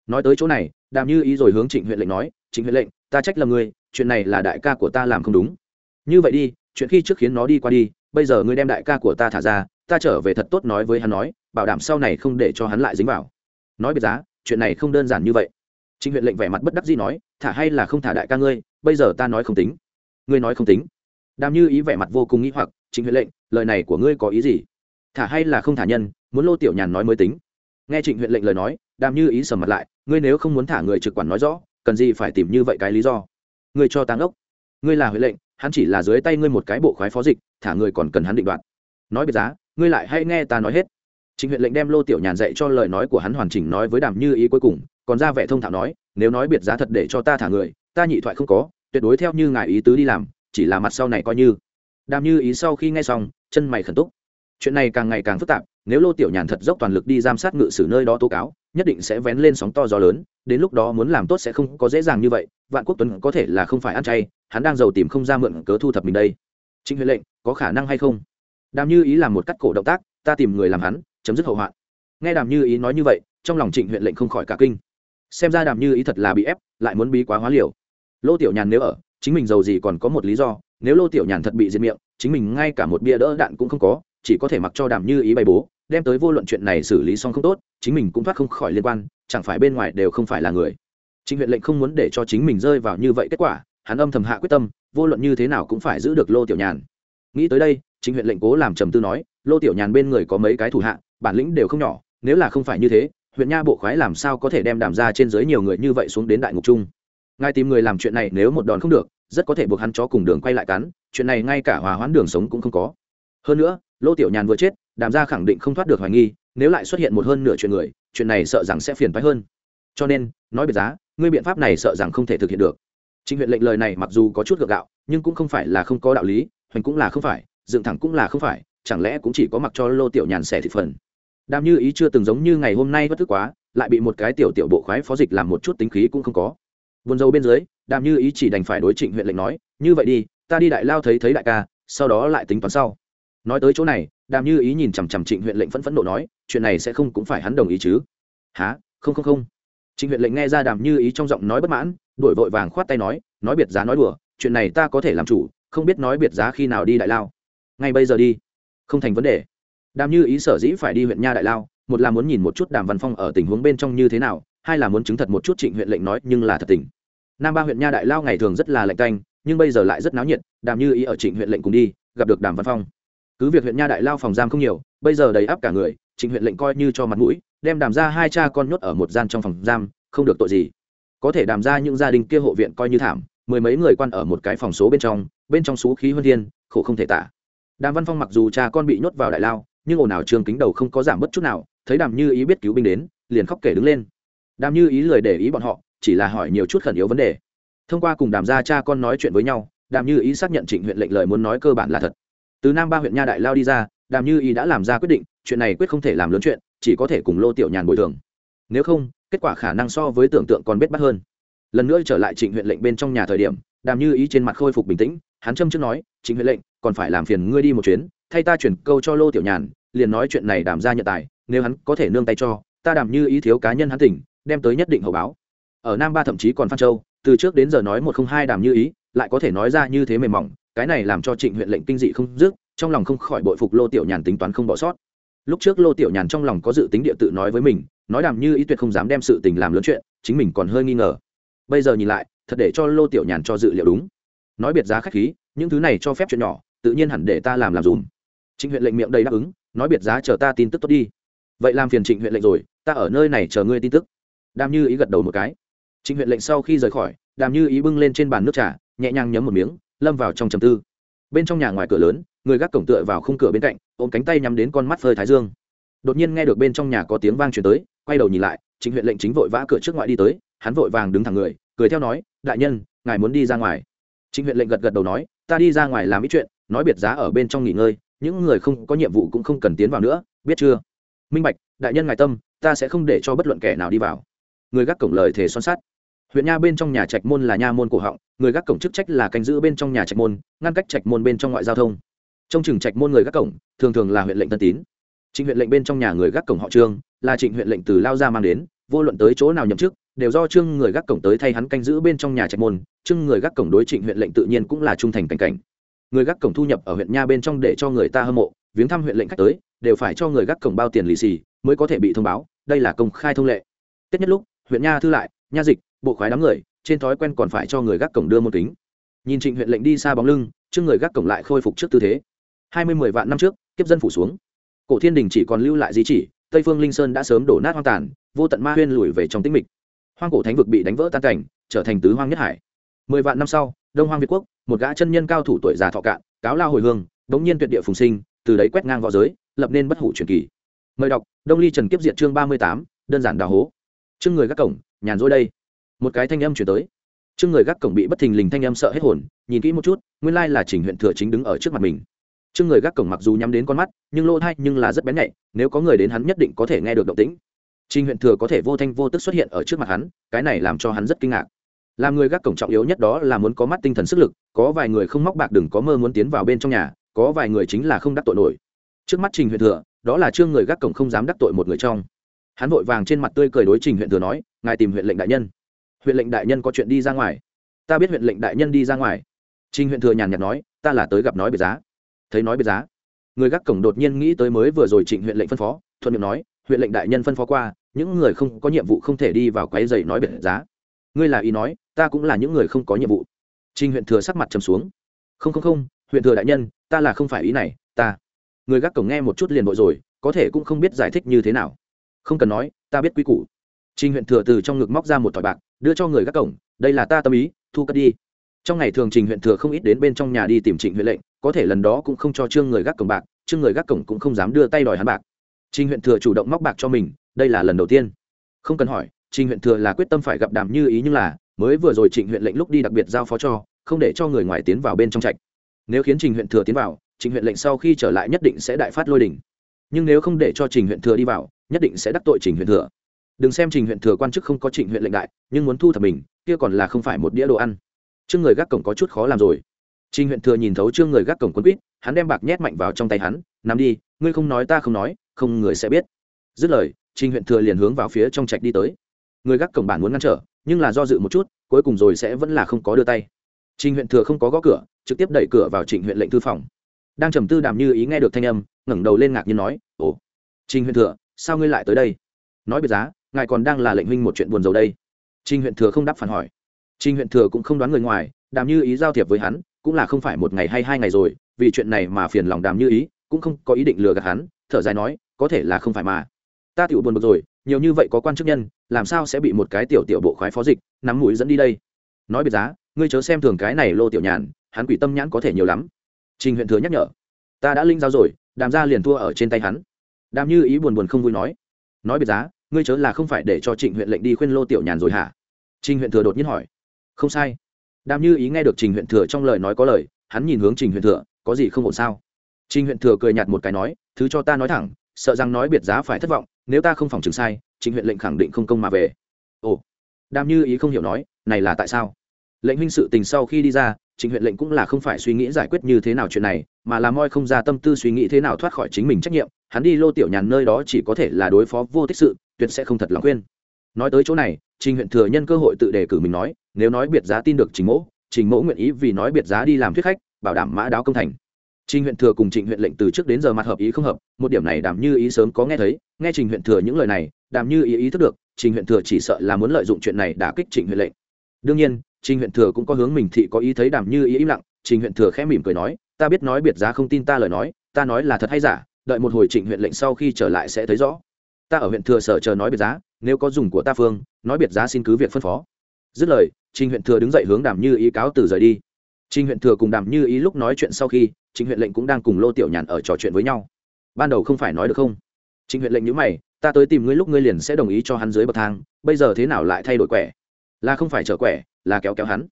nói tới chỗ này, đàm như ý rồi hướng trịnh huyện lệnh nói, trịnh huyện lệnh, ta trách lầm ngươi, chuyện này là đại ca của ta làm không đúng. Như vậy đi, chuyện khi trước khiến nó đi qua đi, bây giờ ngươi đem đại ca của ta thả ra, ta trở về thật tốt nói với hắn nói, bảo đảm sau này không để cho hắn lại dính vào. Nói biệt giá, chuyện này không đơn giản như vậy. Trịnh huyện lệnh vẻ mặt bất đắc dĩ nói, thả hay là không thả đại ca ngươi, bây giờ ta nói không tính. Ngươi nói không tính. Đàm như ý vẻ mặt vô cùng nghĩ hoặc, trịnh huyện lệnh, lời này của ngươi có ý gì? Thả hay là không thả nhân, muốn lô tiểu nhàn nói mới tính. Nghe trịnh huyện lệnh lời nói đàm như ý sầm mặt lại, ngươi nếu không muốn thả người trực quản nói rõ, cần gì phải tìm như vậy cái lý do? Ngươi cho táng ốc. Ngươi là huệ lệnh, hắn chỉ là dưới tay ngươi một cái bộ khoái phó dịch, thả người còn cần hắn định đoạt. Nói biệt giá, ngươi lại hay nghe ta nói hết. Trịnh huyện lệnh đem lô tiểu nhàn dạy cho lời nói của hắn hoàn chỉnh nói với đàm như ý cuối cùng, còn ra vẻ thông thạo nói, nếu nói biệt giá thật để cho ta thả người, ta nhị thoại không có, tuyệt đối theo như ngài ý tứ đi làm, chỉ là mặt sau này coi như. Đàm như ý sau khi nghe xong, chân mày khẩn túc chuyện này càng ngày càng phức tạp, nếu lô tiểu nhàn thật dốc toàn lực đi giám sát ngự sử nơi đó tố cáo, nhất định sẽ vén lên sóng to gió lớn, đến lúc đó muốn làm tốt sẽ không có dễ dàng như vậy, vạn quốc tuấn có thể là không phải ăn chay, hắn đang giàu tìm không ra mượn cớ thu thập mình đây. Trịnh huệ lệnh, có khả năng hay không? Đàm như ý làm một cắt cổ động tác, ta tìm người làm hắn, chấm dứt hậu hoạn. Nghe đàm như ý nói như vậy, trong lòng trịnh huyện lệnh không khỏi cả kinh. Xem ra đàm như ý thật là bị ép, lại muốn bí quá hóa liều. Lô tiểu nhàn nếu ở, chính mình giàu gì còn có một lý do, nếu lô tiểu nhàn thật bị diệt miệng, chính mình ngay cả một bia đỡ đạn cũng không có chỉ có thể mặc cho đàm như ý bày bố, đem tới vô luận chuyện này xử lý xong không tốt, chính mình cũng thoát không khỏi liên quan, chẳng phải bên ngoài đều không phải là người. Chính huyện lệnh không muốn để cho chính mình rơi vào như vậy kết quả, hắn âm thầm hạ quyết tâm, vô luận như thế nào cũng phải giữ được lô tiểu nhàn. Nghĩ tới đây chính huyện lệnh cố làm trầm tư nói, lô tiểu nhàn bên người có mấy cái thủ hạ, bản lĩnh đều không nhỏ, nếu là không phải như thế, huyện nha bộ khoái làm sao có thể đem đàm ra trên dưới nhiều người như vậy xuống đến đại ngục chung. Ngài tìm người làm chuyện này nếu một đòn không được, rất có thể buộc hắn chó cùng đường quay lại cắn, chuyện này ngay cả hòa hoãn đường sống cũng không có. Hơn nữa lô tiểu nhàn vừa chết, đàm gia khẳng định không thoát được hoài nghi, nếu lại xuất hiện một hơn nửa chuyện người, chuyện này sợ rằng sẽ phiền phái hơn. Cho nên, nói biệt giá, ngươi biện pháp này sợ rằng không thể thực hiện được. Chính huyện lệnh lời này mặc dù có chút gượng gạo, nhưng cũng không phải là không có đạo lý, hoành cũng là không phải, dựng thẳng cũng là không phải, chẳng lẽ cũng chỉ có mặc cho lô tiểu nhàn xẻ thị phần. Đàm như ý chưa từng giống như ngày hôm nay bất thức quá, lại bị một cái tiểu tiểu bộ khoái phó dịch làm một chút tính khí cũng không có. Buồn dâu bên dưới, đàm như ý chỉ đành phải đối trịnh huyện lệnh nói, như vậy đi, ta đi đại lao thấy thấy đại ca, sau đó lại tính toán sau nói tới chỗ này, đàm như ý nhìn chằm chằm trịnh huyện lệnh phẫn phẫn nộ nói, chuyện này sẽ không cũng phải hắn đồng ý chứ? Há không không không. Trịnh huyện lệnh nghe ra đàm như ý trong giọng nói bất mãn, đổi vội vàng khoát tay nói nói biệt giá nói đùa, chuyện này ta có thể làm chủ, không biết nói biệt giá khi nào đi đại lao. Ngay bây giờ đi. Không thành vấn đề. Đàm như ý sở dĩ phải đi huyện nha đại lao, một là muốn nhìn một chút đàm văn phong ở tình huống bên trong như thế nào, hai là muốn chứng thật một chút trịnh huyện lệnh nói nhưng là thật tình. Nam ba huyện nha đại lao ngày thường rất là lạnh canh nhưng bây giờ lại rất náo nhiệt, đàm như ý ở trịnh huyện lệnh cùng đi, gặp được đàm văn phong cứ việc huyện nha đại lao phòng giam không nhiều, bây giờ đầy áp cả người, trịnh huyện lệnh coi như cho mặt mũi, đem đàm ra hai cha con nhốt ở một gian trong phòng giam, không được tội gì. Có thể đàm ra những gia đình kia hộ viện coi như thảm, mười mấy người quan ở một cái phòng số bên trong bên trong số khí huân thiên, khổ không thể tả. Đàm văn phong mặc dù cha con bị nhốt vào đại lao, nhưng ồn ào trường kính đầu không có giảm bất chút nào, thấy đàm như ý biết cứu binh đến, liền khóc kể đứng lên. Đàm như ý lời để ý bọn họ, chỉ là hỏi nhiều chút khẩn yếu vấn đề. Thông qua cùng đàm gia cha con nói chuyện với nhau, đàm như ý xác nhận trịnh huyện lệnh lời muốn nói cơ bản là thật từ nam ba huyện nha đại lao đi ra, đàm như ý đã làm ra quyết định, chuyện này quyết không thể làm lớn chuyện, chỉ có thể cùng lô tiểu nhàn bồi thường. Nếu không, kết quả khả năng so với tưởng tượng còn bết bắt hơn. Lần nữa trở lại trịnh huyện lệnh bên trong nhà thời điểm, đàm như ý trên mặt khôi phục bình tĩnh, hắn châm trước nói, trịnh huyện lệnh, còn phải làm phiền ngươi đi một chuyến, thay ta chuyển câu cho lô tiểu nhàn, liền nói chuyện này đàm ra nhận tài, nếu hắn có thể nương tay cho, ta đàm như ý thiếu cá nhân hắn tỉnh, đem tới nhất định hậu báo. Ở nam ba thậm chí còn phan châu, từ trước đến giờ nói một không hai đàm như ý lại có thể nói ra như thế mềm mỏng cái này làm cho trịnh huyện lệnh kinh dị không dứt, trong lòng không khỏi bội phục lô tiểu nhàn tính toán không bỏ sót. Lúc trước lô tiểu nhàn trong lòng có dự tính địa tự nói với mình, nói đàm như ý tuyệt không dám đem sự tình làm lớn chuyện, chính mình còn hơi nghi ngờ. Bây giờ nhìn lại, thật để cho lô tiểu nhàn cho dự liệu đúng. Nói biệt giá khách khí, những thứ này cho phép chuyện nhỏ, tự nhiên hẳn để ta làm làm dùm. Trịnh huyện lệnh miệng đầy đáp ứng, nói biệt giá chờ ta tin tức tốt đi. Vậy làm phiền trịnh huyện lệnh rồi, ta ở nơi này chờ ngươi tin tức. Đàm như ý gật đầu một cái. Trịnh huyện lệnh sau khi rời khỏi, đàm như ý bưng lên trên bàn nước trà, nhẹ nhàng nhấm một miếng lâm vào trong trầm tư. Bên trong nhà ngoài cửa lớn, người gác cổng tựa vào khung cửa bên cạnh, ôm cánh tay nhắm đến con mắt phơi thái dương. Đột nhiên nghe được bên trong nhà có tiếng vang chuyển tới, quay đầu nhìn lại, chính huyện lệnh chính vội vã cửa trước ngoại đi tới, hắn vội vàng đứng thẳng người, cười theo nói, đại nhân, ngài muốn đi ra ngoài. Chính huyện lệnh gật gật đầu nói, ta đi ra ngoài làm ít chuyện, nói biệt giá ở bên trong nghỉ ngơi, những người không có nhiệm vụ cũng không cần tiến vào nữa, biết chưa? Minh bạch, đại nhân ngài tâm, ta sẽ không để cho bất luận kẻ nào đi vào. Người gác cổng lời thể son sắt huyện nha bên trong nhà trạch môn là nha môn cổ họng, người gác cổng chức trách là canh giữ bên trong nhà trạch môn, ngăn cách trạch môn bên trong ngoại giao thông. Trong trường trạch môn người gác cổng, thường thường là huyện lệnh tân tín. Trịnh huyện lệnh bên trong nhà người gác cổng họ trương, là trịnh huyện lệnh từ lao ra mang đến, vô luận tới chỗ nào nhậm chức, đều do trương người gác cổng tới thay hắn canh giữ bên trong nhà trạch môn, trương người gác cổng đối trịnh huyện lệnh tự nhiên cũng là trung thành cảnh cảnh. Người gác cổng thu nhập ở huyện nha bên trong để cho người ta hâm mộ, viếng thăm huyện lệnh khách tới, đều phải cho người gác cổng bao tiền lì xì mới có thể bị thông báo, đây là công khai thông lệ. Tết nhất lúc huyện nha thư lại, nha dịch, bộ khoái đám người, trên thói quen còn phải cho người gác cổng đưa môn kính. Nhìn trịnh huyện lệnh đi xa bóng lưng, trước người gác cổng lại khôi phục trước tư thế. Hai mươi mười vạn năm trước, kiếp dân phủ xuống. Cổ thiên đình chỉ còn lưu lại di chỉ, tây phương linh sơn đã sớm đổ nát hoang tàn, vô tận ma huyên lùi về trong tĩnh mịch. Hoang cổ thánh vực bị đánh vỡ tan cảnh, trở thành tứ hoang nhất hải. Mười vạn năm sau, đông hoang việt quốc, một gã chân nhân cao thủ tuổi già thọ cạn, cáo lao hồi hương, bỗng nhiên tuyệt địa phùng sinh, từ đấy quét ngang v õ giới, lập nên bất hủ truyền kỳ. Mời đọc, đông ly trần kiếp diện chương ba mươi tám, đơn giản đào hố chương người gác cổng, nhàn rỗi đây. Một cái thanh âm chuyển tới. Chương người gác cổng bị bất thình lình thanh âm sợ hết hồn, nhìn kỹ một chút, nguyên lai là trình huyện thừa chính đứng ở trước mặt mình. Chương người gác cổng mặc dù nhắm đến con mắt, nhưng lỗ tai nhưng là rất bén nhạy, nếu có người đến hắn nhất định có thể nghe được động tĩnh. Trình huyện thừa có thể vô thanh vô tức xuất hiện ở trước mặt hắn, cái này làm cho hắn rất kinh ngạc. Làm người gác cổng trọng yếu nhất đó là muốn có mắt tinh thần sức lực, có vài người không móc bạc đừng có mơ muốn tiến vào bên trong nhà, có vài người chính là không đắc tội nổi. Trước mắt trình huyện thừa, đó là chương người gác cổng không dám đắc tội một người trong hắn vội vàng trên mặt tươi cười đối trình huyện thừa nói, ngài tìm huyện lệnh đại nhân. Huyện lệnh đại nhân có chuyện đi ra ngoài. Ta biết huyện lệnh đại nhân đi ra ngoài. Trình huyện thừa nhàn nhạt nói, ta là tới gặp nói biệt giá. Thấy nói biệt giá? Người gác cổng đột nhiên nghĩ tới mới vừa rồi trịnh huyện lệnh phân phó, thuận miệng nói, huyện lệnh đại nhân phân phó qua, những người không có nhiệm vụ không thể đi vào quái dày nói biệt giá. Ngươi là ý nói, ta cũng là những người không có nhiệm vụ. Trinh huyện thừa sắc mặt trầm xuống. Không không không, huyện thừa đại nhân, ta là không phải ý này, ta. Người gác cổng nghe một chút liền vội rồi, có thể cũng không biết giải thích như thế nào không cần nói, ta biết quy củ. Trình huyện thừa từ trong ngực móc ra một thỏi bạc, đưa cho người gác cổng, đây là ta tâm ý, thu cất đi. Trong ngày thường trình huyện thừa không ít đến bên trong nhà đi tìm trịnh huyện lệnh, có thể lần đó cũng không cho trương người gác cổng bạc, trương người gác cổng cũng không dám đưa tay đòi hắn bạc. Trình huyện thừa chủ động móc bạc cho mình, đây là lần đầu tiên. Không cần hỏi, trình huyện thừa là quyết tâm phải gặp đàm như ý nhưng là, mới vừa rồi trịnh huyện lệnh lúc đi đặc biệt giao phó cho, không để cho người ngoài tiến vào bên trong trạch. Nếu khiến trình huyện thừa tiến vào trình huyện lệnh sau khi trở lại nhất định sẽ đại phát lôi đình. Nhưng nếu không để cho trình huyện thừa đi vào nhất định sẽ đắc tội trình huyện thừa. Đừng xem trình huyện thừa quan chức không có trịnh huyện lệnh đại, nhưng muốn thu thập mình, kia còn là không phải một đĩa đồ ăn. Chương người gác cổng có chút khó làm rồi. Trình huyện thừa nhìn thấu chương người gác cổng quân quýt, hắn đem bạc nhét mạnh vào trong tay hắn, nằm đi, ngươi không nói ta không nói, không người sẽ biết. Dứt lời, trình huyện thừa liền hướng vào phía trong trạch đi tới. Người gác cổng bản muốn ngăn trở, nhưng là do dự một chút, cuối cùng rồi sẽ vẫn là không có đưa tay. Trình huyện thừa không có gõ cửa, trực tiếp đẩy cửa vào trịnh huyện lệnh thư phòng. Đang trầm tư đàm như ý nghe được thanh âm, ngẩng đầu lên ngạc nhiên nói, ồ. Trình huyện thừa sao ngươi lại tới đây? Nói biệt giá, ngài còn đang là lệnh huynh một chuyện buồn rầu đây. Trinh huyện thừa không đáp phản hỏi. Trinh huyện thừa cũng không đoán người ngoài, đàm như ý giao thiệp với hắn, cũng là không phải một ngày hay hai ngày rồi, vì chuyện này mà phiền lòng đàm như ý, cũng không có ý định lừa gạt hắn, thở dài nói, có thể là không phải mà. Ta tiểu buồn bực rồi, nhiều như vậy có quan chức nhân, làm sao sẽ bị một cái tiểu tiểu bộ khoái phó dịch, nắm mũi dẫn đi đây? Nói biệt giá, ngươi chớ xem thường cái này lô tiểu nhàn, hắn quỷ tâm nhãn có thể nhiều lắm. Trình huyện thừa nhắc nhở. Ta đã linh giao rồi, đàm ra liền thua ở trên tay hắn đàm như ý buồn buồn không vui nói nói biệt giá, ngươi chớ là không phải để cho trịnh huyện lệnh đi khuyên lô tiểu nhàn rồi hả? Trịnh huyện thừa đột nhiên hỏi, không sai. Đàm như ý nghe được trình huyện thừa trong lời nói có lời, hắn nhìn hướng trình huyện thừa, có gì không ổn sao? Trình huyện thừa cười nhạt một cái nói, thứ cho ta nói thẳng, sợ rằng nói biệt giá phải thất vọng, nếu ta không phòng chừng sai trình huyện lệnh khẳng định không công mà về. Ồ đàm như ý không hiểu nói, này là tại sao? Lệnh huynh sự tình sau khi đi ra trịnh huyện lệnh cũng là không phải suy nghĩ giải quyết như thế nào chuyện này, mà là moi không ra tâm tư suy nghĩ thế nào thoát khỏi chính mình trách nhiệm, hắn đi lô tiểu nhàn nơi đó chỉ có thể là đối phó vô tích sự, tuyệt sẽ không thật lòng khuyên. Nói tới chỗ này, trình huyện thừa nhân cơ hội tự đề cử mình nói, nếu nói biệt giá tin được trình mỗ trình mỗ nguyện ý vì nói biệt giá đi làm thuyết khách, bảo đảm mã đáo công thành. Trình huyện thừa cùng trịnh huyện lệnh từ trước đến giờ mặt hợp ý không hợp, một điểm này đảm như ý sớm có nghe thấy, nghe trình huyện thừa những lời này đảm như ý ý thức được, trình huyện thừa chỉ sợ là muốn lợi dụng chuyện này đã kích trịnh huyện lệnh. Đương nhiên trình huyện thừa cũng có hướng mình thị có ý thấy đàm như ý im lặng, trình huyện thừa khẽ mỉm cười nói, ta biết nói biệt giá không tin ta lời nói, ta nói là thật hay giả, đợi một hồi trịnh huyện lệnh sau khi trở lại sẽ thấy rõ. Ta ở huyện thừa sở chờ nói biệt giá, nếu có dùng của ta phương, nói biệt giá xin cứ việc phân phó. Dứt lời, trình huyện thừa đứng dậy hướng đàm như ý cáo từ rời đi. Trình huyện thừa cùng đàm như ý lúc nói chuyện sau khi, trình huyện lệnh cũng đang cùng lô tiểu nhàn ở trò chuyện với nhau. Ban đầu không phải nói được không? Trình huyện lệnh nhữ mày, ta tới tìm ngươi lúc ngươi liền sẽ đồng ý cho hắn dưới bậc thang, bây giờ thế nào lại thay đổi quẻ? Là không phải trở quẻ là kéo kéo hắn.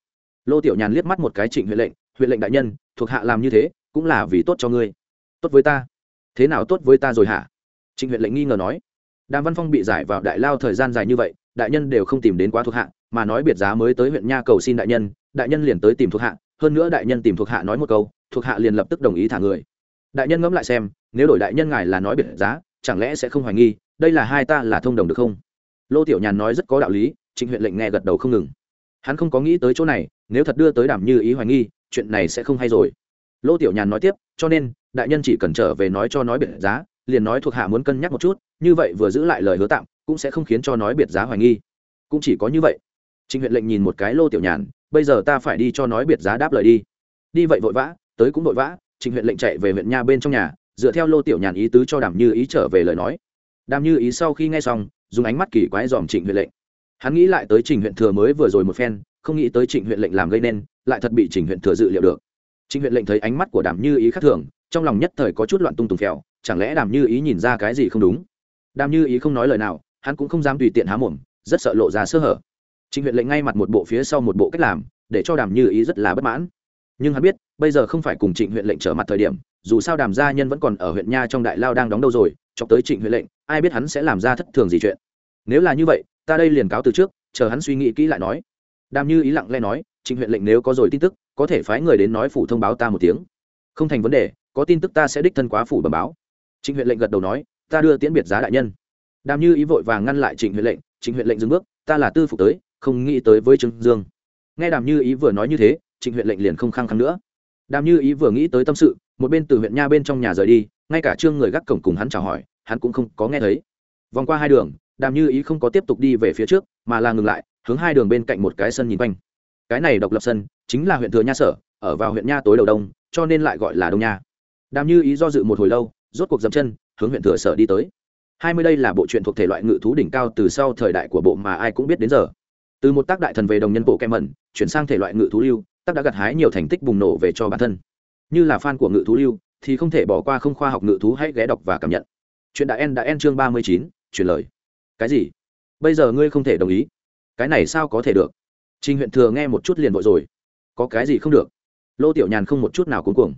Lô tiểu nhàn liếc mắt một cái trịnh huệ lệnh huệ lệnh đại nhân, thuộc hạ làm như thế, cũng là vì tốt cho ngươi. Tốt với ta? Thế nào tốt với ta rồi hả? Trịnh huệ lệnh nghi ngờ nói. Đàm văn phong bị giải vào đại lao thời gian dài như vậy, đại nhân đều không tìm đến quá thuộc hạ, mà nói biệt giá mới tới huyện nha cầu xin đại nhân đại nhân liền tới tìm thuộc hạ, hơn nữa đại nhân tìm thuộc hạ nói một câu, thuộc hạ liền lập tức đồng ý thả người. Đại nhân ngẫm lại xem, nếu đổi đại nhân ngài là nói biệt giá, chẳng lẽ sẽ không hoài nghi, đây là hai ta là thông đồng được không? Lô tiểu nhàn nói rất có đạo lý, trịnh huyện lệnh nghe gật đầu không ngừng hắn không có nghĩ tới chỗ này, nếu thật đưa tới đảm như ý hoài nghi, chuyện này sẽ không hay rồi. Lô tiểu nhàn nói tiếp, cho nên, đại nhân chỉ cần trở về nói cho nói biệt giá, liền nói thuộc hạ muốn cân nhắc một chút, như vậy vừa giữ lại lời hứa tạm, cũng sẽ không khiến cho nói biệt giá hoài nghi. Cũng chỉ có như vậy. Trịnh huyện lệnh nhìn một cái lô tiểu nhàn, bây giờ ta phải đi cho nói biệt giá đáp lời đi. Đi vậy vội vã, tới cũng vội vã, trịnh huyện lệnh chạy về huyện nha bên trong nhà, dựa theo lô tiểu nhàn ý tứ cho đàm như ý trở về lời nói. Đàm như ý sau khi nghe xong, dùng ánh mắt kỳ quái dòm trịnh huyện lệnh hắn nghĩ lại tới trình huyện thừa mới vừa rồi một phen, không nghĩ tới trịnh huyện lệnh làm gây nên, lại thật bị trình huyện thừa dự liệu được. Trịnh huyện lệnh thấy ánh mắt của đàm như ý khác thường, trong lòng nhất thời có chút loạn tung tùng phèo, chẳng lẽ đàm như ý nhìn ra cái gì không đúng? Đàm như ý không nói lời nào, hắn cũng không dám tùy tiện há mồm, rất sợ lộ ra sơ hở. Trịnh huyện lệnh ngay mặt một bộ phía sau một bộ cách làm, để cho đàm như ý rất là bất mãn. Nhưng hắn biết, bây giờ không phải cùng trịnh huyện lệnh trở mặt thời điểm, dù sao đàm gia nhân vẫn còn ở huyện nha trong đại lao đang đóng đâu rồi, chọc tới trịnh huyện lệnh, ai biết hắn sẽ làm ra thất thường gì chuyện. Nếu là như vậy ta đây liền cáo từ trước, chờ hắn suy nghĩ kỹ lại nói. Đàm như ý lặng lẽ nói, trịnh huyện lệnh nếu có rồi tin tức, có thể phái người đến nói phủ thông báo ta một tiếng. Không thành vấn đề, có tin tức ta sẽ đích thân quá phủ bẩm báo. Trịnh huyện lệnh gật đầu nói, ta đưa tiễn biệt giá đại nhân. Đàm như ý vội vàng ngăn lại trịnh huyện lệnh, trịnh huyện lệnh dừng bước, ta là tư phục tới, không nghĩ tới với trương dương. Nghe đàm như ý vừa nói như thế, trịnh huyện lệnh liền không khăng khăng nữa. Đàm như ý vừa nghĩ tới tâm sự, một bên từ huyện nha bên trong nhà rời đi, ngay cả trương người gác cổng cùng hắn chào hỏi, hắn cũng không có nghe thấy. Vòng qua hai đường đàm như ý không có tiếp tục đi về phía trước, mà là ngừng lại, hướng hai đường bên cạnh một cái sân nhìn quanh. Cái này độc lập sân, chính là huyện thừa nha sở, ở vào huyện nha tối đầu đông, cho nên lại gọi là đông nha. Đàm như ý do dự một hồi lâu, rốt cuộc dậm chân, hướng huyện thừa sở đi tới. Hai mươi đây là bộ truyện thuộc thể loại ngự thú đỉnh cao từ sau thời đại của bộ mà ai cũng biết đến giờ. Từ một tác đại thần về đồng nhân bộ kem mẩn, chuyển sang thể loại ngự thú lưu, tác đã gặt hái nhiều thành tích bùng nổ về cho bản thân. Như là fan của ngự thú lưu, thì không thể bỏ qua không khoa học ngự thú hãy ghé đọc và cảm nhận. Chuyện đã en đã en chương ba mươi chín, chuyển lời cái gì? Bây giờ ngươi không thể đồng ý. Cái này sao có thể được? Trình huyện thừa nghe một chút liền vội rồi. Có cái gì không được? Lô tiểu nhàn không một chút nào cuống cuồng.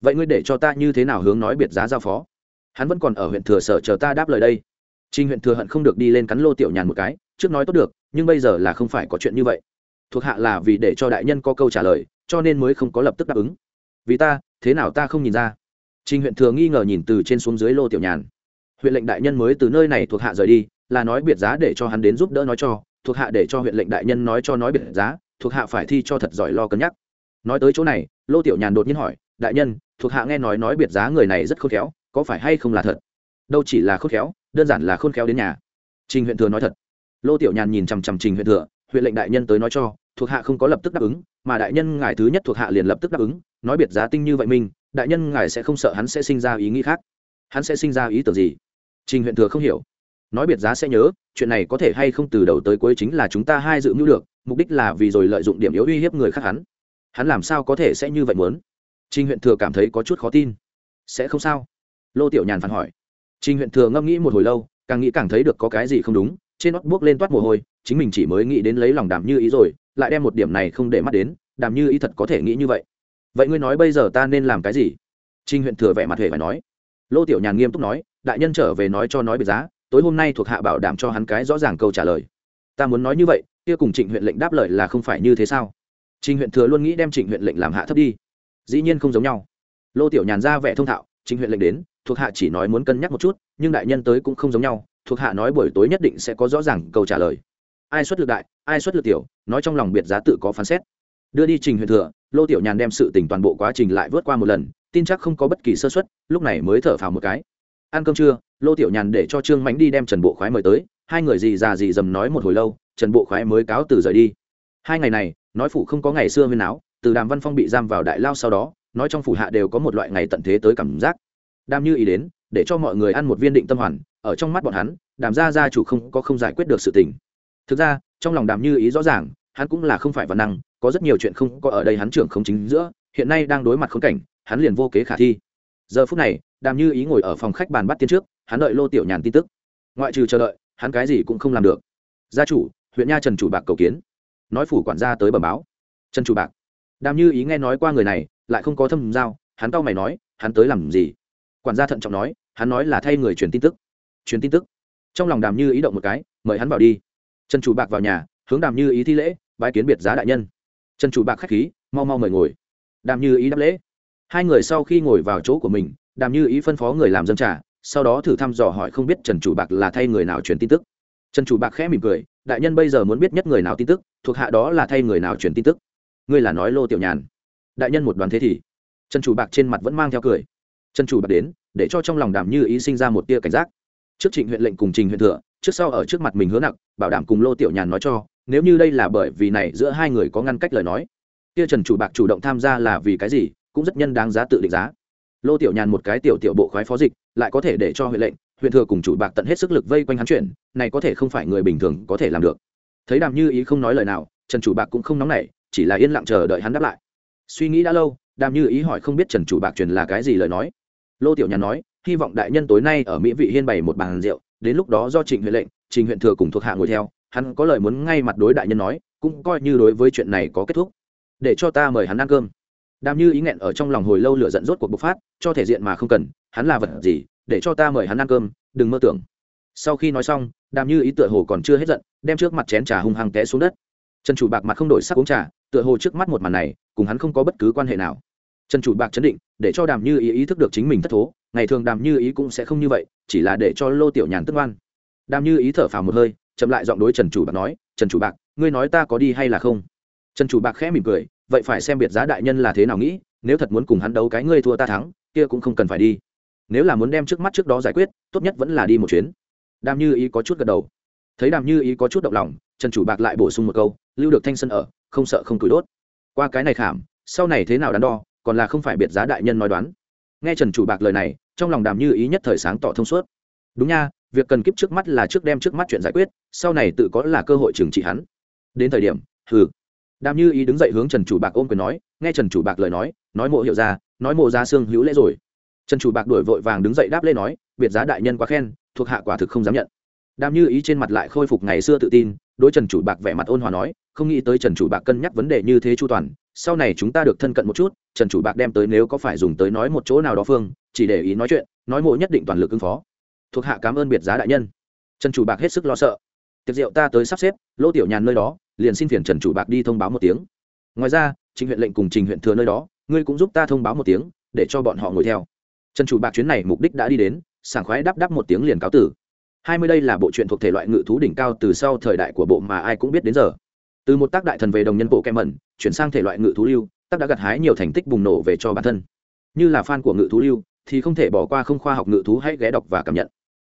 Vậy ngươi để cho ta như thế nào hướng nói biệt giá giao phó? Hắn vẫn còn ở huyện thừa sở chờ ta đáp lời đây. Trình huyện thừa hận không được đi lên cắn lô tiểu nhàn một cái. Trước nói tốt được, nhưng bây giờ là không phải có chuyện như vậy. Thuộc hạ là vì để cho đại nhân có câu trả lời, cho nên mới không có lập tức đáp ứng. Vì ta, thế nào ta không nhìn ra? Trình huyện thừa nghi ngờ nhìn từ trên xuống dưới lô tiểu nhàn. Huyện lệnh đại nhân mới từ nơi này thuộc hạ rời đi là nói biệt giá để cho hắn đến giúp đỡ nói cho, thuộc hạ để cho huyện lệnh đại nhân nói cho nói biệt giá, thuộc hạ phải thi cho thật giỏi lo cân nhắc. Nói tới chỗ này, lô tiểu nhàn đột nhiên hỏi, đại nhân, thuộc hạ nghe nói nói biệt giá người này rất khôn khéo, có phải hay không là thật? Đâu chỉ là khôn khéo, đơn giản là khôn khéo đến nhà. Trình huyện thừa nói thật. Lô tiểu nhàn nhìn chằm chằm trình huyện thừa, huyện lệnh đại nhân tới nói cho, thuộc hạ không có lập tức đáp ứng, mà đại nhân ngài thứ nhất thuộc hạ liền lập tức đáp ứng, nói biệt giá tinh như vậy mình, đại nhân ngài sẽ không sợ hắn sẽ sinh ra ý nghĩ khác. Hắn sẽ sinh ra ý tưởng gì? Trình huyện thừa không hiểu nói biệt giá sẽ nhớ, chuyện này có thể hay không từ đầu tới cuối chính là chúng ta hai dự mưu được, mục đích là vì rồi lợi dụng điểm yếu uy hiếp người khác hắn. Hắn làm sao có thể sẽ như vậy muốn? Trình huyện thừa cảm thấy có chút khó tin. Sẽ không sao? Lô tiểu nhàn phản hỏi. Trình huyện thừa ngẫm nghĩ một hồi lâu, càng nghĩ càng thấy được có cái gì không đúng, trên nót buốc lên toát mồ hôi, chính mình chỉ mới nghĩ đến lấy lòng đàm như ý rồi, lại đem một điểm này không để mắt đến đàm như ý thật có thể nghĩ như vậy. Vậy ngươi nói bây giờ ta nên làm cái gì? Trình huyện thừa vẻ mặt hề phải nói. Lô tiểu nhàn nghiêm túc nói, đại nhân trở về nói cho nói biệt giá tối hôm nay thuộc hạ bảo đảm cho hắn cái rõ ràng câu trả lời. Ta muốn nói như vậy, kia cùng trịnh huyện lệnh đáp lời là không phải như thế sao? Trình huyện thừa luôn nghĩ đem trịnh huyện lệnh làm hạ thấp đi. Dĩ nhiên không giống nhau. Lô tiểu nhàn ra vẻ thông thạo, trịnh huyện lệnh đến, thuộc hạ chỉ nói muốn cân nhắc một chút, nhưng đại nhân tới cũng không giống nhau, thuộc hạ nói buổi tối nhất định sẽ có rõ ràng câu trả lời. Ai xuất lực đại, ai xuất lực tiểu, nói trong lòng biệt giá tự có phán xét. Đưa đi trình huyện thừa, lô tiểu nhàn đem sự tình toàn bộ quá trình lại vớt qua một lần, tin chắc không có bất kỳ sơ xuất lúc này mới thở phào một cái. Ăn cơm trưa lô tiểu nhàn để cho trương mánh đi đem trần bộ khoái mời tới, hai người gì già gì dầm nói một hồi lâu, trần bộ khoái mới cáo từ rời đi. Hai ngày này, nói phủ không có ngày xưa huyên áo từ đàm văn phong bị giam vào đại lao sau đó, nói trong phủ hạ đều có một loại ngày tận thế tới cảm giác. Đam như ý đến, để cho mọi người ăn một viên định tâm hoàn, ở trong mắt bọn hắn, đàm gia gia chủ không có không giải quyết được sự tình. Thực ra, trong lòng đàm như ý rõ ràng, hắn cũng là không phải văn năng, có rất nhiều chuyện không có ở đây hắn trưởng không chính giữa, hiện nay đang đối mặt khốn cảnh, hắn liền vô kế khả thi. Giờ phút này, đàm như ý ngồi ở phòng khách bàn bắt tiên trước hắn đợi lô tiểu nhàn tin tức. Ngoại trừ chờ đợi, hắn cái gì cũng không làm được. Gia chủ, huyện nha trần chủ bạc cầu kiến. Nói phủ quản gia tới bờ báo. Trần chủ bạc, đàm như ý nghe nói qua người này, lại không có thâm giao, hắn tao mày nói, hắn tới làm gì? Quản gia thận trọng nói, hắn nói là thay người truyền tin tức. Truyền tin tức. Trong lòng đàm như ý động một cái, mời hắn vào đi. Trần chủ bạc vào nhà, hướng đàm như ý thi lễ, bái kiến biệt giá đại nhân. Trần chủ bạc k h á c h khí, mau mau mời ngồi. Đàm như ý đáp lễ. Hai người sau khi ngồi vào chỗ của mình, đàm như ý phân phó người làm dân trả sau đó thử thăm dò hỏi không biết trần chủ bạc là thay người nào truyền tin tức. Trần chủ bạc khẽ mỉm cười, đại nhân bây giờ muốn biết nhất người nào tin tức, thuộc hạ đó là thay người nào truyền tin tức. Ngươi là nói lô tiểu nhàn. Đại nhân một đoàn thế thì. Trần chủ bạc trên mặt vẫn mang theo cười. Trần chủ bạc đến, để cho trong lòng đảm như ý sinh ra một tia cảnh giác. Trước trịnh huyện lệnh cùng trình huyện thừa, trước sau ở trước mặt mình hứa nặng, bảo đảm cùng lô tiểu nhàn nói cho, nếu như đây là bởi vì này giữa hai người có ngăn cách lời nói. Kia trần chủ bạc chủ động tham gia là vì cái gì, cũng rất nhân đáng giá tự định giá. Lô tiểu nhàn một cái tiểu tiểu bộ khoái phó dịch lại có thể để cho huyện lệnh huyện thừa cùng chủ bạc tận hết sức lực vây quanh hắn chuyển, này có thể không phải người bình thường có thể làm được. Thấy đàm như ý không nói lời nào trần chủ bạc cũng không nóng nảy chỉ là yên lặng chờ đợi hắn đáp lại. Suy nghĩ đã lâu đàm như ý hỏi không biết trần chủ bạc truyền là cái gì lời nói. Lô tiểu nhàn nói hy vọng đại nhân tối nay ở mỹ vị hiên bày một bàn rượu đến lúc đó do trịnh huyện lệnh trình huyện thừa cùng thuộc hạ ngồi theo hắn có lời muốn ngay mặt đối đại nhân nói cũng coi như đối với chuyện này có kết thúc. Để cho ta mời hắn ăn cơm. Đàm như ý nghẹn ở trong lòng hồi lâu lửa giận rốt cuộc bộc phát cho thể diện mà không cần hắn là vật gì, để cho ta mời hắn ăn cơm, đừng mơ tưởng. Sau khi nói xong, đàm như ý tựa hồ còn chưa hết giận, đem trước mặt chén trà hung hăng té xuống đất. Trần chủ bạc mặt không đổi sắc uống trà, tựa hồ trước mắt một màn này, cùng hắn không có bất cứ quan hệ nào. Trần chủ bạc chấn định, để cho đàm như ý ý thức được chính mình thất thố, ngày thường đàm như ý cũng sẽ không như vậy, chỉ là để cho lô tiểu nhàn tức oan đàm như ý thở phào một hơi, chậm lại giọng đối trần chủ bạc nói, trần chủ bạc, ngươi nói ta có đi hay là không? Trần chủ bạc khẽ mỉm cười, vậy phải xem biệt giá đại nhân là thế nào nghĩ, nếu thật muốn cùng hắn đấu cái ngươi thua ta thắng, kia cũng không cần phải đi nếu là muốn đem trước mắt trước đó giải quyết, tốt nhất vẫn là đi một chuyến. Đàm như ý có chút gật đầu. Thấy đàm như ý có chút động lòng, trần chủ bạc lại bổ sung một câu, lưu được thanh sân ở, không sợ không tuổi đốt. Qua cái này khảm, sau này thế nào đắn đo, còn là không phải biệt giá đại nhân nói đoán. Nghe trần chủ bạc lời này, trong lòng đàm như ý nhất thời sáng tỏ thông suốt. Đúng nha, việc cần kiếp trước mắt là trước đem trước mắt chuyện giải quyết, sau này tự có là cơ hội trừng trị hắn. Đến thời điểm, hừ. Đàm như ý đứng dậy hướng trần chủ bạc ôm quyền nói, nghe trần chủ bạc lời nói nói mộ hiệu ra, nói mộ ra xương hữu lễ rồi trần chủ bạc đổi vội vàng đứng dậy đáp lên nói, biệt giá đại nhân quá khen, thuộc hạ quả thực không dám nhận. Đam như ý trên mặt lại khôi phục ngày xưa tự tin, đối trần chủ bạc vẻ mặt ôn hòa nói, không nghĩ tới trần chủ bạc cân nhắc vấn đề như thế chu toàn, sau này chúng ta được thân cận một chút, trần chủ bạc đem tới nếu có phải dùng tới nói một chỗ nào đó phương, chỉ để ý nói chuyện, nói mộ nhất định toàn lực ứng phó. Thuộc hạ cảm ơn biệt giá đại nhân. Trần chủ bạc hết sức lo sợ. Tiệc rượu ta tới sắp xếp, lỗ tiểu nhàn nơi đó, liền xin phiền trần chủ bạc đi thông báo một tiếng. Ngoài ra, trình huyện lệnh cùng trình huyện thừa nơi đó, ngươi cũng giúp ta thông báo một tiếng, để cho bọn họ ngồi theo trần chủ bạc chuyến này mục đích đã đi đến, sảng khoái đáp đáp một tiếng liền cáo tử. Hai mươi đây là bộ truyện thuộc thể loại ngự thú đỉnh cao từ sau thời đại của bộ mà ai cũng biết đến giờ. Từ một tác đại thần về đồng nhân bộ kem mẩn, chuyển sang thể loại ngự thú lưu, tác đã gặt hái nhiều thành tích bùng nổ về cho bản thân. Như là fan của ngự thú lưu, thì không thể bỏ qua không khoa học ngự thú hãy ghé đọc và cảm nhận.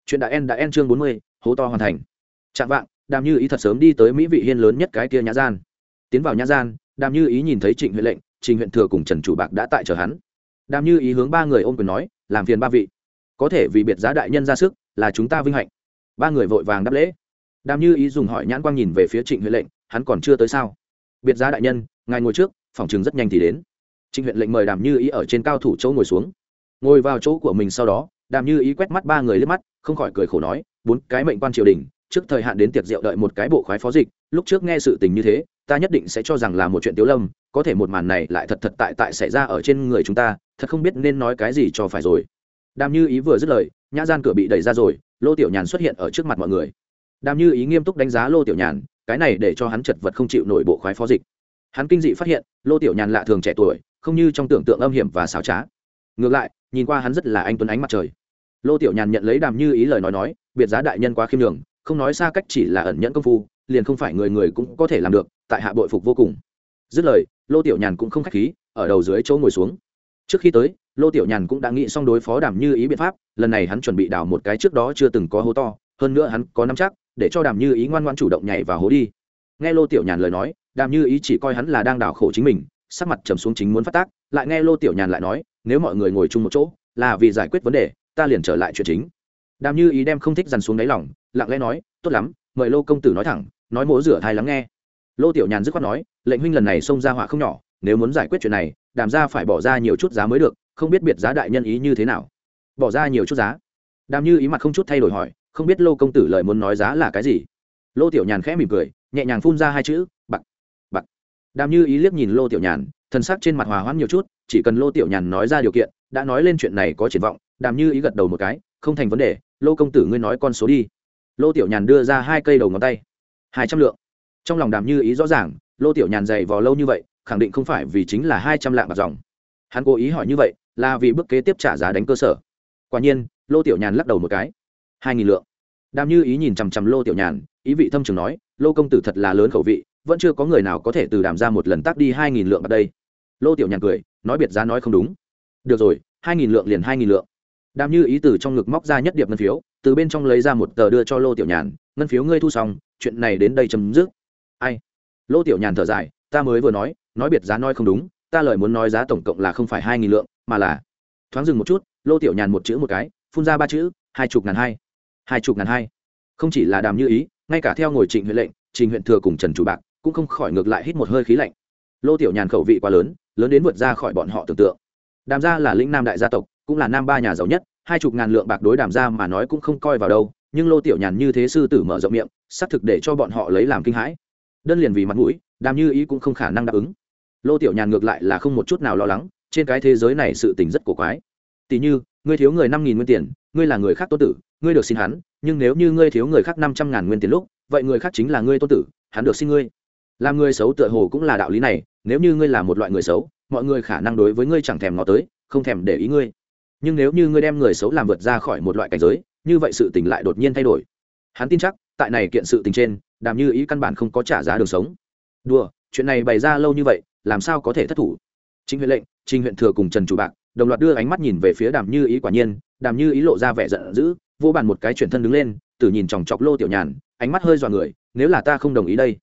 Chuyện đã en đã en chương bốn mươi, hố to hoàn thành. Chạm vạng, đàm như ý thật sớm đi tới mỹ vị hiên lớn nhất cái kia nhã gian. Tiến vào nhã gian, đàm như ý nhìn thấy trịnh huyện lệnh, trình huyện thừa cùng trần chủ bạc đã tại chờ hắn. Đàm như ý hướng ba người ôm quyền nói làm phiền ba vị. Có thể vì biệt giá đại nhân ra sức, là chúng ta vinh hạnh. Ba người vội vàng đáp lễ. Đàm như ý dùng hỏi nhãn quang nhìn về phía trịnh huệ lệnh, hắn còn chưa tới sao? Biệt giá đại nhân, ngài ngồi trước, phòng chừng rất nhanh thì đến. Trịnh huyện lệnh mời đàm như ý ở trên cao thủ chỗ ngồi xuống. Ngồi vào chỗ của mình sau đó, đàm như ý quét mắt ba người lên mắt, không khỏi cười khổ nói, bốn cái mệnh quan triều đình, trước thời hạn đến tiệc rượu đợi một cái bộ khoái phó dịch, lúc trước nghe sự tình như thế, ta nhất định sẽ cho rằng là một chuyện tiếu lâm, có thể một màn này lại thật thật tại tại xảy ra ở trên người chúng ta thật không biết nên nói cái gì cho phải rồi. Đàm như ý vừa dứt lời, nhã gian cửa bị đẩy ra rồi, lô tiểu nhàn xuất hiện ở trước mặt mọi người. Đàm như ý nghiêm túc đánh giá lô tiểu nhàn, cái này để cho hắn chật vật không chịu nổi bộ khoái phó dịch. Hắn kinh dị phát hiện, lô tiểu nhàn lạ thường trẻ tuổi, không như trong tưởng tượng âm hiểm và xảo trá. Ngược lại, nhìn qua hắn rất là anh tuấn ánh mặt trời. Lô tiểu nhàn nhận lấy đàm như ý lời nói nói, biệt giá đại nhân quá khiêm đường không nói xa cách chỉ là ẩn nhẫn công phu, liền không phải người người cũng có thể làm được, tại hạ bội phục vô cùng. Dứt lời, lô tiểu nhàn cũng không k h á c h khí, ở đầu dưới chỗ ngồi xuống trước khi tới, lô tiểu nhàn cũng đã nghĩ xong đối phó đàm như ý biện pháp, lần này hắn chuẩn bị đào một cái trước đó chưa từng có hố to, hơn nữa hắn có nắm chắc, để cho đàm như ý ngoan ngoan chủ động nhảy vào hố đi. Nghe lô tiểu nhàn lời nói, đàm như ý chỉ coi hắn là đang đào khổ chính mình, sắc mặt trầm xuống chính muốn phát tác, lại nghe lô tiểu nhàn lại nói, nếu mọi người ngồi chung một chỗ, là vì giải quyết vấn đề, ta liền trở lại chuyện chính. Đàm như ý đem không thích dằn xuống đáy lòng, lặng lẽ nói, tốt lắm, mời lô công tử nói thẳng, nói mỗ rửa thai lắng nghe. Lô tiểu nhàn dứt khoát nói, lệnh huynh lần này xông ra họa không nhỏ, nếu muốn giải quyết chuyện này đàm ra phải bỏ ra nhiều chút giá mới được, không biết biệt giá đại nhân ý như thế nào. Bỏ ra nhiều chút giá. Đàm như ý mặt không chút thay đổi hỏi, không biết lô công tử lời muốn nói giá là cái gì? Lô tiểu nhàn khẽ mỉm cười, nhẹ nhàng phun ra hai chữ, bạc bạc. Đàm như ý liếc nhìn lô tiểu nhàn thân sắc trên mặt hòa hoãn nhiều chút, chỉ cần lô tiểu nhàn nói ra điều kiện, đã nói lên chuyện này có triển vọng, đàm như ý gật đầu một cái, không thành vấn đề, lô công tử ngươi nói con số đi. Lô tiểu nhàn đưa ra hai cây đầu ngón tay. Hai trăm lượng. Trong lòng đàm như ý rõ ràng, lô tiểu nhàn dày vò lâu như vậy khẳng định không phải vì chính là hai trăm lạng bạc dòng. Hắn cố ý hỏi như vậy, là vì bước kế tiếp trả giá đánh cơ sở. Quả nhiên, lô tiểu nhàn lắc đầu một cái. Hai nghìn lượng. Đàm như ý nhìn chằm chằm lô tiểu nhàn, ý vị thâm trường nói, lô công tử thật là lớn khẩu vị, vẫn chưa có người nào có thể từ đàm ra một lần tác đi hai nghìn lượng ở đây. Lô tiểu nhàn cười, nói biệt giá nói không đúng. Được rồi, hai nghìn lượng liền hai nghìn lượng. Đàm như ý từ trong ngực móc ra nhất điệp ngân phiếu, từ bên trong lấy ra một tờ đưa cho lô tiểu nhàn, ngân phiếu ngươi thu xong, chuyện này đến đây chấm dứt. Ai? Lô tiểu nhàn thở dài, ta mới vừa nói nói biệt giá nói không đúng, ta lời muốn nói giá tổng cộng là không phải hai nghìn lượng, mà là, thoáng dừng một chút, lô tiểu nhàn một chữ một cái, phun ra ba chữ, hai chục ngàn hai hai chục ngàn hai. Không chỉ là đàm như ý, ngay cả theo ngồi trịnh huyện lệnh trình huyện thừa cùng trần chủ bạc, cũng không khỏi ngược lại hít một hơi khí lạnh. Lô tiểu nhàn khẩu vị quá lớn lớn đến vượt ra khỏi bọn họ tưởng tượng. Đàm gia là lĩnh nam đại gia tộc, cũng là nam ba nhà giàu nhất, hai chục ngàn lượng bạc đối đàm gia mà nói cũng không coi vào đâu, nhưng lô tiểu nhàn như thế sư tử mở rộng miệng, xác thực để cho bọn họ lấy làm kinh hãi. Đơn liền vì mặt mũi, đàm như ý cũng không khả năng đáp ứng lô tiểu nhàn ngược lại là không một chút nào lo lắng, trên cái thế giới này sự tình rất cổ quái. Tỷ như, ngươi thiếu người năm nghìn nguyên tiền, ngươi là người khác tô tử, ngươi được xin hắn, nhưng nếu như ngươi thiếu người khác năm trăm ngàn nguyên tiền lúc, vậy người khác chính là ngươi tô tử, hắn được xin ngươi. Làm người xấu tựa hồ cũng là đạo lý này, nếu như ngươi là một loại người xấu, mọi người khả năng đối với ngươi chẳng thèm ngó tới, không thèm để ý ngươi. Nhưng nếu như ngươi đem người xấu làm vượt ra khỏi một loại cảnh giới, như vậy sự tình lại đột nhiên thay đổi. Hắn tin chắc, tại này kiện sự tình trên, đàm như ý căn bản không có trả giá đường sống. Đùa, chuyện này bày ra lâu như vậy làm sao có thể thất thủ? Chính huyện lệnh, trình huyện thừa cùng trần chủ bạc, đồng loạt đưa ánh mắt nhìn về phía đàm như ý quả nhiên, đàm như ý lộ ra vẻ giận dữ, vô bàn một cái chuyển thân đứng lên, tử nhìn chòng chọc lô tiểu nhàn, ánh mắt hơi dọa người, nếu là ta không đồng ý đây.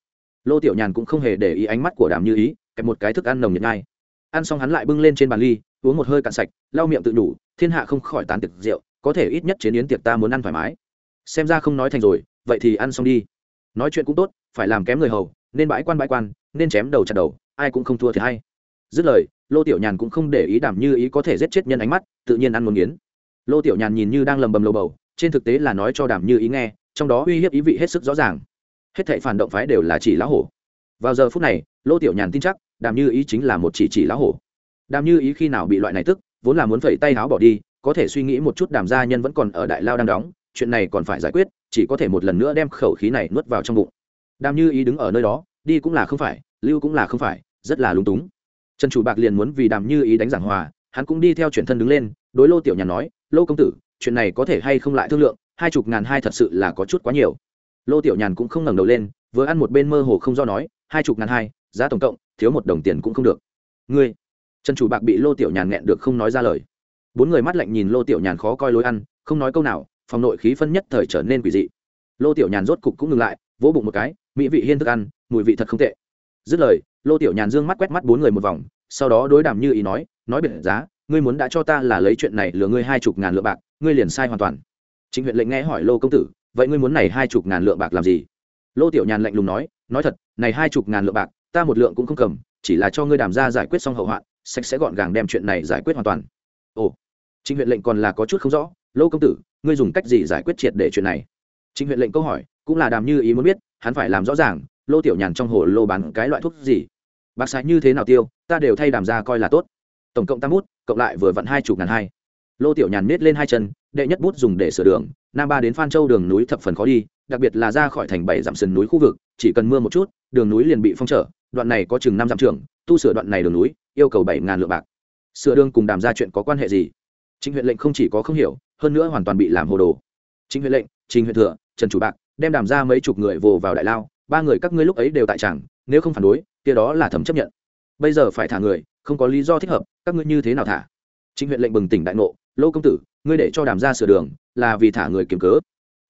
Lô tiểu nhàn cũng không hề để ý ánh mắt của đàm như ý, kẹp một cái thức ăn nồng nhiệt ngay. Ăn xong hắn lại bưng lên trên bàn ly, uống một hơi cạn sạch, lau miệng tự đủ, thiên hạ không khỏi tán tiệc rượu, có thể ít nhất chế biến tiệc ta muốn ăn thoải mái. Xem ra không nói thành rồi, vậy thì ăn xong đi. Nói chuyện cũng tốt, phải làm kém người hầu, nên bãi quan bãi quan, nên chém đầu chặt đầu ai cũng không thua thì hay. Dứt lời, lô tiểu nhàn cũng không để ý đảm như ý có thể giết chết nhân ánh mắt, tự nhiên ăn một nghiến. Lô tiểu nhàn nhìn như đang lầm bầm lầu bầu, trên thực tế là nói cho đảm như ý nghe, trong đó uy hiếp ý vị hết sức rõ ràng. Hết thệ phản động phái đều là chỉ lão hổ. Vào giờ phút này, lô tiểu nhàn tin chắc đàm như ý chính là một chỉ chỉ lão hổ. Đàm như ý khi nào bị loại này tức, vốn là muốn phẩy tay háo bỏ đi, có thể suy nghĩ một chút đàm gia nhân vẫn còn ở đại lao đang đóng, chuyện này còn phải giải quyết, chỉ có thể một lần nữa đem khẩu khí này nuốt vào trong bụng. Đàm như ý đứng ở nơi đó, đi cũng là không phải lưu cũng là không phải, rất là lúng túng. Trần chủ bạc liền muốn vì đàm như ý đánh giảng hòa, hắn cũng đi theo chuyển thân đứng lên, đối lô tiểu nhàn nói, lô công tử, chuyện này có thể hay không lại thương lượng, hai chục ngàn hai thật sự là có chút quá nhiều. Lô tiểu nhàn cũng không ngẩng đầu lên, vừa ăn một bên mơ hồ không do nói, hai chục ngàn hai, giá tổng cộng, thiếu một đồng tiền cũng không được. Ngươi? Trần chủ bạc bị lô tiểu nhàn nghẹn được không nói ra lời. Bốn người mắt lạnh nhìn lô tiểu nhàn khó coi lối ăn, không nói câu nào, phòng nội khí phân nhất thời trở nên quỷ dị. Lô tiểu nhàn rốt cục cũng ngừng lại, vỗ bụng một cái, mỹ vị hiên thức ăn, mùi vị thật không tệ dứt lời, lô tiểu nhàn dương mắt quét mắt bốn người một vòng, sau đó đối đàm như ý nói nói biệt giá, ngươi muốn đã cho ta là lấy chuyện này lừa ngươi hai chục ngàn lượng bạc, ngươi liền sai hoàn toàn. Chính huyện lệnh nghe hỏi lô công tử, vậy ngươi muốn này hai chục ngàn lượng bạc làm gì? Lô tiểu nhàn lạnh lùng nói nói thật, này hai chục ngàn lượng bạc, ta một lượng cũng không cầm, chỉ là cho ngươi đàm ra giải quyết xong hậu hoạn, sạch sẽ gọn gàng đem chuyện này giải quyết hoàn toàn. Ồ. Chính huyện lệnh còn là có chút không rõ, lô công tử, ngươi dùng cách gì giải quyết triệt để chuyện này? Chính huyện lệnh câu hỏi, cũng là đàm như ý muốn biết, hắn phải làm rõ ràng lô tiểu nhàn trong hồ lô bán cái loại thuốc gì? Bạc sai như thế nào tiêu, ta đều thay đàm ra coi là tốt. Tổng cộng tam bút, cộng lại vừa vặn hai chục ngàn hai. Lô tiểu nhàn nết lên hai chân, đệ nhất bút dùng để sửa đường, nam ba đến phan châu đường núi thập phần khó đi, đặc biệt là ra khỏi thành bảy dặm sườn núi khu vực, chỉ cần mưa một chút, đường núi liền bị phong trở, đoạn này có chừng năm dặm trường tu sửa đoạn này đường núi, yêu cầu bảy ngàn lượng bạc. Sửa đường cùng đàm ra chuyện có quan hệ gì? Chính huyện lệnh không chỉ có không hiểu, hơn nữa hoàn toàn bị làm hồ đồ. Chính huyện lệnh, trình huyện thừa, trần chủ bạc, đem đàm ra mấy chục người vồ vào đại lao ba người các ngươi lúc ấy đều tại chẳng nếu không phản đối, kia đó là thẩm chấp nhận. Bây giờ phải thả người, không có lý do thích hợp, các ngươi như thế nào thả? Chính huyện lệnh bừng tỉnh đại ngộ, lô công tử, ngươi để cho đàm ra sửa đường, là vì thả người kiếm cớ.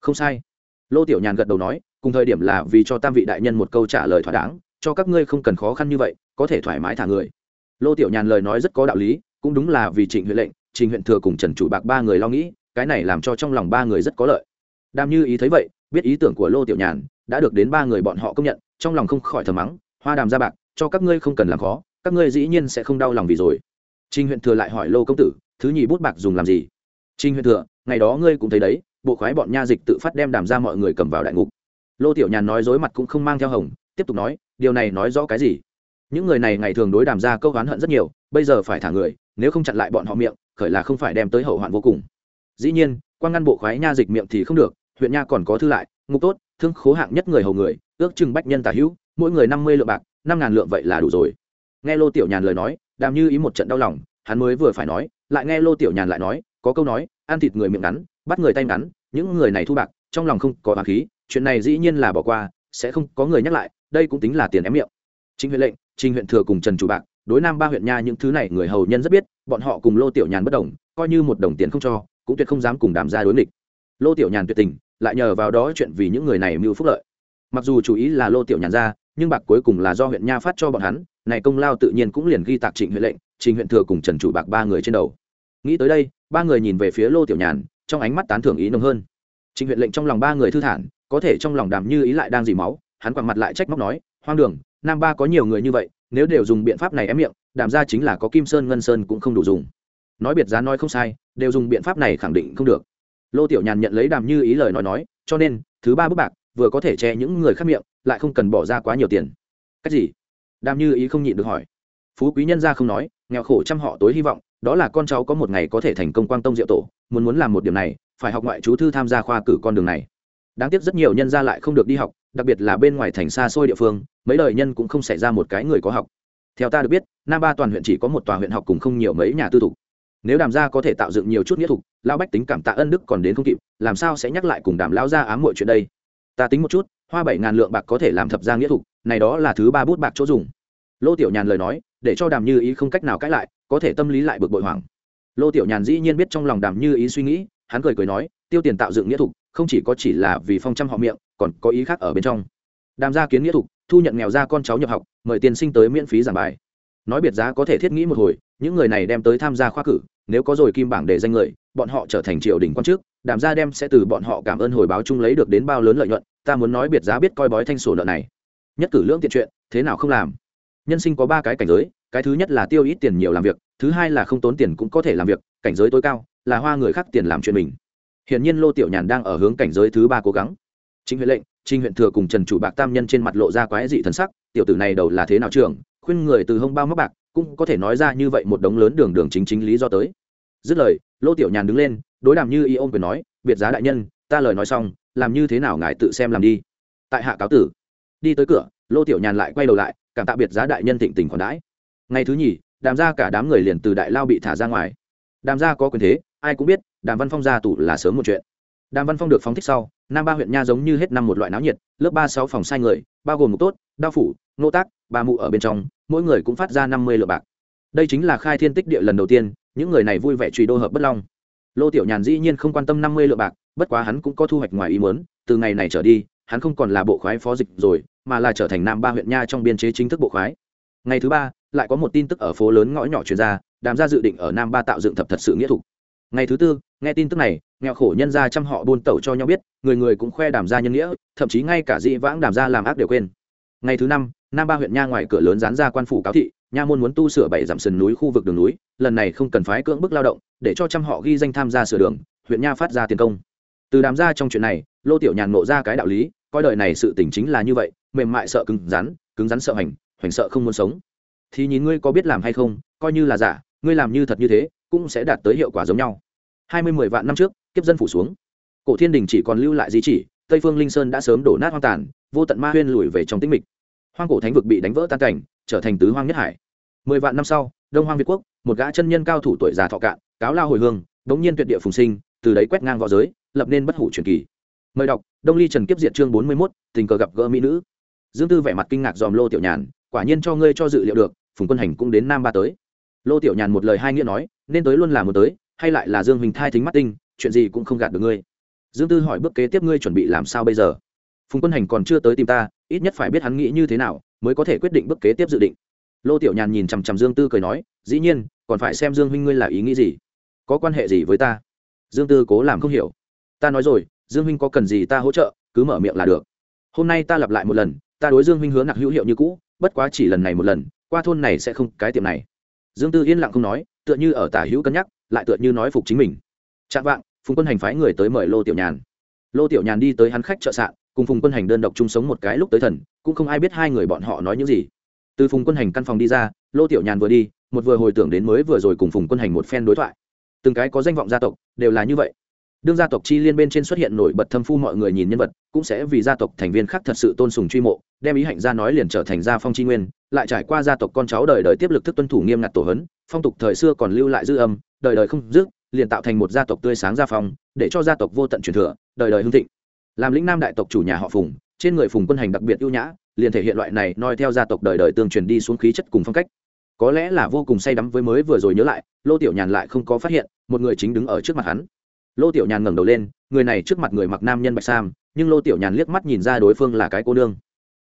Không sai. Lô tiểu nhàn gật đầu nói, cùng thời điểm là vì cho tam vị đại nhân một câu trả lời thỏa đáng, cho các ngươi không cần khó khăn như vậy, có thể thoải mái thả người. Lô tiểu nhàn lời nói rất có đạo lý, cũng đúng là vì trịnh huyện lệnh trình huyện thừa cùng trần chủ bạc ba người lo nghĩ, cái này làm cho trong lòng ba người rất có lợi. Đam như ý thấy vậy, biết ý tưởng của lô tiểu nhàn đã được đến ba người bọn họ công nhận, trong lòng không khỏi thầm mắng, hoa đàm ra bạc, cho các ngươi không cần làm khó, các ngươi dĩ nhiên sẽ không đau lòng vì rồi. Trình huyện thừa lại hỏi lô công tử, thứ nhì bút bạc dùng làm gì? Trình huyện thừa, ngày đó ngươi cũng thấy đấy, bộ khoái bọn nha dịch tự phát đem đàm ra mọi người cầm vào đại ngục. Lô tiểu nhàn nói dối mặt cũng không mang theo hồng, tiếp tục nói, điều này nói rõ cái gì? Những người này ngày thường đối đàm ra câu oán hận rất nhiều, bây giờ phải thả người, nếu không chặn lại bọn họ miệng, khởi là không phải đem tới hậu hoạn vô cùng. Dĩ nhiên, quan ngăn bộ khoái nha dịch miệng thì không được, huyện nha còn có thư lại, ngục tốt thương khố hạng nhất người hầu người, ước chừng bách nhân tả hữu, mỗi người năm mươi lượng bạc, năm ngàn lượng vậy là đủ rồi. Nghe lô tiểu nhàn lời nói, đàm như ý một trận đau lòng, hắn mới vừa phải nói, lại nghe lô tiểu nhàn lại nói, có câu nói, ăn thịt người miệng ngắn, bắt người tay ngắn, những người này thu bạc, trong lòng không có bà khí, chuyện này dĩ nhiên là bỏ qua, sẽ không có người nhắc lại, đây cũng tính là tiền ém miệng. Chính huyện lệnh, trình huyện thừa cùng trần chủ bạc, đối nam ba huyện nha những thứ này người hầu nhân rất biết, bọn họ cùng lô tiểu nhàn bất đồng, coi như một đồng tiền không cho, cũng tuyệt không dám cùng đàm ra đối nghịch. Lô tiểu nhàn tuyệt tình lại nhờ vào đó chuyện vì những người này mưu phúc lợi. Mặc dù chủ ý là lô tiểu nhàn ra, nhưng bạc cuối cùng là do huyện nha phát cho bọn hắn, này công lao tự nhiên cũng liền ghi tạc trịnh huyện lệnh trình huyện thừa cùng trần chủ bạc ba người trên đầu. Nghĩ tới đây, ba người nhìn về phía lô tiểu nhàn, trong ánh mắt tán thưởng ý nồng hơn. Trịnh huyện lệnh trong lòng ba người thư thản, có thể trong lòng đàm như ý lại đang dì máu, hắn quẳng mặt lại trách móc nói, hoang đường, nam ba có nhiều người như vậy, nếu đều dùng biện pháp này ém miệng, đàm ra chính là có kim sơn, ngân sơn cũng không đủ dùng. Nói biệt giá nói không sai, đều dùng biện pháp này khẳng định không được lô tiểu nhàn nhận lấy đàm như ý lời nói nói, cho nên, thứ ba bức bạc, vừa có thể che những người khác miệng, lại không cần bỏ ra quá nhiều tiền. Cách gì? Đàm như ý không nhịn được hỏi. Phú quý nhân gia không nói, nghèo khổ chăm họ tối hy vọng, đó là con cháu có một ngày có thể thành công quang tông diệu tổ, muốn muốn làm một điểm này, phải học ngoại chú thư tham gia khoa cử con đường này. Đáng tiếc rất nhiều nhân gia lại không được đi học, đặc biệt là bên ngoài thành xa xôi địa phương, mấy đời nhân cũng không xảy ra một cái người có học. Theo ta được biết, nam ba toàn huyện chỉ có một tòa huyện học cùng không nhiều mấy nhà tư thục nếu đàm gia có thể tạo dựng nhiều chút nghĩa thục, Lão bách tính cảm tạ ân đức còn đến không kịp, làm sao sẽ nhắc lại cùng đàm Lão Gia ám mọi chuyện đây? Ta tính một chút, hoa bảy ngàn lượng bạc có thể làm thập gia nghĩa thục, này đó là thứ ba bút bạc chỗ dùng. Lô tiểu nhàn lời nói, để cho đàm như ý không cách nào cãi lại, có thể tâm lý lại bực bội hoảng. Lô tiểu nhàn dĩ nhiên biết trong lòng đàm như ý suy nghĩ, hắn cười cười nói, tiêu tiền tạo dựng nghĩa thục, không chỉ có chỉ là vì phong trăm họ miệng, còn có ý khác ở bên trong. Đàm gia kiến nghĩa thục, thu nhận nghèo ra con cháu nhập học, mời tiên sinh tới miễn phí giảng bài. Nói biệt giá có thể thiết nghĩ một hồi những người này đem tới tham gia khoa cử, nếu có rồi kim bảng để danh người, bọn họ trở thành triều đình quan chức, đàm gia đem sẽ từ bọn họ cảm ơn hồi báo chung lấy được đến bao lớn lợi nhuận, ta muốn nói biệt giá biết coi bói thanh sổ nợ này. Nhất cử lưỡng tiện chuyện, thế nào không làm? Nhân sinh có ba cái cảnh giới, cái thứ nhất là tiêu ít tiền nhiều làm việc, thứ hai là không tốn tiền cũng có thể làm việc, cảnh giới tối cao, là hoa người khác tiền làm chuyện mình. Hiện nhiên lô tiểu nhàn đang ở hướng cảnh giới thứ ba cố gắng. Chính huyện lệnh trinh huyện thừa cùng trần chủ bạc tam nhân trên mặt lộ ra quái dị thần sắc, tiểu tử này đầu là thế nào trường khuyên người từ hông bao mắc bạc cũng có thể nói ra như vậy một đống lớn đường đường chính chính lý do tới. Dứt lời, lô tiểu nhàn đứng lên, đối đàm như y ôm quyền nói, biệt giá đại nhân, ta lời nói xong, làm như thế nào ngài tự xem làm đi. Tại hạ cáo tử. Đi tới cửa, lô tiểu nhàn lại quay đầu lại, cảm tạ biệt giá đại nhân thịnh tình còn đãi. Ngày thứ nhì, đàm ra cả đám người liền từ đại lao bị thả ra ngoài. Đàm ra có quyền thế, ai cũng biết, đàm văn phong ra tù là sớm một chuyện đàm văn phong được phóng thích sau, nam ba huyện nha giống như hết năm một loại náo nhiệt, lớp ba sáu phòng sai người, bao gồm một tốt, đao phủ nô tác, ba mụ ở bên trong, mỗi người cũng phát ra năm mươi lượng bạc. Đây chính là khai thiên tích địa lần đầu tiên, những người này vui vẻ truy đô hợp bất long. Lô tiểu nhàn dĩ nhiên không quan tâm năm mươi lượng bạc, bất quá hắn cũng có thu hoạch ngoài ý muốn, từ ngày này trở đi, hắn không còn là bộ khoái phó dịch rồi, mà là trở thành nam ba huyện nha trong biên chế chính thức bộ khoái. Ngày thứ ba, lại có một tin tức ở phố lớn ngõ nhỏ truyền ra, đàm ra dự định ở nam ba tạo dựng thập thật sự nghĩa thục. Ngày thứ tư, nghe tin tức này nghèo khổ nhân gia chăm họ buôn tẩu cho nhau biết, người người cũng khoe đàm gia nhân nghĩa, thậm chí ngay cả dị vãng đàm gia làm ác đều quên. Ngày thứ năm, nam ba huyện nha ngoài cửa lớn dán ra quan phủ cáo thị, nha môn muốn tu sửa bảy dặm sườn núi khu vực đường núi, lần này không cần phái cưỡng bức lao động, để cho trăm họ ghi danh tham gia sửa đường, huyện nha phát ra tiền công. Từ đàm ra trong chuyện này, lô tiểu nhàn nộ ra cái đạo lý, coi đời này sự tình chính là như vậy, mềm mại sợ cứng rắn cứng rắn sợ hành hoành sợ không muốn sống. Thì nhìn ngươi có biết làm hay không, coi như là giả, ngươi làm như thật như thế, cũng sẽ đạt tới hiệu quả giống nhau. Hai mươi mười vạn năm trước kiếp dân phủ xuống. Cổ thiên đình chỉ còn lưu lại di chỉ, tây phương linh sơn đã sớm đổ nát hoang tàn, vô tận ma huyên lùi về trong tĩnh mịch. Hoang cổ thánh vực bị đánh vỡ tan cảnh, trở thành tứ hoang nhất hải. Mười vạn năm sau, đông hoang việt quốc, một gã chân nhân cao thủ tuổi già thọ cạn, cáo lao hồi hương, đống nhiên tuyệt địa phùng sinh, từ đấy quét ngang v õ giới, lập nên bất hủ truyền kỳ. Mời đọc, đông ly trần kiếp diệt chương bốn mươi mốt, tình cờ gặp gỡ mỹ nữ. Dương tư vẻ mặt kinh ngạc dòm lô tiểu nhàn, quả nhiên cho ngươi cho dự liệu được, phùng quân hành cũng đến nam ba tới. Lô tiểu nhàn một lời hai nghĩa nói, nên tới luôn là một tới, hay lại là dương huỳnh thai thính mắt tinh chuyện gì cũng không gạt được ngươi. Dương tư hỏi bước kế tiếp ngươi chuẩn bị làm sao bây giờ? Phùng quân hành còn chưa tới tìm ta, ít nhất phải biết hắn nghĩ như thế nào mới có thể quyết định bước kế tiếp dự định. Lô tiểu nhàn nhìn chằm chằm dương tư cười nói, dĩ nhiên, còn phải xem dương huynh ngươi là ý nghĩ gì. Có quan hệ gì với ta? Dương tư cố làm không hiểu. Ta nói rồi, dương huynh có cần gì ta hỗ trợ, cứ mở miệng là được. Hôm nay ta lặp lại một lần, ta đối dương huynh hứa nặc hữu hiệu như cũ, bất quá chỉ lần này một lần, qua thôn này sẽ không cái tiệm này. Dương tư yên lặng không nói, tựa như ở tả hữu cân nhắc, lại tựa như nói phục chính mình. Chạm vạng phùng quân hành phái người tới mời lô tiểu nhàn. Lô tiểu nhàn đi tới hắn khách trợ sạn, cùng phùng quân hành đơn độc chung sống một cái lúc tới thần, cũng không ai biết hai người bọn họ nói những gì. Từ phùng quân hành căn phòng đi ra, lô tiểu nhàn vừa đi, một vừa hồi tưởng đến mới vừa rồi cùng phùng quân hành một phen đối thoại. Từng cái có danh vọng gia tộc, đều là như vậy. Đương gia tộc chi liên bên trên xuất hiện nổi bật thâm phu mọi người nhìn nhân vật, cũng sẽ vì gia tộc thành viên khác thật sự tôn sùng truy mộ, đem ý hạnh gia nói liền trở thành gia phong chi nguyên, lại trải qua gia tộc con cháu đời đời tiếp lực thức tuân thủ nghiêm ngặt tổ hấn, phong tục thời xưa còn lưu lại dư âm, đời đời không dứt liền tạo thành một gia tộc tươi sáng gia phong, để cho gia tộc vô tận truyền thừa, đời đời hưng thịnh. Làm lĩnh nam đại tộc chủ nhà họ phùng, trên người phùng quân hành đặc biệt ưu nhã, liền thể hiện loại này noi theo gia tộc đời đời tương truyền đi xuống khí chất cùng phong cách. Có lẽ là vô cùng say đắm với mới vừa rồi nhớ lại, lô tiểu nhàn lại không có phát hiện, một người chính đứng ở trước mặt hắn. Lô tiểu nhàn ngẩng đầu lên, người này trước mặt người mặc nam nhân bạch sam, nhưng lô tiểu nhàn liếc mắt nhìn ra đối phương là cái cô nương.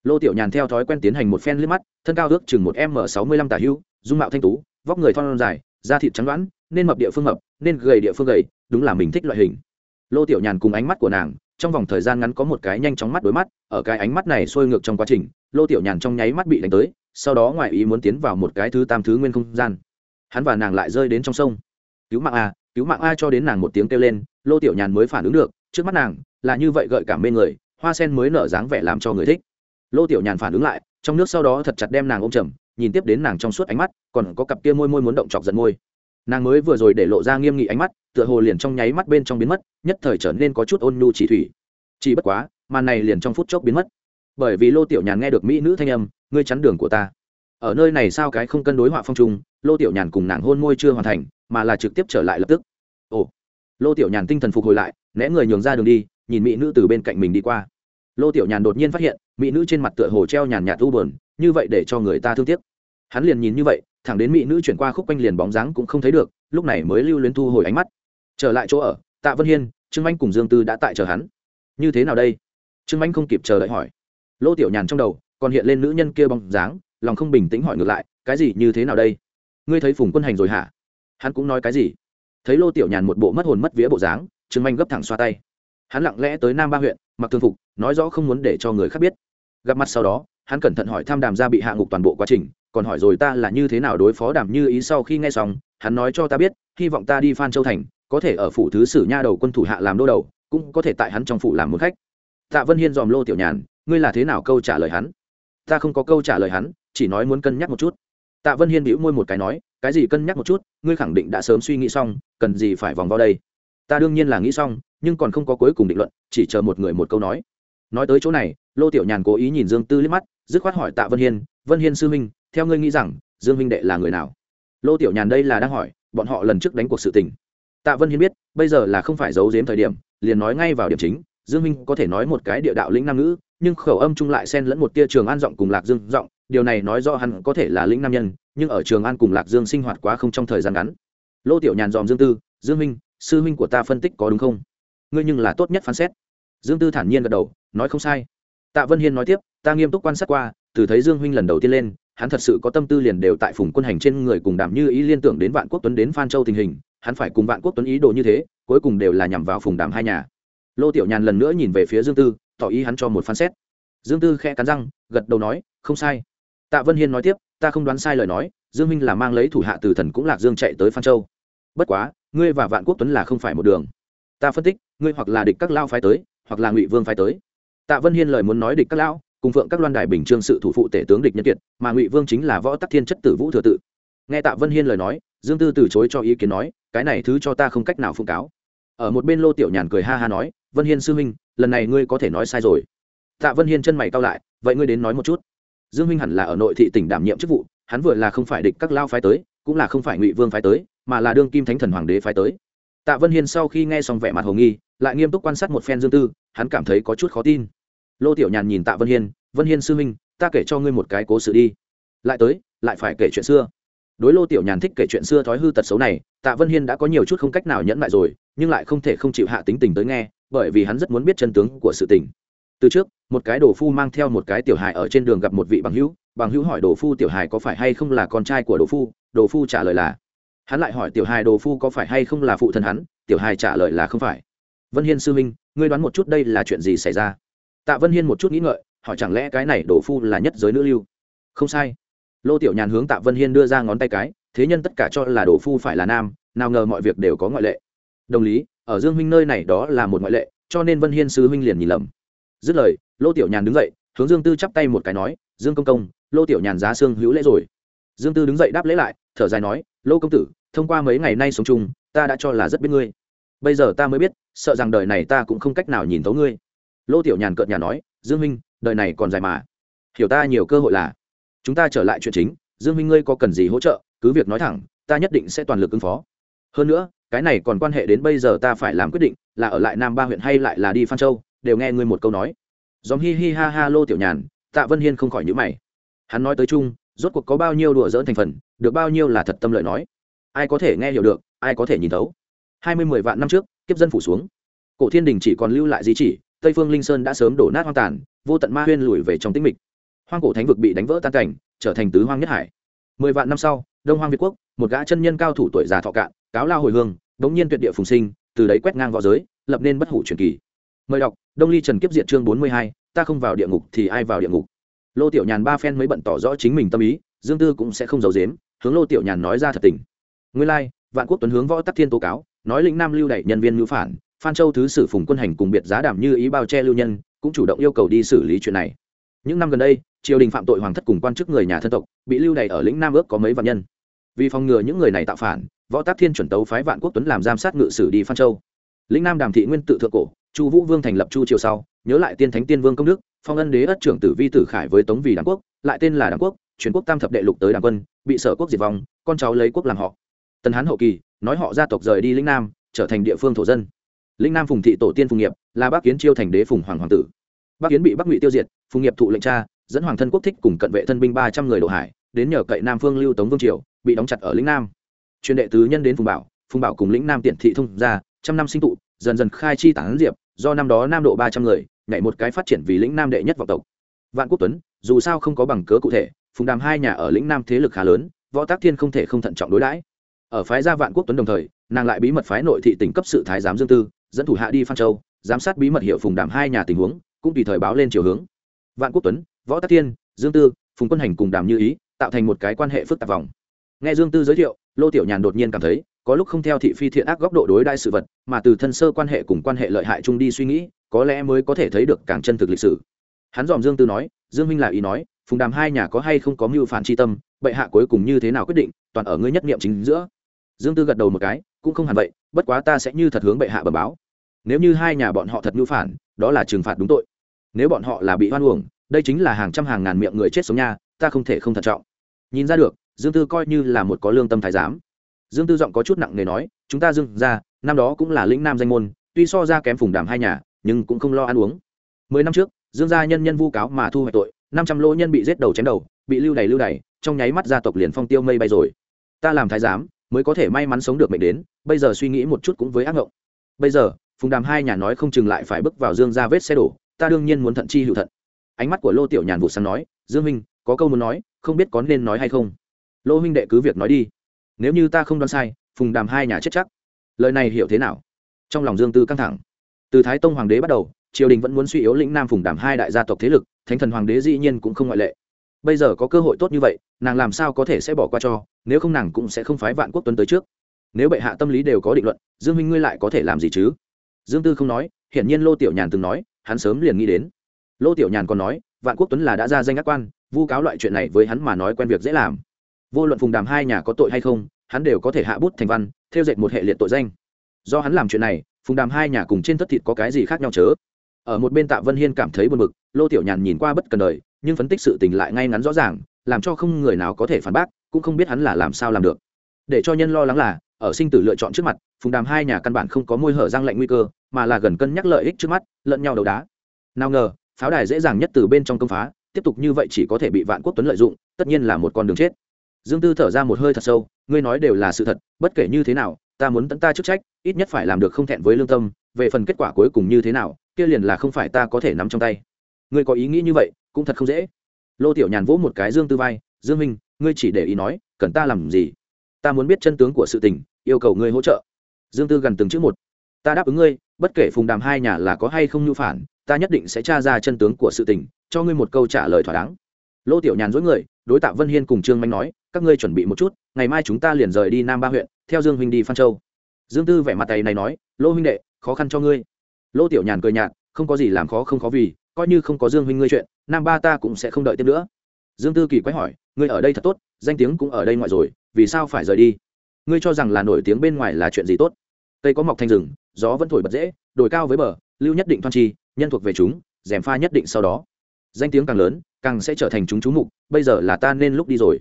Lô tiểu nhàn theo thói quen tiến hành một phen liếc mắt, thân cao ước chừng một m sáu mươi lăm tả hưu dung mạo thanh tú, vóc người thon dài, da thịt trắng đoán nên mập địa phương mập, nên gầy địa phương gầy, đúng là mình thích loại hình. Lô tiểu nhàn cùng ánh mắt của nàng, trong vòng thời gian ngắn có một cái nhanh chóng mắt đối mắt, ở cái ánh mắt này sôi ngược trong quá trình, lô tiểu nhàn trong nháy mắt bị đánh tới, sau đó ngoài ý muốn tiến vào một cái thứ tam thứ nguyên không gian. Hắn và nàng lại rơi đến trong sông. Cứu mạng a, cứu mạng a cho đến nàng một tiếng kêu lên, lô tiểu nhàn mới phản ứng được, trước mắt nàng là như vậy gợi cảm mê người, hoa sen mới nở dáng vẻ làm cho người thích. Lô tiểu nhàn phản ứng lại, trong nước sau đó thật chặt đem nàng ôm chầm, nhìn tiếp đến nàng trong suốt ánh mắt, còn có cặp kia môi môi muốn động chọc giận môi nàng mới vừa rồi để lộ ra nghiêm nghị ánh mắt, tựa hồ liền trong nháy mắt bên trong biến mất, nhất thời trở nên có chút ôn nhu chỉ thủy. Chỉ bất quá, màn này liền trong phút chốc biến mất. Bởi vì lô tiểu nhàn nghe được mỹ nữ thanh âm, ngươi chắn đường của ta. Ở nơi này sao cái không cân đối họa phong trung lô tiểu nhàn cùng nàng hôn môi chưa hoàn thành, mà là trực tiếp trở lại lập tức. Ồ. Lô tiểu nhàn tinh thần phục hồi lại, né người nhường ra đường đi, nhìn mỹ nữ từ bên cạnh mình đi qua. Lô tiểu nhàn đột nhiên phát hiện, mỹ nữ trên mặt tựa hồ treo nhàn nhạt u bờn như vậy để cho người ta thương tiếc. Hắn liền nhìn như vậy thẳng đến mỹ nữ chuyển qua khúc quanh liền bóng dáng cũng không thấy được, lúc này mới lưu luyến thu hồi ánh mắt. Trở lại chỗ ở, tạ vân hiên, trương anh cùng dương tư đã tại chờ hắn. Như thế nào đây? Trương anh không kịp chờ đợi hỏi. Lô tiểu nhàn trong đầu còn hiện lên nữ nhân kia bóng dáng, lòng không bình tĩnh hỏi ngược lại, cái gì, như thế nào đây? Ngươi thấy phùng quân hành rồi hả? Hắn cũng nói cái gì? Thấy lô tiểu nhàn một bộ mất hồn mất vía bộ dáng, trương anh gấp thẳng xoa tay. Hắn lặng lẽ tới nam ba huyện, mặc thường phục, nói rõ không muốn để cho người khác biết. Gặp mặt sau đó, hắn cẩn thận hỏi tham đàm ra bị hạ ngục toàn bộ quá trình còn hỏi rồi ta là như thế nào đối phó đàm như ý sau khi nghe xong, hắn nói cho ta biết, hy vọng ta đi phan châu thành, có thể ở phủ thứ sử nha đầu quân thủ hạ làm đô đầu, cũng có thể tại hắn trong phủ làm một khách. Tạ vân hiên dòm lô tiểu nhàn, ngươi là thế nào câu trả lời hắn? Ta không có câu trả lời hắn, chỉ nói muốn cân nhắc một chút. Tạ vân hiên bĩu môi một cái nói, cái gì cân nhắc một chút, ngươi khẳng định đã sớm suy nghĩ xong, cần gì phải vòng vào đây? Ta đương nhiên là nghĩ xong, nhưng còn không có cuối cùng định luận, chỉ chờ một người một câu nói. Nói tới chỗ này, lô tiểu nhàn cố ý nhìn dương tư liếc mắt, dứt khoát hỏi tạ vân hiên vân hiên sư minh theo ngươi nghĩ rằng, dương huynh đệ là người nào? Lô tiểu nhàn đây là đang hỏi, bọn họ lần trước đánh cuộc sự tình. Tạ vân hiên biết, bây giờ là không phải giấu giếm thời điểm, liền nói ngay vào điểm chính, dương huynh có thể nói một cái địa đạo lĩnh nam ngữ, nhưng khẩu âm chung lại xen lẫn một tia trường an giọng cùng lạc dương giọng, điều này nói rõ hắn có thể là lĩnh nam nhân, nhưng ở trường an cùng lạc dương sinh hoạt quá không trong thời gian ngắn. Lô tiểu nhàn dòm dương tư, dương huynh, sư huynh của ta phân tích có đúng không? Ngươi nhưng là tốt nhất phán xét. Dương tư thản nhiên gật đầu, nói không sai. Tạ vân hiên nói tiếp, ta nghiêm túc quan sát qua, từ thấy dương huynh lần đầu tiên lên hắn thật sự có tâm tư liền đều tại phùng quân hành trên người cùng đàm như ý liên tưởng đến vạn quốc tuấn đến phan châu tình hình, hắn phải cùng vạn quốc tuấn ý đồ như thế, cuối cùng đều là nhằm vào phùng đàm hai nhà. Lô tiểu nhàn lần nữa nhìn về phía dương tư, tỏ ý hắn cho một phán xét. Dương tư khẽ cắn răng, gật đầu nói, không sai. Tạ vân hiên nói tiếp, ta không đoán sai lời nói, dương minh là mang lấy thủ hạ từ thần cũng lạc dương chạy tới phan châu. Bất quá, ngươi và vạn quốc tuấn là không phải một đường. Ta phân tích, ngươi hoặc là địch các lao phái tới, hoặc là ngụy vương phái tới. Tạ vân hiên lời muốn nói địch các lão cùng phượng các loan đài bình trương sự thủ phụ tể tướng địch nhân kiệt, mà ngụy vương chính là võ tắc thiên chất tử vũ thừa tự. Nghe tạ vân hiên lời nói, dương tư từ chối cho ý kiến nói, cái này thứ cho ta không cách nào phung cáo. Ở một bên lô tiểu nhàn cười ha ha nói, vân hiên sư huynh, lần này ngươi có thể nói sai rồi. Tạ vân hiên chân mày cao lại, vậy ngươi đến nói một chút. Dương huynh hẳn là ở nội thị tỉnh đảm nhiệm chức vụ, hắn vừa là không phải địch các lao phái tới, cũng là không phải ngụy vương phái tới, mà là đương kim thánh thần hoàng đế phái tới. Tạ vân hiên sau khi nghe xong vẻ mặt hồ nghi, lại nghiêm túc quan sát một phen dương tư, hắn cảm thấy có chút khó tin lô tiểu nhàn nhìn tạ vân hiên vân hiên sư minh ta kể cho ngươi một cái cố sự đi. Lại tới, lại phải kể chuyện xưa. Đối lô tiểu nhàn thích kể chuyện xưa thói hư tật xấu này, tạ vân hiên đã có nhiều chút không cách nào nhẫn lại rồi, nhưng lại không thể không chịu hạ tính tình tới nghe, bởi vì hắn rất muốn biết chân tướng của sự tình. Từ trước, một cái đồ phu mang theo một cái tiểu hài ở trên đường gặp một vị bằng hữu bằng hữu hỏi đồ phu tiểu hài có phải hay không là con trai của đồ phu đồ phu trả lời là. Hắn lại hỏi tiểu hài đồ phu có phải hay không là phụ thân hắn, tiểu hài trả lời là không phải. Vân hiên sư minh ngươi đoán một chút đây là chuyện gì xảy ra? Tạ vân hiên một chút nghĩ ngợi, hỏi chẳng lẽ cái này đổ phu là nhất giới nữ lưu? Không sai. Lô tiểu nhàn hướng tạ vân hiên đưa ra ngón tay cái, thế nhân tất cả cho là đổ phu phải là nam, nào ngờ mọi việc đều có ngoại lệ. Đồng lý, ở dương huynh nơi này đó là một ngoại lệ, cho nên vân hiên sư huynh liền nhìn lầm. Dứt lời, lô tiểu nhàn đứng dậy, hướng dương tư chắp tay một cái nói, dương công công, lô tiểu nhàn giá xương hữu lễ rồi. Dương tư đứng dậy đáp lễ lại, thở dài nói, lô công tử, thông qua mấy ngày nay sống chung, ta đã cho là rất biết ngươi. Bây giờ ta mới biết, sợ rằng đời này ta cũng không cách nào nhìn thấu ngươi lô tiểu nhàn cợt nhà nói, dương minh đời này còn dài mà. Hiểu ta nhiều cơ hội là. Chúng ta trở lại chuyện chính, dương minh ngươi có cần gì hỗ trợ, cứ việc nói thẳng, ta nhất định sẽ toàn lực ứng phó. Hơn nữa, cái này còn quan hệ đến bây giờ ta phải làm quyết định, là ở lại nam ba huyện hay lại là đi phan châu, đều nghe ngươi một câu nói. Dòm hi hi ha ha lô tiểu nhàn, tạ vân hiên không khỏi nhữ mày. Hắn nói tới chung, rốt cuộc có bao nhiêu đùa dỡn thành phần, được bao nhiêu là thật tâm lợi nói. Ai có thể nghe hiểu được, ai có thể nhìn thấu. Hai mươi mười vạn năm trước, kiếp dân phủ xuống. Cổ thiên đình chỉ còn lưu lại di chỉ tây phương linh sơn đã sớm đổ nát hoang tàn, vô tận ma huyên lùi về trong tĩnh mịch. Hoang cổ thánh vực bị đánh vỡ tan cảnh, trở thành tứ hoang nhất hải. Mười vạn năm sau, đông hoang việt quốc, một gã chân nhân cao thủ tuổi già thọ cạn, cáo lao hồi hương, đống nhiên tuyệt địa phùng sinh, từ đấy quét ngang v õ giới, lập nên bất hủ truyền kỳ. Mời đọc, đông ly trần kiếp diện chương bốn mươi hai, ta không vào địa ngục thì ai vào địa ngục? Lô tiểu nhàn ba phen mới bận tỏ rõ chính mình tâm ý, dương tư cũng sẽ không giấu dếm hướng lô tiểu nhàn nói ra thật tình. Nguyên lai, vạn quốc tuấn hướng võ tắc thiên tố cáo, nói lĩnh nam lưu đẩy nhân viên ngữ phản phan châu thứ sử phùng quân hành cùng biệt giá đảm như ý bao che lưu nhân, cũng chủ động yêu cầu đi xử lý chuyện này. Những năm gần đây, triều đình phạm tội hoàng thất cùng quan chức người nhà thân tộc bị lưu đày ở lĩnh nam ước có mấy vạn nhân. Vì phòng ngừa những người này tạo phản, võ tác thiên chuẩn tấu phái vạn quốc tuấn làm giam sát ngự sử đi phan châu. Lĩnh nam đàm thị nguyên tự thượng cổ, chu vũ vương thành lập chu triều sau, nhớ lại tiên thánh tiên vương công đức, phong ân đế ất trưởng tử vi tử khải với tống vì đảng quốc, lại tên là đảng quốc tam thập đệ lục tới đảng quân, bị sở quốc diệt vong, con cháu lấy quốc làm họ. Tần hán hậu kỳ, nói họ gia tộc rời đi lĩnh nam, trở thành địa phương thổ dân lĩnh nam phùng thị tổ tiên phùng nghiệp, là bác kiến chiêu thành đế phùng hoàng hoàng tử. Bác kiến bị bắc ngụy tiêu diệt, phùng nghiệp thụ lệnh cha dẫn hoàng thân quốc thích cùng cận vệ thân binh ba trăm người đổ hải, đến nhờ cậy nam phương lưu tống vương triều, bị đóng chặt ở lĩnh nam. Truyền đệ tứ nhân đến phùng bảo phùng bảo cùng lĩnh nam tiện thị thông ra trăm năm sinh tụ, dần dần khai chi tản diệp, do năm đó nam độ ba trăm người, nhảy một cái phát triển vì lĩnh nam đệ nhất vọng tộc. Vạn quốc tuấn, dù sao không có bằng cớ cụ thể, phùng đàm hai nhà ở lĩnh nam thế lực khá lớn, võ tác thiên không thể không thận trọng đối đãi. Ở phái gia vạn quốc tuấn đồng thời, nàng lại bí mật phái nội thị tỉnh cấp sự thái giám dương tư dẫn thủ hạ đi phan châu, giám sát bí mật hiệu phùng đàm hai nhà tình huống, cũng tùy thời báo lên chiều hướng. Vạn quốc tuấn, võ tắc thiên, dương tư, phùng quân hành cùng đàm như ý, tạo thành một cái quan hệ phức tạp vòng. Nghe dương tư giới thiệu, lô tiểu nhàn đột nhiên cảm thấy, có lúc không theo thị phi thiện ác góc độ đối đại sự vật, mà từ thân sơ quan hệ cùng quan hệ lợi hại chung đi suy nghĩ, có lẽ mới có thể thấy được càng chân thực lịch sử. Hắn dòm dương tư nói, dương minh là ý nói, phùng đàm hai nhà có hay không có mưu phản tri tâm, bệ hạ cuối cùng như thế nào quyết định, toàn ở ngươi nhất niệm chính giữa. Dương tư gật đầu một cái, cũng không hẳn vậy, bất quá ta sẽ như thật hướng bệ hạ bờ báo nếu như hai nhà bọn họ thật mưu phản, đó là trừng phạt đúng tội. Nếu bọn họ là bị hoan uổng, đây chính là hàng trăm hàng ngàn miệng người chết sống nha, ta không thể không thận trọng. Nhìn ra được, dương tư coi như là một có lương tâm thái giám. Dương tư giọng có chút nặng nề nói, chúng ta dương ra năm đó cũng là lĩnh nam danh môn, tuy so ra kém phùng đàm hai nhà, nhưng cũng không lo ăn uống. Mười năm trước, dương gia nhân nhân vu cáo mà thu hoạch tội, năm trăm lỗ nhân bị giết đầu chém đầu, bị lưu đày lưu đày, trong nháy mắt gia tộc liền phong tiêu mây bay rồi. Ta làm thái giám, mới có thể may mắn sống được mệnh đến, bây giờ suy nghĩ một chút cũng với ác ngộng. Bây giờ phùng đàm hai nhà nói không chừng lại phải bước vào dương ra vết xe đổ, ta đương nhiên muốn thận chi hữu thận. Ánh mắt của lô tiểu nhàn vụ sáng nói, dương minh có câu muốn nói, không biết có nên nói hay không? Lô huynh đệ cứ việc nói đi. Nếu như ta không đoán sai, phùng đàm hai nhà chết chắc. Lời này hiểu thế nào? Trong lòng dương tư căng thẳng. Từ thái tông hoàng đế bắt đầu, triều đình vẫn muốn suy yếu lĩnh nam phùng đàm hai đại gia tộc thế lực, thánh thần hoàng đế dĩ nhiên cũng không ngoại lệ. Bây giờ có cơ hội tốt như vậy, nàng làm sao có thể sẽ bỏ qua cho, nếu không nàng cũng sẽ không phái vạn quốc tuấn tới trước. Nếu bệ hạ tâm lý đều có định luận, dương minh ngươi lại có thể làm gì chứ? Dương tư không nói, hiển nhiên lô tiểu nhàn từng nói, hắn sớm liền nghĩ đến. Lô tiểu nhàn còn nói, vạn quốc tuấn là đã ra danh ác quan, vu cáo loại chuyện này với hắn mà nói quen việc dễ làm. Vô luận phùng đàm hai nhà có tội hay không, hắn đều có thể hạ bút thành văn, theo dệt một hệ liệt tội danh. Do hắn làm chuyện này, phùng đàm hai nhà cùng trên thất thịt có cái gì khác nhau chớ? Ở một bên tạ vân hiên cảm thấy buồn bực, lô tiểu nhàn nhìn qua bất cần đời, nhưng phân tích sự tình lại ngay ngắn rõ ràng, làm cho không người nào có thể phản bác, cũng không biết hắn là làm sao làm được. Để cho nhân lo lắng là, ở sinh tử lựa chọn trước mặt phùng đàm hai nhà căn bản không có môi hở răng lạnh nguy cơ, mà là gần cân nhắc lợi ích trước mắt, lẫn nhau đầu đá. Nào ngờ, pháo đài dễ dàng nhất từ bên trong công phá, tiếp tục như vậy chỉ có thể bị vạn quốc tuấn lợi dụng, tất nhiên là một con đường chết. Dương tư thở ra một hơi thật sâu, ngươi nói đều là sự thật, bất kể như thế nào, ta muốn tận ta chức trách, ít nhất phải làm được không thẹn với lương tâm, về phần kết quả cuối cùng như thế nào, kia liền là không phải ta có thể nắm trong tay. Ngươi có ý nghĩ như vậy, cũng thật không dễ. Lô tiểu nhàn vỗ một cái dương tư vai, dương minh ngươi chỉ để ý nói, cần ta làm gì? Ta muốn biết chân tướng của sự tình, yêu cầu ngươi hỗ trợ dương tư gần từng chữ một. Ta đáp ứng ngươi, bất kể phùng đàm hai nhà là có hay không nhu phản, ta nhất định sẽ tra ra chân tướng của sự tình, cho ngươi một câu trả lời thỏa đáng. Lô tiểu nhàn dối người, đối tạ vân hiên cùng trương manh nói, các ngươi chuẩn bị một chút, ngày mai chúng ta liền rời đi nam ba huyện, theo dương huynh đi phan châu. Dương tư vẻ mặt tay này nói, lô huynh đệ, khó khăn cho ngươi. Lô tiểu nhàn cười nhạt, không có gì làm khó không khó vì, coi như không có dương huynh ngươi chuyện, nam ba ta cũng sẽ không đợi tiếp nữa. Dương tư kỳ quái hỏi, ngươi ở đây thật tốt, danh tiếng cũng ở đây ngoại rồi, vì sao phải rời đi? Ngươi cho rằng là nổi tiếng bên ngoài là chuyện gì tốt? Tây có mọc thành rừng, gió vẫn thổi bật dễ, đồi cao với bờ, lưu nhất định thoan chi, nhân thuộc về chúng dèm pha nhất định sau đó. Danh tiếng càng lớn, càng sẽ trở thành chúng chú mục, bây giờ là ta nên lúc đi rồi.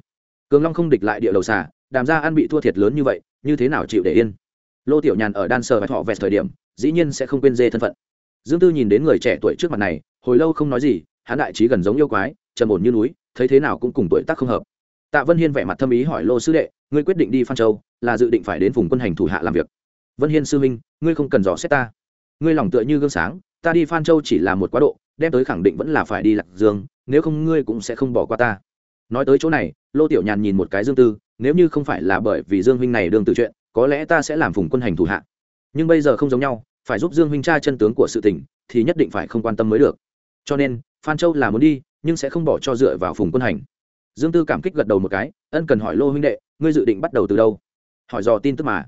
Cường long không địch lại địa đầu xà, đàm ra ăn bị thua thiệt lớn như vậy, như thế nào chịu để yên? Lô tiểu nhàn ở đan sờ và thọ vẹt thời điểm, dĩ nhiên sẽ không quên dê thân phận. Dương tư nhìn đến người trẻ tuổi trước mặt này, hồi lâu không nói gì, hắn đại trí gần giống yêu quái, trầm ổn như núi, thấy thế nào cũng cùng tuổi tác không hợp. Tạ vân hiên vẻ mặt thâm ý hỏi lô sư đệ, ngươi quyết định đi phan châu, là dự định phải đến vùng quân hành thủ hạ làm việc vân hiên sư minh ngươi không cần dò xét ta. Ngươi lòng tựa như gương sáng, ta đi phan châu chỉ là một quá độ, đem tới khẳng định vẫn là phải đi lạc dương, nếu không ngươi cũng sẽ không bỏ qua ta. Nói tới chỗ này, lô tiểu nhàn nhìn một cái dương tư, nếu như không phải là bởi vì dương huynh này đương tự chuyện, có lẽ ta sẽ làm phùng quân hành thủ hạ. Nhưng bây giờ không giống nhau, phải giúp dương huynh tra chân tướng của sự tình, thì nhất định phải không quan tâm mới được. Cho nên, phan châu là muốn đi, nhưng sẽ không bỏ cho dựa vào phùng quân hành. Dương tư cảm kích gật đầu một cái, ân cần hỏi lô huynh đệ, ngươi dự định bắt đầu từ đâu? Hỏi dò tin tức mà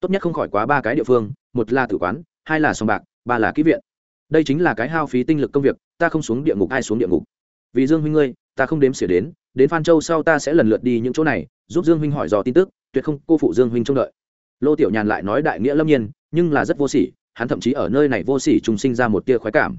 tốt nhất không khỏi quá ba cái địa phương, một là tử quán, hai là sòng bạc, ba là kỹ viện. Đây chính là cái hao phí tinh lực công việc, ta không xuống địa ngục ai xuống địa ngục. Vì dương huynh ngươi, ta không đếm xỉa đến đến phan châu sau ta sẽ lần lượt đi những chỗ này, giúp dương huynh hỏi dò tin tức, tuyệt không cô phụ dương huynh trông đợi. Lô tiểu nhàn lại nói đại nghĩa lâm nhiên, nhưng là rất vô sỉ, hắn thậm chí ở nơi này vô sỉ trùng sinh ra một tia khoái cảm.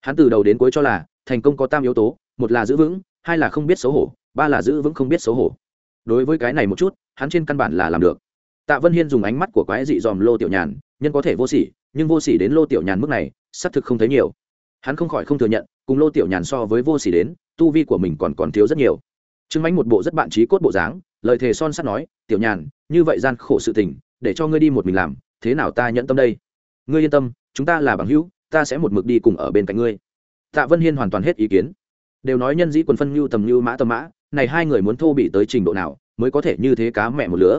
Hắn từ đầu đến cuối cho là, thành công có tam yếu tố, một là giữ vững, hai là không biết xấu hổ, ba là giữ vững không biết xấu hổ. Đối với cái này một chút, hắn trên căn bản là làm được tạ vân hiên dùng ánh mắt của quái dị dòm lô tiểu nhàn, nhân có thể vô sỉ, nhưng vô sỉ đến lô tiểu nhàn mức này, xác thực không thấy nhiều. Hắn không khỏi không thừa nhận, cùng lô tiểu nhàn so với vô sỉ đến, tu vi của mình còn còn thiếu rất nhiều. Trương mánh một bộ rất bạn trí cốt bộ dáng, lời thề son sắt nói, tiểu nhàn, như vậy gian khổ sự tình, để cho ngươi đi một mình làm, thế nào ta nhận tâm đây? Ngươi yên tâm, chúng ta là bằng hữu, ta sẽ một mực đi cùng ở bên cạnh ngươi. Tạ vân hiên hoàn toàn hết ý kiến. Đều nói nhân dĩ quần phân nhu tầm nhu mã tầm mã, này hai người muốn thô bị tới trình độ nào, mới có thể như thế cá mẹ một lứa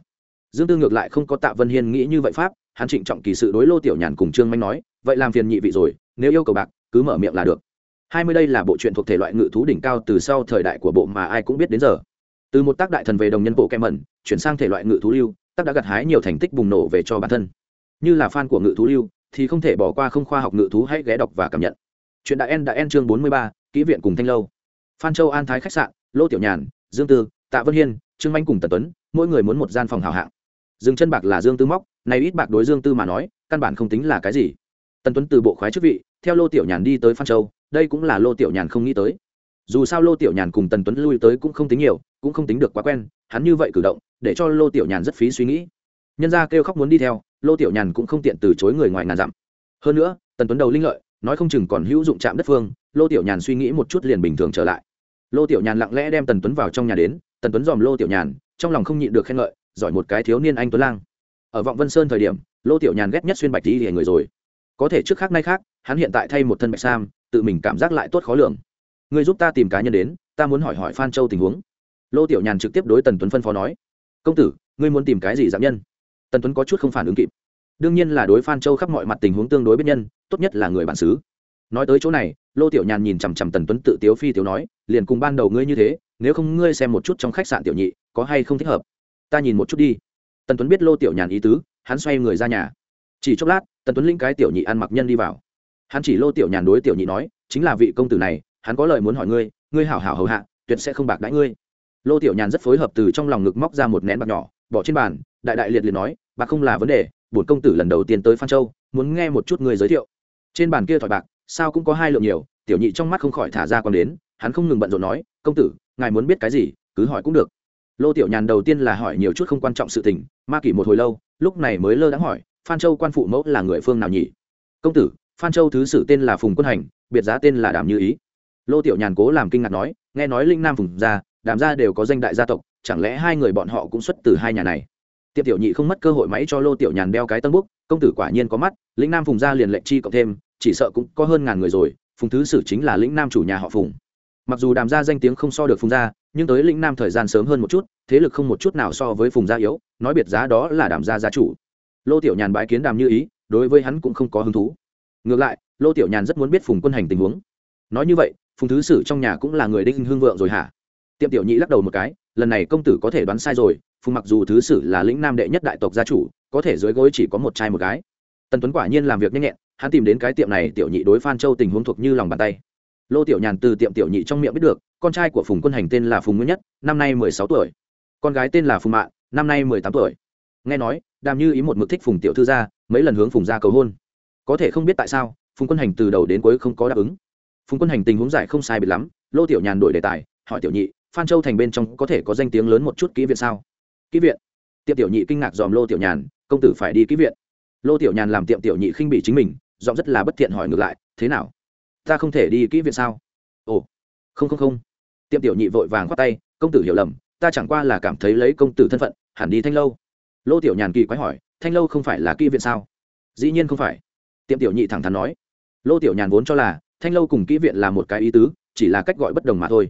dương tư ngược lại không có tạ vân hiên nghĩ như vậy pháp, hắn trịnh trọng kỳ sự đối lô tiểu nhàn cùng trương manh nói, vậy làm phiền nhị vị rồi, nếu yêu cầu bạc, cứ mở miệng là được. Hai mươi đây là bộ truyện thuộc thể loại ngự thú đỉnh cao từ sau thời đại của bộ mà ai cũng biết đến giờ. Từ một tác đại thần về đồng nhân bộ kem mẩn, chuyển sang thể loại ngự thú lưu, tác đã gặt hái nhiều thành tích bùng nổ về cho bản thân. Như là fan của ngự thú lưu, thì không thể bỏ qua không khoa học ngự thú hãy ghé đọc và cảm nhận. Chuyện đại en đã en chương bốn mươi ba, kỹ viện cùng thanh lâu. Phan châu an thái khách sạn, lô tiểu nhàn, dương tư, tạ vân hiên, trương manh cùng tần tuấn, mỗi người muốn một gian phòng hào hạng dừng chân bạc là dương tư móc, này ít bạc đối dương tư mà nói, căn bản không tính là cái gì. Tần tuấn từ bộ khoái chức vị, theo lô tiểu nhàn đi tới phan châu, đây cũng là lô tiểu nhàn không nghĩ tới. Dù sao lô tiểu nhàn cùng tần tuấn lui tới cũng không tính nhiều, cũng không tính được quá quen, hắn như vậy cử động, để cho lô tiểu nhàn rất phí suy nghĩ. Nhân ra kêu khóc muốn đi theo, lô tiểu nhàn cũng không tiện từ chối người ngoài ngàn dặm. Hơn nữa, tần tuấn đầu linh lợi, nói không chừng còn hữu dụng chạm đất phương, lô tiểu nhàn suy nghĩ một chút liền bình thường trở lại. Lô tiểu nhàn lặng lẽ đem tần tuấn vào trong nhà đến, tần tuấn dòm lô tiểu nhàn, trong lòng không nhịn được khen ngợi giỏi một cái thiếu niên anh tuấn lang. Ở vọng vân sơn thời điểm, lô tiểu nhàn ghét nhất xuyên bạch đi hề người rồi. Có thể trước khác nay khác, hắn hiện tại thay một thân bạch sam, tự mình cảm giác lại tốt khó lường. Người giúp ta tìm cá nhân đến, ta muốn hỏi hỏi phan châu tình huống. Lô tiểu nhàn trực tiếp đối tần tuấn phân phó nói. Công tử, ngươi muốn tìm cái gì dạng nhân? Tần tuấn có chút không phản ứng kịp. Đương nhiên là đối phan châu khắp mọi mặt tình huống tương đối biết nhân, tốt nhất là người bản xứ. Nói tới chỗ này, lô tiểu nhàn nhìn chằm chằm tần tuấn tự tiếu phi tiếu nói, liền cùng ban đầu ngươi như thế, nếu không ngươi xem một chút trong khách sạn tiểu nhị, có hay không thích hợp? Ta nhìn một chút đi. Tần tuấn biết lô tiểu nhàn ý tứ, hắn xoay người ra nhà. Chỉ chốc lát, tần tuấn linh cái tiểu nhị ăn mặc nhân đi vào. Hắn chỉ lô tiểu nhàn đối tiểu nhị nói, chính là vị công tử này, hắn có lời muốn hỏi ngươi ngươi hảo hảo hầu hạ, tuyệt sẽ không bạc đãi ngươi. Lô tiểu nhàn rất phối hợp từ trong lòng ngực móc ra một nén bạc nhỏ, bỏ trên bàn, đại đại liệt liệt nói, bạc không là vấn đề, bổn công tử lần đầu tiên tới phan châu, muốn nghe một chút ngươi giới thiệu. Trên bàn kia thỏi bạc, sao cũng có hai lượng nhiều, tiểu nhị trong mắt không khỏi thả ra còn đến, hắn không ngừng bận rộn nói, công tử, ngài muốn biết cái gì, cứ hỏi cũng được lô tiểu nhàn đầu tiên là hỏi nhiều chút không quan trọng sự tình, ma kỷ một hồi lâu, lúc này mới lơ đãng hỏi, phan châu quan phụ mẫu là người phương nào nhỉ? Công tử, phan châu thứ sử tên là phùng quân hành, biệt giá tên là đàm như ý. Lô tiểu nhàn cố làm kinh ngạc nói, nghe nói linh nam phùng gia, đàm gia đều có danh đại gia tộc, chẳng lẽ hai người bọn họ cũng xuất từ hai nhà này? Tiệp tiểu nhị không mất cơ hội máy cho lô tiểu nhàn đeo cái tân búc công tử quả nhiên có mắt lĩnh nam phùng gia liền lệnh chi cộng thêm, chỉ sợ cũng có hơn ngàn người rồi, phùng thứ sử chính là lĩnh nam chủ nhà họ phùng. Mặc dù đàm gia danh tiếng không so được phùng gia nhưng tới lĩnh nam thời gian sớm hơn một chút, thế lực không một chút nào so với phùng gia yếu, nói biệt giá đó là đàm gia gia chủ. Lô tiểu nhàn bái kiến đàm như ý, đối với hắn cũng không có hứng thú. Ngược lại, lô tiểu nhàn rất muốn biết phùng quân hành tình huống. Nói như vậy, phùng thứ sử trong nhà cũng là người đinh hương vượng rồi hả? Tiệm tiểu nhị lắc đầu một cái, lần này công tử có thể đoán sai rồi, phùng mặc dù thứ sử là lĩnh nam đệ nhất đại tộc gia chủ, có thể dưới gối chỉ có một trai một gái. Tần tuấn quả nhiên làm việc nhanh nhẹn, hắn tìm đến cái tiệm này tiểu nhị đối phan châu tình huống thuộc như lòng bàn tay lô tiểu nhàn từ tiệm tiểu nhị trong miệng biết được con trai của phùng quân hành tên là phùng nguyên nhất năm nay mười sáu tuổi. Con gái tên là phùng Mạn, năm nay mười tám tuổi. Nghe nói đàm như ý một mực thích phùng tiểu thư gia mấy lần hướng phùng gia cầu hôn. Có thể không biết tại sao phùng quân hành từ đầu đến cuối không có đáp ứng. Phùng quân hành tình huống giải không sai biệt lắm lô tiểu nhàn đổi đề tài hỏi tiểu nhị phan châu thành bên trong có thể có danh tiếng lớn một chút kỹ viện sao? Kỹ viện? Tiệm tiểu nhị kinh ngạc dòm lô tiểu nhàn công tử phải đi kỹ viện. Lô tiểu nhàn làm tiệm tiểu nhị khinh bị chính mình giọng rất là bất thiện hỏi ngược lại thế nào? Ta không thể đi kỹ viện sao? Ồ, không không không. Tiệm tiểu nhị vội vàng khoát tay, công tử hiểu lầm, ta chẳng qua là cảm thấy lấy công tử thân phận, hẳn đi thanh lâu. Lô tiểu nhàn kỳ quái hỏi, thanh lâu không phải là kỹ viện sao? Dĩ nhiên không phải. Tiệm tiểu nhị thẳng thắn nói. Lô tiểu nhàn vốn cho là, thanh lâu cùng kỹ viện là một cái ý tứ, chỉ là cách gọi bất đồng mà thôi.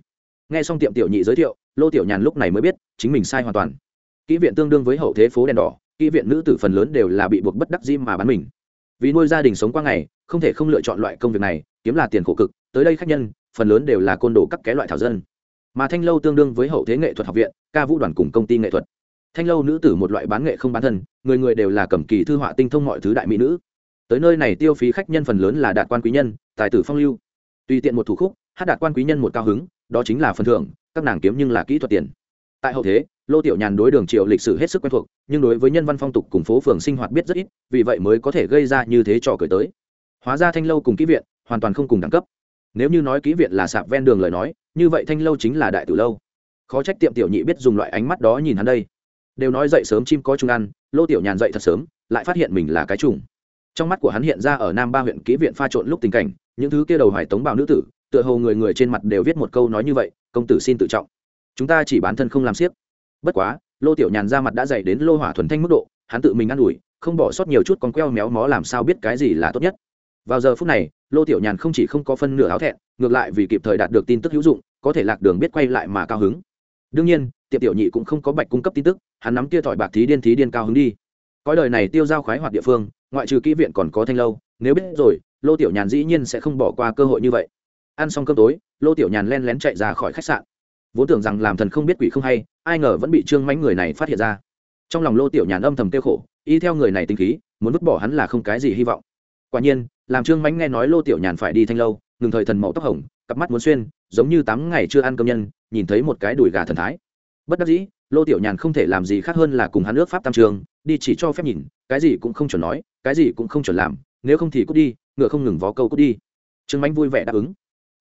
Nghe xong tiệm tiểu nhị giới thiệu, lô tiểu nhàn lúc này mới biết, chính mình sai hoàn toàn. Kỹ viện tương đương với hậu thế phố đèn đỏ, kỹ viện nữ tử phần lớn đều là bị buộc bất đắc dĩ mà bán mình. Vì nuôi gia đình sống qua ngày, không thể không lựa chọn loại công việc này kiếm là tiền khổ cực, tới đây khách nhân, phần lớn đều là côn đồ các cái loại thảo dân. Mà thanh lâu tương đương với hậu thế nghệ thuật học viện, ca vũ đoàn cùng công ty nghệ thuật. Thanh lâu nữ tử một loại bán nghệ không bán thân, người người đều là cầm kỳ thư họa tinh thông mọi thứ đại mỹ nữ. Tới nơi này tiêu phí khách nhân phần lớn là đạt quan quý nhân, tài tử phong lưu. Tùy tiện một thủ khúc, hát đạt quan quý nhân một cao hứng, đó chính là phần thưởng, các nàng kiếm nhưng là kỹ thuật tiền. Tại hậu thế, lô tiểu nhàn đối đường triều lịch sử hết sức quen thuộc, nhưng đối với nhân văn phong tục cùng phố phường sinh hoạt biết rất ít, vì vậy mới có thể gây ra như thế trò cười tới. Hóa ra thanh lâu cùng kỹ viện hoàn toàn không cùng đẳng cấp. Nếu như nói kỹ viện là sạp ven đường lời nói, như vậy thanh lâu chính là đại tử lâu. Khó trách tiệm tiểu nhị biết dùng loại ánh mắt đó nhìn hắn đây. Đều nói dậy sớm chim có chung ăn, lô tiểu nhàn dậy thật sớm, lại phát hiện mình là cái trùng. Trong mắt của hắn hiện ra ở nam ba huyện kỹ viện pha trộn lúc tình cảnh, những thứ kia đầu hoài tống bào nữ tử, tựa hồ người người trên mặt đều viết một câu nói như vậy, công tử xin tự trọng. Chúng ta chỉ bán thân không làm siếc bất quá, lô tiểu nhàn ra mặt đã dày đến lô hỏa thuần thanh mức độ, hắn tự mình ă n ủi, không bỏ sót nhiều chút con queo méo mó làm sao biết cái gì là tốt nhất. Vào giờ phút này lô tiểu nhàn không chỉ không có phân nửa áo thẹn, ngược lại vì kịp thời đạt được tin tức hữu dụng, có thể lạc đường biết quay lại mà cao hứng. Đương nhiên, tiệp tiểu nhị cũng không có bạch cung cấp tin tức, hắn nắm kia thỏi bạc thí điên thí điên cao hứng đi. Cõi đời này tiêu giao khoái hoạt địa phương, ngoại trừ kỹ viện còn có thanh lâu, nếu biết rồi, lô tiểu nhàn dĩ nhiên sẽ không bỏ qua cơ hội như vậy. Ăn xong cơm tối, lô tiểu nhàn len lén chạy ra khỏi khách sạn. Vốn tưởng rằng làm thần không biết quỷ không hay, ai ngờ vẫn bị trương mánh người này phát hiện ra. Trong lòng lô tiểu nhàn âm thầm tiêu khổ, y theo người này tính khí, muốn vứt bỏ hắn là không cái gì hy vọng quả nhiên, làm trương mánh nghe nói lô tiểu nhàn phải đi thanh lâu, ngừng thời thần mẫu tóc hồng, cặp mắt muốn xuyên, giống như tám ngày chưa ăn cơm nhân, nhìn thấy một cái đùi gà thần thái. Bất đắc dĩ, lô tiểu nhàn không thể làm gì khác hơn là cùng hắn ước pháp tam trường, đi chỉ cho phép nhìn, cái gì cũng không chuẩn nói, cái gì cũng không chuẩn làm, nếu không thì cút đi, ngựa không ngừng vó câu cút đi. Trương mánh vui vẻ đáp ứng.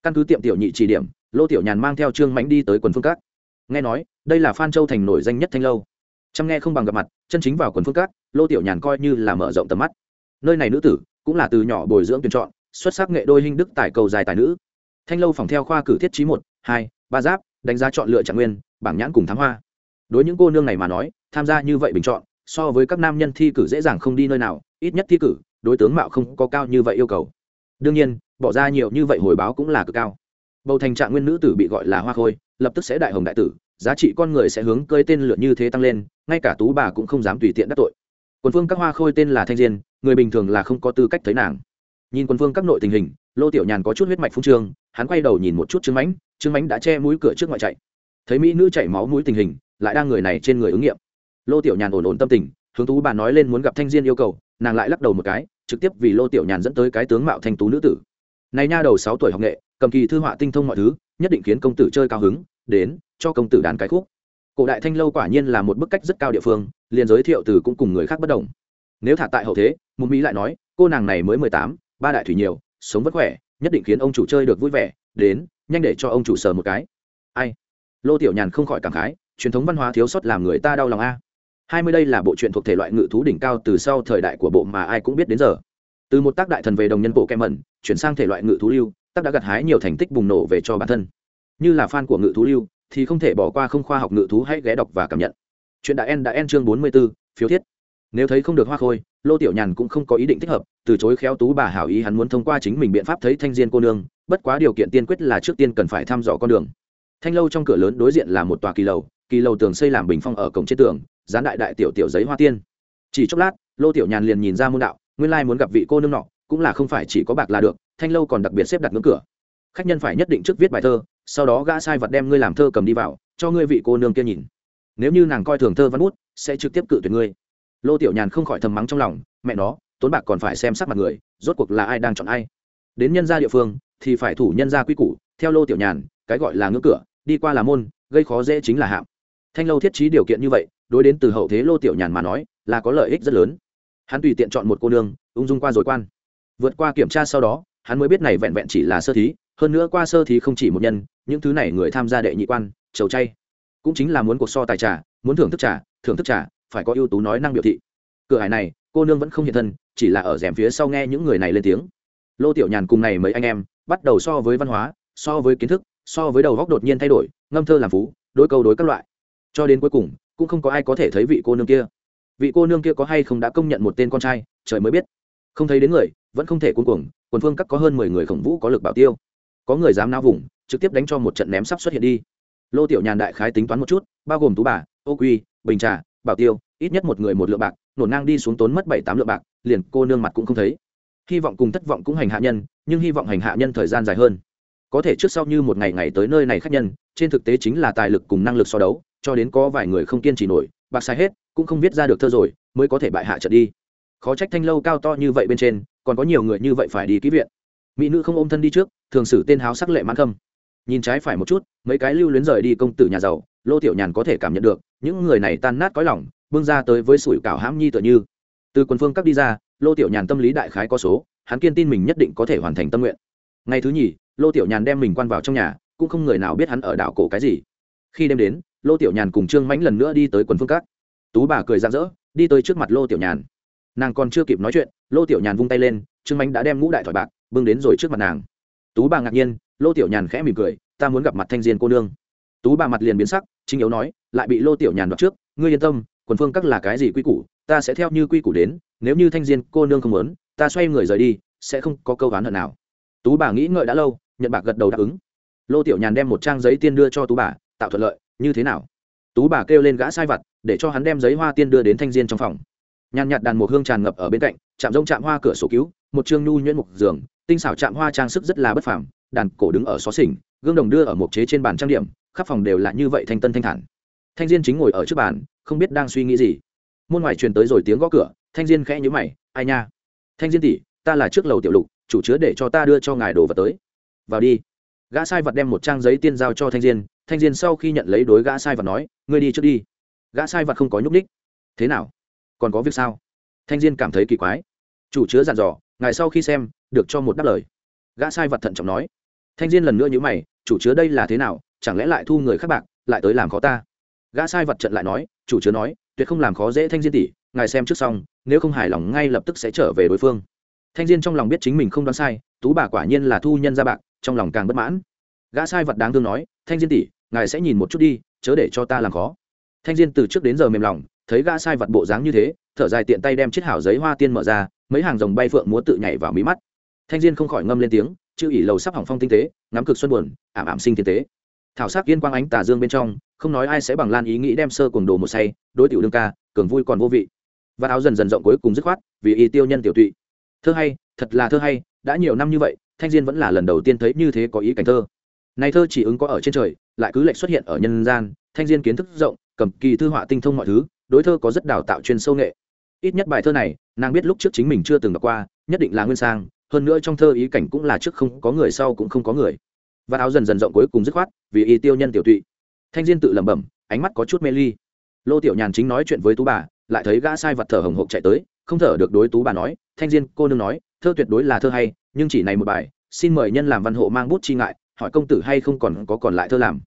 Căn cứ tiệm tiểu nhị chỉ điểm, lô tiểu nhàn mang theo trương mánh đi tới quần phương cát. Nghe nói, đây là phan châu thành nổi danh nhất thanh lâu. Chăm nghe không bằng gặp mặt, chân chính vào quần phương cát, lô tiểu nhàn coi như là mở rộng tầm mắt. Nơi này nữ tử cũng là từ nhỏ bồi dưỡng tuyển chọn, xuất sắc nghệ đôi hình đức tài cầu dài tài nữ. Thanh lâu phòng theo khoa cử thiết trí một, hai, ba giáp, đánh giá chọn lựa trạng nguyên, bảng nhãn cùng thám hoa. Đối những cô nương này mà nói, tham gia như vậy bình chọn, so với các nam nhân thi cử dễ dàng không đi nơi nào, ít nhất thi cử, đối tướng mạo không có cao như vậy yêu cầu. Đương nhiên, bỏ ra nhiều như vậy hồi báo cũng là cực cao. Bầu thành trạng nguyên nữ tử bị gọi là hoa khôi, lập tức sẽ đại hồng đại tử, giá trị con người sẽ hướng cơi tên lượt như thế tăng lên, ngay cả tú bà cũng không dám tùy tiện đắc tội. Quân phương các hoa khôi tên là thanh diên, người bình thường là không có tư cách thấy nàng. Nhìn quân phương các nội tình hình, lô tiểu nhàn có chút huyết mạch phung trương hắn quay đầu nhìn một chút trương mãnh trương mãnh đã che mũi cửa trước ngoại chạy. Thấy mỹ nữ chảy máu mũi tình hình, lại đang người này trên người ứng nghiệm. Lô tiểu nhàn ổn ổn tâm tình, hướng tú bà nói lên muốn gặp thanh diên yêu cầu, nàng lại lắc đầu một cái, trực tiếp vì lô tiểu nhàn dẫn tới cái tướng mạo thanh tú nữ tử. Này nha đầu sáu tuổi học nghệ, cầm kỳ thư họa tinh thông mọi thứ, nhất định khiến công tử chơi cao hứng, đến, cho công tử đàn cái khúc cổ đại thanh lâu quả nhiên là một bức cách rất cao địa phương, liền giới thiệu từ cũng cùng người khác bất đồng. Nếu thả tại hậu thế, một mỹ lại nói, cô nàng này mới mười tám, ba đại thủy nhiều, sống vất khỏe, nhất định khiến ông chủ chơi được vui vẻ, đến, nhanh để cho ông chủ sờ một cái. Ai? Lô tiểu nhàn không khỏi cảm khái, truyền thống văn hóa thiếu sót làm người ta đau lòng a. Hai mươi đây là bộ truyện thuộc thể loại ngự thú đỉnh cao từ sau thời đại của bộ mà ai cũng biết đến giờ. Từ một tác đại thần về đồng nhân bộ kem mẩn, chuyển sang thể loại ngự thú lưu, tác đã gặt hái nhiều thành tích bùng nổ về cho bản thân. Như là fan của ngự thú lưu thì không thể bỏ qua không khoa học ngự thú hãy ghé đọc và cảm nhận. Chuyện đã en đã en chương bốn mươi 44, phiếu thiết. Nếu thấy không được hoa khôi lô tiểu nhàn cũng không có ý định thích hợp từ chối khéo tú bà hảo ý hắn muốn thông qua chính mình biện pháp thấy thanh diên cô nương bất quá điều kiện tiên quyết là trước tiên cần phải thăm dò con đường. Thanh lâu trong cửa lớn đối diện là một tòa kỳ lầu kỳ lầu tường xây làm bình phong ở cổng trên tường dán đại đại tiểu tiểu giấy hoa tiên. Chỉ chốc lát lô tiểu nhàn liền nhìn ra môn đạo nguyên lai muốn gặp vị cô nương nọ cũng là không phải chỉ có bạc là được thanh lâu còn đặc biệt xếp đặt ngưỡng cửa. Khách nhân phải nhất định trước viết bài thơ sau đó gã sai vật đem ngươi làm thơ cầm đi vào, cho ngươi vị cô nương kia nhìn. Nếu như nàng coi thường thơ văn bút, sẽ trực tiếp cự tuyệt ngươi. Lô tiểu nhàn không khỏi thầm mắng trong lòng, mẹ nó, tốn bạc còn phải xem sắc mặt người, rốt cuộc là ai đang chọn ai? Đến nhân gia địa phương, thì phải thủ nhân gia quy củ, theo lô tiểu nhàn, cái gọi là ngưỡng cửa, đi qua là môn, gây khó dễ chính là hạm. Thanh lâu thiết trí điều kiện như vậy, đối đến từ hậu thế lô tiểu nhàn mà nói, là có lợi ích rất lớn. Hắn tùy tiện chọn một cô nương, ung dung qua rồi quan. Vượt qua kiểm tra sau đó, hắn mới biết này vẹn vẹn chỉ là sơ thí hơn nữa qua sơ thì không chỉ một nhân, những thứ này người tham gia đệ nhị quan, chầu chay. Cũng chính là muốn cuộc so tài trà, muốn thưởng thức trà, thưởng thức trà, phải có ưu tú nói năng biểu thị. Cửa hải này, cô nương vẫn không hiện thân, chỉ là ở rèm phía sau nghe những người này lên tiếng. Lô tiểu nhàn cùng này mấy anh em, bắt đầu so với văn hóa, so với kiến thức, so với đầu góc đột nhiên thay đổi, ngâm thơ làm phú, đối câu đối các loại. Cho đến cuối cùng, cũng không có ai có thể thấy vị cô nương kia. Vị cô nương kia có hay không đã công nhận một tên con trai, trời mới biết. Không thấy đến người, vẫn không thể cuốn cuồng, quần phương các có hơn mười người khổng vũ có lực bảo tiêu có người dám nao vùng, trực tiếp đánh cho một trận ném sắp xuất hiện đi. Lô tiểu nhàn đại khái tính toán một chút, bao gồm tú bà, ô quy, bình trà, bảo tiêu, ít nhất một người một lượng bạc, nổ ngang đi xuống tốn mất bảy tám lượng bạc, liền cô nương mặt cũng không thấy. Hy vọng cùng thất vọng cũng hành hạ nhân, nhưng hy vọng hành hạ nhân thời gian dài hơn. Có thể trước sau như một ngày ngày tới nơi này khách nhân, trên thực tế chính là tài lực cùng năng lực so đấu, cho đến có vài người không kiên trì nổi, bạc sai hết, cũng không viết ra được thơ rồi, mới có thể bại hạ trận đi. Khó trách thanh lâu cao to như vậy bên trên, còn có nhiều người như vậy phải đi ký viện. Mỹ nữ không ôm thân đi trước thường xử tên háo sắc lệ mãn khâm. Nhìn trái phải một chút, mấy cái lưu luyến rời đi công tử nhà giàu, lô tiểu nhàn có thể cảm nhận được, những người này tan nát cõi lòng, bưng ra tới với sủi cảo hãm nhi tựa như. Từ quân phương cắt đi ra, lô tiểu nhàn tâm lý đại khái có số, hắn kiên tin mình nhất định có thể hoàn thành tâm nguyện. Ngày thứ nhì, lô tiểu nhàn đem mình quan vào trong nhà, cũng không người nào biết hắn ở đảo cổ cái gì. Khi đêm đến, lô tiểu nhàn cùng trương mãnh lần nữa đi tới quần phương cắt tú bà cười rạng rỡ, đi tới trước mặt lô tiểu nhàn. Nàng còn chưa kịp nói chuyện, lô tiểu nhàn vung tay lên, trương mãnh đã đem ngũ đại thỏi bạc, bưng đến rồi trước mặt nàng tú bà ngạc nhiên, lô tiểu nhàn khẽ mỉm cười, ta muốn gặp mặt thanh diên cô nương. Tú bà mặt liền biến sắc, chính yếu nói, lại bị lô tiểu nhàn đoạt trước, ngươi yên tâm, quần phương các là cái gì quy củ, ta sẽ theo như quy củ đến, nếu như thanh diên cô nương không muốn, ta xoay người rời đi, sẽ không có câu oán hận nào. Tú bà nghĩ ngợi đã lâu, nhận bạc gật đầu đáp ứng. Lô tiểu nhàn đem một trang giấy tiên đưa cho tú bà, tạo thuận lợi, như thế nào? Tú bà kêu lên gã sai vặt, để cho hắn đem giấy hoa tiên đưa đến thanh diên trong phòng. Nhàn nhạt đàn một hương tràn ngập ở bên cạnh, chạm rông chạm hoa cửa sổ cứu, một chương nhu nhuyễn mục giường tinh xảo chạm hoa trang sức rất là bất phàm, đàn cổ đứng ở xó xỉnh, gương đồng đưa ở một chế trên bàn trang điểm, khắp phòng đều là như vậy thanh tân thanh thản. Thanh diên chính ngồi ở trước bàn, không biết đang suy nghĩ gì. Môn ngoài truyền tới rồi tiếng gõ cửa, thanh diên khẽ nhíu mày, ai nha? Thanh diên tỷ, ta là trước lầu tiểu lục, chủ chứa để cho ta đưa cho ngài đồ vật tới. Vào đi. Gã sai vật đem một trang giấy tiên giao cho thanh diên thanh diên sau khi nhận lấy đối gã sai vật nói, ngươi đi trước đi. Gã sai vật không có nhúc ních thế nào? Còn có việc sao? Thanh diên cảm thấy kỳ quái. Chủ chứa dặn dò ngài sau khi xem, được cho một đáp lời. Gã sai vật thận trọng nói. Thanh diên lần nữa nhữ mày, chủ chứa đây là thế nào? Chẳng lẽ lại thu người khác bạc, lại tới làm khó ta? Gã sai vật trận lại nói, chủ chứa nói, tuyệt không làm khó dễ thanh diên tỷ, ngài xem trước xong, nếu không hài lòng ngay lập tức sẽ trở về đối phương. Thanh diên trong lòng biết chính mình không đoán sai, tú bà quả nhiên là thu nhân ra bạc, trong lòng càng bất mãn. Gã sai vật đáng thương nói, thanh diên tỷ, ngài sẽ nhìn một chút đi, chớ để cho ta làm khó. Thanh diên từ trước đến giờ mềm lòng, thấy gã sai vật bộ dáng như thế thở dài tiện tay đem chiếc hảo giấy hoa tiên mở ra, mấy hàng dòng bay phượng múa tự nhảy vào mí mắt. Thanh diên không khỏi ngâm lên tiếng, chữ ỉ lầu sắp hỏng phong tinh tế, ngắm cực xuân buồn, ảm ảm sinh thiên tế. Thảo sắc yên quang ánh tà dương bên trong, không nói ai sẽ bằng lan ý nghĩ đem sơ cuồng đồ một say, đối tiểu đương ca, cường vui còn vô vị. Và áo dần dần rộng cuối cùng dứt khoát, vì y tiêu nhân tiểu tụy. Thơ hay, thật là thơ hay, đã nhiều năm như vậy, thanh diên vẫn là lần đầu tiên thấy như thế có ý cảnh thơ. Này thơ chỉ ứng có ở trên trời, lại cứ lệch xuất hiện ở nhân gian, thanh diên kiến thức rộng, cầm kỳ thư họa tinh thông mọi thứ, đối thơ có rất đào tạo chuyên sâu nghệ ít nhất bài thơ này, nàng biết lúc trước chính mình chưa từng đọc qua, nhất định là nguyên sang, hơn nữa trong thơ ý cảnh cũng là trước không có người, sau cũng không có người. Và áo dần dần rộng cuối cùng dứt khoát, vì y tiêu nhân tiểu tụy. Thanh diên tự lẩm bẩm, ánh mắt có chút mê ly. Lô tiểu nhàn chính nói chuyện với tú bà, lại thấy gã sai vật thở hồng hộc chạy tới, không thở được đối tú bà nói, thanh diên, cô nương nói, thơ tuyệt đối là thơ hay, nhưng chỉ này một bài, xin mời nhân làm văn hộ mang bút chi ngại, hỏi công tử hay không còn có còn lại thơ làm.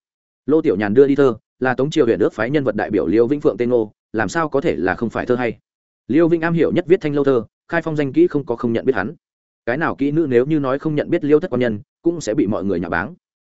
Lô tiểu nhàn đưa đi thơ, là tống triều huyện ước phái nhân vật đại biểu liêu vĩnh phượng tên ngô, làm sao có thể là không phải thơ hay? Liêu vinh am hiểu nhất viết thanh lâu thơ, khai phong danh kỹ không có không nhận biết hắn. Cái nào kỹ nữ nếu như nói không nhận biết liêu thất quan nhân, cũng sẽ bị mọi người nhà báng.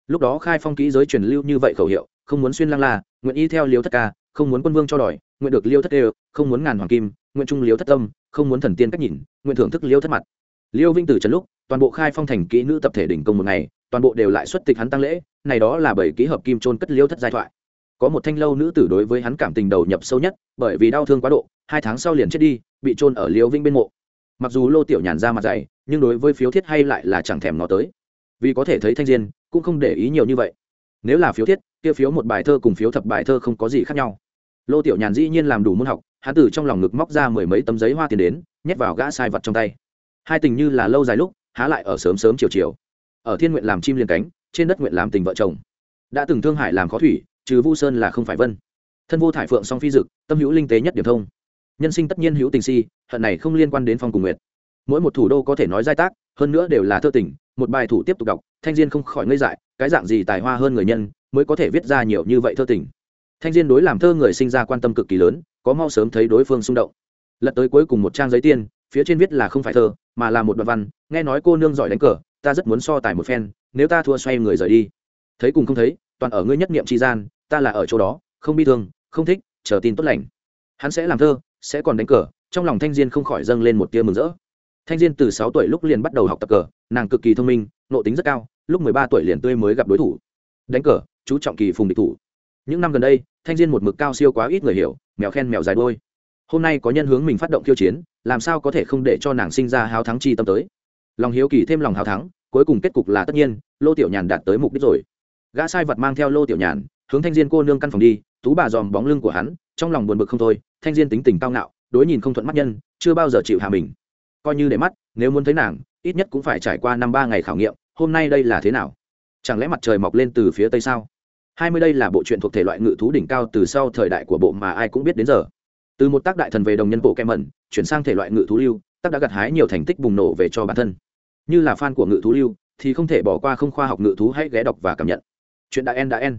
Lúc đó khai phong kỹ giới truyền lưu như vậy khẩu hiệu, không muốn xuyên lăng la, nguyện y theo liêu thất ca, không muốn quân vương cho đòi, nguyện được liêu thất đều, không muốn ngàn hoàng kim, nguyện trung liêu thất tâm, không muốn thần tiên cách nhìn, nguyện thưởng thức liêu thất mặt. Liêu vinh từ trần lúc, toàn bộ khai phong thành kỹ nữ tập thể đỉnh công một ngày, toàn bộ đều lại xuất tịch hắn tăng lễ, này đó là bảy kỹ hợp kim trôn cất liêu thất giai thoại có một thanh lâu nữ tử đối với hắn cảm tình đầu nhập sâu nhất, bởi vì đau thương quá độ, hai tháng sau liền chết đi, bị trôn ở liêu vinh bên mộ. Mặc dù lô tiểu nhàn ra mặt dày, nhưng đối với phiếu thiết hay lại là chẳng thèm nó tới. Vì có thể thấy thanh diên, cũng không để ý nhiều như vậy. Nếu là phiếu thiết, kia phiếu một bài thơ cùng phiếu thập bài thơ không có gì khác nhau. Lô tiểu nhàn dĩ nhiên làm đủ môn học, hắn từ trong lòng ngực móc ra mười mấy tấm giấy hoa tiền đến, nhét vào gã sai vật trong tay. Hai tình như là lâu dài lúc, há lại ở sớm sớm chiều chiều. Ở thiên nguyện làm chim liền cánh, trên đất nguyện làm tình vợ chồng. Đã từng thương hải làm khó thủy trừ vu sơn là không phải vân. Thân vô thải phượng song phi dực, tâm hữu linh tế nhất điểm thông. Nhân sinh tất nhiên hữu tình si, hận này không liên quan đến phong cùng nguyệt. Mỗi một thủ đô có thể nói giai tác, hơn nữa đều là thơ tình, một bài thủ tiếp tục đọc, thanh diên không khỏi ngây dại, cái dạng gì tài hoa hơn người nhân mới có thể viết ra nhiều như vậy thơ tình. Thanh diên đối làm thơ người sinh ra quan tâm cực kỳ lớn, có mau sớm thấy đối phương xung động. Lật tới cuối cùng một trang giấy tiên, phía trên viết là không phải thơ, mà là một đoạn văn, nghe nói cô nương giỏi đánh cờ, ta rất muốn so tài một phen, nếu ta thua xoay người rời đi. Thấy cùng không thấy, toàn ở ngươi nhất niệm tri gian ta là ở chỗ đó, không bi thương, không thích, chờ tin tốt lành. Hắn sẽ làm thơ, sẽ còn đánh cờ, trong lòng thanh diên không khỏi dâng lên một tia mừng rỡ. Thanh diên từ sáu tuổi lúc liền bắt đầu học tập cờ, nàng cực kỳ thông minh nộ tính rất cao, lúc mười ba tuổi liền tươi mới gặp đối thủ. Đánh cờ, chú trọng kỳ phùng địch thủ. Những năm gần đây, thanh diên một mực cao siêu quá ít người hiểu, mèo khen mèo dài đôi hôm nay có nhân hướng mình phát động khiêu chiến, làm sao có thể không để cho nàng sinh ra háo thắng chi tâm tới. Lòng hiếu kỳ thêm lòng háo thắng, cuối cùng kết cục là tất nhiên, lô tiểu nhàn đạt tới mục đích rồi. Gã sai vật mang theo lô tiểu nhàn hướng thanh diên cô nương căn phòng đi, tú bà dòm bóng lưng của hắn, trong lòng buồn bực không thôi, thanh diên tính tình cao ngạo, đối nhìn không thuận mắt nhân, chưa bao giờ chịu hạ mình. Coi như để mắt, nếu muốn thấy nàng, ít nhất cũng phải trải qua năm ba ngày khảo nghiệm, hôm nay đây là thế nào? Chẳng lẽ mặt trời mọc lên từ phía tây sao? Hai mươi đây là bộ truyện thuộc thể loại ngự thú đỉnh cao từ sau thời đại của bộ mà ai cũng biết đến giờ. Từ một tác đại thần về đồng nhân bộ kem mẩn chuyển sang thể loại ngự thú lưu, tác đã gặt hái nhiều thành tích bùng nổ về cho bản thân. Như là fan của ngự thú lưu, thì không thể bỏ qua không khoa học ngự thú hãy ghé đọc và cảm nhận. Chuyện đã en đã en